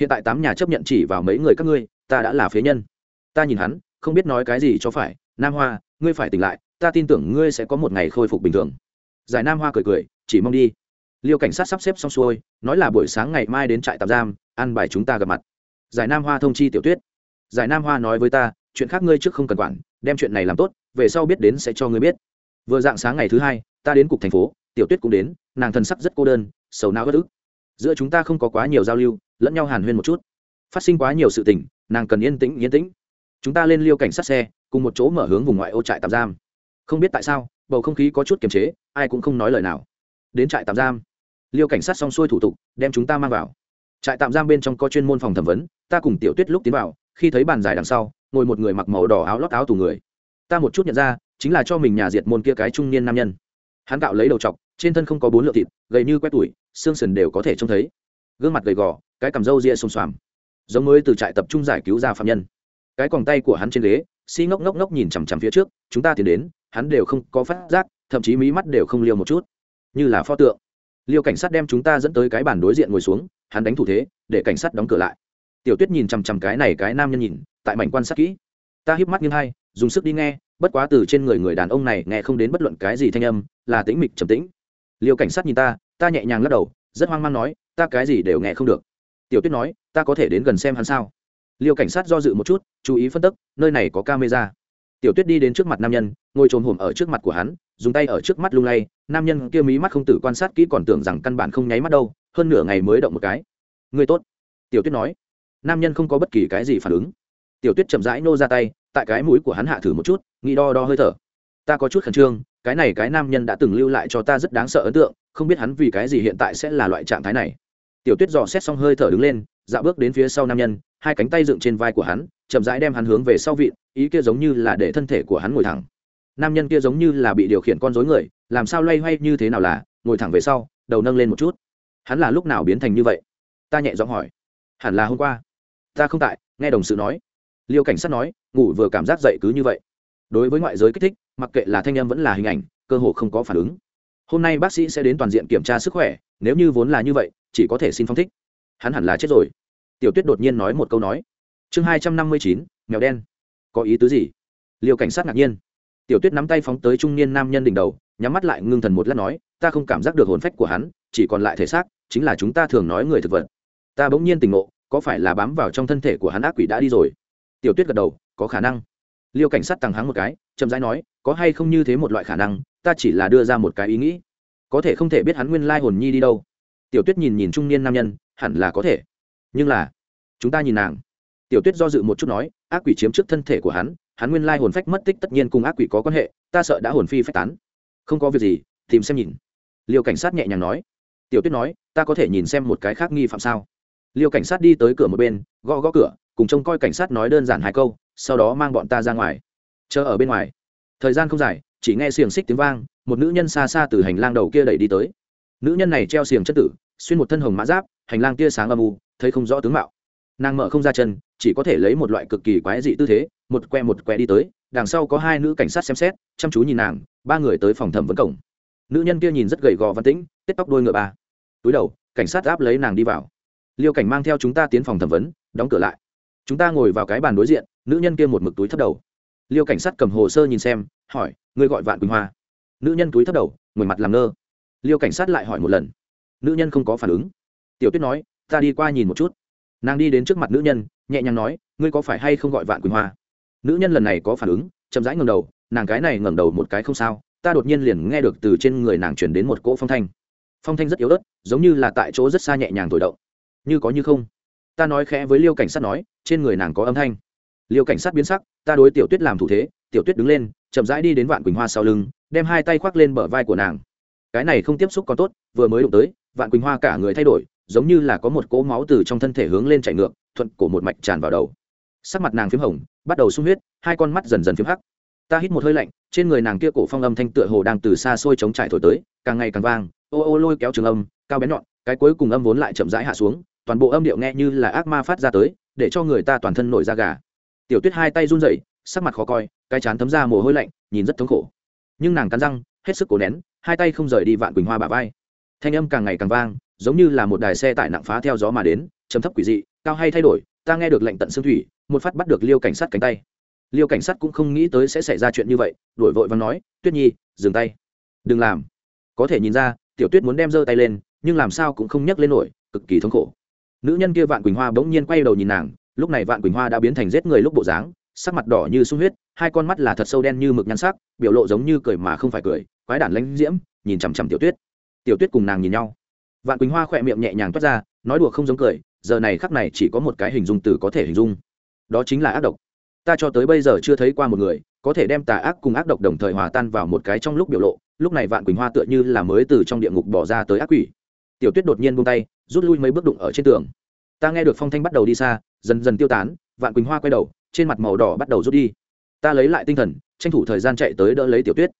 hiện tại tám nhà chấp nhận chỉ vào mấy người các ngươi, ta đã là phế nhân. Ta nhìn hắn, không biết nói cái gì cho phải. Nam hoa, ngươi phải tỉnh lại, ta tin tưởng ngươi sẽ có một ngày khôi phục bình thường. Giải nam hoa cười cười, chỉ mong đi. Liêu cảnh sát sắp xếp xong xuôi, nói là buổi sáng ngày mai đến trại tạm giam ăn bài chúng ta gặp mặt. Giải nam hoa thông chi tiểu tuyết. Giải nam hoa nói với ta, chuyện khác ngươi trước không cần quản, đem chuyện này làm tốt, về sau biết đến sẽ cho ngươi biết. Vừa dạng sáng ngày thứ hai, ta đến cục thành phố, tiểu tuyết cũng đến, nàng thân sắc rất cô đơn, sầu não bất ức. Giữa chúng ta không có quá nhiều giao lưu lẫn nhau hàn huyên một chút. Phát sinh quá nhiều sự tình, nàng cần yên tĩnh yên tĩnh. Chúng ta lên liêu cảnh sát xe, cùng một chỗ mở hướng vùng ngoại ô trại tạm giam. Không biết tại sao, bầu không khí có chút kiềm chế, ai cũng không nói lời nào. Đến trại tạm giam. Liêu cảnh sát xong xuôi thủ tục, đem chúng ta mang vào. Trại tạm giam bên trong có chuyên môn phòng thẩm vấn, ta cùng tiểu tuyết lúc tiến vào, khi thấy bàn dài đằng sau, ngồi một người mặc màu đỏ áo lót áo tù người. Ta một chút nhận ra, chính là cho mình nhà diệt môn kia cái trung niên nam nhân. Hắn cạo lấy đầu t trên thân không có bốn lượng thịt, gầy như quét tủi xương sần đều có thể trông thấy gương mặt gầy gò cái cầm râu ria xôn xoàm giống mới từ trại tập trung giải cứu ra phạm nhân. Cái còng tay của hắn trên ghế xi ngốc ngốc ngốc nhìn chằm chằm phía trước chúng ta tiến đến hắn đều không có phát giác thậm chí mí mắt đều không liêu một chút. Như là pho tượng. Liêu cảnh sát đem chúng ta dẫn tới cái bàn đối diện ngồi xuống hắn đánh thủ thế để cảnh sát đóng cửa lại. Tiểu tuyết nhìn chằm chằm cái này cái nam nhân nhìn tại mảnh quan sát kỹ. Ta híp mắt nghiêng hay, dùng sức đi nghe bất quá từ trên người người đàn ông này nghe không đến bất luận cái gì thanh âm là tĩnh mịch trầm tĩnh. Liêu cảnh sát nhìn ta ta nhẹ nhàng lắc đầu rất hoang mang nói ta cái gì đều nghe không được. Tiểu tuyết nói, ta có thể đến gần xem hắn sao? Liêu cảnh sát do dự một chút, chú ý phân tức, nơi này có camera. Tiểu tuyết đi đến trước mặt nam nhân, ngồi trồm hổm ở trước mặt của hắn, dùng tay ở trước mắt lung lay, nam nhân kia mí mắt không tử quan sát kỹ còn tưởng rằng căn bản không nháy mắt đâu, hơn nửa ngày mới động một cái. Người tốt, tiểu tuyết nói. Nam nhân không có bất kỳ cái gì phản ứng. Tiểu tuyết chậm rãi nô ra tay, tại cái mũi của hắn hạ thử một chút, nghĩ đo đo hơi thở. Ta có chút khẩn trương, cái này cái nam nhân đã từng lưu lại cho ta rất đáng sợ ấn tượng, không biết hắn vì cái gì hiện tại sẽ là loại trạng thái này tiểu tuyết dò xét xong hơi thở đứng lên dạ bước đến phía sau nam nhân, hai cánh tay dựng trên vai của hắn, chậm rãi đem hắn hướng về sau vịn ý kia giống như là để thân thể của hắn ngồi thẳng. Nam nhân kia giống như là bị điều khiển con dối người, làm sao loay hoay như thế nào là, ngồi thẳng về sau, đầu nâng lên một chút. Hắn là lúc nào biến thành như vậy? Ta nhẹ giọng hỏi. Hẳn là hôm qua. Ta không tại, nghe đồng sự nói. Liêu cảnh sát nói, ngủ vừa cảm giác dậy cứ như vậy. Đối với ngoại giới kích thích, mặc kệ là thanh âm vẫn là hình ảnh, cơ hồ không có phản ứng. Hôm nay bác sĩ sẽ đến toàn diện kiểm tra sức khỏe, nếu như vốn là như vậy chỉ có thể xin phong thích. Hắn hẳn là chết rồi. Tiểu tuyết đột nhiên nói một câu nói. Chương hai trăm năm mươi chín, mèo đen. Có ý tứ gì? Liều cảnh sát ngạc nhiên. Tiểu tuyết nắm tay phóng tới trung niên nam nhân đỉnh đầu, nhắm mắt lại ngưng thần một lát nói, ta không cảm giác được hồn phách của hắn, chỉ còn lại thể xác, chính là chúng ta thường nói người thực vật. Ta bỗng nhiên tỉnh ngộ, có phải là bám vào trong thân thể của hắn ác quỷ đã đi rồi? Tiểu tuyết gật đầu, có khả năng. Liêu cảnh sát tăng háng một cái, chậm rãi nói, có hay không như thế một loại khả năng, ta chỉ là đưa ra một cái ý nghĩ. Có thể không thể biết hắn nguyên lai hồn nhi đi đâu tiểu tuyết nhìn nhìn trung niên nam nhân, hẳn là có thể. Nhưng là, chúng ta nhìn nàng. Tiểu tuyết do dự một chút nói, ác quỷ chiếm trước thân thể của hắn hắn nguyên lai hồn phách mất tích tất nhiên cùng ác quỷ có quan hệ, ta sợ đã hồn phi phách tán. Không có việc gì, tìm xem nhìn. Liêu cảnh sát nhẹ nhàng nói. Tiểu tuyết nói, ta có thể nhìn xem một cái khác nghi phạm sao? Liêu cảnh sát đi tới cửa một bên, gõ gõ cửa, cùng trông coi cảnh sát nói đơn giản hai câu, sau đó mang bọn ta ra ngoài. Chờ ở bên ngoài. Thời gian không dài, chỉ nghe xiềng xích tiếng vang, một nữ nhân xa xa từ hành lang đầu kia đẩy đi tới. Nữ nhân này treo xiềng chất tử xuyên một thân hồng mã giáp, hành lang kia sáng âm u, thấy không rõ tướng mạo. Nàng mở không ra chân, chỉ có thể lấy một loại cực kỳ quái dị tư thế, một que một que đi tới, đằng sau có hai nữ cảnh sát xem xét, chăm chú nhìn nàng, ba người tới phòng thẩm vấn cổng. Nữ nhân kia nhìn rất gầy gò văn tĩnh, tết tóc đôi ngựa ba. Túi đầu, cảnh sát áp lấy nàng đi vào. Liêu cảnh mang theo chúng ta tiến phòng thẩm vấn, đóng cửa lại. Chúng ta ngồi vào cái bàn đối diện, nữ nhân kia một mực túi thấp đầu. Liêu cảnh sát cầm hồ sơ nhìn xem, hỏi, ngươi gọi vạn quỳnh hoa? Nữ nhân túi thấp đầu ngồi mặt làm ngơ. Liêu cảnh sát lại hỏi một lần nữ nhân không có phản ứng. Tiểu tuyết nói, ta đi qua nhìn một chút. Nàng đi đến trước mặt nữ nhân, nhẹ nhàng nói, ngươi có phải hay không gọi vạn quỳnh hoa? Nữ nhân lần này có phản ứng, chậm rãi ngầm đầu, nàng cái này ngẩng đầu một cái không sao, ta đột nhiên liền nghe được từ trên người nàng chuyển đến một cỗ phong thanh. Phong thanh rất yếu ớt, giống như là tại chỗ rất xa nhẹ nhàng thổi động. Như có như không. Ta nói khẽ với liêu cảnh sát nói, trên người nàng có âm thanh. Liêu cảnh sát biến sắc, ta đối tiểu tuyết làm thủ thế. Tiểu tuyết đứng lên, chậm rãi đi đến vạn quỳnh hoa sau lưng, đem hai tay khoác lên bờ vai của nàng cái này không tiếp xúc có tốt, vừa mới đụng tới, vạn quỳnh hoa cả người thay đổi, giống như là có một cỗ máu từ trong thân thể hướng lên chảy ngược, thuận cổ một mạch tràn vào đầu. Sắc mặt nàng p h í m hồng, bắt đầu sung huyết, hai con mắt dần dần p h í m hắc. Ta hít một hơi lạnh, trên người nàng kia cổ phong âm thanh tựa hồ đang từ xa xôi chống trải thổi tới, càng ngày càng vang, ô ô lôi kéo trường âm, cao bén nhọn, cái cuối cùng âm vốn lại chậm rãi hạ xuống, toàn bộ âm điệu nghe như là ác ma phát ra tới, để cho người ta toàn thân nổi da gà. Tiểu tuyết hai tay run rẩy, sắc mặt khó coi, cái chán thấm ra mồ hôi lạnh, nhìn rất thống khổ. Nhưng nàng cắn răng hết sức cố nén, hai tay không rời đi vạn quỳnh hoa bà vai. Thanh âm càng ngày càng vang, giống như là một đài xe tải nặng phá theo gió mà đến chấm thấp quỷ dị, cao hay thay đổi, ta nghe được lệnh tận xương thủy, một phát bắt được liêu cảnh sát cánh tay. Liêu cảnh sát cũng không nghĩ tới sẽ xảy ra chuyện như vậy, đổi vội và nói, tuyết nhi, dừng tay. Đừng làm. Có thể nhìn ra, tiểu tuyết muốn đem giơ tay lên, nhưng làm sao cũng không nhấc lên nổi, cực kỳ thống khổ. Nữ nhân kia vạn quỳnh hoa bỗng nhiên quay đầu nhìn nàng, lúc này vạn quỳnh hoa đã biến thành giết người lúc bộ dáng, sắc mặt đỏ như sung huyết, hai con mắt là thật sâu đen như mực nhăn sắc, biểu lộ giống như cười mà không phải cười quái đản lãnh diễm, nhìn chằm chằm tiểu tuyết. Tiểu tuyết cùng nàng nhìn nhau. Vạn quỳnh hoa khỏe miệng nhẹ nhàng toát ra, nói đùa không giống cười, giờ này khắc này chỉ có một cái hình dung từ có thể hình dung. Đó chính là ác độc. Ta cho tới bây giờ chưa thấy qua một người có thể đem tà ác cùng ác độc đồng thời hòa tan vào một cái trong lúc biểu lộ, lúc này vạn quỳnh hoa tựa như là mới từ trong địa ngục bỏ ra tới ác quỷ. Tiểu tuyết đột nhiên buông tay, rút lui mấy bước đụng ở trên tường. Ta nghe được phong thanh bắt đầu đi xa, dần dần tiêu tán, vạn quỳnh hoa quay đầu, trên mặt màu đỏ bắt đầu rút đi. Ta lấy lại tinh thần, tranh thủ thời gian chạy tới đỡ lấy tiểu tuyết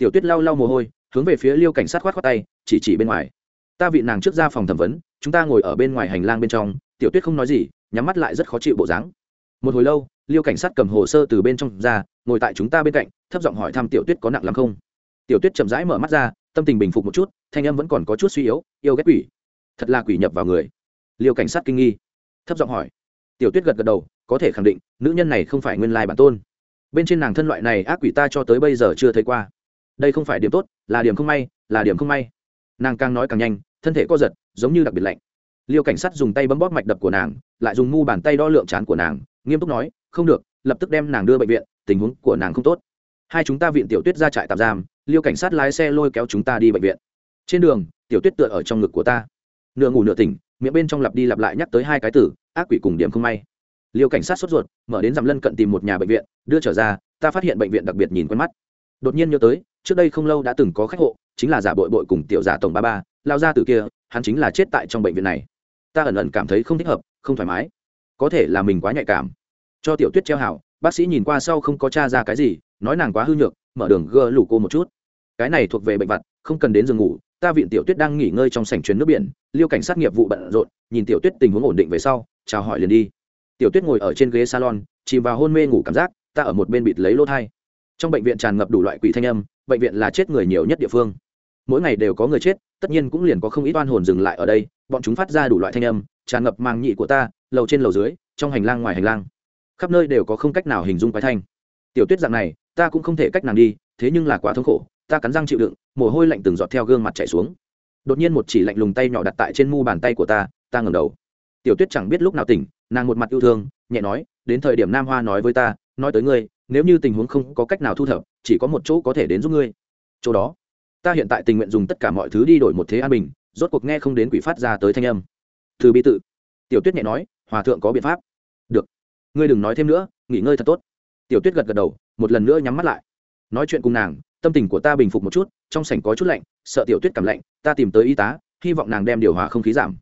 tiểu tuyết lau lau mồ hôi, hướng về phía liêu cảnh sát khoát khoát tay, chỉ chỉ bên ngoài. Ta vị nàng trước ra phòng thẩm vấn, chúng ta ngồi ở bên ngoài hành lang bên trong. Tiểu tuyết không nói gì, nhắm mắt lại rất khó chịu bộ dáng. Một hồi lâu, liêu cảnh sát cầm hồ sơ từ bên trong ra, ngồi tại chúng ta bên cạnh, thấp giọng hỏi thăm tiểu tuyết có nặng lắm không. Tiểu tuyết chậm rãi mở mắt ra, tâm tình bình phục một chút, thanh âm vẫn còn có chút suy yếu, yêu ghét quỷ, thật là quỷ nhập vào người. Liêu cảnh sát kinh nghi, thấp giọng hỏi. Tiểu tuyết gật gật đầu, có thể khẳng định, nữ nhân này không phải nguyên lai bản tôn. Bên trên nàng thân loại này ác quỷ ta cho tới bây giờ chưa thấy qua đây không phải điểm tốt, là điểm không may, là điểm không may. Nàng càng nói càng nhanh, thân thể co giật, giống như đặc biệt lạnh. Liêu cảnh sát dùng tay bấm bóp mạch đập của nàng, lại dùng mu bàn tay đo lượng chán của nàng, nghiêm túc nói, không được, lập tức đem nàng đưa bệnh viện, tình huống của nàng không tốt. Hai chúng ta viện tiểu tuyết ra trại tạm giam, liêu cảnh sát lái xe lôi kéo chúng ta đi bệnh viện. Trên đường, tiểu tuyết tựa ở trong ngực của ta. Nửa ngủ nửa tỉnh, miệng bên trong lặp đi lặp lại nhắc tới hai cái tử ác quỷ cùng điểm không may. Liêu cảnh sát sốt ruột, mở đến dằm lân cận tìm một nhà bệnh viện, đưa trở ra, ta phát hiện bệnh viện đặc biệt nhìn quen mắt. Đột nhiên nhớ tới trước đây không lâu đã từng có khách hộ, chính là giả bội bội cùng tiểu giả tổng ba ba, lao ra từ kia, hắn chính là chết tại trong bệnh viện này. Ta ẩn ẩn cảm thấy không thích hợp, không thoải mái. Có thể là mình quá nhạy cảm. Cho tiểu tuyết treo hảo, bác sĩ nhìn qua sau không có t ra cái gì, nói nàng quá hư nhược, mở đường gơ lủ cô một chút. Cái này thuộc về bệnh vặt, không cần đến giường ngủ, ta viện tiểu tuyết đang nghỉ ngơi trong sảnh chuyến nước biển, liêu cảnh sát nghiệp vụ bận rộn, nhìn tiểu tuyết tình huống ổn định về sau, chào hỏi liền đi. Tiểu tuyết ngồi ở trên ghế salon, chìm vào hôn mê ngủ cảm giác, ta ở một bên bịt lấy lỗ thai trong bệnh viện tràn ngập đủ loại quỷ thanh âm, bệnh viện là chết người nhiều nhất địa phương. Mỗi ngày đều có người chết, tất nhiên cũng liền có không ít oan hồn dừng lại ở đây, bọn chúng phát ra đủ loại thanh âm, tràn ngập màng nhị của ta, lầu trên lầu dưới, trong hành lang ngoài hành lang. Khắp nơi đều có không cách nào hình dung quái thanh. Tiểu tuyết dạng này, ta cũng không thể cách nàng đi, thế nhưng là quá thống khổ, ta cắn răng chịu đựng, mồ hôi lạnh từng giọt theo gương mặt chảy xuống. Đột nhiên một chỉ lạnh lùng tay nhỏ đặt tại trên mu bàn tay của ta ta ngẩng đầu. Tiểu tuyết chẳng biết lúc nào tỉnh, nàng một mặt yêu thương, nhẹ nói, đến thời điểm nam hoa nói với ta, nói tới ngươi nếu như tình huống không có cách nào thu thập, chỉ có một chỗ có thể đến giúp ngươi. Chỗ đó, ta hiện tại tình nguyện dùng tất cả mọi thứ đi đổi một thế an bình, rốt cuộc nghe không đến quỷ phát ra tới thanh âm. Từ bi tự. Tiểu tuyết nhẹ nói, hòa thượng có biện pháp. Được. Ngươi đừng nói thêm nữa, nghỉ ngơi thật tốt. Tiểu tuyết gật gật đầu, một lần nữa nhắm mắt lại. Nói chuyện cùng nàng, tâm tình của ta bình phục một chút, trong sảnh có chút lạnh, sợ tiểu tuyết cảm lạnh, ta tìm tới y tá, hy vọng nàng đem điều hòa không khí giảm.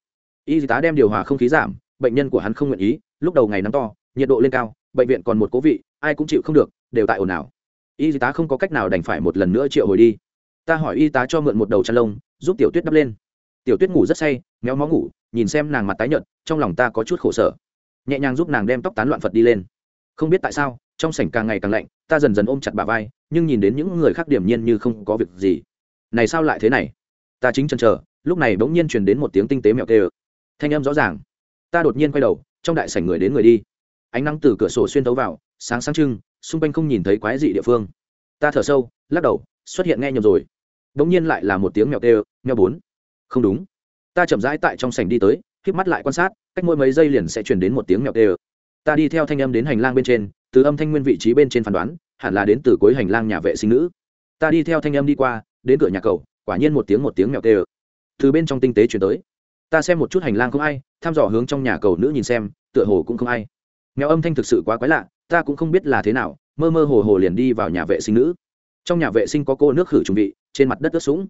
Y tá đem điều hòa không khí giảm, bệnh nhân của hắn không nguyện ý, lúc đầu ngày nắng to, nhiệt độ lên cao, bệnh viện còn một cố vị ai cũng chịu không được, đều tại ồn ào. Y tá không có cách nào đành phải một lần nữa triệu hồi đi. Ta hỏi y tá cho mượn một đầu chăn lông, giúp tiểu tuyết đắp lên. Tiểu tuyết ngủ rất say, méo mó ngủ, nhìn xem nàng mặt tái nhợt, trong lòng ta có chút khổ sở. Nhẹ nhàng giúp nàng đem tóc tán loạn phật đi lên. Không biết tại sao, trong sảnh càng ngày càng lạnh, ta dần dần ôm chặt bà vai, nhưng nhìn đến những người khác điểm nhiên như không có việc gì. Này sao lại thế này? Ta chính chần chờ, lúc này bỗng nhiên truyền đến một tiếng tinh tế mẹo tê ơ thanh âm rõ ràng. Ta đột nhiên quay đầu, trong đại sảnh người đến người đi. Ánh nắng từ cửa sổ xuyên tấu vào sáng sáng trưng, xung quanh không nhìn thấy quái dị địa phương. Ta thở sâu, lắc đầu, xuất hiện nghe nhầm rồi. Bỗng nhiên lại là một tiếng mèo tê mèo bốn. Không đúng. Ta chậm rãi tại trong sảnh đi tới k mắt lại quan sát, cách mỗi mấy giây liền sẽ truyền đến một tiếng mèo tê ta đi theo thanh âm đến hành lang bên trên, từ âm thanh nguyên vị trí bên trên phán đoán, hẳn là đến từ cuối hành lang nhà vệ sinh nữ. Ta đi theo thanh âm đi qua, đến cửa nhà cầu, quả nhiên một tiếng một tiếng mèo tê từ bên trong tinh tế chuyển tới. Ta xem một chút hành lang không ai, thăm dò hướng trong nhà cầu nữ nhìn xem, tựa hồ cũng không ai. Mèo âm thanh thực sự quá quái lạ ta cũng không biết là thế nào, mơ mơ hồ hồ liền đi vào nhà vệ sinh nữ. Trong nhà vệ sinh có cô nước khử trùng vị, trên mặt đất ướt sũng.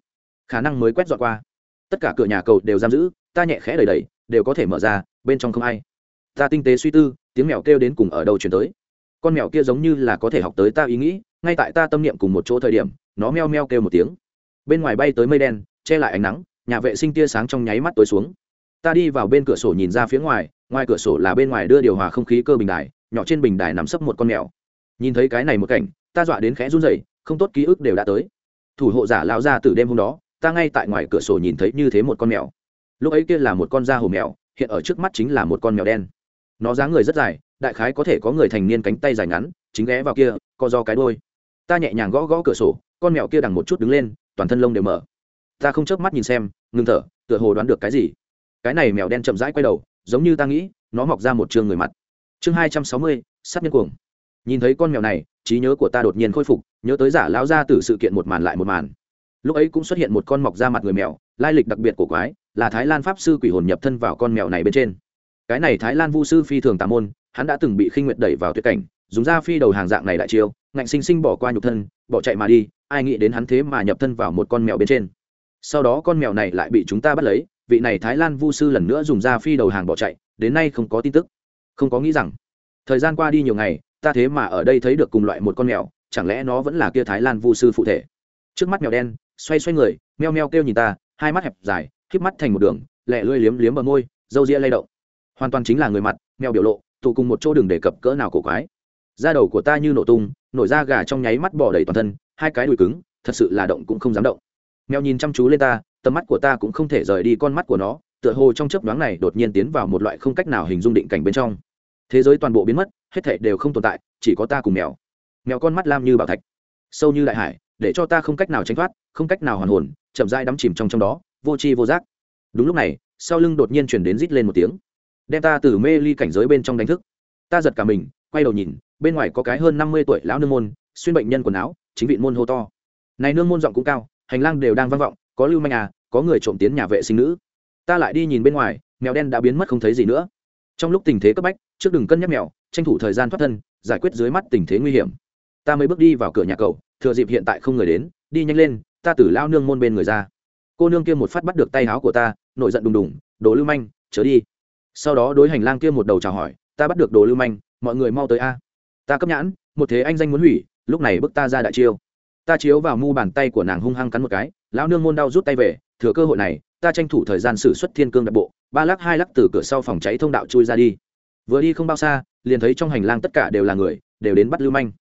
Khả năng mới quét dọn qua. Tất cả cửa nhà cầu đều giam giữ, ta nhẹ khẽ đầy đầy đều có thể mở ra, bên trong không ai. Ta tinh tế suy tư, tiếng mèo kêu đến cùng ở đâu chuyển tới. Con mèo kia giống như là có thể học tới ta ý nghĩ, ngay tại ta tâm niệm cùng một chỗ thời điểm, nó meo meo kêu một tiếng. Bên ngoài bay tới mây đen, che lại ánh nắng, nhà vệ sinh tia sáng trong nháy mắt tối xuống. Ta đi vào bên cửa sổ nhìn ra phía ngoài ngoài cửa sổ là bên ngoài đưa điều hòa không khí cơ bình đài nhỏ trên bình đài nằm sấp một con mèo. Nhìn thấy cái này một cảnh, ta dọa đến khẽ run rẩy, không tốt ký ức đều đã tới. Thủ hộ giả lao ra từ đêm hôm đó, ta ngay tại ngoài cửa sổ nhìn thấy như thế một con mèo. Lúc ấy kia là một con da hổ mèo, hiện ở trước mắt chính là một con mèo đen. Nó dáng người rất dài, đại khái có thể có người thành niên cánh tay dài ngắn, chính ghé vào kia, co do cái đôi ta nhẹ nhàng gõ gõ cửa sổ, con mèo kia đằng một chút đứng lên, toàn thân lông đều mở. Ta không chớp mắt nhìn xem, ngừng thở, tựa hồ đoán được cái gì. Cái này mèo đen chậm rãi quay đầu, giống như ta nghĩ, nó mọc ra một trương người mặt chương hai trăm sáu mươi, sát nhân cuồng. Nhìn thấy con mèo này, trí nhớ của ta đột nhiên khôi phục, nhớ tới giả lao ra từ sự kiện một màn lại một màn. Lúc ấy cũng xuất hiện một con mọc ra mặt người mèo, lai lịch đặc biệt của quái, là thái lan pháp sư quỷ hồn nhập thân vào con mèo này bên trên. Cái này thái lan vu sư phi thường tà môn, hắn đã từng bị khinh nguyệt đẩy vào tuyệt cảnh, dùng da phi đầu hàng dạng này đại chiêu, ngạnh sinh sinh bỏ qua nhục thân, bỏ chạy mà đi, ai nghĩ đến hắn thế mà nhập thân vào một con mèo bên trên. Sau đó con mèo này lại bị chúng ta bắt lấy, vị này thái lan vu sư lần nữa dùng da phi đầu hàng bỏ chạy, đến nay không có tin tức không có nghĩ rằng, thời gian qua đi nhiều ngày, ta thế mà ở đây thấy được cùng loại một con mèo, chẳng lẽ nó vẫn là kia thái lan vu sư phụ thể? Trước mắt mèo đen, xoay xoay người, meo meo kêu nhìn ta, hai mắt hẹp dài khíp mắt thành một đường, lẹ lưỡi liếm liếm bờ môi, râu ria lay động. Hoàn toàn chính là người mặt, mèo biểu lộ, tụ cùng một chỗ đường đề cập cỡ nào cổ quái. Da đầu của ta như nổ tung, nổi da gà trong nháy mắt bỏ đầy toàn thân, hai cái đùi cứng, thật sự là động cũng không dám động. Mèo nhìn chăm chú lên ta, tầm mắt của ta cũng không thể rời đi con mắt của nó, tựa hồ trong chớp nhoáng này đột nhiên tiến vào một loại không cách nào hình dung định cảnh bên trong thế giới toàn bộ biến mất, hết thảy đều không tồn tại, chỉ có ta cùng mèo. Mèo con mắt lam như bảo thạch, sâu như đại hải, để cho ta không cách nào tránh thoát, không cách nào hoàn hồn, chậm rãi đắm chìm trong trong đó, vô tri vô giác. Đúng lúc này, sau lưng đột nhiên chuyển đến rít lên một tiếng. Đem ta từ mê ly cảnh giới bên trong đánh thức. Ta giật cả mình, quay đầu nhìn, bên ngoài có cái hơn năm mươi tuổi lão nương môn, xuyên bệnh nhân quần áo, chính vị môn hô to. Này nương môn giọng cũng cao, hành lang đều đang vang vọng, có lưu manh à có người trộm tiến nhà vệ sinh nữ. Ta lại đi nhìn bên ngoài, mèo đen đã biến mất không thấy gì nữa trong lúc tình thế cấp bách, trước đừng cân nhắc mèo tranh thủ thời gian thoát thân, giải quyết dưới mắt tình thế nguy hiểm. Ta mới bước đi vào cửa nhà cầu, thừa dịp hiện tại không người đến, đi nhanh lên, ta tử lao nương môn bên người ra. Cô nương kia một phát bắt được tay áo của ta, nổi giận đùng đùng, đồ lưu manh, chớ đi. Sau đó đối hành lang kia một đầu chào hỏi, ta bắt được đồ lưu manh, mọi người mau tới a. Ta cấp nhãn, một thế anh danh muốn hủy, lúc này bước ta ra đại chiêu. Ta chiếu vào mu bàn tay của nàng hung hăng cắn một cái, lão nương môn đau rút tay về, thừa cơ hội này ta tranh thủ thời gian xử xuất thiên cương đặc bộ, ba lắc hai lắc từ cửa sau phòng cháy thông đạo chui ra đi. Vừa đi không bao xa, liền thấy trong hành lang tất cả đều là người, đều đến bắt lưu manh.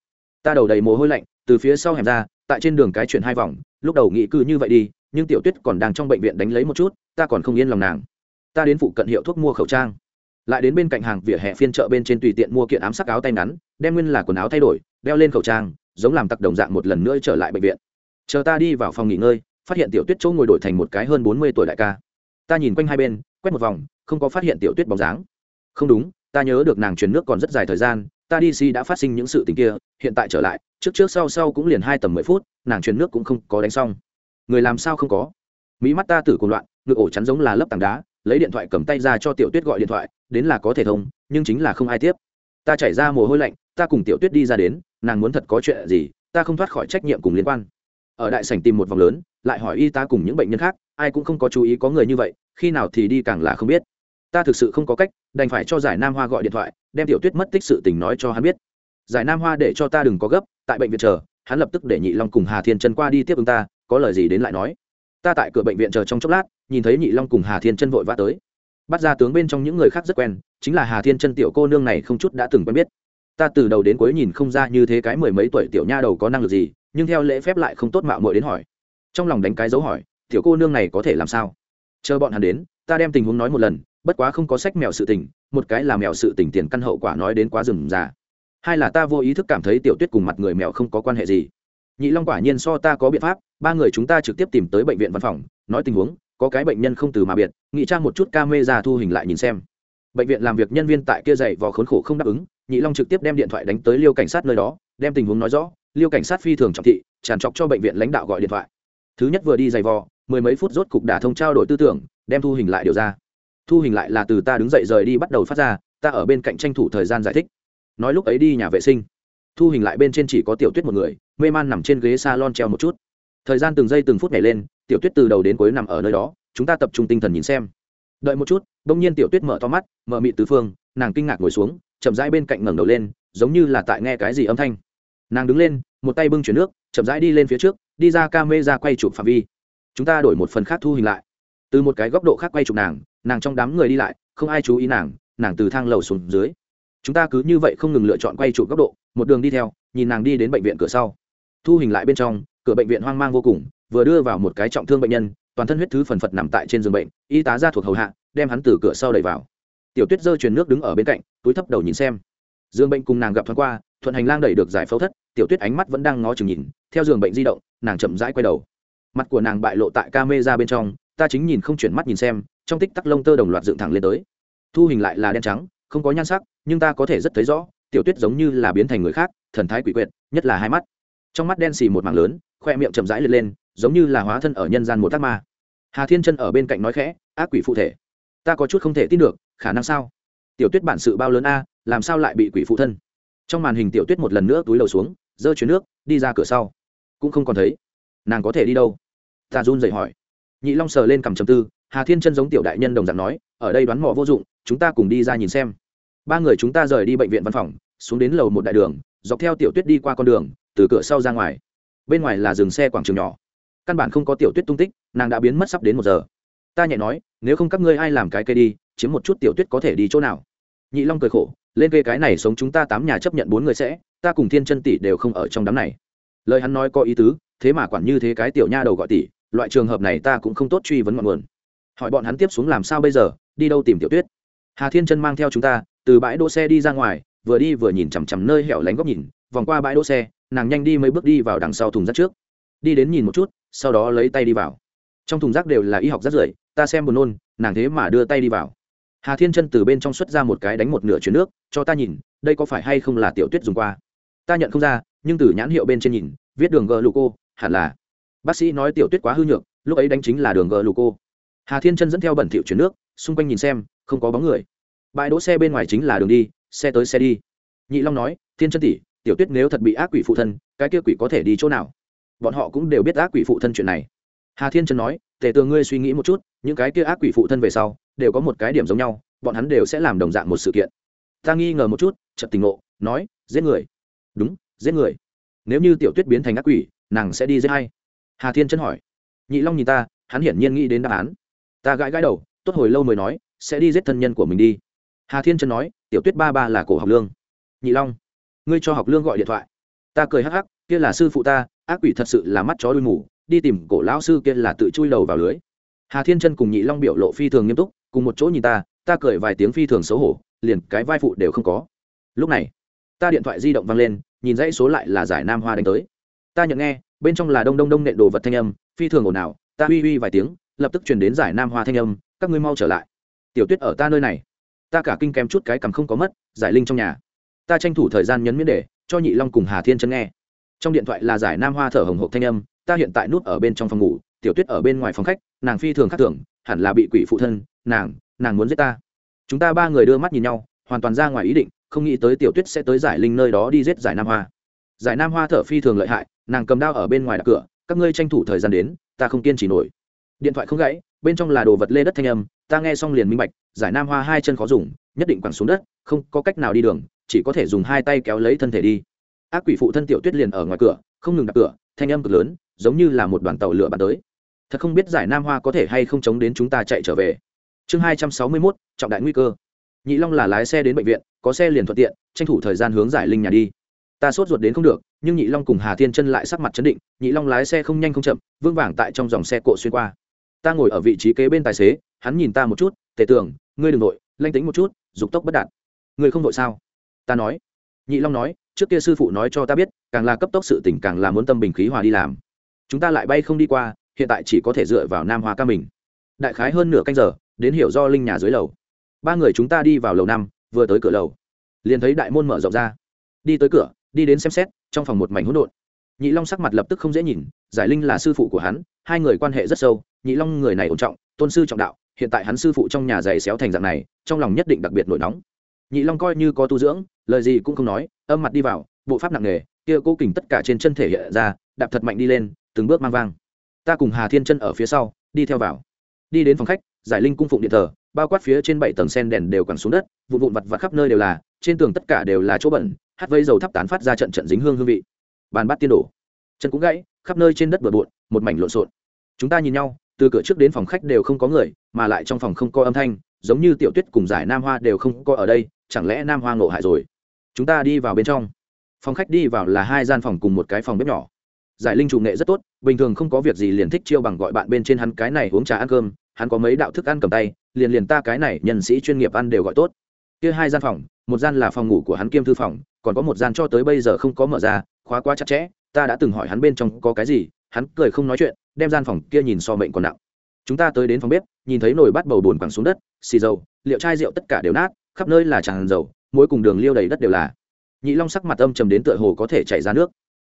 Ta đầu đầy mồ hôi lạnh, từ phía sau hẻm ra, tại trên đường cái chuyển hai vòng, lúc đầu nghĩ cứ như vậy đi, nhưng tiểu tuyết còn đang trong bệnh viện đánh lấy một chút, ta còn không yên lòng nàng. Ta đến phụ cận hiệu thuốc mua khẩu trang. Lại đến bên cạnh hàng vỉa hè phiên chợ bên trên tùy tiện mua kiện ám sắc áo tay ngắn, đem nguyên là quần áo thay đổi, đeo lên khẩu trang, giống làm tặc đồng dạng một lần nữa trở lại bệnh viện. Chờ ta đi vào phòng nghỉ ngơi phát hiện tiểu tuyết chỗ ngồi đổi thành một cái hơn bốn mươi tuổi đại ca. Ta nhìn quanh hai bên, quét một vòng, không có phát hiện tiểu tuyết bóng dáng. Không đúng, ta nhớ được nàng truyền nước còn rất dài thời gian, ta đi si đã phát sinh những sự tình kia, hiện tại trở lại, trước trước sau sau cũng liền hai tầm mười phút, nàng truyền nước cũng không có đánh xong. Người làm sao không có? Mỹ mắt ta tử cùng loạn, ngực ổ chắn giống là lấp tảng đá, lấy điện thoại cầm tay ra cho tiểu tuyết gọi điện thoại, đến là có thể thông, nhưng chính là không ai tiếp. Ta chảy ra mồ hôi lạnh, ta cùng tiểu tuyết đi ra đến, nàng muốn thật có chuyện gì, ta không thoát khỏi trách nhiệm cùng liên quan. Ở đại sảnh tìm một vòng lớn lại hỏi y tá cùng những bệnh nhân khác, ai cũng không có chú ý có người như vậy, khi nào thì đi càng là không biết. Ta thực sự không có cách, đành phải cho giải nam hoa gọi điện thoại, đem tiểu tuyết mất tích sự tình nói cho hắn biết. Giải nam hoa để cho ta đừng có gấp, tại bệnh viện chờ, hắn lập tức để nhị long cùng hà thiên chân qua đi tiếp ứng ta, có lời gì đến lại nói. Ta tại cửa bệnh viện chờ trong chốc lát, nhìn thấy nhị long cùng hà thiên chân vội vã tới. Bắt ra tướng bên trong những người khác rất quen, chính là hà thiên chân tiểu cô nương này không chút đã từng quen biết. Ta từ đầu đến cuối nhìn không ra như thế cái mười mấy tuổi tiểu nha đầu có năng lực gì, nhưng theo lễ phép lại không tốt mạo mội đến hỏi trong lòng đánh cái dấu hỏi, tiểu cô nương này có thể làm sao? Chờ bọn hắn đến, ta đem tình huống nói một lần, bất quá không có sách mèo sự tình, một cái là mèo sự tình tiền căn hậu quả nói đến quá rừng già hai là ta vô ý thức cảm thấy tiểu tuyết cùng mặt người mèo không có quan hệ gì. Nhị long quả nhiên so ta có biện pháp, ba người chúng ta trực tiếp tìm tới bệnh viện văn phòng, nói tình huống, có cái bệnh nhân không từ mà biệt, nghị trang một chút ca mê ra thu hình lại nhìn xem. Bệnh viện làm việc nhân viên tại kia dậy vò khốn khổ không đáp ứng, nhị long trực tiếp đem điện thoại đánh tới liêu cảnh sát nơi đó, đem tình huống nói rõ, liêu cảnh sát phi thường trọng thị, tràn trọc cho bệnh viện lãnh đạo gọi điện thoại thứ nhất vừa đi giày vò, mười mấy phút rốt cục đả thông trao đổi tư tưởng, đem thu hình lại điều ra. Thu hình lại là từ ta đứng dậy rời đi bắt đầu phát ra, ta ở bên cạnh tranh thủ thời gian giải thích. Nói lúc ấy đi nhà vệ sinh. Thu hình lại bên trên chỉ có tiểu tuyết một người, mê man nằm trên ghế s a lon treo một chút. Thời gian từng giây từng phút nhảy lên, tiểu tuyết từ đầu đến cuối nằm ở nơi đó, chúng ta tập trung tinh thần nhìn xem. Đợi một chút đ ỗ n g nhiên tiểu tuyết mở to mắt, mở mị tứ phương, nàng kinh ngạc ngồi xuống, chậm rãi bên cạnh ngẩng đầu lên, giống như là tại nghe cái gì âm thanh. Nàng đứng lên, một tay bưng chuyển nước, chậm rãi đi lên phía trước đi ra ca mê ra quay chụp phạm vi. Chúng ta đổi một phần khác thu hình lại. Từ một cái góc độ khác quay chụp nàng nàng trong đám người đi lại, không ai chú ý nàng nàng từ thang lầu xuống dưới. Chúng ta cứ như vậy không ngừng lựa chọn quay chụp góc độ, một đường đi theo, nhìn nàng đi đến bệnh viện cửa sau. Thu hình lại bên trong, cửa bệnh viện hoang mang vô cùng, vừa đưa vào một cái trọng thương bệnh nhân, toàn thân huyết thứ phần phật nằm tại trên giường bệnh, y tá ra thuộc hầu hạ, đem hắn từ cửa sau đẩy vào. Tiểu tuyết dơ truyền nước đứng ở bên cạnh, túi thấp đầu nhìn xem. Giường bệnh cùng nàng gặp thoáng qua, thuận hành lang đẩy được giải phẫu thất tiểu tuyết ánh mắt vẫn đang ngó chừng nhìn, theo giường bệnh di động, nàng chậm rãi quay đầu. Mặt của nàng bại lộ tại ca mê ra bên trong, ta chính nhìn không chuyển mắt nhìn xem, trong tích tắc lông tơ đồng loạt dựng thẳng lên tới. Thu hình lại là đen trắng, không có nhan sắc, nhưng ta có thể rất thấy rõ, tiểu tuyết giống như là biến thành người khác, thần thái quỷ quyệt, nhất là hai mắt. Trong mắt đen xì một mảng lớn, khoe miệng chậm rãi lên lên, giống như là hóa thân ở nhân gian một tác ma. Hà thiên chân ở bên cạnh nói khẽ, ác quỷ phụ thể, ta có chút không thể tin được, khả năng sao? Tiểu tuyết bản sự bao lớn a, làm sao lại bị quỷ phụ thân? Trong màn hình tiểu tuyết một lần nữa túi đầu xuống giơ chuyến nước, đi ra cửa sau. Cũng không còn thấy. Nàng có thể đi đâu? Ta run dậy hỏi. Nhị long sờ lên cầm chầm tư, hà thiên chân giống tiểu đại nhân đồng dạng nói, ở đây đoán mỏ vô dụng, chúng ta cùng đi ra nhìn xem. Ba người chúng ta rời đi bệnh viện văn phòng, xuống đến lầu một đại đường, dọc theo tiểu tuyết đi qua con đường, từ cửa sau ra ngoài. Bên ngoài là dừng xe quảng trường nhỏ. Căn bản không có tiểu tuyết tung tích, nàng đã biến mất sắp đến một giờ. Ta nhẹ nói, nếu không các ngươi ai làm cái cây đi, chiếm một chút tiểu tuyết có thể đi chỗ nào? Nhị long cười khổ, lên cây cái này sống chúng ta tám nhà chấp nhận bốn người sẽ ta cùng thiên chân tỷ đều không ở trong đám này. Lời hắn nói có ý tứ, thế mà quản như thế cái tiểu nha đầu gọi tỷ, loại trường hợp này ta cũng không tốt truy vấn ngọn nguồn. Hỏi bọn hắn tiếp xuống làm sao bây giờ, đi đâu tìm tiểu tuyết. Hà thiên chân mang theo chúng ta, từ bãi đỗ xe đi ra ngoài, vừa đi vừa nhìn chằm chằm nơi hẻo lánh góc nhìn, vòng qua bãi đỗ xe, nàng nhanh đi mấy bước đi vào đằng sau thùng rác trước. Đi đến nhìn một chút, sau đó lấy tay đi vào. Trong thùng rác đều là y học rác rưởi, ta xem buồn nôn, nàng thế mà đưa tay đi vào. Hà thiên chân từ bên trong xuất ra một cái đánh một nửa chuyến nước, cho ta nhìn, đây có phải hay không là tiểu tuyết dùng qua? Ta nhận không ra, nhưng từ nhãn hiệu bên trên nhìn, viết đường g lù cô hẳn là. Bác sĩ nói tiểu tuyết quá hư nhược, lúc ấy đánh chính là đường g lù cô hà thiên chân dẫn theo bẩn thiệu chuyển nước, xung quanh nhìn xem, không có bóng người. Bãi đỗ xe bên ngoài chính là đường đi, xe tới xe đi. Nhị long nói, thiên chân tỷ, tiểu tuyết nếu thật bị ác quỷ phụ thân, cái kia quỷ có thể đi chỗ nào? Bọn họ cũng đều biết ác quỷ phụ thân chuyện này. Hà thiên chân nói, tề tường ngươi suy nghĩ một chút, những cái kia ác quỷ phụ thân về sau, đều có một cái điểm giống nhau, bọn hắn đều sẽ làm đồng dạng một sự kiện. Ta nghi ngờ một chút, chợt tình ngộ, nói, giết người đúng, giết người. Nếu như tiểu tuyết biến thành ác quỷ, nàng sẽ đi giết hay hà thiên chân hỏi. Nhị long nhìn ta, hắn hiển nhiên nghĩ đến đáp án. Ta gãi gãi đầu, tốt hồi lâu mới nói, sẽ đi giết thân nhân của mình đi. Hà thiên chân nói, tiểu tuyết ba ba là cổ học lương. Nhị long, ngươi cho học lương gọi điện thoại. Ta cười hắc hắc, kia là sư phụ ta, ác quỷ thật sự là mắt chó đuôi mù, đi tìm cổ lão sư kia là tự chui đầu vào lưới. Hà thiên chân cùng nhị long biểu lộ phi thường nghiêm túc, cùng một chỗ nhìn ta ta cười vài tiếng phi thường xấu hổ, liền cái vai phụ đều không có. Lúc này, ta điện thoại di động vang lên nhìn dãy số lại là giải nam hoa đánh tới. Ta nhận nghe, bên trong là đông đông đông nện đồ vật thanh âm, phi thường ồn ào, ta uy uy vài tiếng, lập tức truyền đến giải nam hoa thanh âm, các ngươi mau trở lại. Tiểu tuyết ở ta nơi này. Ta cả kinh kém chút cái cằm không có mất, giải linh trong nhà. Ta tranh thủ thời gian nhấn miễn để, cho nhị long cùng hà thiên chân nghe. Trong điện thoại là giải nam hoa thở hồng hộp thanh âm, ta hiện tại nút ở bên trong phòng ngủ, tiểu tuyết ở bên ngoài phòng khách, nàng phi thường khắc thường, hẳn là bị quỷ phụ thân, nàng nàng muốn giết ta. Chúng ta ba người đưa mắt nhìn nhau, hoàn toàn ra ngoài ý định không nghĩ tới tiểu tuyết sẽ tới giải linh nơi đó đi giết giải nam hoa. Giải nam hoa thở phi thường lợi hại, nàng cầm đao ở bên ngoài đặt cửa, các ngươi tranh thủ thời gian đến, ta không kiên trì nổi. Điện thoại không gãy, bên trong là đồ vật lê đất thanh âm, ta nghe xong liền minh bạch, giải nam hoa hai chân khó dùng, nhất định quẳng xuống đất, không có cách nào đi đường, chỉ có thể dùng hai tay kéo lấy thân thể đi. Ác quỷ phụ thân tiểu tuyết liền ở ngoài cửa, không ngừng đặt cửa, thanh âm cực lớn, giống như là một đoàn tàu lửa bắn tới. Thật không biết giải nam hoa có thể hay không chống đến chúng ta chạy trở về. Chương hai trăm sáu mươi mốt, trọng đại nguy cơ nhị long là lái xe đến bệnh viện, có xe liền thuận tiện, tranh thủ thời gian hướng giải linh nhà đi. Ta sốt ruột đến không được, nhưng nhị long cùng hà thiên chân lại sắc mặt chấn định, nhị long lái xe không nhanh không chậm vững vàng tại trong dòng xe cộ xuyên qua. Ta ngồi ở vị trí kế bên tài xế, hắn nhìn ta một chút, tề tưởng ngươi đừng nội lanh tính một chút, dục tốc bất đạt. Ngươi không vội sao? Ta nói. Nhị long nói, trước kia sư phụ nói cho ta biết, càng là cấp tốc sự tỉnh càng là muốn tâm bình khí hòa đi làm. Chúng ta lại bay không đi qua, hiện tại chỉ có thể dựa vào nam hoa ca mình. Đại khái hơn nửa canh giờ, đến hiểu do linh nhà dưới lầu ba người chúng ta đi vào lầu năm, vừa tới cửa lầu. Liền thấy đại môn mở rộng ra. Đi tới cửa, đi đến xem xét, trong phòng một mảnh hỗn độn. Nhị long sắc mặt lập tức không dễ nhìn, giải linh là sư phụ của hắn, hai người quan hệ rất sâu, nhị long người này ổn trọng, tôn sư trọng đạo, hiện tại hắn sư phụ trong nhà giày xéo thành dạng này, trong lòng nhất định đặc biệt nổi nóng. Nhị long coi như có tu dưỡng, lời gì cũng không nói, âm mặt đi vào, bộ pháp nặng nề, kia cố kình tất cả trên chân thể hiện ra, đạp thật mạnh đi lên, từng bước mang vang. Ta cùng hà thiên chân ở phía sau, đi theo vào. Đi đến phòng khách, giải linh cung phụng điện thờ bao quát phía trên bảy tầng sen đèn đều quẳng xuống đất, vụn vụn vặt vặt khắp nơi đều là, trên tường tất cả đều là chỗ bẩn, hát vây dầu thắp tán phát ra trận trận dính hương hương vị. Bàn bát tiên đổ. Chân cũng gãy, khắp nơi trên đất bừa bộn, một mảnh lộn xộn. Chúng ta nhìn nhau, từ cửa trước đến phòng khách đều không có người, mà lại trong phòng không có âm thanh, giống như tiểu tuyết cùng giải nam hoa đều không có ở đây, chẳng lẽ nam hoa ngộ hại rồi? Chúng ta đi vào bên trong. Phòng khách đi vào là hai gian phòng cùng một cái phòng bếp nhỏ. Giải linh chủ nghệ rất tốt, bình thường không có việc gì liền thích chiêu bằng gọi bạn bên trên hắn cái này uống trà ăn cơm hắn có mấy đạo thức ăn cầm tay, liền liền ta cái này nhân sĩ chuyên nghiệp ăn đều gọi tốt. Kia hai gian phòng, một gian là phòng ngủ của hắn kiêm thư phòng, còn có một gian cho tới bây giờ không có mở ra, khóa quá chặt chẽ, ta đã từng hỏi hắn bên trong có cái gì, hắn cười không nói chuyện, đem gian phòng kia nhìn so mệnh còn nặng. Chúng ta tới đến phòng bếp, nhìn thấy nồi bắt bầu bồn quẳng xuống đất, xì dầu, liệu chai rượu tất cả đều nát, khắp nơi là tràn dầu, mỗi cùng đường liêu đầy đất đều là. Nhị long sắc mặt âm trầm đến tựa hồ có thể chảy ra nước.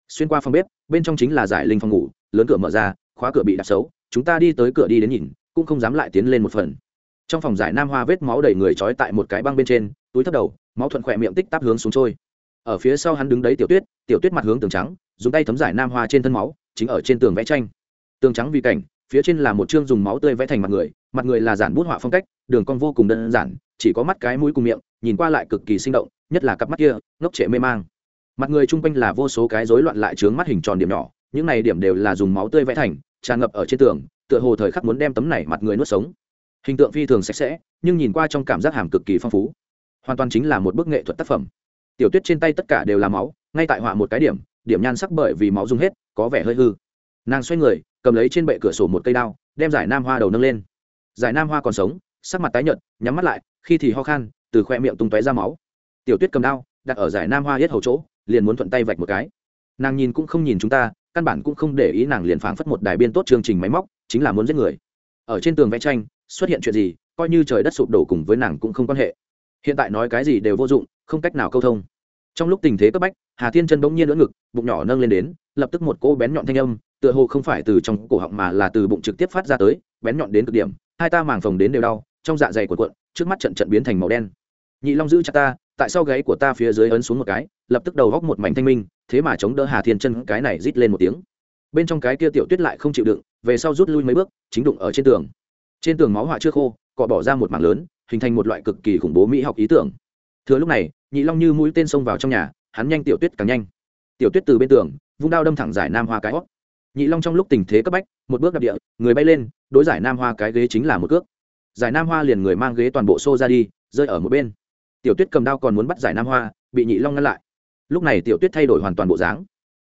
Xuyên qua phòng bếp, bên trong chính là giải linh phòng ngủ, lớn cửa mở ra, khóa cửa bị đạp xấu, chúng ta đi tới cửa đi đến nhìn cũng không dám lại tiến lên một phần. Trong phòng giải nam hoa vết máu đầy người trói tại một cái băng bên trên, túi thấp đầu, máu thuận khỏe miệng tích tắp hướng xuống trôi. Ở phía sau hắn đứng đấy tiểu tuyết tiểu tuyết mặt hướng tường trắng, dùng tay thấm giải nam hoa trên thân máu, chính ở trên tường vẽ tranh. Tường trắng vì cảnh, phía trên là một chương dùng máu tươi vẽ thành mặt người mặt người là giản bút họa phong cách, đường cong vô cùng đơn giản, chỉ có mắt cái mũi cùng miệng, nhìn qua lại cực kỳ sinh động, nhất là cặp mắt kia, ngốc trệ mê mang. Mặt người chung quanh là vô số cái rối loạn lại trướng mắt hình tròn điểm nhỏ, những này điểm đều là dùng máu tươi vẽ thành, tràn ngập ở trên tường tựa hồ thời khắc muốn đem tấm này mặt người nuốt sống. Hình tượng phi thường sạch sẽ, nhưng nhìn qua trong cảm giác hàm cực kỳ phong phú. Hoàn toàn chính là một bức nghệ thuật tác phẩm. Tiểu tuyết trên tay tất cả đều là máu, ngay tại họa một cái điểm điểm nhan sắc bởi vì máu dùng hết, có vẻ hơi hư. Nàng xoay người, cầm lấy trên bệ cửa sổ một cây đao, đem giải nam hoa đầu nâng lên. Giải nam hoa còn sống, sắc mặt tái nhợt, nhắm mắt lại, khi thì ho khan, từ khoe miệng tung tóe ra máu. Tiểu tuyết cầm đao, đặt ở giải nam hoa hết hầu chỗ, liền muốn thuận tay vạch một cái. Nàng nhìn cũng không nhìn chúng ta, căn bản cũng không để ý nàng liền phảng phất một đài biên tốt chương trình máy móc chính là muốn giết người. Ở trên tường vẽ tranh, xuất hiện chuyện gì, coi như trời đất sụp đổ cùng với nàng cũng không quan hệ. Hiện tại nói cái gì đều vô dụng, không cách nào câu thông. Trong lúc tình thế cấp bách, hà thiên chân bỗng nhiên lỡ ngực, bụng nhỏ nâng lên đến, lập tức một cỗ bén nhọn thanh âm, tựa hồ không phải từ trong cổ họng mà là từ bụng trực tiếp phát ra tới, bén nhọn đến cực điểm, hai ta màng phồng đến đều đau, trong dạ dày của cuộn, trước mắt trận trận biến thành màu đen. Nhị long giữ chặt ta, tại sau gáy của ta phía dưới ấn xuống một cái, lập tức đầu góc một mảnh thanh minh, thế mà chống đỡ hà thiên chân cái này rít lên một tiếng. Bên trong cái kia tiểu tuyết lại không chịu đựng về sau rút lui mấy bước, chính đụng ở trên tường. Trên tường máu họa chưa khô, cọ bỏ ra một mảng lớn, hình thành một loại cực kỳ khủng bố mỹ học ý tưởng. Thừa lúc này, nhị long như mũi tên xông vào trong nhà, hắn nhanh tiểu tuyết càng nhanh. Tiểu tuyết từ bên tường, vung đao đâm thẳng giải nam hoa cái hót. Nhị long trong lúc tình thế cấp bách, một bước đạp địa, người bay lên, đối giải nam hoa cái ghế chính là một cước. Giải nam hoa liền người mang ghế toàn bộ xô ra đi, rơi ở một bên. Tiểu tuyết cầm đao còn muốn bắt giải nam hoa, bị nhị long ngăn lại. Lúc này tiểu tuyết thay đổi hoàn toàn bộ dáng.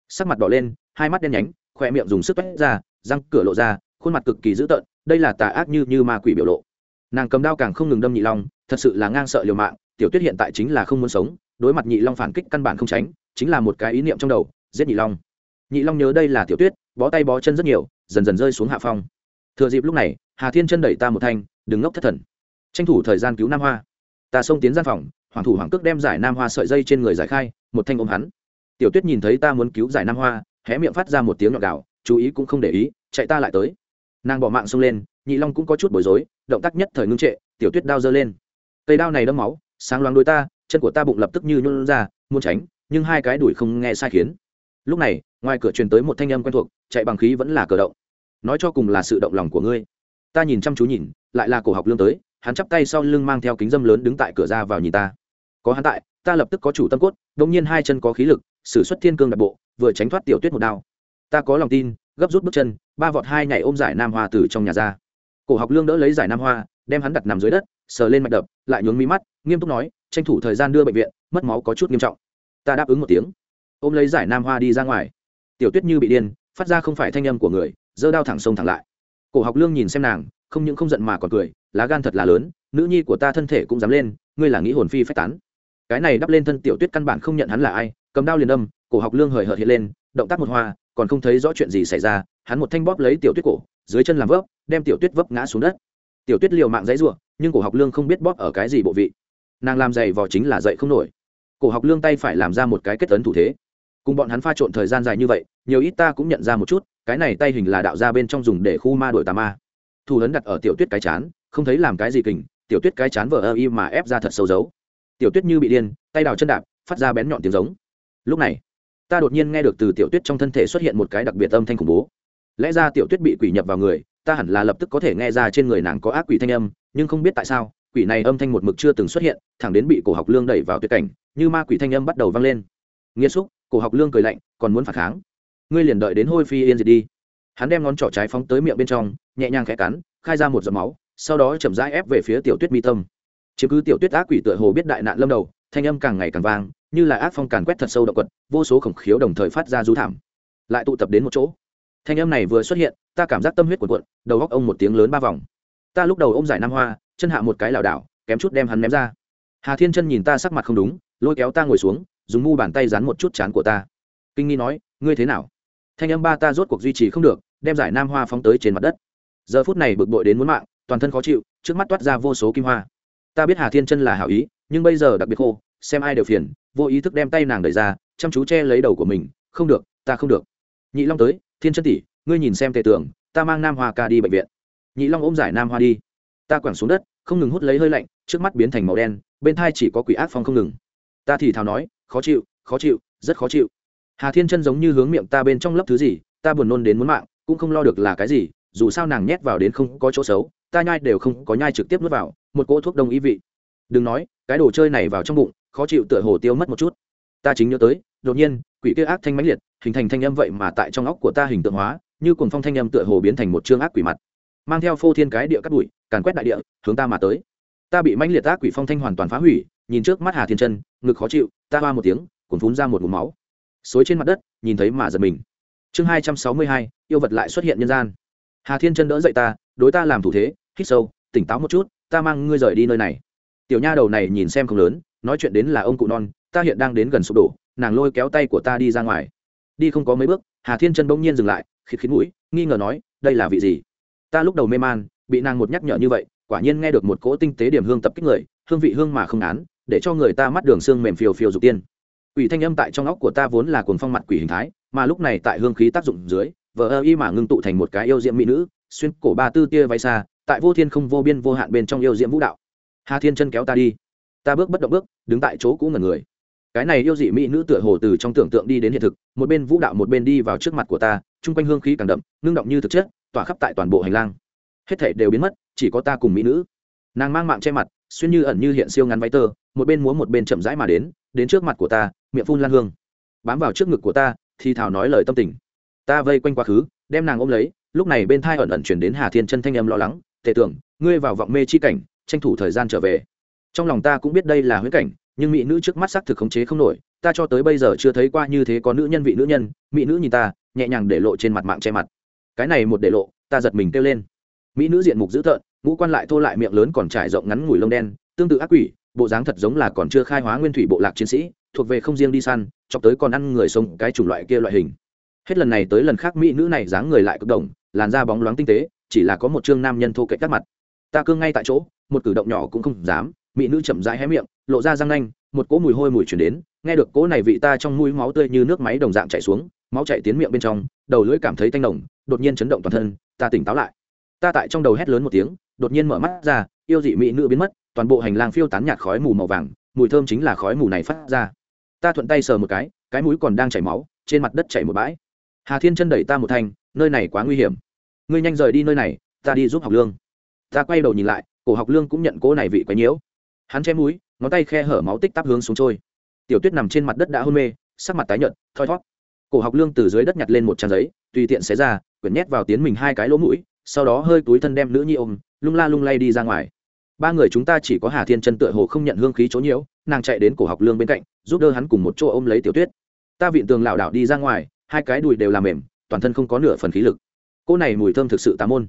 Sắc mặt đỏ lên, hai mắt đen nhánh, khoe miệng dùng sức quét ra răng cửa lộ ra, khuôn mặt cực kỳ dữ tợn, đây là tà ác như như ma quỷ biểu lộ. Nàng cầm đao càng không ngừng đâm nhị long, thật sự là ngang sợ liều mạng, tiểu tuyết hiện tại chính là không muốn sống, đối mặt nhị long phản kích căn bản không tránh, chính là một cái ý niệm trong đầu, giết nhị long. Nhị long nhớ đây là tiểu tuyết, bó tay bó chân rất nhiều, dần dần rơi xuống hạ phong. Thừa dịp lúc này, hà thiên chân đẩy ta một thanh, đừng ngốc thất thần. Tranh thủ thời gian cứu nam hoa. Ta xông tiến gian phòng, hoàng thủ hoàng cước đem giải nam hoa sợi dây trên người giải khai, một thanh ôm hắn. Tiểu tuyết nhìn thấy ta muốn cứu giải nam hoa, hé miệng phát ra một tiếng nhọn gạo chú ý cũng không để ý, chạy ta lại tới. Nàng bỏ mạng xông lên, nhị long cũng có chút bối rối, động tác nhất thời ngưng trệ, tiểu tuyết đao giơ lên. Cây đao này đâm máu, sáng loáng đôi ta, chân của ta bụng lập tức như nhuôn ra, muốn tránh, nhưng hai cái đuổi không nghe sai khiến. Lúc này, ngoài cửa truyền tới một thanh âm quen thuộc, chạy bằng khí vẫn là cờ động. Nói cho cùng là sự động lòng của ngươi. Ta nhìn chăm chú nhìn, lại là cổ học lương tới, hắn chắp tay sau lưng mang theo kính dâm lớn đứng tại cửa ra vào nhìn ta. Có hắn tại, ta lập tức có chủ tâm cốt đống nhiên hai chân có khí lực, sử xuất thiên cương đặc bộ, vừa tránh thoát tiểu tuyết một đao ta có lòng tin, gấp rút bước chân, ba vọt hai nhảy ôm giải nam hoa từ trong nhà ra. Cổ học lương đỡ lấy giải nam hoa, đem hắn đặt nằm dưới đất, sờ lên mạch đập, lại nhướng mí mắt, nghiêm túc nói, tranh thủ thời gian đưa bệnh viện, mất máu có chút nghiêm trọng. Ta đáp ứng một tiếng. Ôm lấy giải nam hoa đi ra ngoài. Tiểu tuyết như bị điên, phát ra không phải thanh âm của người, giơ đao thẳng sông thẳng lại. Cổ học lương nhìn xem nàng, không những không giận mà còn cười, lá gan thật là lớn, nữ nhi của ta thân thể cũng dám lên, ngươi là nghĩ hồn phi phách tán. Cái này đắp lên thân tiểu tuyết căn bản không nhận hắn là ai, cầm đao liền đâm, cổ học lương hời hợt hiện lên, động tác một hoa còn không thấy rõ chuyện gì xảy ra, hắn một thanh bóp lấy tiểu tuyết cổ, dưới chân làm vấp đem tiểu tuyết vấp ngã xuống đất. Tiểu tuyết liều mạng dãy ruộng nhưng cổ học lương không biết bóp ở cái gì bộ vị. Nàng làm giày vò chính là dậy không nổi. Cổ học lương tay phải làm ra một cái kết tấn thủ thế. Cùng bọn hắn pha trộn thời gian dài như vậy, nhiều ít ta cũng nhận ra một chút, cái này tay hình là đạo ra bên trong dùng để khu ma đổi tà ma. Thủ lớn đặt ở tiểu tuyết cái chán, không thấy làm cái gì kình, tiểu tuyết cái chán vờ ơ y mà ép ra thật sâu dấu. Tiểu tuyết như bị điên, tay đào chân đạp, phát ra bén nhọn tiếng giống. Lúc này ta đột nhiên nghe được từ tiểu tuyết trong thân thể xuất hiện một cái đặc biệt âm thanh khủng bố. Lẽ ra tiểu tuyết bị quỷ nhập vào người, ta hẳn là lập tức có thể nghe ra trên người nàng có ác quỷ thanh âm, nhưng không biết tại sao, quỷ này âm thanh một mực chưa từng xuất hiện, thẳng đến bị cổ học lương đẩy vào tuyệt cảnh, như ma quỷ thanh âm bắt đầu vang lên. Nghiêm xúc, cổ học lương cười lạnh, còn muốn phản kháng. Ngươi liền đợi đến hôi phi yên diệt đi. Hắn đem ngón trỏ trái phóng tới miệng bên trong, nhẹ nhàng khẽ cắn, khai ra một giọt máu, sau đó chậm rãi ép về phía tiểu tuyết mi tâm. Chứ cứ tiểu tuyết ác quỷ tựa hồ biết đại nạn lâm đầu, thanh âm càng ngày càng vang như là ác phong càn quét thật sâu động quật, vô số khổng khiếu đồng thời phát ra rú thảm. Lại tụ tập đến một chỗ. Thanh âm này vừa xuất hiện, ta cảm giác tâm huyết cuộn cuộn, đầu góc ông một tiếng lớn ba vòng. Ta lúc đầu ô m giải nam hoa, chân hạ một cái lảo đảo, kém chút đem hắn ném ra. Hà thiên chân nhìn ta sắc mặt không đúng, lôi kéo ta ngồi xuống, dùng mu bàn tay dán một chút chán của ta. Kinh nghi nói, ngươi thế nào? Thanh âm ba ta rốt cuộc duy trì không được, đem giải nam hoa phóng tới trên mặt đất. Giờ phút này bực bội đến muốn mạng, toàn thân khó chịu, trước mắt toát ra vô số kim hoa. Ta biết hà thiên chân là hảo ý, nhưng bây giờ đặc biệt khô, xem ai đều phiền vô ý thức đem tay nàng đẩy ra, chăm chú che lấy đầu của mình, không được, ta không được. Nhị long tới, thiên chân tỷ, ngươi nhìn xem tề tưởng ta mang nam hoa ca đi bệnh viện. Nhị long ôm giải nam hoa đi. Ta quẳng xuống đất, không ngừng hút lấy hơi lạnh, trước mắt biến thành màu đen, bên thai chỉ có quỷ ác phong không ngừng. Ta thì thào nói, khó chịu khó chịu, rất khó chịu. Hà thiên chân giống như hướng miệng ta bên trong lấp thứ gì, ta buồn nôn đến muốn mạng, cũng không lo được là cái gì, dù sao nàng nhét vào đến không có chỗ xấu, ta nhai đều không có nhai trực tiếp nuốt vào, một cỗ thuốc đông ý vị. Đừng nói, cái đồ chơi này vào trong bụng khó chịu tựa hồ tiêu mất một chút. Ta chính nhớ tới, đột nhiên, quỷ kia ác thanh mãnh liệt, hình thành thanh âm vậy mà tại trong óc của ta hình tượng hóa, như cùng phong thanh âm tựa hồ biến thành một chương ác quỷ mặt. Mang theo phô thiên cái địa cắt bụi, càn quét đại địa, hướng ta mà tới. Ta bị mãnh liệt ác quỷ phong thanh hoàn toàn phá hủy, nhìn trước mắt hà thiên chân, ngực khó chịu, ta hoa một tiếng cuốn phun ra một mụm máu. Xối trên mặt đất, nhìn thấy mà giật mình. Chương hai trăm sáu mươi hai, yêu vật lại xuất hiện nhân gian. Hà thiên chân đỡ dậy ta, đối ta làm thủ thế, hít sâu, tỉnh táo một chút, ta mang ngươi rời đi nơi này. Tiểu nha đầu này nhìn xem không lớn nói chuyện đến là ông cụ non, ta hiện đang đến gần sụp đổ, nàng lôi kéo tay của ta đi ra ngoài. Đi không có mấy bước, hà thiên chân bỗng nhiên dừng lại, khịt khít mũi, nghi ngờ nói, đây là vị gì? Ta lúc đầu mê man, bị nàng một nhắc nhở như vậy, quả nhiên nghe được một cỗ tinh tế điểm hương tập kích người, hương vị hương mà không án, để cho người ta mắt đường xương mềm phiều phiều dục tiên. Quỷ thanh âm tại trong óc của ta vốn là cuồng phong mặt quỷ hình thái, mà lúc này tại hương khí tác dụng dưới, vờ ơ y mà ngưng tụ thành một cái yêu diễm mỹ nữ, xuyên cổ ba tư tia váy xa, tại vô thiên không vô biên vô hạn bên trong yêu diễm vũ đạo. Hà thiên chân kéo ta đi ta bước bất động bước, đứng tại chỗ cũ ngần người. Cái này yêu dị mỹ nữ tựa hồ từ trong tưởng tượng đi đến hiện thực, một bên vũ đạo một bên đi vào trước mặt của ta, chung quanh hương khí càng đậm, ngưng động như thực chất, tỏa khắp tại toàn bộ hành lang. Hết thể đều biến mất, chỉ có ta cùng mỹ nữ. Nàng mang mạng che mặt, xuyên như ẩn như hiện siêu ngắn váy tơ, một bên múa một bên chậm rãi mà đến đến trước mặt của ta, miệng phun lan hương. Bám vào trước ngực của ta, thì thảo nói lời tâm tình. Ta vây quanh quá khứ, đem nàng ôm lấy, lúc này bên thai ẩn ẩn chuyển đến hà thiên chân thanh âm lo lắng, tề tưởng, ngươi vào vọng mê chi cảnh, tranh thủ thời gian trở về trong lòng ta cũng biết đây là huyễn cảnh, nhưng mỹ nữ trước mắt xác thực khống chế không nổi, ta cho tới bây giờ chưa thấy qua như thế có nữ nhân vị nữ nhân, mỹ nữ nhìn ta, nhẹ nhàng để lộ trên mặt mạng che mặt. Cái này một để lộ, ta giật mình kêu lên. Mỹ nữ diện mục dữ tợn, ngũ quan lại thô lại miệng lớn còn trải rộng ngắn ngủi lông đen, tương tự ác quỷ, bộ dáng thật giống là còn chưa khai hóa nguyên thủy bộ lạc chiến sĩ, thuộc về không riêng đi săn, chọc tới còn ăn người sống cái chủng loại kia loại hình. Hết lần này tới lần khác mỹ nữ này dáng người lại cực đồng làn da bóng loáng tinh tế, chỉ là có một chương nam nhân thô kệch các mặt. Ta cương ngay tại chỗ, một cử động nhỏ cũng không dám mỹ nữ chậm rãi hé miệng, lộ ra răng nanh, một cỗ mùi hôi mùi chuyển đến, nghe được cỗ này vị ta trong mũi máu tươi như nước máy đồng dạng chảy xuống, máu chảy tiến miệng bên trong, đầu lưỡi cảm thấy tanh nồng, đột nhiên chấn động toàn thân, ta tỉnh táo lại. Ta tại trong đầu hét lớn một tiếng, đột nhiên mở mắt ra, yêu dị mỹ nữ biến mất, toàn bộ hành lang phiêu tán nhạt khói mù màu vàng, mùi thơm chính là khói mù này phát ra. Ta thuận tay sờ một cái cái mũi còn đang chảy máu, trên mặt đất chảy một bãi. Hà thiên chân đẩy ta một thanh, nơi này quá nguy hiểm. Ngươi nhanh rời đi nơi này, ta đi giúp học lương. Ta quay đầu nhìn lại, cổ học lương cũng nhận cỗ này vị quấy nhiễu hắn che mũi, ngón tay khe hở máu tích tắp hướng xuống trôi. Tiểu tuyết nằm trên mặt đất đã hôn mê, sắc mặt tái nhợt, thoi thót cổ học lương từ dưới đất nhặt lên một trang giấy, tùy tiện xé ra, quyển nhét vào tiến mình hai cái lỗ mũi, sau đó hơi túi thân đem nữ nhi ôm, lung la lung lay đi ra ngoài. Ba người chúng ta chỉ có hà thiên chân tựa hồ không nhận hương khí chỗ nhiễu, nàng chạy đến cổ học lương bên cạnh, giúp đỡ hắn cùng một chỗ ôm lấy tiểu tuyết. Ta vịn tường lảo đảo đi ra ngoài, hai cái đùi đều làm mềm, toàn thân không có nửa phần khí lực. Cô này mùi thơm thực sự tà môn.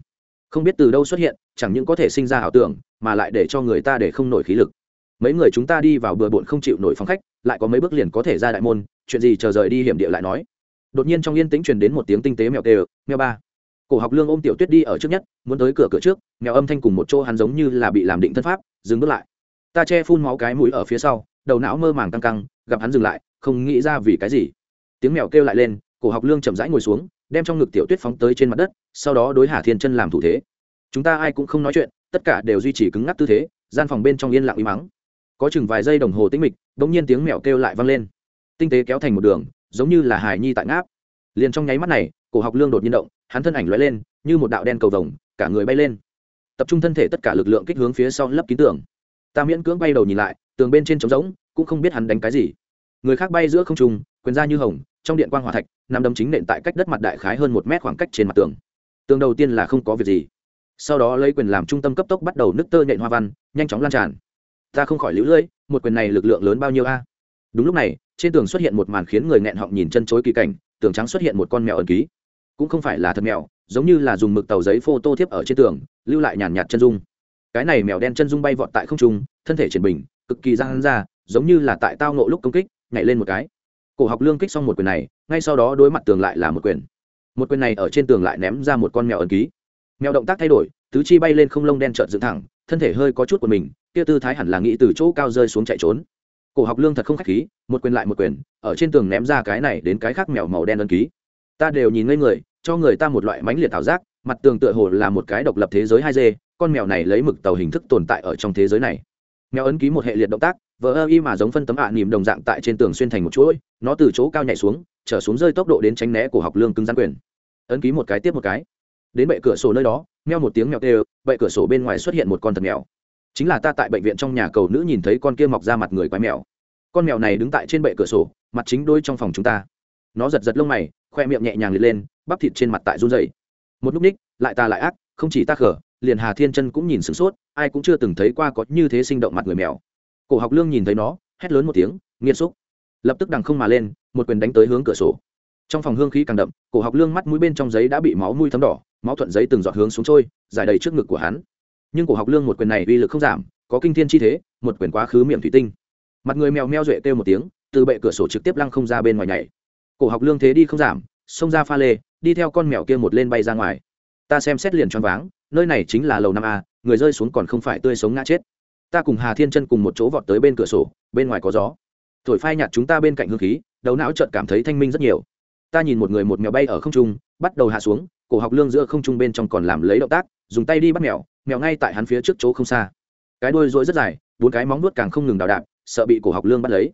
Không biết từ đâu xuất hiện, chẳng những có thể sinh ra ảo tưởng mà lại để cho người ta để không nổi khí lực. Mấy người chúng ta đi vào bừa bộn không chịu nổi phòng khách, lại có mấy bước liền có thể ra đại môn, chuyện gì chờ rời đi hiểm địa lại nói. Đột nhiên trong yên tĩnh truyền đến một tiếng tinh tế mèo tê mèo ba. Cổ học lương ôm tiểu tuyết đi ở trước nhất, muốn tới cửa cửa trước, mèo âm thanh cùng một chỗ hắn giống như là bị làm định thân pháp, dừng bước lại. Ta che phun máu cái mũi ở phía sau, đầu não mơ màng căng căng, gặp hắn dừng lại, không nghĩ ra vì cái gì. Tiếng mèo kêu lại lên, cổ học lương chậm rãi ngồi xuống, đem trong ngực tiểu tuyết phóng tới trên mặt đất, sau đó đối hà thiên chân làm thủ thế. Chúng ta ai cũng không nói chuyện tất cả đều duy trì cứng ngắc tư thế, gian phòng bên trong yên lặng im mắng. Có chừng vài giây đồng hồ tĩnh mịch đ ỗ n g nhiên tiếng mèo kêu lại vang lên. Tinh tế kéo thành một đường, giống như là hài nhi tại ngáp. Liền trong nháy mắt này, cổ học lương đột nhiên động, hắn thân ảnh lóe lên, như một đạo đen cầu vồng, cả người bay lên. Tập trung thân thể tất cả lực lượng kích hướng phía sau lấp kín tường. Ta miễn cưỡng bay đầu nhìn lại, tường bên trên trống rỗng, cũng không biết hắn đánh cái gì. Người khác bay giữa không trung, quyền ra như hồng, trong điện quan g hòa thạch, nằm đấm chính nện tại cách đất mặt đại khái hơn một mét khoảng cách trên mặt tường. Tường đầu tiên là không có việc gì sau đó lấy quyền làm trung tâm cấp tốc bắt đầu nứt tơ nhện hoa văn, nhanh chóng lan tràn. Ta không khỏi lũ lưỡi, một quyền này lực lượng lớn bao nhiêu a? Đúng lúc này, trên tường xuất hiện một màn khiến người nghẹn họng nhìn chân chối kỳ cảnh, tường trắng xuất hiện một con mèo ẩn ký. Cũng không phải là thật mèo, giống như là dùng mực tàu giấy phô tô thiếp ở trên tường, lưu lại nhàn nhạt chân dung. Cái này mèo đen chân dung bay vọt tại không trung, thân thể triển bình, cực kỳ răng ra, giống như là tại tao nộ lúc công kích, nhảy lên một cái. Cổ học lương kích xong một quyền này, ngay sau đó đối mặt tường lại là một quyền. Một quyền này ở trên tường lại ném ra một con mèo ẩn ký mèo động tác thay đổi, tứ chi bay lên không lông đen trợn dựng thẳng, thân thể hơi có chút của mình, kia tư thái hẳn là nghĩ từ chỗ cao rơi xuống chạy trốn. Cổ học lương thật không khách khí, một quyền lại một quyền, ở trên tường ném ra cái này đến cái khác mèo màu đen ấn ký. Ta đều nhìn ngây người, cho người ta một loại mãnh liệt ảo giác, mặt tường tựa hồ là một cái độc lập thế giới hai d con mèo này lấy mực tàu hình thức tồn tại ở trong thế giới này. Mèo ấn ký một hệ liệt động tác vỡ ơ y mà giống phân tấm ạ à nỉm đồng dạng tại trên tường xuyên thành một chuỗi, nó từ chỗ cao nhảy xuống, trở xuống rơi tốc độ đến tránh né của học lương cứng gian quyền. Ấn ký một cái tiếp một cái đến bệ cửa sổ nơi đó, meo một tiếng mèo tê bệ cửa sổ bên ngoài xuất hiện một con thật mèo. Chính là ta tại bệnh viện trong nhà cầu nữ nhìn thấy con kia mọc ra mặt người quái mèo. Con mèo này đứng tại trên bệ cửa sổ, mặt chính đôi trong phòng chúng ta. Nó giật giật lông mày, khoe miệng nhẹ nhàng liệt lên, bắp thịt trên mặt tại run dày một lúc ních, lại ta lại ác, không chỉ ta khở liền hà thiên chân cũng nhìn sửng sốt, ai cũng chưa từng thấy qua có như thế sinh động mặt người mèo. Cổ học lương nhìn thấy nó, hét lớn một tiếng, nghiêm xúc lập tức đằng không mà lên, một quyền đánh tới hướng cửa sổ. Trong phòng hương khí càng đậm, cổ học lương mắt mũi bên trong giấy đã bị máu mũi thấm đỏ máu thuận giấy từng giọt hướng xuống trôi giải đầy trước ngực của hắn. Nhưng cổ học lương một quyền này uy lực không giảm, có kinh thiên chi thế, một quyền quá khứ miệng thủy tinh. Mặt người mèo meo duệ kêu một tiếng, từ bệ cửa sổ trực tiếp lăng không ra bên ngoài nhảy. Cổ học lương thế đi không giảm, xông ra pha lê, đi theo con mèo kia một lên bay ra ngoài. Ta xem xét liền choáng váng, nơi này chính là lầu năm a, người rơi xuống còn không phải tươi sống ngã chết. Ta cùng hà thiên chân cùng một chỗ vọt tới bên cửa sổ, bên ngoài có gió. Thổi phai nhạt chúng ta bên cạnh hương khí, đầu não chợt cảm thấy thanh minh rất nhiều. Ta nhìn một người một mèo bay ở không trung, bắt đầu hạ xuống cổ học lương giữa không trung bên trong còn làm lấy động tác, dùng tay đi bắt mèo mèo ngay tại hắn phía trước chỗ không xa. Cái đuôi rối rất dài, bốn cái móng nuốt càng không ngừng đào đạp, sợ bị cổ học lương bắt lấy.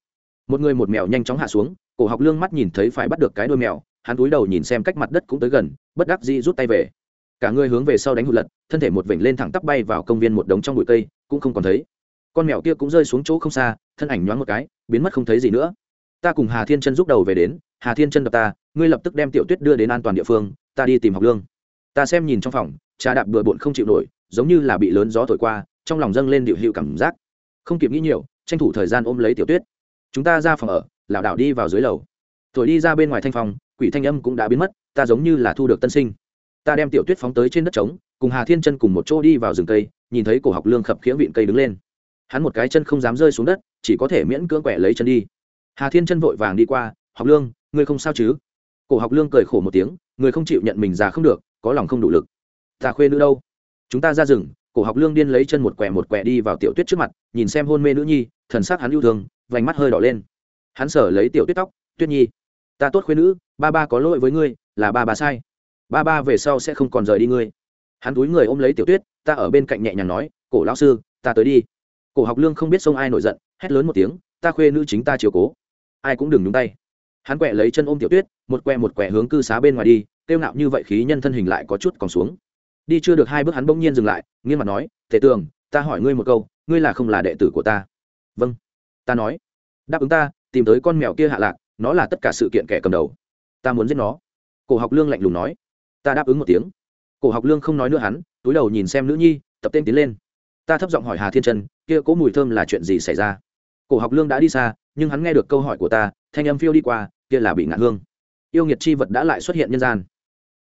Một người một mèo nhanh chóng hạ xuống, cổ học lương mắt nhìn thấy phải bắt được cái đuôi mèo, hắn túi đầu nhìn xem cách mặt đất cũng tới gần, bất đắc dĩ rút tay về. Cả người hướng về sau đánh hụt lật, thân thể một vểnh lên thẳng tắp bay vào công viên một đống trong bụi cây, cũng không còn thấy. Con mèo kia cũng rơi xuống chỗ không xa, thân ảnh nhoáng một cái, biến mất không thấy gì nữa. Ta cùng hà thiên chân rút đầu về đến, hà thiên chân đập ta, ngươi lập tức đem tiểu tuyết đưa đến an toàn địa phương ta đi tìm học lương. Ta xem nhìn trong phòng, trà đạp bừa bộn không chịu nổi, giống như là bị lớn gió thổi qua, trong lòng dâng lên điệu hiệu cảm giác. Không kịp nghĩ nhiều, tranh thủ thời gian ôm lấy tiểu tuyết. Chúng ta ra phòng ở, lảo đảo đi vào dưới lầu. Thổi đi ra bên ngoài thanh phòng, quỷ thanh âm cũng đã biến mất, ta giống như là thu được tân sinh. Ta đem tiểu tuyết phóng tới trên đất trống, cùng hà thiên chân cùng một chỗ đi vào rừng cây, nhìn thấy cổ học lương khập khiễng vịn cây đứng lên. Hắn một cái chân không dám rơi xuống đất, chỉ có thể miễn cưỡng quẹ lấy chân đi. Hà thiên chân vội vàng đi qua, học lương, ngươi không sao chứ? Cổ học lương cười khổ một tiếng người không chịu nhận mình già không được, có lòng không đủ lực. Ta khuê nữ đâu? Chúng ta ra rừng, cổ học lương điên lấy chân một quẹ một quẹ đi vào tiểu tuyết trước mặt, nhìn xem hôn mê nữ nhi, thần sắc hắn yêu thương, vành mắt hơi đỏ lên. Hắn sở lấy tiểu tuyết tóc, tuyết nhi, ta tốt khuê nữ, ba ba có lỗi với ngươi, là ba ba sai. Ba ba về sau sẽ không còn rời đi ngươi. Hắn túi người ôm lấy tiểu tuyết, ta ở bên cạnh nhẹ nhàng nói, cổ lão sư, ta tới đi. Cổ học lương không biết xông ai nổi giận, hét lớn một tiếng, ta khuê nữ chính ta chiều cố. Ai cũng đừng nhúng tay hắn quẹ lấy chân ôm tiểu tuyết, một quẹ một quẹ hướng cư xá bên ngoài đi tiêu ngạo như vậy khí nhân thân hình lại có chút còn xuống. Đi chưa được hai bước hắn bỗng nhiên dừng lại, nghiêm mặt nói thể tường, ta hỏi ngươi một câu, ngươi là không là đệ tử của ta? Vâng. Ta nói. Đáp ứng ta, tìm tới con mèo kia hạ lạc, nó là tất cả sự kiện kẻ cầm đầu. Ta muốn giết nó. Cổ học lương lạnh lùng nói. Ta đáp ứng một tiếng. Cổ học lương không nói nữa hắn, túi đầu nhìn xem nữ nhi, tập tên tiến lên. Ta thấp giọng hỏi hà thiên trân kia cố mùi thơm là chuyện gì xảy ra? Cổ học lương đã đi xa, nhưng hắn nghe được câu hỏi của ta, thanh âm phiêu đi qua, kia là bị ngạn hương. Yêu nghiệt chi vật đã lại xuất hiện nhân gian.